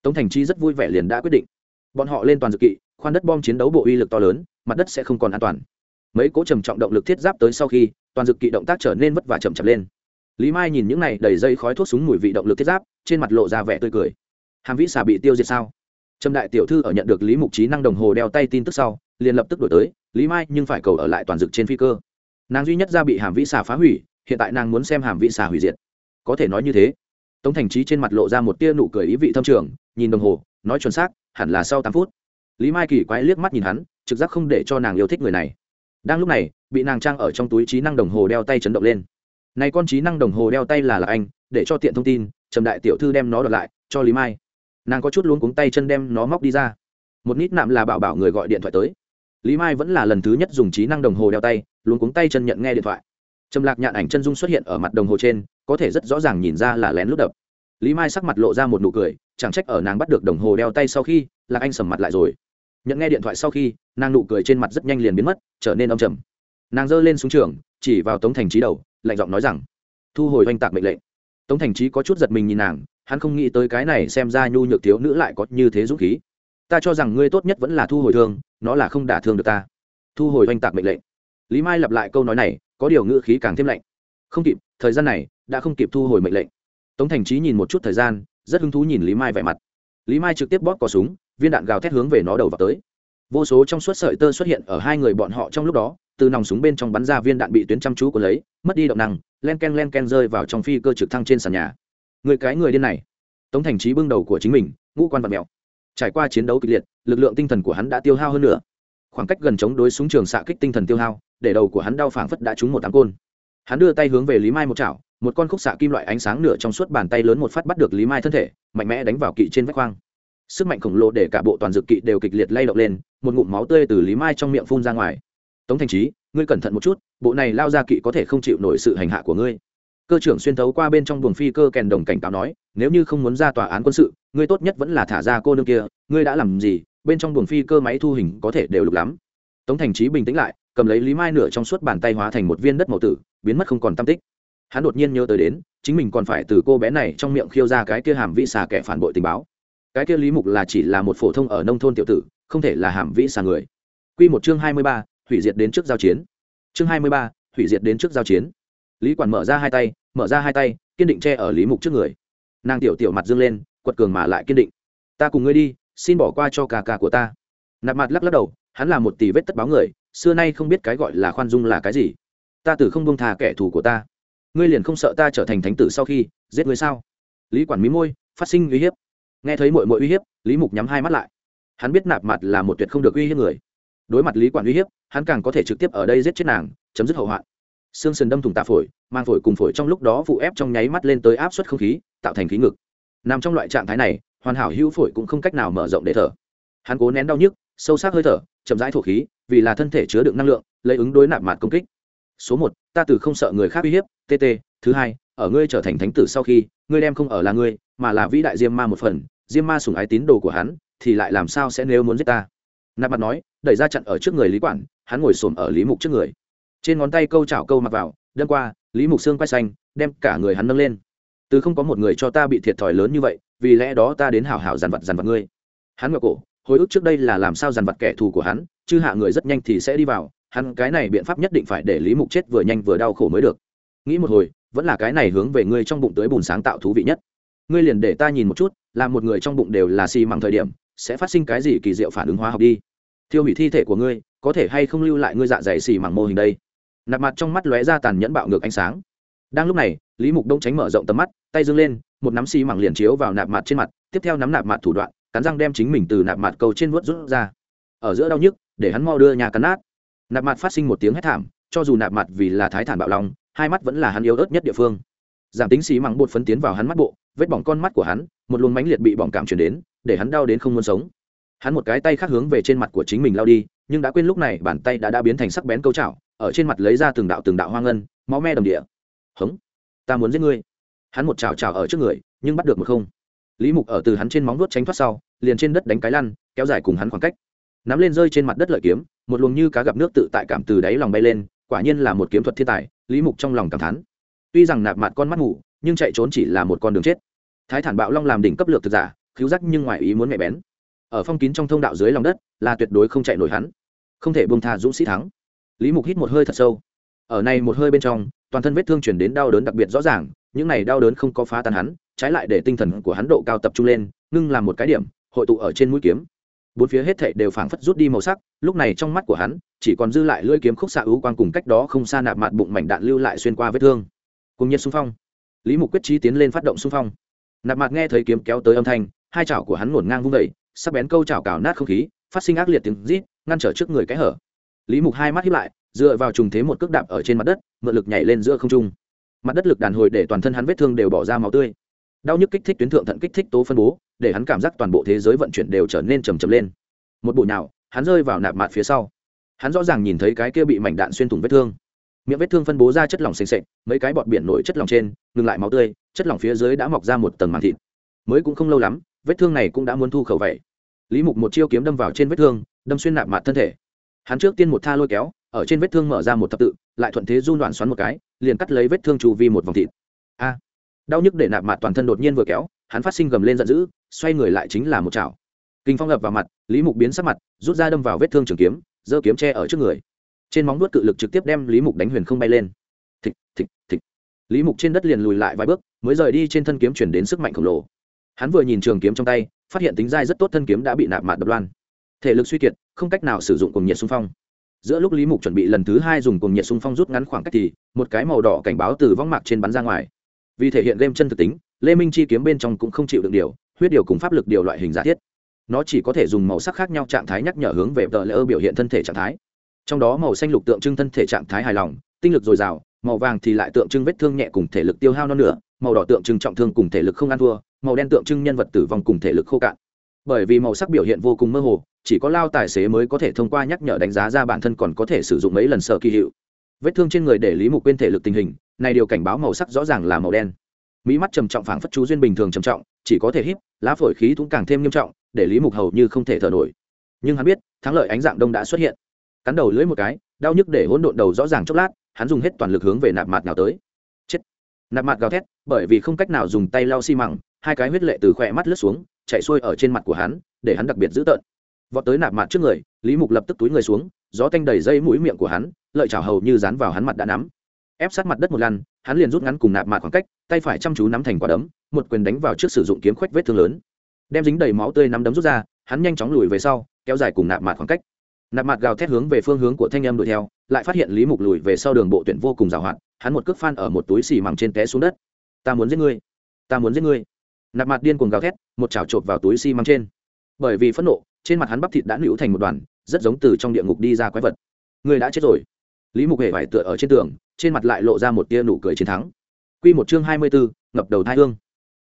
Tống thành chi rất vui vẻ liền đã quyết định. Bọn họ lên toàn dự kỵ, khoan đất bom chiến đấu bộ uy lực to lớn, mặt đất sẽ không còn an toàn. Mấy cỗ trầm trọng động lực thiết giáp tới sau khi, toàn dực kỵ động tác trở nên vất vả chậm chậm lên. Lý mai nhìn những này đầy dây khói thuốc súng mùi vị động lực thiết giáp, trên mặt lộ ra vẻ tươi cười. Hàm vĩ xà bị tiêu diệt sao? Trâm đại tiểu thư ở nhận được lý mục trí năng đồng hồ đeo tay tin tức sau, liền lập tức đổi tới, lý mai, nhưng phải cầu ở lại toàn dực trên phi cơ. Nàng duy nhất ra bị hàm vĩ xà phá hủy hiện tại nàng muốn xem hàm vị xà hủy diệt. Có thể nói như thế. Tống thành trí trên mặt lộ ra một tia nụ cười ý vị thâm trường, nhìn đồng hồ, nói chuẩn xác, hẳn là sau tám phút. Lý mai kỳ quái liếc mắt nhìn hắn, trực giác không để cho nàng yêu thích người này. Đang lúc này, bị nàng trang ở trong túi trí năng đồng hồ đeo tay chấn động lên. Này con trí năng đồng hồ đeo tay là là anh, để cho tiện thông tin, trầm đại tiểu thư đem nó đợt lại, cho lý mai. Nàng có chút luống cuống tay chân đem nó móc đi ra. Một nít nạm là bảo bảo người gọi điện thoại tới. Lý mai vẫn là lần thứ nhất dùng trí năng đồng hồ đeo tay, luống cuống tay chân nhận nghe điện thoại trầm lạc nhạn ảnh chân dung xuất hiện ở mặt đồng hồ trên, có thể rất rõ ràng nhìn ra là lén lút đập. Lý mai sắc mặt lộ ra một nụ cười, chẳng trách ở nàng bắt được đồng hồ đeo tay sau khi, lạc anh sầm mặt lại rồi. Nhận nghe điện thoại sau khi, nàng nụ cười trên mặt rất nhanh liền biến mất, trở nên âm trầm. Nàng giơ lên xuống trường, chỉ vào tống thành trí đầu, lạnh giọng nói rằng, thu hồi oanh tạc mệnh lệnh. Tống thành trí có chút giật mình nhìn nàng, hắn không nghĩ tới cái này xem ra nhu nhược thiếu nữ lại có như thế dũng khí. Ta cho rằng ngươi tốt nhất vẫn là thu hồi thương, nó là không đả thương được ta. Thu hồi oanh tạc mệnh lệnh lý mai lặp lại câu nói này, có điều ngữ khí càng thêm lạnh. Không kịp, thời gian này, đã không kịp thu hồi mệnh lệnh. Tống thành trí nhìn một chút thời gian, rất hứng thú nhìn lý mai vẻ mặt. Lý mai trực tiếp bóp cò súng, viên đạn gào thét hướng về nó đầu vào tới. Vô số trong suốt sợi tơ xuất hiện ở hai người bọn họ trong lúc đó, từ nòng súng bên trong bắn ra viên đạn bị tuyến chăm chú của lấy, mất đi động năng, len ken len ken rơi vào trong phi cơ trực thăng trên sàn nhà. Người cái người điên này. Tống thành trí bưng đầu của chính mình, ngũ quan vật mèo. Trải qua chiến đấu kịch liệt, lực lượng tinh thần của hắn đã tiêu hao hơn nữa khoảng cách gần chống đối súng trường xạ kích tinh thần tiêu hao, để đầu của hắn đau phảng phất đã trúng một tám côn. Hắn đưa tay hướng về lý mai một chảo, một con khúc xạ kim loại ánh sáng nửa trong suốt bàn tay lớn một phát bắt được lý mai thân thể, mạnh mẽ đánh vào kỵ trên vách khoang sức mạnh khổng lồ để cả bộ toàn dược kỵ đều kịch liệt lay động lên, một ngụm máu tươi từ lý mai trong miệng phun ra ngoài. Tống thành trí, ngươi cẩn thận một chút, bộ này lao ra kỵ có thể không chịu nổi sự hành hạ của ngươi. Cơ trưởng xuyên thấu qua bên trong buồng phi cơ kèn đồng cảnh cáo nói, nếu như không muốn ra tòa án quân sự, ngươi tốt nhất vẫn là thả ra cô nương kia, ngươi đã làm gì bên trong buồng phi cơ máy thu hình có thể đều lục lắm. Tống thành trí bình tĩnh lại, cầm lấy lý mai nửa trong suốt bàn tay hóa thành một viên đất màu tử, biến mất không còn tam tích. Hắn đột nhiên nhớ tới đến, chính mình còn phải từ cô bé này trong miệng khiêu ra cái kia hàm vĩ xà kẻ phản bội tình báo. Cái kia lý mục là chỉ là một phổ thông ở nông thôn tiểu tử, không thể là hàm vĩ xà người. Q một chương hai mươi ba, hủy diệt đến trước giao chiến. Chương hai mươi ba, hủy diệt đến trước giao chiến. Lý quản mở ra hai tay, mở ra hai tay, kiên định che ở lý mục trước người. Nàng tiểu tiểu mặt dương lên, quật cường mà lại kiên định. Ta cùng ngươi đi xin bỏ qua cho ca ca của ta. Nạp mặt lắc lắc đầu, hắn là một tỷ vết tất báo người, xưa nay không biết cái gọi là khoan dung là cái gì. Ta tử không buông thà kẻ thù của ta. Ngươi liền không sợ ta trở thành thánh tử sau khi giết ngươi sao? Lý quản mí môi, phát sinh uy hiếp. Nghe thấy mội mội uy hiếp, lý mục nhắm hai mắt lại. Hắn biết nạp mặt là một tuyệt không được uy hiếp người. Đối mặt lý quản uy hiếp, hắn càng có thể trực tiếp ở đây giết chết nàng, chấm dứt hậu hoạn. Xương sườn đâm thủng tạ phổi, mang phổi cùng phổi trong lúc đó phụ ép trong nháy mắt lên tới áp suất không khí, tạo thành khí ngực. Nằm trong loại trạng thái này hoàn hảo hữu phổi cũng không cách nào mở rộng để thở. Hắn cố nén đau nhức, sâu sắc hơi thở, chậm rãi thổ khí, vì là thân thể chứa đựng năng lượng, lấy ứng đối nạp mạt công kích. Số một, ta từ không sợ người khác uy hiếp tt thứ hai, ở ngươi trở thành thánh tử sau khi, ngươi đem không ở là ngươi, mà là vĩ đại diêm ma một phần, diêm ma sùng ái tín đồ của hắn, thì lại làm sao sẽ nếu muốn giết ta? Nạp mặt nói, đẩy ra chặn ở trước người lý quản, hắn ngồi xổm ở lý mục trước người. Trên ngón tay câu chảo câu mặc vào, đâm qua, lý mục xương quay xanh, đem cả người hắn nâng lên. Từ không có một người cho ta bị thiệt thòi lớn như vậy vì lẽ đó ta đến hảo hảo dàn vật dàn vật ngươi. Hắn ngựa cổ, hồi ức trước đây là làm sao dàn vật kẻ thù của hắn, chứ hạ người rất nhanh thì sẽ đi vào, hắn cái này biện pháp nhất định phải để lý mục chết vừa nhanh vừa đau khổ mới được. Nghĩ một hồi, vẫn là cái này hướng về ngươi trong bụng tới bùn sáng tạo thú vị nhất. Ngươi liền để ta nhìn một chút, là một người trong bụng đều là xi măng thời điểm, sẽ phát sinh cái gì kỳ diệu phản ứng hóa học đi. Thiêu hủy thi thể của ngươi, có thể hay không lưu lại ngươi dạ dày xì măng mô hình đây? Nạp mặt trong mắt lóe ra tàn nhẫn bạo ngược ánh sáng. Đang lúc này, lý mục đông tránh mở rộng tầm mắt, tay dâng lên một nắm xi măng liền chiếu vào nạp mặt trên mặt, tiếp theo nắm nạp mặt thủ đoạn, cắn răng đem chính mình từ nạp mặt cầu trên vuốt rút ra. Ở giữa đau nhức, để hắn mau đưa nhà cắn nát. Nạp mặt phát sinh một tiếng hét thảm, cho dù nạp mặt vì là thái thản bạo lòng hai mắt vẫn là hắn yếu ớt nhất địa phương. Giảm tính xí măng bột phấn tiến vào hắn mắt bộ, vết bỏng con mắt của hắn, một luồng mánh liệt bị bỏng cảm chuyển đến, để hắn đau đến không muốn sống. Hắn một cái tay khác hướng về trên mặt của chính mình lao đi, nhưng đã quên lúc này bàn tay đã đã biến thành sắc bén câu chảo, ở trên mặt lấy ra từng đạo từng đạo hoang ngân, máu me đầm địa. Hống, ta muốn giết ngươi hắn một chảo chảo ở trước người, nhưng bắt được một không. Lý mục ở từ hắn trên móng vuốt tránh thoát sau, liền trên đất đánh cái lăn, kéo dài cùng hắn khoảng cách. Nắm lên rơi trên mặt đất lợi kiếm, một luồng như cá gặp nước tự tại cảm từ đáy lòng bay lên, quả nhiên là một kiếm thuật thiên tài, lý mục trong lòng cảm thán. Tuy rằng nạp mặt con mắt ngủ, nhưng chạy trốn chỉ là một con đường chết. Thái thản bạo long làm đỉnh cấp lược thực giả cứu giác nhưng ngoài ý muốn mẹ bén. Ở phong kín trong thông đạo dưới lòng đất, là tuyệt đối không chạy nổi hắn. Không thể buông tha dũng sĩ thắng. Lý mục hít một hơi thật sâu. Ở này một hơi bên trong, toàn thân vết thương chuyển đến đau đớn đặc biệt rõ ràng những này đau đớn không có phá tan hắn, trái lại để tinh thần của hắn độ cao tập trung lên, ngưng làm một cái điểm, hội tụ ở trên mũi kiếm. Bốn phía hết thảy đều phảng phất rút đi màu sắc, lúc này trong mắt của hắn, chỉ còn dư lại lưỡi kiếm khúc xạ ưu quang cùng cách đó không xa nạp mặt bụng mảnh đạn lưu lại xuyên qua vết thương. Cùng nhiệt xung phong. Lý mục quyết trí tiến lên phát động xung phong. Nạp mặt nghe thấy kiếm kéo tới âm thanh, hai chảo của hắn ngổn ngang vung vẩy sắc bén câu chảo cào nát không khí, phát sinh ác liệt tiếng rít, ngăn trở trước người cái hở. Lý mục hai mắt hiếp lại, dựa vào trùng thế một cước đạp ở trên mặt đất, mượn lực nhảy lên giữa không trung mặt đất lực đàn hồi để toàn thân hắn vết thương đều bỏ ra máu tươi. Đau nhức kích thích tuyến thượng thận kích thích tố phân bố, để hắn cảm giác toàn bộ thế giới vận chuyển đều trở nên trầm trầm lên. Một bộ nào hắn rơi vào nạp mạt phía sau. Hắn rõ ràng nhìn thấy cái kia bị mảnh đạn xuyên thủng vết thương. Miệng vết thương phân bố ra chất lỏng xềnh xệch mấy cái bọt biển nổi chất lỏng trên, ngừng lại máu tươi, chất lỏng phía dưới đã mọc ra một tầng màng thịt. Mới cũng không lâu lắm, vết thương này cũng đã muốn thu khẩu vậy. Lý mục một chiêu kiếm đâm vào trên vết thương, đâm xuyên nạp mặt thân thể. Hắn trước tiên một tha lôi kéo, ở trên vết thương mở ra một thập tự, lại thuận thế run đoạn xoắn một cái liền cắt lấy vết thương chu vi một vòng thịt. A, đau nhức để nạp mặt toàn thân đột nhiên vừa kéo, hắn phát sinh gầm lên giận dữ, xoay người lại chính là một chảo. Kinh phong lập vào mặt, lý mục biến sắc mặt, rút ra đâm vào vết thương trường kiếm, giơ kiếm tre ở trước người. Trên móng vuốt cự lực trực tiếp đem lý mục đánh huyền không bay lên. Thịch thịch thịch lý mục trên đất liền lùi lại vài bước, mới rời đi trên thân kiếm chuyển đến sức mạnh khổng lồ. Hắn vừa nhìn trường kiếm trong tay, phát hiện tính dai rất tốt thân kiếm đã bị nạp mạt đập loan. Thể lực suy kiệt, không cách nào sử dụng cùng nhiệt xung phong giữa lúc lý mục chuẩn bị lần thứ hai dùng cùng nhiệt xung phong rút ngắn khoảng cách thì, một cái màu đỏ cảnh báo từ vong mạc trên bắn ra ngoài. Vì thể hiện game chân thực tính, lê minh chi kiếm bên trong cũng không chịu được điều, huyết điều cùng pháp lực điều loại hình giả thiết. Nó chỉ có thể dùng màu sắc khác nhau trạng thái nhắc nhở hướng về tờ lỡ biểu hiện thân thể trạng thái. Trong đó màu xanh lục tượng trưng thân thể trạng thái hài lòng, tinh lực dồi dào, màu vàng thì lại tượng trưng vết thương nhẹ cùng thể lực tiêu hao non nửa, màu đỏ tượng trưng trọng thương cùng thể lực không ăn thua, màu đen tượng trưng nhân vật tử vong cùng thể lực khô cạn. Bởi vì màu sắc biểu hiện vô cùng mơ hồ chỉ có lao tài xế mới có thể thông qua nhắc nhở đánh giá ra bản thân còn có thể sử dụng mấy lần sợ kỳ hiệu. Vết thương trên người để lý mục quên thể lực tình hình, này điều cảnh báo màu sắc rõ ràng là màu đen. Mỹ mắt trầm trọng phảng phất chú duyên bình thường trầm trọng, chỉ có thể híp, lá phổi khí cũng càng thêm nghiêm trọng, để lý mục hầu như không thể thở nổi. Nhưng hắn biết, thắng lợi ánh dạng đông đã xuất hiện. Cắn đầu lưỡi một cái, đau nhức để hỗn độn đầu rõ ràng chốc lát, hắn dùng hết toàn lực hướng về nạp mặt nào tới. Chết. Nạp mặt gào thét, bởi vì không cách nào dùng tay lau xi măng, hai cái huyết lệ từ khỏe mắt lướt xuống, chạy xuôi ở trên mặt của hắn, để hắn đặc biệt dữ tợn vọt tới nạp mặt trước người, lý mục lập tức túi người xuống, gió tanh đầy dây mũi miệng của hắn, lợi chảo hầu như dán vào hắn mặt đã nắm. Ép sát mặt đất một lần, hắn liền rút ngắn cùng nạp mặt khoảng cách, tay phải chăm chú nắm thành quả đấm, một quyền đánh vào trước sử dụng kiếm khoách vết thương lớn. Đem dính đầy máu tươi nắm đấm rút ra, hắn nhanh chóng lùi về sau, kéo dài cùng nạp mặt khoảng cách. Nạp mặt gào thét hướng về phương hướng của thanh em đuổi theo, lại phát hiện lý mục lùi về sau đường bộ tuyển vô cùng rào à hoạt hắn một cước phan ở một túi xì mằng trên té xuống đất. Ta muốn giết ngươi, ta muốn giết ngươi. Nạp mặt điên cuồng gào thét, một chảo trộp vào túi xi măng trên. Bởi vì phẫn nộ trên mặt hắn bắp thịt đã nữu thành một đoàn, rất giống từ trong địa ngục đi ra quái vật. Người đã chết rồi. Lý mục hề vải tựa ở trên tường, trên mặt lại lộ ra một tia nụ cười chiến thắng. Q một chương hai mươi bốn ngập đầu thai hương.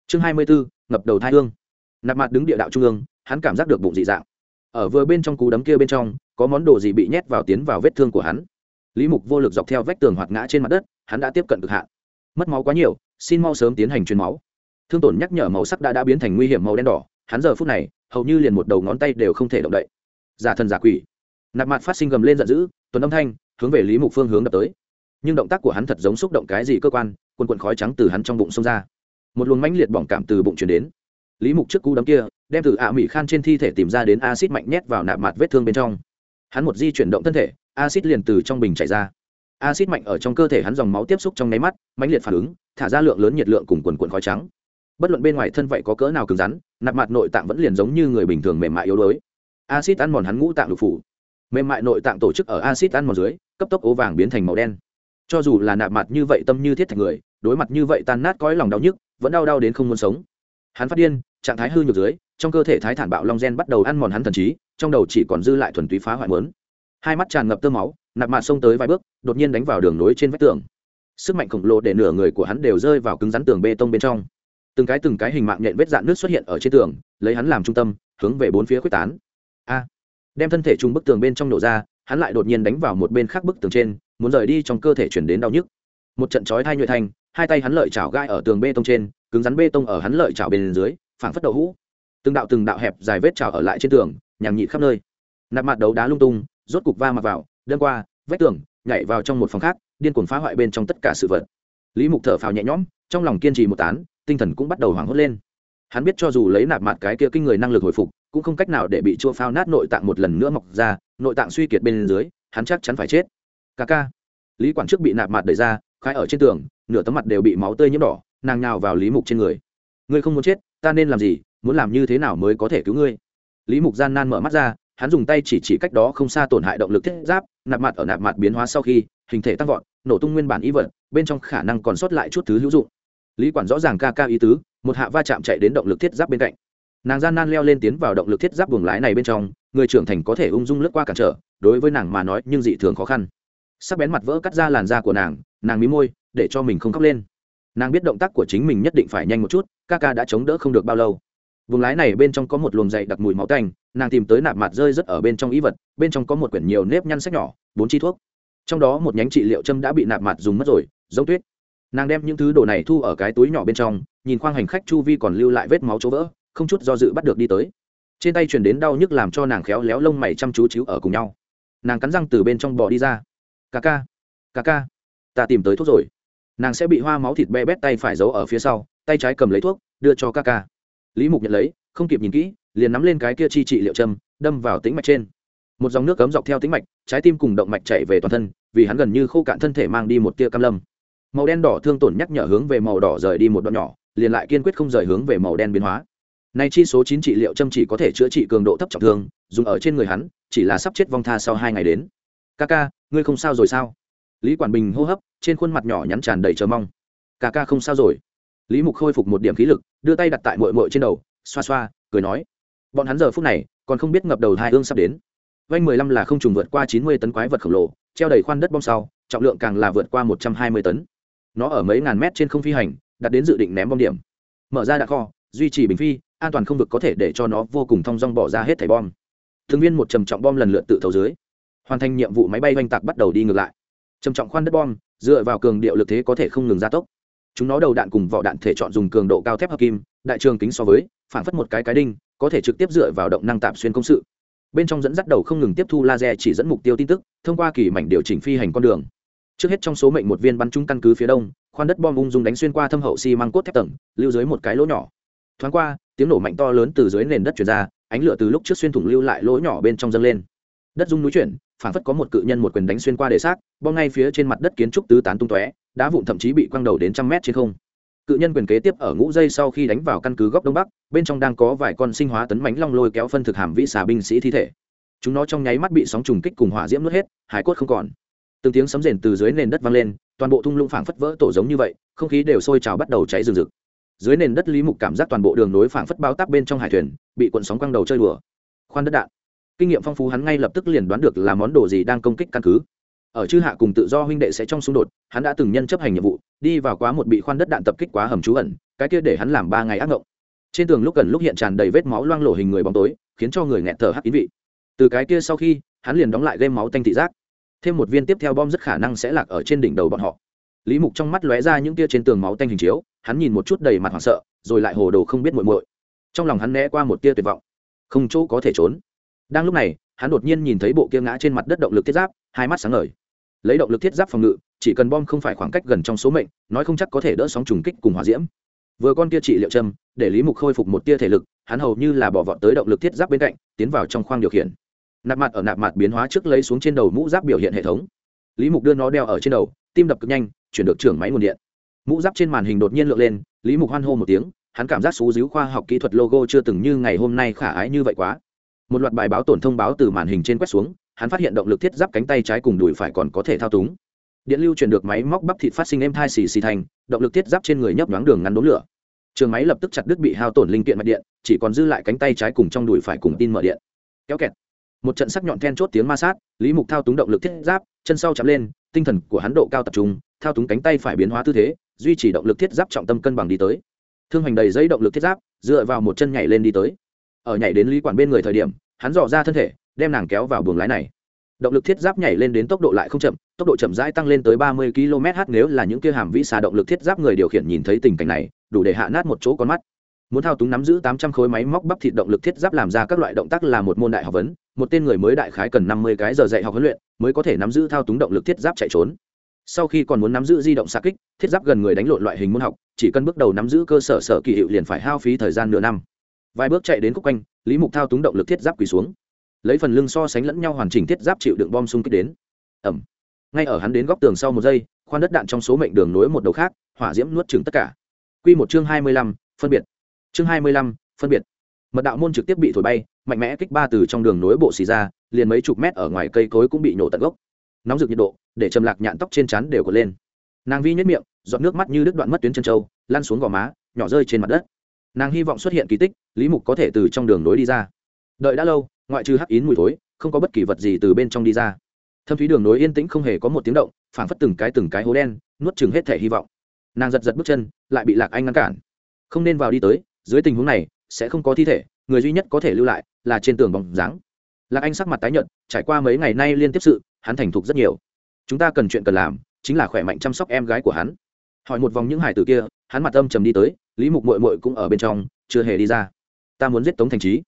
Chương hai mươi bốn ngập đầu thai hương. Nạp mặt đứng địa đạo trung ương, hắn cảm giác được bụng dị dạng. Ở vừa bên trong cú đấm kia bên trong, có món đồ gì bị nhét vào tiến vào vết thương của hắn? Lý mục vô lực dọc theo vách tường hoạt ngã trên mặt đất, hắn đã tiếp cận cực hạn. Mất máu quá nhiều, xin mau sớm tiến hành truyền máu. Thương tổn nhắc nhở màu sắc đã đã biến thành nguy hiểm màu đen đỏ, hắn giờ phút này hầu như liền một đầu ngón tay đều không thể động đậy. Giả thần giả quỷ. Nạp mặt phát sinh gầm lên giận dữ tuấn âm thanh, hướng về lý mục phương hướng đập tới. Nhưng động tác của hắn thật giống xúc động cái gì cơ quan quần quần khói trắng từ hắn trong bụng xông ra. Một luồng mãnh liệt bỏng cảm từ bụng chuyển đến. Lý mục trước cú đấm kia, đem từ ạ mỹ khan trên thi thể tìm ra đến acid mạnh nhét vào nạp mặt vết thương bên trong. Hắn một di chuyển động thân thể acid liền từ trong bình chảy ra. Acid mạnh ở trong cơ thể hắn dòng máu tiếp xúc trong nháy mắt, mãnh liệt phản ứng, thả ra lượng lớn nhiệt lượng cùng quần quần khói trắng. Bất luận bên ngoài thân vậy có cỡ nào cứng rắn nạp mặt nội tạng vẫn liền giống như người bình thường mềm mại yếu đuối. Acid ăn mòn hắn ngũ tạng lục phủ. Mềm mại nội tạng tổ chức ở acid ăn mòn dưới, cấp tốc ố vàng biến thành màu đen. Cho dù là nạp mặt như vậy tâm như thiết thành người, đối mặt như vậy tan nát cõi lòng đau nhức, vẫn đau đau đến không muốn sống. Hắn phát điên, trạng thái hư nhược dưới, trong cơ thể thái thản bạo long gen bắt đầu ăn mòn hắn thần trí, trong đầu chỉ còn dư lại thuần túy phá hoại mớn. Hai mắt tràn ngập tơ máu, nạp mạt xông tới vài bước, đột nhiên đánh vào đường nối trên vách tường. Sức mạnh khổng lồ để nửa người của hắn đều rơi vào cứng rắn tường bê tông bên trong từng cái từng cái hình mạng nhện vết dạn nước xuất hiện ở trên tường, lấy hắn làm trung tâm, hướng về bốn phía quyết tán. A! Đem thân thể chung bức tường bên trong nổ ra, hắn lại đột nhiên đánh vào một bên khác bức tường trên, muốn rời đi trong cơ thể chuyển đến đau nhức. Một trận chói thai nhuệ thanh hai tay hắn lợi chảo gai ở tường bê tông trên, cứng rắn bê tông ở hắn lợi chảo bên dưới, phảng phất đậu hũ. Từng đạo từng đạo hẹp dài vết chảo ở lại trên tường nhàng nhị khắp nơi. Nạp mặt đấu đá lung tung, rốt cục va mặt vào đơn qua, vách tường, nhảy vào trong một phòng khác, điên cuồng phá hoại bên trong tất cả sự vật. Lý mục thở phào nhẹ nhõm, trong lòng kiên trì một tán tinh thần cũng bắt đầu hoảng hốt lên. Hắn biết cho dù lấy nạp mặt cái kia kinh người năng lực hồi phục, cũng không cách nào để bị chua phao nát nội tạng một lần nữa mọc ra, nội tạng suy kiệt bên dưới, hắn chắc chắn phải chết. Ca ca. Lý quản chức bị nạp mặt đẩy ra khai ở trên tường, nửa tấm mặt đều bị máu tươi nhiễm đỏ, nàng nhào vào lý mục trên người. Ngươi không muốn chết, ta nên làm gì, muốn làm như thế nào mới có thể cứu ngươi? Lý mục gian nan mở mắt ra, hắn dùng tay chỉ chỉ cách đó không xa tổn hại động lực thiết giáp, nạp mặt ở nạp mặt biến hóa sau khi, hình thể tăng vọt, nổ tung nguyên bản y vật, bên trong khả năng còn sót lại chút thứ hữu dụng lý quản rõ ràng ca ca ý tứ, một hạ va chạm chạy đến động lực thiết giáp bên cạnh. Nàng gian nan leo lên tiến vào động lực thiết giáp buồng lái này bên trong, người trưởng thành có thể ung dung lướt qua cản trở, đối với nàng mà nói nhưng dị thường khó khăn. Sắc bén mặt vỡ cắt ra làn da của nàng nàng mí môi, để cho mình không khóc lên. Nàng biết động tác của chính mình nhất định phải nhanh một chút, ca ca đã chống đỡ không được bao lâu. Vùng lái này bên trong có một luồng dày đặc mùi máu tanh, nàng tìm tới nạp mặt rơi rất ở bên trong ý vật, bên trong có một quyển nhiều nếp nhăn sách nhỏ, bốn chi thuốc. Trong đó một nhánh trị liệu châm đã bị nạp mặt dùng mất rồi, giống tuyết nàng đem những thứ đồ này thu ở cái túi nhỏ bên trong, nhìn khoang hành khách chu vi còn lưu lại vết máu chỗ vỡ, không chút do dự bắt được đi tới. Trên tay chuyển đến đau nhức làm cho nàng khéo léo lông mày chăm chú chiếu ở cùng nhau. Nàng cắn răng từ bên trong bò đi ra. Ca ca ca ca, ta tìm tới thuốc rồi. Nàng sẽ bị hoa máu thịt be bét tay phải giấu ở phía sau, tay trái cầm lấy thuốc, đưa cho ca ca. Lý mục nhận lấy, không kịp nhìn kỹ, liền nắm lên cái kia chi trị liệu châm, đâm vào tĩnh mạch trên. Một dòng nước cấm dọc theo tĩnh mạch, trái tim cùng động mạch chạy về toàn thân, vì hắn gần như khô cạn thân thể mang đi một tia cam lâm màu đen đỏ thương tổn nhắc nhở hướng về màu đỏ rời đi một đoạn nhỏ, liền lại kiên quyết không rời hướng về màu đen biến hóa. Nay chi số chín trị liệu châm chỉ có thể chữa trị cường độ thấp trọng thương, dùng ở trên người hắn, chỉ là sắp chết vong tha sau hai ngày đến. Ca ca ngươi không sao rồi sao? Lý quản bình hô hấp, trên khuôn mặt nhỏ nhắn tràn đầy chờ mong. Ca ca không sao rồi. Lý mục khôi phục một điểm khí lực, đưa tay đặt tại mội mội trên đầu, xoa xoa, cười nói. Bọn hắn giờ phút này, còn không biết ngập đầu hai hương sắp đến. Vanh mười lăm là không trùng vượt qua chín mươi tấn quái vật khổng lồ, treo đầy khoan đất bom sau, trọng lượng càng là vượt qua một trăm hai mươi tấn nó ở mấy ngàn mét trên không phi hành, đặt đến dự định ném bom điểm. Mở ra đạn kho, duy trì bình phi, an toàn không vực có thể để cho nó vô cùng thong dong bỏ ra hết thẻ bom. Thường viên một trầm trọng bom lần lượt tự thấu dưới. Hoàn thành nhiệm vụ máy bay oanh tạc bắt đầu đi ngược lại. Trầm trọng khoan đất bom, dựa vào cường điệu lực thế có thể không ngừng gia tốc. Chúng nó đầu đạn cùng vỏ đạn thể chọn dùng cường độ cao thép hợp kim, đại trường kính so với, phản phất một cái cái đinh, có thể trực tiếp dựa vào động năng tạm xuyên công sự. Bên trong dẫn dắt đầu không ngừng tiếp thu laser chỉ dẫn mục tiêu tin tức, thông qua kỳ mảnh điều chỉnh phi hành con đường trước hết trong số mệnh một viên bắn trúng căn cứ phía đông, khoan đất bom ung dung đánh xuyên qua thâm hậu xi、si、măng cốt thép tầng, lưu dưới một cái lỗ nhỏ. Thoáng qua, tiếng nổ mạnh to lớn từ dưới nền đất chuyển ra, ánh lửa từ lúc trước xuyên thủng lưu lại lỗ nhỏ bên trong dâng lên. Đất dung núi chuyển phản phất có một cự nhân một quyền đánh xuyên qua để xác, bom ngay phía trên mặt đất kiến trúc tứ tán tung tóe, đá vụn thậm chí bị quăng đầu đến trăm mét trên không. Cự nhân quyền kế tiếp ở ngũ dây sau khi đánh vào căn cứ góc đông bắc, bên trong đang có vài con sinh hóa tấn mánh long lôi kéo phân thực hàm vĩ xà binh sĩ thi thể. Chúng nó trong nháy mắt bị sóng trùng kích cùng hỏa diễm nuốt hết, hải cốt không còn từng tiếng sấm rền từ dưới nền đất vang lên, toàn bộ thung lũng phảng phất vỡ tổ giống như vậy, không khí đều sôi trào bắt đầu cháy rừng rực. Dưới nền đất lý mục cảm giác toàn bộ đường nối phảng phất bao táp bên trong hải thuyền, bị cuộn sóng quăng đầu chơi đùa. Khoan đất đạn. Kinh nghiệm phong phú hắn ngay lập tức liền đoán được là món đồ gì đang công kích căn cứ. Ở chư hạ cùng tự do huynh đệ sẽ trong xung đột, hắn đã từng nhân chấp hành nhiệm vụ, đi vào quá một bị khoan đất đạn tập kích quá hầm trú ẩn, cái kia để hắn làm ba ngày ác ngộng. Trên tường lúc gần lúc hiện tràn đầy vết máu loang lổ hình người bóng tối, khiến cho người nghẹt thở hắc ý vị. Từ cái kia sau khi, hắn liền đóng lại game máu tanh thị giác thêm một viên tiếp theo bom rất khả năng sẽ lạc ở trên đỉnh đầu bọn họ. Lý mục trong mắt lóe ra những tia trên tường máu tanh hình chiếu, hắn nhìn một chút đầy mặt hoảng sợ, rồi lại hồ đồ không biết muội muội. Trong lòng hắn né qua một tia tuyệt vọng. Không chỗ có thể trốn. Đang lúc này, hắn đột nhiên nhìn thấy bộ kia ngã trên mặt đất động lực thiết giáp, hai mắt sáng ngời. Lấy động lực thiết giáp phòng ngự, chỉ cần bom không phải khoảng cách gần trong số mệnh, nói không chắc có thể đỡ sóng trùng kích cùng hỏa diễm. Vừa con tia trị liệu châm, để lý mục khôi phục một tia thể lực, hắn hầu như là bỏ vọt tới động lực thiết giáp bên cạnh, tiến vào trong khoang điều khiển nạp mặt ở nạp mặt biến hóa trước lấy xuống trên đầu mũ giáp biểu hiện hệ thống. Lý mục đưa nó đeo ở trên đầu, tim đập cực nhanh, chuyển được trưởng máy nguồn điện. Mũ giáp trên màn hình đột nhiên lượn lên, lý mục hoan hô một tiếng, hắn cảm giác xú díu khoa học kỹ thuật logo chưa từng như ngày hôm nay khả ái như vậy quá. Một loạt bài báo tổn thông báo từ màn hình trên quét xuống, hắn phát hiện động lực thiết giáp cánh tay trái cùng đùi phải còn có thể thao túng. Điện lưu chuyển được máy móc bắp thịt phát sinh êm thai xì xì thành, động lực thiết giáp trên người nhấp nhoáng đường ngắn đốn lửa. Trường máy lập tức chặt đứt bị hao tổn linh kiện mạch điện, chỉ còn dư lại cánh tay trái cùng trong đùi phải cùng tin mở điện. Kéo kẹt một trận sắc nhọn then chốt tiếng ma sát, lý mục thao túng động lực thiết giáp, chân sau chạm lên, tinh thần của hắn độ cao tập trung, thao túng cánh tay phải biến hóa tư thế, duy trì động lực thiết giáp trọng tâm cân bằng đi tới. Thương hành đầy giấy động lực thiết giáp, dựa vào một chân nhảy lên đi tới. Ở nhảy đến lý quản bên người thời điểm, hắn dò ra thân thể, đem nàng kéo vào buồng lái này. Động lực thiết giáp nhảy lên đến tốc độ lại không chậm, tốc độ chậm rãi tăng lên tới ba mươi km/h nếu là những kia hàm vĩ xà động lực thiết giáp người điều khiển nhìn thấy tình cảnh này, đủ để hạ nát một chỗ con mắt muốn thao túng nắm giữ tám trăm khối máy móc bắp thịt động lực thiết giáp làm ra các loại động tác là một môn đại học vấn, một tên người mới đại khái cần năm mươi cái giờ dạy học huấn luyện mới có thể nắm giữ thao túng động lực thiết giáp chạy trốn. Sau khi còn muốn nắm giữ di động xa kích, thiết giáp gần người đánh lộn loại hình môn học, chỉ cần bước đầu nắm giữ cơ sở sở kỳ hiệu liền phải hao phí thời gian nửa năm. Vài bước chạy đến khúc quanh, lý mục thao túng động lực thiết giáp quỳ xuống. Lấy phần lưng so sánh lẫn nhau hoàn chỉnh thiết giáp chịu đựng bom xung kích đến. Ẩm. Ngay ở hắn đến góc tường sau một giây, khoan đất đạn trong số mệnh đường nối một đầu khác, hỏa diễm nuốt chừng tất cả. Quy một chương hai mươi lăm, phân biệt chương hai mươi lăm, phân biệt. Mật đạo môn trực tiếp bị thổi bay, mạnh mẽ kích ba từ trong đường nối bộ xì ra, liền mấy chục mét ở ngoài cây cối cũng bị nổ tận gốc. Nóng rực nhiệt độ, để trầm lạc nhạn tóc trên trán đều có lên. Nàng vi nhất miệng, giọt nước mắt như đứt đoạn mất tuyến chân trâu lan xuống gò má, nhỏ rơi trên mặt đất. Nàng hy vọng xuất hiện kỳ tích, lý mục có thể từ trong đường nối đi ra. Đợi đã lâu, ngoại trừ hắc ín mùi thối, không có bất kỳ vật gì từ bên trong đi ra. Thâm thúy đường nối yên tĩnh không hề có một tiếng động, phảng phất từng cái từng cái hố đen, nuốt chừng hết thể hy vọng. Nàng giật giật bước chân, lại bị lạc anh ngăn cản. Không nên vào đi tới dưới tình huống này, sẽ không có thi thể, người duy nhất có thể lưu lại là trên tường bóng dáng. Lạc anh sắc mặt tái nhợt, trải qua mấy ngày nay liên tiếp sự, hắn thành thục rất nhiều. Chúng ta cần chuyện cần làm, chính là khỏe mạnh chăm sóc em gái của hắn. Hỏi một vòng những hải tử kia, hắn mặt âm trầm đi tới, lý mục mội mội cũng ở bên trong, chưa hề đi ra. Ta muốn giết tống thành trí.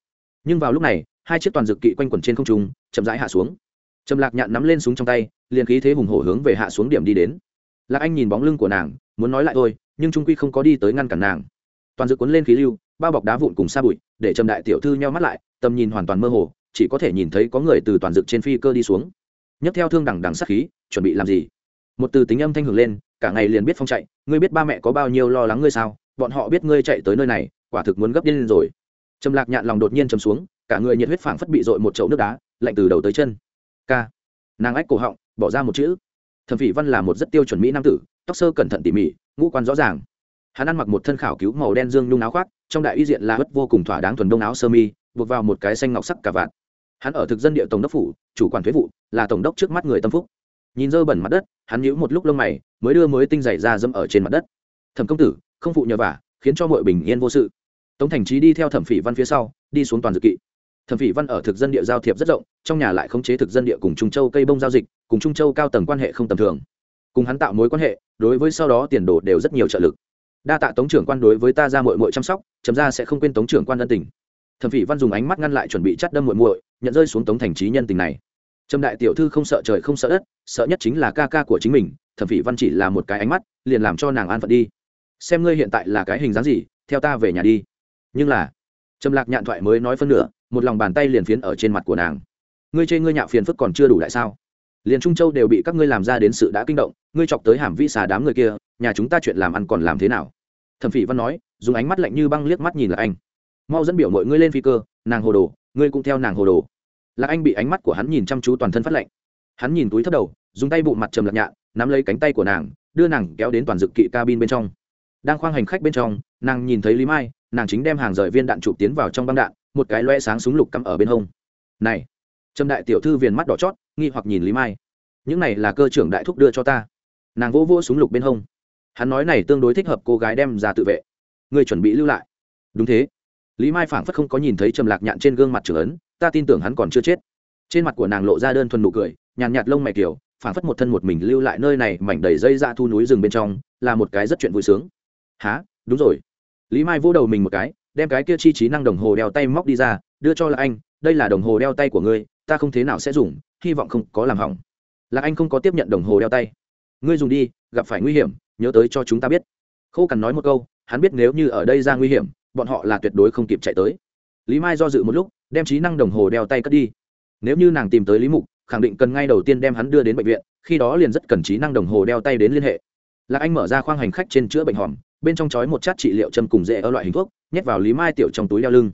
Nhưng vào lúc này, hai chiếc toàn dược kỵ quanh quẩn trên không trung, chậm rãi hạ xuống. Trầm lạc nhạn nắm lên súng trong tay, liền khí thế hùng hổ hướng về hạ xuống điểm đi đến. Lạc anh nhìn bóng lưng của nàng, muốn nói lại thôi, nhưng trung quy không có đi tới ngăn cản nàng toàn dược cuốn lên khí lưu, bao bọc đá vụn cùng xa bụi, để trầm đại tiểu thư nhau mắt lại, tầm nhìn hoàn toàn mơ hồ, chỉ có thể nhìn thấy có người từ toàn dược trên phi cơ đi xuống. Nhấc theo thương đằng đằng sát khí, chuẩn bị làm gì? Một từ tính âm thanh hưởng lên, cả ngày liền biết phong chạy, ngươi biết ba mẹ có bao nhiêu lo lắng ngươi sao? Bọn họ biết ngươi chạy tới nơi này, quả thực muốn gấp điên lên rồi. Trầm lạc nhạn lòng đột nhiên chầm xuống, cả người nhiệt huyết phảng phất bị dội một chậu nước đá, lạnh từ đầu tới chân. K nàng ách cổ họng, bỏ ra một chữ. Thẩm phỉ văn là một rất tiêu chuẩn mỹ nam tử, tóc sơ cẩn thận tỉ mỉ, ngũ quan rõ ràng hắn ăn mặc một thân khảo cứu màu đen dương nhung áo khoác, trong đại y diện là hất vô cùng thỏa đáng thuần đông áo sơ mi, buộc vào một cái xanh ngọc sắc cả vạn hắn ở thực dân địa tổng đốc phủ, chủ quản thuế vụ, là tổng đốc trước mắt người tâm phúc. Nhìn dơ bẩn mặt đất, hắn nhíu một lúc lông mày, mới đưa mới tinh dày ra dâm ở trên mặt đất. Thẩm công tử, không phụ nhờ vả, khiến cho mọi bình yên vô sự. Tống thành trí đi theo thẩm phỉ văn phía sau, đi xuống toàn dự kỵ. Thẩm phỉ văn ở thực dân địa giao thiệp rất rộng, trong nhà lại khống chế thực dân địa cùng trung châu cây bông giao dịch, cùng trung châu cao tầng quan hệ không tầm thường. Cùng hắn tạo mối quan hệ, đối với sau đó tiền đồ đều rất nhiều trợ lực đa tạ tống trưởng quan đối với ta ra mội mội chăm sóc, chấm ra sẽ không quên tống trưởng quan ân tình. Thẩm phỉ văn dùng ánh mắt ngăn lại chuẩn bị chắt đâm mội mội nhận rơi xuống tống thành trí nhân tình này. Trâm đại tiểu thư không sợ trời không sợ đất, sợ nhất chính là ca ca của chính mình, thẩm phỉ văn chỉ là một cái ánh mắt, liền làm cho nàng an phận đi. Xem ngươi hiện tại là cái hình dáng gì, theo ta về nhà đi. Nhưng là trầm lạc nhạn thoại mới nói phân nửa, một lòng bàn tay liền phiến ở trên mặt của nàng. Ngươi chê ngươi nhạo phiền phức còn chưa đủ lại sao? Liền trung châu đều bị các ngươi làm ra đến sự đã kinh động ngươi chọc tới hàm vi xà đám người kia nhà chúng ta chuyện làm ăn còn làm thế nào thẩm phỉ văn nói dùng ánh mắt lạnh như băng liếc mắt nhìn là anh mau dẫn biểu mọi ngươi lên phi cơ nàng hồ đồ ngươi cũng theo nàng hồ đồ lạc anh bị ánh mắt của hắn nhìn chăm chú toàn thân phát lạnh hắn nhìn túi thấp đầu dùng tay bụng mặt trầm lạc nhạ nắm lấy cánh tay của nàng đưa nàng kéo đến toàn dự kỵ cabin bên trong đang khoang hành khách bên trong nàng nhìn thấy lý mai nàng chính đem hàng rời viên đạn chụp tiến vào trong băng đạn một cái loe sáng súng lục cắm ở bên hông này trâm đại tiểu thư viền mắt đỏ chót nghi hoặc nhìn lý mai những này là cơ trưởng đại thúc đưa cho ta nàng vỗ vỗ súng lục bên hông hắn nói này tương đối thích hợp cô gái đem ra tự vệ người chuẩn bị lưu lại đúng thế lý mai phảng phất không có nhìn thấy trầm lạc nhạn trên gương mặt trưởng ấn ta tin tưởng hắn còn chưa chết trên mặt của nàng lộ ra đơn thuần nụ cười nhàn nhạt lông mày kiểu phảng phất một thân một mình lưu lại nơi này mảnh đầy dây ra thu núi rừng bên trong là một cái rất chuyện vui sướng há đúng rồi lý mai vỗ đầu mình một cái đem cái kia chi trí năng đồng hồ đeo tay móc đi ra đưa cho là anh đây là đồng hồ đeo tay của ngươi ta không thế nào sẽ dùng, hy vọng không có làm hỏng. Lạc anh không có tiếp nhận đồng hồ đeo tay. Ngươi dùng đi, gặp phải nguy hiểm, nhớ tới cho chúng ta biết. Khô cằn nói một câu, hắn biết nếu như ở đây ra nguy hiểm, bọn họ là tuyệt đối không kịp chạy tới. Lý mai do dự một lúc, đem trí năng đồng hồ đeo tay cất đi. Nếu như nàng tìm tới lý mục, khẳng định cần ngay đầu tiên đem hắn đưa đến bệnh viện, khi đó liền rất cần trí năng đồng hồ đeo tay đến liên hệ. Lạc anh mở ra khoang hành khách trên chữa bệnh hòm, bên trong chói một chát trị liệu châm cùng dễ ở loại hình thuốc, nhét vào lý mai tiểu trong túi đeo lưng.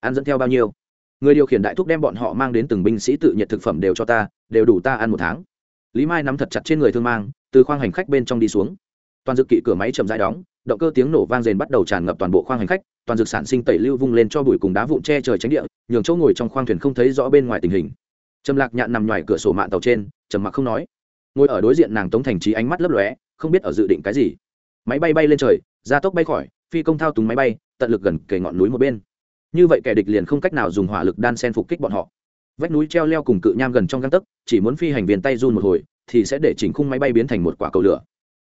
Ăn dẫn theo bao nhiêu? Người điều khiển đại thúc đem bọn họ mang đến từng binh sĩ tự nhiệt thực phẩm đều cho ta, đều đủ ta ăn một tháng. Lý mai nắm thật chặt trên người thương mang, từ khoang hành khách bên trong đi xuống. Toàn dược kỵ cửa máy chậm rãi đóng, động cơ tiếng nổ vang rền bắt đầu tràn ngập toàn bộ khoang hành khách, toàn dược sản sinh tẩy lưu vung lên cho bụi cùng đá vụn che trời tránh địa, nhường chỗ ngồi trong khoang thuyền không thấy rõ bên ngoài tình hình. Trầm lạc nhạn nằm ngoài cửa sổ mạng tàu trên, trầm mặc không nói. Ngồi ở đối diện nàng tống thành trí ánh mắt lấp lóe, không biết ở dự định cái gì. Máy bay bay lên trời, gia tốc bay khỏi, phi công thao túng máy bay, tận lực gần kề ngọn núi một bên như vậy kẻ địch liền không cách nào dùng hỏa lực đan sen phục kích bọn họ. Vách núi treo leo cùng cự nham gần trong găng tấc, chỉ muốn phi hành viên tay run một hồi, thì sẽ để chỉnh khung máy bay biến thành một quả cầu lửa.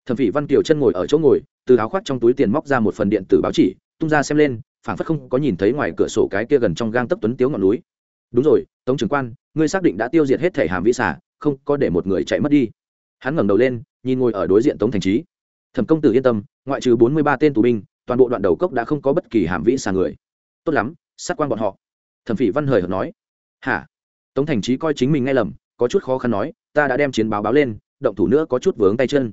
Thẩm phỉ văn kiều chân ngồi ở chỗ ngồi, từ áo khoác trong túi tiền móc ra một phần điện tử báo chỉ, tung ra xem lên phản phất không có nhìn thấy ngoài cửa sổ cái kia gần trong gang tấc tuấn tiếu ngọn núi. Đúng rồi, tống trưởng quan, ngươi xác định đã tiêu diệt hết thể hàm vĩ xả không có để một người chạy mất đi. Hắn ngẩng đầu lên, nhìn ngồi ở đối diện tống thành trí. Thẩm công tử yên tâm, ngoại trừ bốn mươi ba tên tù binh, toàn bộ đoạn đầu cốc đã không có bất kỳ hàm vĩ xả người tốt lắm, sát quan bọn họ. Thẩm phỉ văn hời hợt nói. Hả? Tống thành trí coi chính mình nghe lầm, có chút khó khăn nói, ta đã đem chiến báo báo lên, động thủ nữa có chút vướng tay chân.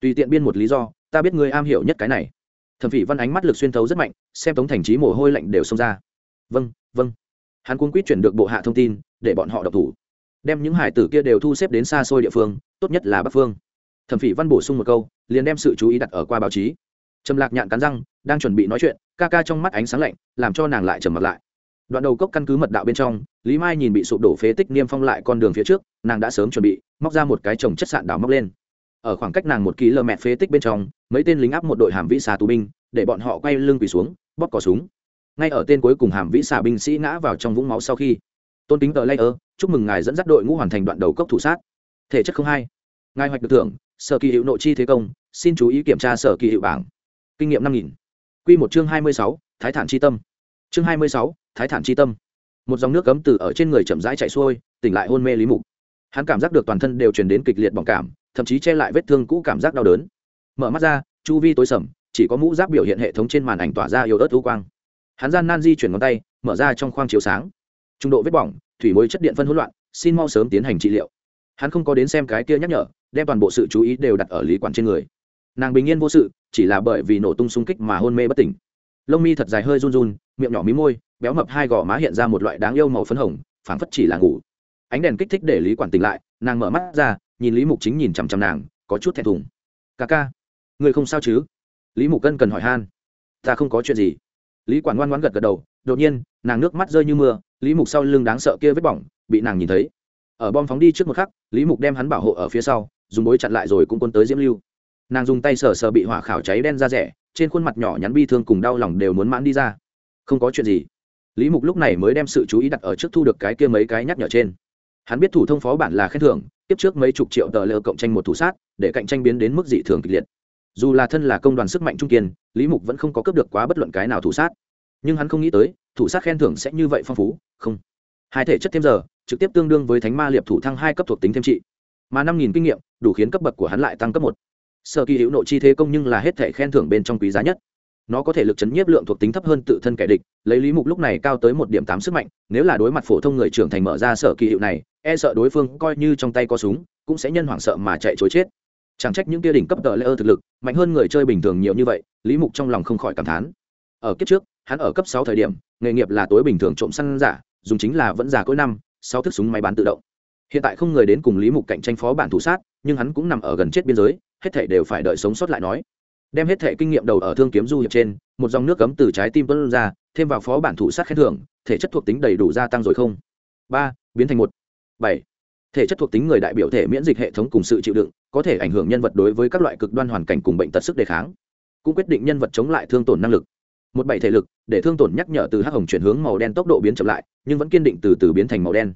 Tùy tiện biên một lý do, ta biết ngươi am hiểu nhất cái này. Thẩm phỉ văn ánh mắt lực xuyên thấu rất mạnh, xem tống thành trí mồ hôi lạnh đều xông ra. Vâng vâng. Hắn cuốn quýt chuyển được bộ hạ thông tin, để bọn họ động thủ. Đem những hải tử kia đều thu xếp đến xa xôi địa phương, tốt nhất là bắc phương. Thẩm phỉ văn bổ sung một câu, liền đem sự chú ý đặt ở qua báo chí. Trầm lạc nhạn cắn răng đang chuẩn bị nói chuyện, ca ca trong mắt ánh sáng lạnh, làm cho nàng lại trầm mặt lại. Đoạn đầu cốc căn cứ mật đạo bên trong, lý mai nhìn bị sụp đổ phế tích niêm phong lại con đường phía trước, nàng đã sớm chuẩn bị, móc ra một cái trồng chất sạn đảo móc lên. Ở khoảng cách nàng một ký lơ mẹ phế tích bên trong, mấy tên lính áp một đội hàm vĩ xà tù binh, để bọn họ quay lưng quỳ xuống, bóp cò súng. Ngay ở tên cuối cùng hàm vĩ xà binh sĩ ngã vào trong vũng máu sau khi, tôn kính tờ lây ơ, chúc mừng ngài dẫn dắt đội ngũ hoàn thành đoạn đầu cốc thủ sát. Thể chất không hai. Ngài hoạch được thưởng, sở kỳ hiệu nội chi thế công, xin chú ý kiểm tra sở kỳ hiệu bảng. Kinh nghiệm năm nghìn. Quy một chương hai mươi sáu, thái thản chi tâm. Chương hai mươi sáu, thái thản chi tâm. Một dòng nước cấm từ ở trên người chậm rãi chảy xuôi, tỉnh lại hôn mê lý mục. Hắn cảm giác được toàn thân đều truyền đến kịch liệt bỏng cảm, thậm chí che lại vết thương cũ cảm giác đau đớn. Mở mắt ra, chu vi tối sầm, chỉ có mũ giáp biểu hiện hệ thống trên màn ảnh tỏa ra yếu ớt u quang. Hắn gian nan di chuyển ngón tay, mở ra trong khoang chiếu sáng. Trung độ vết bỏng, thủy môi chất điện phân hỗn loạn, xin mau sớm tiến hành trị liệu. Hắn không có đến xem cái kia nhắc nhở, đem toàn bộ sự chú ý đều đặt ở lý quản trên người nàng bình yên vô sự, chỉ là bởi vì nổ tung xung kích mà hôn mê bất tỉnh. Lông mi thật dài hơi run run, miệng nhỏ mí môi, béo mập hai gò má hiện ra một loại đáng yêu màu phấn hồng, phảng phất chỉ là ngủ. Ánh đèn kích thích để lý quản tỉnh lại, nàng mở mắt ra, nhìn lý mục chính nhìn chằm chằm nàng, có chút thẹn thùng. Ca ca người không sao chứ? Lý mục cân cần hỏi han. Ta không có chuyện gì. Lý quản ngoan ngoãn gật gật đầu, đột nhiên, nàng nước mắt rơi như mưa, lý mục sau lưng đáng sợ kia vết bỏng, bị nàng nhìn thấy. Ở bom phóng đi trước một khắc, lý mục đem hắn bảo hộ ở phía sau, dùng bối chặn lại rồi cũng quân tới diễm lưu nàng dùng tay sờ sờ bị hỏa khảo cháy đen ra rẻ, trên khuôn mặt nhỏ nhắn bi thương cùng đau lòng đều muốn mãn đi ra. Không có chuyện gì. Lý mục lúc này mới đem sự chú ý đặt ở trước thu được cái kia mấy cái nhắc nhở trên. Hắn biết thủ thông phó bản là khen thưởng, tiếp trước mấy chục triệu tờ lơ cộng tranh một thủ sát, để cạnh tranh biến đến mức dị thường kịch liệt. Dù là thân là công đoàn sức mạnh trung kiên, lý mục vẫn không có cấp được quá bất luận cái nào thủ sát. Nhưng hắn không nghĩ tới, thủ sát khen thưởng sẽ như vậy phong phú, không. Hai thể chất thêm giờ, trực tiếp tương đương với thánh ma liệp thủ thăng hai cấp thuộc tính thêm trị. Mà năm nghìn kinh nghiệm, đủ khiến cấp bậc của hắn lại tăng cấp một sở kỳ hữu nội chi thế công nhưng là hết thể khen thưởng bên trong quý giá nhất. Nó có thể lực chấn nhiếp lượng thuộc tính thấp hơn tự thân kẻ địch, lấy lý mục lúc này cao tới một điểm tám sức mạnh, nếu là đối mặt phổ thông người trưởng thành mở ra sở kỳ hiệu này e sợ đối phương coi như trong tay có súng, cũng sẽ nhân hoảng sợ mà chạy chối chết. Chẳng trách những tia đỉnh cấp tờ lễ ơ thực lực, mạnh hơn người chơi bình thường nhiều như vậy, lý mục trong lòng không khỏi cảm thán. Ở kiếp trước, hắn ở cấp sáu thời điểm, nghề nghiệp là tối bình thường trộm săn giả, dùng chính là vẫn già cỗi năm sau thức súng máy bán tự động. Hiện tại không người đến cùng lý mục cạnh tranh phó bản thủ sát, nhưng hắn cũng nằm ở gần chết biên giới hết thể đều phải đợi sống sót lại nói. Đem hết thể kinh nghiệm đầu ở thương kiếm du hiệp trên, một dòng nước cấm từ trái tim tuân ra, thêm vào phó bản thủ sát khen thưởng, thể chất thuộc tính đầy đủ gia tăng rồi không? Ba, biến thành một. Bảy, thể chất thuộc tính người đại biểu thể miễn dịch hệ thống cùng sự chịu đựng, có thể ảnh hưởng nhân vật đối với các loại cực đoan hoàn cảnh cùng bệnh tật sức đề kháng. Cũng quyết định nhân vật chống lại thương tổn năng lực. Một bảy thể lực, để thương tổn nhắc nhở từ hắc hồng chuyển hướng màu đen tốc độ biến chậm lại, nhưng vẫn kiên định từ từ biến thành màu đen.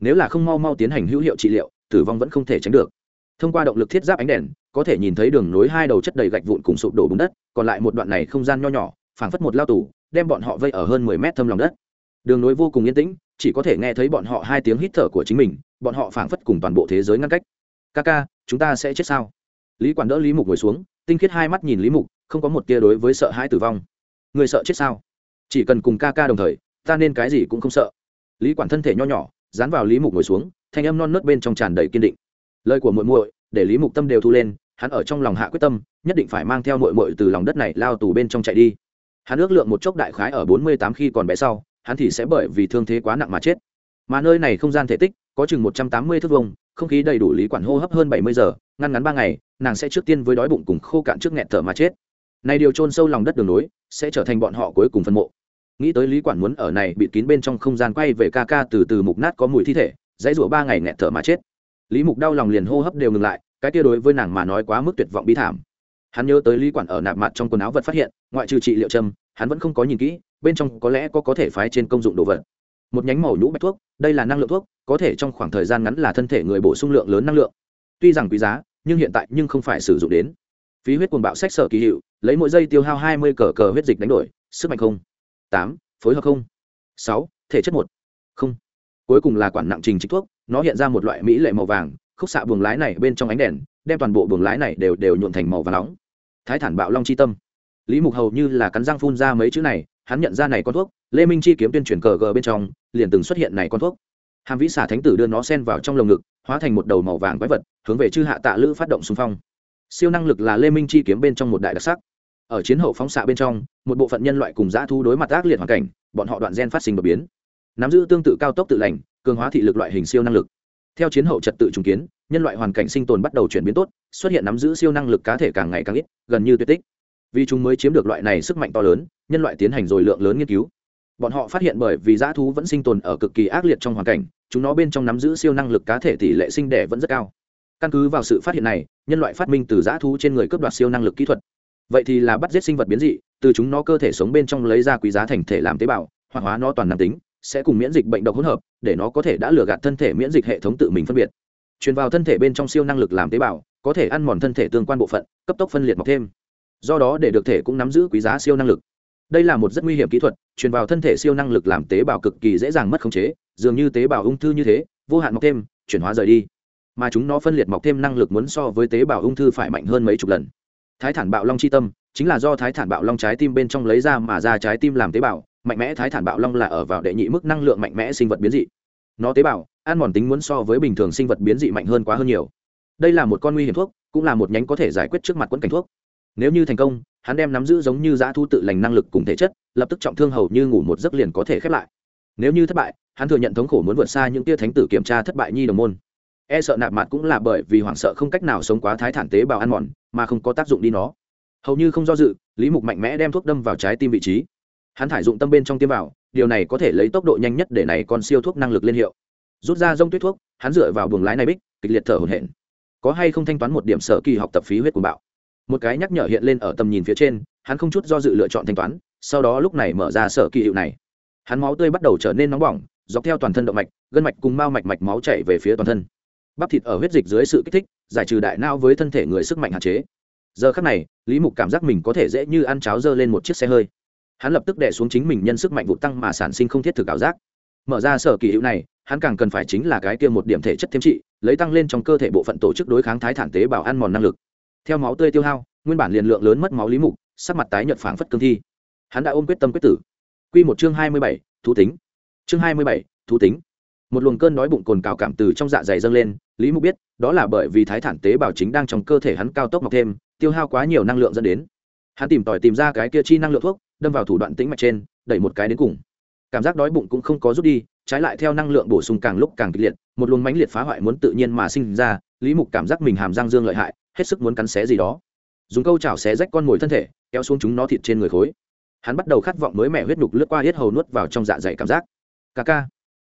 Nếu là không mau mau tiến hành hữu hiệu trị liệu, tử vong vẫn không thể tránh được thông qua động lực thiết giáp ánh đèn, có thể nhìn thấy đường nối hai đầu chất đầy gạch vụn cùng sụp đổ bùn đất, còn lại một đoạn này không gian nho nhỏ, phảng phất một lao tù, đem bọn họ vây ở hơn mười mét thâm lòng đất. Đường nối vô cùng yên tĩnh, chỉ có thể nghe thấy bọn họ hai tiếng hít thở của chính mình, bọn họ phảng phất cùng toàn bộ thế giới ngăn cách. Ca ca, chúng ta sẽ chết sao? Lý quản đỡ lý mục ngồi xuống, tinh khiết hai mắt nhìn lý mục, không có một tia đối với sợ hãi tử vong. Người sợ chết sao? Chỉ cần cùng ca ca đồng thời, ta nên cái gì cũng không sợ. Lý quản thân thể nho nhỏ, dán vào lý mục ngồi xuống, thanh âm non nớt bên trong tràn đầy kiên định lời của muội muội, để lý mục tâm đều thu lên, hắn ở trong lòng hạ quyết tâm, nhất định phải mang theo muội muội từ lòng đất này lao tù bên trong chạy đi. Hắn ước lượng một chốc đại khái ở bốn mươi tám khi còn bé sau, hắn thì sẽ bởi vì thương thế quá nặng mà chết. Mà nơi này không gian thể tích, có chừng một trăm tám mươi thước vông không khí đầy đủ lý quản hô hấp hơn bảy mươi giờ, ngăn ngắn ba ngày, nàng sẽ trước tiên với đói bụng cùng khô cạn trước nghẹn thở mà chết. Này điều trôn sâu lòng đất đường nối, sẽ trở thành bọn họ cuối cùng phân mộ. Nghĩ tới lý quản muốn ở này bị kín bên trong không gian quay về ca ca từ từ mục nát có mùi thi thể, dãy rủa ba ngày nghẹn thở mà chết lý mục đau lòng liền hô hấp đều ngừng lại, cái kia đối với nàng mà nói quá mức tuyệt vọng bi thảm. Hắn nhớ tới lý quản ở nạp mặt trong quần áo vật phát hiện, ngoại trừ trị liệu châm, hắn vẫn không có nhìn kỹ, bên trong có lẽ có có thể phái trên công dụng đồ vật. Một nhánh màu nhũ bạch thuốc, đây là năng lượng thuốc, có thể trong khoảng thời gian ngắn là thân thể người bổ sung lượng lớn năng lượng. Tuy rằng quý giá, nhưng hiện tại nhưng không phải sử dụng đến. Phí huyết cuồng bạo sách sở kỳ hiệu, lấy mỗi giây tiêu hao hai mươi cờ cờ huyết dịch đánh đổi, sức mạnh không. Tám, phối hợp không. Sáu, thể chất một. Không. Cuối cùng là quản nặng trình trích thuốc nó hiện ra một loại mỹ lệ màu vàng, khúc xạ buồng lái này bên trong ánh đèn, đem toàn bộ buồng lái này đều đều nhuộn thành màu và nóng. Thái thản bạo long chi tâm. Lý mục hầu như là cắn răng phun ra mấy chữ này, hắn nhận ra này con thuốc, lê minh chi kiếm tuyên truyền cờ gờ bên trong, liền từng xuất hiện này con thuốc. Hàm vĩ xà thánh tử đưa nó sen vào trong lồng ngực, hóa thành một đầu màu vàng quái vật, hướng về chư hạ tạ lữ phát động xung phong. Siêu năng lực là lê minh chi kiếm bên trong một đại đặc sắc. Ở chiến hậu phóng xạ bên trong, một bộ phận nhân loại cùng dã thu đối mặt ác liệt hoàn cảnh, bọn họ đoạn gen phát sinh đột biến. Nắm giữ tương tự cao tốc tự lành cường hóa thị lực loại hình siêu năng lực. Theo chiến hậu trật tự trùng kiến, nhân loại hoàn cảnh sinh tồn bắt đầu chuyển biến tốt, xuất hiện nắm giữ siêu năng lực cá thể càng ngày càng ít, gần như tuyệt tích. Vì chúng mới chiếm được loại này sức mạnh to lớn, nhân loại tiến hành rồi lượng lớn nghiên cứu. Bọn họ phát hiện bởi vì dã thú vẫn sinh tồn ở cực kỳ ác liệt trong hoàn cảnh, chúng nó bên trong nắm giữ siêu năng lực cá thể tỷ lệ sinh đẻ vẫn rất cao. Căn cứ vào sự phát hiện này, nhân loại phát minh từ dã thú trên người cướp đoạt siêu năng lực kỹ thuật. Vậy thì là bắt giết sinh vật biến dị, từ chúng nó cơ thể sống bên trong lấy ra quý giá thành thể làm tế bào hoặc hóa nó toàn nam tính sẽ cùng miễn dịch bệnh độc hỗn hợp, để nó có thể đã lừa gạt thân thể miễn dịch hệ thống tự mình phân biệt. Truyền vào thân thể bên trong siêu năng lực làm tế bào, có thể ăn mòn thân thể tương quan bộ phận, cấp tốc phân liệt mọc thêm. Do đó để được thể cũng nắm giữ quý giá siêu năng lực. Đây là một rất nguy hiểm kỹ thuật, truyền vào thân thể siêu năng lực làm tế bào cực kỳ dễ dàng mất khống chế, dường như tế bào ung thư như thế, vô hạn mọc thêm, chuyển hóa rời đi. Mà chúng nó phân liệt mọc thêm năng lực muốn so với tế bào ung thư phải mạnh hơn mấy chục lần. Thái thản bạo long c h i tâm, chính là do thái thản bạo long trái tim bên trong lấy ra mà ra trái tim làm tế bào mạnh mẽ thái thản bạo long là ở vào đệ nhị mức năng lượng mạnh mẽ sinh vật biến dị. Nó tế bào, ăn mòn tính muốn so với bình thường sinh vật biến dị mạnh hơn quá hơn nhiều. Đây là một con nguy hiểm thuốc, cũng là một nhánh có thể giải quyết trước mặt quẫn cảnh thuốc. Nếu như thành công, hắn đem nắm giữ giống như giã thu tự lành năng lực cùng thể chất, lập tức trọng thương hầu như ngủ một giấc liền có thể khép lại. Nếu như thất bại, hắn thừa nhận thống khổ muốn vượt xa những tia thánh tử kiểm tra thất bại nhi đồng môn. E sợ nạp mặt cũng là bởi vì hoảng sợ không cách nào sống quá thái thản tế bào ăn mòn, mà không có tác dụng đi nó. Hầu như không do dự, lý mục mạnh mẽ đem thuốc đâm vào trái tim vị trí hắn thải dụng tâm bên trong tiêm vào, điều này có thể lấy tốc độ nhanh nhất để này còn siêu thuốc năng lực lên hiệu. Rút ra rông tuyết thuốc, hắn dựa vào buồng lái này bích, kịch liệt thở hổn hển. Có hay không thanh toán một điểm sở kỳ học tập phí huyết của bạo? Một cái nhắc nhở hiện lên ở tầm nhìn phía trên, hắn không chút do dự lựa chọn thanh toán, sau đó lúc này mở ra sở kỳ hiệu này. Hắn máu tươi bắt đầu trở nên nóng bỏng, dọc theo toàn thân động mạch, gân mạch cùng mao mạch mạch máu chảy về phía toàn thân. Bắp thịt ở huyết dịch dưới sự kích thích, giải trừ đại não với thân thể người sức mạnh hạn chế. Giờ khắc này, lý mục cảm giác mình có thể dễ như ăn cháo dơ lên một chiếc xe hơi hắn lập tức đẻ xuống chính mình nhân sức mạnh vụ tăng mà sản sinh không thiết thực ảo giác. Mở ra sở kỳ hữu này, hắn càng cần phải chính là cái kia một điểm thể chất thêm trị, lấy tăng lên trong cơ thể bộ phận tổ chức đối kháng thái thản tế bào ăn mòn năng lực. Theo máu tươi tiêu hao, nguyên bản liền lượng lớn mất máu lý mục, sắc mặt tái nhợt phảng phất cương thi. Hắn đã ôm quyết tâm quyết tử. Quy một chương hai mươi bảy, thú tính. Chương hai mươi bảy, thú tính. Một luồng cơn đói bụng cồn cào cảm từ trong dạ dày dâng lên, lý mục biết, đó là bởi vì thái thản tế bào chính đang trong cơ thể hắn cao tốc mọc thêm, tiêu hao quá nhiều năng lượng dẫn đến. Hắn tìm tòi tìm ra cái kia chi năng lượng thuốc đâm vào thủ đoạn tĩnh mạch trên, đẩy một cái đến cùng. Cảm giác đói bụng cũng không có rút đi, trái lại theo năng lượng bổ sung càng lúc càng kịch liệt, một luồng mãnh liệt phá hoại muốn tự nhiên mà sinh ra, lý mục cảm giác mình hàm răng dương lợi hại, hết sức muốn cắn xé gì đó. Dùng câu chảo xé rách con mồi thân thể, kéo xuống chúng nó thịt trên người khối. Hắn bắt đầu khát vọng mới mẻ huyết nhục lướt qua hết hầu nuốt vào trong dạ dày cảm giác. Ca ca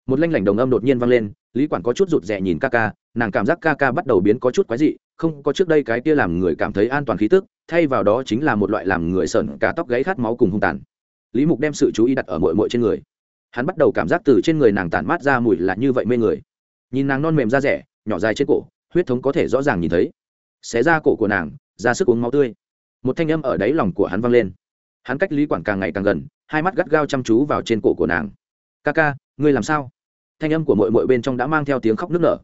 một lanh lảnh đồng âm đột nhiên vang lên, lý quản có chút rụt rè nhìn ca ca, nàng cảm giác ca ca bắt đầu biến có chút quái dị, không có trước đây cái kia làm người cảm thấy an toàn khí tức, thay vào đó chính là một loại làm người sợn, cả tóc gáy khát máu cùng hung tàn. Lý mục đem sự chú ý đặt ở mội mội trên người. Hắn bắt đầu cảm giác từ trên người nàng tản mát ra mùi là như vậy mê người. Nhìn nàng non mềm da rẻ, nhỏ dài trên cổ, huyết thống có thể rõ ràng nhìn thấy. Xé ra cổ của nàng, ra sức uống máu tươi. Một thanh âm ở đáy lòng của hắn vang lên. Hắn cách lý quản càng ngày càng gần, hai mắt gắt gao chăm chú vào trên cổ của nàng. Ca ca, ngươi làm sao? Thanh âm của mội mội bên trong đã mang theo tiếng khóc nức nở.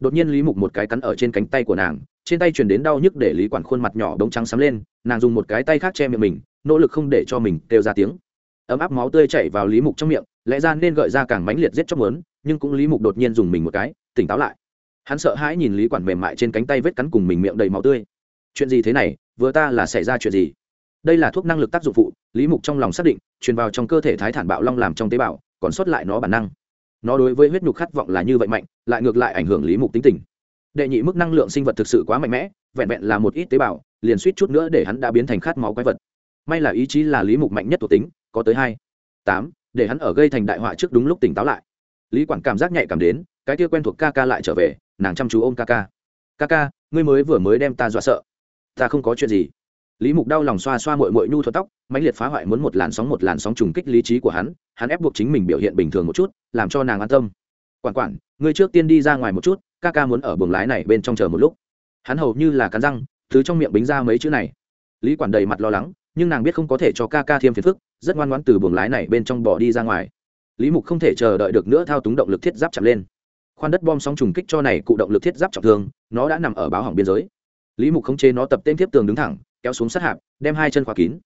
Đột nhiên lý mục một cái cắn ở trên cánh tay của nàng, trên tay truyền đến đau nhức để lý quản khuôn mặt nhỏ đống trắng sắm lên, nàng dùng một cái tay khác che miệng mình, nỗ lực không để cho mình kêu ra tiếng. Ấm áp máu tươi chảy vào lý mục trong miệng, lẽ ra nên gợi ra càng mãnh liệt giết chóc lớn, nhưng cũng lý mục đột nhiên dùng mình một cái, tỉnh táo lại. Hắn sợ hãi nhìn lý quản mềm mại trên cánh tay vết cắn cùng mình miệng đầy máu tươi. Chuyện gì thế này? Vừa ta là xảy ra chuyện gì? Đây là thuốc năng lực tác dụng phụ, lý mục trong lòng xác định, truyền vào trong cơ thể thái thản bạo long làm trong tế bào, còn sót lại nó bản năng nó đối với huyết nhục khát vọng là như vậy mạnh, lại ngược lại ảnh hưởng lý mục tính tình. Đệ nhị mức năng lượng sinh vật thực sự quá mạnh mẽ, vẹn vẹn là một ít tế bào, liền suýt chút nữa để hắn đã biến thành khát máu quái vật. May là ý chí là lý mục mạnh nhất thuộc tính, có tới hai, tám, để hắn ở gây thành đại họa trước đúng lúc tỉnh táo lại. Lý quản cảm giác nhạy cảm đến, cái kia quen thuộc ca ca lại trở về, nàng chăm chú ôm ca ca. Ca ca, ngươi mới vừa mới đem ta dọa sợ. Ta không có chuyện gì lý mục đau lòng xoa xoa mội mội nhu thuật tóc, mãnh liệt phá hoại muốn một làn sóng một làn sóng trùng kích lý trí của hắn hắn ép buộc chính mình biểu hiện bình thường một chút, làm cho nàng an tâm. Quản quản, ngươi trước tiên đi ra ngoài một chút, ca ca muốn ở buồng lái này bên trong chờ một lúc. Hắn hầu như là cắn răng thứ trong miệng bính ra mấy chữ này. Lý quản đầy mặt lo lắng, nhưng nàng biết không có thể cho ca ca thêm phiền phức, rất ngoan ngoãn từ buồng lái này bên trong bỏ đi ra ngoài. Lý mục không thể chờ đợi được nữa thao túng động lực thiết giáp chạm lên. Khoan đất bom sóng trùng kích cho này cụ động lực thiết giáp trọng thương, nó đã nằm ở báo hỏng biên giới. Lý mục không chế nó tập tên tiếp tường đứng thẳng kéo xuống sát hạp, đem hai chân khóa kín.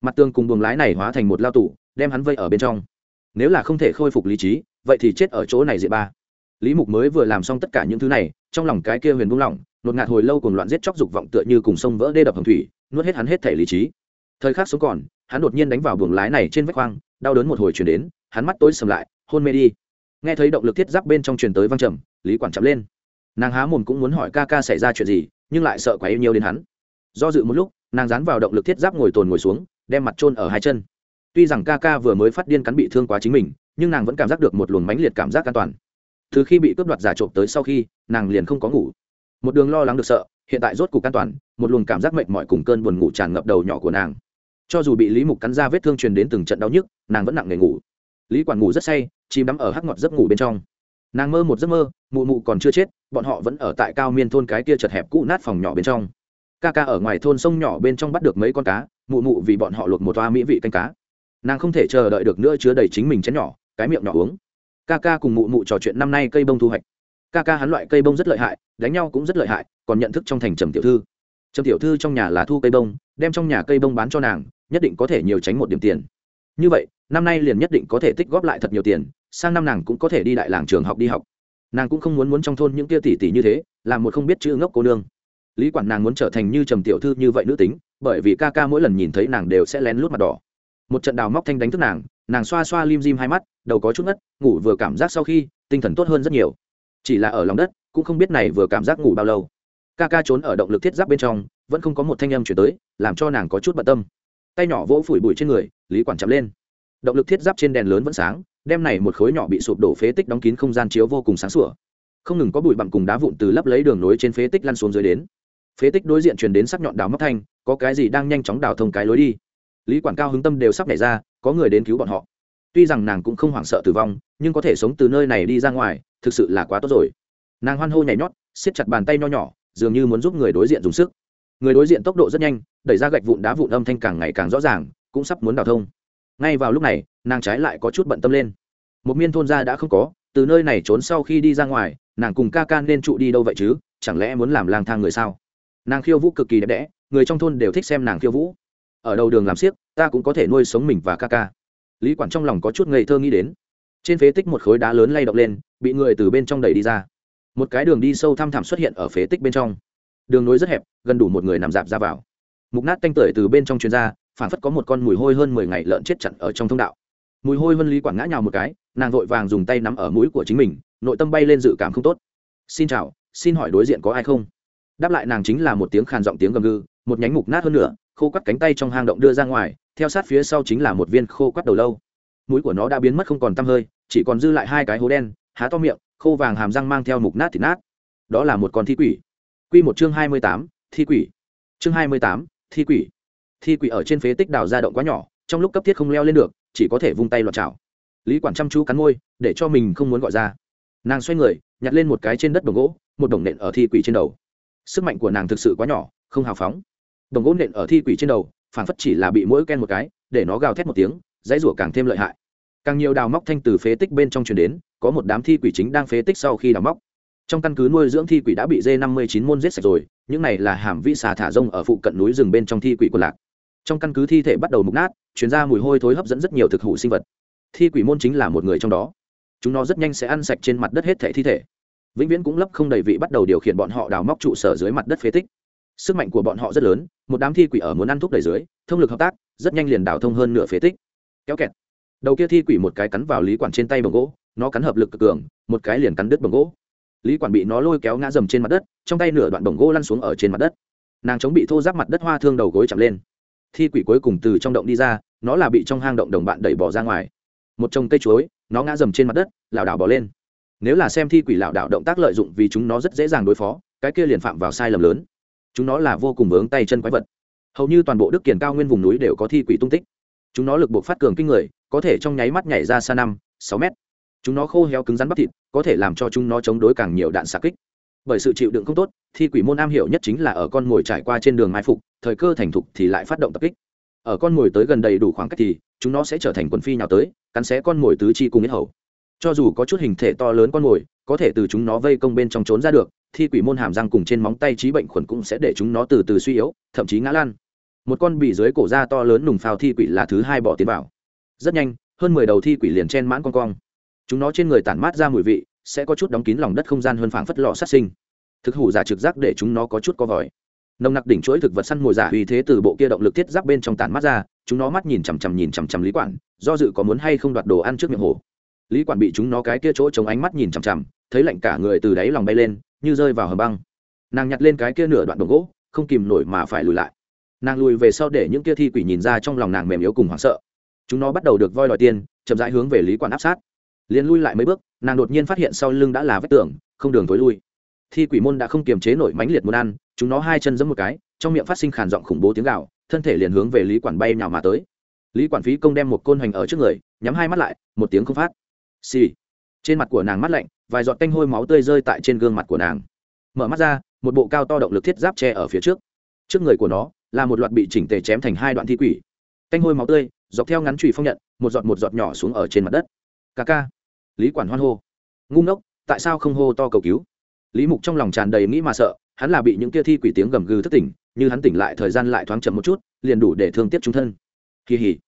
Mặt tường cùng buồng lái này hóa thành một lao tủ, đem hắn vây ở bên trong. Nếu là không thể khôi phục lý trí, vậy thì chết ở chỗ này diện ba. Lý mục mới vừa làm xong tất cả những thứ này, trong lòng cái kia huyền buông lỏng, nột ngạt hồi lâu cùng loạn giết chóc dục vọng tựa như cùng sông vỡ đê đập hồng thủy, nuốt hết hắn hết thể lý trí. Thời khắc sống còn, hắn đột nhiên đánh vào buồng lái này trên vách khoang đau đớn một hồi chuyển đến, hắn mắt tối sầm lại, hôn mê đi. Nghe thấy động lực thiết giáp bên trong truyền tới văng trầm, lý quản chậm lên. Nàng há mồm cũng muốn hỏi ca ca xảy ra chuyện gì, nhưng lại sợ quá yêu nhiều đến hắn. Do dự một lúc nàng dán vào động lực thiết giáp ngồi tồn ngồi xuống, đem mặt trôn ở hai chân. Tuy rằng ca ca vừa mới phát điên cắn bị thương quá chính mình, nhưng nàng vẫn cảm giác được một luồng mãnh liệt cảm giác an toàn. Từ khi bị cướp đoạt giả trộm tới sau khi, nàng liền không có ngủ. Một đường lo lắng được sợ, hiện tại rốt cục an toàn, một luồng cảm giác mệt mỏi cùng cơn buồn ngủ tràn ngập đầu nhỏ của nàng. Cho dù bị lý mục cắn ra vết thương truyền đến từng trận đau nhức, nàng vẫn nặng nề ngủ. Lý quản ngủ rất say, chìm đắm ở hắc ngọt giấc ngủ bên trong. Nàng mơ một giấc mơ, mụ mụ còn chưa chết, bọn họ vẫn ở tại cao miên thôn cái kia chật hẹp cũ nát phòng nhỏ bên trong ca ca ở ngoài thôn sông nhỏ bên trong bắt được mấy con cá, mụ mụ vì bọn họ luộc một toa mỹ vị canh cá. Nàng không thể chờ đợi được nữa chứa đầy chính mình chén nhỏ, cái miệng nhỏ uống. Ca ca cùng mụ mụ trò chuyện năm nay cây bông thu hoạch. Ca ca hắn loại cây bông rất lợi hại, đánh nhau cũng rất lợi hại, còn nhận thức trong thành trầm tiểu thư. Trầm tiểu thư trong nhà là thu cây bông, đem trong nhà cây bông bán cho nàng, nhất định có thể nhiều tránh một điểm tiền. Như vậy, năm nay liền nhất định có thể tích góp lại thật nhiều tiền, sang năm nàng cũng có thể đi đại làng trường học đi học. Nàng cũng không muốn muốn trong thôn những tia tỷ tỷ như thế, làm một không biết chữ ngốc cô nương lý quản nàng muốn trở thành như trầm tiểu thư như vậy nữ tính, bởi vì ca ca mỗi lần nhìn thấy nàng đều sẽ lén lút mặt đỏ. Một trận đào móc thanh đánh thức nàng nàng xoa xoa lim dim hai mắt, đầu có chút ngất, ngủ vừa cảm giác sau khi, tinh thần tốt hơn rất nhiều. Chỉ là ở lòng đất, cũng không biết này vừa cảm giác ngủ bao lâu. Ca ca trốn ở động lực thiết giáp bên trong, vẫn không có một thanh âm chuyển tới, làm cho nàng có chút bận tâm. Tay nhỏ vỗ phủi bụi trên người, lý quản chậm lên. Động lực thiết giáp trên đèn lớn vẫn sáng, đem này một khối nhỏ bị sụp đổ phế tích đóng kín không gian chiếu vô cùng sáng sủa. Không ngừng có bụi bặm cùng đá vụn từ lấp lấy đường nối trên phế tích lăn xuống dưới đến phế tích đối diện truyền đến sắc nhọn đào móc thanh, có cái gì đang nhanh chóng đào thông cái lối đi? Lý quản cao hứng tâm đều sắp nảy ra, có người đến cứu bọn họ. Tuy rằng nàng cũng không hoảng sợ tử vong, nhưng có thể sống từ nơi này đi ra ngoài, thực sự là quá tốt rồi. Nàng hoan hô nhảy nhót, siết chặt bàn tay nho nhỏ, dường như muốn giúp người đối diện dùng sức. Người đối diện tốc độ rất nhanh, đẩy ra gạch vụn đá vụn âm thanh càng ngày càng rõ ràng, cũng sắp muốn đào thông. Ngay vào lúc này, nàng trái lại có chút bận tâm lên. Một miên thôn gia đã không có, từ nơi này trốn sau khi đi ra ngoài, nàng cùng ca ca nên trụ đi đâu vậy chứ? Chẳng lẽ muốn làm lang thang người sao? Nàng khiêu vũ cực kỳ đẹp đẽ, người trong thôn đều thích xem nàng khiêu vũ. Ở đầu đường làm siếc, ta cũng có thể nuôi sống mình và ca ca. Lý quản trong lòng có chút ngây thơ nghĩ đến. Trên phế tích một khối đá lớn lay động lên, bị người từ bên trong đẩy đi ra. Một cái đường đi sâu thăm thẳm xuất hiện ở phế tích bên trong. Đường nối rất hẹp, gần đủ một người nằm dạp ra vào. Mục nát tanh tưởi từ bên trong chuyên gia phản phất có một con mùi hôi hơn mười ngày lợn chết chặn ở trong thông đạo. Mùi hôi vân lý quản ngã nhào một cái, nàng vội vàng dùng tay nắm ở mũi của chính mình, nội tâm bay lên dự cảm không tốt. Xin chào, xin hỏi đối diện có ai không? Đáp lại nàng chính là một tiếng khàn giọng tiếng gầm gừ, một nhánh mục nát hơn nữa khô quắt cánh tay trong hang động đưa ra ngoài, theo sát phía sau chính là một viên khô quắt đầu lâu. Mũi của nó đã biến mất không còn tăm hơi, chỉ còn dư lại hai cái hố đen, há to miệng, khô vàng hàm răng mang theo mục nát thịt nát. Đó là một con thi quỷ. Q một chương hai mươi tám, thi quỷ. Chương hai mươi tám, thi quỷ. Thi quỷ ở trên phế tích đào ra động quá nhỏ, trong lúc cấp thiết không leo lên được, chỉ có thể vung tay loạt chảo. Lý quản chăm chú cắn môi, để cho mình không muốn gọi ra. Nàng xoay người, nhặt lên một cái trên đất đồng gỗ, một đồng nện ở thi quỷ trên đầu sức mạnh của nàng thực sự quá nhỏ, không hào phóng. Đồng gỗ nện ở thi quỷ trên đầu phản phất chỉ là bị mũi ken một cái, để nó gào thét một tiếng, dãy rủa càng thêm lợi hại. Càng nhiều đào móc thanh từ phế tích bên trong truyền đến, có một đám thi quỷ chính đang phế tích sau khi đào móc. Trong căn cứ nuôi dưỡng thi quỷ đã bị dê năm mươi chín môn giết sạch rồi, những này là hàm vĩ xà thả rông ở phụ cận núi rừng bên trong thi quỷ quần lạc. Trong căn cứ thi thể bắt đầu mục nát chuyển ra mùi hôi thối hấp dẫn rất nhiều thực hủ sinh vật. Thi quỷ môn chính là một người trong đó. Chúng nó rất nhanh sẽ ăn sạch trên mặt đất hết thể thi thể vĩnh viễn cũng lấp không đầy vị bắt đầu điều khiển bọn họ đào móc trụ sở dưới mặt đất phế tích. Sức mạnh của bọn họ rất lớn, một đám thi quỷ ở muốn ăn thuốc đầy dưới, thông lực hợp tác, rất nhanh liền đào thông hơn nửa phế tích. Kéo kẹt. Đầu kia thi quỷ một cái cắn vào lý quản trên tay bồng gỗ, nó cắn hợp lực cực cường, một cái liền cắn đứt bồng gỗ. Lý quản bị nó lôi kéo ngã dầm trên mặt đất, trong tay nửa đoạn bồng gỗ lăn xuống ở trên mặt đất. Nàng chống bị thô giáp mặt đất hoa thương đầu gối chạm lên. Thi quỷ cuối cùng từ trong động đi ra, nó là bị trong hang động đồng bạn đẩy bỏ ra ngoài. Một trồng cây chuối, nó ngã dầm trên mặt đất, lảo đảo bỏ lên nếu là xem thi quỷ lạo đảo động tác lợi dụng vì chúng nó rất dễ dàng đối phó, cái kia liền phạm vào sai lầm lớn. Chúng nó là vô cùng vướng tay chân quái vật. Hầu như toàn bộ đức kiển cao nguyên vùng núi đều có thi quỷ tung tích. Chúng nó lực buộc phát cường kinh người, có thể trong nháy mắt nhảy ra xa năm, sáu mét. Chúng nó khô héo cứng rắn bắp thịt, có thể làm cho chúng nó chống đối càng nhiều đạn xạ kích. Bởi sự chịu đựng không tốt, thi quỷ môn am hiểu nhất chính là ở con mồi trải qua trên đường mai phục, thời cơ thành thục thì lại phát động tập kích. Ở con mồi tới gần đầy đủ khoảng cách thì, chúng nó sẽ trở thành quần phi nhào tới, cắn xé con mồi tứ chi cùng nhất hầu cho dù có chút hình thể to lớn con mồi, có thể từ chúng nó vây công bên trong trốn ra được, thi quỷ môn hàm răng cùng trên móng tay trí bệnh khuẩn cũng sẽ để chúng nó từ từ suy yếu, thậm chí ngã lan một con bị dưới cổ da to lớn nùng phao thi quỷ là thứ hai bỏ tiến vào. Rất nhanh, hơn mười đầu thi quỷ liền chen mãn con cong. Chúng nó trên người tản mát ra mùi vị, sẽ có chút đóng kín lòng đất không gian hơn phảng phất lọ sát sinh. Thực hủ giả trực giác để chúng nó có chút co vòi. Nồng nặc đỉnh chuỗi thực vật săn mồi giả vì thế từ bộ kia động lực thiết giáp bên trong tản mắt ra, chúng nó mắt nhìn chằm chằm nhìn chằm chằm lý quản do dự có muốn hay không đoạt đồ ăn trước miệng hồ lý quản bị chúng nó cái kia chỗ chống ánh mắt nhìn chằm chằm, thấy lạnh cả người từ đáy lòng bay lên, như rơi vào hầm băng. Nàng nhặt lên cái kia nửa đoạn đồng gỗ, không kìm nổi mà phải lùi lại. Nàng lùi về sau để những kia thi quỷ nhìn ra trong lòng nàng mềm yếu cùng hoảng sợ. Chúng nó bắt đầu được voi đòi tiền, chậm rãi hướng về lý quản áp sát. Liền lui lại mấy bước, nàng đột nhiên phát hiện sau lưng đã là vết tường, không đường tối lui. Thi quỷ môn đã không kiềm chế nổi mãnh liệt muốn ăn, chúng nó hai chân giẫm một cái, trong miệng phát sinh khàn giọng khủng bố tiếng gạo thân thể liền hướng về lý quản bay nhào mà tới. Lý quản phí công đem một côn hoành ở trước người, nhắm hai mắt lại, một tiếng không phát xì、sì. trên mặt của nàng mắt lạnh, vài giọt tanh hôi máu tươi rơi tại trên gương mặt của nàng. Mở mắt ra, một bộ cao to động lực thiết giáp tre ở phía trước. Trước người của nó là một loạt bị chỉnh tề chém thành hai đoạn thi quỷ. Tanh hôi máu tươi, dọc theo ngắn trụy phong nhận, một giọt một giọt nhỏ xuống ở trên mặt đất. Ca ca. Lý quản hoan hô. Ngu ngốc, tại sao không hô to cầu cứu? Lý mục trong lòng tràn đầy nghĩ mà sợ, hắn là bị những kia thi quỷ tiếng gầm gừ thất tỉnh, như hắn tỉnh lại thời gian lại thoáng chậm một chút, liền đủ để thương tiếc chúng thân. Kỳ hỉ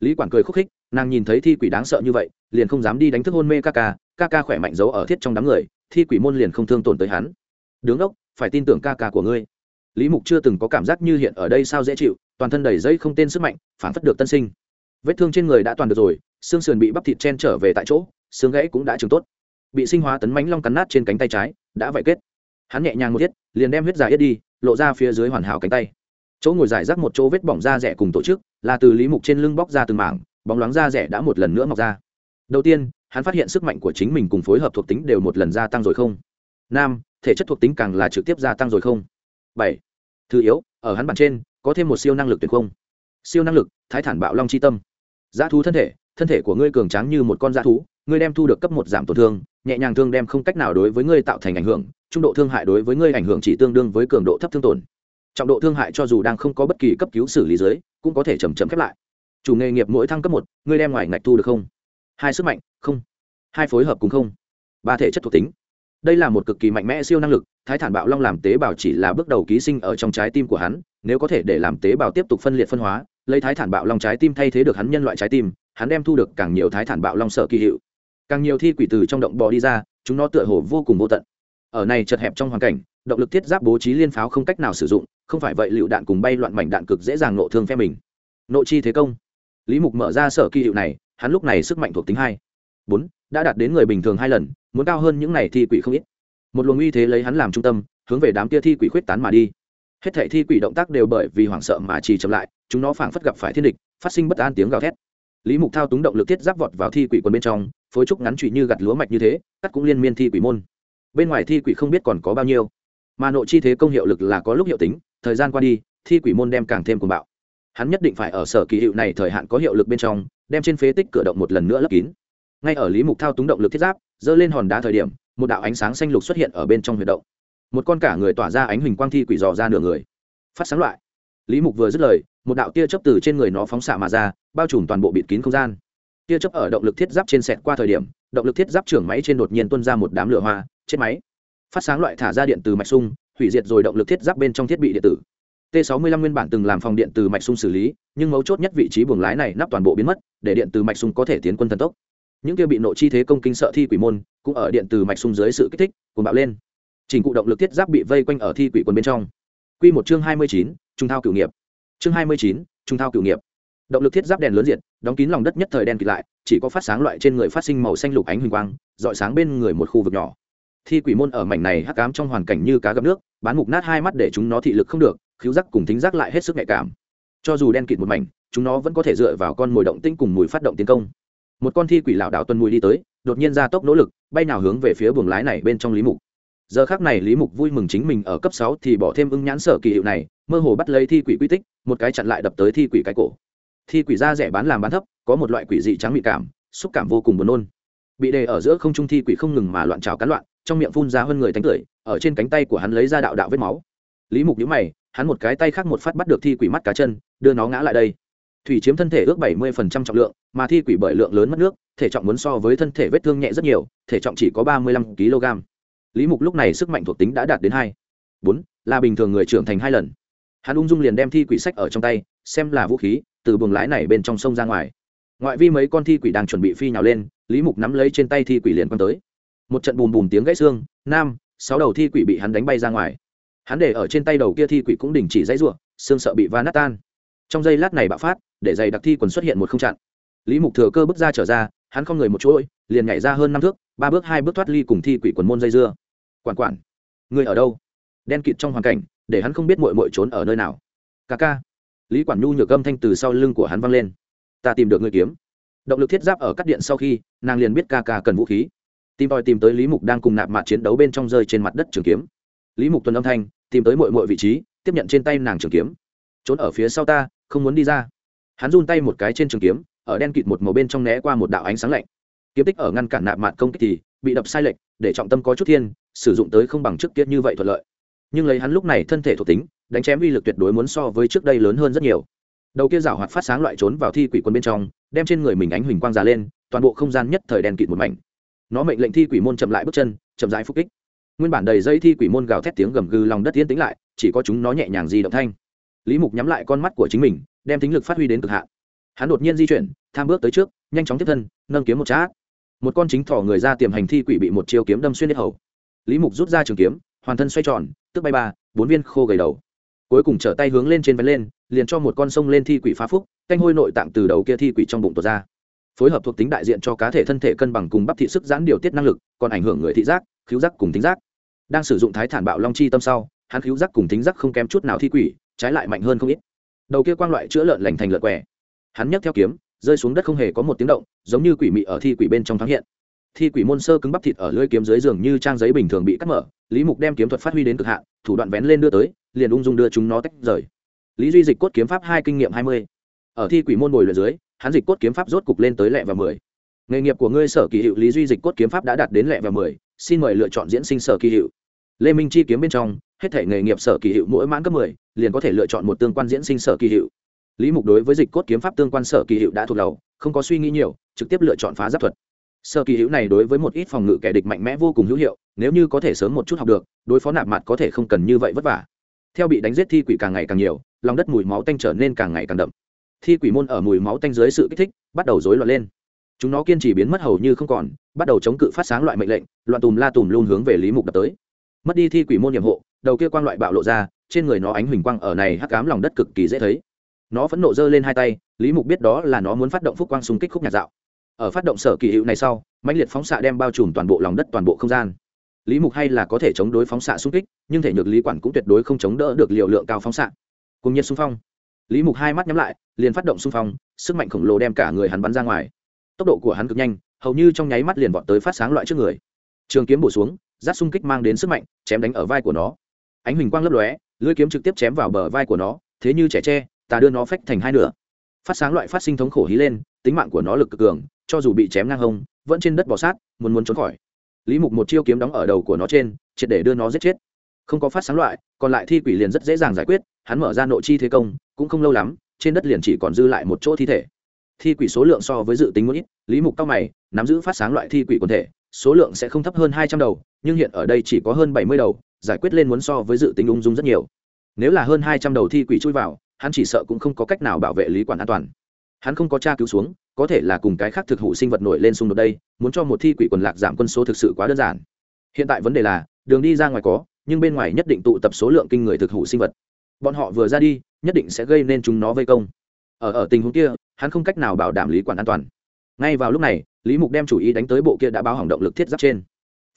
lý quản cười khúc khích, nàng nhìn thấy thi quỷ đáng sợ như vậy, liền không dám đi đánh thức hôn mê ca ca ca ca khỏe mạnh giấu ở thiết trong đám người, thi quỷ môn liền không thương tổn tới hắn. Đứng đốc, phải tin tưởng ca ca của ngươi. Lý mục chưa từng có cảm giác như hiện ở đây sao dễ chịu, toàn thân đầy dây không tên sức mạnh, phản phất được tân sinh. Vết thương trên người đã toàn được rồi, xương sườn bị bắp thịt chen trở về tại chỗ, xương gãy cũng đã trường tốt. Bị sinh hóa tấn mánh long cắn nát trên cánh tay trái, đã vậy kết. Hắn nhẹ nhàng một thiết liền đem huyết dài yết đi, lộ ra phía dưới hoàn hảo cánh tay chỗ ngồi giải rác một chỗ vết bỏng da rẻ cùng tổ chức, là từ lý mục trên lưng bóc ra từng mảng, bóng loáng da rẻ đã một lần nữa mọc ra. Đầu tiên, hắn phát hiện sức mạnh của chính mình cùng phối hợp thuộc tính đều một lần gia tăng rồi không? Nam, thể chất thuộc tính càng là trực tiếp gia tăng rồi không? Bảy, thứ yếu, ở hắn bản trên, có thêm một siêu năng lực tuyệt không? Siêu năng lực, thái thản bạo long c h i tâm. Giá thú thân thể thân thể của ngươi cường tráng như một con giá thú, ngươi đem thu được cấp một giảm tổn thương, nhẹ nhàng thương đem không cách nào đối với ngươi tạo thành ảnh hưởng, trung độ thương hại đối với ngươi ảnh hưởng chỉ tương đương với cường độ thấp thương tổn trọng độ thương hại cho dù đang không có bất kỳ cấp cứu xử lý dưới, cũng có thể chầm chậm khép lại. Chủ nghề nghiệp mỗi thăng cấp một, ngươi đem ngoài ngạch thu được không? Hai sức mạnh, không. Hai phối hợp cùng không. Ba thể chất thuộc tính. Đây là một cực kỳ mạnh mẽ siêu năng lực, thái thản bạo long làm tế bào chỉ là bước đầu ký sinh ở trong trái tim của hắn, nếu có thể để làm tế bào tiếp tục phân liệt phân hóa, lấy thái thản bạo long trái tim thay thế được hắn nhân loại trái tim, hắn đem thu được càng nhiều thái thản bạo long sở kỳ hiệu. Càng nhiều thi quỷ từ trong động bò đi ra, chúng nó tựa hồ vô cùng vô tận. Ở này chật hẹp trong hoàn cảnh, động lực thiết giáp bố trí liên pháo không cách nào sử dụng không phải vậy lựu đạn cùng bay loạn mảnh đạn cực dễ dàng nộ thương phe mình. Nội chi thế công. Lý mục mở ra sở kỳ hiệu này, hắn lúc này sức mạnh thuộc tính hai. Bốn, đã đạt đến người bình thường hai lần, muốn cao hơn những này thi quỷ không ít. Một luồng uy thế lấy hắn làm trung tâm, hướng về đám kia thi quỷ khuyết tán mà đi. Hết thảy thi quỷ động tác đều bởi vì hoảng sợ mà trì chậm lại, chúng nó phảng phất gặp phải thiên địch, phát sinh bất an tiếng gào thét. Lý mục thao túng động lực thiết giáp vọt vào thi quỷ quân bên trong, phối trúc ngắn trụy như gặt lúa mạch như thế, cắt cũng liên miên thi quỷ môn. Bên ngoài thi quỷ không biết còn có bao nhiêu, mà nội chi thế công hiệu lực là có lúc hiệu tính thời gian qua đi, thi quỷ môn đem càng thêm cuồng bạo. Hắn nhất định phải ở sở kỳ hiệu này thời hạn có hiệu lực bên trong, đem trên phế tích cửa động một lần nữa lấp kín. Ngay ở lý mục thao túng động lực thiết giáp dơ lên hòn đá thời điểm, một đạo ánh sáng xanh lục xuất hiện ở bên trong huyệt động. Một con cả người tỏa ra ánh huỳnh quang thi quỷ dò ra nửa người. Phát sáng loại. Lý mục vừa dứt lời, một đạo tia chấp từ trên người nó phóng xạ mà ra, bao trùm toàn bộ bịt kín không gian. Tia chấp ở động lực thiết giáp trên sẹt qua thời điểm, động lực thiết giáp trưởng máy trên đột nhiên tuân ra một đám lửa hoa, chết máy. Phát sáng loại thả ra điện từ mạch sung hủy diệt rồi động lực thiết giáp bên trong thiết bị điện tử. T 65 nguyên bản từng làm phòng điện từ mạch sung xử lý nhưng mấu chốt nhất vị trí buồng lái này nắp toàn bộ biến mất để điện từ mạch sung có thể tiến quân thần tốc. Những kia bị nội chi thế công kinh sợ thi quỷ môn cũng ở điện từ mạch sung dưới sự kích thích cuồng bạo lên. Trình cụ động lực thiết giáp bị vây quanh ở thi quỷ quân bên trong. Quy một chương 29, trung thao cửu nghiệp. Chương 29, trung thao cửu nghiệp. Động lực thiết giáp đèn lớn diện đóng kín lòng đất nhất thời đen kịt lại chỉ có phát sáng loại trên người phát sinh màu xanh lục ánh huỳnh quang dọi sáng bên người một khu vực nhỏ thi quỷ môn ở mảnh này hắc ám trong hoàn cảnh như cá gặp nước, bán mục nát hai mắt để chúng nó thị lực không được, khiếu giác cùng thính giác lại hết sức nhạy cảm. Cho dù đen kịt một mảnh, chúng nó vẫn có thể dựa vào con mồi động tinh cùng mùi phát động tiến công. Một con thi quỷ lảo đảo tuần mùi đi tới, đột nhiên ra tốc nỗ lực, bay nào hướng về phía buồng lái này bên trong lý mục. Giờ khác này lý mục vui mừng chính mình ở cấp sáu thì bỏ thêm ưng nhãn sở kỳ hiệu này, mơ hồ bắt lấy thi quỷ quy tích, một cái chặn lại đập tới thi quỷ cái cổ. Thi quỷ da rẻ bán làm bán thấp, có một loại quỷ dị trắng mị cảm, xúc cảm vô cùng buồn nôn. Bị đề ở giữa không trung thi quỷ không ngừng mà loạn trào cán loạn trong miệng phun ra hơn người tánh cười ở trên cánh tay của hắn lấy ra đạo đạo vết máu. Lý mục nhíu mày, hắn một cái tay khác một phát bắt được thi quỷ mắt cá chân, đưa nó ngã lại đây. Thủy chiếm thân thể ước bảy mươi trọng lượng, mà thi quỷ bởi lượng lớn mất nước, thể trọng muốn so với thân thể vết thương nhẹ rất nhiều, thể trọng chỉ có ba mươi lăm kg lý mục lúc này sức mạnh thuộc tính đã đạt đến hai. Bốn, là bình thường người trưởng thành hai lần. Hắn ung dung liền đem thi quỷ sách ở trong tay, xem là vũ khí, từ buồng lái này bên trong sông ra ngoài. Ngoại vi mấy con thi quỷ đang chuẩn bị phi nhào lên, lý mục nắm lấy trên tay thi quỷ liền quăng tới một trận bùm bùm tiếng gãy xương, nam, sáu đầu thi quỷ bị hắn đánh bay ra ngoài. Hắn để ở trên tay đầu kia thi quỷ cũng đình chỉ dãy ruộng xương sợ bị va nát tan. Trong giây lát này bạo phát, để giày đặc thi quần xuất hiện một không chặn. Lý mục thừa cơ bước ra trở ra, hắn không người một chuỗi liền nhảy ra hơn năm thước, ba bước hai bước thoát ly cùng thi quỷ quần môn dây dưa. Quản quản, người ở đâu? Đen kịt trong hoàn cảnh, để hắn không biết mội mội trốn ở nơi nào. Ca ca. Lý quản nhu nhược âm thanh từ sau lưng của hắn văng lên. Ta tìm được người kiếm. Động lực thiết giáp ở cắt điện sau khi, nàng liền biết ca ca cần vũ khí tìm tòi tìm tới lý mục đang cùng nạp mạt chiến đấu bên trong rơi trên mặt đất trường kiếm. Lý mục tuần âm thanh, tìm tới mọi mọi vị trí, tiếp nhận trên tay nàng trường kiếm. Trốn ở phía sau ta, không muốn đi ra. Hắn run tay một cái trên trường kiếm, ở đen kịt một màu bên trong né qua một đạo ánh sáng lạnh. Kiếm tích ở ngăn cản nạp mạt công kích thì bị đập sai lệch, để trọng tâm có chút thiên, sử dụng tới không bằng trước tiết như vậy thuận lợi. Nhưng lấy hắn lúc này thân thể thuộc tính, đánh chém uy lực tuyệt đối muốn so với trước đây lớn hơn rất nhiều. Đầu kia rảo hoạt phát sáng loại trốn vào thi quỷ quân bên trong, đem trên người mình ánh huỳnh quang già lên, toàn bộ không gian nhất thời đen kịt một mảnh nó mệnh lệnh thi quỷ môn chậm lại bước chân, chậm rãi phục kích. Nguyên bản đầy dây thi quỷ môn gào thét tiếng gầm gừ lòng đất tiến tính lại, chỉ có chúng nó nhẹ nhàng di động thanh. Lý mục nhắm lại con mắt của chính mình, đem tính lực phát huy đến cực hạn. Hắn đột nhiên di chuyển, tham bước tới trước, nhanh chóng tiếp thân, nâng kiếm một chát. Một con chính thỏ người ra tiềm hành thi quỷ bị một chiêu kiếm đâm xuyên hết hầu. Lý mục rút ra trường kiếm, hoàn thân xoay tròn, tức bay ba, bốn viên khô gầy đầu. Cuối cùng trở tay hướng lên trên vén lên, liền cho một con sông lên thi quỷ phá phúc, canh hôi nội tạng từ đầu kia thi quỷ trong bụng tuột ra phối hợp thuộc tính đại diện cho cá thể thân thể cân bằng cùng bắp thị sức giãn điều tiết năng lực, còn ảnh hưởng người thị giác khiếu giác cùng tính giác. Đang sử dụng thái thản bạo long chi tâm sau, hắn khiếu giác cùng tính giác không kém chút nào thi quỷ, trái lại mạnh hơn không ít. Đầu kia quang loại chữa lợn lành thành lợn què. hắn nhấc theo kiếm, rơi xuống đất không hề có một tiếng động, giống như quỷ mị ở thi quỷ bên trong thoáng hiện. Thi quỷ môn sơ cứng bắp thịt ở lưỡi kiếm dưới giường như trang giấy bình thường bị cắt mở, lý mục đem kiếm thuật phát huy đến cực hạn, thủ đoạn vén lên đưa tới, liền ung dung đưa chúng nó tách rời. Lý duy dịch cốt kiếm pháp hai kinh nghiệm hai mươi. Ở thi quỷ môn bồi luyện dưới hắn dịch cốt kiếm pháp rốt cục lên tới lẹ và mười. Nghề nghiệp của ngươi sở kỳ hiệu lý duy dịch cốt kiếm pháp đã đạt đến lẹ và mười, xin mời lựa chọn diễn sinh sở kỳ hiệu. Lê minh chi kiếm bên trong, hết thể nghề nghiệp sở kỳ hiệu mỗi mãn cấp mười, liền có thể lựa chọn một tương quan diễn sinh sở kỳ hiệu. Lý mục đối với dịch cốt kiếm pháp tương quan sở kỳ hiệu đã thuộc đầu, không có suy nghĩ nhiều, trực tiếp lựa chọn phá giáp thuật. Sở kỳ hiệu này đối với một ít phòng ngự kẻ địch mạnh mẽ vô cùng hữu hiệu, nếu như có thể sớm một chút học được, đối phó nạp mặt có thể không cần như vậy vất vả. Theo bị đánh giết thi quỷ càng ngày càng nhiều, lòng đất mùi máu tanh trở nên càng ngày càng đậm thi quỷ môn ở mùi máu tanh dưới sự kích thích, bắt đầu rối loạn lên. Chúng nó kiên trì biến mất hầu như không còn, bắt đầu chống cự phát sáng loại mệnh lệnh, loạn tùm la tùm luôn hướng về lý mục đập tới. Mất đi thi quỷ môn nhiệm hộ, đầu kia quang loại bạo lộ ra, trên người nó ánh huỳnh quang ở này hắc ám lòng đất cực kỳ dễ thấy. Nó phẫn nộ giơ lên hai tay, lý mục biết đó là nó muốn phát động phúc quang xung kích khúc nhạt dạo. Ở phát động sở kỳ hiệu này sau, mãnh liệt phóng xạ đem bao trùm toàn bộ lòng đất, toàn bộ không gian. Lý mục hay là có thể chống đối phóng xạ xung kích, nhưng thể nhược lý quản cũng tuyệt đối không chống đỡ được liều lượng cao phóng xạ. Cùng nhiệt xung phong lý mục hai mắt nhắm lại, liền phát động xung phong, sức mạnh khổng lồ đem cả người hắn bắn ra ngoài. Tốc độ của hắn cực nhanh, hầu như trong nháy mắt liền vọt tới phát sáng loại trước người. Trường kiếm bổ xuống giáp xung kích mang đến sức mạnh, chém đánh ở vai của nó. Ánh huỳnh quang lấp lóe, lưỡi kiếm trực tiếp chém vào bờ vai của nó, thế như trẻ tre, ta đưa nó phách thành hai nửa. Phát sáng loại phát sinh thống khổ hí lên, tính mạng của nó lực cực cường, cho dù bị chém ngang hông, vẫn trên đất bò sát, muốn muốn trốn khỏi. Lý mục một chiêu kiếm đóng ở đầu của nó trên, triệt để đưa nó giết chết. Không có phát sáng loại, còn lại thi quỷ liền rất dễ dàng giải quyết, hắn mở ra nội chi thế công cũng không lâu lắm, trên đất liền chỉ còn dư lại một chỗ thi thể. Thi quỷ số lượng so với dự tính một ít, lý mục cao mày, nắm giữ phát sáng loại thi quỷ quần thể, số lượng sẽ không thấp hơn hai trăm đầu, nhưng hiện ở đây chỉ có hơn bảy mươi đầu, giải quyết lên muốn so với dự tính ung dung rất nhiều. Nếu là hơn hai trăm đầu thi quỷ chui vào, hắn chỉ sợ cũng không có cách nào bảo vệ lý quản an toàn. Hắn không có tra cứu xuống, có thể là cùng cái khác thực hủ sinh vật nổi lên xung đột đây, muốn cho một thi quỷ quần lạc giảm quân số thực sự quá đơn giản. Hiện tại vấn đề là, đường đi ra ngoài có, nhưng bên ngoài nhất định tụ tập số lượng kinh người thực hủ sinh vật bọn họ vừa ra đi, nhất định sẽ gây nên chúng nó vây công. Ở ở tình huống kia, hắn không cách nào bảo đảm lý quản an toàn. Ngay vào lúc này, lý mục đem chủ ý đánh tới bộ kia đã báo hỏng động lực thiết giáp trên.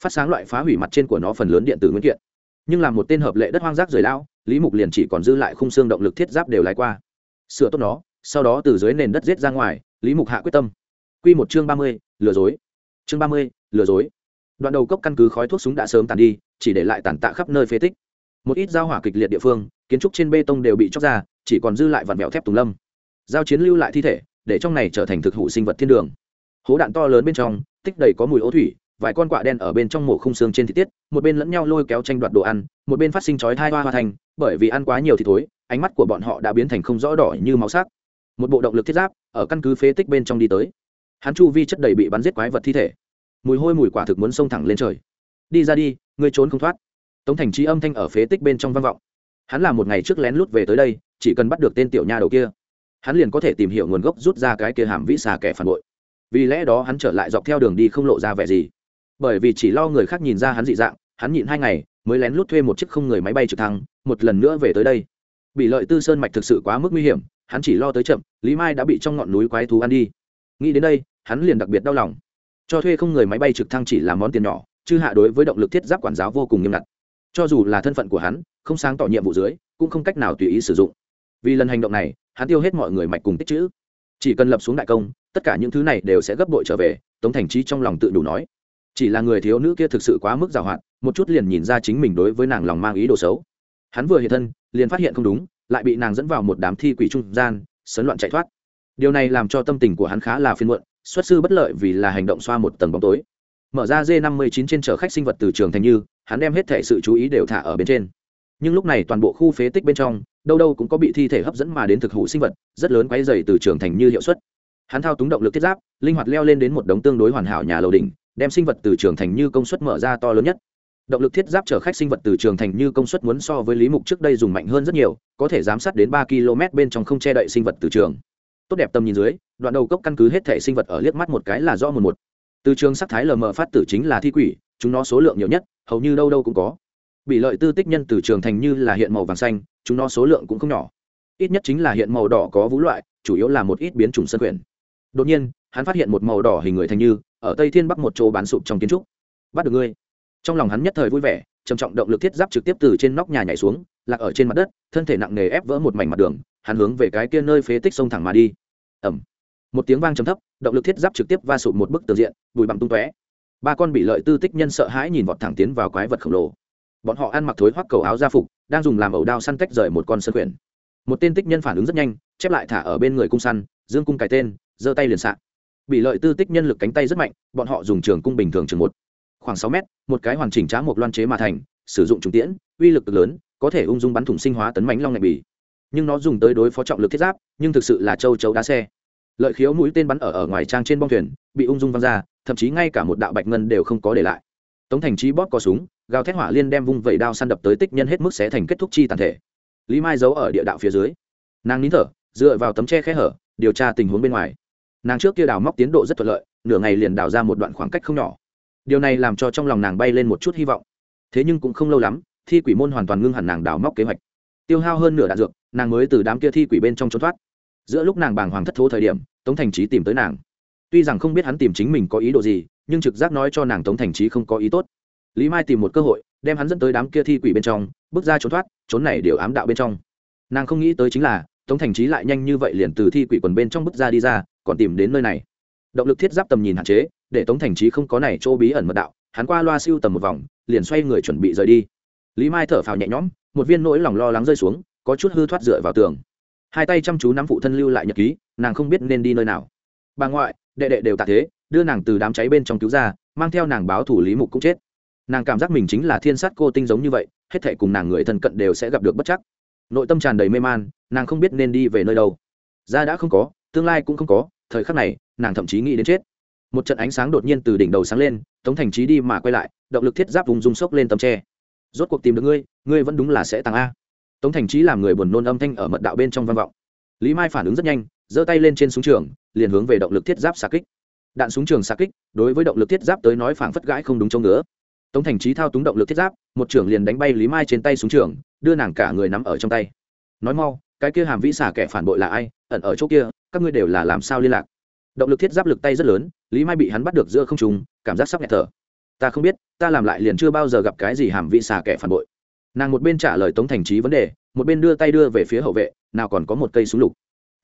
Phát sáng loại phá hủy mặt trên của nó phần lớn điện tử nguyên kiện. Nhưng làm một tên hợp lệ đất hoang rác rời lao lý mục liền chỉ còn dư lại khung xương động lực thiết giáp đều lái qua. Sửa tốt nó, sau đó từ dưới nền đất giết ra ngoài, lý mục hạ quyết tâm. Q một chương ba mươi, lừa dối. Chương ba mươi, lừa dối. Đoạn đầu cốc căn cứ khói thuốc súng đã sớm tàn đi, chỉ để lại tàn tạ khắp nơi phế tích một ít giao hỏa kịch liệt địa phương, kiến trúc trên bê tông đều bị chóc ra, chỉ còn dư lại vạt mẹo thép tùng lâm. Giao chiến lưu lại thi thể, để trong này trở thành thực hủ sinh vật thiên đường. Hố đạn to lớn bên trong, tích đầy có mùi ố thủy, vài con quạ đen ở bên trong mổ khung xương trên thịt tiết, một bên lẫn nhau lôi kéo tranh đoạt đồ ăn, một bên phát sinh chói thai hoa hoa thành, bởi vì ăn quá nhiều thì thối, ánh mắt của bọn họ đã biến thành không rõ đỏ như máu sắc. Một bộ động lực thiết giáp, ở căn cứ phế tích bên trong đi tới. Hắn chu vi chất đầy bị bắn giết quái vật thi thể. Mùi hôi mùi quả thực muốn xông thẳng lên trời. Đi ra đi, ngươi trốn không thoát tống thành trí âm thanh ở phế tích bên trong vang vọng. Hắn là một ngày trước lén lút về tới đây, chỉ cần bắt được tên tiểu nha đầu kia, hắn liền có thể tìm hiểu nguồn gốc rút ra cái kia hàm vĩ xà kẻ phản bội. Vì lẽ đó hắn trở lại dọc theo đường đi không lộ ra vẻ gì. Bởi vì chỉ lo người khác nhìn ra hắn dị dạng, hắn nhịn hai ngày, mới lén lút thuê một chiếc không người máy bay trực thăng, một lần nữa về tới đây. Bị lợi tư sơn mạch thực sự quá mức nguy hiểm, hắn chỉ lo tới chậm, lý mai đã bị trong ngọn núi quái thú ăn đi. Nghĩ đến đây, hắn liền đặc biệt đau lòng. Cho thuê không người máy bay trực thăng chỉ là món tiền nhỏ chứ hạ đối với động lực thiết giáp quản giáo vô cùng nghiêm ngặt cho dù là thân phận của hắn, không sáng tỏ nhiệm vụ dưới, cũng không cách nào tùy ý sử dụng. Vì lần hành động này, hắn tiêu hết mọi người mạch cùng tích chữ. Chỉ cần lập xuống đại công, tất cả những thứ này đều sẽ gấp bội trở về, tống thành trí trong lòng tự đủ nói. Chỉ là người thiếu nữ kia thực sự quá mức giàu hạn, một chút liền nhìn ra chính mình đối với nàng lòng mang ý đồ xấu. Hắn vừa hiện thân, liền phát hiện không đúng, lại bị nàng dẫn vào một đám thi quỷ trung gian, sấn loạn chạy thoát. Điều này làm cho tâm tình của hắn khá là phiên muộn, xuất sư bất lợi vì là hành động xoa một tầng bóng tối mở ra d năm mươi chín trên chở khách sinh vật từ trường thành như, hắn đem hết thể sự chú ý đều thả ở bên trên. Nhưng lúc này toàn bộ khu phế tích bên trong, đâu đâu cũng có bị thi thể hấp dẫn mà đến thực hủ sinh vật, rất lớn quấy dày từ trường thành như hiệu suất. Hắn thao túng động lực thiết giáp, linh hoạt leo lên đến một đống tương đối hoàn hảo nhà lầu đỉnh, đem sinh vật từ trường thành như công suất mở ra to lớn nhất. Động lực thiết giáp chở khách sinh vật từ trường thành như công suất muốn so với lý mục trước đây dùng mạnh hơn rất nhiều, có thể giám sát đến ba km bên trong không che đậy sinh vật từ trường. Tốt đẹp tầm nhìn dưới, đoạn đầu cốc căn cứ hết thể sinh vật ở liếc mắt một cái là do một một từ trường sắc thái lờ mờ phát tử chính là thi quỷ, chúng nó số lượng nhiều nhất, hầu như đâu đâu cũng có. Bị lợi tư tích nhân từ trường thành như là hiện màu vàng xanh, chúng nó số lượng cũng không nhỏ. Ít nhất chính là hiện màu đỏ có vũ loại, chủ yếu là một ít biến chủng sân quyển. Đột nhiên, hắn phát hiện một màu đỏ hình người thành như, ở tây thiên bắc một chỗ bán sụp trong kiến trúc. Bắt được ngươi. Trong lòng hắn nhất thời vui vẻ, trầm trọng động lực thiết giáp trực tiếp từ trên nóc nhà nhảy xuống, lạc ở trên mặt đất, thân thể nặng nề ép vỡ một mảnh mặt đường, hắn hướng về cái kia nơi phế tích sông thẳng mà đi. Ẩm một tiếng vang trầm thấp động lực thiết giáp trực tiếp va sụp một bức tường diện, bụi bặm tung tóe. Ba con bị lợi tư tích nhân sợ hãi nhìn vọt thẳng tiến vào quái vật khổng lồ. Bọn họ ăn mặc thối hoắc cầu áo gia phục, đang dùng làm ẩu đao săn tách rời một con sơn quyển. Một tên tích nhân phản ứng rất nhanh, chép lại thả ở bên người cung săn, dương cung cài tên, giơ tay liền xạ. Bị lợi tư tích nhân lực cánh tay rất mạnh, bọn họ dùng trường cung bình thường trường một. Khoảng sáu mét, một cái hoàn chỉnh trá một loan chế mà thành, sử dụng trùng tiễn, uy lực lớn, có thể ung dung bắn thủng sinh hóa tấn mánh long ngạch bì. Nhưng nó dùng tới đối phó trọng lực thiết giáp, nhưng thực sự là châu chấu đá xe lợi khiếu mũi tên bắn ở ở ngoài trang trên bong thuyền, bị ung dung văng ra, thậm chí ngay cả một đạo bạch ngân đều không có để lại. Tống thành trí bóp có súng, gào thét hỏa liên đem vung vẩy đao săn đập tới tích nhân hết mức xé thành kết thúc chi tàn thể. Lý mai giấu ở địa đạo phía dưới. Nàng nín thở, dựa vào tấm tre khe hở, điều tra tình huống bên ngoài. Nàng trước kia đào móc tiến độ rất thuận lợi, nửa ngày liền đào ra một đoạn khoảng cách không nhỏ. Điều này làm cho trong lòng nàng bay lên một chút hy vọng. Thế nhưng cũng không lâu lắm, thi quỷ môn hoàn toàn ngưng hẳn nàng đào móc kế hoạch. Tiêu hao hơn nửa đạn dược, nàng mới từ đám kia thi quỷ bên trong trốn thoát giữa lúc nàng bàng hoàng thất thố thời điểm, tống thành trí tìm tới nàng. Tuy rằng không biết hắn tìm chính mình có ý đồ gì, nhưng trực giác nói cho nàng tống thành trí không có ý tốt. Lý mai tìm một cơ hội, đem hắn dẫn tới đám kia thi quỷ bên trong, bước ra trốn thoát, trốn này đều ám đạo bên trong. Nàng không nghĩ tới chính là, tống thành trí lại nhanh như vậy liền từ thi quỷ quần bên trong bước ra đi ra, còn tìm đến nơi này. Động lực thiết giáp tầm nhìn hạn chế, để tống thành trí không có này chỗ bí ẩn mật đạo, hắn qua loa siêu tầm một vòng, liền xoay người chuẩn bị rời đi. Lý mai thở phào nhẹ nhõm, một viên nỗi lòng lo lắng rơi xuống, có chút hư thoát dựa vào tường hai tay chăm chú nắm phụ thân lưu lại nhật ký, nàng không biết nên đi nơi nào. Bà ngoại, đệ đệ đều tạ thế, đưa nàng từ đám cháy bên trong cứu ra, mang theo nàng báo thủ lý mục cũng chết. Nàng cảm giác mình chính là thiên sát cô tinh giống như vậy, hết thể cùng nàng người thân cận đều sẽ gặp được bất chắc. Nội tâm tràn đầy mê man, nàng không biết nên đi về nơi đâu. Ra đã không có, tương lai cũng không có, thời khắc này, nàng thậm chí nghĩ đến chết. Một trận ánh sáng đột nhiên từ đỉnh đầu sáng lên, tống thành trí đi mà quay lại, động lực thiết giáp vùng rung sốc lên tấm tre. Rốt cuộc tìm được ngươi ngươi vẫn đúng là sẽ tăng a tống thành trí làm người buồn nôn âm thanh ở mật đạo bên trong vang vọng. Lý mai phản ứng rất nhanh, giơ tay lên trên súng trường, liền hướng về động lực thiết giáp xa kích. Đạn súng trường xa kích, đối với động lực thiết giáp tới nói phảng phất gãi không đúng chỗ ngứa. tống thành trí thao túng động lực thiết giáp, một trưởng liền đánh bay lý mai trên tay súng trường, đưa nàng cả người nắm ở trong tay. Nói mau, cái kia hàm vĩ xả kẻ phản bội là ai, ẩn ở chỗ kia, các ngươi đều là làm sao liên lạc? Động lực thiết giáp lực tay rất lớn, lý mai bị hắn bắt được giữa không trùng cảm giác sắp nghẹt thở. Ta không biết, ta làm lại liền chưa bao giờ gặp cái gì hàm vĩ xả kẻ phản bội nàng một bên trả lời tống thành trí vấn đề, một bên đưa tay đưa về phía hậu vệ, nào còn có một cây súng lục.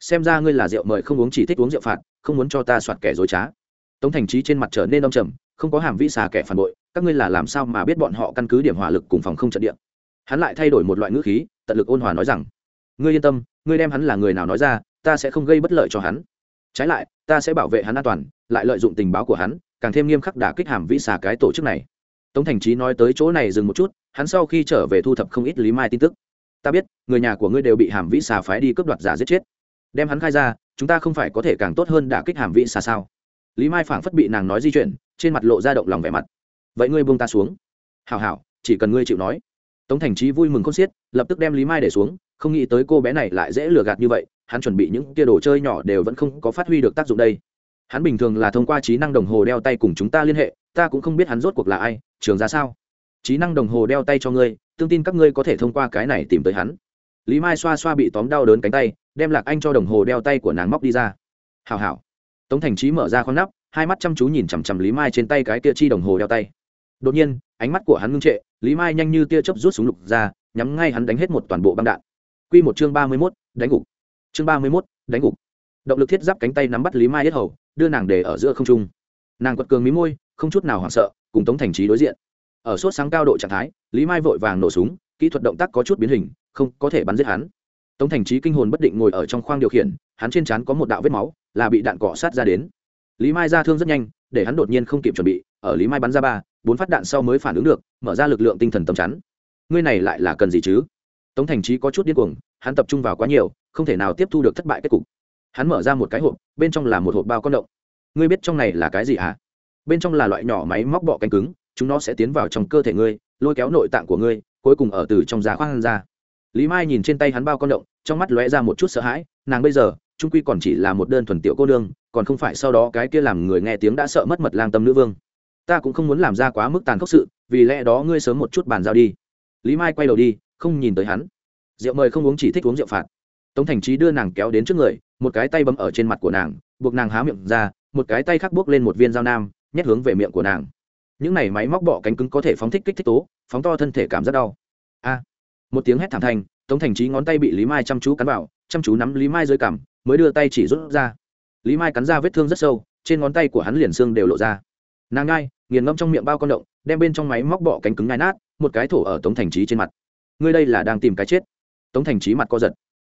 Xem ra ngươi là rượu mời không uống chỉ thích uống rượu phạt, không muốn cho ta soạt kẻ dối trá. Tống thành trí trên mặt trở nên đông trầm, không có hàm vĩ xà kẻ phản bội, các ngươi là làm sao mà biết bọn họ căn cứ điểm hỏa lực cùng phòng không trận địa? Hắn lại thay đổi một loại ngữ khí, tận lực ôn hòa nói rằng, ngươi yên tâm, ngươi đem hắn là người nào nói ra, ta sẽ không gây bất lợi cho hắn. Trái lại, ta sẽ bảo vệ hắn an toàn, lại lợi dụng tình báo của hắn, càng thêm nghiêm khắc đả kích hàm vĩ xà cái tổ chức này. Tống thành trí nói tới chỗ này dừng một chút hắn sau khi trở về thu thập không ít lý mai tin tức. Ta biết, người nhà của ngươi đều bị hàm vĩ xà phái đi cướp đoạt giả giết chết. Đem hắn khai ra, chúng ta không phải có thể càng tốt hơn đả kích hàm vĩ xà sao? Lý mai phảng phất bị nàng nói di chuyển, trên mặt lộ ra động lòng vẻ mặt. Vậy ngươi buông ta xuống. Hảo hảo, chỉ cần ngươi chịu nói. Tống thành trí vui mừng con xiết, lập tức đem lý mai để xuống, không nghĩ tới cô bé này lại dễ lừa gạt như vậy, hắn chuẩn bị những tia đồ chơi nhỏ đều vẫn không có phát huy được tác dụng đây. Hắn bình thường là thông qua trí năng đồng hồ đeo tay cùng chúng ta liên hệ, ta cũng không biết hắn rốt cuộc là ai, trường ra sao? Trí năng đồng hồ đeo tay cho ngươi, tương tin các ngươi có thể thông qua cái này tìm tới hắn. Lý mai xoa xoa bị tóm đau đớn cánh tay, đem lạc anh cho đồng hồ đeo tay của nàng móc đi ra. Hào hảo. Tống thành trí mở ra con nắp, hai mắt chăm chú nhìn chằm chằm lý mai trên tay cái tia chi đồng hồ đeo tay. Đột nhiên, ánh mắt của hắn ngưng trệ, lý mai nhanh như tia chớp rút súng lục ra, nhắm ngay hắn đánh hết một toàn bộ băng đạn. Q một chương ba mươi mốt, đánh gục. Chương ba mươi mốt, đánh gục. Động lực thiết giáp cánh tay nắm bắt lý mai hết hầu, đưa nàng để ở giữa không trung. Nàng quật cường mí môi, không chút nào hoảng sợ, cùng tống thành trí đối diện ở sốt sáng cao độ trạng thái, lý mai vội vàng nổ súng, kỹ thuật động tác có chút biến hình, không có thể bắn giết hắn. Tống thành trí kinh hồn bất định ngồi ở trong khoang điều khiển, hắn trên trán có một đạo vết máu, là bị đạn cọ sát ra đến. Lý mai ra thương rất nhanh, để hắn đột nhiên không kịp chuẩn bị, ở lý mai bắn ra ba, bốn phát đạn sau mới phản ứng được, mở ra lực lượng tinh thần tầm chắn. Ngươi này lại là cần gì chứ? Tống thành trí có chút điên cuồng, hắn tập trung vào quá nhiều, không thể nào tiếp thu được thất bại kết cục. Hắn mở ra một cái hộp, bên trong là một hộp bao con động. Ngươi biết trong này là cái gì hả? À? bên trong là loại nhỏ máy móc bọ cánh cứng chúng nó sẽ tiến vào trong cơ thể ngươi, lôi kéo nội tạng của ngươi, cuối cùng ở từ trong da khoang ra. Lý mai nhìn trên tay hắn bao con động, trong mắt lóe ra một chút sợ hãi, nàng bây giờ, trung quy còn chỉ là một đơn thuần tiểu cô nương, còn không phải sau đó cái kia làm người nghe tiếng đã sợ mất mật lang tâm nữ vương. Ta cũng không muốn làm ra quá mức tàn khốc sự, vì lẽ đó ngươi sớm một chút bàn giao đi. Lý mai quay đầu đi, không nhìn tới hắn. Rượu mời không uống chỉ thích uống rượu phạt. Tống thành trí đưa nàng kéo đến trước người, một cái tay bấm ở trên mặt của nàng, buộc nàng há miệng ra, một cái tay khác buộc lên một viên dao nam, nhét hướng về miệng của nàng những này máy móc bọ cánh cứng có thể phóng thích kích thích tố, phóng to thân thể cảm rất đau. A. Một tiếng hét thảm thành, tống thành trí ngón tay bị lý mai chăm chú cắn vào, chăm chú nắm lý mai dưới cằm, mới đưa tay chỉ rút ra. Lý mai cắn ra vết thương rất sâu, trên ngón tay của hắn liền xương đều lộ ra. Nàng ngai, nghiền ngâm trong miệng bao con động, đem bên trong máy móc bọ cánh cứng ngai nát, một cái thổ ở tống thành trí trên mặt. Ngươi đây là đang tìm cái chết. Tống thành trí mặt co giật.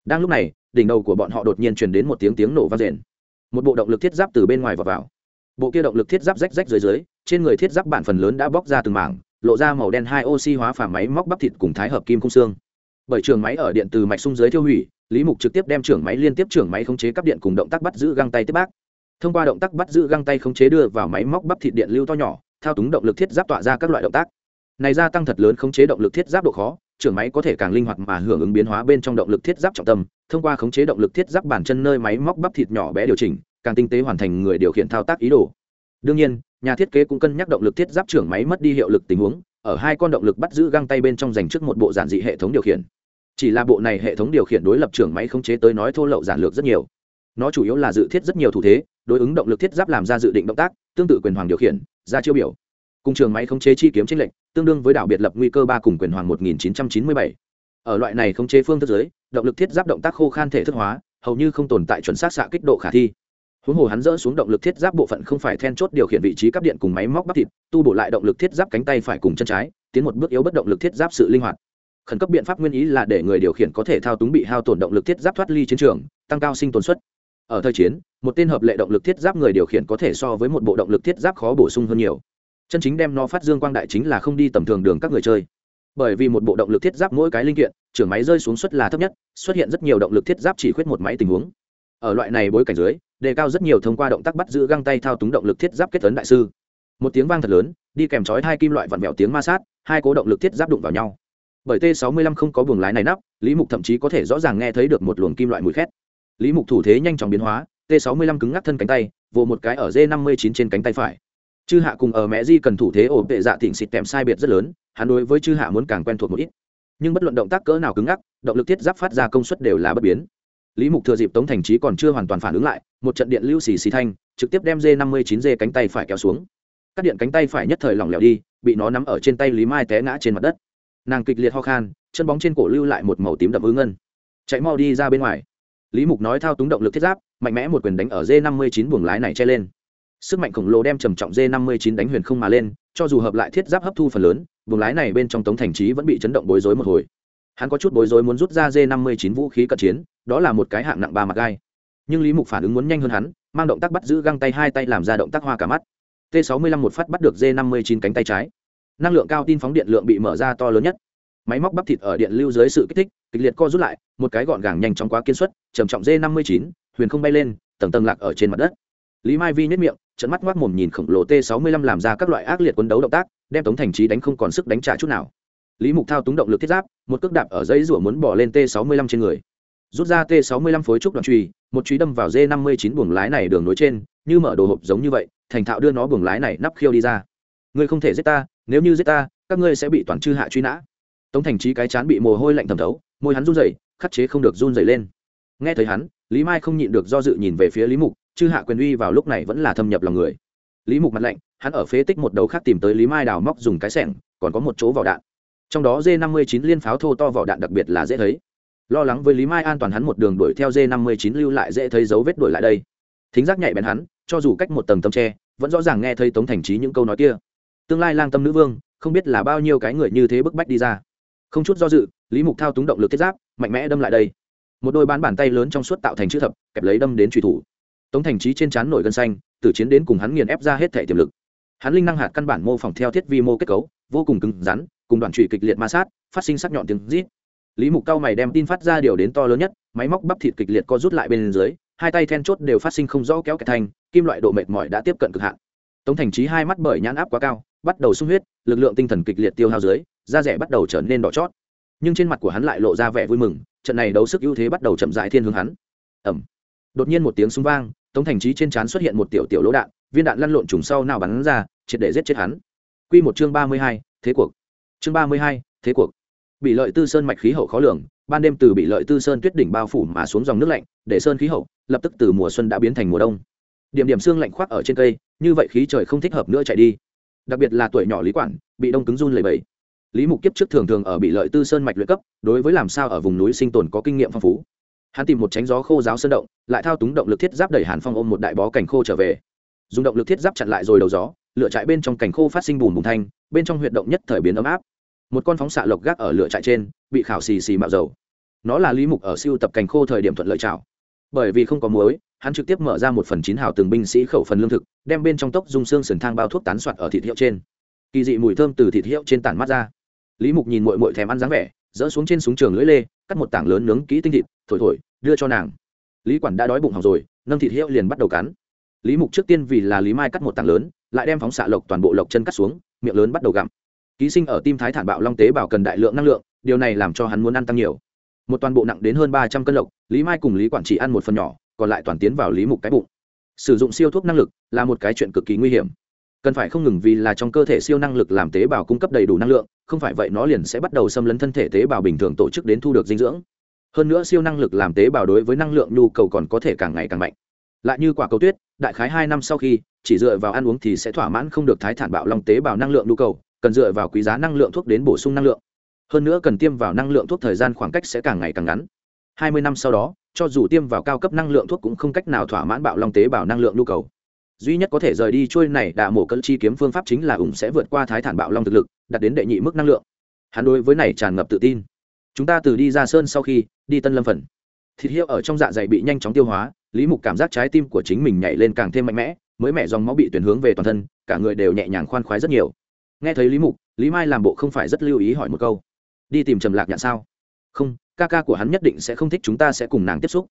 Đang lúc này, đỉnh đầu của bọn họ đột nhiên truyền đến một tiếng tiếng nổ vang rền một bộ động lực thiết giáp từ bên ngoài vào vào bộ kia động lực thiết giáp rách rách dưới dưới, trên người thiết giáp bản phần lớn đã bóc ra từng mảng, lộ ra màu đen hai oxy hóa phà máy móc bắp thịt cùng thái hợp kim không xương. Bởi trường máy ở điện từ mạch sung dưới tiêu hủy, lý mục trực tiếp đem trưởng máy liên tiếp trưởng máy khống chế cắp điện cùng động tác bắt giữ găng tay tiếp bác. Thông qua động tác bắt giữ găng tay khống chế đưa vào máy móc bắp thịt điện lưu to nhỏ, thao túng động lực thiết giáp tỏa ra các loại động tác. Này gia tăng thật lớn khống chế động lực thiết giáp độ khó, trưởng máy có thể càng linh hoạt mà hưởng ứng biến hóa bên trong động lực thiết giáp trọng tâm, thông qua khống chế động lực thiết giáp bản chân nơi máy móc bắp thịt nhỏ bé điều chỉnh càng tinh tế hoàn thành người điều khiển thao tác ý đồ. Đương nhiên, nhà thiết kế cũng cân nhắc động lực thiết giáp trưởng máy mất đi hiệu lực tình huống, ở hai con động lực bắt giữ găng tay bên trong dành trước một bộ giản dị hệ thống điều khiển. Chỉ là bộ này hệ thống điều khiển đối lập trưởng máy khống chế tới nói thô lậu giản lược rất nhiều. Nó chủ yếu là dự thiết rất nhiều thủ thế, đối ứng động lực thiết giáp làm ra dự định động tác, tương tự quyền hoàng điều khiển, ra chiêu biểu. Cùng trường máy khống chế chi kiếm chiến lệnh tương đương với đảo biệt lập nguy cơ ba cùng quyền hoàng 1997. ở loại này không chế phương thức giới động lực thiết giáp động tác khô khan thể thức hóa, hầu như không tồn tại chuẩn xác xạ kích độ khả thi huống hồ hắn dỡ xuống động lực thiết giáp bộ phận không phải then chốt điều khiển vị trí cắp điện cùng máy móc bắp thịt, tu bổ lại động lực thiết giáp cánh tay phải cùng chân trái, tiến một bước yếu bất động lực thiết giáp sự linh hoạt. Khẩn cấp biện pháp nguyên ý là để người điều khiển có thể thao túng bị hao tổn động lực thiết giáp thoát ly chiến trường, tăng cao sinh tồn suất. Ở thời chiến, một tên hợp lệ động lực thiết giáp người điều khiển có thể so với một bộ động lực thiết giáp khó bổ sung hơn nhiều. Chân chính đem nó phát dương quang đại chính là không đi tầm thường đường các người chơi. Bởi vì một bộ động lực thiết giáp mỗi cái linh kiện, trưởng máy rơi xuống suất là thấp nhất, xuất hiện rất nhiều động lực thiết giáp chỉ khuyết một máy tình huống ở loại này bối cảnh dưới, đề cao rất nhiều thông qua động tác bắt giữ găng tay thao túng động lực thiết giáp kết tấn đại sư. Một tiếng vang thật lớn, đi kèm chói hai kim loại vặn vẹo tiếng ma sát, hai cố động lực thiết giáp đụng vào nhau. Bởi t 65 không có buồng lái này nắp, lý mục thậm chí có thể rõ ràng nghe thấy được một luồng kim loại mùi khét. Lý mục thủ thế nhanh chóng biến hóa t 65 cứng ngắc thân cánh tay, vồ một cái ở d 59 trên cánh tay phải. Chư hạ cùng ở mẹ di cần thủ thế ổn tệ dạ thịnh xịt kèm sai biệt rất lớn, hắn đối với chư hạ muốn càng quen thuộc một ít. Nhưng bất luận động tác cỡ nào cứng ngắc, động lực thiết giáp phát ra công suất đều là bất biến lý mục thừa dịp tống thành trí còn chưa hoàn toàn phản ứng lại, một trận điện lưu xì xì thanh, trực tiếp đem d 59 d cánh tay phải kéo xuống. Cắt điện cánh tay phải nhất thời lỏng lẻo đi, bị nó nắm ở trên tay lý mai té ngã trên mặt đất. Nàng kịch liệt ho khan, chân bóng trên cổ lưu lại một màu tím đậm ư ngân. Chạy mau đi ra bên ngoài. Lý mục nói thao túng động lực thiết giáp, mạnh mẽ một quyền đánh ở d 59 buồng lái này che lên. Sức mạnh khổng lồ đem trầm trọng d 59 đánh huyền không mà lên, cho dù hợp lại thiết giáp hấp thu phần lớn, buồng lái này bên trong tống thành trí vẫn bị chấn động bối rối một hồi hắn có chút bối rối muốn rút ra d 59 vũ khí cận chiến, đó là một cái hạng nặng ba mặt gai. Nhưng lý mục phản ứng muốn nhanh hơn hắn, mang động tác bắt giữ găng tay hai tay làm ra động tác hoa cả mắt. T 65 một phát bắt được d 59 cánh tay trái. Năng lượng cao tin phóng điện lượng bị mở ra to lớn nhất. Máy móc bắp thịt ở điện lưu dưới sự kích thích, kịch liệt co rút lại, một cái gọn gàng nhanh chóng quá kiên suất, trầm trọng d 59 huyền không bay lên, tầng tầng lạc ở trên mặt đất. Lý mai vi nhất miệng trận mắt ngoác mồm nhìn khổng lồ t 65 làm ra các loại ác liệt quân đấu động tác, đem tống thành trí đánh không còn sức đánh trả chút nào lý mục thao túng động lực thiết giáp, một cước đạp ở dây rủa muốn bỏ lên t 65 trên người. Rút ra t 65 phối trúc đoạn truy một truy đâm vào d 59 buồng lái này đường nối trên, như mở đồ hộp giống như vậy, thành thạo đưa nó buồng lái này nắp khiêu đi ra. Ngươi không thể giết ta, nếu như giết ta, các ngươi sẽ bị toàn chư hạ truy nã. Tống thành trí cái chán bị mồ hôi lạnh thẩm thấu, môi hắn run rẩy, khắc chế không được run rẩy lên. Nghe thấy hắn, lý mai không nhịn được do dự nhìn về phía lý mục, chư hạ quyền uy vào lúc này vẫn là thâm nhập lòng người. Lý mục mặt lạnh, hắn ở phế tích một đầu khác tìm tới lý mai đào móc dùng cái sẻng, còn có một chỗ vào đạn trong đó d 59 liên pháo thô to vỏ đạn đặc biệt là dễ thấy. Lo lắng với lý mai an toàn hắn một đường đuổi theo d 59 lưu lại dễ thấy dấu vết đuổi lại đây. Thính giác nhạy bén hắn, cho dù cách một tầng tâm tre, vẫn rõ ràng nghe thấy tống thành trí những câu nói kia. Tương lai lang tâm nữ vương, không biết là bao nhiêu cái người như thế bức bách đi ra. Không chút do dự, lý mục thao túng động lực thiết giáp, mạnh mẽ đâm lại đây. Một đôi bán bàn tay lớn trong suốt tạo thành chữ thập, kẹp lấy đâm đến truy thủ. Tống thành trí trên trán nổi gân xanh, từ chiến đến cùng hắn nghiền ép ra hết thể tiềm lực. Hắn linh năng hạt căn bản mô phỏng theo thiết vi mô kết cấu vô cùng cứng rắn, cùng đoạn trụy kịch liệt ma sát, phát sinh sắc nhọn tiếng rít. Lý mục cao mày đem tin phát ra điều đến to lớn nhất, máy móc bắp thịt kịch liệt co rút lại bên dưới, hai tay then chốt đều phát sinh không rõ kéo kẹt thành kim loại độ mệt mỏi đã tiếp cận cực hạn. Tống thành trí hai mắt bởi nhãn áp quá cao, bắt đầu sung huyết, lực lượng tinh thần kịch liệt tiêu hao dưới, da rẻ bắt đầu trở nên đỏ chót. Nhưng trên mặt của hắn lại lộ ra vẻ vui mừng, trận này đấu sức ưu thế bắt đầu chậm dại thiên hướng hắn. Ẩm đột nhiên một tiếng súng vang, tống thành trí trên trán xuất hiện một tiểu tiểu lỗ đạn, viên đạn lăn lộn trùng sau nào bắn ra, triệt để giết chết hắn. Quy một chương ba mươi hai, thế cuộc. Chương ba mươi hai, thế cuộc. Bị lợi tư sơn mạch khí hậu khó lường, ban đêm từ bị lợi tư sơn tuyết đỉnh bao phủ mà xuống dòng nước lạnh, để sơn khí hậu, lập tức từ mùa xuân đã biến thành mùa đông. Điểm điểm xương lạnh khoác ở trên cây, như vậy khí trời không thích hợp nữa chạy đi. Đặc biệt là tuổi nhỏ lý quản bị đông cứng run lẩy bẩy. lý mục kiếp trước thường thường ở bị lợi tư sơn mạch luyện cấp, đối với làm sao ở vùng núi sinh tồn có kinh nghiệm phong phú. Hắn tìm một tránh gió khô giáo sơn động, lại thao túng động lực thiết giáp đẩy hàn phong ôm một đại bó cảnh khô trở về. Dùng động lực thiết giáp chặn lại rồi đầu gió lửa trại bên trong cảnh khô phát sinh bùn bùn thanh, bên trong huyệt động nhất thời biến ấm áp. Một con phóng xạ lộc gác ở lửa trại trên, bị khảo xì xì mạo dầu. Nó là lý mục ở siêu tập cảnh khô thời điểm thuận lợi chảo bởi vì không có muối, hắn trực tiếp mở ra một phần chín hào từng binh sĩ khẩu phần lương thực, đem bên trong tốc dung xương sườn thang bao thuốc tán soạt ở thịt hiệu trên. Kỳ dị mùi thơm từ thịt hiệu trên tản mắt ra. Lý mục nhìn mội mội thèm ăn dáng vẻ, dỡ xuống trên súng trường lưỡi lê, cắt một tảng lớn nướng kỹ tinh thịt, thổi thổi, đưa cho nàng. Lý quản đã đói bụng hỏng rồi, nâng thịt hiệu liền bắt đầu cắn. Lý mục trước tiên vì là lý mai cắt một tảng lớn lại đem phóng xạ lộc toàn bộ lộc chân cắt xuống, miệng lớn bắt đầu gặm. Ký sinh ở tim thái thản bạo long tế bào cần đại lượng năng lượng, điều này làm cho hắn muốn ăn tăng nhiều. Một toàn bộ nặng đến hơn ba trăm cân lộc, lý mai cùng lý quản trị ăn một phần nhỏ, còn lại toàn tiến vào lý mục cái bụng. Sử dụng siêu thuốc năng lực là một cái chuyện cực kỳ nguy hiểm. Cần phải không ngừng vì là trong cơ thể siêu năng lực làm tế bào cung cấp đầy đủ năng lượng, không phải vậy nó liền sẽ bắt đầu xâm lấn thân thể tế bào bình thường tổ chức đến thu được dinh dưỡng. Hơn nữa siêu năng lực làm tế bào đối với năng lượng nhu cầu còn có thể càng ngày càng mạnh lại như quả cầu tuyết, đại khái hai năm sau khi, chỉ dựa vào ăn uống thì sẽ thỏa mãn không được thái thản bạo long tế bào năng lượng nhu cầu, cần dựa vào quý giá năng lượng thuốc đến bổ sung năng lượng. Hơn nữa cần tiêm vào năng lượng thuốc thời gian khoảng cách sẽ càng ngày càng ngắn. Hai mươi năm sau đó, cho dù tiêm vào cao cấp năng lượng thuốc cũng không cách nào thỏa mãn bạo long tế bào năng lượng nhu cầu. Duy nhất có thể rời đi trôi này đạ mổ cỡ chi kiếm phương pháp chính là ủng sẽ vượt qua thái thản bạo long thực lực, đạt đến đệ nhị mức năng lượng. Hắn đối với này tràn ngập tự tin. Chúng ta từ đi ra sơn sau khi, đi tân lâm phần. Thịt hiệu ở trong dạ dày bị nhanh chóng tiêu hóa lý mục cảm giác trái tim của chính mình nhảy lên càng thêm mạnh mẽ, mới mẹ dòng máu bị tuyển hướng về toàn thân, cả người đều nhẹ nhàng khoan khoái rất nhiều. Nghe thấy lý mục, lý mai làm bộ không phải rất lưu ý hỏi một câu. Đi tìm trầm lạc nhạn sao? Không, ca ca của hắn nhất định sẽ không thích chúng ta sẽ cùng nàng tiếp xúc.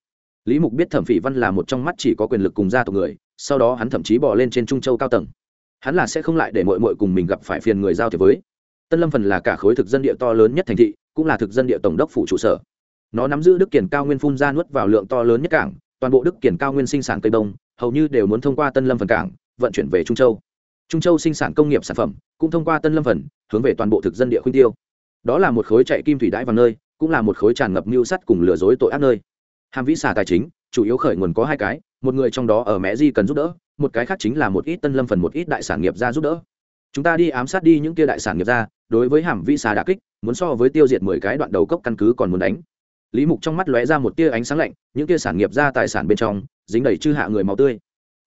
Lý mục biết thẩm phỉ văn là một trong mắt chỉ có quyền lực cùng gia tộc người, sau đó hắn thậm chí bỏ lên trên trung châu cao tầng. Hắn là sẽ không lại để mội mội cùng mình gặp phải phiền người giao thiệp với. Tân lâm phần là cả khối thực dân địa to lớn nhất thành thị, cũng là thực dân địa tổng đốc phủ trụ sở. Nó nắm giữ đức kiển cao nguyên phun ra nuốt vào lượng to lớn nhất cảng toàn bộ đức kiển cao nguyên sinh sản cây đông hầu như đều muốn thông qua tân lâm phần cảng, vận chuyển về trung châu. Trung châu sinh sản công nghiệp sản phẩm, cũng thông qua tân lâm phần, hướng về toàn bộ thực dân địa khuyên tiêu. Đó là một khối chạy kim thủy đãi vào nơi, cũng là một khối tràn ngập mưu sắt cùng lừa dối tội ác nơi. Hàm vĩ xà tài chính, chủ yếu khởi nguồn có hai cái, một người trong đó ở mẹ di cần giúp đỡ, một cái khác chính là một ít tân lâm phần một ít đại sản nghiệp ra giúp đỡ. Chúng ta đi ám sát đi những kia đại sản nghiệp ra đối với hàm vĩ xà đà kích, muốn so với tiêu diệt mười cái đoạn đầu cốc căn cứ còn muốn đánh lý mục trong mắt lóe ra một tia ánh sáng lạnh, những tia sản nghiệp ra tài sản bên trong, dính đầy chư hạ người máu tươi.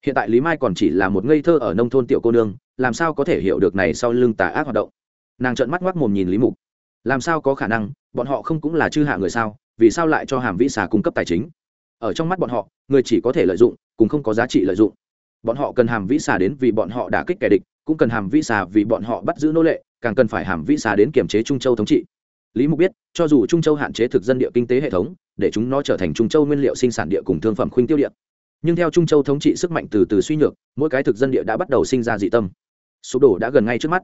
Hiện tại lý mai còn chỉ là một ngây thơ ở nông thôn tiểu cô nương, làm sao có thể hiểu được này sau lưng tà ác hoạt động? Nàng trợn mắt ngoác mồm nhìn lý mục. Làm sao có khả năng, bọn họ không cũng là chư hạ người sao, vì sao lại cho hàm vĩ xà cung cấp tài chính? Ở trong mắt bọn họ, người chỉ có thể lợi dụng, cùng không có giá trị lợi dụng. Bọn họ cần hàm vĩ xà đến vì bọn họ đã kích kẻ địch, cũng cần hàm vĩ xà vì bọn họ bắt giữ nô lệ, càng cần phải hàm vĩ xà đến kiểm chế trung châu thống trị lý mục biết, cho dù trung châu hạn chế thực dân địa kinh tế hệ thống, để chúng nó trở thành trung châu nguyên liệu sinh sản địa cùng thương phẩm khuynh tiêu địa. Nhưng theo trung châu thống trị sức mạnh từ từ suy nhược, mỗi cái thực dân địa đã bắt đầu sinh ra dị tâm. Sụp đổ đã gần ngay trước mắt.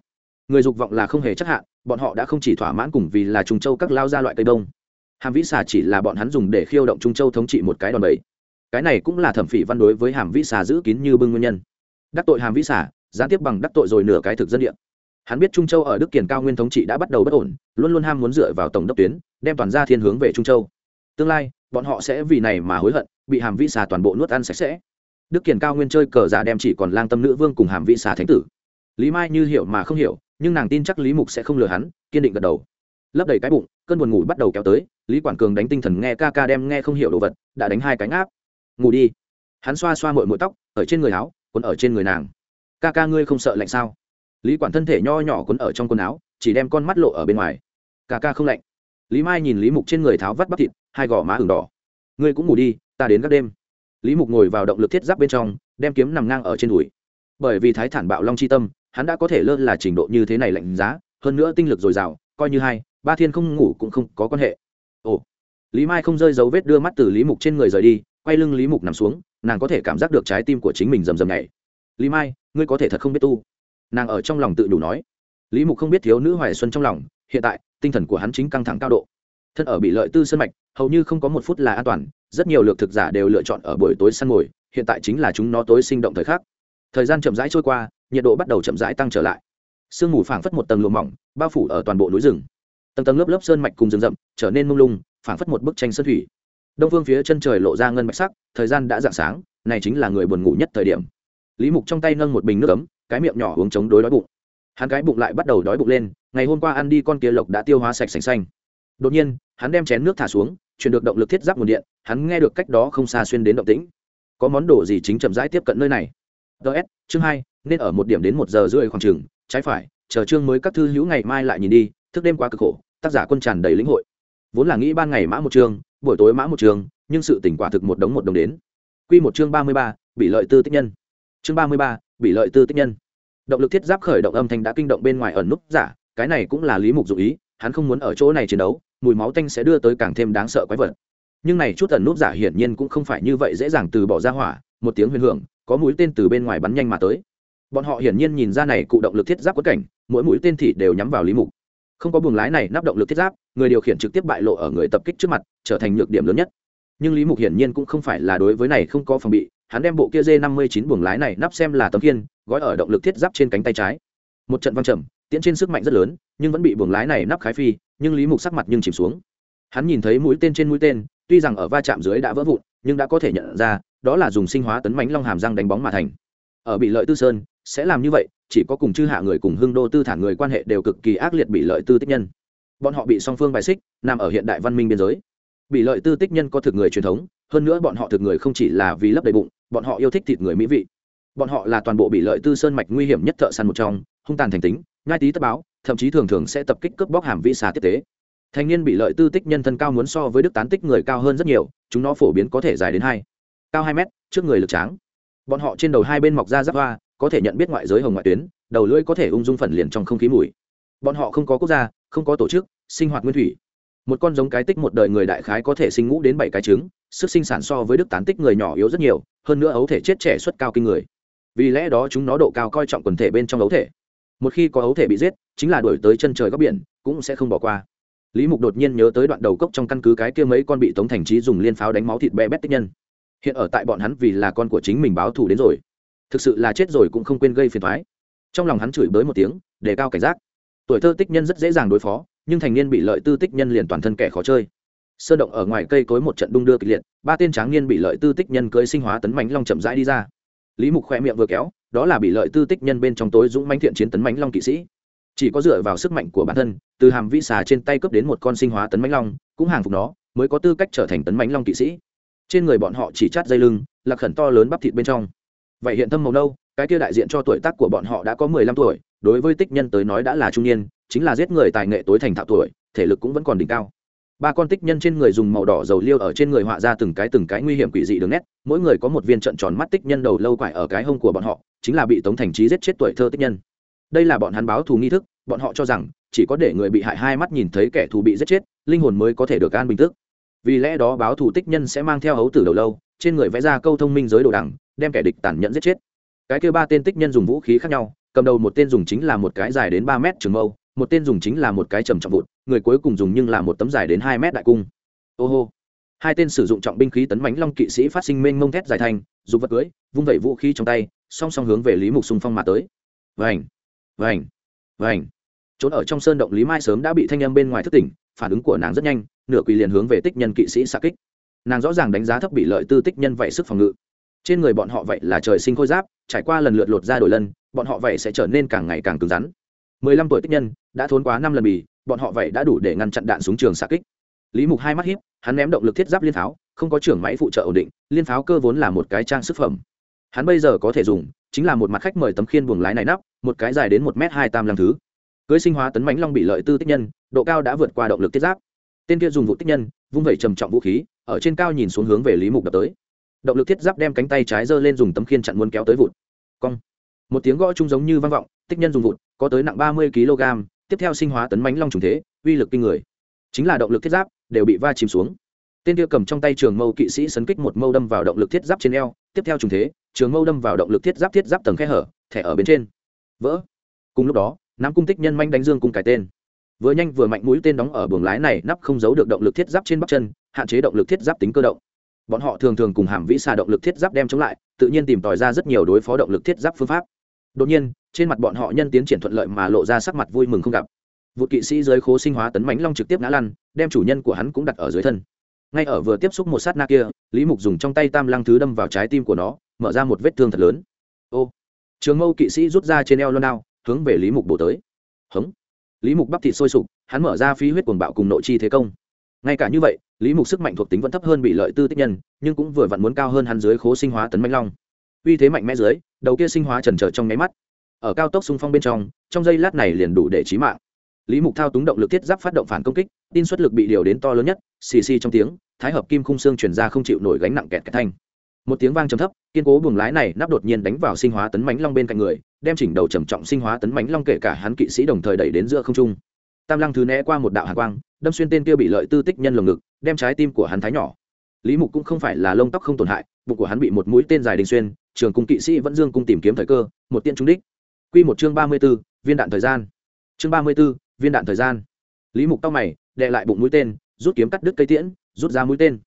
Người dục vọng là không hề chắc hạn, bọn họ đã không chỉ thỏa mãn cùng vì là trung châu các lao ra loại cây đông. Hàm vĩ xà chỉ là bọn hắn dùng để khiêu động trung châu thống trị một cái đòn bẩy. Cái này cũng là thẩm phỉ văn đối với hàm vĩ xà giữ kín như bưng nguyên nhân. Đắc tội hàm vĩ xà, gián tiếp bằng đắc tội rồi nửa cái thực dân địa hắn biết trung châu ở đức kiển cao nguyên thống trị đã bắt đầu bất ổn, luôn luôn ham muốn dựa vào tổng đốc tuyến, đem toàn gia thiên hướng về trung châu. Tương lai, bọn họ sẽ vì này mà hối hận, bị hàm vĩ xà toàn bộ nuốt ăn sạch sẽ. Đức kiển cao nguyên chơi cờ giả đem chỉ còn lang tâm nữ vương cùng hàm vĩ xà thánh tử. Lý mai như hiểu mà không hiểu, nhưng nàng tin chắc lý mục sẽ không lừa hắn, kiên định gật đầu. Lấp đầy cái bụng, cơn buồn ngủ bắt đầu kéo tới, lý quản cường đánh tinh thần nghe ca ca đem nghe không hiểu đồ vật, đã đánh hai cánh áp. Ngủ đi. Hắn xoa xoa mội mội tóc, ở trên người áo, quấn ở trên người nàng. Ca ca ngươi không sợ lạnh sao? Lý quản thân thể nho nhỏ quấn ở trong quần áo, chỉ đem con mắt lộ ở bên ngoài. Ca ca không lạnh. Lý mai nhìn lý mục trên người tháo vắt bắp thịt, hai gò má ửng đỏ. Ngươi cũng ngủ đi, ta đến các đêm. Lý mục ngồi vào động lực thiết giáp bên trong, đem kiếm nằm ngang ở trên đùi. Bởi vì thái thản bạo long c h i tâm, hắn đã có thể lơ là trình độ như thế này lạnh giá, hơn nữa tinh lực dồi dào, coi như hai, ba thiên không ngủ cũng không có quan hệ. Ồ. Lý mai không rơi dấu vết đưa mắt từ lý mục trên người rời đi, quay lưng lý mục nằm xuống, nàng có thể cảm giác được trái tim của chính mình rầm rầm này lý mai, ngươi có thể thật không biết tu? Nàng ở trong lòng tự đủ nói. Lý mục không biết thiếu nữ hoài xuân trong lòng hiện tại tinh thần của hắn chính căng thẳng cao độ. Thân ở bị lợi tư sân mạch hầu như không có một phút là an toàn rất nhiều lược thực giả đều lựa chọn ở buổi tối săn ngồi, hiện tại chính là chúng nó tối sinh động thời khắc. Thời gian chậm rãi trôi qua nhiệt độ bắt đầu chậm rãi tăng trở lại. Sương mù phảng phất một tầng lụa mỏng bao phủ ở toàn bộ núi rừng. Tầng tầng lớp lớp sơn mạch cùng rừng rậm trở nên mông lung phảng phất một bức tranh sơn thủy. Đông phương phía chân trời lộ ra ngân bạch sắc thời gian đã dạng sáng này chính là người buồn ngủ nhất thời điểm. Lý mục trong tay nâng một bình nước ấm cái miệng nhỏ uống chống đối đói bụng. Hắn cái bụng lại bắt đầu đói bụng lên, ngày hôm qua ăn đi con kia lộc đã tiêu hóa sạch sành xanh. Đột nhiên, hắn đem chén nước thả xuống, chuyển được động lực thiết giáp nguồn điện, hắn nghe được cách đó không xa xuyên đến động tĩnh. Có món đồ gì chính chậm rãi tiếp cận nơi này? Ts chương hai, nên ở một điểm đến một giờ rưỡi khoảng chừng, trái phải, chờ chương mới các thư hữu ngày mai lại nhìn đi, thức đêm quá cực khổ, tác giả quân tràn đầy lĩnh hội. Vốn là nghĩ ban ngày mã một chương buổi tối mã một chương nhưng sự tỉnh quả thực một đống một đồng đến. Quy một chương ba mươi ba, bị lợi tư tích nhân chương ba mươi ba, bị lợi tư tích nhân. Động lực thiết giáp khởi động âm thanh đã kinh động bên ngoài ẩn núp giả, cái này cũng là lý mục dụ ý, hắn không muốn ở chỗ này chiến đấu, mùi máu tanh sẽ đưa tới càng thêm đáng sợ quái vật. Nhưng này chút ẩn núp giả hiển nhiên cũng không phải như vậy dễ dàng từ bỏ ra hỏa, một tiếng huyền hưởng, có mũi tên từ bên ngoài bắn nhanh mà tới. Bọn họ hiển nhiên nhìn ra này cụ động lực thiết giáp quất cảnh, mỗi mũi tên thì đều nhắm vào lý mục. Không có buồng lái này nắp động lực thiết giáp, người điều khiển trực tiếp bại lộ ở người tập kích trước mặt, trở thành nhược điểm lớn nhất. Nhưng lý mục hiển nhiên cũng không phải là đối với này không có phòng bị hắn đem bộ kia dê năm mươi chín buồng lái này nắp xem là tấm kiên gói ở động lực thiết giáp trên cánh tay trái. Một trận văng trầm, tiễn trên sức mạnh rất lớn, nhưng vẫn bị buồng lái này nắp khái phi, nhưng lý mục sắc mặt nhưng chìm xuống. Hắn nhìn thấy mũi tên trên mũi tên, tuy rằng ở va chạm dưới đã vỡ vụn, nhưng đã có thể nhận ra, đó là dùng sinh hóa tấn mánh long hàm răng đánh bóng mà thành. Ở bị lợi tư sơn, sẽ làm như vậy, chỉ có cùng chư hạ người cùng hưng đô tư thản người quan hệ đều cực kỳ ác liệt bị lợi tư tích nhân. Bọn họ bị song phương bài xích, nằm ở hiện đại văn minh biên giới. Bị lợi tư tích nhân có thực người truyền thống hơn nữa bọn họ thực người không chỉ là vì lấp đầy bụng, bọn họ yêu thích thịt người mỹ vị. Bọn họ là toàn bộ bị lợi tư sơn mạch nguy hiểm nhất thợ săn một trong, hung tàn thành tính ngai tí tất báo, thậm chí thường thường sẽ tập kích cướp bóc hàm vi xà tiếp tế. Thành niên bị lợi tư tích nhân thân cao muốn so với đức tán tích người cao hơn rất nhiều, chúng nó phổ biến có thể dài đến hai, cao hai mét, trước người lực tráng. Bọn họ trên đầu hai bên mọc ra giáp hoa, có thể nhận biết ngoại giới hồng ngoại tuyến, đầu lưỡi có thể ung dung phần liền trong không khí mùi. Bọn họ không có quốc gia, không có tổ chức, sinh hoạt nguyên thủy. Một con giống cái tích một đời người đại khái có thể sinh ngũ đến bảy cái trứng sức sinh sản so với đức tán tích người nhỏ yếu rất nhiều, hơn nữa ấu thể chết trẻ suất cao kinh người. Vì lẽ đó chúng nó độ cao coi trọng quần thể bên trong ấu thể. Một khi có ấu thể bị giết, chính là đuổi tới chân trời góc biển, cũng sẽ không bỏ qua. Lý mục đột nhiên nhớ tới đoạn đầu cốc trong căn cứ cái kia mấy con bị tống thành trí dùng liên pháo đánh máu thịt bé bét tích nhân. Hiện ở tại bọn hắn vì là con của chính mình báo thù đến rồi. Thực sự là chết rồi cũng không quên gây phiền thoái trong lòng hắn chửi bới một tiếng, để cao cảnh giác. Tuổi thơ tích nhân rất dễ dàng đối phó, nhưng thành niên bị lợi tư tích nhân liền toàn thân kẻ khó chơi sơn động ở ngoài cây cối một trận đung đưa kịch liệt, ba tên tráng niên bị lợi tư tích nhân cưới sinh hóa tấn mánh long chậm rãi đi ra. Lý mục khoe miệng vừa kéo, đó là bị lợi tư tích nhân bên trong tối dũng mánh thiện chiến tấn mánh long kỵ sĩ. Chỉ có dựa vào sức mạnh của bản thân, từ hàm vĩ xà trên tay cướp đến một con sinh hóa tấn mánh long, cũng hàng phục nó, mới có tư cách trở thành tấn mánh long kỵ sĩ. Trên người bọn họ chỉ chát dây lưng lạc khẩn to lớn bắp thịt bên trong. Vậy hiện thâm màu nâu, cái kia đại diện cho tuổi tác của bọn họ đã có mười lăm tuổi, đối với tích nhân tới nói đã là trung niên, chính là giết người tài nghệ tối thành thạo tuổi, thể lực cũng vẫn còn đỉnh cao ba con tích nhân trên người dùng màu đỏ dầu liêu ở trên người họa ra từng cái từng cái nguy hiểm quỷ dị đường nét. Mỗi người có một viên trận tròn mắt tích nhân đầu lâu quải ở cái hông của bọn họ, chính là bị tống thành trí giết chết tuổi thơ tích nhân. Đây là bọn hắn báo thù nghi thức, bọn họ cho rằng, chỉ có để người bị hại hai mắt nhìn thấy kẻ thù bị giết chết, linh hồn mới có thể được an bình tức. Vì lẽ đó báo thù tích nhân sẽ mang theo hấu tử đầu lâu, trên người vẽ ra câu thông minh giới đồ đẳng đem kẻ địch tàn nhẫn giết chết. Cái kêu ba tên tích nhân dùng vũ khí khác nhau, cầm đầu một tên dùng chính là một cái dài đến ba mét trường mâu, một tên dùng chính là một cái trầm trọng vụt người cuối cùng dùng nhưng là một tấm dài đến hai mét đại cung. Ô hô. Hai tên sử dụng trọng binh khí tấn mánh long kỵ sĩ phát sinh mênh mông thét dài thành dùng vật cưới, vung vẩy vũ khí trong tay, song song hướng về lý mục xung phong mà tới. Vành vành vành. Trốn ở trong sơn động lý mai sớm đã bị thanh âm bên ngoài thức tỉnh, phản ứng của nàng rất nhanh, nửa quỳ liền hướng về tích nhân kỵ sĩ xa kích. Nàng rõ ràng đánh giá thấp bị lợi tư tích nhân vậy sức phòng ngự. Trên người bọn họ vậy là trời sinh khôi giáp, trải qua lần lượt lột ra đổi lần bọn họ vậy sẽ trở nên càng ngày càng cứng rắn. Mười lăm tuổi tích nhân, đã thốn quá năm lần bì bọn họ vậy đã đủ để ngăn chặn đạn súng trường xạ kích. Lý mục hai mắt hiếp hắn ném động lực thiết giáp liên pháo, không có trưởng máy phụ trợ ổn định, liên pháo cơ vốn là một cái trang sức phẩm. Hắn bây giờ có thể dùng, chính là một mặt khách mời tấm khiên buồng lái này nắp, một cái dài đến một m hai tam lăm thứ. Cưới sinh hóa tấn mãnh long bị lợi tư tích nhân, độ cao đã vượt qua động lực thiết giáp. Tên kia dùng vụ tích nhân, vung vẩy trầm trọng vũ khí, ở trên cao nhìn xuống hướng về lý mục đập tới. Động lực thiết giáp đem cánh tay trái giơ lên dùng tấm khiên chặn muốn kéo tới vụt. Cong. Một tiếng gõ chung giống như vang vọng, tích nhân dùng vụt, có tới nặng ba mươi kg tiếp theo sinh hóa tấn mánh long trùng thế, uy lực kinh người. Chính là động lực thiết giáp, đều bị va chìm xuống. Tên kia cầm trong tay trường mâu kỵ sĩ sấn kích một mâu đâm vào động lực thiết giáp trên eo, tiếp theo trùng thế, trường mâu đâm vào động lực thiết giáp thiết giáp tầng khe hở, thẻ ở bên trên. Vỡ. Cùng lúc đó nắm cung tích nhân manh đánh dương cung cải tên. Vừa nhanh vừa mạnh mũi tên đóng ở buồng lái này, nắp không giấu được động lực thiết giáp trên bắp chân, hạn chế động lực thiết giáp tính cơ động. Bọn họ thường thường cùng hàm vĩ xà động lực thiết giáp đem chống lại, tự nhiên tìm tòi ra rất nhiều đối phó động lực thiết giáp phương pháp. Đột nhiên trên mặt bọn họ nhân tiến triển thuận lợi mà lộ ra sắc mặt vui mừng không gặp. Vụ kỵ sĩ dưới khố sinh hóa tấn mánh long trực tiếp ngã lăn, đem chủ nhân của hắn cũng đặt ở dưới thân. Ngay ở vừa tiếp xúc một sát na kia, lý mục dùng trong tay tam lăng thứ đâm vào trái tim của nó, mở ra một vết thương thật lớn. Ô, trường mâu kỵ sĩ rút ra trên eo lon ao hướng về lý mục bổ tới. Hống. Lý mục bắp thịt sôi sục, hắn mở ra phi huyết cuồng bạo cùng nội chi thế công. Ngay cả như vậy, lý mục sức mạnh thuộc tính vẫn thấp hơn bị lợi tư tích nhân, nhưng cũng vừa vặn muốn cao hơn hắn dưới khố sinh hóa tấn manh long. Uy thế mạnh mẽ dưới, đầu kia sinh hóa trần trờ trong nháy mắt ở cao tốc xung phong bên trong trong giây lát này liền đủ để chí mạng. Lý mục thao túng động lực thiết giáp phát động phản công kích, tin suất lực bị điều đến to lớn nhất, xì xì trong tiếng, thái hợp kim khung xương chuyển ra không chịu nổi gánh nặng kẹt kẹt thanh. Một tiếng vang trầm thấp, kiên cố buồng lái này nắp đột nhiên đánh vào sinh hóa tấn mánh long bên cạnh người, đem chỉnh đầu trầm trọng sinh hóa tấn mánh long kể cả hắn kỵ sĩ đồng thời đẩy đến giữa không trung. Tam lăng thứ né qua một đạo hạ quang, đâm xuyên tên kia bị lợi tư tích nhân lồng ngực, đem trái tim của hắn thái nhỏ. Lý mục cũng không phải là lông tóc không tổn hại, bụng của hắn bị một mũi tên dài đình xuyên, trường cung kỵ sĩ vẫn dương cung tìm kiếm thời cơ, một tiên trúng đích. Quy một chương ba mươi b ố viên đạn thời gian. Chương ba mươi b ố viên đạn thời gian. Lý mục cau mày đệ lại bụng mũi tên, rút kiếm cắt đứt cây tiễn, rút ra mũi tên.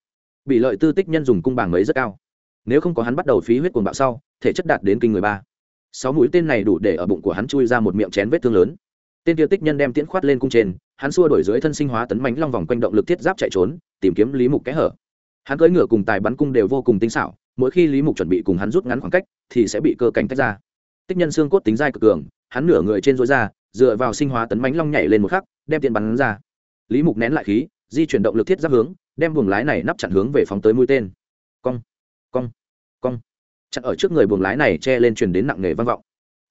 Bị lợi tư tích nhân dùng cung bảng mấy rất cao. Nếu không có hắn bắt đầu phí huyết cuồng bạo sau, thể chất đạt đến kinh người ba. Sáu mũi tên này đủ để ở bụng của hắn chui ra một miệng chén vết thương lớn. Tên tiêu tích nhân đem tiễn khoát lên cung trên, hắn xua đổi dưới thân sinh hóa tấn mãnh long vòng quanh động lực thiết giáp chạy trốn, tìm kiếm lý mục kẽ hở. Hắn cưỡi ngựa cùng tài bắn cung đều vô cùng tinh xảo, mỗi khi lý mục chuẩn bị cùng hắn rút ngắn khoảng cách, thì sẽ bị cơ cảnh tách ra tích nhân xương cốt tính dai cực cường, hắn nửa người trên dối ra dựa vào sinh hóa tấn bánh long nhảy lên một khắc, đem tiền bắn ra. Lý mục nén lại khí, di chuyển động lực thiết giáp hướng, đem buồng lái này nắp chặn hướng về phóng tới mũi tên. Cong cong cong. Chặn ở trước người buồng lái này che lên truyền đến nặng nề vang vọng.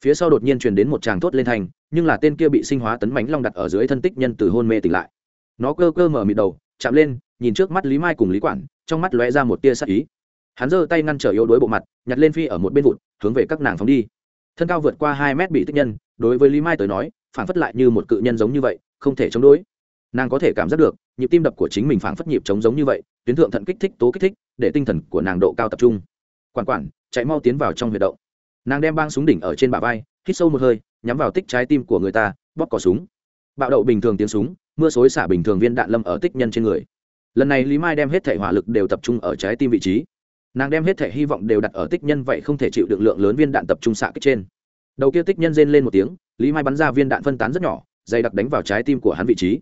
Phía sau đột nhiên truyền đến một tràng thốt lên thành, nhưng là tên kia bị sinh hóa tấn bánh long đặt ở dưới thân tích nhân từ hôn mê tỉnh lại. Nó cơ cơ mở mịt đầu, chạm lên, nhìn trước mắt lý mai cùng lý quản, trong mắt lóe ra một tia sắc ý. Hắn giơ tay ngăn trở yếu đuối bộ mặt, nhặt lên phi ở một bên vụt, hướng về các nàng phóng đi thân cao vượt qua hai mét bị tích nhân, đối với lý mai tới nói phản phất lại như một cự nhân giống như vậy, không thể chống đối. Nàng có thể cảm giác được, nhịp tim đập của chính mình phản phất nhịp chống giống như vậy, tuyến thượng thận kích thích tố kích thích, để tinh thần của nàng độ cao tập trung. Quản quản, chạy mau tiến vào trong huyệt động. Nàng đem băng súng đỉnh ở trên bả vai, hít sâu một hơi, nhắm vào tích trái tim của người ta, bóp cỏ súng. Bạo đậu bình thường tiếng súng, mưa xối xả bình thường viên đạn lâm ở tích nhân trên người. Lần này lý mai đem hết thể hỏa lực đều tập trung ở trái tim vị trí nàng đem hết thể hy vọng đều đặt ở tích nhân vậy không thể chịu được lượng lớn viên đạn tập trung xạ kích trên. Đầu kia tích nhân rên lên một tiếng, lý mai bắn ra viên đạn phân tán rất nhỏ, dày đặc đánh vào trái tim của hắn vị trí.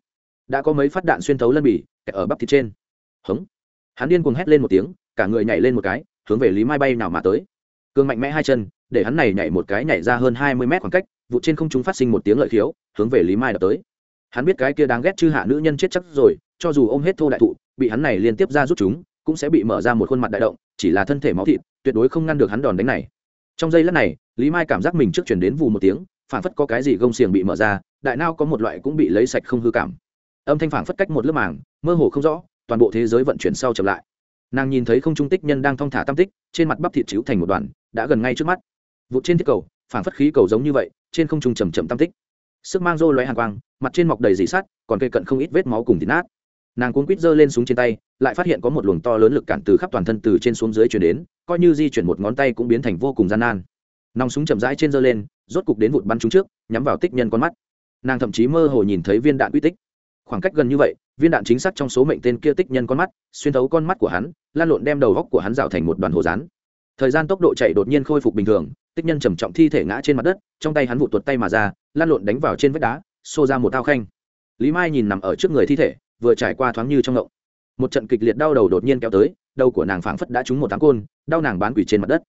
Đã có mấy phát đạn xuyên thấu lân bỉ ở bắp thịt trên. Hống. Hắn điên cuồng hét lên một tiếng, cả người nhảy lên một cái, hướng về lý mai bay nào mà tới. Cương mạnh mẽ hai chân, để hắn này nhảy một cái nhảy ra hơn hai mươi mét khoảng cách vụ trên không trung phát sinh một tiếng lợi khiếu, hướng về lý mai đập tới. Hắn biết cái kia đáng ghét chư hạ nữ nhân chết chắc rồi, cho dù ôm hết thô đại thụ, bị hắn này liên tiếp ra rút chúng, cũng sẽ bị mở ra một khuôn mặt đại động chỉ là thân thể máu thịt, tuyệt đối không ngăn được hắn đòn đánh này. Trong giây lát này, lý mai cảm giác mình trước chuyển đến vù một tiếng phản phất có cái gì gông xiềng bị mở ra, đại nao có một loại cũng bị lấy sạch không hư cảm. Âm thanh phản phất cách một lớp màng, mơ hồ không rõ, toàn bộ thế giới vận chuyển sau chậm lại. Nàng nhìn thấy không trung tích nhân đang thong thả tam tích, trên mặt bắp thịt chiếu thành một đoàn, đã gần ngay trước mắt. Vụt trên thiết cầu phản phất khí cầu giống như vậy, trên không trung chầm chậm tam tích. Sức mang rô loé hàng quang, mặt trên mọc đầy dỉ sắt, còn cây cận không ít vết máu cùng thịt nát. Nàng cuốn quít giơ lên súng trên tay lại phát hiện có một luồng to lớn lực cản từ khắp toàn thân từ trên xuống dưới chuyển đến, coi như di chuyển một ngón tay cũng biến thành vô cùng gian nan. Nòng súng chậm rãi trên giơ lên, rốt cục đến vụt bắn trúng trước, nhắm vào tích nhân con mắt. Nàng thậm chí mơ hồ nhìn thấy viên đạn uy tích. Khoảng cách gần như vậy, viên đạn chính xác trong số mệnh tên kia tích nhân con mắt, xuyên thấu con mắt của hắn, lan lộn đem đầu góc của hắn rào thành một đoàn hồ rán. Thời gian tốc độ chạy đột nhiên khôi phục bình thường, tích nhân trầm trọng thi thể ngã trên mặt đất, trong tay hắn vụ tuột tay mà ra, lan lộn đánh vào trên vách đá, xô ra một thao khanh. Lý mai nhìn nằm ở trước người thi thể, vừa trải qua thoáng như trong ngộng một trận kịch liệt đau đầu đột nhiên kéo tới, đầu của nàng phảng phất đã trúng một tháng côn, đau nàng bán quỷ trên mặt đất.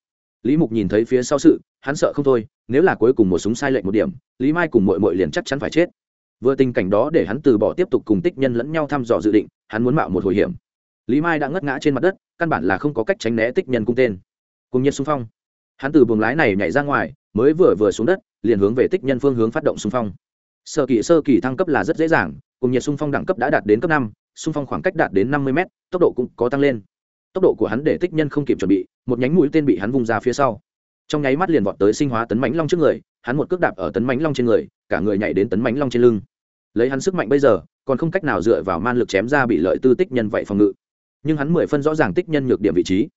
Lý mục nhìn thấy phía sau sự, hắn sợ không thôi, nếu là cuối cùng một súng sai lệch một điểm, lý mai cùng mội mội liền chắc chắn phải chết. Vừa tình cảnh đó để hắn từ bỏ tiếp tục cùng tích nhân lẫn nhau thăm dò dự định, hắn muốn mạo một hồi hiểm. Lý mai đã ngất ngã trên mặt đất, căn bản là không có cách tránh né tích nhân cung tên. Cùng nhiệt xung phong. Hắn từ buồng lái này nhảy ra ngoài, mới vừa vừa xuống đất, liền hướng về tích nhân phương hướng phát động xung phong. Sơ kỳ sơ kỳ thăng cấp là rất dễ dàng, cùng nhiệt xung phong đẳng cấp đã đạt đến cấp năm xung phong khoảng cách đạt đến năm mươi m tốc độ cũng có tăng lên. Tốc độ của hắn để tích nhân không kịp chuẩn bị, một nhánh mũi tên bị hắn vung ra phía sau. Trong nháy mắt liền vọt tới sinh hóa tấn mãnh long trước người, hắn một cước đạp ở tấn mãnh long trên người, cả người nhảy đến tấn mãnh long trên lưng. Lấy hắn sức mạnh bây giờ, còn không cách nào dựa vào man lực chém ra bị lợi tư tích nhân vậy phòng ngự. Nhưng hắn mười phân rõ ràng tích nhân nhược điểm vị trí.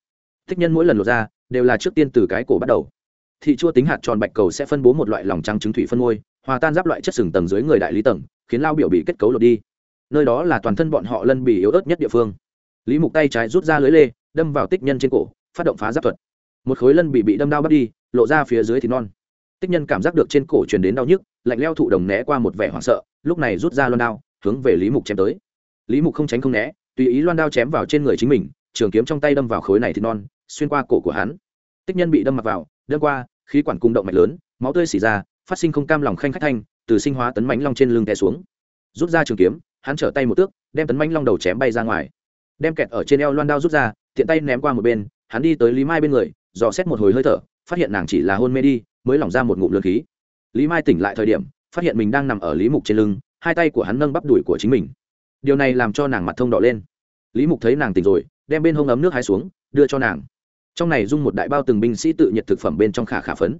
Tích nhân mỗi lần lột ra, đều là trước tiên từ cái cổ bắt đầu. Thị chua tính hạt tròn bạch cầu sẽ phân bố một loại lòng trắng trứng thủy phân môi, hòa tan giáp loại chất sừng tầng dưới người đại lý tầng, khiến lao biểu bị kết cấu lột đi nơi đó là toàn thân bọn họ lân bị yếu ớt nhất địa phương. Lý mục tay trái rút ra lưới lê, đâm vào tích nhân trên cổ, phát động phá giáp thuật. Một khối lân bị bị đâm đau bắt đi, lộ ra phía dưới thì non. Tích nhân cảm giác được trên cổ truyền đến đau nhức, lạnh leo thụ đồng né qua một vẻ hoảng sợ, lúc này rút ra loan đao, hướng về lý mục chém tới. Lý mục không tránh không né, tùy ý loan đao chém vào trên người chính mình, trường kiếm trong tay đâm vào khối này thì non, xuyên qua cổ của hắn. Tích nhân bị đâm mặc vào, đâm qua, khí quản cung động mạch lớn, máu tươi xỉ ra, phát sinh không cam lòng khanh khách thanh, từ sinh hóa tấn mãnh long trên lưng té xuống. Rút ra trường kiếm hắn trở tay một tước, đem tấn mãnh long đầu chém bay ra ngoài. Đem kẹt ở trên eo loan đao rút ra, tiện tay ném qua một bên, hắn đi tới lý mai bên người, dò xét một hồi hơi thở, phát hiện nàng chỉ là hôn mê đi, mới lỏng ra một ngụm lượt khí. Lý mai tỉnh lại thời điểm, phát hiện mình đang nằm ở lý mục trên lưng, hai tay của hắn nâng bắp đùi của chính mình. Điều này làm cho nàng mặt thông đỏ lên. Lý mục thấy nàng tỉnh rồi, đem bên hông ấm nước hai xuống, đưa cho nàng. Trong này dung một đại bao từng binh sĩ tự nhiệt thực phẩm bên trong khả khả phấn.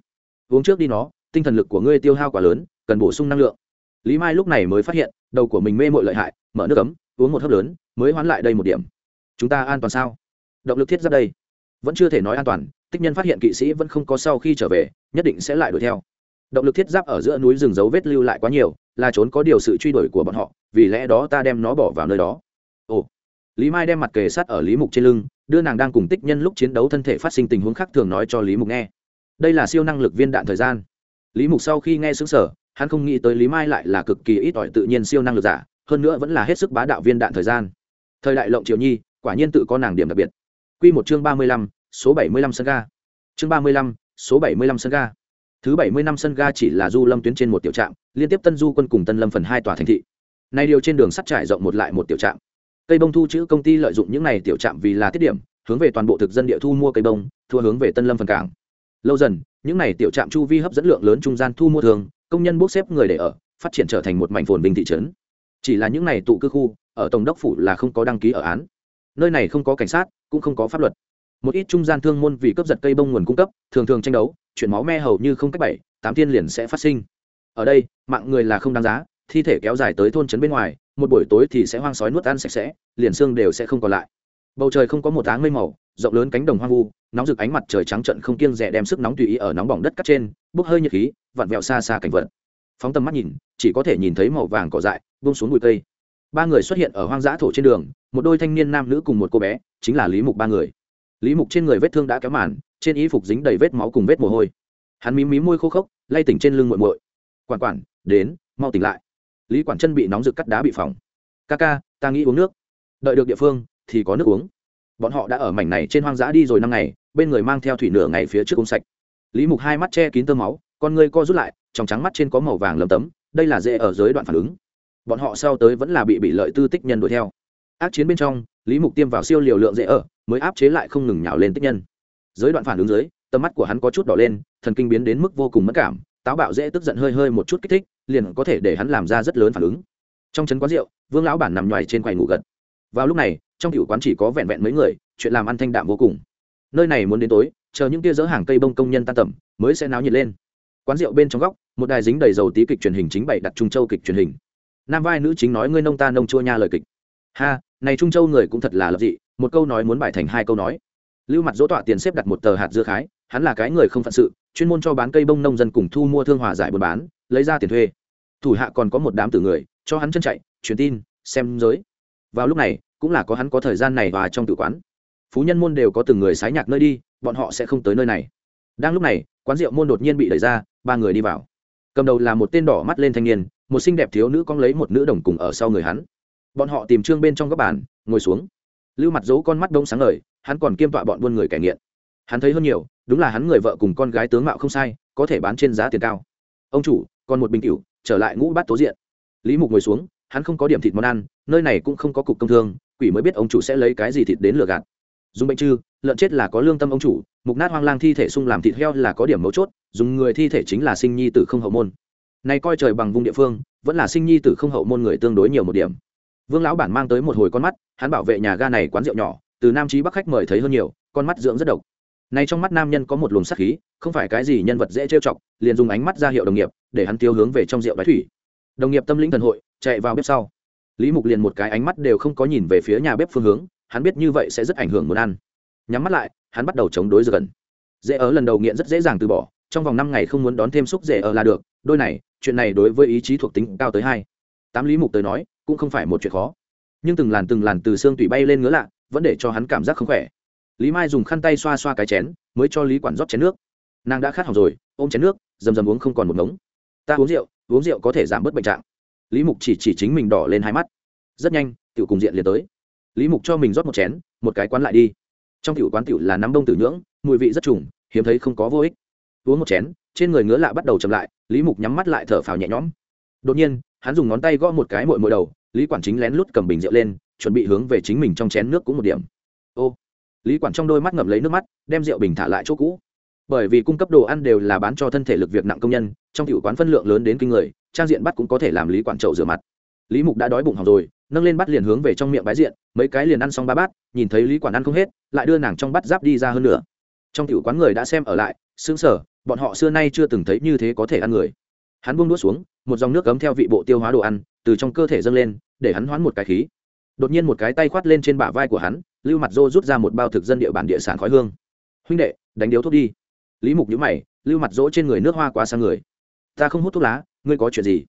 Uống trước đi nó, tinh thần lực của ngươi tiêu hao quá lớn, cần bổ sung năng lượng. Lý mai lúc này mới phát hiện đầu của mình mê mội lợi hại, mở nước ấm, uống một hớp lớn, mới hoán lại đây một điểm. Chúng ta an toàn sao? Động lực thiết giáp đây. Vẫn chưa thể nói an toàn, tích nhân phát hiện kỵ sĩ vẫn không có sau khi trở về, nhất định sẽ lại đuổi theo. Động lực thiết giáp ở giữa núi rừng dấu vết lưu lại quá nhiều, là trốn có điều sự truy đuổi của bọn họ, vì lẽ đó ta đem nó bỏ vào nơi đó. Ồ. Lý mai đem mặt kề sát ở lý mục trên lưng, đưa nàng đang cùng tích nhân lúc chiến đấu thân thể phát sinh tình huống khác thường nói cho lý mục nghe. Đây là siêu năng lực viên đạn thời gian. Lý mục sau khi nghe xứng sở hắn không nghĩ tới lý mai lại là cực kỳ ít ỏi tự nhiên siêu năng lực giả, hơn nữa vẫn là hết sức bá đạo viên đạn thời gian. Thời đại lộng triều nhi, quả nhiên tự có nàng điểm đặc biệt. Q một chương ba mươi lăm, số bảy mươi lăm sân ga. Chương ba mươi lăm, số bảy mươi lăm sân ga. Thứ bảy mươi năm sân ga chỉ là du lâm tuyến trên một tiểu trạm, liên tiếp tân du quân cùng tân lâm phần hai tòa thành thị. Nay điều trên đường sắt trải rộng một lại một tiểu trạm. Cây bông thu chữ công ty lợi dụng những này tiểu trạm vì là tiết điểm, hướng về toàn bộ thực dân địa thu mua cây bông, thua hướng về tân lâm phần cảng. Lâu dần, những này tiểu trạm chu vi hấp dẫn lượng lớn trung gian thu mua thường công nhân bốc xếp người để ở, phát triển trở thành một mảnh phồn bình thị trấn. Chỉ là những này tụ cư khu, ở tổng đốc phủ là không có đăng ký ở án. Nơi này không có cảnh sát, cũng không có pháp luật. Một ít trung gian thương môn vì cướp giật cây bông nguồn cung cấp, thường thường tranh đấu chuyển máu me hầu như không cách bảy tám tiên liền sẽ phát sinh. Ở đây, mạng người là không đáng giá, thi thể kéo dài tới thôn trấn bên ngoài, một buổi tối thì sẽ hoang sói nuốt ăn sạch sẽ, liền xương đều sẽ không còn lại. Bầu trời không có một áng mây màu rộng lớn cánh đồng hoang vu, nóng rực ánh mặt trời trắng trận không kiêng rẻ đem sức nóng tùy ý ở nóng bỏng đất cắt trên, bốc hơi nhiệt khí, vặn vẹo xa xa cảnh vật. Phóng tầm mắt nhìn, chỉ có thể nhìn thấy màu vàng cỏ dại bông xuống bụi cây. Ba người xuất hiện ở hoang dã thổ trên đường, một đôi thanh niên nam nữ cùng một cô bé, chính là lý mục ba người. Lý mục trên người vết thương đã kéo màn, trên y phục dính đầy vết máu cùng vết mồ hôi. Hắn mím mí môi khô khốc, lay tỉnh trên lưng muội muội. Quản quản, đến, mau tỉnh lại. Lý quản chân bị nóng rực cắt đá bị phỏng. Ca ca, ta nghĩ uống nước. Đợi được địa phương thì có nước uống bọn họ đã ở mảnh này trên hoang dã đi rồi năm ngày, bên người mang theo thủy nửa ngày phía trước uống sạch. Lý mục hai mắt che kín tơ máu, con người co rút lại, trong trắng mắt trên có màu vàng lấm tấm, đây là dễ ở dưới đoạn phản ứng. Bọn họ sau tới vẫn là bị bị lợi tư tích nhân đuổi theo. Ác chiến bên trong, lý mục tiêm vào siêu liều lượng dễ ở, mới áp chế lại không ngừng nhào lên tích nhân. Dưới đoạn phản ứng dưới, tầm mắt của hắn có chút đỏ lên, thần kinh biến đến mức vô cùng mất cảm, táo bạo dễ tức giận hơi hơi một chút kích thích, liền có thể để hắn làm ra rất lớn phản ứng. Trong trấn quán rượu, vương lão bản nằm nhoài trên quầy ngủ gật. Vào lúc này trong hiệu quán chỉ có vẹn vẹn mấy người, chuyện làm ăn thanh đạm vô cùng. Nơi này muốn đến tối, chờ những tia dỡ hàng cây bông công nhân tan tầm, mới sẽ náo nhiệt lên. Quán rượu bên trong góc, một đài dính đầy dầu tí kịch truyền hình chính bày đặt trung châu kịch truyền hình. Nam vai nữ chính nói ngươi nông ta nông chua nha lời kịch. Ha, này trung châu người cũng thật là lập dị, một câu nói muốn bài thành hai câu nói. Lưu mặt dỗ tọa tiền xếp đặt một tờ hạt dưa khái, hắn là cái người không phận sự, chuyên môn cho bán cây bông nông dân cùng thu mua thương hòa giải buôn bán, lấy ra tiền thuê. Thủ hạ còn có một đám tử người, cho hắn chân chạy, truyền tin, xem giới. Vào lúc này cũng là có hắn có thời gian này và trong tử quán. Phú nhân môn đều có từng người sái nhạc nơi đi, bọn họ sẽ không tới nơi này. Đang lúc này, quán rượu môn đột nhiên bị đẩy ra, ba người đi vào. Cầm đầu là một tên đỏ mắt lên thanh niên, một xinh đẹp thiếu nữ con lấy một nữ đồng cùng ở sau người hắn. Bọn họ tìm trương bên trong các bàn, ngồi xuống. Lưu mặt dấu con mắt đông sáng ngời, hắn còn kiêm tọa bọn buôn người kẻ nghiện. Hắn thấy hơn nhiều, đúng là hắn người vợ cùng con gái tướng mạo không sai, có thể bán trên giá tiền cao. Ông chủ, còn một bình cửu, trở lại ngũ bát tố diện. Lý mục ngồi xuống hắn không có điểm thịt món ăn, nơi này cũng không có cục công thương, quỷ mới biết ông chủ sẽ lấy cái gì thịt đến lừa gạt. Dùng bệnh chư lợn chết là có lương tâm ông chủ, mục nát hoang lang thi thể sung làm thịt heo là có điểm mấu chốt, dùng người thi thể chính là sinh nhi tử không hậu môn. Này coi trời bằng vùng địa phương, vẫn là sinh nhi tử không hậu môn người tương đối nhiều một điểm. Vương lão bản mang tới một hồi con mắt, hắn bảo vệ nhà ga này quán rượu nhỏ, từ nam trí bắc khách mời thấy hơn nhiều, con mắt dưỡng rất độc. Này trong mắt nam nhân có một luồng sắc khí, không phải cái gì nhân vật dễ trêu chọc, liền dùng ánh mắt ra hiệu đồng nghiệp, để hắn tiêu hướng về trong rượu đái thủy đồng nghiệp tâm lĩnh thần hội, chạy vào bếp sau. Lý mục liền một cái ánh mắt đều không có nhìn về phía nhà bếp phương hướng, hắn biết như vậy sẽ rất ảnh hưởng muốn ăn. Nhắm mắt lại, hắn bắt đầu chống đối gần dễ ở lần đầu nghiện rất dễ dàng từ bỏ, trong vòng năm ngày không muốn đón thêm xúc dễ ở là được, đôi này, chuyện này đối với ý chí thuộc tính cao tới hai. Tám lý mục tới nói, cũng không phải một chuyện khó. Nhưng từng làn từng làn từ xương tủy bay lên ngứa lạ, vẫn để cho hắn cảm giác không khỏe. Lý mai dùng khăn tay xoa xoa cái chén, mới cho lý quản rót chén nước. Nàng đã khát hỏng rồi, ôm chén nước, dầm dầm uống không còn một ngống ta uống rượu uống rượu có thể giảm bớt bệnh trạng. Lý mục chỉ chỉ chính mình đỏ lên hai mắt. Rất nhanh, tiểu cùng diện liền tới. Lý mục cho mình rót một chén, một cái quán lại đi. Trong tiểu quán tiểu là nắm đông tử nhưỡng, mùi vị rất trùng, hiếm thấy không có vô ích. Uống một chén, trên người ngứa lạ bắt đầu chậm lại, lý mục nhắm mắt lại thở phào nhẹ nhõm. Đột nhiên, hắn dùng ngón tay gõ một cái mội mội đầu, lý quản chính lén lút cầm bình rượu lên, chuẩn bị hướng về chính mình trong chén nước cũng một điểm. Ô, lý quản trong đôi mắt ngậm lấy nước mắt, đem rượu bình thả lại chỗ cũ bởi vì cung cấp đồ ăn đều là bán cho thân thể lực việc nặng công nhân, trong tiểu quán phân lượng lớn đến kinh người, trang diện bắt cũng có thể làm lý quản trậu rửa mặt. Lý mục đã đói bụng hỏng rồi, nâng lên bắt liền hướng về trong miệng bái diện, mấy cái liền ăn xong ba bát, nhìn thấy lý quản ăn không hết, lại đưa nàng trong bắt giáp đi ra hơn nữa trong tiểu quán người đã xem ở lại xứng sở bọn họ xưa nay chưa từng thấy như thế có thể ăn người. Hắn buông đũa xuống, một dòng nước cấm theo vị bộ tiêu hóa đồ ăn, từ trong cơ thể dâng lên, để hắn hoán một cái khí. Đột nhiên một cái tay khoát lên trên bả vai của hắn, lưu mặt dô rút ra một bao thực dân địa bản địa sản khói hương. Huynh đệ, đánh điếu thuốc đi lý mục nhữ mày, lưu mặt dỗ trên người nước hoa quá sang người. Ta không hút thuốc lá, ngươi có chuyện gì?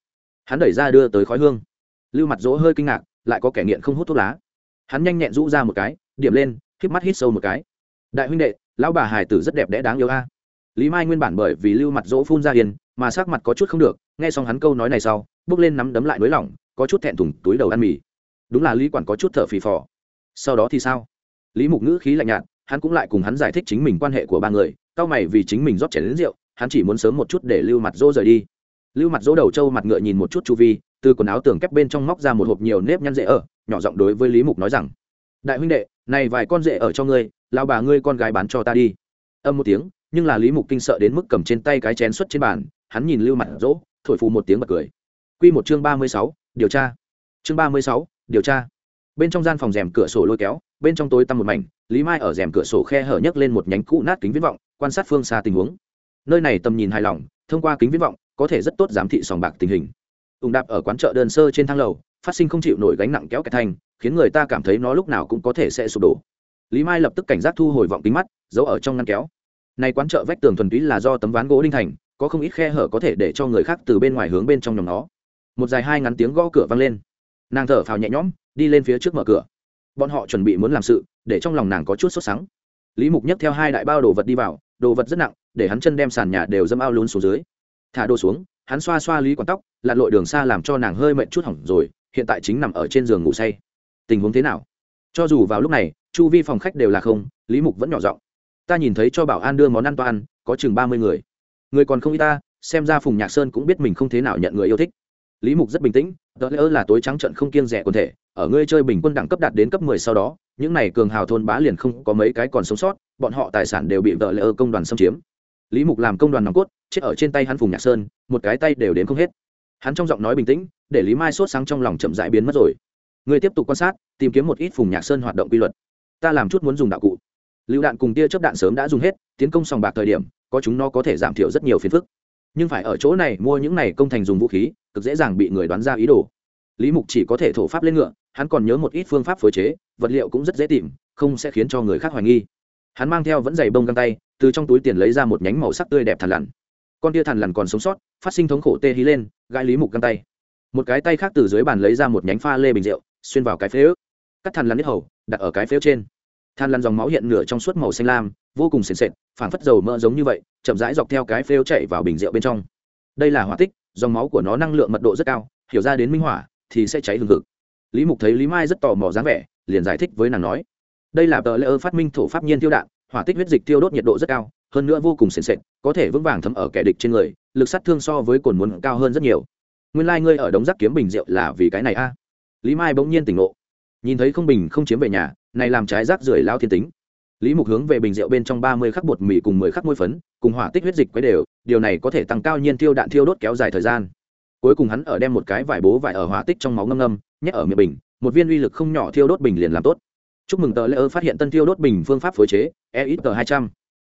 Hắn đẩy ra đưa tới khói hương. Lưu mặt dỗ hơi kinh ngạc, lại có kẻ nghiện không hút thuốc lá. Hắn nhanh nhẹn rũ ra một cái, điểm lên, híp mắt hít sâu một cái. Đại huynh đệ, lão bà hải tử rất đẹp đẽ đáng yêu a. Lý mai nguyên bản bởi vì lưu mặt dỗ phun ra hiền mà sắc mặt có chút không được, nghe xong hắn câu nói này sau, bước lên nắm đấm lại nới lỏng, có chút thẹn thùng, túi đầu ăn mì. Đúng là lý quản có chút thở phì phò. Sau đó thì sao? Lý mục ngữ khí lạnh nhạt, hắn cũng lại cùng hắn giải thích chính mình quan hệ của ba người cao mày vì chính mình rót chén đến rượu, hắn chỉ muốn sớm một chút để lưu mặt dỗ rời đi. Lưu mặt dỗ đầu trâu mặt ngựa nhìn một chút chu vi, từ quần áo tường kép bên trong móc ra một hộp nhiều nếp nhăn rễ ở, nhỏ giọng đối với lý mục nói rằng, đại huynh đệ, này vài con rễ ở cho ngươi lao bà ngươi con gái bán cho ta đi. Âm một tiếng, nhưng là lý mục kinh sợ đến mức cầm trên tay cái chén xuất trên bàn, hắn nhìn lưu mặt rỗ thổi phù một tiếng bật cười. Q một chương ba mươi sáu, điều tra. Chương ba mươi sáu, điều tra. Bên trong gian phòng rèm cửa sổ lôi kéo bên trong tối tăm một mảnh lý mai ở rèm cửa sổ khe hở nhấc lên một nhánh cũ nát kính viễn vọng quan sát phương xa tình huống. Nơi này tầm nhìn hài lòng thông qua kính viễn vọng có thể rất tốt giám thị sòng bạc tình hình. Ủng đạp ở quán chợ đơn sơ trên thang lầu phát sinh không chịu nổi gánh nặng kéo kẹt thành, khiến người ta cảm thấy nó lúc nào cũng có thể sẽ sụp đổ. Lý mai lập tức cảnh giác thu hồi vọng kính mắt giấu ở trong ngăn kéo. Này quán chợ vách tường thuần túy là do tấm ván gỗ đinh thành có không ít khe hở có thể để cho người khác từ bên ngoài hướng bên trong nhóm nó. Một dài hai ngắn tiếng gõ cửa vang lên. Nàng thở phào nhẹ nhõm đi lên phía trước mở cửa bọn họ chuẩn bị muốn làm sự, để trong lòng nàng có chút sốt sắng. Lý mục nhấc theo hai đại bao đồ vật đi vào, đồ vật rất nặng, để hắn chân đem sàn nhà đều dâm ao lún xuống dưới. Thả đồ xuống, hắn xoa xoa lý quản tóc, lặn lội đường xa làm cho nàng hơi mệt chút hỏng rồi, hiện tại chính nằm ở trên giường ngủ say. Tình huống thế nào? Cho dù vào lúc này, chu vi phòng khách đều là không, lý mục vẫn nhỏ giọng. Ta nhìn thấy cho bảo an đưa món ăn toan có chừng ba mươi người. Người còn không y ta, xem ra phùng nhạc sơn cũng biết mình không thế nào nhận người yêu thích. Lý mục rất bình tĩnh tờ lễ ơ là tối trắng trận không kiêng rẻ quần thể ở ngươi chơi bình quân đẳng cấp đạt đến cấp mười sau đó, những này cường hào thôn bá liền không có mấy cái còn sống sót, bọn họ tài sản đều bị vợ lệ ở công đoàn xâm chiếm. Lý mục làm công đoàn nòng cốt, chết ở trên tay hắn phùng nhạc sơn, một cái tay đều đến không hết. Hắn trong giọng nói bình tĩnh, để lý mai sốt sáng trong lòng chậm rãi biến mất rồi. Ngươi tiếp tục quan sát, tìm kiếm một ít phùng nhạc sơn hoạt động quy luật. Ta làm chút muốn dùng đạo cụ. Lưu đạn cùng tia chớp đạn sớm đã dùng hết, tiến công sòng bạc thời điểm, có chúng nó có thể giảm thiểu rất nhiều phiền phức. Nhưng phải ở chỗ này mua những này công thành dùng vũ khí, cực dễ dàng bị người đoán ra ý đồ lý mục chỉ có thể thổ pháp lên ngựa, hắn còn nhớ một ít phương pháp phối chế, vật liệu cũng rất dễ tìm, không sẽ khiến cho người khác hoài nghi. Hắn mang theo vẫn giày bông găng tay, từ trong túi tiền lấy ra một nhánh màu sắc tươi đẹp thằn lằn. Con tia thằn lằn còn sống sót, phát sinh thống khổ tê hí lên, gãi lý mục găng tay. Một cái tay khác từ dưới bàn lấy ra một nhánh pha lê bình rượu, xuyên vào cái phế ước. Cắt thằn lằn nít hầu, đặt ở cái phế trên. Than lăn dòng máu hiện nửa trong suốt màu xanh lam, vô cùng sền sệt, phảng phất dầu mỡ giống như vậy, chậm rãi dọc theo cái phêu chạy vào bình rượu bên trong. Đây là hỏa tích, dòng máu của nó năng lượng mật độ rất cao, hiểu ra đến minh hỏa thì sẽ cháy hừng hực. Lý mục thấy lý mai rất tò mò dáng vẻ, liền giải thích với nàng nói, đây là tờ lễ ơ phát minh thổ pháp nhiên tiêu đạn, hỏa tích huyết dịch tiêu đốt nhiệt độ rất cao, hơn nữa vô cùng sền sệt, có thể vững vàng thấm ở kẻ địch trên người, lực sát thương so với cồn muốn cao hơn rất nhiều. Nguyên lai、like、ngươi ở đống rác kiếm bình rượu là vì cái này a. Lý mai bỗng nhiên tỉnh ngộ. Nhìn thấy không bình không chiếm về nhà, này làm trái rác rưởi lao thiên tính. Lý mục hướng về bình rượu bên trong ba mươi khắc bột mì cùng mười khắc môi phấn, cùng hỏa tích huyết dịch quấy đều, điều này có thể tăng cao nhiên tiêu đạn thiêu đốt kéo dài thời gian cuối cùng hắn ở đem một cái vải bố vải ở hỏa tích trong máu ngâm ngâm, nhét ở miệng bình, một viên uy lực không nhỏ thiêu đốt bình liền làm tốt. Chúc mừng tờ lễ ơ phát hiện tân thiêu đốt bình phương pháp phối chế e ít tờ hai trăm.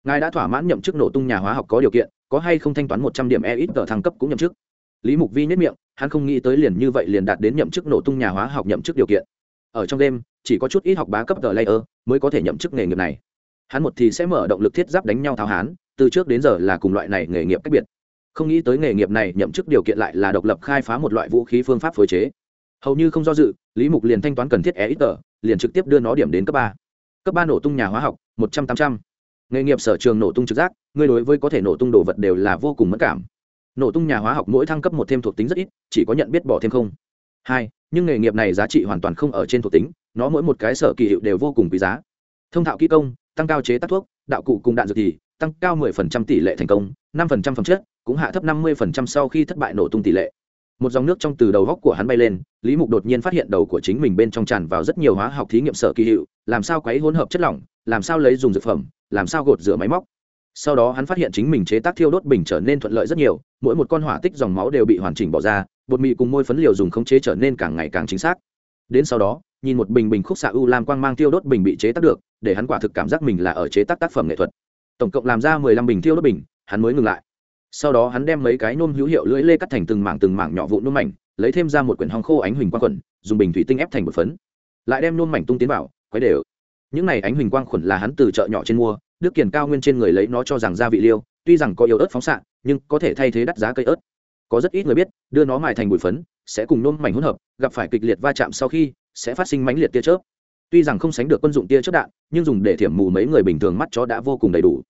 Ngài đã thỏa mãn nhậm chức nổ tung nhà hóa học có điều kiện, có hay không thanh toán một trăm điểm e ít tờ thăng cấp cũng nhậm chức. Lý mục vi nhất miệng, hắn không nghĩ tới liền như vậy liền đạt đến nhậm chức nổ tung nhà hóa học nhậm chức điều kiện. Ở trong đêm, chỉ có chút ít học bá cấp tờ layer mới có thể nhậm chức nghề nghiệp này. Hắn một thì sẽ mở động lực thiết giáp đánh nhau tháo hán, từ trước đến giờ là cùng loại này nghề nghiệp cách biệt không nghĩ tới nghề nghiệp này nhậm chức điều kiện lại là độc lập khai phá một loại vũ khí phương pháp phối chế. Hầu như không do dự, lý mục liền thanh toán cần thiết e ít tờ liền trực tiếp đưa nó điểm đến cấp ba. Cấp ba nổ tung nhà hóa học, một trăm tám trăm. Nghề nghiệp sở trường nổ tung trực giác người đối với có thể nổ tung đồ vật đều là vô cùng mất cảm. Nổ tung nhà hóa học mỗi thăng cấp một thêm thuộc tính rất ít, chỉ có nhận biết bỏ thêm không. Hai, nhưng nghề nghiệp này giá trị hoàn toàn không ở trên thuộc tính, nó mỗi một cái sở kỳ hiệu đều vô cùng quý giá. Thông thạo kỹ công, tăng cao chế tác thuốc, đạo cụ cùng đạn dược thì tăng cao 10% tỷ lệ thành công 5% phẩm chất cũng hạ thấp 50% sau khi thất bại nổ tung tỷ lệ. Một dòng nước trong từ đầu góc của hắn bay lên, lý mục đột nhiên phát hiện đầu của chính mình bên trong tràn vào rất nhiều hóa học thí nghiệm sở kỳ hiệu, làm sao quấy hỗn hợp chất lỏng, làm sao lấy dùng dược phẩm, làm sao gột rửa máy móc. Sau đó hắn phát hiện chính mình chế tác thiêu đốt bình trở nên thuận lợi rất nhiều, mỗi một con hỏa tích dòng máu đều bị hoàn chỉnh bỏ ra, bột mì cùng môi phấn liều dùng khống chế trở nên càng ngày càng chính xác. Đến sau đó, nhìn một bình bình khúc xạ u lam quang mang thiêu đốt bình bị chế tác được, để hắn quả thực cảm giác mình là ở chế tác tác phẩm nghệ thuật. Tổng cộng làm ra mười lăm bình thiêu đốt bình, hắn mới ngừng lại sau đó hắn đem mấy cái nôm hữu hiệu lưỡi lê cắt thành từng mảng từng mảng nhỏ vụ nôm mảnh, lấy thêm ra một quyển hong khô ánh huỳnh quang khuẩn, dùng bình thủy tinh ép thành một phấn. Lại đem nôm mảnh tung tiến vào, quấy đều. Những này ánh huỳnh quang khuẩn là hắn từ chợ nhỏ trên mua, đức kiền cao nguyên trên người lấy nó cho rằng gia vị liêu, tuy rằng có yếu ớt phóng xạ, nhưng có thể thay thế đắt giá cây ớt. Có rất ít người biết, đưa nó mài thành bụi phấn, sẽ cùng nôm mảnh hỗn hợp, gặp phải kịch liệt va chạm sau khi, sẽ phát sinh mãnh liệt tia chớp. Tuy rằng không sánh được quân dụng tia chớp đạn, nhưng dùng để thiểm mù mấy người bình thường mắt chó đã vô cùng đầy đủ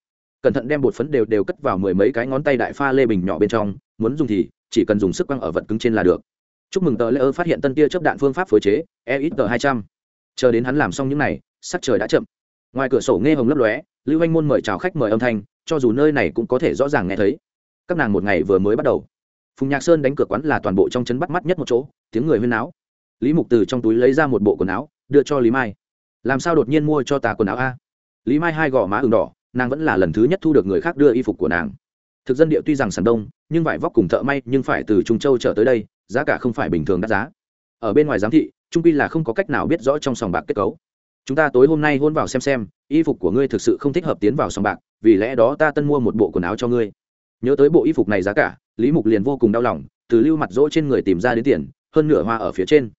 cẩn thận đem bột phấn đều đều cất vào mười mấy cái ngón tay đại pha lê bình nhỏ bên trong, muốn dùng thì chỉ cần dùng sức quăng ở vật cứng trên là được. Chúc mừng tờ lễ ơ phát hiện tân tia chớp đạn phương pháp phối chế e ít tờ hai trăm. Chờ đến hắn làm xong những này, sắc trời đã chậm. Ngoài cửa sổ nghe hồng lấp lóe, lưu anh môn mời chào khách mời âm thanh, cho dù nơi này cũng có thể rõ ràng nghe thấy. Các nàng một ngày vừa mới bắt đầu. Phùng nhạc sơn đánh cửa quán là toàn bộ trong chân bắt mắt nhất một chỗ, tiếng người huyên áo lý mục từ trong túi lấy ra một bộ quần áo, đưa cho lý mai. Làm sao đột nhiên mua cho tà quần áo a? Lý mai hai gò má ừng đỏ nàng vẫn là lần thứ nhất thu được người khác đưa y phục của nàng. Thực dân địa tuy rằng sản đông, nhưng vải vóc cùng thợ may nhưng phải từ trung châu trở tới đây, giá cả không phải bình thường đắt giá. Ở bên ngoài giám thị, trung pi là không có cách nào biết rõ trong sòng bạc kết cấu. Chúng ta tối hôm nay hôn vào xem xem, y phục của ngươi thực sự không thích hợp tiến vào sòng bạc, vì lẽ đó ta tân mua một bộ quần áo cho ngươi. Nhớ tới bộ y phục này giá cả, lý mục liền vô cùng đau lòng, từ lưu mặt dỗ trên người tìm ra đến tiền, hơn nửa hoa ở phía trên.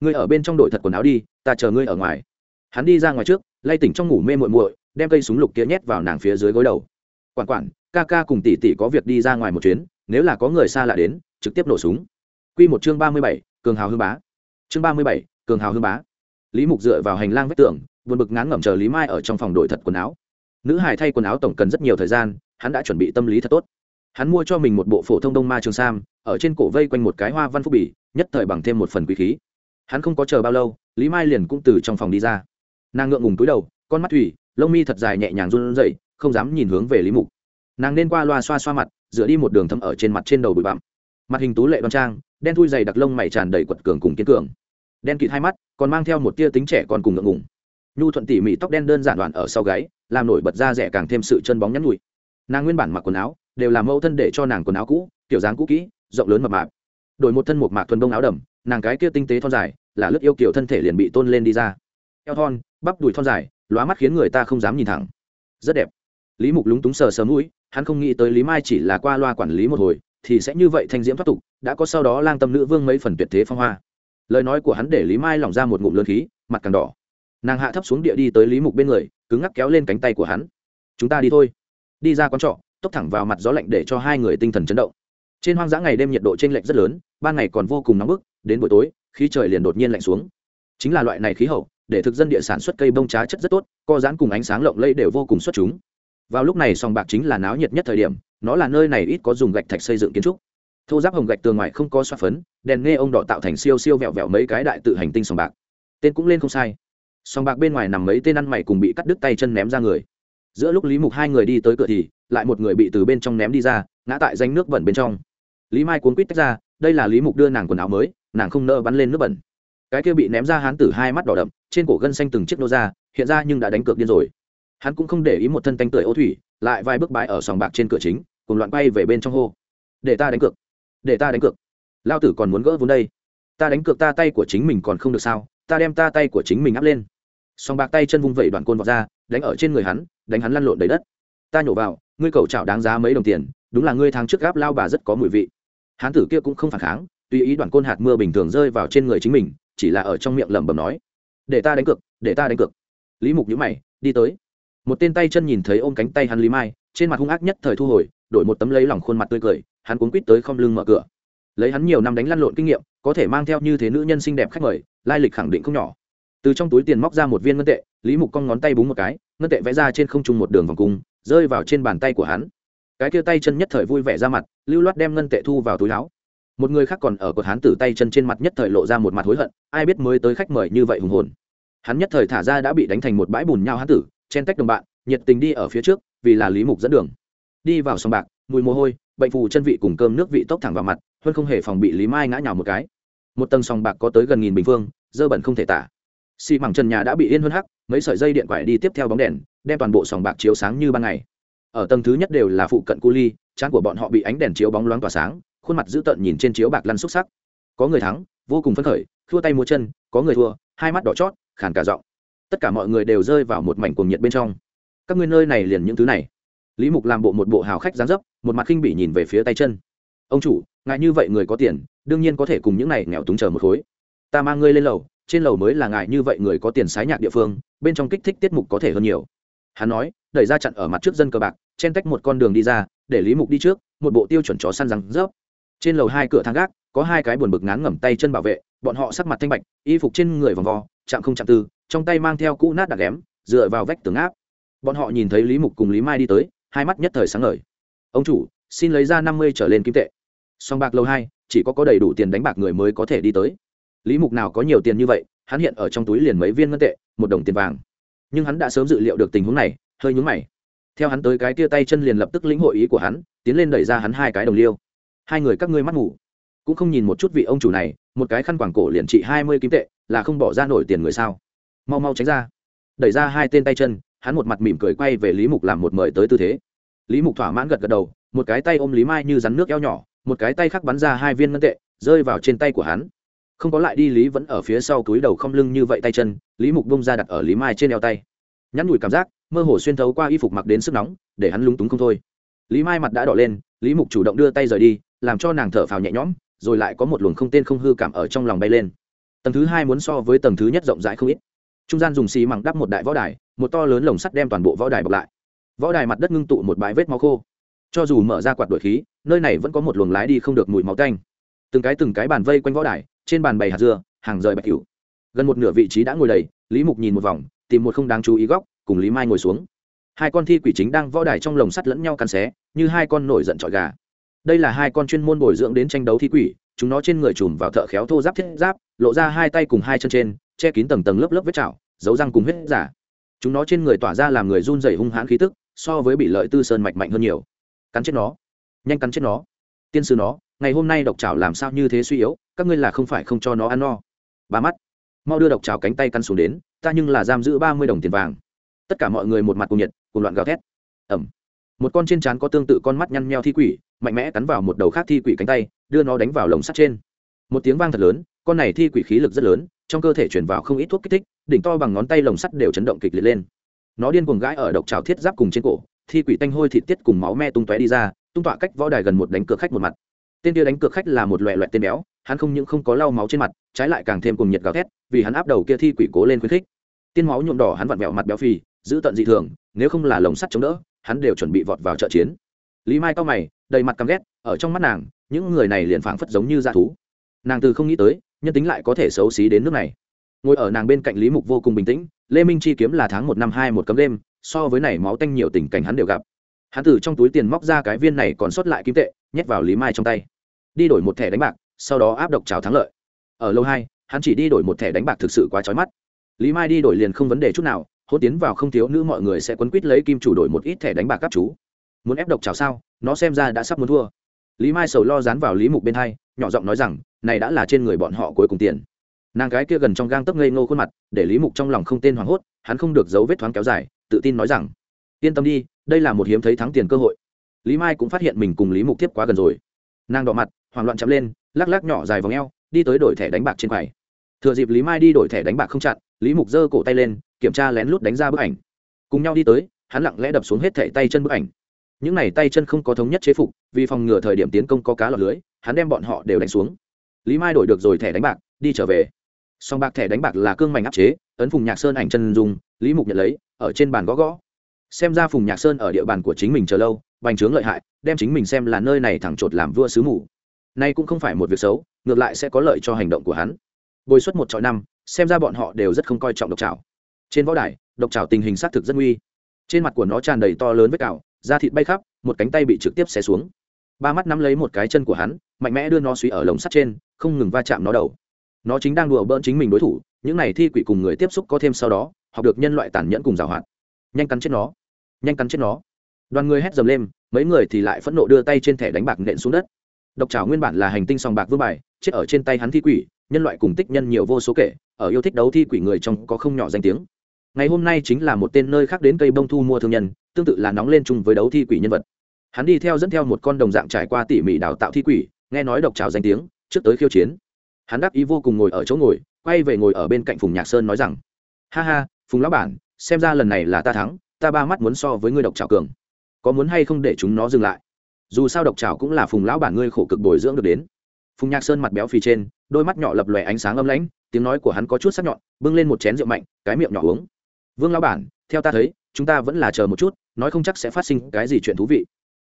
Ngươi ở bên trong đội thật quần áo đi, ta chờ ngươi ở ngoài. Hắn đi ra ngoài trước, lay tỉnh trong ngủ mê muội muội đem cây súng lục kia nhét vào nàng phía dưới gối đầu. Quản quản ca ca cùng tỷ tỷ có việc đi ra ngoài một chuyến nếu là có người xa lạ đến trực tiếp nổ súng. Quy một chương ba mươi bảy, cường hào hương bá. Chương ba mươi bảy, cường hào hương bá. Lý mục dựa vào hành lang vách tường buồn bực ngán ngẩm chờ lý mai ở trong phòng đổi thật quần áo. Nữ hải thay quần áo tổng cần rất nhiều thời gian hắn đã chuẩn bị tâm lý thật tốt. Hắn mua cho mình một bộ phổ thông đông ma trường sam ở trên cổ vây quanh một cái hoa văn phúc bỉ nhất thời bằng thêm một phần quý khí. Hắn không có chờ bao lâu lý mai liền cũng từ trong phòng đi ra. Nàng ngượng ngùng túi đầu con mắt thủy lông mi thật dài nhẹ nhàng run rẩy, không dám nhìn hướng về lý mục. Nàng nên qua loa xoa xoa mặt dựa đi một đường thấm ở trên mặt trên đầu bụi bặm. Mặt hình tú lệ đoan trang, đen thui dày đặc lông mày tràn đầy quật cường cùng kiên cường. Đen kịt hai mắt, còn mang theo một tia tính trẻ còn cùng ngượng ngùng. Nhu thuận tỉ mỉ tóc đen đơn giản đoạn ở sau gáy, làm nổi bật ra rẻ càng thêm sự chân bóng nhắn nhụi nàng nguyên bản mặc quần áo, đều làm mẫu thân để cho nàng quần áo cũ, kiểu dáng cũ kỹ, rộng lớn mập mạp. Đổi một thân một mạc thuần đông áo đầm, nàng cái kia tinh tế thon dài, là lướt yêu kiểu thân thể liền bị tôn lên đi ra. Eo thon, bắp đùi thon dài lóa mắt khiến người ta không dám nhìn thẳng. Rất đẹp. Lý mục lúng túng sờ sờ mũi, hắn không nghĩ tới lý mai chỉ là qua loa quản lý một hồi, thì sẽ như vậy thanh diễm thoát tục, đã có sau đó lang tâm nữ vương mấy phần tuyệt thế phong hoa. Lời nói của hắn để lý mai lỏng ra một ngụm lớn khí, mặt càng đỏ. Nàng hạ thấp xuống địa đi tới lý mục bên người, cứng ngắc kéo lên cánh tay của hắn. Chúng ta đi thôi. Đi ra quán trọ, tốc thẳng vào mặt gió lạnh để cho hai người tinh thần chấn động. Trên hoang dã ngày đêm nhiệt độ t r ê n lệch rất lớn, ban ngày còn vô cùng nóng bức, đến buổi tối khi trời liền đột nhiên lạnh xuống. Chính là loại này khí hậu để thực dân địa sản xuất cây bông trá chất rất tốt, co giãn cùng ánh sáng lộng lẫy đều vô cùng xuất chúng. Vào lúc này sòng bạc chính là náo nhiệt nhất thời điểm, nó là nơi này ít có dùng gạch thạch xây dựng kiến trúc. Thô giáp hồng gạch tường ngoài không có xoa phấn, đèn nghe ông đỏ tạo thành siêu siêu vẹo vẹo mấy cái đại tự hành tinh sòng bạc. Tên cũng lên không sai. Sòng bạc bên ngoài nằm mấy tên ăn mày cùng bị cắt đứt tay chân ném ra người. Giữa lúc lý mục hai người đi tới cửa thì, lại một người bị từ bên trong ném đi ra, ngã tại danh nước bẩn bên trong. Lý mai cuốn quýt tách ra, đây là lý mục đưa nàng quần áo mới, nàng không nỡ bắn lên nước bẩn cái kia bị ném ra hán tử hai mắt đỏ đậm, trên cổ gân xanh từng chiếc nô ra, hiện ra nhưng đã đánh cược điên rồi. Hắn cũng không để ý một thân tanh tưởi ô thủy, lại vài bước bãi ở sòng bạc trên cửa chính, cùng loạn bay về bên trong hô. Để ta đánh cược, để ta đánh cược. Lao tử còn muốn gỡ vốn đây. Ta đánh cược ta tay của chính mình còn không được sao? Ta đem ta tay của chính mình áp lên. Sòng bạc tay chân vung vẩy đoạn côn vọt ra, đánh ở trên người hắn, đánh hắn lăn lộn đầy đất. Ta nhổ vào, ngươi cầu chảo đáng giá mấy đồng tiền, đúng là ngươi tháng trước gáp lao bà rất có mùi vị. Hán tử kia cũng không phản kháng, tùy ý đoạn côn hạt mưa bình thường rơi vào trên người chính mình chỉ là ở trong miệng lẩm bẩm nói, để ta đánh cược, để ta đánh cược. Lý mục nhữ mày, đi tới. Một tên tay chân nhìn thấy ôm cánh tay hắn lý mai, trên mặt hung ác nhất thời thu hồi, đổi một tấm lấy lòng khuôn mặt tươi cười, hắn cuốn quýt tới không lưng mở cửa. Lấy hắn nhiều năm đánh lăn lộn kinh nghiệm, có thể mang theo như thế nữ nhân xinh đẹp khách mời, lai lịch khẳng định không nhỏ. Từ trong túi tiền móc ra một viên ngân tệ, lý mục cong ngón tay búng một cái, ngân tệ vẽ ra trên không trung một đường vòng cung, rơi vào trên bàn tay của hắn. Cái kia tay chân nhất thời vui vẻ ra mặt, lưu loát đem ngân tệ thu vào túi áo một người khác còn ở cột hán tử tay chân trên mặt nhất thời lộ ra một mặt hối hận, ai biết mới tới khách mời như vậy hùng hồn. Hắn nhất thời thả ra đã bị đánh thành một bãi bùn nhau hán tử, chen tách đồng bạn, nhiệt tình đi ở phía trước, vì là lý mục dẫn đường. Đi vào sòng bạc, mùi mồ hôi, bệnh phù chân vị cùng cơm nước vị tốc thẳng vào mặt huân không hề phòng bị lý mai ngã nhào một cái. Một tầng sòng bạc có tới gần nghìn bình phương, dơ bẩn không thể tả. Xi mảng trần nhà đã bị yên hơn hắc, mấy sợi dây điện quải đi tiếp theo bóng đèn, đem toàn bộ sòng bạc chiếu sáng như ban ngày. Ở tầng thứ nhất đều là phụ cận cu ly, trán của bọn họ bị ánh đèn chiếu bóng loáng tỏa sáng khuôn mặt dữ tợn nhìn trên chiếu bạc lăn xúc sắc. Có người thắng, vô cùng phấn khởi, thua tay múa chân, có người thua, hai mắt đỏ chót, khàn cả giọng. Tất cả mọi người đều rơi vào một mảnh cuồng nhiệt bên trong. Các ngươi nơi này liền những thứ này. Lý mục làm bộ một bộ hào khách gián dấp, một mặt khinh bỉ nhìn về phía tay chân. Ông chủ ngài như vậy người có tiền, đương nhiên có thể cùng những này nghèo túng chờ một khối. Ta mang ngươi lên lầu, trên lầu mới là ngài như vậy người có tiền sái nhạc địa phương, bên trong kích thích tiết mục có thể hơn nhiều. Hắn nói, đẩy ra chặn ở mặt trước dân cờ bạc, chen tách một con đường đi ra, để lý mục đi trước, một bộ tiêu chuẩn chó săn răng rớp trên lầu hai cửa thang gác, có hai cái buồn bực ngán ngẩm tay chân bảo vệ, bọn họ sắc mặt thanh bạch, y phục trên người vòng vo, chạm không chạm tư, trong tay mang theo cũ nát đặc ghém dựa vào vách tường áp. Bọn họ nhìn thấy lý mục cùng lý mai đi tới, hai mắt nhất thời sáng ngời. Ông chủ, xin lấy ra năm mươi trở lên kim tệ. Song bạc lâu hai, chỉ có có đầy đủ tiền đánh bạc người mới có thể đi tới. Lý mục nào có nhiều tiền như vậy, hắn hiện ở trong túi liền mấy viên ngân tệ, một đồng tiền vàng. Nhưng hắn đã sớm dự liệu được tình huống này, hơi nhúng mày. Theo hắn tới cái tia tay chân liền lập tức lĩnh hội ý của hắn, tiến lên đẩy ra hắn hai cái đồng liêu hai người các ngươi mắt ngủ. Cũng không nhìn một chút vị ông chủ này, một cái khăn quảng cổ liền trị hai mươi kim tệ, là không bỏ ra nổi tiền người sao? Mau mau tránh ra. Đẩy ra hai tên tay chân, hắn một mặt mỉm cười quay về lý mục làm một mời tới tư thế. Lý mục thỏa mãn gật gật đầu, một cái tay ôm lý mai như rắn nước eo nhỏ, một cái tay khác bắn ra hai viên ngân tệ, rơi vào trên tay của hắn. Không có lại đi, lý vẫn ở phía sau túi đầu không lưng như vậy tay chân, lý mục bông ra đặt ở lý mai trên eo tay. Nhắn nhủi cảm giác, mơ hồ xuyên thấu qua y phục mặc đến sức nóng, để hắn lúng túng không thôi. Lý mai mặt đã đỏ lên, lý mục chủ động đưa tay rời đi làm cho nàng thở phào nhẹ nhõm, rồi lại có một luồng không tên không hư cảm ở trong lòng bay lên. Tầng thứ hai muốn so với tầng thứ nhất rộng rãi không ít. Trung gian dùng xì mẳng đắp một đại võ đài, một to lớn lồng sắt đem toàn bộ võ đài bọc lại. Võ đài mặt đất ngưng tụ một bãi vết máu khô. Cho dù mở ra quạt đuổi khí, nơi này vẫn có một luồng lái đi không được mùi máu tanh. Từng cái từng cái bàn vây quanh võ đài, trên bàn bày hạt dưa, hàng rời bạch cửu. Gần một nửa vị trí đã ngồi đầy, lý mục nhìn một vòng, tìm một không đáng chú ý góc, cùng lý mai ngồi xuống. Hai con thi quỷ chính đang võ đài trong lồng sắt lẫn nhau cắn xé, như hai con nổi giận trọi gà đây là hai con chuyên môn bồi dưỡng đến tranh đấu thi quỷ, chúng nó trên người chùm vào thợ khéo thô giáp thiết giáp, lộ ra hai tay cùng hai chân trên, che kín tầng tầng lớp lớp vết chảo, dấu răng cùng huyết giả. Chúng nó trên người tỏa ra làm người run rẩy hung hãn khí tức, so với bị lợi tư sơn mạch mạnh hơn nhiều. Cắn chết nó. Nhanh cắn chết nó. Tiên sư nó, ngày hôm nay độc chảo làm sao như thế suy yếu, các ngươi là không phải không cho nó ăn no. Ba mắt. Mau đưa độc chảo cánh tay căn xuống đến, ta nhưng là giam giữ ba mươi đồng tiền vàng. Tất cả mọi người một mặt cùng nhiệt cùng loạn gào thét. Ẩm một con trên trán có tương tự con mắt nhăn nheo thi quỷ, mạnh mẽ cắn vào một đầu khác thi quỷ cánh tay, đưa nó đánh vào lồng sắt trên. Một tiếng vang thật lớn, con này thi quỷ khí lực rất lớn, trong cơ thể chuyển vào không ít thuốc kích thích, đỉnh to bằng ngón tay lồng sắt đều chấn động kịch liệt lên. Nó điên cuồng gãi ở độc trào thiết giáp cùng trên cổ, thi quỷ tanh hôi thịt tiết cùng máu me tung tóe đi ra, tung tọa cách võ đài gần một đánh cược khách một mặt. Tên kia đánh cược khách là một loẹ loại tên béo, hắn không những không có lau máu trên mặt, trái lại càng thêm cùng nhiệt gào thét, vì hắn áp đầu kia thi quỷ cố lên khuyến khích. Tiên máu nhuộm đỏ hắn vặn vẹo mặt béo phì, giữ tận dị thường, nếu không là lồng sắt chống đỡ hắn đều chuẩn bị vọt vào trợ chiến. Lý mai cao mày, đầy mặt căm ghét, ở trong mắt nàng, những người này liền phảng phất giống như dã thú. Nàng từ không nghĩ tới, nhân tính lại có thể xấu xí đến nước này. Ngồi ở nàng bên cạnh lý mục vô cùng bình tĩnh, lê minh chi kiếm là tháng một năm hai một cấm đêm, so với này máu tanh nhiều tình cảnh hắn đều gặp. Hắn từ trong túi tiền móc ra cái viên này còn sót lại kim tệ, nhét vào lý mai trong tay. Đi đổi một thẻ đánh bạc, sau đó áp độc trào thắng lợi. Ở lâu hai, hắn chỉ đi đổi một thẻ đánh bạc thực sự quá trói mắt. Lý mai đi đổi liền không vấn đề chút nào hôn tiến vào không thiếu nữ mọi người sẽ quấn quýt lấy kim chủ đổi một ít thẻ đánh bạc các chú. Muốn ép độc chào sao? Nó xem ra đã sắp muốn thua. Lý mai sầu lo dán vào lý mục bên hai, nhỏ giọng nói rằng, này đã là trên người bọn họ cuối cùng tiền. Nàng gái kia gần trong gang tấc ngây ngô khuôn mặt, để lý mục trong lòng không tên hoảng hốt, hắn không được giấu vết thoáng kéo dài, tự tin nói rằng, yên tâm đi, đây là một hiếm thấy thắng tiền cơ hội. Lý mai cũng phát hiện mình cùng lý mục tiếp quá gần rồi. Nàng đỏ mặt, hoảng loạn chậm lên, lắc lắc nhỏ dài vòng eo, đi tới đổi thẻ đánh bạc trên quầy. Thừa dịp lý mai đi đổi thẻ đánh bạc không chặn, lý mục giơ cổ tay lên kiểm tra lén lút đánh ra bức ảnh. Cùng nhau đi tới, hắn lặng lẽ đập xuống hết thẻ tay chân bức ảnh. Những này tay chân không có thống nhất chế phục, vì phòng ngừa thời điểm tiến công có cá lọc lưới, hắn đem bọn họ đều đánh xuống. Lý mai đổi được rồi thẻ đánh bạc, đi trở về. Song bạc thẻ đánh bạc là cương mảnh áp chế, ấn phùng nhạc sơn ảnh chân dùng lý mục nhận lấy, ở trên bàn gõ gõ. Xem ra phùng nhạc sơn ở địa bàn của chính mình chờ lâu, bành trướng lợi hại, đem chính mình xem là nơi này thẳng chột làm vua sứ mù. Nay cũng không phải một việc xấu, ngược lại sẽ có lợi cho hành động của hắn. Bồi xuất một trọi năm, xem ra bọn họ đều rất không coi trọng độc trào trên võ đài, độc trào tình hình xác thực rất nguy. Trên mặt của nó tràn đầy to lớn với cào, da thịt bay khắp, một cánh tay bị trực tiếp xé xuống. Ba mắt nắm lấy một cái chân của hắn, mạnh mẽ đưa nó suy ở lồng sắt trên, không ngừng va chạm nó đầu. Nó chính đang đùa bỡn chính mình đối thủ, những này thi quỷ cùng người tiếp xúc có thêm sau đó, học được nhân loại tàn nhẫn cùng giảo hoạt. Nhanh cắn chết nó. Nhanh cắn chết nó. Đoàn người hét dầm lên, mấy người thì lại phẫn nộ đưa tay trên thẻ đánh bạc nện xuống đất. Độc trào nguyên bản là hành tinh sòng bạc vương bài, chết ở trên tay hắn thi quỷ, nhân loại cùng tích nhân nhiều vô số kể, ở yêu thích đấu thi quỷ người trong có không nhỏ danh tiếng ngày hôm nay chính là một tên nơi khác đến cây bông thu mua thương nhân, tương tự là nóng lên chung với đấu thi quỷ nhân vật. Hắn đi theo dẫn theo một con đồng dạng trải qua tỉ mỉ đào tạo thi quỷ, nghe nói độc trào danh tiếng, trước tới khiêu chiến. Hắn đắc ý vô cùng ngồi ở chỗ ngồi, quay về ngồi ở bên cạnh phùng nhạc sơn nói rằng, ha ha, phùng lão bản, xem ra lần này là ta thắng, ta ba mắt muốn so với ngươi độc trào cường. Có muốn hay không để chúng nó dừng lại? Dù sao độc trào cũng là phùng lão bản ngươi khổ cực bồi dưỡng được đến. Phùng nhạc sơn mặt béo phì trên, đôi mắt nhỏ lập lòe ánh sáng âm lãnh, tiếng nói của hắn có chút sắc nhọn, bưng lên một chén rượu mạnh, cái miệng nhỏ uống vương lão bản, theo ta thấy, chúng ta vẫn là chờ một chút, nói không chắc sẽ phát sinh cái gì chuyện thú vị.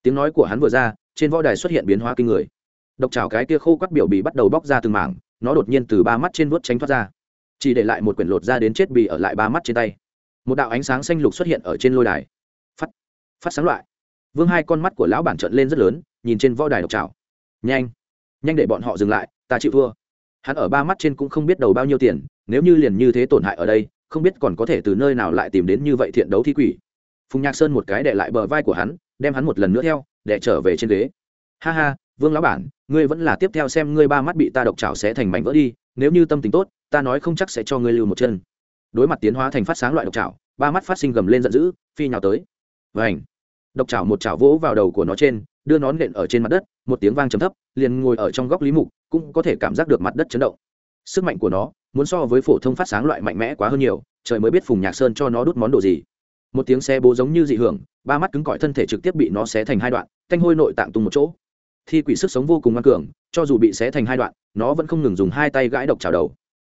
Tiếng nói của hắn vừa ra, trên võ đài xuất hiện biến hóa kinh người. Độc trào cái kia khô quắt biểu bì bắt đầu bóc ra từng mảng, nó đột nhiên từ ba mắt trên vuốt tránh thoát ra. Chỉ để lại một quyển lột ra đến chết bì ở lại ba mắt trên tay. Một đạo ánh sáng xanh lục xuất hiện ở trên lôi đài. Phát phát sáng loại. Vương hai con mắt của lão bản trợn lên rất lớn, nhìn trên võ đài độc trào nhanh nhanh để bọn họ dừng lại, ta chịu thua. Hắn ở ba mắt trên cũng không biết đầu bao nhiêu tiền, nếu như liền như thế tổn hại ở đây không biết còn có thể từ nơi nào lại tìm đến như vậy thiện đấu thi quỷ. Phùng nhạc sơn một cái để lại bờ vai của hắn, đem hắn một lần nữa theo, để trở về trên ghế. Ha ha, vương lão bản, ngươi vẫn là tiếp theo xem ngươi ba mắt bị ta độc chảo sẽ thành mảnh vỡ đi, nếu như tâm tình tốt, ta nói không chắc sẽ cho ngươi lưu một chân. Đối mặt tiến hóa thành phát sáng loại độc chảo ba mắt phát sinh gầm lên giận dữ, phi nhào tới. Vảnh độc chảo một chảo vỗ vào đầu của nó trên, đưa nó nện ở trên mặt đất, một tiếng vang trầm thấp, liền ngồi ở trong góc lý mục, cũng có thể cảm giác được mặt đất chấn động sức mạnh của nó muốn so với phổ thông phát sáng loại mạnh mẽ quá hơn nhiều, trời mới biết phùng nhạc sơn cho nó đút món đồ gì. Một tiếng xe bố giống như dị hưởng, ba mắt cứng cỏi thân thể trực tiếp bị nó xé thành hai đoạn, thanh hôi nội tạng tung một chỗ. Thi quỷ sức sống vô cùng ngoan cường, cho dù bị xé thành hai đoạn, nó vẫn không ngừng dùng hai tay gãi độc trào đầu.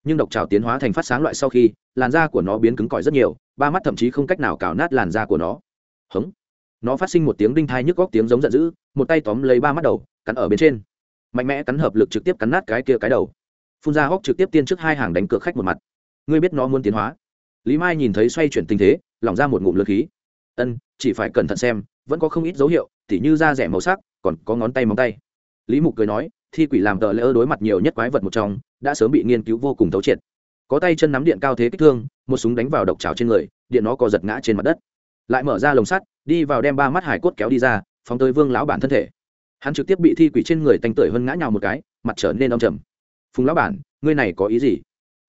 Nhưng độc trào tiến hóa thành phát sáng loại sau khi, làn da của nó biến cứng cỏi rất nhiều, ba mắt thậm chí không cách nào cào nát làn da của nó. Hống. Nó phát sinh một tiếng đinh thai nhức góc tiếng giống giận dữ, một tay tóm lấy ba mắt đầu, cắn ở bên trên. Mạnh mẽ cắn hợp lực trực tiếp cắn nát cái kia cái đầu phun ra hóc trực tiếp tiên trước hai hàng đánh cược khách một mặt. Ngươi biết nó muốn tiến hóa. Lý mai nhìn thấy xoay chuyển tình thế, lỏng ra một ngụm lượt khí. Ân, chỉ phải cẩn thận xem, vẫn có không ít dấu hiệu, tỉ như da rẻ màu sắc, còn có ngón tay móng tay. Lý mục cười nói, thi quỷ làm tờ lỡ đối mặt nhiều nhất quái vật một trong, đã sớm bị nghiên cứu vô cùng thấu triệt. Có tay chân nắm điện cao thế kích thương, một súng đánh vào độc trào trên người, điện nó co giật ngã trên mặt đất. Lại mở ra lồng sắt, đi vào đem ba mắt hải cốt kéo đi ra, phóng tới vương lão bản thân thể. Hắn trực tiếp bị thi quỷ trên người tanh tưởi hơn ngã nhào một cái, mặt trở nên đông trầm phùng lão bản, ngươi này có ý gì?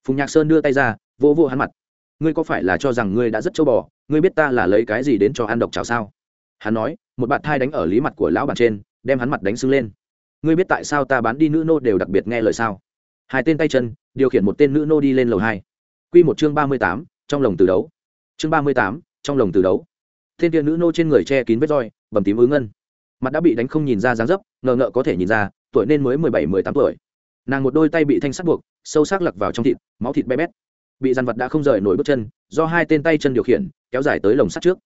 Phùng nhạc sơn đưa tay ra vô vô hắn mặt. Ngươi có phải là cho rằng ngươi đã rất châu bò, ngươi biết ta là lấy cái gì đến cho ăn độc chảo sao? Hắn nói, một bạn thai đánh ở lý mặt của lão bản trên, đem hắn mặt đánh sưng lên. Ngươi biết tại sao ta bán đi nữ nô đều đặc biệt nghe lời sao? Hai tên tay chân, điều khiển một tên nữ nô đi lên lầu hai. Q một chương ba mươi tám, trong lồng từ đấu. Chương ba mươi tám, trong lồng từ đấu. Thiên tiên nữ nô trên người che kín vết roi, bầm tím ứ ngân. Mặt đã bị đánh không nhìn ra dáng dấp, ngờ ngợ có thể nhìn ra, tuổi nên mới mười bảy, mười tám tuổi nàng một đôi tay bị thanh sắt buộc, sâu sắc lặc vào trong thịt, máu thịt bé bét. Bị dàn vật đã không rời nổi bước chân, do hai tên tay chân điều khiển, kéo dài tới lồng sắt trước.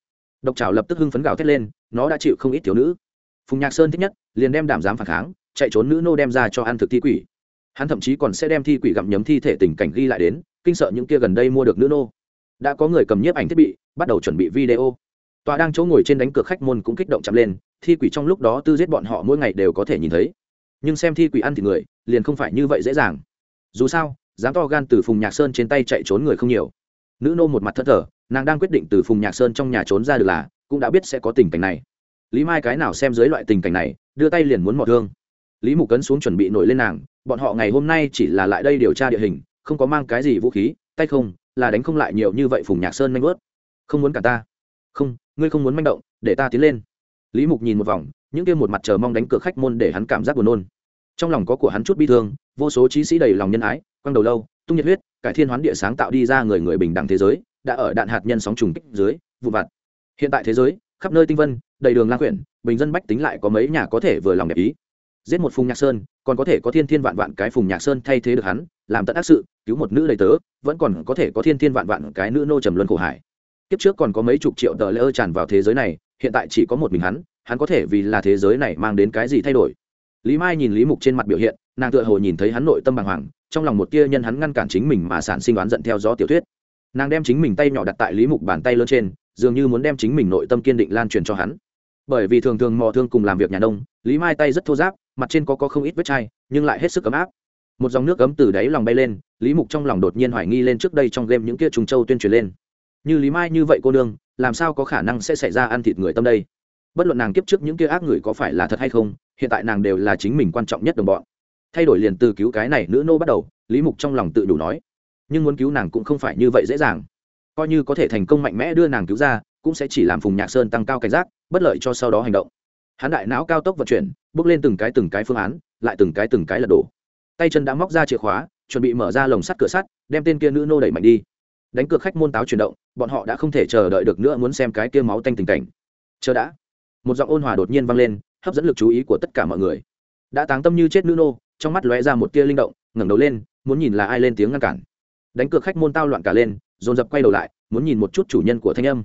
Độc trào lập tức hưng phấn gào thét lên, nó đã chịu không ít thiếu nữ. Phùng nhạc sơn thích nhất, liền đem đảm dám phản kháng, chạy trốn nữ nô đem ra cho ăn thực thi quỷ. Hắn thậm chí còn sẽ đem thi quỷ gặm nhấm thi thể tình cảnh ghi lại đến, kinh sợ những kia gần đây mua được nữ nô. Đã có người cầm nhiếp ảnh thiết bị, bắt đầu chuẩn bị video. Tòa đang chỗ ngồi trên đánh cược khách môn cũng kích động chậm lên, thi quỷ trong lúc đó tư giết bọn họ mỗi ngày đều có thể nhìn thấy nhưng xem thi quỷ ăn thì người, liền không phải như vậy dễ dàng. Dù sao, dám to gan từ phùng nhạc sơn trên tay chạy trốn người không nhiều. Nữ nô một mặt thất thờ, nàng đang quyết định từ phùng nhạc sơn trong nhà trốn ra được là, cũng đã biết sẽ có tình cảnh này. Lý mai cái nào xem dưới loại tình cảnh này, đưa tay liền muốn mọt thương. Lý mục cấn xuống chuẩn bị nổi lên nàng, bọn họ ngày hôm nay chỉ là lại đây điều tra địa hình, không có mang cái gì vũ khí, tay không, là đánh không lại nhiều như vậy phùng nhạc sơn manh bớt không muốn cả ta. Không, ngươi không muốn manh động, để ta tiến lên. Lý mục nhìn một vòng, những kia một mặt chờ mong đánh cược khách môn để hắn cảm giác buồn nôn trong lòng có của hắn chút bi thương, vô số trí sĩ đầy lòng nhân ái, quăng đầu lâu, tung nhiệt huyết, cải thiên hoán địa sáng tạo đi ra người người bình đẳng thế giới, đã ở đạn hạt nhân sóng trùng kích dưới, vụ vặt. Hiện tại thế giới, khắp nơi tinh vân, đầy đường lan quyển, bình dân bách tính lại có mấy nhà có thể vừa lòng đẹp ý. Giết một phùng nhạc sơn, còn có thể có thiên thiên vạn vạn cái phùng nhạc sơn thay thế được hắn, làm tận ác sự, cứu một nữ đầy tớ, vẫn còn có thể có thiên thiên vạn vạn cái nữ nô trầm luân khổ hải. Kiếp trước còn có mấy chục triệu tờ lỡ tràn vào thế giới này, hiện tại chỉ có một mình hắn hắn có thể vì là thế giới này mang đến cái gì thay đổi? Lý mai nhìn lý mục trên mặt biểu hiện, nàng tựa hồ nhìn thấy hắn nội tâm bàng hoàng, trong lòng một tia nhân hắn ngăn cản chính mình mà sản sinh oán giận theo gió tiểu thuyết. Nàng đem chính mình tay nhỏ đặt tại lý mục bàn tay lớn trên, dường như muốn đem chính mình nội tâm kiên định lan truyền cho hắn. Bởi vì thường thường mò thương cùng làm việc nhà nông, lý mai tay rất thô giáp mặt trên có có không ít vết chai, nhưng lại hết sức ấm áp. Một dòng nước ấm từ đáy lòng bay lên, lý mục trong lòng đột nhiên hoài nghi lên trước đây trong game những kia trùng châu tuyên truyền lên. Như lý mai như vậy cô nương, làm sao có khả năng sẽ xảy ra ăn thịt người tâm đây? Bất luận nàng kiếp trước những kia ác người có phải là thật hay không hiện tại nàng đều là chính mình quan trọng nhất đồng bọn. Thay đổi liền từ cứu cái này nữ nô bắt đầu, lý mục trong lòng tự đủ nói. Nhưng muốn cứu nàng cũng không phải như vậy dễ dàng. Coi như có thể thành công mạnh mẽ đưa nàng cứu ra, cũng sẽ chỉ làm phùng nhạc sơn tăng cao cảnh giác, bất lợi cho sau đó hành động. Hắn đại não cao tốc vận chuyển, bước lên từng cái từng cái phương án, lại từng cái từng cái lật đổ. Tay chân đã móc ra chìa khóa, chuẩn bị mở ra lồng sắt cửa sắt, đem tên kia nữ nô đẩy mạnh đi. Đánh cược khách môn táo chuyển động, bọn họ đã không thể chờ đợi được nữa muốn xem cái kia máu tanh tình cảnh. Chờ đã. Một giọng ôn hòa đột nhiên vang lên hấp dẫn lực chú ý của tất cả mọi người. Đã táng tâm như chết nữ nô, trong mắt lóe ra một tia linh động, ngẩng đầu lên, muốn nhìn là ai lên tiếng ngăn cản. Đánh cược khách môn tao loạn cả lên, dồn dập quay đầu lại, muốn nhìn một chút chủ nhân của thanh âm.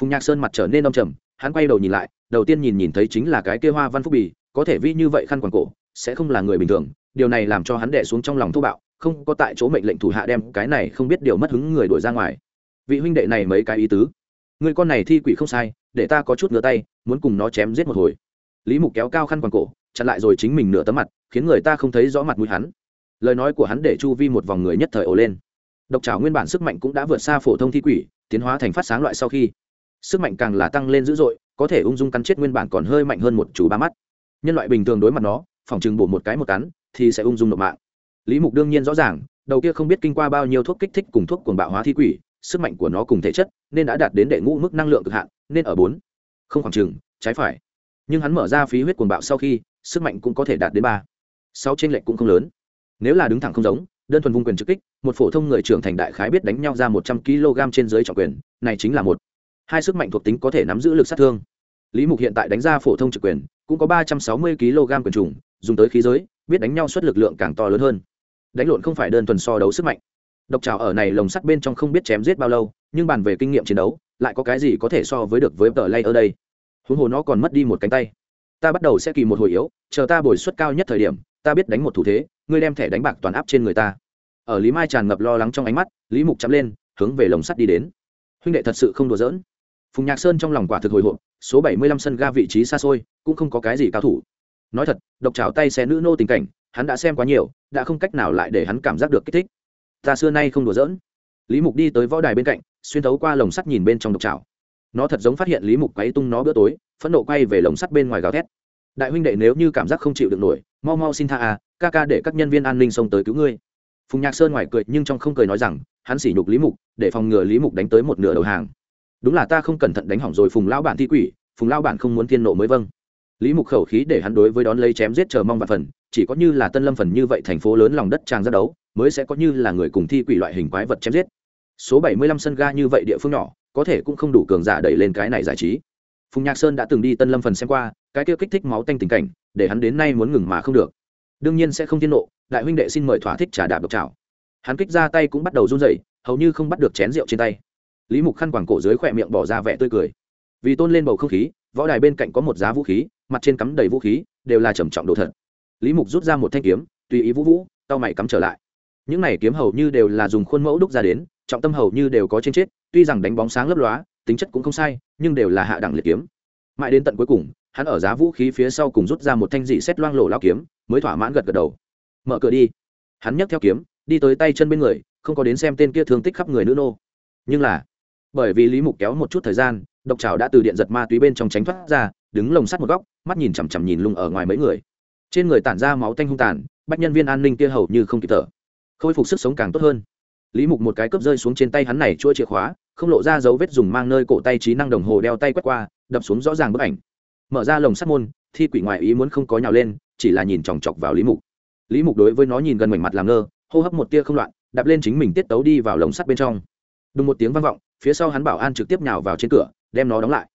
Phùng nhạc sơn mặt trở nên đông trầm, hắn quay đầu nhìn lại, đầu tiên nhìn nhìn thấy chính là cái kia hoa văn phúc bì, có thể vi như vậy khăn quàng cổ, sẽ không là người bình thường, điều này làm cho hắn đẻ xuống trong lòng thô bạo, không có tại chỗ mệnh lệnh thủ hạ đem cái này không biết điều mất hứng người đuổi ra ngoài. Vị huynh đệ này mấy cái ý tứ, người con này thi quỷ không sai, để ta có chút ngửa tay, muốn cùng nó chém giết một hồi lý mục kéo cao khăn quàng cổ, chặn lại rồi chính mình nửa tấm mặt, khiến người ta không thấy rõ mặt mũi hắn. Lời nói của hắn để chu vi một vòng người nhất thời ồ lên. Độc trào nguyên bản sức mạnh cũng đã vượt xa phổ thông thi quỷ, tiến hóa thành phát sáng loại sau khi, sức mạnh càng là tăng lên dữ dội, có thể ung dung cắn chết nguyên bản còn hơi mạnh hơn một chú ba mắt. Nhân loại bình thường đối mặt nó, phòng chừng bổ một cái một cắn, thì sẽ ung dung nộp mạng. Lý mục đương nhiên rõ ràng, đầu kia không biết kinh qua bao nhiêu thuốc kích thích cùng thuốc cuồng bạo hóa thi quỷ, sức mạnh của nó cùng thể chất, nên đã đạt đến đệ ngũ mức năng lượng cực hạn, nên ở bốn. Không khoảng chừng, trái phải nhưng hắn mở ra phí huyết cuồng bạo sau khi, sức mạnh cũng có thể đạt đến ba. Sáu trên lệnh cũng không lớn. Nếu là đứng thẳng không giống, đơn thuần vung quyền trực kích, một phổ thông người trưởng thành đại khái biết đánh nhau ra một trăm kg trên dưới trọng quyền, này chính là một. Hai sức mạnh thuộc tính có thể nắm giữ lực sát thương. Lý mục hiện tại đánh ra phổ thông trực quyền, cũng có ba trăm sáu mươi kg quyền trùng, dùng tới khí giới, biết đánh nhau suất lực lượng càng to lớn hơn. Đánh lộn không phải đơn thuần so đấu sức mạnh. Độc trào ở này lồng sắt bên trong không biết chém giết bao lâu, nhưng bàn về kinh nghiệm chiến đấu, lại có cái gì có thể so với được với tờ lay ở đây? Huống hồ nó còn mất đi một cánh tay. Ta bắt đầu sẽ kỳ một hồi yếu, chờ ta bồi suất cao nhất thời điểm, ta biết đánh một thủ thế, ngươi đem thẻ đánh bạc toàn áp trên người ta. Ở lý mai tràn ngập lo lắng trong ánh mắt, lý mục chắm lên, hướng về lồng sắt đi đến. Huynh đệ thật sự không đùa giỡn. Phùng nhạc sơn trong lòng quả thực hồi hộp, số bảy mươi lăm sân ga vị trí xa xôi, cũng không có cái gì cao thủ. Nói thật, độc trào tay xe nữ nô tình cảnh, hắn đã xem quá nhiều, đã không cách nào lại để hắn cảm giác được kích thích. Ta xưa nay không đùa giỡn. Lý mục đi tới võ đài bên cạnh, xuyên thấu qua lồng sắt nhìn bên trong độc trào nó thật giống phát hiện lý mục quấy tung nó bữa tối, phẫn nộ quay về lồng sắt bên ngoài gào thét. Đại huynh đệ nếu như cảm giác không chịu được nổi, mau mau xin tha à ca ca để các nhân viên an ninh xông tới cứu ngươi. Phùng nhạc sơn ngoài cười nhưng trong không cười nói rằng, hắn sỉ nhục lý mục, để phòng ngừa lý mục đánh tới một nửa đầu hàng. Đúng là ta không cẩn thận đánh hỏng rồi phùng lão bản thi quỷ, phùng lão bản không muốn thiên nộ mới vâng. Lý mục khẩu khí để hắn đối với đón lấy chém giết chờ mong và phần, chỉ có như là tân lâm phần như vậy thành phố lớn lòng đất tràng ra đấu, mới sẽ có như là người cùng thi quỷ loại hình quái vật chém giết. Số bảy mươi lăm sân ga như vậy địa phương nhỏ có thể cũng không đủ cường giả đẩy lên cái này giải trí. Phùng nhạc sơn đã từng đi tân lâm phần xem qua, cái kia kích thích máu tanh tình cảnh, để hắn đến nay muốn ngừng mà không được. Đương nhiên sẽ không thiên nộ, đại huynh đệ xin mời thỏa thích trả đạp độc trào hắn kích ra tay cũng bắt đầu run rẩy, hầu như không bắt được chén rượu trên tay. Lý mục khăn quàng cổ dưới khỏe miệng bỏ ra vẻ tươi cười. Vì tôn lên bầu không khí, võ đài bên cạnh có một giá vũ khí, mặt trên cắm đầy vũ khí, đều là trầm trọng đồ thật. Lý mục rút ra một thanh kiếm, tùy ý vũ vũ, tao mày cắm trở lại. Những này kiếm hầu như đều là dùng khuôn mẫu đúc ra đến trọng tâm hầu như đều có trên chết, tuy rằng đánh bóng sáng lấp lóa, tính chất cũng không sai, nhưng đều là hạ đẳng liệt kiếm. Mãi đến tận cuối cùng, hắn ở giá vũ khí phía sau cùng rút ra một thanh dị xét loang lổ lao kiếm, mới thỏa mãn gật gật đầu. Mở cửa đi. Hắn nhấc theo kiếm, đi tới tay chân bên người, không có đến xem tên kia thương tích khắp người nữ nô. Nhưng là, bởi vì lý mục kéo một chút thời gian, độc trào đã từ điện giật ma túy bên trong tránh thoát ra, đứng lồng sắt một góc, mắt nhìn chằm chằm nhìn lung ở ngoài mấy người. Trên người tản ra máu tanh hung tàn, bách nhân viên an ninh kia hầu như không kịp thở. Khôi phục sức sống càng tốt hơn lý mục một cái cướp rơi xuống trên tay hắn này chuỗi chìa khóa, không lộ ra dấu vết dùng mang nơi cổ tay trí năng đồng hồ đeo tay quét qua, đập xuống rõ ràng bức ảnh. Mở ra lồng sắt môn, thi quỷ ngoại ý muốn không có nhào lên, chỉ là nhìn chòng chọc vào lý mục. Lý mục đối với nó nhìn gần mảnh mặt làm ngơ, hô hấp một tia không loạn, đạp lên chính mình tiết tấu đi vào lồng sắt bên trong. Đúng một tiếng vang vọng, phía sau hắn bảo an trực tiếp nhào vào trên cửa, đem nó đóng lại.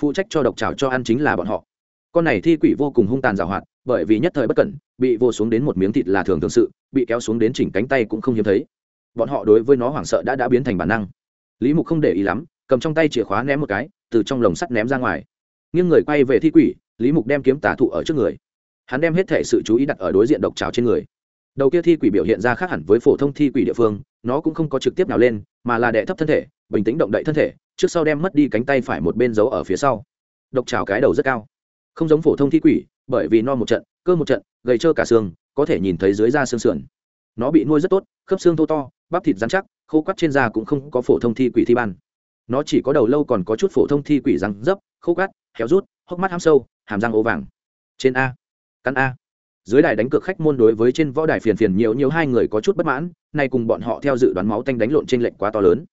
Phụ trách cho độc trào cho ăn chính là bọn họ. Con này thi quỷ vô cùng hung tàn giảo hoạt, bởi vì nhất thời bất cẩn, bị vô xuống đến một miếng thịt là thường thường sự, bị kéo xuống đến chỉnh cánh tay cũng không hiếm thấy bọn họ đối với nó hoảng sợ đã đã biến thành bản năng. Lý mục không để ý lắm, cầm trong tay chìa khóa ném một cái, từ trong lồng sắt ném ra ngoài. Nghiêng người quay về thi quỷ, lý mục đem kiếm tà thụ ở trước người. Hắn đem hết thể sự chú ý đặt ở đối diện độc trào trên người. Đầu kia thi quỷ biểu hiện ra khác hẳn với phổ thông thi quỷ địa phương, nó cũng không có trực tiếp nào lên, mà là đệ thấp thân thể, bình tĩnh động đậy thân thể, trước sau đem mất đi cánh tay phải một bên giấu ở phía sau. Độc trào cái đầu rất cao. Không giống phổ thông thi quỷ, bởi vì no một trận, cơ một trận, gầy trơ cả xương, có thể nhìn thấy dưới da xương sườn nó bị nuôi rất tốt, khớp xương thô to, bắp thịt dán chắc, khô quắt trên da cũng không có phổ thông thi quỷ thi ban. Nó chỉ có đầu lâu còn có chút phổ thông thi quỷ răng dấp, khô cắt héo rút, hốc mắt ham sâu, hàm răng ố vàng. Trên a. Căn a. Dưới đài đánh cược khách môn đối với trên võ đài phiền phiền nhiều nhiều hai người có chút bất mãn, nay cùng bọn họ theo dự đoán máu tanh đánh lộn trên lệnh quá to lớn.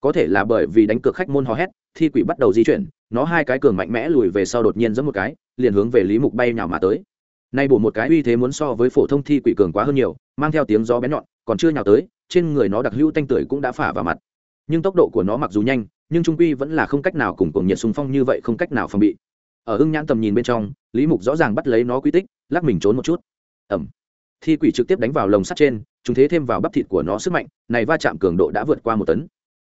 Có thể là bởi vì đánh cược khách môn hò hét, thi quỷ bắt đầu di chuyển, nó hai cái cường mạnh mẽ lùi về sau đột nhiên giẫm một cái, liền hướng về lý mục bay nhào mà tới nay bổ một cái uy thế muốn so với phổ thông thi quỷ cường quá hơn nhiều, mang theo tiếng gió bén nhọn, còn chưa nhào tới, trên người nó đặc hữu tanh tưởi cũng đã phả vào mặt. Nhưng tốc độ của nó mặc dù nhanh, nhưng trung quy vẫn là không cách nào cùng cùng nhiệt xung phong như vậy không cách nào phòng bị. Ở ưng nhãn tầm nhìn bên trong, lý mục rõ ràng bắt lấy nó quy tích, lắc mình trốn một chút. Ẩm. Thi quỷ trực tiếp đánh vào lồng sắt trên chúng thế thêm vào bắp thịt của nó sức mạnh, này va chạm cường độ đã vượt qua một tấn.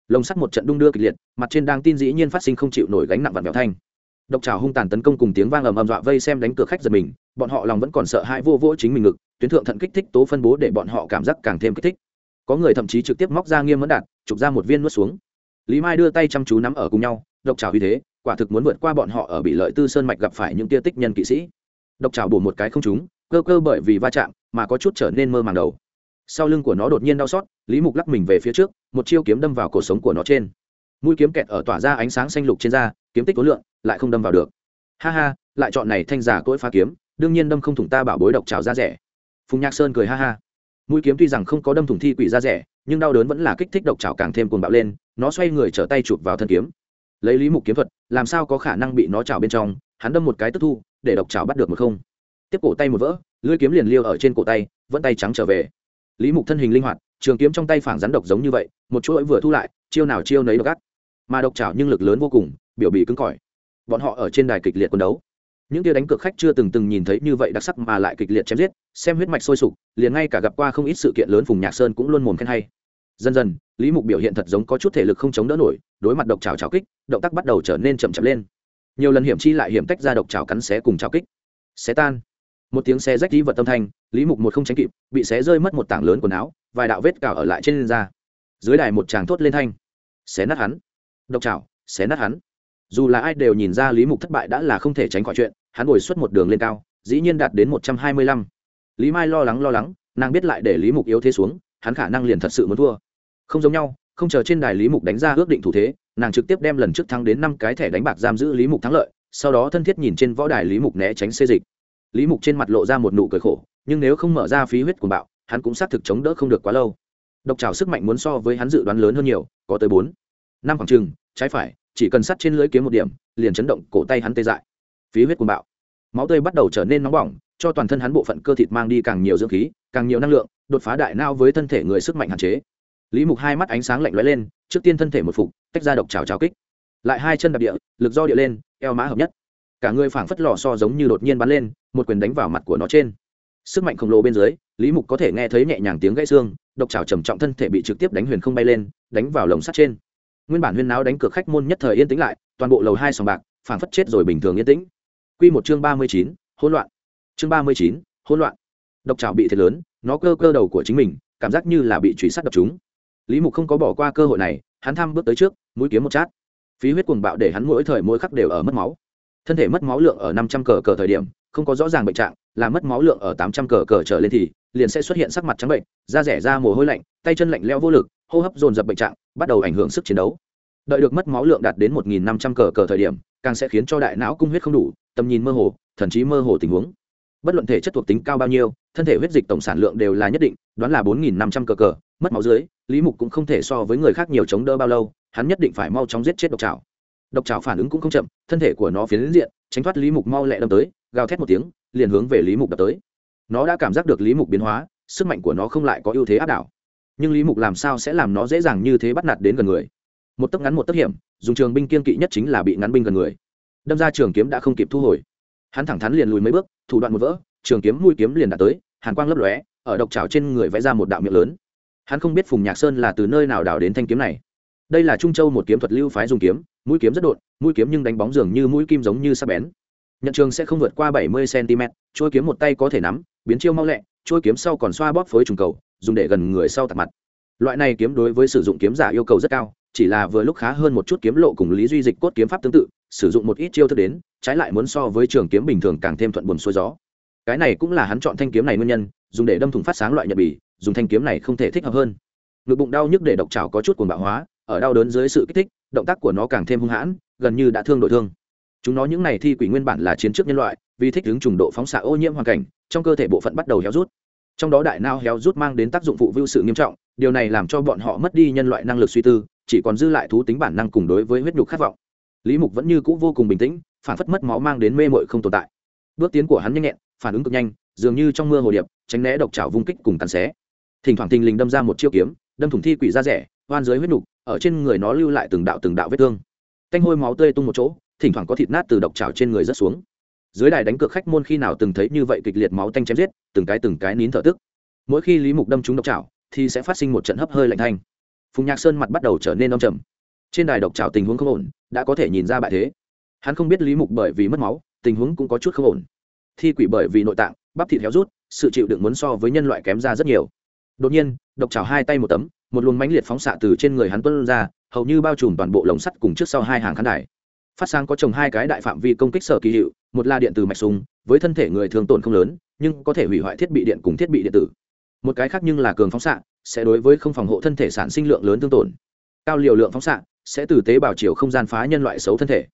Lồng sắt một trận đung đưa kịch liệt, mặt trên đang tin dĩ nhiên phát sinh không chịu nổi gánh nặng vặn vẹo thanh độc trào hung tàn tấn công cùng tiếng vang ầm ầm dọa vây xem đánh cược khách giật mình, bọn họ lòng vẫn còn sợ hãi vô vỗ chính mình ngực, tuyến thượng thận kích thích tố phân bố để bọn họ cảm giác càng thêm kích thích. Có người thậm chí trực tiếp móc ra nghiêm mẫn đạt chụp ra một viên nuốt xuống. Lý mai đưa tay chăm chú nắm ở cùng nhau, độc trào vì thế, quả thực muốn vượt qua bọn họ ở bị lợi tư sơn mạch gặp phải những tia tích nhân kỵ sĩ. Độc trào bổ một cái không trúng, cơ cơ bởi vì va chạm mà có chút trở nên mơ màng đầu. Sau lưng của nó đột nhiên đau xót, lý mục lắc mình về phía trước, một chiêu kiếm đâm vào cổ sống của nó trên. Mũi kiếm kẹt ở tỏa ra ánh sáng xanh lục trên da kiếm tích tối lượng, lại không đâm vào được. Ha ha, lại chọn này thanh giả cỗi phá kiếm, đương nhiên đâm không thủng ta bảo bối độc trào ra rẻ. Phùng nhạc sơn cười ha ha. Mũi kiếm tuy rằng không có đâm thủng thi quỷ ra rẻ, nhưng đau đớn vẫn là kích thích độc trào càng thêm cuồng bạo lên, nó xoay người trở tay chụp vào thân kiếm. Lấy lý mục kiếm thuật, làm sao có khả năng bị nó trào bên trong, hắn đâm một cái tức thu, để độc trào bắt được một không. Tiếp cổ tay một vỡ, lưỡi kiếm liền liêu ở trên cổ tay, vẫn tay trắng trở về. Lý mục thân hình linh hoạt, trường kiếm trong tay phảng rắn độc giống như vậy, một chuỗi vừa thu lại, chiêu nào chiêu nấy độc gắt mà độc trào nhưng lực lớn vô cùng biểu bì cứng cỏi. Bọn họ ở trên đài kịch liệt quân đấu. Những tia đánh cược khách chưa từng từng nhìn thấy như vậy đặc sắc mà lại kịch liệt chém giết, xem huyết mạch sôi sục, liền ngay cả gặp qua không ít sự kiện lớn phùng nhạc sơn cũng luôn mồm khen hay. Dần dần, lý mục biểu hiện thật giống có chút thể lực không chống đỡ nổi, đối mặt độc trào trào kích, động tác bắt đầu trở nên chậm chậm lên. Nhiều lần hiểm chi lại hiểm tách ra độc trào cắn xé cùng trào kích. Xé tan. Một tiếng xe rách đi vật tâm thanh, lý mục một không tránh kịp, bị xé rơi mất một tảng lớn quần áo, vài đạo vết cào ở lại trên da. Dưới đài một tràng thốt lên thanh. Xé nát hắn. Độc trào xé nát hắn dù là ai đều nhìn ra lý mục thất bại đã là không thể tránh khỏi chuyện, hắn ngồi suốt một đường lên cao, dĩ nhiên đạt đến một trăm hai mươi lăm. Lý mai lo lắng lo lắng, nàng biết lại để lý mục yếu thế xuống, hắn khả năng liền thật sự muốn thua. Không giống nhau, không chờ trên đài lý mục đánh ra ước định thủ thế, nàng trực tiếp đem lần trước thắng đến năm cái thẻ đánh bạc giam giữ lý mục thắng lợi, sau đó thân thiết nhìn trên võ đài lý mục né tránh xê dịch. Lý mục trên mặt lộ ra một nụ cười khổ, nhưng nếu không mở ra phí huyết của bạo, hắn cũng xác thực chống đỡ không được quá lâu. Độc trào sức mạnh muốn so với hắn dự đoán lớn hơn nhiều, có tới bốn. Năm khoảng trừng trái phải chỉ cần sắt trên lưới kiếm một điểm, liền chấn động cổ tay hắn tê dại. Phí huyết cuồng bạo. Máu tươi bắt đầu trở nên nóng bỏng, cho toàn thân hắn bộ phận cơ thịt mang đi càng nhiều dưỡng khí, càng nhiều năng lượng, đột phá đại nao với thân thể người sức mạnh hạn chế. Lý mục hai mắt ánh sáng lạnh lóe lên, trước tiên thân thể một phục, tách ra độc trào trào kích. Lại hai chân đạp địa, lực do địa lên, eo mã hợp nhất. Cả người phảng phất lò so giống như đột nhiên bắn lên, một quyền đánh vào mặt của nó trên. Sức mạnh khổng lồ bên dưới, lý mục có thể nghe thấy nhẹ nhàng tiếng gãy xương, độc trào trầm trọng thân thể bị trực tiếp đánh huyền không bay lên, đánh vào lồng sắt trên nguyên bản huyên náo đánh cược khách môn nhất thời yên tĩnh lại, toàn bộ lầu hai sòng bạc, phảng phất chết rồi bình thường yên tĩnh. Quy một chương ba mươi chín, hỗn loạn. Chương ba mươi chín, hỗn loạn. Độc trào bị thiệt lớn, nó cơ cơ đầu của chính mình, cảm giác như là bị truy sát đập chúng. Lý mục không có bỏ qua cơ hội này, hắn tham bước tới trước, mũi kiếm một chát. Phí huyết cuồng bạo để hắn mỗi thời mỗi khắc đều ở mất máu. Thân thể mất máu lượng ở năm trăm cờ cờ thời điểm, không có rõ ràng bệnh trạng, là mất máu lượng ở tám trăm cờ cờ trở lên thì, liền sẽ xuất hiện sắc mặt trắng bệnh, da rẻ ra mồ hôi lạnh, tay chân lạnh leo vô lực hô hấp dồn dập bệnh trạng, bắt đầu ảnh hưởng sức chiến đấu. Đợi được mất máu lượng đạt đến một nghìn năm trăm cờ cờ thời điểm, càng sẽ khiến cho đại não cung huyết không đủ, tầm nhìn mơ hồ, thậm chí mơ hồ tình huống. Bất luận thể chất thuộc tính cao bao nhiêu, thân thể huyết dịch tổng sản lượng đều là nhất định, đoán là bốn nghìn năm trăm cờ cờ, mất máu dưới, lý mục cũng không thể so với người khác nhiều chống đỡ bao lâu, hắn nhất định phải mau chóng giết chết độc trào độc trào phản ứng cũng không chậm, thân thể của nó phiến diện, tránh thoát lý mục mau lẹ đâm tới, gào thét một tiếng, liền hướng về lý mục đập tới. Nó đã cảm giác được lý mục biến hóa, sức mạnh của nó không lại có ưu thế áp đảo nhưng lý mục làm sao sẽ làm nó dễ dàng như thế bắt nạt đến gần người? Một tấc ngắn một tấc hiểm, dùng trường binh kiên kỵ nhất chính là bị ngắn binh gần người. Đâm ra trường kiếm đã không kịp thu hồi. Hắn thẳng thắn liền lùi mấy bước, thủ đoạn một vỡ, trường kiếm mũi kiếm liền đã tới, hàn quang lấp lóe, ở độc trào trên người vẽ ra một đạo miệng lớn. Hắn không biết phùng nhạc sơn là từ nơi nào đào đến thanh kiếm này. Đây là trung châu một kiếm thuật lưu phái dùng kiếm, mũi kiếm rất đột, mũi kiếm nhưng đánh bóng dường như mũi kim giống như sắc bén. Nhận trường sẽ không vượt qua bảy mươi cm trôi kiếm một tay có thể nắm, biến chiêu mau lẹ trôi kiếm sau còn xoa bóp phối trùng cầu dùng để gần người sau tạt mặt. Loại này kiếm đối với sử dụng kiếm giả yêu cầu rất cao, chỉ là vừa lúc khá hơn một chút kiếm lộ cùng lý duy dịch cốt kiếm pháp tương tự, sử dụng một ít chiêu thức đến, trái lại muốn so với trường kiếm bình thường càng thêm thuận buồn xuôi gió. Cái này cũng là hắn chọn thanh kiếm này nguyên nhân, dùng để đâm thủng phát sáng loại nhật bì, dùng thanh kiếm này không thể thích hợp hơn. Ngực bụng đau nhức để độc trào có chút cuồng bạo hóa, ở đau đớn dưới sự kích thích, động tác của nó càng thêm hung hãn, gần như đã thương đội thương. Chúng nó những này thi quỷ nguyên bản là chiến trước nhân loại, vì thích ứng trùng độ phóng xạ ô nhiễm hoàn cảnh, trong cơ thể bộ phận bắt đầu héo rút trong đó đại nao héo rút mang đến tác dụng phụ vưu sự nghiêm trọng, điều này làm cho bọn họ mất đi nhân loại năng lực suy tư, chỉ còn dư lại thú tính bản năng cùng đối với huyết nhục khát vọng. Lý mục vẫn như cũ vô cùng bình tĩnh, phản phất mất máu mang đến mê mội không tồn tại. Bước tiến của hắn nhanh nhẹn, phản ứng cực nhanh, dường như trong mưa hồ điệp, tránh né độc trào vung kích cùng cắn xé. Thỉnh thoảng thình lình đâm ra một chiêu kiếm, đâm thủng thi quỷ ra rẻ hoan dưới huyết nhục, ở trên người nó lưu lại từng đạo từng đạo vết thương. Canh hôi máu tươi tung một chỗ, thỉnh thoảng có thịt nát từ độc trào trên người rớt xuống dưới đài đánh cược khách môn khi nào từng thấy như vậy kịch liệt máu tanh chém giết, từng cái từng cái nín thở tức. Mỗi khi lý mục đâm trúng độc trào thì sẽ phát sinh một trận hấp hơi lạnh thanh. Phùng nhạc sơn mặt bắt đầu trở nên đông trầm. Trên đài độc trào tình huống không ổn, đã có thể nhìn ra bại thế. Hắn không biết lý mục bởi vì mất máu, tình huống cũng có chút không ổn. Thi quỷ bởi vì nội tạng, bắp thịt héo rút, sự chịu đựng muốn so với nhân loại kém ra rất nhiều. Đột nhiên, độc trào hai tay một tấm, một luồng mãnh liệt phóng xạ từ trên người hắn tuân ra, hầu như bao trùm toàn bộ lồng sắt cùng trước sau hai hàng khán đài phát sáng có trồng hai cái đại phạm vi công kích sở kỳ hiệu, một là điện từ mạch súng, với thân thể người thường tổn không lớn, nhưng có thể hủy hoại thiết bị điện cùng thiết bị điện tử. Một cái khác nhưng là cường phóng xạ, sẽ đối với không phòng hộ thân thể sản sinh lượng lớn tương tổn. Cao liều lượng phóng xạ, sẽ từ tế bào chiều không gian phá nhân loại xấu thân thể.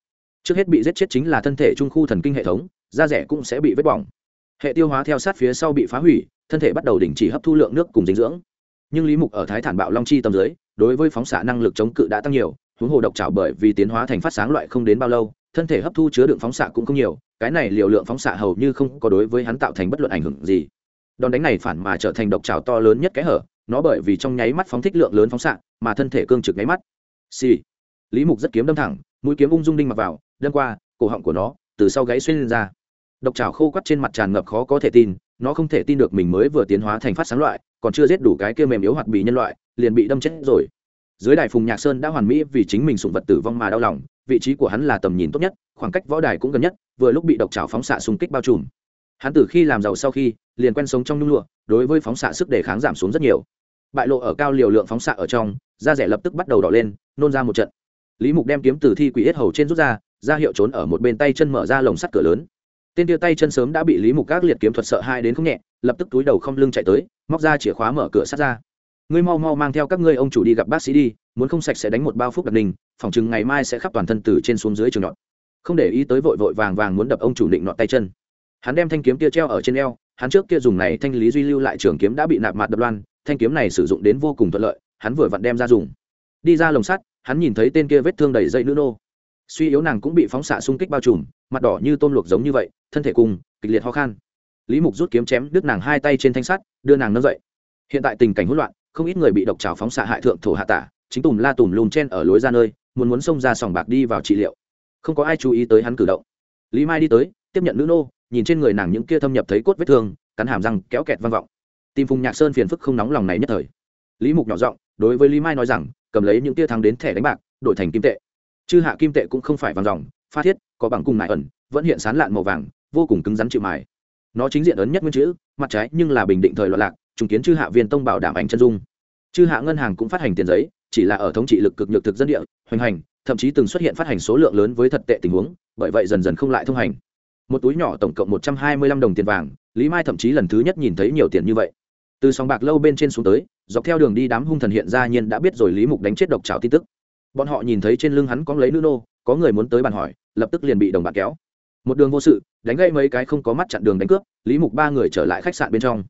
Trước hết bị giết chết chính là thân thể trung khu thần kinh hệ thống, da rẻ cũng sẽ bị vết bỏng. Hệ tiêu hóa theo sát phía sau bị phá hủy, thân thể bắt đầu đình chỉ hấp thu lượng nước cùng dinh dưỡng. Nhưng lý mục ở thái thản bạo long chi tầm dưới đối với phóng xạ năng lực chống cự đã tăng nhiều huống hồ độc trảo bởi vì tiến hóa thành phát sáng loại không đến bao lâu, thân thể hấp thu chứa đựng phóng xạ cũng không nhiều, cái này liều lượng phóng xạ hầu như không có đối với hắn tạo thành bất luận ảnh hưởng gì. Đòn đánh này phản mà trở thành độc trào to lớn nhất cái hở, nó bởi vì trong nháy mắt phóng thích lượng lớn phóng xạ, mà thân thể cương trực nháy mắt. Xì、sì. lý mục rất kiếm đâm thẳng, mũi kiếm ung dung đinh mặc vào, đâm qua, cổ họng của nó từ sau gáy xuyên lên ra. Độc trào khô quắt trên mặt tràn ngập khó có thể tin, nó không thể tin được mình mới vừa tiến hóa thành phát sáng loại, còn chưa giết đủ cái kia mềm yếu hoạt bị nhân loại, liền bị đâm chết rồi dưới đài phùng nhạc sơn đã hoàn mỹ vì chính mình sụng vật tử vong mà đau lòng, vị trí của hắn là tầm nhìn tốt nhất, khoảng cách võ đài cũng gần nhất, vừa lúc bị độc trào phóng xạ xung kích bao trùm. Hắn từ khi làm giàu sau khi, liền quen sống trong nhung lụa, đối với phóng xạ sức đề kháng giảm xuống rất nhiều. Bại lộ ở cao liều lượng phóng xạ ở trong, da rẻ lập tức bắt đầu đỏ lên, nôn ra một trận. Lý mục đem kiếm từ thi quỷ yết hầu trên rút ra ra hiệu trốn ở một bên tay chân mở ra lồng sắt cửa lớn. Tên tia tay chân sớm đã bị lý mục các liệt kiếm thuật sợ hai đến không nhẹ, lập tức túi đầu không lưng chạy tới, móc ra chìa khóa mở cửa sắt ra ngươi mau mau mang theo các ngươi ông chủ đi gặp bác sĩ đi, muốn không sạch sẽ đánh một bao phúc đặc đình, phòng chừng ngày mai sẽ khắp toàn thân từ trên xuống dưới trường nhọn không để ý tới vội vội vàng vàng muốn đập ông chủ định nọt tay chân. Hắn đem thanh kiếm kia treo ở trên eo, hắn trước kia dùng này thanh lý duy lưu lại trường kiếm đã bị nạp mặt đập loan, thanh kiếm này sử dụng đến vô cùng thuận lợi, hắn vừa vặn đem ra dùng. Đi ra lồng sắt, hắn nhìn thấy tên kia vết thương đầy dây nữ nô. Suy yếu nàng cũng bị phóng xạ xung kích bao trùm, mặt đỏ như tôm luộc giống như vậy, thân thể cùng, kịch liệt ho khan. Lý mục rút kiếm chém đứt nàng hai tay trên thanh sắt, đưa nàng nâng dậy. Hiện tại tình cảnh hỗn loạn không ít người bị độc trào phóng xạ hại thượng thổ hạ tả, chính tùm la tùm lùm chen ở lối ra nơi, muốn muốn xông ra sòng bạc đi vào trị liệu. Không có ai chú ý tới hắn cử động. Lý mai đi tới, tiếp nhận nữ nô, nhìn trên người nàng những kia thâm nhập thấy cốt vết thương, cắn hàm răng, kéo kẹt vang vọng. Tim phùng nhạc sơn phiền phức không nóng lòng này nhất thời. Lý mục nhỏ giọng, đối với lý mai nói rằng, cầm lấy những tia thắng đến thẻ đánh bạc, đổi thành kim tệ. Chư hạ kim tệ cũng không phải vàng dòng, pha thiết, có bằng cùng nại ẩn, vẫn hiện sán lạn màu vàng, vô cùng cứng rắn chịu mài. Nó chính diện ấn nhất nguyên chữ, mặt trái nhưng là bình định thời loạn lạc trùng kiến chư hạ viên tông bảo đảm ảnh chân dung. Chư hạ ngân hàng cũng phát hành tiền giấy, chỉ là ở thống trị lực cực nhược thực dân địa, hoành hành, thậm chí từng xuất hiện phát hành số lượng lớn với thật tệ tình huống, bởi vậy dần dần không lại thông hành. Một túi nhỏ tổng cộng một trăm hai mươi lăm đồng tiền vàng, lý mai thậm chí lần thứ nhất nhìn thấy nhiều tiền như vậy. Từ sòng bạc lâu bên trên xuống tới, dọc theo đường đi đám hung thần hiện ra nhiên đã biết rồi lý mục đánh chết độc trào tin tức. Bọn họ nhìn thấy trên lưng hắn có lấy nữ nô, có người muốn tới bàn hỏi, lập tức liền bị đồng bạc kéo. Một đường vô sự, đánh gây mấy cái không có mắt chặn đường đánh cướp, lý mục ba người trở lại khách sạn bên trong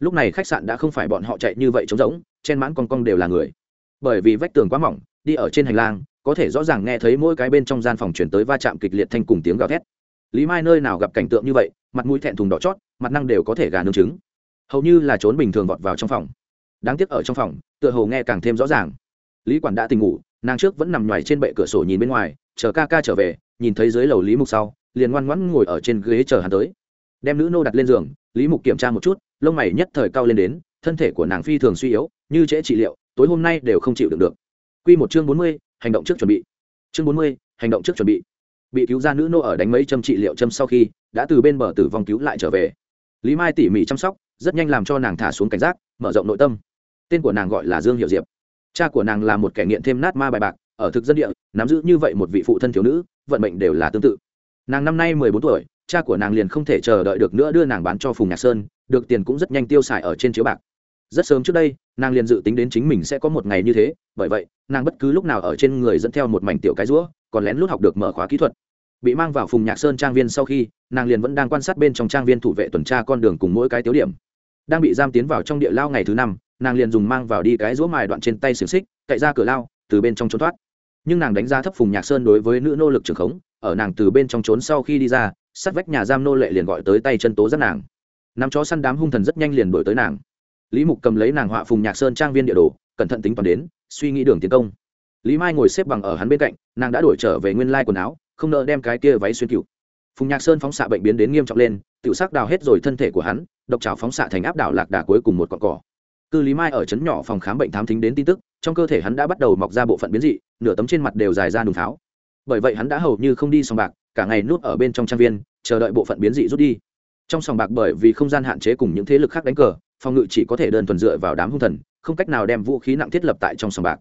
lúc này khách sạn đã không phải bọn họ chạy như vậy trống rỗng, trên mãn con cong đều là người. Bởi vì vách tường quá mỏng, đi ở trên hành lang, có thể rõ ràng nghe thấy mỗi cái bên trong gian phòng chuyển tới va chạm kịch liệt thanh cùng tiếng gào thét. Lý mai nơi nào gặp cảnh tượng như vậy, mặt mũi thẹn thùng đỏ chót, mặt năng đều có thể gà nương trứng. Hầu như là trốn bình thường vọt vào trong phòng. Đáng tiếc ở trong phòng, tựa hồ nghe càng thêm rõ ràng. Lý quản đã tỉnh ngủ, nàng trước vẫn nằm nhoài trên bệ cửa sổ nhìn bên ngoài, chờ ca ca trở về, nhìn thấy dưới lầu lý mục sau, liền ngoan ngoãn ngồi ở trên ghế chờ hắn tới. Đem nữ nô đặt lên giường lý mục kiểm tra một chút lông mày nhất thời cao lên đến thân thể của nàng phi thường suy yếu như trễ trị liệu tối hôm nay đều không chịu được được Quy một chương bốn mươi, hành động trước chuẩn bị. Chương bốn mươi, hành động trước chuẩn bị. Bị cứu ra nữ nô ở đánh mấy châm trị liệu châm sau khi, đã từ bên bờ tử vong cứu lại trở về. Lý Mai tỉ mỉ chăm sóc, rất nhanh làm cho nàng thả xuống cảnh giác, mở rộng nội tâm. Tên của nàng gọi là Dương hiệu Diệp. Cha của nàng là một kẻ nghiện thêm nát ma bài bạc, ở thực dân địa, nắm giữ như vậy một vị phụ thân thiếu nữ, vận mệnh đều là tương tự. Nàng năm nay mười bốn tuổi, cha của nàng liền không thể chờ đợi được nữa đưa nàng bán cho Phùng Nhạc Sơn, được tiền cũng rất nhanh tiêu xài ở trên chiếu bạc. Rất sớm trước đây nàng liền dự tính đến chính mình sẽ có một ngày như thế bởi vậy nàng bất cứ lúc nào ở trên người dẫn theo một mảnh tiểu cái rũa còn lén lút học được mở khóa kỹ thuật. Bị mang vào phùng nhạc sơn trang viên sau khi nàng liền vẫn đang quan sát bên trong trang viên thủ vệ tuần tra con đường cùng mỗi cái tiếu điểm. Đang bị giam tiến vào trong địa lao ngày thứ năm nàng liền dùng mang vào đi cái rũa mài đoạn trên tay xiềng xích cậy ra cửa lao từ bên trong trốn thoát. Nhưng nàng đánh giá thấp phùng nhạc sơn đối với nữ nô lực trường khống ở nàng từ bên trong trốn sau khi đi ra, sát vách nhà giam nô lệ liền gọi tới tay chân tố giác nàng. Nắm chó săn đám hung thần rất nhanh liền đổi tới nàng. Lý mục cầm lấy nàng họa phùng nhạc sơn trang viên địa đồ, cẩn thận tính toán đến, suy nghĩ đường tiến công. Lý mai ngồi xếp bằng ở hắn bên cạnh, nàng đã đổi trở về nguyên lai quần áo, không nợ đem cái kia váy xuyên cựu. Phùng nhạc sơn phóng xạ bệnh biến đến nghiêm trọng lên tự sắc đào hết rồi thân thể của hắn, độc trào phóng xạ thành áp đảo lạc đà cuối cùng một cọn cỏ. Cư lý mai ở trấn nhỏ phòng khám bệnh thám thính đến tin tức, trong cơ thể hắn đã bắt đầu mọc ra bộ phận biến dị, nửa tấm trên mặt đều dài ra đùng tháo bởi vậy hắn đã hầu như không đi sòng bạc, cả ngày nuốt ở bên trong trang viên, chờ đợi bộ phận biến dị rút đi. Trong sòng bạc bởi vì không gian hạn chế cùng những thế lực khác đánh cờ, phòng ngự chỉ có thể đơn thuần dựa vào đám hung thần, không cách nào đem vũ khí nặng thiết lập tại trong sòng bạc.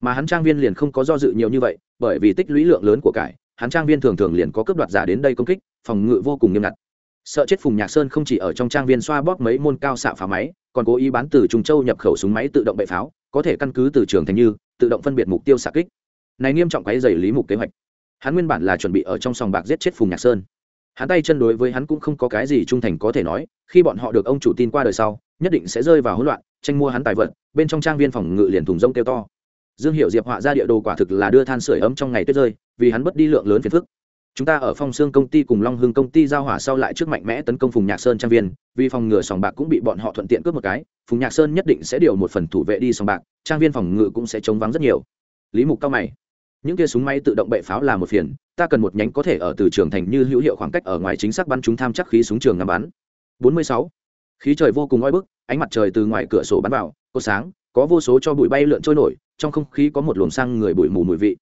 Mà hắn trang viên liền không có do dự nhiều như vậy, bởi vì tích lũy lượng lớn của cải, hắn trang viên thường thường liền có cướp đoạt giả đến đây công kích, phòng ngự vô cùng nghiêm ngặt. Sợ chết phùng nhạc sơn không chỉ ở trong trang viên xoa bóp mấy môn cao xạ pháo máy, còn cố ý bán từ trung châu nhập khẩu súng máy tự động bệ pháo, có thể căn cứ từ trường thành như, tự động phân biệt mục tiêu xạ kích. Này nghiêm trọng cái dày lý mục kế hoạch hắn nguyên bản là chuẩn bị ở trong sòng bạc giết chết phùng nhạc sơn. Hắn tay chân đối với hắn cũng không có cái gì trung thành có thể nói, khi bọn họ được ông chủ tin qua đời sau, nhất định sẽ rơi vào hỗn loạn, tranh mua hắn tài vật, bên trong trang viên phòng ngự liền thùng rông kêu to. Dương hiệu diệp họa ra địa đồ quả thực là đưa than sửa ấm trong ngày tuyết rơi, vì hắn mất đi lượng lớn phiền phức. Chúng ta ở phong xương công ty cùng long hưng công ty giao hỏa sau lại trước mạnh mẽ tấn công phùng nhạc sơn trang viên, vì phòng ngừa sòng bạc cũng bị bọn họ thuận tiện cướp một cái, phùng nhạc sơn nhất định sẽ điều một phần thủ vệ đi sòng bạc, trang viên phòng ngự cũng sẽ chống vắng rất nhiều. Lý mục cao mày những kia súng máy tự động bệ pháo là một phiền, ta cần một nhánh có thể ở từ trường thành như hữu hiệu khoảng cách ở ngoài chính xác bắn chúng tham chắc khí súng trường ngắm bắn. 46. khí trời vô cùng oi bức, ánh mặt trời từ ngoài cửa sổ bắn vào, có sáng, có vô số cho bụi bay lượn trôi nổi, trong không khí có một luồng sang người bụi mù mùi vị.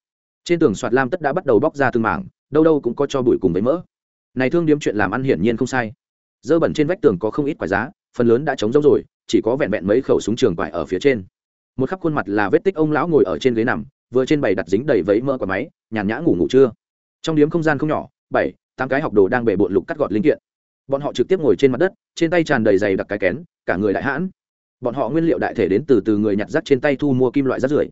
Trên tường soạt lam tất đã bắt đầu bóc ra từng mảng, đâu đâu cũng có cho bụi cùng với mỡ. Này thương điếm chuyện làm ăn hiển nhiên không sai. Dơ bẩn trên vách tường có không ít quả giá, phần lớn đã trống rỗng rồi, chỉ có vẹn vẹn mấy khẩu súng trường quải ở phía trên. Một khắp khuôn mặt là vết tích ông lão ngồi ở trên ghế nằm vừa trên bày đặt dính đầy vấy mỡ quả máy, nhàn nhã ngủ ngủ trưa. Trong điếm không gian không nhỏ, bảy, tám cái học đồ đang bể bộn lục cắt gọt linh kiện. Bọn họ trực tiếp ngồi trên mặt đất, trên tay tràn đầy giày đặc cái kén, cả người đại hãn. Bọn họ nguyên liệu đại thể đến từ từ người nhặt rác trên tay thu mua kim loại rác rưởi.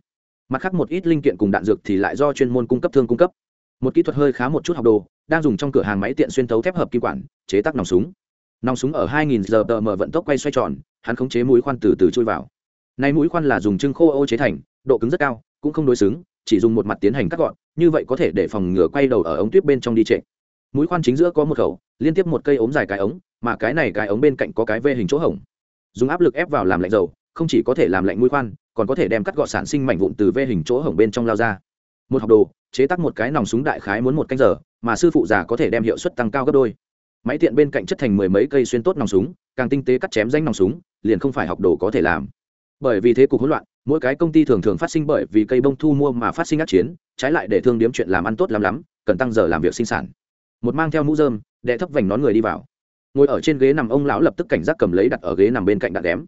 Mặt khác một ít linh kiện cùng đạn dược thì lại do chuyên môn cung cấp thương cung cấp. Một kỹ thuật hơi khá một chút học đồ, đang dùng trong cửa hàng máy tiện xuyên thấu thép hợp kim quản, chế tác nòng súng. Nòng súng ở 2000 giờ tờ mở vận tốc quay xoay tròn, hắn khống chế mũi khoan từ từ chui vào. Này mũi khoan là dùng trưng khô ô chế thành, độ cứng rất cao cũng không đối xứng, chỉ dùng một mặt tiến hành cắt gọn, như vậy có thể để phòng ngừa quay đầu ở ống tuyếp bên trong đi trệ. Mũi khoan chính giữa có một khẩu, liên tiếp một cây ống dài cái ống, mà cái này cái ống bên cạnh có cái vê hình chỗ hổng. Dùng áp lực ép vào làm lạnh dầu, không chỉ có thể làm lạnh mũi khoan, còn có thể đem cắt gọt sản sinh mảnh vụn từ vê hình chỗ hổng bên trong lao ra. Một học đồ, chế tác một cái nòng súng đại khái muốn một canh giờ, mà sư phụ già có thể đem hiệu suất tăng cao gấp đôi. Máy tiện bên cạnh chất thành mười mấy cây xuyên tốt nòng súng, càng tinh tế cắt chém danh nòng súng, liền không phải học đồ có thể làm. Bởi vì thế cục hỗn loạn mỗi cái công ty thường thường phát sinh bởi vì cây bông thu mua mà phát sinh ác chiến, trái lại để thương điếm chuyện làm ăn tốt lắm lắm, cần tăng giờ làm việc sinh sản. Một mang theo mũ dơm đệ thấp vành nón người đi vào. Ngồi ở trên ghế nằm, ông lão lập tức cảnh giác cầm lấy đặt ở ghế nằm bên cạnh đạn đém.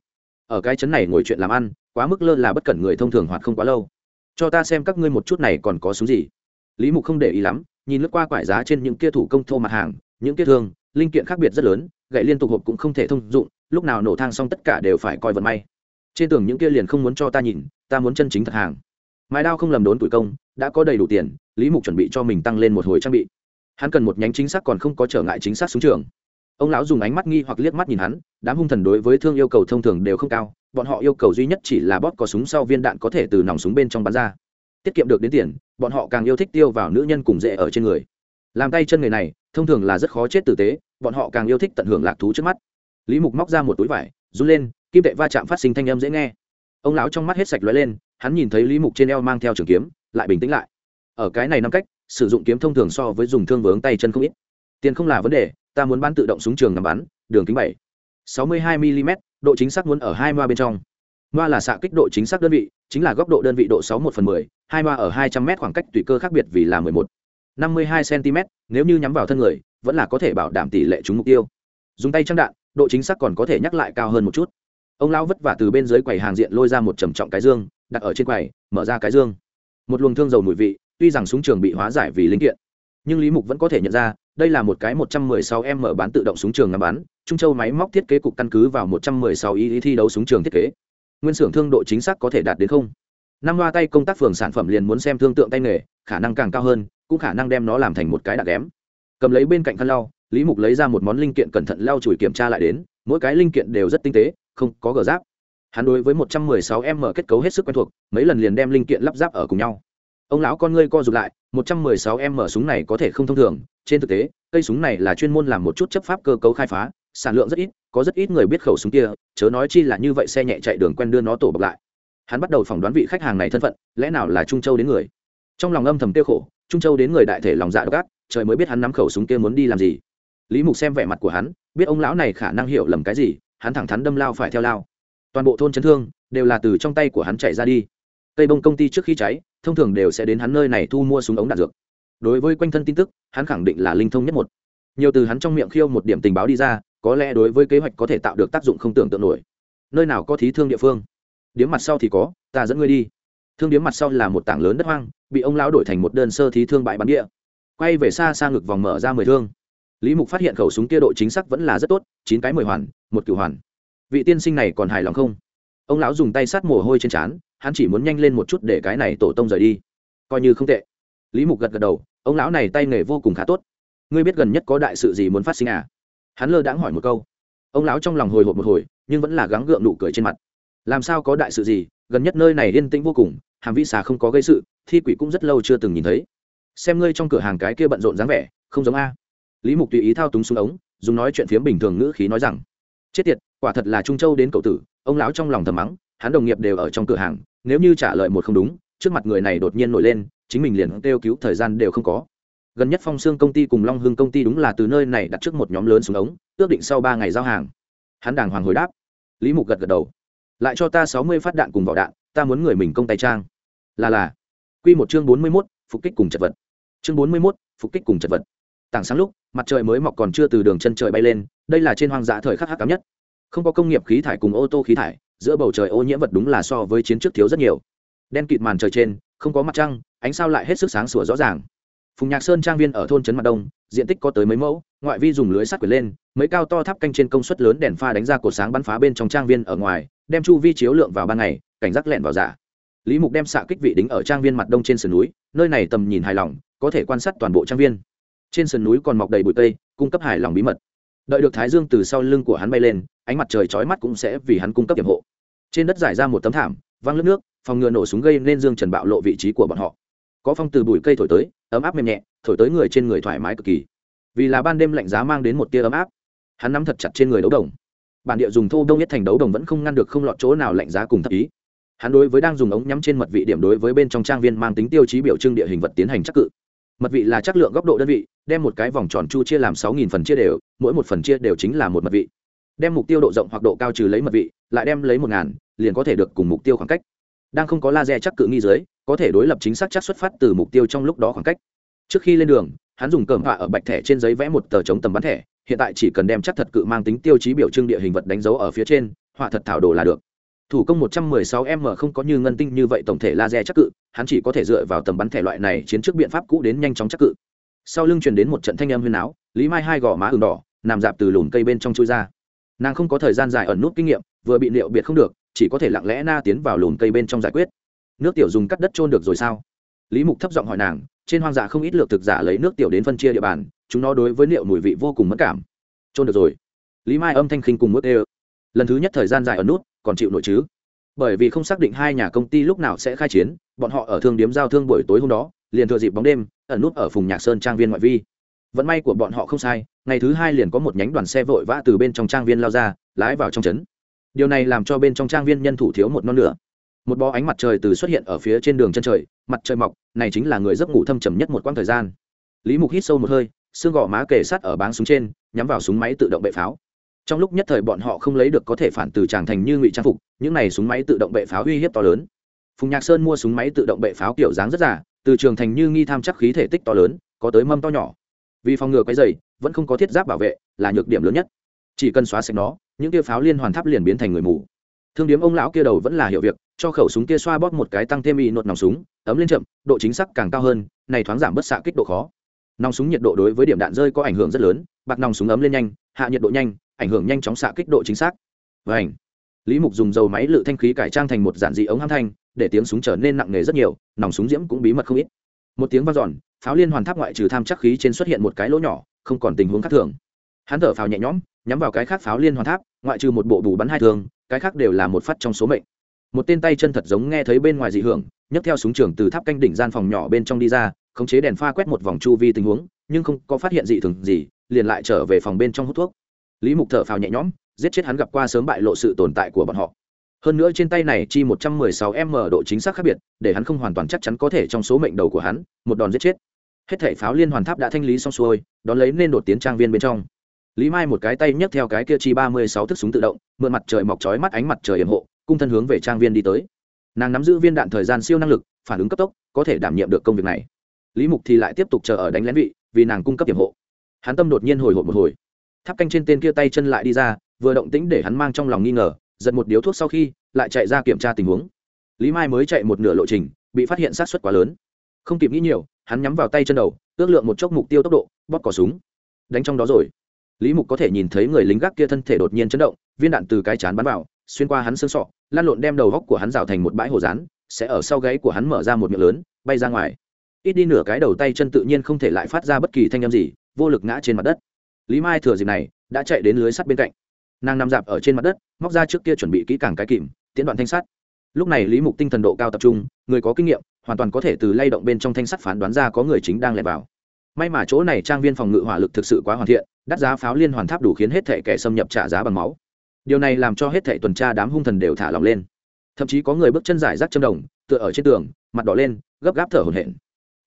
Ở cái chấn này ngồi chuyện làm ăn, quá mức lơ là bất cẩn người thông thường hoạt không quá lâu. Cho ta xem các ngươi một chút này còn có súng gì. Lý mục không để ý lắm, nhìn lướt qua quải giá trên những kia thủ công thô mặt hàng, những kia thương, linh kiện khác biệt rất lớn, gậy liên tục hộp cũng không thể thông dụng, lúc nào nổ thang xong tất cả đều phải coi vận may trên tường những kia liền không muốn cho ta nhìn, ta muốn chân chính thật hàng. Mái đao không lầm đốn tuổi công, đã có đầy đủ tiền, lý mục chuẩn bị cho mình tăng lên một hồi trang bị. Hắn cần một nhánh chính xác còn không có trở ngại chính xác xuống trường. Ông lão dùng ánh mắt nghi hoặc liếc mắt nhìn hắn, đám hung thần đối với thương yêu cầu thông thường đều không cao, bọn họ yêu cầu duy nhất chỉ là bóp có súng sau viên đạn có thể từ nòng súng bên trong bắn ra. Tiết kiệm được đến tiền, bọn họ càng yêu thích tiêu vào nữ nhân cùng dễ ở trên người. Làm tay chân người này, thông thường là rất khó chết tử tế, bọn họ càng yêu thích tận hưởng lạc thú trước mắt. Lý mục móc ra một túi vải, run lên kim tệ va chạm phát sinh thanh âm dễ nghe. Ông lão trong mắt hết sạch lóe lên, hắn nhìn thấy lý mục trên eo mang theo trường kiếm, lại bình tĩnh lại. Ở cái này năm cách, sử dụng kiếm thông thường so với dùng thương vướng tay chân không ít. Tiền không là vấn đề, ta muốn bán tự động súng trường nằm bắn, đường kính bảy, sáu mươi hai mm độ chính xác muốn ở hai moa bên trong. Moa là xạ kích độ chính xác đơn vị, chính là góc độ đơn vị độ sáu một phần mười, hai moa ở hai trăm m khoảng cách tùy cơ khác biệt vì là mười một. năm mươi hai cm nếu như nhắm vào thân người, vẫn là có thể bảo đảm tỷ lệ trúng mục tiêu. Dùng tay trăng đạn, độ chính xác còn có thể nhắc lại cao hơn một chút ông lão vất vả từ bên dưới quầy hàng diện lôi ra một trầm trọng cái dương, đặt ở trên quầy, mở ra cái dương. Một luồng thương dầu mùi vị, tuy rằng súng trường bị hóa giải vì linh kiện, nhưng lý mục vẫn có thể nhận ra, đây là một cái 116 m bán tự động súng trường ngắm bắn, trung châu máy móc thiết kế cục căn cứ vào 116 y thi đấu súng trường thiết kế. Nguyên xưởng thương độ chính xác có thể đạt đến không. Năm loa tay công tác phường sản phẩm liền muốn xem thương tượng tay nghề, khả năng càng cao hơn, cũng khả năng đem nó làm thành một cái đạn đém cầm lấy bên cạnh khăn lau, lý mục lấy ra một món linh kiện cẩn thận lau chùi kiểm tra lại đến, mỗi cái linh kiện đều rất tinh tế không có gờ giáp. Hắn đối với 116 m kết cấu hết sức quen thuộc, mấy lần liền đem linh kiện lắp ráp ở cùng nhau. Ông lão con ngươi co rụt lại 116 m súng này có thể không thông thường, trên thực tế, cây súng này là chuyên môn làm một chút chấp pháp cơ cấu khai phá, sản lượng rất ít, có rất ít người biết khẩu súng kia, chớ nói chi là như vậy xe nhẹ chạy đường quen đưa nó tổ bọc lại. Hắn bắt đầu phỏng đoán vị khách hàng này thân phận, lẽ nào là trung châu đến người? Trong lòng âm thầm tiêu khổ, trung châu đến người đại thể lòng dạ độc ác, trời mới biết hắn nắm khẩu súng kia muốn đi làm gì. Lý mục xem vẻ mặt của hắn, biết ông lão này khả năng hiểu lầm cái gì hắn thẳng thắn đâm lao phải theo lao. Toàn bộ thôn chấn thương đều là từ trong tay của hắn chạy ra đi. Cây bông công ty trước khi cháy, thông thường đều sẽ đến hắn nơi này thu mua súng ống đạn dược. Đối với quanh thân tin tức, hắn khẳng định là linh thông nhất một. Nhiều từ hắn trong miệng khiêu một điểm tình báo đi ra, có lẽ đối với kế hoạch có thể tạo được tác dụng không tưởng tượng nổi. Nơi nào có thí thương địa phương? Điếm mặt sau thì có, ta dẫn ngươi đi. Thương điếm mặt sau là một tảng lớn đất hoang, bị ông lão đổi thành một đơn sơ thí thương bãi bắn địa. Quay về xa xa ngực vòng mở ra mười thương lý mục phát hiện khẩu súng kia độ chính xác vẫn là rất tốt, chín cái mười hoàn, một cửu hoàn. Vị tiên sinh này còn hài lòng không? Ông lão dùng tay sát mồ hôi trên trán, hắn chỉ muốn nhanh lên một chút để cái này tổ tông rời đi. Coi như không tệ. Lý mục gật gật đầu, ông lão này tay nghề vô cùng khá tốt. Ngươi biết gần nhất có đại sự gì muốn phát sinh à? Hắn lơ đãng hỏi một câu. Ông lão trong lòng hồi hộp một hồi, nhưng vẫn là gắng gượng nụ cười trên mặt. Làm sao có đại sự gì, gần nhất nơi này yên tĩnh vô cùng, hàm vĩ xà không có gây sự, thi quỷ cũng rất lâu chưa từng nhìn thấy. Xem ngươi trong cửa hàng cái kia bận rộn dáng vẻ, không giống a lý mục tùy ý thao túng xuống ống, dùng nói chuyện phiếm bình thường ngữ khí nói rằng, chết tiệt, quả thật là trung châu đến cậu tử, ông lão trong lòng thầm mắng, hắn đồng nghiệp đều ở trong cửa hàng, nếu như trả lời một không đúng, trước mặt người này đột nhiên nổi lên, chính mình liền kêu cứu thời gian đều không có. Gần nhất phong xương công ty cùng long hương công ty đúng là từ nơi này đặt trước một nhóm lớn xuống ống, ước định sau ba ngày giao hàng. Hắn đàng hoàng hồi đáp. Lý mục gật gật đầu. Lại cho ta sáu mươi phát đạn cùng vỏ đạn, ta muốn người mình công tay trang. Là là. Q một chương bốn mươi mốt, phục kích cùng chật vật. Chương bốn mươi mốt, phục kích cùng chật vật. Tảng sáng lúc mặt trời mới mọc còn chưa từ đường chân trời bay lên, đây là trên hoang dã thời khắc hắc cám nhất. Không có công nghiệp khí thải cùng ô tô khí thải, giữa bầu trời ô nhiễm vật đúng là so với chiến trước thiếu rất nhiều. Đen kịt màn trời trên, không có mặt trăng, ánh sao lại hết sức sáng sủa rõ ràng. Phùng nhạc sơn trang viên ở thôn trấn mặt đông, diện tích có tới mấy mẫu, ngoại vi dùng lưới sắt quyển lên, mấy cao to tháp canh trên công suất lớn đèn pha đánh ra cột sáng bắn phá bên trong trang viên ở ngoài, đem chu vi chiếu lượng vào ban ngày, cảnh giác lẹn vào giả lý mục đem xạ kích vị đính ở trang viên mặt đông trên sườn núi, nơi này tầm nhìn hài lòng, có thể quan sát toàn bộ trang viên trên sườn núi còn mọc đầy bụi cây cung cấp hài lòng bí mật. Đợi được thái dương từ sau lưng của hắn bay lên, ánh mặt trời chói mắt cũng sẽ vì hắn cung cấp hiểm hộ. Trên đất giải ra một tấm thảm, văng lớp nước, phòng ngừa nổ súng gây nên dương trần bạo lộ vị trí của bọn họ. Có phong từ bụi cây thổi tới, ấm áp mềm nhẹ, thổi tới người trên người thoải mái cực kỳ. Vì là ban đêm lạnh giá mang đến một tia ấm áp, hắn nắm thật chặt trên người đấu đồng. Bản địa dùng thô đông nhất thành đấu đồng vẫn không ngăn được không lọt chỗ nào lạnh giá cùng thấp ý. Hắn đối với đang dùng ống nhắm trên mật vị điểm đối với bên trong trang viên mang tính tiêu chí biểu trưng địa hình vật tiến hành chắc cự mật vị là chất lượng góc độ đơn vị, đem một cái vòng tròn chu chia làm sáu nghìn phần chia đều, mỗi một phần chia đều chính là một mật vị. Đem mục tiêu độ rộng hoặc độ cao trừ lấy mật vị, lại đem lấy một ngàn, liền có thể được cùng mục tiêu khoảng cách. Đang không có laser chắc cự nghi dưới, có thể đối lập chính xác chắc xuất phát từ mục tiêu trong lúc đó khoảng cách. Trước khi lên đường, hắn dùng cờm họa ở bạch thẻ trên giấy vẽ một tờ chống tầm bắn thẻ, hiện tại chỉ cần đem chắc thật cự mang tính tiêu chí biểu trưng địa hình vật đánh dấu ở phía trên, họa thật thảo đồ là được thủ công 116 m không có như ngân tinh như vậy tổng thể laser chắc cự, hắn chỉ có thể dựa vào tầm bắn thẻ loại này chiến trước biện pháp cũ đến nhanh chóng chắc cự. Sau lưng truyền đến một trận thanh âm huyên áo lý mai hai gò má ừng đỏ, nằm dạp từ lùn cây bên trong chui ra. Nàng không có thời gian dài ẩn nút kinh nghiệm, vừa bị liệu biệt không được, chỉ có thể lặng lẽ na tiến vào lùn cây bên trong giải quyết. Nước tiểu dùng cắt đất trôn được rồi sao? Lý mục thấp giọng hỏi nàng, trên hoang dã không ít lược thực giả lấy nước tiểu đến phân chia địa bàn, chúng nó đối với liệu mùi vị vô cùng mất cảm. Trôn được rồi. Lý mai âm thanh khinh cùng mức ê lần thứ nhất thời gian dài ở nút còn chịu nổi chứ? Bởi vì không xác định hai nhà công ty lúc nào sẽ khai chiến, bọn họ ở thương điếm giao thương buổi tối hôm đó, liền thừa dịp bóng đêm, ẩn nút ở phùng nhạc sơn trang viên ngoại vi. Vận may của bọn họ không sai, ngày thứ hai liền có một nhánh đoàn xe vội vã từ bên trong trang viên lao ra, lái vào trong trấn. Điều này làm cho bên trong trang viên nhân thủ thiếu một non lửa một bó ánh mặt trời từ xuất hiện ở phía trên đường chân trời, mặt trời mọc, này chính là người giấc ngủ thâm trầm nhất một quãng thời gian. Lý mục hít sâu một hơi, xương gò má kề sát ở báng súng trên, nhắm vào súng máy tự động bệ pháo trong lúc nhất thời bọn họ không lấy được có thể phản từ tràng thành như ngụy trang phục, những này súng máy tự động bệ pháo uy hiếp to lớn. Phùng nhạc sơn mua súng máy tự động bệ pháo kiểu dáng rất giả từ trường thành như nghi tham chắc khí thể tích to lớn, có tới mâm to nhỏ. Vì phòng ngừa quay dày vẫn không có thiết giáp bảo vệ, là nhược điểm lớn nhất. Chỉ cần xóa sạch nó, những kia pháo liên hoàn tháp liền biến thành người mù. Thương điếm ông lão kia đầu vẫn là hiểu việc, cho khẩu súng kia xoa bóp một cái tăng thêm y nột nòng súng, ấm lên chậm, độ chính xác càng cao hơn, này thoáng giảm bớt xạ kích độ khó. Nòng súng nhiệt độ đối với điểm đạn rơi có ảnh hưởng rất lớn, bạc nòng súng ấm lên nhanh, hạ nhiệt độ nhanh ảnh hưởng nhanh chóng xạ kích độ chính xác. Và ảnh lý mục dùng dầu máy lự thanh khí cải trang thành một giản dị ống hãm thanh, để tiếng súng trở nên nặng nề rất nhiều, nòng súng diễm cũng bí mật không ít. Một tiếng vang dọn, pháo liên hoàn tháp ngoại trừ tham chắc khí trên xuất hiện một cái lỗ nhỏ, không còn tình huống khác thường. Hắn thở pháo nhẹ nhõm, nhắm vào cái khác pháo liên hoàn tháp, ngoại trừ một bộ bù bắn hai thường, cái khác đều là một phát trong số mệnh. Một tên tay chân thật giống nghe thấy bên ngoài dị hưởng, nhấc theo súng trường từ tháp canh đỉnh gian phòng nhỏ bên trong đi ra, khống chế đèn pha quét một vòng chu vi tình huống, nhưng không có phát hiện dị thường gì, liền lại trở về phòng bên trong hút thuốc lý mục thở phào nhẹ nhõm, giết chết hắn gặp qua sớm bại lộ sự tồn tại của bọn họ. Hơn nữa trên tay này chi một trăm mười sáu m độ chính xác khác biệt, để hắn không hoàn toàn chắc chắn có thể trong số mệnh đầu của hắn, một đòn giết chết. Hết thảy pháo liên hoàn tháp đã thanh lý xong xuôi, đón lấy nên đột tiến trang viên bên trong. Lý mai một cái tay nhấc theo cái kia chi ba mươi sáu thức súng tự động, mượn mặt trời mọc chói mắt ánh mặt trời hiểm hộ, cung thân hướng về trang viên đi tới. Nàng nắm giữ viên đạn thời gian siêu năng lực, phản ứng cấp tốc, có thể đảm nhiệm được công việc này. Lý mục thì lại tiếp tục chờ ở đánh lén vị, vì nàng cung cấp hiểm hộ. Hắn tâm đột nhiên hồi hộp một hồi tháp canh trên tên kia tay chân lại đi ra, vừa động tĩnh để hắn mang trong lòng nghi ngờ, giật một điếu thuốc sau khi, lại chạy ra kiểm tra tình huống. Lý mai mới chạy một nửa lộ trình, bị phát hiện sát xuất quá lớn. Không kịp nghĩ nhiều, hắn nhắm vào tay chân đầu, ước lượng một chốc mục tiêu tốc độ, bóp cỏ súng. Đánh trong đó rồi. Lý mục có thể nhìn thấy người lính gác kia thân thể đột nhiên chấn động, viên đạn từ cái chán bắn vào, xuyên qua hắn xương sọ lan lộn đem đầu góc của hắn rào thành một bãi hồ rán, sẽ ở sau gáy của hắn mở ra một miệng lớn, bay ra ngoài. Ít đi nửa cái đầu tay chân tự nhiên không thể lại phát ra bất kỳ thanh âm gì, vô lực ngã trên mặt đất lý mai thừa dịp này, đã chạy đến lưới sắt bên cạnh. Nàng nằm dạp ở trên mặt đất, móc ra trước kia chuẩn bị kỹ càng cái kìm tiến đoạn thanh sắt. Lúc này lý mục tinh thần độ cao tập trung, người có kinh nghiệm, hoàn toàn có thể từ lay động bên trong thanh sắt phán đoán ra có người chính đang lẻn vào. May mà chỗ này trang viên phòng ngự hỏa lực thực sự quá hoàn thiện, đắt giá pháo liên hoàn tháp đủ khiến hết thể kẻ xâm nhập trả giá bằng máu. Điều này làm cho hết thể tuần tra đám hung thần đều thả lỏng lên. Thậm chí có người bước chân giải rác châm đồng, tựa ở trên tường, mặt đỏ lên, gấp gáp thở hổn hển.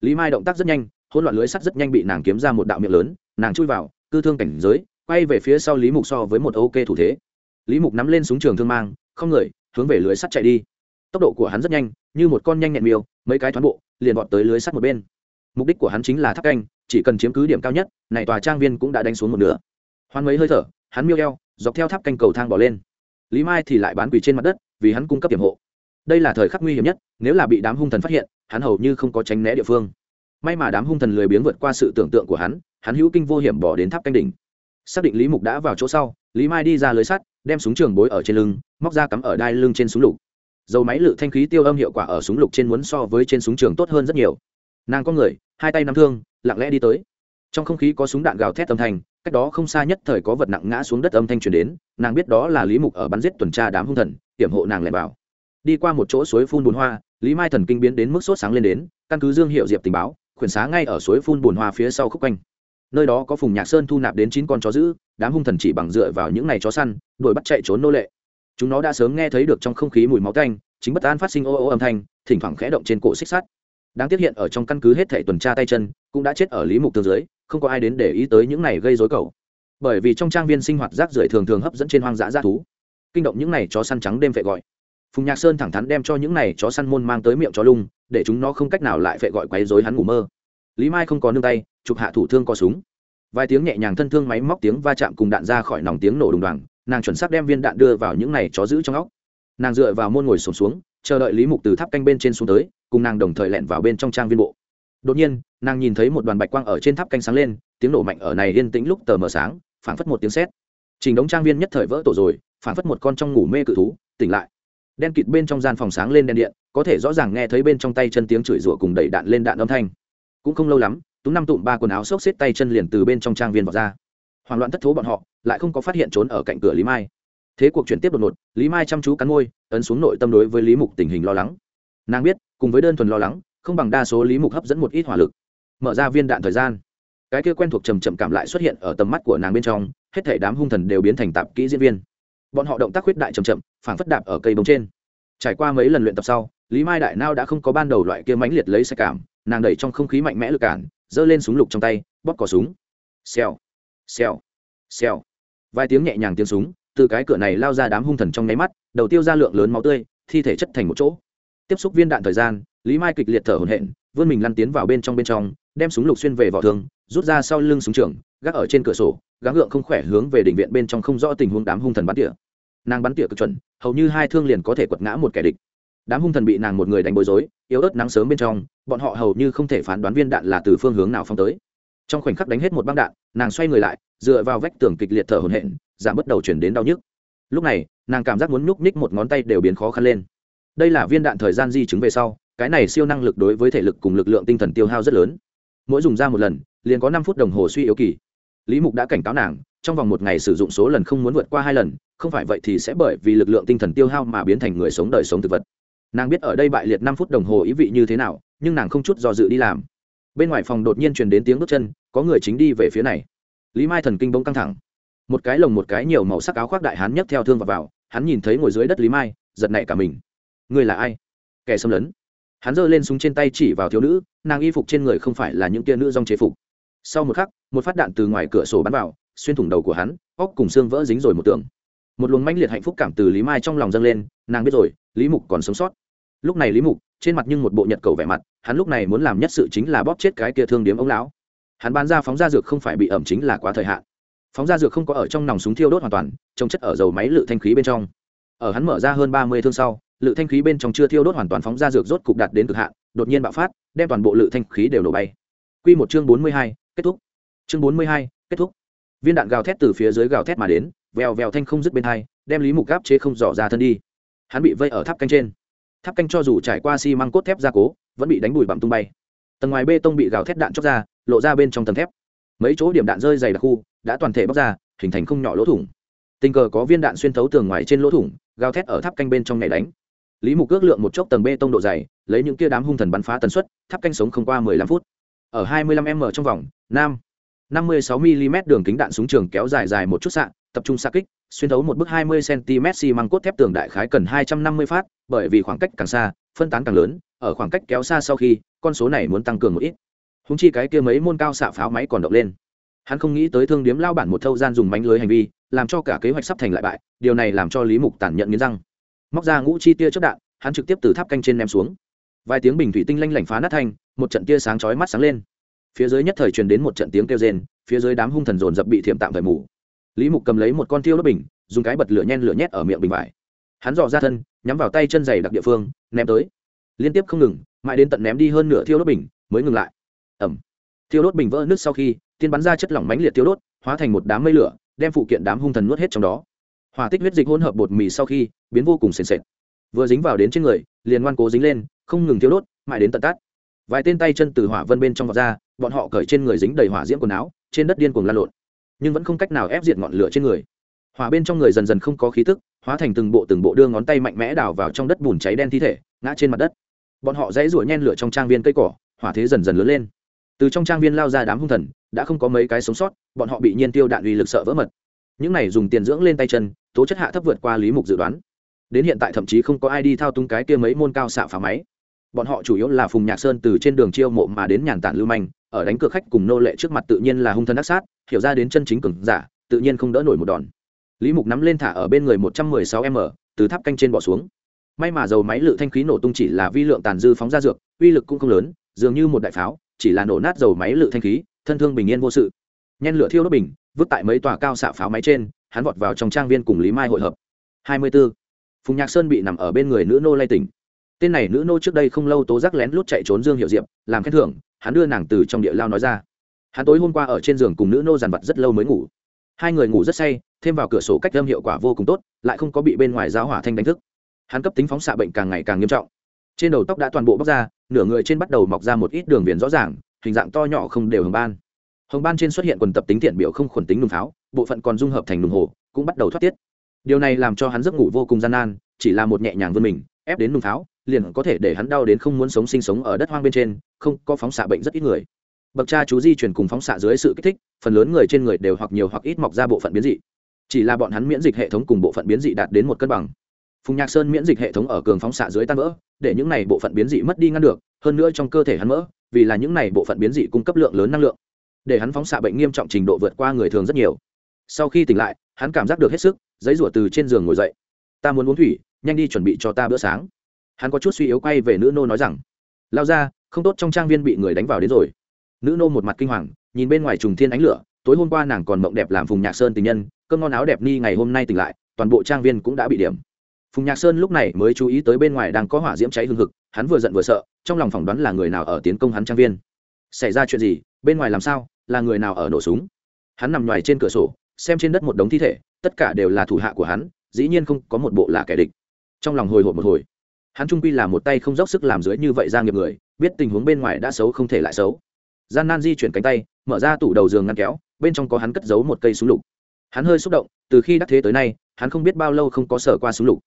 Lý mai động tác rất nhanh, hỗn loạn lưới sắt rất nhanh bị nàng kiếm ra một đạo miệng lớn, nàng chui vào cư thương cảnh giới, quay về phía sau lý mục so với một ok thủ thế. Lý mục nắm lên súng trường thương mang, không người, hướng về lưới sắt chạy đi. Tốc độ của hắn rất nhanh, như một con nhanh nhẹn miêu, mấy cái thoáng bộ, liền vọt tới lưới sắt một bên. Mục đích của hắn chính là tháp canh, chỉ cần chiếm cứ điểm cao nhất, này tòa trang viên cũng đã đánh xuống một nửa. Hoan mấy hơi thở, hắn miêu eo, dọc theo tháp canh cầu thang bỏ lên. Lý mai thì lại bán quỳ trên mặt đất, vì hắn cung cấp điểm hộ. Đây là thời khắc nguy hiểm nhất, nếu là bị đám hung thần phát hiện, hắn hầu như không có tránh né địa phương. May mà đám hung thần lười biếng vượt qua sự tưởng tượng của hắn hắn hữu kinh vô hiểm bỏ đến tháp canh đỉnh. Xác định lý mục đã vào chỗ sau, lý mai đi ra lưới sắt, đem súng trường bối ở trên lưng, móc ra cắm ở đai lưng trên súng lục. Dầu máy lự thanh khí tiêu âm hiệu quả ở súng lục trên muốn so với trên súng trường tốt hơn rất nhiều. Nàng có người, hai tay nắm thương, lặng lẽ đi tới. Trong không khí có súng đạn gào thét âm thanh, cách đó không xa nhất thời có vật nặng ngã xuống đất âm thanh truyền đến, nàng biết đó là lý mục ở bắn giết tuần tra đám hung thần, hiểm hộ nàng lẻn vào. Đi qua một chỗ suối phun bùn hoa, lý mai thần kinh biến đến mức sốt sáng lên đến, căn cứ dương hiệu diệp tình báo, khuyển xá ngay ở suối phun bùn hoa phía sau khúc quanh nơi đó có phùng nhạc sơn thu nạp đến chín con chó giữ đám hung thần chỉ bằng dựa vào những ngày chó săn, đuổi bắt chạy trốn nô lệ. Chúng nó đã sớm nghe thấy được trong không khí mùi máu tanh, chính bất an phát sinh ô ô âm thanh, thỉnh thoảng khẽ động trên cổ xích sắt. Đáng tiếc hiện ở trong căn cứ hết thể tuần tra tay chân, cũng đã chết ở lý mục tương dưới, không có ai đến để ý tới những này gây dối cầu bởi vì trong trang viên sinh hoạt rác rưởi thường thường hấp dẫn trên hoang dã dã thú. Kinh động những này chó săn trắng đêm vệ gọi. Phùng nhạc sơn thẳng thắn đem cho những này chó săn môn mang tới miệng chó lung, để chúng nó không cách nào lại vệ gọi quấy dối hắn ngủ mơ lý mai không có nương tay chụp hạ thủ thương có súng. Vài tiếng nhẹ nhàng thân thương máy móc tiếng va chạm cùng đạn ra khỏi nòng tiếng nổ đùng đoàng nàng chuẩn xác đem viên đạn đưa vào những này chó giữ trong óc. Nàng dựa vào môn ngồi sùng xuống, xuống chờ đợi lý mục từ tháp canh bên trên xuống tới cùng nàng đồng thời lẹn vào bên trong trang viên bộ. Đột nhiên nàng nhìn thấy một đoàn bạch quang ở trên tháp canh sáng lên tiếng nổ mạnh ở này yên tĩnh lúc tờ mờ sáng phảng phất một tiếng sét. Trình đống trang viên nhất thời vỡ tổ rồi phảng phất một con trong ngủ mê cự thú tỉnh lại. Đen kịt bên trong gian phòng sáng lên đèn điện có thể rõ ràng nghe thấy bên trong tay chân tiếng chửi rủa cùng đẩy đạn lên đạn âm thanh cũng không lâu lắm tú năm tụm ba quần áo xốc xếp tay chân liền từ bên trong trang viên vào ra. Hoảng loạn thất thố bọn họ, lại không có phát hiện trốn ở cạnh cửa lý mai. Thế cuộc chuyển tiếp đột ngột, lý mai chăm chú cắn môi, ấn xuống nội tâm đối với lý mục tình hình lo lắng. Nàng biết, cùng với đơn thuần lo lắng, không bằng đa số lý mục hấp dẫn một ít hỏa lực. Mở ra viên đạn thời gian. Cái kia quen thuộc trầm trầm cảm lại xuất hiện ở tầm mắt của nàng bên trong, hết thể đám hung thần đều biến thành tạp kỹ diễn viên. Bọn họ động tác khuyết đại trầm chậm, phảng phất đạp ở cây bông trên trải qua mấy lần luyện tập sau, lý mai đại nao đã không có ban đầu loại kia mãnh liệt lấy xe cảm, nàng đẩy trong không khí mạnh mẽ lực cản, giơ lên súng lục trong tay, bóp cỏ súng. Xèo xèo xèo. Vài tiếng nhẹ nhàng tiếng súng, từ cái cửa này lao ra đám hung thần trong nháy mắt, đầu tiêu ra lượng lớn máu tươi, thi thể chất thành một chỗ. Tiếp xúc viên đạn thời gian, lý mai kịch liệt thở hổn hển, vươn mình lăn tiến vào bên trong bên trong, đem súng lục xuyên về vỏ thương, rút ra sau lưng súng trường, gác ở trên cửa sổ, gắng gượng không khỏe hướng về đỉnh viện bên trong không rõ tình huống đám hung thần bắn tỉa nàng bắn tỉa cực chuẩn, hầu như hai thương liền có thể quật ngã một kẻ địch. Đám hung thần bị nàng một người đánh bối rối, yếu ớt nắng sớm bên trong, bọn họ hầu như không thể phán đoán viên đạn là từ phương hướng nào phong tới. Trong khoảnh khắc đánh hết một băng đạn, nàng xoay người lại, dựa vào vách tường kịch liệt thở hổn hển, giảm bắt đầu chuyển đến đau nhức. Lúc này, nàng cảm giác muốn nhúc nhích một ngón tay đều biến khó khăn lên. Đây là viên đạn thời gian di chứng về sau, cái này siêu năng lực đối với thể lực cùng lực lượng tinh thần tiêu hao rất lớn. Mỗi dùng ra một lần, liền có năm phút đồng hồ suy yếu kỳ. Lý mục đã cảnh cáo nàng, trong vòng một ngày sử dụng số lần không muốn vượt qua hai lần không phải vậy thì sẽ bởi vì lực lượng tinh thần tiêu hao mà biến thành người sống đời sống thực vật. Nàng biết ở đây bại liệt năm phút đồng hồ ý vị như thế nào nhưng nàng không chút do dự đi làm. Bên ngoài phòng đột nhiên truyền đến tiếng bước chân có người chính đi về phía này. Lý mai thần kinh bỗng căng thẳng. Một cái lồng một cái nhiều màu sắc áo khoác đại hán nhấc theo thương vào, vào hắn nhìn thấy ngồi dưới đất lý mai giật nảy cả mình. Người là ai? Kẻ xâm lấn. Hắn giơ lên súng trên tay chỉ vào thiếu nữ nàng y phục trên người không phải là những tia nữ dòng chế phục. Sau một khắc một phát đạn từ ngoài cửa sổ bắn vào xuyên thủng đầu của hắn óc cùng xương vỡ dính rồi một tường một luồng mãnh liệt hạnh phúc cảm từ lý mai trong lòng dâng lên, nàng biết rồi, lý mục còn sống sót. Lúc này lý mục, trên mặt nhưng một bộ nhật cầu vẻ mặt, hắn lúc này muốn làm nhất sự chính là bóp chết cái kia thương điếm ông lão. Hắn bán ra phóng ra dược không phải bị ẩm chính là quá thời hạn. Phóng ra dược không có ở trong nòng súng thiêu đốt hoàn toàn, trông chất ở dầu máy lự thanh khí bên trong. Ở hắn mở ra hơn ba mươi thương sau, lự thanh khí bên trong chưa thiêu đốt hoàn toàn phóng ra dược rốt cục đạt đến cực hạn, đột nhiên bạo phát, đem toàn bộ lự thanh khí đều nổ bay. Q một chương bốn mươi hai, kết thúc. Chương bốn mươi hai, kết thúc viên đạn gào thét từ phía dưới gào thét mà đến, vèo vèo thanh không dứt bên hai, đem lý mục gáp chế không dò ra thân đi. Hắn bị vây ở tháp canh trên. Tháp canh cho dù trải qua xi măng cốt thép gia cố, vẫn bị đánh bùi bặm tung bay. Tầng ngoài bê tông bị gào thét đạn chóc ra, lộ ra bên trong tầng thép. Mấy chỗ điểm đạn rơi dày đặc khu, đã toàn thể bóc ra, hình thành không nhỏ lỗ thủng. Tình cờ có viên đạn xuyên thấu tường ngoài trên lỗ thủng, gào thét ở tháp canh bên trong ngày đánh. Lý mục ước lượng một chốc tầng bê tông độ dày, lấy những kia đám hung thần bắn phá tần suất, tháp canh sống không qua mười lăm phút. Ở hai mươi lăm m trong vòng, nam năm mươi sáu mm đường kính đạn súng trường kéo dài dài một chút xạ, tập trung xạ kích, xuyên thấu một bức hai mươi cm xi măng cốt thép tường đại khái cần hai trăm năm mươi phát, bởi vì khoảng cách càng xa, phân tán càng lớn, ở khoảng cách kéo xa sau khi, con số này muốn tăng cường một ít. Húng chi cái kia mấy môn cao xạ pháo máy còn động lên. Hắn không nghĩ tới thương điếm lao bản một thâu gian dùng mánh lưới hành vi, làm cho cả kế hoạch sắp thành lại bại, điều này làm cho lý mục tản nhận nghiến răng. Móc ra ngũ chi tia chớp đạn, hắn trực tiếp từ tháp canh trên ném xuống. Vài tiếng bình thủy tinh lanh lảnh phá nát thành, một trận tia sáng chói mắt sáng lên phía dưới nhất thời truyền đến một trận tiếng kêu rên, phía dưới đám hung thần dồn dập bị thiểm tạm thời mù. Lý mục cầm lấy một con thiêu đốt bình, dùng cái bật lửa nhen lửa nhét ở miệng bình vải. Hắn dò ra thân, nhắm vào tay chân dày đặc địa phương, ném tới. Liên tiếp không ngừng, mãi đến tận ném đi hơn nửa thiêu đốt bình, mới ngừng lại. Ẩm thiêu đốt bình vỡ nước sau khi, tiên bắn ra chất lỏng mánh liệt thiêu đốt, hóa thành một đám mây lửa, đem phụ kiện đám hung thần nuốt hết trong đó. Hỏa tích huyết dịch hỗn hợp bột mì sau khi, biến vô cùng sền sệt. Vừa dính vào đến trên người, liền ngoan cố dính lên, không ngừng thiêu đốt, mãi đến tận tắt. Vài tên tay chân từ hỏa vân bên trong vọt ra bọn họ cởi trên người dính đầy hỏa diễm quần áo, trên đất điên cuồng lan lộn. Nhưng vẫn không cách nào ép diệt ngọn lửa trên người. Hỏa bên trong người dần dần không có khí tức, hóa thành từng bộ từng bộ đưa ngón tay mạnh mẽ đào vào trong đất bùn cháy đen thi thể, ngã trên mặt đất. Bọn họ dãy ruổi nhen lửa trong trang viên cây cỏ, hỏa thế dần dần lớn lên. Từ trong trang viên lao ra đám hung thần, đã không có mấy cái sống sót, bọn họ bị nhiên tiêu đạn uy lực sợ vỡ mật. Những này dùng tiền dưỡng lên tay chân, tố chất hạ thấp vượt qua lý mục dự đoán. Đến hiện tại thậm chí không có ai đi thao túng cái kia mấy môn cao xạ phá máy bọn họ chủ yếu là phùng nhạc sơn từ trên đường chiêu mộ mà đến nhàn tản lưu manh, ở đánh cược khách cùng nô lệ trước mặt tự nhiên là hung thân đắc sát, hiểu ra đến chân chính cường giả, tự nhiên không đỡ nổi một đòn. Lý mục nắm lên thả ở bên người một trăm mười sáu m, từ tháp canh trên bỏ xuống. May mà dầu máy lự thanh khí nổ tung chỉ là vi lượng tàn dư phóng ra dược, uy lực cũng không lớn, dường như một đại pháo, chỉ là nổ nát dầu máy lự thanh khí, thân thương bình yên vô sự. Nhen lửa thiêu đốt bình, vứt tại mấy tòa cao xạ pháo máy trên, hắn vọt vào trong trang viên cùng lý mai hội hợp. Hai mươi 24. phùng nhạc sơn bị nằm ở bên người nữ nô lay tỉnh tên này nữ nô trước đây không lâu tố giác lén lút chạy trốn dương hiệu diệp, làm khen thưởng, hắn đưa nàng từ trong địa lao nói ra. Hắn tối hôm qua ở trên giường cùng nữ nô dàn vật rất lâu mới ngủ. Hai người ngủ rất say, thêm vào cửa sổ cách âm hiệu quả vô cùng tốt, lại không có bị bên ngoài giáo hỏa thanh đánh thức. Hắn cấp tính phóng xạ bệnh càng ngày càng nghiêm trọng. Trên đầu tóc đã toàn bộ bóc ra, nửa người trên bắt đầu mọc ra một ít đường viền rõ ràng, hình dạng to nhỏ không đều hồng ban. Hồng ban trên xuất hiện quần tập tính thiện biểu không khuẩn tính nùng pháo, bộ phận còn dung hợp thành nùng hồ, cũng bắt đầu thoát tiết. Điều này làm cho hắn giấc ngủ vô cùng gian nan, chỉ là một nhẹ nhàng vươn mình, ép đến nùng pháo liền có thể để hắn đau đến không muốn sống sinh sống ở đất hoang bên trên, không, có phóng xạ bệnh rất ít người. Bậc cha chú di chuyển cùng phóng xạ dưới sự kích thích, phần lớn người trên người đều hoặc nhiều hoặc ít mọc ra bộ phận biến dị. Chỉ là bọn hắn miễn dịch hệ thống cùng bộ phận biến dị đạt đến một cân bằng. Phùng nhạc sơn miễn dịch hệ thống ở cường phóng xạ dưới tan vỡ, để những này bộ phận biến dị mất đi ngăn được, hơn nữa trong cơ thể hắn mỡ, vì là những này bộ phận biến dị cung cấp lượng lớn năng lượng. Để hắn phóng xạ bệnh nghiêm trọng trình độ vượt qua người thường rất nhiều. Sau khi tỉnh lại, hắn cảm giác được hết sức, giấy rủa từ trên giường ngồi dậy. Ta muốn uống thủy, nhanh đi chuẩn bị cho ta bữa sáng hắn có chút suy yếu quay về nữ nô nói rằng, lao ra, không tốt trong trang viên bị người đánh vào đến rồi. Nữ nô một mặt kinh hoàng, nhìn bên ngoài trùng thiên ánh lửa, tối hôm qua nàng còn mộng đẹp làm phùng nhạc sơn tình nhân, cơm ngon áo đẹp ni ngày hôm nay tỉnh lại, toàn bộ trang viên cũng đã bị điểm. Phùng nhạc sơn lúc này mới chú ý tới bên ngoài đang có hỏa diễm cháy hương hực, hắn vừa giận vừa sợ, trong lòng phỏng đoán là người nào ở tiến công hắn trang viên. Xảy ra chuyện gì? Bên ngoài làm sao? Là người nào ở nổ súng? Hắn nằm ngoài trên cửa sổ, xem trên đất một đống thi thể, tất cả đều là thủ hạ của hắn, dĩ nhiên không có một bộ là kẻ địch. Trong lòng hồi hộp một hồi hắn trung quy là một tay không dốc sức làm dưới như vậy ra nghiệp người, biết tình huống bên ngoài đã xấu không thể lại xấu. Gian nan di chuyển cánh tay, mở ra tủ đầu giường ngăn kéo, bên trong có hắn cất giấu một cây súng lục. Hắn hơi xúc động, từ khi đắc thế tới nay, hắn không biết bao lâu không có sở qua súng lục.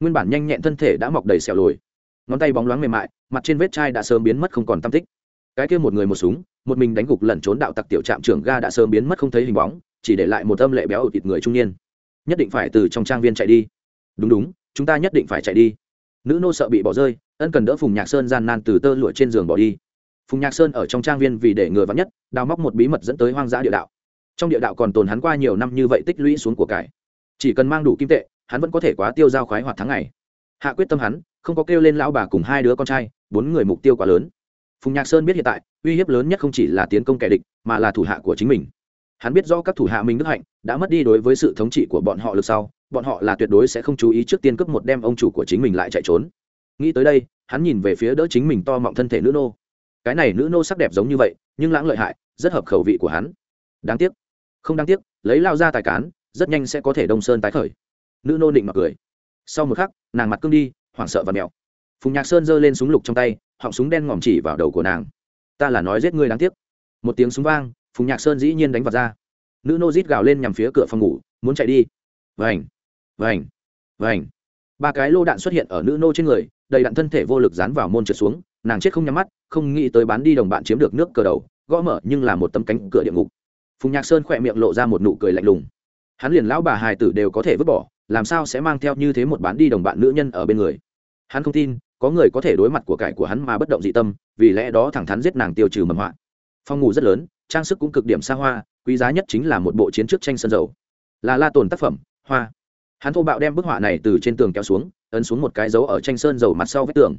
Nguyên bản nhanh nhẹn thân thể đã mọc đầy xẻo lồi. Ngón tay bóng loáng mềm mại, mặt trên vết chai đã sớm biến mất không còn tam tích. Cái kia một người một súng, một mình đánh gục lẩn trốn đạo tặc tiểu trạm trưởng ga đã sớm biến mất không thấy hình bóng, chỉ để lại một âm lệ béo ở thịt người trung niên. Nhất định phải từ trong trang viên chạy đi. Đúng đúng, chúng ta nhất định phải chạy đi nữ nô sợ bị bỏ rơi, ân cần đỡ phùng nhạc sơn gian nan từ tơ lụa trên giường bỏ đi. Phùng nhạc sơn ở trong trang viên vì để ngừa vắn nhất, đào móc một bí mật dẫn tới hoang dã địa đạo. Trong địa đạo còn tồn hắn qua nhiều năm như vậy tích lũy xuống của cải. Chỉ cần mang đủ kim tệ, hắn vẫn có thể quá tiêu giao khoái hoạt tháng ngày. Hạ quyết tâm hắn, không có kêu lên lão bà cùng hai đứa con trai, bốn người mục tiêu quá lớn. Phùng nhạc sơn biết hiện tại, uy hiếp lớn nhất không chỉ là tiến công kẻ địch, mà là thủ hạ của chính mình hắn biết do các thủ hạ minh đức hạnh, đã mất đi đối với sự thống trị của bọn họ lực sau, bọn họ là tuyệt đối sẽ không chú ý trước tiên cướp một đem ông chủ của chính mình lại chạy trốn. Nghĩ tới đây, hắn nhìn về phía đỡ chính mình to mọng thân thể nữ nô. Cái này nữ nô sắc đẹp giống như vậy, nhưng lãng lợi hại, rất hợp khẩu vị của hắn. Đáng tiếc. Không đáng tiếc, lấy lao ra tài cán, rất nhanh sẽ có thể đông sơn tái khởi. Nữ nô định mặc cười. Sau một khắc, nàng mặt cưng đi, hoảng sợ và mèo. Phùng nhạc sơn giơ lên súng lục trong tay, họng súng đen ngòm chỉ vào đầu của nàng. Ta là nói giết ngươi đáng tiếc. Một tiếng súng vang phùng nhạc sơn dĩ nhiên đánh vào ra. Nữ nô rít gào lên nhằm phía cửa phòng ngủ, muốn chạy đi. Vành vành vành. Ba cái lô đạn xuất hiện ở nữ nô trên người, đầy đạn thân thể vô lực dán vào môn trượt xuống, nàng chết không nhắm mắt, không nghĩ tới bán đi đồng bạn chiếm được nước cờ đầu, gõ mở nhưng là một tấm cánh cửa địa ngục. Phùng nhạc sơn khỏe miệng lộ ra một nụ cười lạnh lùng. Hắn liền lão bà hài tử đều có thể vứt bỏ, làm sao sẽ mang theo như thế một bán đi đồng bạn nữ nhân ở bên người? Hắn không tin, có người có thể đối mặt của cải của hắn mà bất động dị tâm, vì lẽ đó thẳng thắn giết nàng tiêu trừ mầm họa. Phòng ngủ rất lớn trang sức cũng cực điểm xa hoa, quý giá nhất chính là một bộ chiến trước tranh sân dầu. Là la tồn tác phẩm, hoa. Hắn thô bạo đem bức họa này từ trên tường kéo xuống, ấn xuống một cái dấu ở tranh sơn dầu mặt sau vách tường.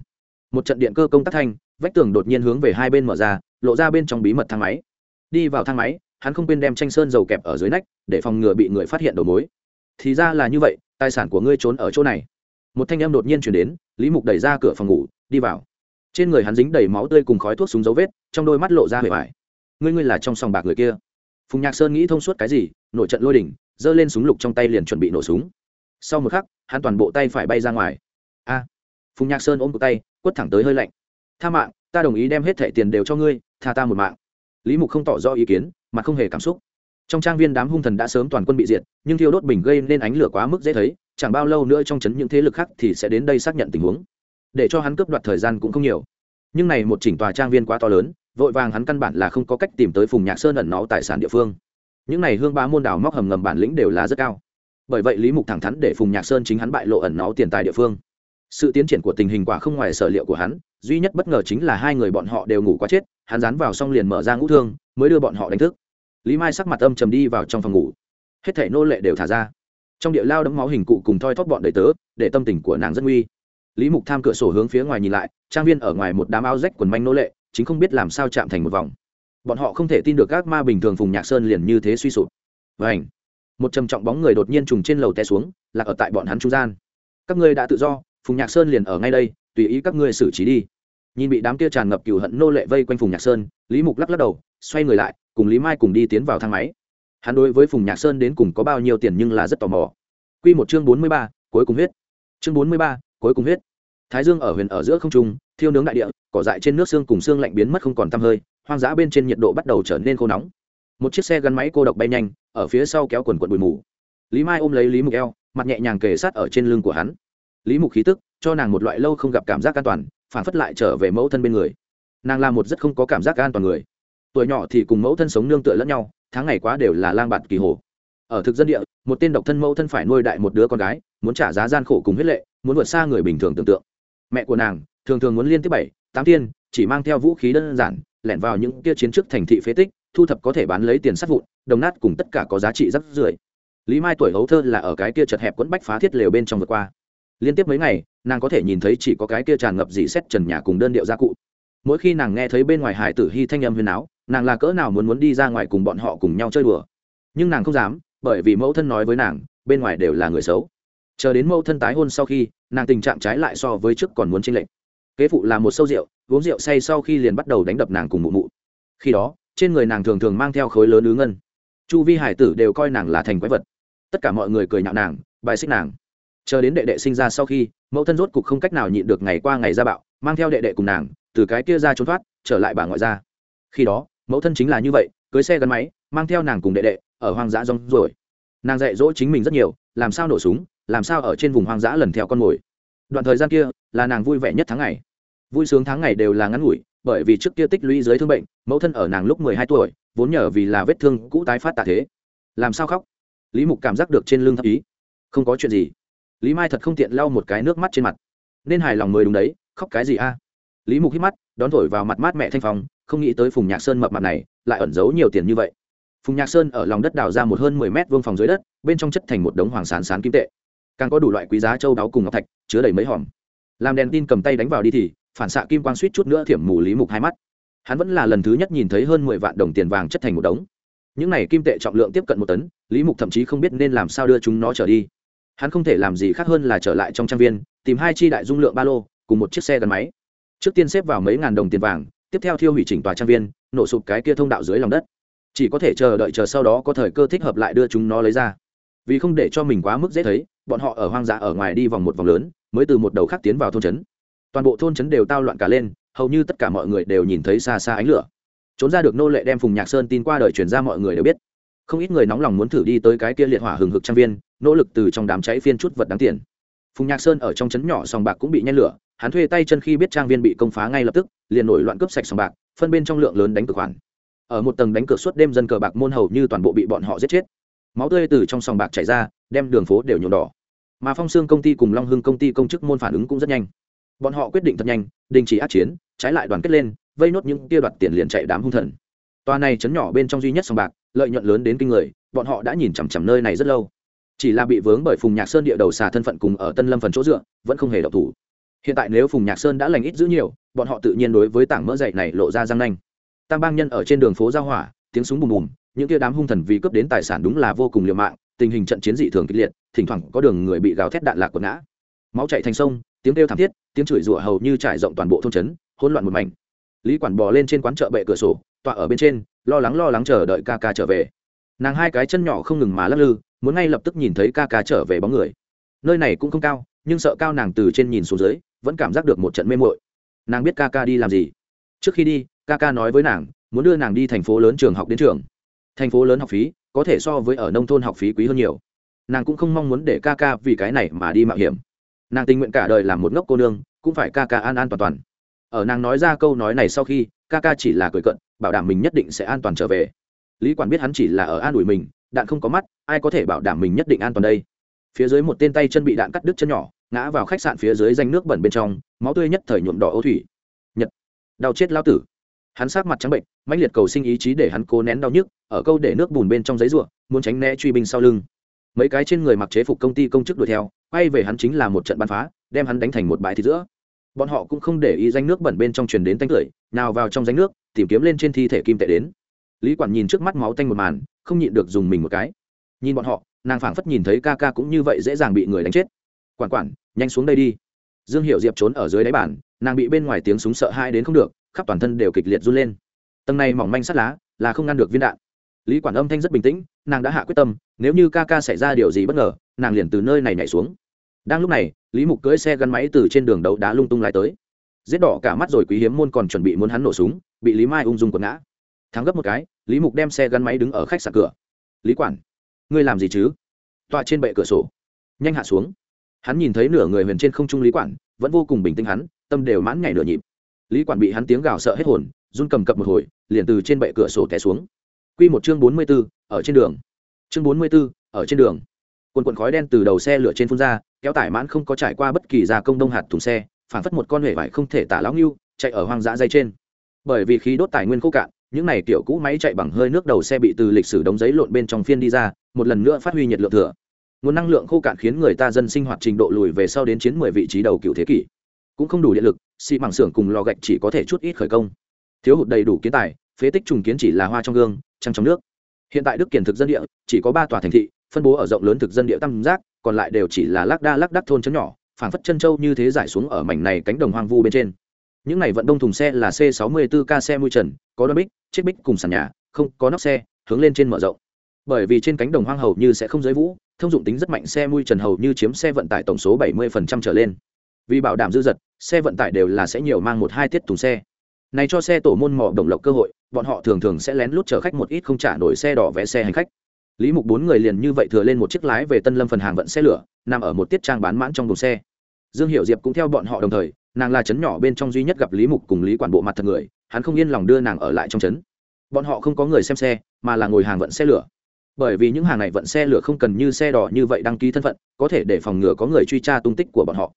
Một trận điện cơ công tác thanh, vách tường đột nhiên hướng về hai bên mở ra, lộ ra bên trong bí mật thang máy. Đi vào thang máy, hắn không quên đem tranh sơn dầu kẹp ở dưới nách, để phòng ngừa bị người phát hiện đầu mối. Thì ra là như vậy, tài sản của ngươi trốn ở chỗ này. Một thanh âm đột nhiên chuyển đến, lý mục đẩy ra cửa phòng ngủ, đi vào. Trên người hắn dính đầy máu tươi cùng khói thuốc súng dấu vết, trong đôi mắt lộ ra hề vải ngươi ngươi là trong sòng bạc người kia. Phùng nhạc sơn nghĩ thông suốt cái gì, nổi trận lôi đỉnh, giơ lên súng lục trong tay liền chuẩn bị nổ súng. Sau một khắc, hắn toàn bộ tay phải bay ra ngoài. A! Phùng nhạc sơn ôm cổ tay, quất thẳng tới hơi lạnh. Tha mạng, ta đồng ý đem hết thẻ tiền đều cho ngươi, tha ta một mạng. Lý mục không tỏ rõ ý kiến, mà không hề cảm xúc. Trong trang viên đám hung thần đã sớm toàn quân bị diệt, nhưng thiêu đốt bình gây nên ánh lửa quá mức dễ thấy, chẳng bao lâu nữa trong chấn những thế lực khác thì sẽ đến đây xác nhận tình huống. Để cho hắn cướp đoạt thời gian cũng không nhiều. Nhưng này một chỉnh tòa trang viên quá to lớn vội vàng hắn căn bản là không có cách tìm tới phùng nhạc sơn ẩn nó tài sản địa phương. Những này hương Ba môn đào móc hầm ngầm bản lĩnh đều là rất cao. Bởi vậy lý mục thẳng thắn để phùng nhạc sơn chính hắn bại lộ ẩn nó tiền tài địa phương. Sự tiến triển của tình hình quả không ngoài sở liệu của hắn, duy nhất bất ngờ chính là hai người bọn họ đều ngủ quá chết, hắn dán vào xong liền mở ra ngũ thương, mới đưa bọn họ đánh thức. Lý mai sắc mặt âm trầm đi vào trong phòng ngủ. Hết thể nô lệ đều thả ra. Trong địa lao đấm máu hình cụ cùng thoi thóp bọn đầy tớ, để tâm tình của nàng rất nguy. Lý mục tham cửa sổ hướng phía ngoài nhìn lại, trang viên ở ngoài một đám áo rách quần manh nô lệ chính không biết làm sao chạm thành một vòng. Bọn họ không thể tin được các ma bình thường phùng nhạc sơn liền như thế suy sụp. Và ảnh một trầm trọng bóng người đột nhiên trùng trên lầu té xuống, lạc ở tại bọn hắn trung gian. Các ngươi đã tự do, phùng nhạc sơn liền ở ngay đây, tùy ý các ngươi xử trí đi. Nhìn bị đám kia tràn ngập cừu hận nô lệ vây quanh phùng nhạc sơn, lý mục lắc lắc đầu, xoay người lại, cùng lý mai cùng đi tiến vào thang máy. Hắn đối với phùng nhạc sơn đến cùng có bao nhiêu tiền nhưng là rất tò mò. Q một chương bốn mươi ba, cuối cùng huyết. Chương bốn mươi ba, cuối cùng huyết. Thái dương ở huyền ở giữa không trung thiêu nướng đại địa, cỏ dại trên nước xương cùng xương lạnh biến mất không còn tăm hơi, hoang dã bên trên nhiệt độ bắt đầu trở nên khô nóng. Một chiếc xe gắn máy cô độc bay nhanh, ở phía sau kéo quần quần bụi mù. Lý mai ôm lấy lý mục eo, mặt nhẹ nhàng kề sát ở trên lưng của hắn. Lý mục khí tức, cho nàng một loại lâu không gặp cảm giác an toàn, phản phất lại trở về mẫu thân bên người. Nàng là một rất không có cảm giác an toàn người. Tuổi nhỏ thì cùng mẫu thân sống nương tựa lẫn nhau, tháng ngày quá đều là lang bạt kỳ hồ. Ở thực dân địa, một tên độc thân mẫu thân phải nuôi đại một đứa con gái, muốn trả giá gian khổ cùng huyết lệ, muốn vượt xa người bình thường tưởng tượng. Mẹ của nàng thường thường muốn liên tiếp bảy, tám tiên chỉ mang theo vũ khí đơn giản, lẻn vào những kia chiến trước thành thị phế tích, thu thập có thể bán lấy tiền sắt vụn, đồng nát cùng tất cả có giá trị rất rưởi. Lý mai tuổi hấu thơ là ở cái kia chật hẹp quẫn bách phá thiết lều bên trong vượt qua. Liên tiếp mấy ngày, nàng có thể nhìn thấy chỉ có cái kia tràn ngập dị xét trần nhà cùng đơn điệu gia cụ. Mỗi khi nàng nghe thấy bên ngoài hải tử hy thanh âm huyền áo, nàng là cỡ nào muốn muốn đi ra ngoài cùng bọn họ cùng nhau chơi đùa. Nhưng nàng không dám, bởi vì mẫu thân nói với nàng, bên ngoài đều là người xấu. Chờ đến mẫu thân tái hôn sau khi, nàng tình trạng trái lại so với trước còn muốn chênh lệch kế phụ là một sâu rượu, uống rượu say sau khi liền bắt đầu đánh đập nàng cùng mụ mụ. Khi đó, trên người nàng thường thường mang theo khối lớn ứ ngân. Chu vi hải tử đều coi nàng là thành quái vật. Tất cả mọi người cười nhạo nàng, bài xích nàng. Chờ đến đệ đệ sinh ra sau khi, mẫu thân rốt cục không cách nào nhịn được ngày qua ngày ra bạo, mang theo đệ đệ cùng nàng, từ cái kia ra trốn thoát, trở lại bà ngoại ra khi đó, mẫu thân chính là như vậy, cưới xe gắn máy, mang theo nàng cùng đệ đệ, ở hoang dã rong rồi nàng dạy dỗ chính mình rất nhiều, làm sao nổ súng, làm sao ở trên vùng hoang dã lần theo con mồi đoạn thời gian kia là nàng vui vẻ nhất tháng ngày. Vui sướng tháng ngày đều là ngắn ngủi bởi vì trước kia tích lũy dưới thương bệnh mẫu thân ở nàng lúc mười hai tuổi vốn nhờ vì là vết thương cũ tái phát tạ thế. Làm sao khóc? Lý mục cảm giác được trên lưng thấp ý. Không có chuyện gì. Lý mai thật không tiện lau một cái nước mắt trên mặt. Nên hài lòng mới đúng đấy khóc cái gì a? Lý mục hít mắt đón thổi vào mặt mát mẹ thanh phòng, không nghĩ tới phùng nhạc sơn mập mặt này lại ẩn giấu nhiều tiền như vậy. Phùng nhạc sơn ở lòng đất đào ra một hơn mười mét vuông phòng dưới đất bên trong chất thành một đống hoàng sán sán kim tệ càng có đủ loại quý giá châu đáo cùng ngọc thạch, chứa đầy mấy hòm. Làm đèn tin cầm tay đánh vào đi thì, phản xạ kim quang suýt chút nữa thiểm mù lý mục hai mắt. Hắn vẫn là lần thứ nhất nhìn thấy hơn mười vạn đồng tiền vàng chất thành một đống. Những này kim tệ trọng lượng tiếp cận một tấn, lý mục thậm chí không biết nên làm sao đưa chúng nó trở đi. Hắn không thể làm gì khác hơn là trở lại trong trang viên, tìm hai chi đại dung lượng ba lô, cùng một chiếc xe gắn máy. Trước tiên xếp vào mấy ngàn đồng tiền vàng, tiếp theo thiêu hủy chỉnh tòa trang viên, nổ sụp cái kia thông đạo dưới lòng đất. Chỉ có thể chờ đợi chờ sau đó có thời cơ thích hợp lại đưa chúng nó lấy ra. Vì không để cho mình quá mức dễ thấy bọn họ ở hoang dã ở ngoài đi vòng một vòng lớn, mới từ một đầu khác tiến vào thôn trấn. Toàn bộ thôn trấn đều tao loạn cả lên, hầu như tất cả mọi người đều nhìn thấy xa xa ánh lửa. Trốn ra được nô lệ đem phùng nhạc sơn tin qua đời truyền ra mọi người đều biết. Không ít người nóng lòng muốn thử đi tới cái kia liệt hỏa hừng hực trang viên, nỗ lực từ trong đám cháy phiên chút vật đáng tiền. Phùng nhạc sơn ở trong trấn nhỏ sòng bạc cũng bị nhen lửa, hắn thuê tay chân khi biết trang viên bị công phá ngay lập tức, liền nổi loạn cướp sạch sòng bạc, phân bên trong lượng lớn đánh cược khoản. Ở một tầng đánh cược suốt đêm dân cờ bạc môn hầu như toàn bộ bị bọn họ giết chết. Máu tươi từ trong sòng bạc chảy ra đem đường phố đều nhuộm đỏ. Mà phong xương công ty cùng long hưng công ty công chức môn phản ứng cũng rất nhanh. Bọn họ quyết định thật nhanh, đình chỉ át chiến, trái lại đoàn kết lên, vây nốt những kia đoạt tiền liền chạy đám hung thần. Tòa này chấn nhỏ bên trong duy nhất sòng bạc, lợi nhuận lớn đến kinh người, bọn họ đã nhìn chằm chằm nơi này rất lâu. Chỉ là bị vướng bởi phùng nhạc sơn địa đầu xà thân phận cùng ở tân lâm phần chỗ dựa, vẫn không hề độc thủ. Hiện tại nếu phùng nhạc sơn đã lành ít giữ nhiều, bọn họ tự nhiên đối với tảng mỡ dậy này lộ ra răng nanh. Tam bang nhân ở trên đường phố giao hỏa, tiếng súng bùm bùm, những kia đám hung thần vì cướp đến tài sản đúng là vô cùng liều mạng tình hình trận chiến dị thường kịch liệt, thỉnh thoảng có đường người bị gào thét đạn lạc quật ngã. Máu chạy thành sông, tiếng kêu thảm thiết, tiếng chửi rủa hầu như trải rộng toàn bộ thôn trấn, hỗn loạn một mảnh. Lý quản bò lên trên quán chợ bệ cửa sổ, tọa ở bên trên, lo lắng lo lắng chờ đợi ca ca trở về. Nàng hai cái chân nhỏ không ngừng mà lắc lư, muốn ngay lập tức nhìn thấy ca ca trở về bóng người. Nơi này cũng không cao, nhưng sợ cao nàng từ trên nhìn xuống dưới, vẫn cảm giác được một trận mê mội nàng biết ca ca đi làm gì. Trước khi đi, ca ca nói với nàng, muốn đưa nàng đi thành phố lớn trường học đến trường. Thành phố lớn học phí có thể so với ở nông thôn học phí quý hơn nhiều. Nàng cũng không mong muốn để ca ca vì cái này mà đi mạo hiểm. Nàng tình nguyện cả đời làm một ngốc cô nương, cũng phải ca ca an an toàn toàn. Ở nàng nói ra câu nói này sau khi, ca ca chỉ là cười cận bảo đảm mình nhất định sẽ an toàn trở về. Lý quản biết hắn chỉ là ở an ủi mình, đạn không có mắt, ai có thể bảo đảm mình nhất định an toàn đây? Phía dưới một tên tay chân bị đạn cắt đứt chân nhỏ, ngã vào khách sạn phía dưới danh nước bẩn bên trong, máu tươi nhất thời nhuộm đỏ ô thủy. Nhật. Đau chết lao tử hắn sát mặt trắng bệnh, mãnh liệt cầu sinh ý chí để hắn cố nén đau nhức, ở câu để nước bùn bên trong giấy ruộng, muốn tránh né truy binh sau lưng. Mấy cái trên người mặc chế phục công ty công chức đuổi theo, quay về hắn chính là một trận bắn phá, đem hắn đánh thành một bãi thịt giữa. Bọn họ cũng không để ý danh nước bẩn bên trong truyền đến tanh cười nào vào trong danh nước, tìm kiếm lên trên thi thể kim tệ đến. Lý quản nhìn trước mắt máu tanh một màn, không nhịn được dùng mình một cái. Nhìn bọn họ, nàng phảng phất nhìn thấy ca ca cũng như vậy dễ dàng bị người đánh chết. Quản quản, nhanh xuống đây đi. Dương hiệu diệp trốn ở dưới đáy bàn, nàng bị bên ngoài tiếng súng sợ hai đến không được khắp toàn thân đều kịch liệt run lên. Tầng này mỏng manh sắt lá là không ngăn được viên đạn. Lý quản âm thanh rất bình tĩnh, nàng đã hạ quyết tâm, nếu như ca ca xảy ra điều gì bất ngờ, nàng liền từ nơi này nhảy xuống. Đang lúc này, lý mục cưỡi xe gắn máy từ trên đường đấu đá lung tung lại tới. Giết đỏ cả mắt rồi quý hiếm môn còn chuẩn bị muốn hắn nổ súng, bị lý mai ung dung quật ngã. Thắng gấp một cái, lý mục đem xe gắn máy đứng ở khách sạn cửa. Lý quản, ngươi làm gì chứ? Tọa trên bệ cửa sổ. Nhanh hạ xuống. Hắn nhìn thấy nửa người huyền trên không trung lý quản, vẫn vô cùng bình tĩnh hắn, tâm đều mãn nhảy nửa nhịp lý quản bị hắn tiếng gào sợ hết hồn, run cầm cập một hồi, liền từ trên bệ cửa sổ té xuống. Q một chương bốn mươi b ố ở trên đường. Chương bốn mươi b ố ở trên đường. Quần quần khói đen từ đầu xe lửa trên phun ra, kéo tải mãn không có trải qua bất kỳ gia công đông hạt thùng xe phản phất một con huệ vải không thể tả lão nghiêu chạy ở hoang dã dây trên. Bởi vì khí đốt tài nguyên khô cạn, những này kiểu cũ máy chạy bằng hơi nước đầu xe bị từ lịch sử đống giấy lộn bên trong phiên đi ra, một lần nữa phát huy nhiệt lượng thừa. Nguồn năng lượng khô cạn khiến người ta dân sinh hoạt trình độ lùi về sau đến chiến mười vị trí đầu cựu thế kỷ cũng không đủ điện lực, xi mảng xưởng cùng lò gạch chỉ có thể chút ít khởi công. Thiếu hụt đầy đủ kiến tài, phế tích trùng kiến chỉ là hoa trong gương, trăng trong nước. Hiện tại đức kiển thực dân địa chỉ có ba tòa thành thị, phân bố ở rộng lớn thực dân địa tam giác, còn lại đều chỉ là lác đa lác đắc thôn chấn nhỏ, phảng phất chân châu như thế giải xuống ở mảnh này cánh đồng hoang vu bên trên. Những này vận đông thùng xe là c 64 k xe mui trần, có đôi bích, chiếc bích cùng sàn nhà, không, có nóc xe, hướng lên trên mở rộng. Bởi vì trên cánh đồng hoang hầu như sẽ không giới vũ, thông dụng tính rất mạnh xe mui trần hầu như chiếm xe vận tải tổng số 70% trở lên vì bảo đảm dư dật, xe vận tải đều là sẽ nhiều mang một hai tiết thùng xe. Này cho xe tổ môn mỏ đồng lộc cơ hội, bọn họ thường thường sẽ lén lút chở khách một ít không trả nổi xe đỏ vé xe hành khách. Lý mục bốn người liền như vậy thừa lên một chiếc lái về tân lâm phần hàng vận xe lửa, nằm ở một tiết trang bán mãn trong đồn xe. Dương hiệu diệp cũng theo bọn họ đồng thời, nàng là trấn nhỏ bên trong duy nhất gặp lý mục cùng lý quản bộ mặt thật người, hắn không yên lòng đưa nàng ở lại trong trấn. Bọn họ không có người xem xe, mà là ngồi hàng vận xe lửa. Bởi vì những hàng này vận xe lửa không cần như xe đỏ như vậy đăng ký thân phận, có thể để phòng ngừa có người truy tra tung tích của bọn họ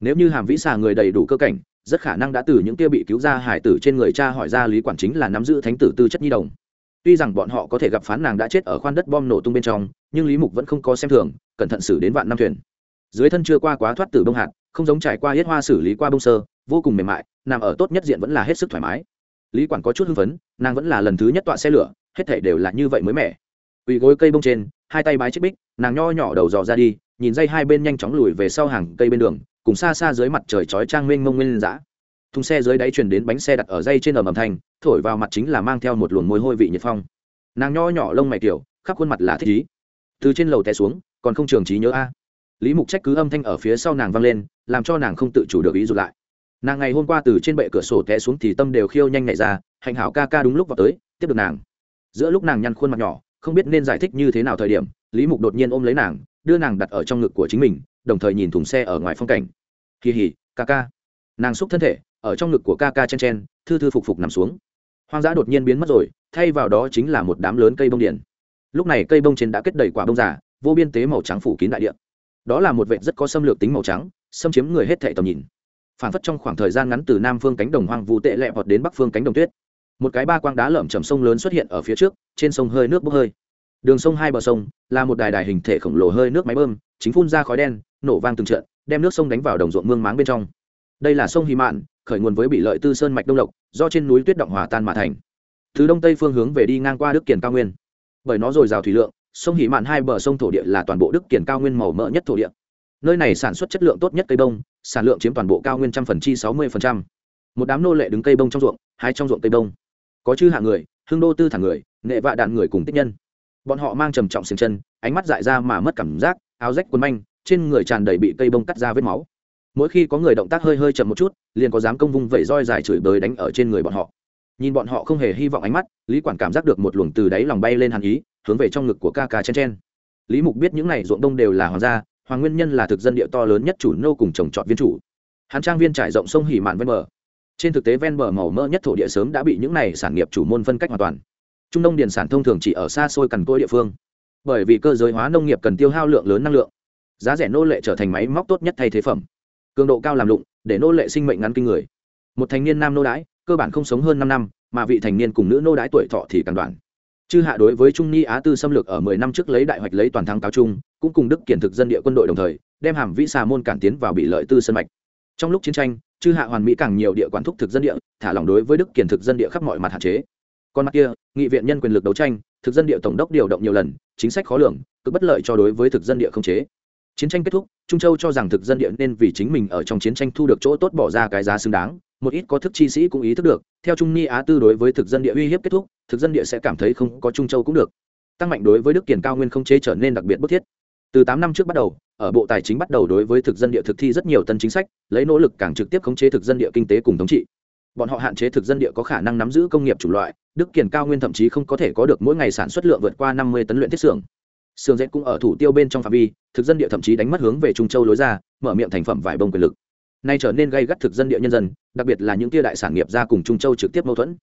nếu như hàm vĩ xà người đầy đủ cơ cảnh, rất khả năng đã từ những kia bị cứu ra hải tử trên người cha hỏi ra lý quản chính là nắm giữ thánh tử tư chất nhi đồng. Tuy rằng bọn họ có thể gặp phán nàng đã chết ở khoan đất bom nổ tung bên trong, nhưng lý mục vẫn không có xem thường, cẩn thận xử đến vạn năm thuyền. Dưới thân chưa qua quá thoát tử bông hạt, không giống trải qua hết hoa xử lý qua bông sơ, vô cùng mềm mại, nằm ở tốt nhất diện vẫn là hết sức thoải mái. Lý quản có chút hưng phấn, nàng vẫn là lần thứ nhất tọa xe lửa, hết thể đều là như vậy mới mẻ. Ủy gối cây bông trên, hai tay bái chiếc bích, nàng nho nhỏ đầu dò ra đi, nhìn dây hai bên nhanh chóng lùi về sau hàng cây bên đường cùng xa xa dưới mặt trời chói trang mênh mông nguyên dã. Thùng xe dưới đáy chuyển đến bánh xe đặt ở dây trên ầm ầm thành thổi vào mặt chính là mang theo một luồng môi hôi vị nhiệt phong. Nàng nho nhỏ lông mày kiểu khắp khuôn mặt là thích ý. Từ trên lầu té xuống, còn không trường trí nhớ a. Lý mục trách cứ âm thanh ở phía sau nàng vang lên, làm cho nàng không tự chủ được ý rụt lại. Nàng ngày hôm qua từ trên bệ cửa sổ té xuống thì tâm đều khiêu nhanh nhảy ra, hạnh hảo ca ca đúng lúc vào tới, tiếp được nàng. Giữa lúc nàng nhăn khuôn mặt nhỏ, không biết nên giải thích như thế nào thời điểm, lý mục đột nhiên ôm lấy nàng đưa nàng đặt ở trong ngực của chính mình, đồng thời nhìn thùng xe ở ngoài phong cảnh. Kỳ hỉ ca ca. Nàng xúc thân thể, ở trong ngực của ca ca chen chen, thư thư phục phục nằm xuống. Hoang dã đột nhiên biến mất rồi, thay vào đó chính là một đám lớn cây bông điện. Lúc này cây bông trên đã kết đầy quả bông giả vô biên tế màu trắng phủ kín đại địa. Đó là một vệ rất có xâm lược tính màu trắng, xâm chiếm người hết thệ tầm nhìn. Phản phất trong khoảng thời gian ngắn từ nam phương cánh đồng hoang vu tệ lẹ vọt đến bắc phương cánh đồng tuyết. Một cái ba quang đá lởm chầm sông lớn xuất hiện ở phía trước, trên sông hơi nước bốc hơi đường sông hai bờ sông, là một đài đài hình thể khổng lồ hơi nước máy bơm, chính phun ra khói đen, nổ vang từng trận, đem nước sông đánh vào đồng ruộng mương máng bên trong. Đây là sông hy mạn, khởi nguồn với bị lợi tư sơn mạch đông lộc do trên núi tuyết động hòa tan mà thành. Từ đông tây phương hướng về đi ngang qua đức kiển cao nguyên. Bởi nó dồi dào thủy lượng, sông hỉ mạn hai bờ sông thổ địa là toàn bộ đức kiển cao nguyên màu mỡ nhất thổ địa. Nơi này sản xuất chất lượng tốt nhất cây bông, sản lượng chiếm toàn bộ cao nguyên trăm phần chi sáu mươi phần trăm. Một đám nô lệ đứng cây bông trong ruộng, hai trong ruộng cây bông. Có chư hạ người hưng đô tư thẳng người nghệ vạ đạn người cùng tích nhân bọn họ mang trầm trọng xiềng chân, ánh mắt dại ra mà mất cảm giác, áo rách quần manh, trên người tràn đầy bị cây bông cắt ra vết máu. Mỗi khi có người động tác hơi hơi chậm một chút, liền có dám công vung vẩy roi dài chửi bới đánh ở trên người bọn họ. Nhìn bọn họ không hề hy vọng ánh mắt, lý quản cảm giác được một luồng từ đáy lòng bay lên hàn ý, hướng về trong ngực của ca ca chen chen. Lý mục biết những này ruộng đông đều là hoàng gia, hoàng nguyên nhân là thực dân địa to lớn nhất chủ nô cùng trồng trọt viên chủ. Hán trang viên trải rộng sông hỉ mạn ven bờ. Trên thực tế ven bờ màu mỡ nhất thổ địa sớm đã bị những này sản nghiệp chủ môn phân cách hoàn toàn trung nông điền sản thông thường chỉ ở xa xôi cằn côi địa phương. Bởi vì cơ giới hóa nông nghiệp cần tiêu hao lượng lớn năng lượng, giá rẻ nô lệ trở thành máy móc tốt nhất thay thế phẩm, cường độ cao làm lụng, để nô lệ sinh mệnh ngắn kinh người. Một thành niên nam nô đái cơ bản không sống hơn năm năm, mà vị thành niên cùng nữ nô đái tuổi thọ thì càng đoạn. Chư hạ đối với trung ni á tư xâm lược ở mười năm trước lấy đại hoạch lấy toàn thắng cáo trung cũng cùng đức kiển thực dân địa quân đội đồng thời, đem hàm vĩ xà môn cản tiến vào bị lợi tư sân mạch. Trong lúc chiến tranh, chư hạ hoàn mỹ càng nhiều địa quản thúc thực dân địa, thả lỏng đối với đức kiển thực dân địa khắp mọi mặt hạn chế còn mặt kia, nghị viện nhân quyền lực đấu tranh, thực dân địa tổng đốc điều động nhiều lần, chính sách khó lường, cực bất lợi cho đối với thực dân địa không chế. Chiến tranh kết thúc, trung châu cho rằng thực dân địa nên vì chính mình ở trong chiến tranh thu được chỗ tốt bỏ ra cái giá xứng đáng, một ít có thức chi sĩ cũng ý thức được, theo trung ni á tư đối với thực dân địa uy hiếp kết thúc, thực dân địa sẽ cảm thấy không có trung châu cũng được. Tăng mạnh đối với đức kiển cao nguyên không chế trở nên đặc biệt bức thiết. Từ tám năm trước bắt đầu, ở bộ tài chính bắt đầu đối với thực dân địa thực thi rất nhiều tân chính sách, lấy nỗ lực càng trực tiếp khống chế thực dân địa kinh tế cùng thống trị bọn họ hạn chế thực dân địa có khả năng nắm giữ công nghiệp chủng loại, đức kiển cao nguyên thậm chí không có thể có được mỗi ngày sản xuất lượng vượt qua năm mươi tấn luyện thiết xưởng. Xưởng dệt cũng ở thủ tiêu bên trong phạm vi, thực dân địa thậm chí đánh mất hướng về trung châu lối ra, mở miệng thành phẩm vải bông quyền lực. Nay trở nên gây gắt thực dân địa nhân dân, đặc biệt là những tia đại sản nghiệp ra cùng trung châu trực tiếp mâu thuẫn.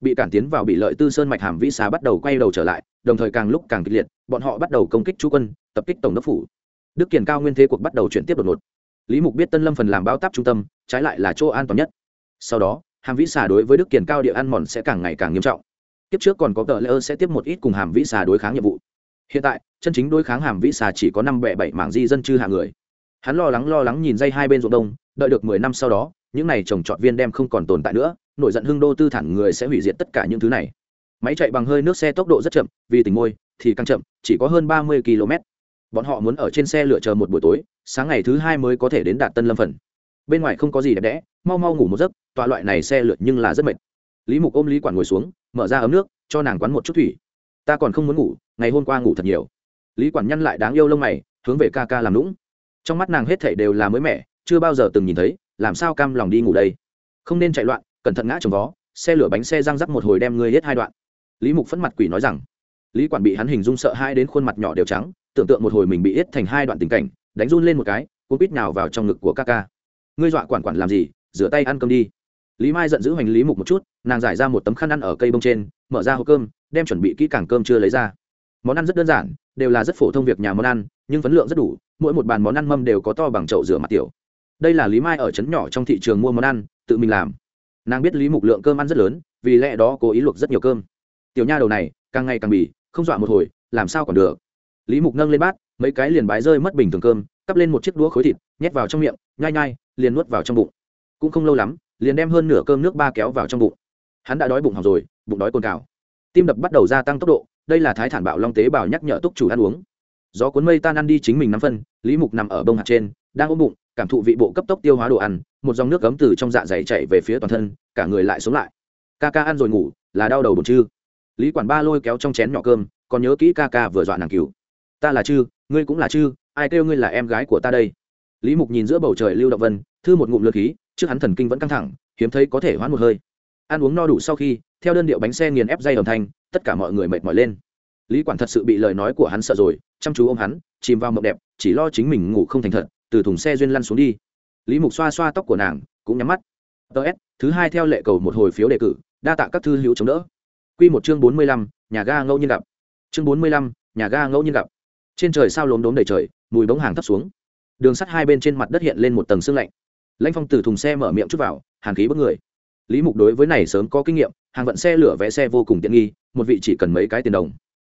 Bị cản tiến vào bị lợi tư sơn mạch hàm vĩ xá bắt đầu quay đầu trở lại, đồng thời càng lúc càng kịch liệt, bọn họ bắt đầu công kích chú quân, tập kích tổng đốc phủ. Đức kiển cao nguyên thế cuộc bắt đầu chuyển tiếp đột ngột. Lý mục biết tân lâm phần làm bao táp trung tâm, trái lại là chỗ an toàn nhất. Sau đó hàm vĩ xà đối với đức kiền cao địa ăn mòn sẽ càng ngày càng nghiêm trọng. Tiếp trước còn có tờ lễ ơ sẽ tiếp một ít cùng hàm vĩ xà đối kháng nhiệm vụ. Hiện tại, chân chính đối kháng hàm vĩ xà chỉ có năm bẹ bảy mảng di dân chư hạ người. Hắn lo lắng lo lắng nhìn dây hai bên ruộng đông, đợi được mười năm sau đó, những này trồng trọt viên đem không còn tồn tại nữa, nổi giận hưng đô tư thản người sẽ hủy diệt tất cả những thứ này. Máy chạy bằng hơi nước xe tốc độ rất chậm, vì tình môi thì càng chậm, chỉ có hơn ba mươi km bọn họ muốn ở trên xe lựa chờ một buổi tối, sáng ngày thứ hai mới có thể đến đạt tân lâm phần. Bên ngoài không có gì đẹp đẽ mau mau ngủ một giấc, tọa loại này xe lượt nhưng là rất mệt. Lý mục ôm lý quản ngồi xuống, mở ra ấm nước, cho nàng quán một chút thủy. Ta còn không muốn ngủ, ngày hôm qua ngủ thật nhiều. Lý quản nhăn lại đáng yêu lông mày, hướng về ca ca làm lũng trong mắt nàng hết thảy đều là mới mẻ, chưa bao giờ từng nhìn thấy, làm sao cam lòng đi ngủ đây? Không nên chạy loạn, cẩn thận ngã trồng vó, xe lửa bánh xe răng rắc một hồi đem ngươi hết hai đoạn. Lý mục phẫn mặt quỷ nói rằng. Lý quản bị hắn hình dung sợ hai đến khuôn mặt nhỏ đều trắng, tưởng tượng một hồi mình bị ít thành hai đoạn tình cảnh, đánh run lên một cái cũng biết nào vào trong ngực của ca ca. Ngươi dọa quản quản làm gì rửa tay ăn cơm đi. Lý mai giận dữ hành lý mục một chút, nàng giải ra một tấm khăn ăn ở cây bông trên, mở ra hộp cơm, đem chuẩn bị kỹ càng cơm chưa lấy ra. Món ăn rất đơn giản, đều là rất phổ thông việc nhà món ăn, nhưng phấn lượng rất đủ, mỗi một bàn món ăn mâm đều có to bằng chậu rửa mặt tiểu. Đây là lý mai ở trấn nhỏ trong thị trường mua món ăn, tự mình làm. Nàng biết lý mục lượng cơm ăn rất lớn, vì lẽ đó cố ý luộc rất nhiều cơm. Tiểu nha đầu này, càng ngày càng bỉ, không dọa một hồi, làm sao còn được? Lý mục nâng lên bát, mấy cái liền bái rơi mất bình thường cơm, cắp lên một chiếc đũa khối thịt, nhét vào trong miệng, nhai nhai, liền nuốt vào trong bụng cũng không lâu lắm, liền đem hơn nửa cơm nước ba kéo vào trong bụng. Hắn đã đói bụng hỏng rồi, bụng đói cồn cào. Tim đập bắt đầu gia tăng tốc độ, đây là thái thản bạo long tế bào nhắc nhở túc chủ ăn uống. Gió cuốn mây tan ăn đi chính mình năm phân, lý mục nằm ở bông hạt trên, đang ôm bụng, cảm thụ vị bộ cấp tốc tiêu hóa đồ ăn, một dòng nước cấm từ trong dạ dày chạy về phía toàn thân, cả người lại sống lại. Ca ca ăn rồi ngủ, là đau đầu bột chư lý quản ba lôi kéo trong chén nhỏ cơm còn nhớ kỹ ca ca vừa dọa nàng cứu ta là chư, ngươi cũng là chư, ai kêu ngươi là em gái của ta đây? Lý mục nhìn giữa bầu trời lưu động vân, thư một ngụm lượt khí, trước hắn thần kinh vẫn căng thẳng, hiếm thấy có thể hoãn một hơi. Ăn uống no đủ sau khi, theo đơn điệu bánh xe nghiền ép dây đồng thanh, tất cả mọi người mệt mỏi lên. Lý quản thật sự bị lời nói của hắn sợ rồi, chăm chú ôm hắn, chìm vào mộng đẹp, chỉ lo chính mình ngủ không thành thật, từ thùng xe duyên lăn xuống đi. Lý mục xoa xoa tóc của nàng, cũng nhắm mắt. Ts thứ hai theo lệ cầu một hồi phiếu đề cử, đa tạ các thư hữu chống đỡ. Q một chương bốn mươi lăm, nhà ga ngẫu nhiên gặp. Chương bốn mươi lăm, nhà ga ngẫu nhiên gặp. Trên trời sao lốm đốm đầy trời, mùi bóng hàng thấp xuống đường sắt hai bên trên mặt đất hiện lên một tầng sương lạnh. Lãnh phong từ thùng xe mở miệng chút vào hàng khí bất người. Lý mục đối với này sớm có kinh nghiệm, hàng vận xe lửa vẽ xe vô cùng tiện nghi, một vị chỉ cần mấy cái tiền đồng.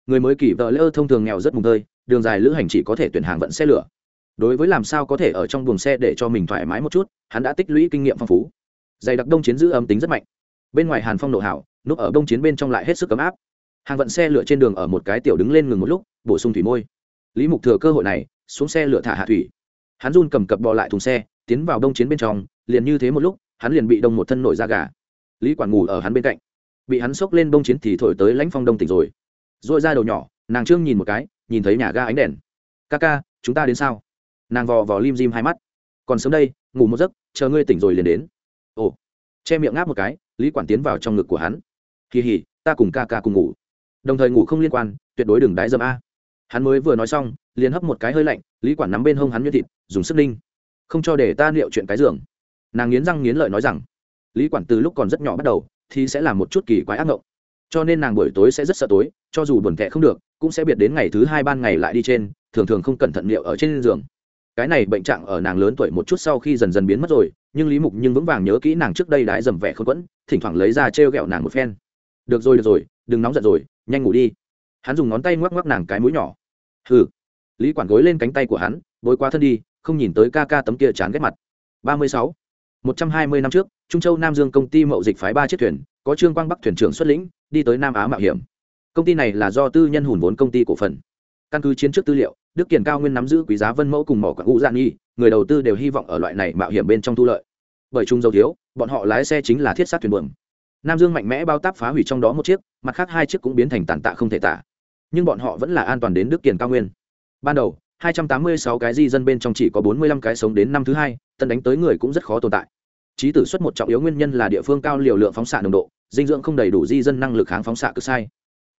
Người mới kỳ vợ lỡ thông thường nghèo rất mùng tơi, đường dài lữ hành chỉ có thể tuyển hàng vận xe lửa. Đối với làm sao có thể ở trong buồng xe để cho mình thoải mái một chút, hắn đã tích lũy kinh nghiệm phong phú. Dày đặc đông chiến giữ âm tính rất mạnh. Bên ngoài hàn phong nổ hảo, núp ở đông chiến bên trong lại hết sức ấm áp. Hàng vận xe lửa trên đường ở một cái tiểu đứng lên ngừng một lúc, bổ sung thủy môi. Lý mục thừa cơ hội này, xuống xe lửa thả hạ thủy hắn run cầm cập bò lại thùng xe, tiến vào đông chiến bên trong, liền như thế một lúc, hắn liền bị đông một thân nổi da gà. Lý quản ngủ ở hắn bên cạnh. Bị hắn xốc lên đông chiến thì thổi tới lãnh phong đông tỉnh rồi. Dội ra đầu nhỏ, nàng trương nhìn một cái, nhìn thấy nhà ga ánh đèn. Ca ca, chúng ta đến sao? Nàng vò vò lim dim hai mắt. Còn sớm đây, ngủ một giấc, chờ ngươi tỉnh rồi liền đến. Ồ. Che miệng ngáp một cái, lý quản tiến vào trong ngực của hắn. Kỳ hỉ ta cùng ca ca cùng ngủ. Đồng thời ngủ không liên quan, tuyệt đối đừng đái dâm a. Hắn mới vừa nói xong, liền hấp một cái hơi lạnh lý quản nắm bên hông hắn như thịt, dùng sức ninh không cho để ta liệu chuyện cái giường. Nàng nghiến răng nghiến lợi nói rằng, lý quản từ lúc còn rất nhỏ bắt đầu, thì sẽ làm một chút kỳ quái ác ngộng. Cho nên nàng buổi tối sẽ rất sợ tối, cho dù buồn thẹ không được, cũng sẽ biệt đến ngày thứ hai ban ngày lại đi trên, thường thường không cẩn thận liệu ở trên giường. Cái này bệnh trạng ở nàng lớn tuổi một chút sau khi dần dần biến mất rồi, nhưng lý mục nhưng vững vàng nhớ kỹ nàng trước đây đái dầm vẻ không quẫn, thỉnh thoảng lấy ra t r e o g ẹ o nàng một phen. Được rồi được rồi, đừng nóng giận rồi, nhanh ngủ đi. Hắn dùng ngón tay ngoắc ngoắc nàng cái mũi nhỏ. Hừ lý quản gối lên cánh tay của hắn bối qua thân đi, không nhìn tới ca ca tấm kia chán ghét mặt. Ba mươi sáu. Một trăm hai mươi năm trước, trung châu nam dương công ty mậu dịch phái ba chiếc thuyền, có trương quang bắc thuyền trưởng xuất lĩnh, đi tới nam á mạo hiểm. Công ty này là do tư nhân hùn vốn công ty cổ phần. Căn cứ chiến trước tư liệu, đức kiển cao nguyên nắm giữ quý giá vân mẫu cùng mỏ quảng ngũ dạng nghi người đầu tư đều hy vọng ở loại này mạo hiểm bên trong thu lợi. Bởi chung dầu thiếu, bọn họ lái xe chính là thiết sát thuyền buồm. Nam dương mạnh mẽ bao táp phá hủy trong đó một chiếc, mặt khác hai chiếc cũng biến thành tàn tạ không thể tả. Nhưng bọn họ vẫn là an toàn đến đức kiển cao nguyên ban đầu 286 cái di dân bên trong chỉ có 45 cái sống đến năm thứ hai, tân đánh tới người cũng rất khó tồn tại. Trí tử xuất một trọng yếu nguyên nhân là địa phương cao liều lượng phóng xạ nồng độ, dinh dưỡng không đầy đủ di dân năng lực kháng phóng xạ cực sai.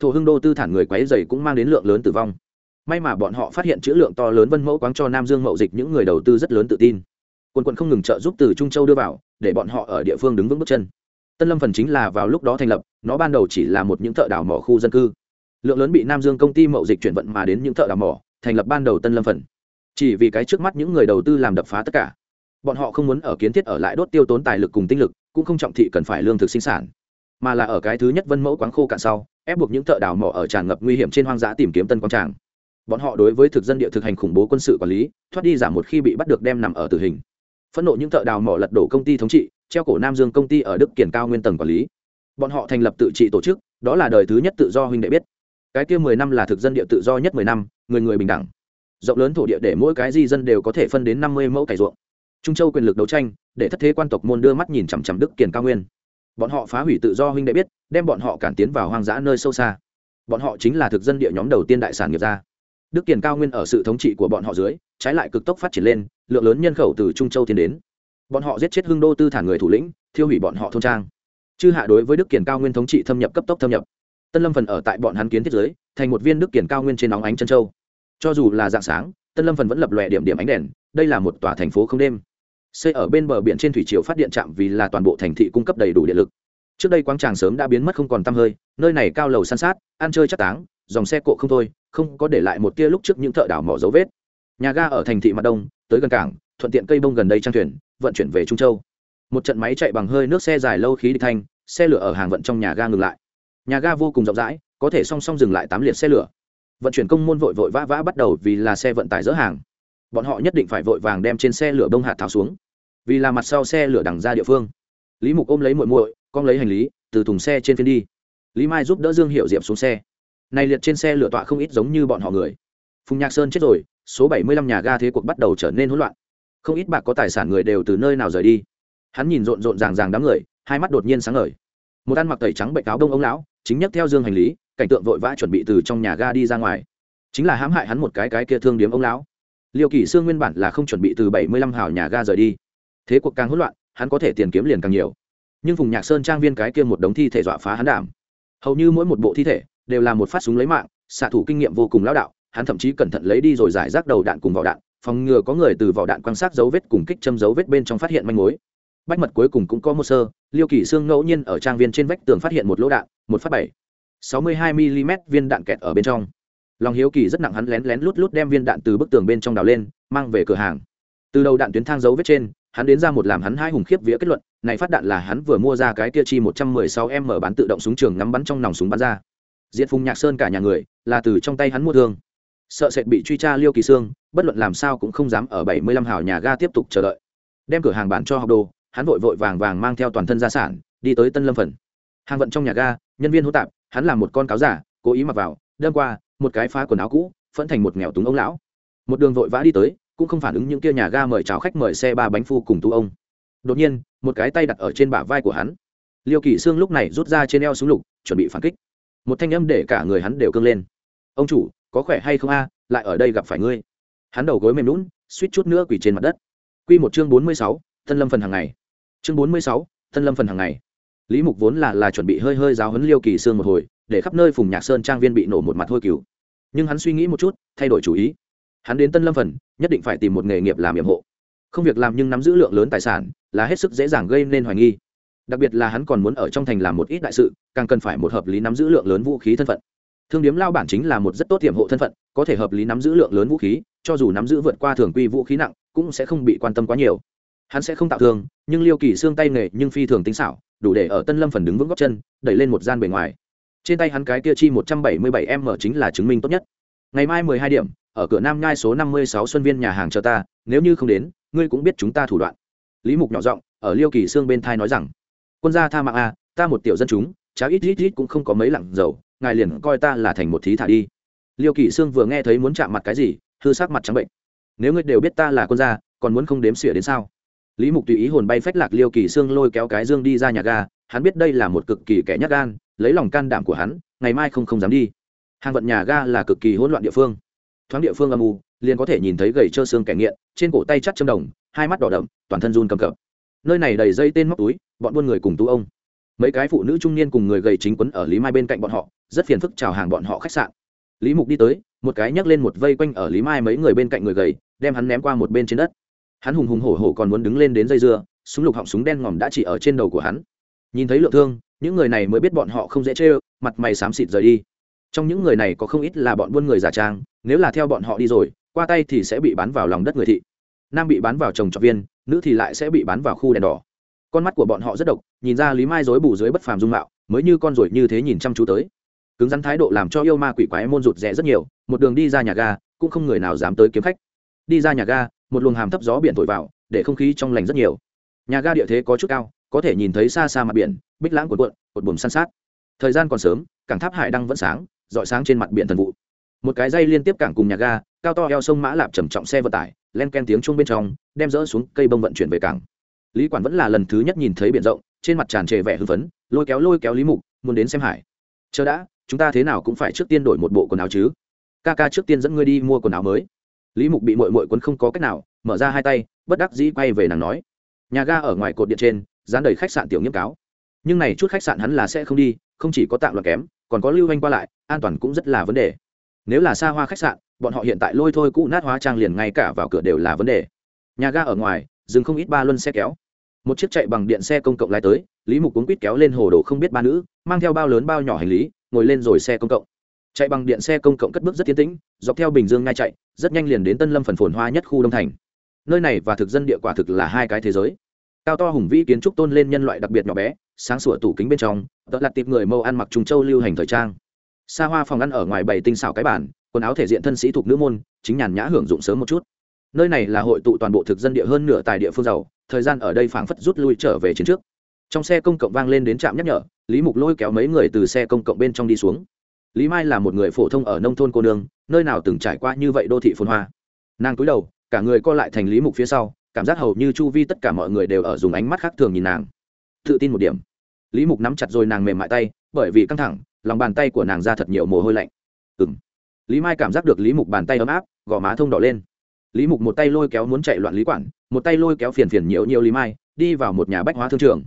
Thổ hưng đô tư thản người quấy dày cũng mang đến lượng lớn tử vong. May mà bọn họ phát hiện chữ lượng to lớn vân mẫu quáng cho nam dương mậu dịch những người đầu tư rất lớn tự tin. Quân quận không ngừng trợ giúp từ trung châu đưa vào, để bọn họ ở địa phương đứng vững bước chân. Tân lâm phần chính là vào lúc đó thành lập, nó ban đầu chỉ là một những thợ đào mỏ khu dân cư. Lượng lớn bị nam dương công ty mậu dịch chuyển vận mà đến những thợ đào mỏ thành lập ban đầu tân lâm phần. Chỉ vì cái trước mắt những người đầu tư làm đập phá tất cả. Bọn họ không muốn ở kiến thiết ở lại đốt tiêu tốn tài lực cùng tinh lực, cũng không trọng thị cần phải lương thực sinh sản. Mà là ở cái thứ nhất vân mẫu quán khô cạn sau, ép buộc những thợ đào mỏ ở tràn ngập nguy hiểm trên hoang dã tìm kiếm tân quang tràng. Bọn họ đối với thực dân địa thực hành khủng bố quân sự quản lý, thoát đi giảm một khi bị bắt được đem nằm ở tử hình. Phẫn nộ những thợ đào mỏ lật đổ công ty thống trị, treo cổ nam dương công ty ở đức kiển cao nguyên tầng quản lý. Bọn họ thành lập tự trị tổ chức, đó là đời thứ nhất tự do huynh đệ biết. Cái kia mười năm là thực dân địa tự do nhất mười năm người người bình đẳng. Rộng lớn thổ địa để mỗi cái di dân đều có thể phân đến năm mươi mẫu cải ruộng. Trung châu quyền lực đấu tranh để thất thế quan tộc môn đưa mắt nhìn chằm chằm đức Kiền cao nguyên. Bọn họ phá hủy tự do huynh đệ biết đem bọn họ cản tiến vào hoang dã nơi sâu xa. Bọn họ chính là thực dân địa nhóm đầu tiên đại sản nghiệp ra, đức Kiền cao nguyên ở sự thống trị của bọn họ dưới trái lại cực tốc phát triển lên lượng lớn nhân khẩu từ trung châu tiến đến. Bọn họ giết chết hưng đô tư thản người thủ lĩnh thiêu hủy bọn họ thôn trang. Chư hạ đối với đức Kiền cao nguyên thống trị thâm nhập cấp tốc thâm nhập. Tân lâm phần ở tại bọn hắn kiến thiết giới thành một viên đức kiển cao nguyên trên nóng ánh chân châu cho dù là dạng sáng, tân lâm phần vẫn lập lòe điểm điểm ánh đèn, đây là một tòa thành phố không đêm. Xây ở bên bờ biển trên thủy triều phát điện trạm vì là toàn bộ thành thị cung cấp đầy đủ điện lực. Trước đây quán tràng sớm đã biến mất không còn tăm hơi, nơi này cao lầu san sát, ăn chơi chắc táng, dòng xe cộ không thôi, không có để lại một tia lúc trước những thợ đảo mỏ dấu vết. Nhà ga ở thành thị mặt đông, tới gần cảng, thuận tiện cây bông gần đây trang thuyền, vận chuyển về trung châu. Một trận máy chạy bằng hơi nước xe dài lâu khí địch thanh, xe lửa ở hàng vận trong nhà ga ngừng lại. Nhà ga vô cùng rộng rãi, có thể song song dừng lại tám liệt xe lửa vận chuyển công môn vội vội vã vã bắt đầu vì là xe vận tải dỡ hàng. Bọn họ nhất định phải vội vàng đem trên xe lửa bông hạt tháo xuống. Vì là mặt sau xe lửa đằng ra địa phương. Lý mục ôm lấy muội muội, con lấy hành lý, từ thùng xe trên phiên đi. Lý mai giúp đỡ dương hiệu diệp xuống xe. Này liệt trên xe lửa tọa không ít giống như bọn họ người. Phùng nhạc sơn chết rồi, số bảy mươi lăm nhà ga thế cuộc bắt đầu trở nên hỗn loạn. Không ít bạc có tài sản người đều từ nơi nào rời đi. Hắn nhìn rộn rộn ràng ràng đám người, hai mắt đột nhiên sáng ngời. Một ăn mặc tẩy trắng bệnh áo đông ông lão, chính nhất theo dương hành lý cảnh tượng vội vã chuẩn bị từ trong nhà ga đi ra ngoài. Chính là hãm hại hắn một cái cái kia thương điếm ông lão. Liêu kỳ sương nguyên bản là không chuẩn bị từ bảy mươi lăm hào nhà ga rời đi. Thế cuộc càng hỗn loạn, hắn có thể tiền kiếm liền càng nhiều. Nhưng vùng nhạc sơn trang viên cái kia một đống thi thể dọa phá hắn đảm. Hầu như mỗi một bộ thi thể đều là một phát súng lấy mạng, xạ thủ kinh nghiệm vô cùng lão đạo, hắn thậm chí cẩn thận lấy đi rồi giải rác đầu đạn cùng vỏ đạn, phòng ngừa có người từ vỏ đạn quan sát dấu vết cùng kích châm dấu vết bên trong phát hiện manh mối. Bách mật cuối cùng cũng có một sơ, liêu kỳ xương ngẫu nhiên ở trang viên trên vách tường phát hiện một lỗ đạn, một phát bảy sáu mươi hai mm viên đạn kẹt ở bên trong. Lòng hiếu kỳ rất nặng hắn lén lén lút lút đem viên đạn từ bức tường bên trong đào lên, mang về cửa hàng. Từ đầu đạn tuyến thang dấu vết trên, hắn đến ra một làm hắn hai hùng khiếp vía kết luận, này phát đạn là hắn vừa mua ra cái kia chi một trăm mười sáu m bán tự động súng trường ngắm bắn trong nòng súng bắn ra. Diện phùng nhạc sơn cả nhà người, là từ trong tay hắn mua thương. Sợ sệt bị truy tra liêu kỳ sương, bất luận làm sao cũng không dám ở bảy mươi lăm hào nhà ga tiếp tục chờ đợi. Đem cửa hàng bán cho học đồ, hắn vội vội vàng vàng mang theo toàn thân gia sản, đi tới tân lâm phần. Hàng vận trong nhà ga, nhân viên hô tạp hắn làm một con cáo giả, cố ý mặc vào, đâm qua, một cái phá quần áo cũ, phẫn thành một nghèo túng ông lão. Một đường vội vã đi tới, cũng không phản ứng những kia nhà ga mời chào khách mời xe ba bánh phu cùng tú ông. Đột nhiên, một cái tay đặt ở trên bả vai của hắn. Liêu kỳ sương lúc này rút ra trên eo súng lục, chuẩn bị phản kích. Một thanh âm để cả người hắn đều cưng lên. Ông chủ, có khỏe hay không a? Lại ở đây gặp phải ngươi. Hắn đầu gối mềm lún suýt chút nữa quỳ trên mặt đất. Quy một chương bốn mươi sáu, tân lâm phần hàng ngày. Chương bốn mươi sáu, tân lâm phần hàng ngày lý mục vốn là là chuẩn bị hơi hơi giáo huấn liêu kỳ sương một hồi, để khắp nơi phùng nhạc sơn trang viên bị nổ một mặt thôi cứu nhưng hắn suy nghĩ một chút, thay đổi chủ ý. Hắn đến tân lâm phần, nhất định phải tìm một nghề nghiệp làm nhiệm hộ. Không việc làm nhưng nắm giữ lượng lớn tài sản, là hết sức dễ dàng gây nên hoài nghi. Đặc biệt là hắn còn muốn ở trong thành làm một ít đại sự, càng cần phải một hợp lý nắm giữ lượng lớn vũ khí thân phận. Thương điếm lao bản chính là một rất tốt tiềm hộ thân phận, có thể hợp lý nắm giữ lượng lớn vũ khí, cho dù nắm giữ vượt qua thường quy vũ khí nặng, cũng sẽ không bị quan tâm quá nhiều. Hắn sẽ không tạo thương nhưng liêu kỳ xương tay nghề nhưng phi thường tính xảo đủ để ở tân lâm phần đứng vững góc chân, đẩy lên một gian bề ngoài. Trên tay hắn cái kia chi một trăm bảy mươi bảy m chính là chứng minh tốt nhất. Ngày mai mười hai điểm, ở cửa nam nhai số năm mươi sáu xuân viên nhà hàng chờ ta, nếu như không đến, ngươi cũng biết chúng ta thủ đoạn. Lý mục nhỏ giọng, ở liêu kỳ xương bên thai nói rằng, quân gia tha mạng a ta một tiểu dân chúng cháu ít ít ít cũng không có mấy lặng dầu, ngài liền coi ta là thành một thí thả đi. Liêu kỳ xương vừa nghe thấy muốn chạm mặt cái gì, hư sắc mặt trắng bệnh. Nếu ngươi đều biết ta là quân gia, còn muốn không đếm xỉa đến sao? Lý mục tùy ý hồn bay phách lạc liêu kỳ xương lôi kéo cái dương đi ra nhà ga, hắn biết đây là một cực kỳ kẻ nhát gan, lấy lòng can đảm của hắn, ngày mai không không dám đi. Hàng vận nhà ga là cực kỳ hỗn loạn địa phương. Thoáng địa phương âm u, liền có thể nhìn thấy gầy trơ xương kẻ nghiện, trên cổ tay chắt châm đồng, hai mắt đỏ đậm, toàn thân run cầm cập. Nơi này đầy dây tên móc túi, bọn buôn người cùng tú ông. Mấy cái phụ nữ trung niên cùng người gầy chính quấn ở lý mai bên cạnh bọn họ, rất phiền phức chào hàng bọn họ khách sạn. Lý mục đi tới, một cái nhấc lên một vây quanh ở lý mai mấy người bên cạnh người gầy, đem hắn ném qua một bên trên đất hắn hùng hùng hổ hổ còn muốn đứng lên đến dây dưa, súng lục họng súng đen ngòm đã chỉ ở trên đầu của hắn. Nhìn thấy lượng thương, những người này mới biết bọn họ không dễ chê mặt mày xám xịt rời đi. Trong những người này có không ít là bọn buôn người giả trang, nếu là theo bọn họ đi rồi, qua tay thì sẽ bị bán vào lòng đất người thị. Nam bị bán vào trồng trọt viên, nữ thì lại sẽ bị bán vào khu đèn đỏ. Con mắt của bọn họ rất độc, nhìn ra lý mai dối bù dưới bất phàm dung mạo, mới như con ruồi như thế nhìn chăm chú tới. Cứng rắn thái độ làm cho yêu ma quỷ quái môn rụt rẽ rất nhiều, một đường đi ra nhà ga, cũng không người nào dám tới kiếm khách. Đi ra nhà ga một luồng hàm thấp gió biển thổi vào, để không khí trong lành rất nhiều. Nhà ga địa thế có chút cao, có thể nhìn thấy xa xa mặt biển, bích lãng cuộn cuộn, cột buồm san sát. Thời gian còn sớm, cảng tháp hải đăng vẫn sáng dọi sáng trên mặt biển thần vụ. Một cái dây liên tiếp cảng cùng nhà ga, cao to eo sông mã lạp trầm trọng xe vận tải, len ken tiếng chuông bên trong, đem rỡ xuống cây bông vận chuyển về cảng. Lý quản vẫn là lần thứ nhất nhìn thấy biển rộng, trên mặt tràn trề vẻ hưng phấn, lôi kéo lôi kéo lý mục, muốn đến xem hải. Chờ đã, chúng ta thế nào cũng phải trước tiên đổi một bộ quần áo chứ. Ca ca trước tiên dẫn ngươi đi mua quần áo mới lý mục bị mội mội quấn không có cách nào, mở ra hai tay, bất đắc dĩ quay về nàng nói, nhà ga ở ngoài cột điện trên, dán đầy khách sạn tiểu nghiêm cáo. Nhưng này chút khách sạn hắn là sẽ không đi, không chỉ có tạm loạn kém, còn có lưu hành qua lại, an toàn cũng rất là vấn đề. Nếu là xa hoa khách sạn, bọn họ hiện tại lôi thôi cũ nát hóa trang liền ngay cả vào cửa đều là vấn đề. Nhà ga ở ngoài, dừng không ít ba luân xe kéo. Một chiếc chạy bằng điện xe công cộng lái tới, lý mục cuốn quýt kéo lên hồ đồ không biết ba nữ, mang theo bao lớn bao nhỏ hành lý, ngồi lên rồi xe công cộng chạy bằng điện xe công cộng cất bước rất tiến tĩnh, dọc theo bình dương ngay chạy, rất nhanh liền đến tân lâm phần phồn hoa nhất khu đông thành. Nơi này và thực dân địa quả thực là hai cái thế giới. Cao to hùng vĩ kiến trúc tôn lên nhân loại đặc biệt nhỏ bé, sáng sủa tủ kính bên trong, tợ lặt tịp người mâu ăn mặc trùng châu lưu hành thời trang. Xa hoa phòng ăn ở ngoài bảy tinh xảo cái bản quần áo thể diện thân sĩ thuộc nữ môn, chính nhàn nhã hưởng dụng sớm một chút. Nơi này là hội tụ toàn bộ thực dân địa hơn nửa tài địa phương giàu, thời gian ở đây phảng phất rút lui trở về chiến trước. Trong xe công cộng vang lên đến trạm nhắc nhở, lý mục lôi kéo mấy người từ xe công cộng bên trong đi xuống lý mai là một người phổ thông ở nông thôn cô nương, nơi nào từng trải qua như vậy đô thị phồn hoa. Nàng cúi đầu, cả người co lại thành lý mục phía sau, cảm giác hầu như chu vi tất cả mọi người đều ở dùng ánh mắt khác thường nhìn nàng. Tự tin một điểm. Lý mục nắm chặt rồi nàng mềm mại tay, bởi vì căng thẳng, lòng bàn tay của nàng ra thật nhiều mồ hôi lạnh. Ừ m lý mai cảm giác được lý mục bàn tay ấm áp, gò má thông đỏ lên. Lý mục một tay lôi kéo muốn chạy loạn lý quản, một tay lôi kéo phiền phiền nhiều nhiều lý mai, đi vào một nhà bách hóa thương trường.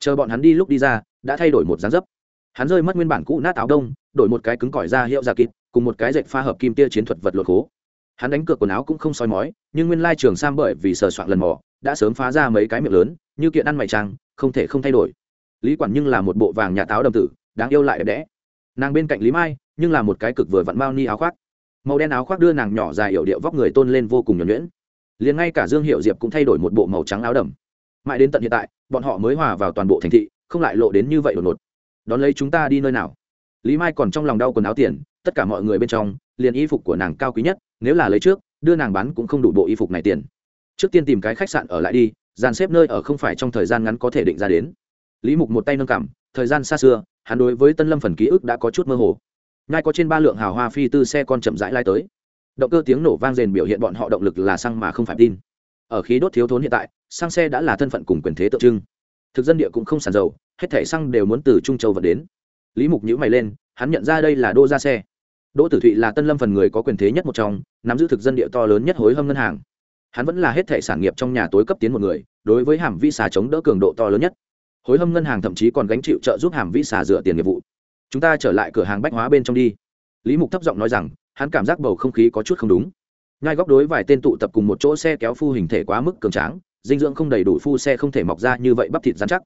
Chờ bọn hắn đi lúc đi ra, đã thay đổi một dáng dấp. Hắn rơi mất nguyên bản cũ nát áo đông đổi một cái cứng cỏi ra hiệu giả kịp, cùng một cái dệt pha hợp kim tia chiến thuật vật lột khố. Hắn đánh cược quần áo cũng không soi mói, nhưng nguyên lai trường sam bởi vì sờ soạn lần mò, đã sớm phá ra mấy cái miệng lớn, như kiện ăn mày trang, không thể không thay đổi. Lý quản nhưng là một bộ vàng nhà táo đầm tử, đáng yêu lại đẹp đẽ. Nàng bên cạnh lý mai, nhưng là một cái cực vừa vặn bao ni áo khoác. Màu đen áo khoác đưa nàng nhỏ dài hiệu điệu vóc người tôn lên vô cùng nhuẩn nhuyễn. Liền ngay cả dương hiệu diệp cũng thay đổi một bộ màu trắng áo đầm. Mãi đến tận hiện tại, bọn họ mới hòa vào toàn bộ thành thị, không lại lộ đến như vậy đột ngột. Đón lấy chúng ta đi nơi nào? Lý mai còn trong lòng đau quần áo tiền, tất cả mọi người bên trong, liền y phục của nàng cao quý nhất, nếu là lấy trước, đưa nàng bán cũng không đủ bộ y phục này tiền. Trước tiên tìm cái khách sạn ở lại đi, dàn xếp nơi ở không phải trong thời gian ngắn có thể định ra đến. Lý mục một tay nâng cảm thời gian xa xưa, hắn đối với tân lâm phần ký ức đã có chút mơ hồ. Ngay có trên ba lượng hào hoa phi tư xe con chậm rãi lai tới. Động cơ tiếng nổ vang rền biểu hiện bọn họ động lực là xăng mà không phải tin. Ở khí đốt thiếu thốn hiện tại, xăng xe đã là thân phận cùng quyền thế tượng trưng. Thực dân địa cũng không sàn dầu, hết thẻ xăng đều muốn từ trung châu vận đến lý mục nhữ mày lên, hắn nhận ra đây là đô ra xe. Đỗ tử thụy là tân lâm phần người có quyền thế nhất một trong, nắm giữ thực dân địa to lớn nhất hối hâm ngân hàng. Hắn vẫn là hết thẻ sản nghiệp trong nhà tối cấp tiến một người, đối với hàm vi xà chống đỡ cường độ to lớn nhất. Hối hâm ngân hàng thậm chí còn gánh chịu trợ giúp hàm vi xà dựa tiền nghiệp vụ. Chúng ta trở lại cửa hàng bách hóa bên trong đi. Lý mục thấp giọng nói rằng, hắn cảm giác bầu không khí có chút không đúng. Ngay góc đối vài tên tụ tập cùng một chỗ xe kéo phu hình thể quá mức cường tráng, dinh dưỡng không đầy đủ phu xe không thể mọc ra như vậy bắp thịt dán chắc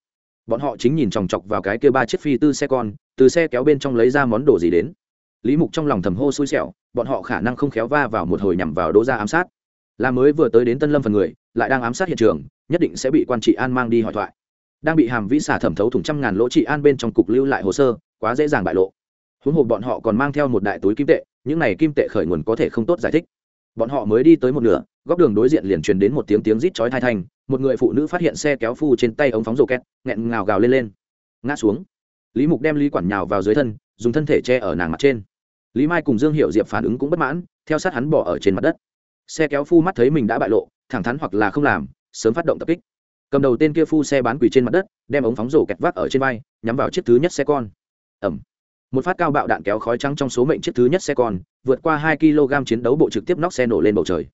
bọn họ chính nhìn chòng chọc vào cái kia ba chiếc phi tư xe con, từ xe kéo bên trong lấy ra món đồ gì đến. Lý mục trong lòng thầm hô xui xẻo, bọn họ khả năng không khéo va vào một hồi nhằm vào đỗ ra ám sát. Là mới vừa tới đến tân lâm phần người, lại đang ám sát hiện trường, nhất định sẽ bị quan trị an mang đi hỏi thoại. Đang bị hàm vĩ xả thẩm thấu thủng trăm ngàn lỗ trị an bên trong cục lưu lại hồ sơ, quá dễ dàng bại lộ. Huống hồ bọn họ còn mang theo một đại túi kim tệ, những này kim tệ khởi nguồn có thể không tốt giải thích. Bọn họ mới đi tới một nửa, góc đường đối diện liền truyền đến một tiếng tiếng rít chói thai thanh một người phụ nữ phát hiện xe kéo phu trên tay ống phóng rổ két, nghẹn ngào gào lên lên. Ngã xuống. Lý mục đem lý quản nhào vào dưới thân, dùng thân thể che ở nàng mặt trên. Lý mai cùng dương hiệu diệp phản ứng cũng bất mãn, theo sát hắn bỏ ở trên mặt đất. Xe kéo phu mắt thấy mình đã bại lộ, thẳng thắn hoặc là không làm, sớm phát động tập kích. Cầm đầu tên kia phu xe bán quỷ trên mặt đất, đem ống phóng rổ kẹt vác ở trên vai, nhắm vào chiếc thứ nhất xe con. Ẩm một phát cao bạo đạn kéo khói trắng trong số mệnh chiếc thứ nhất xe con, vượt qua hai kg chiến đấu bộ trực tiếp nóc xe nổ lên bầu trời.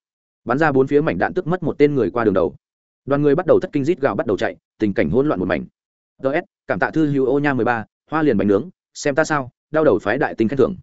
Bắn ra bốn phía mảnh đạn tức mất một tên người qua đường đầu đoàn người bắt đầu thất kinh rít gạo bắt đầu chạy, tình cảnh hỗn loạn một mảnh. Ts cảm tạ thư hữu ô nha mười ba, hoa liền bánh nướng, xem ta sao, đau đầu phái đại tinh khen thưởng.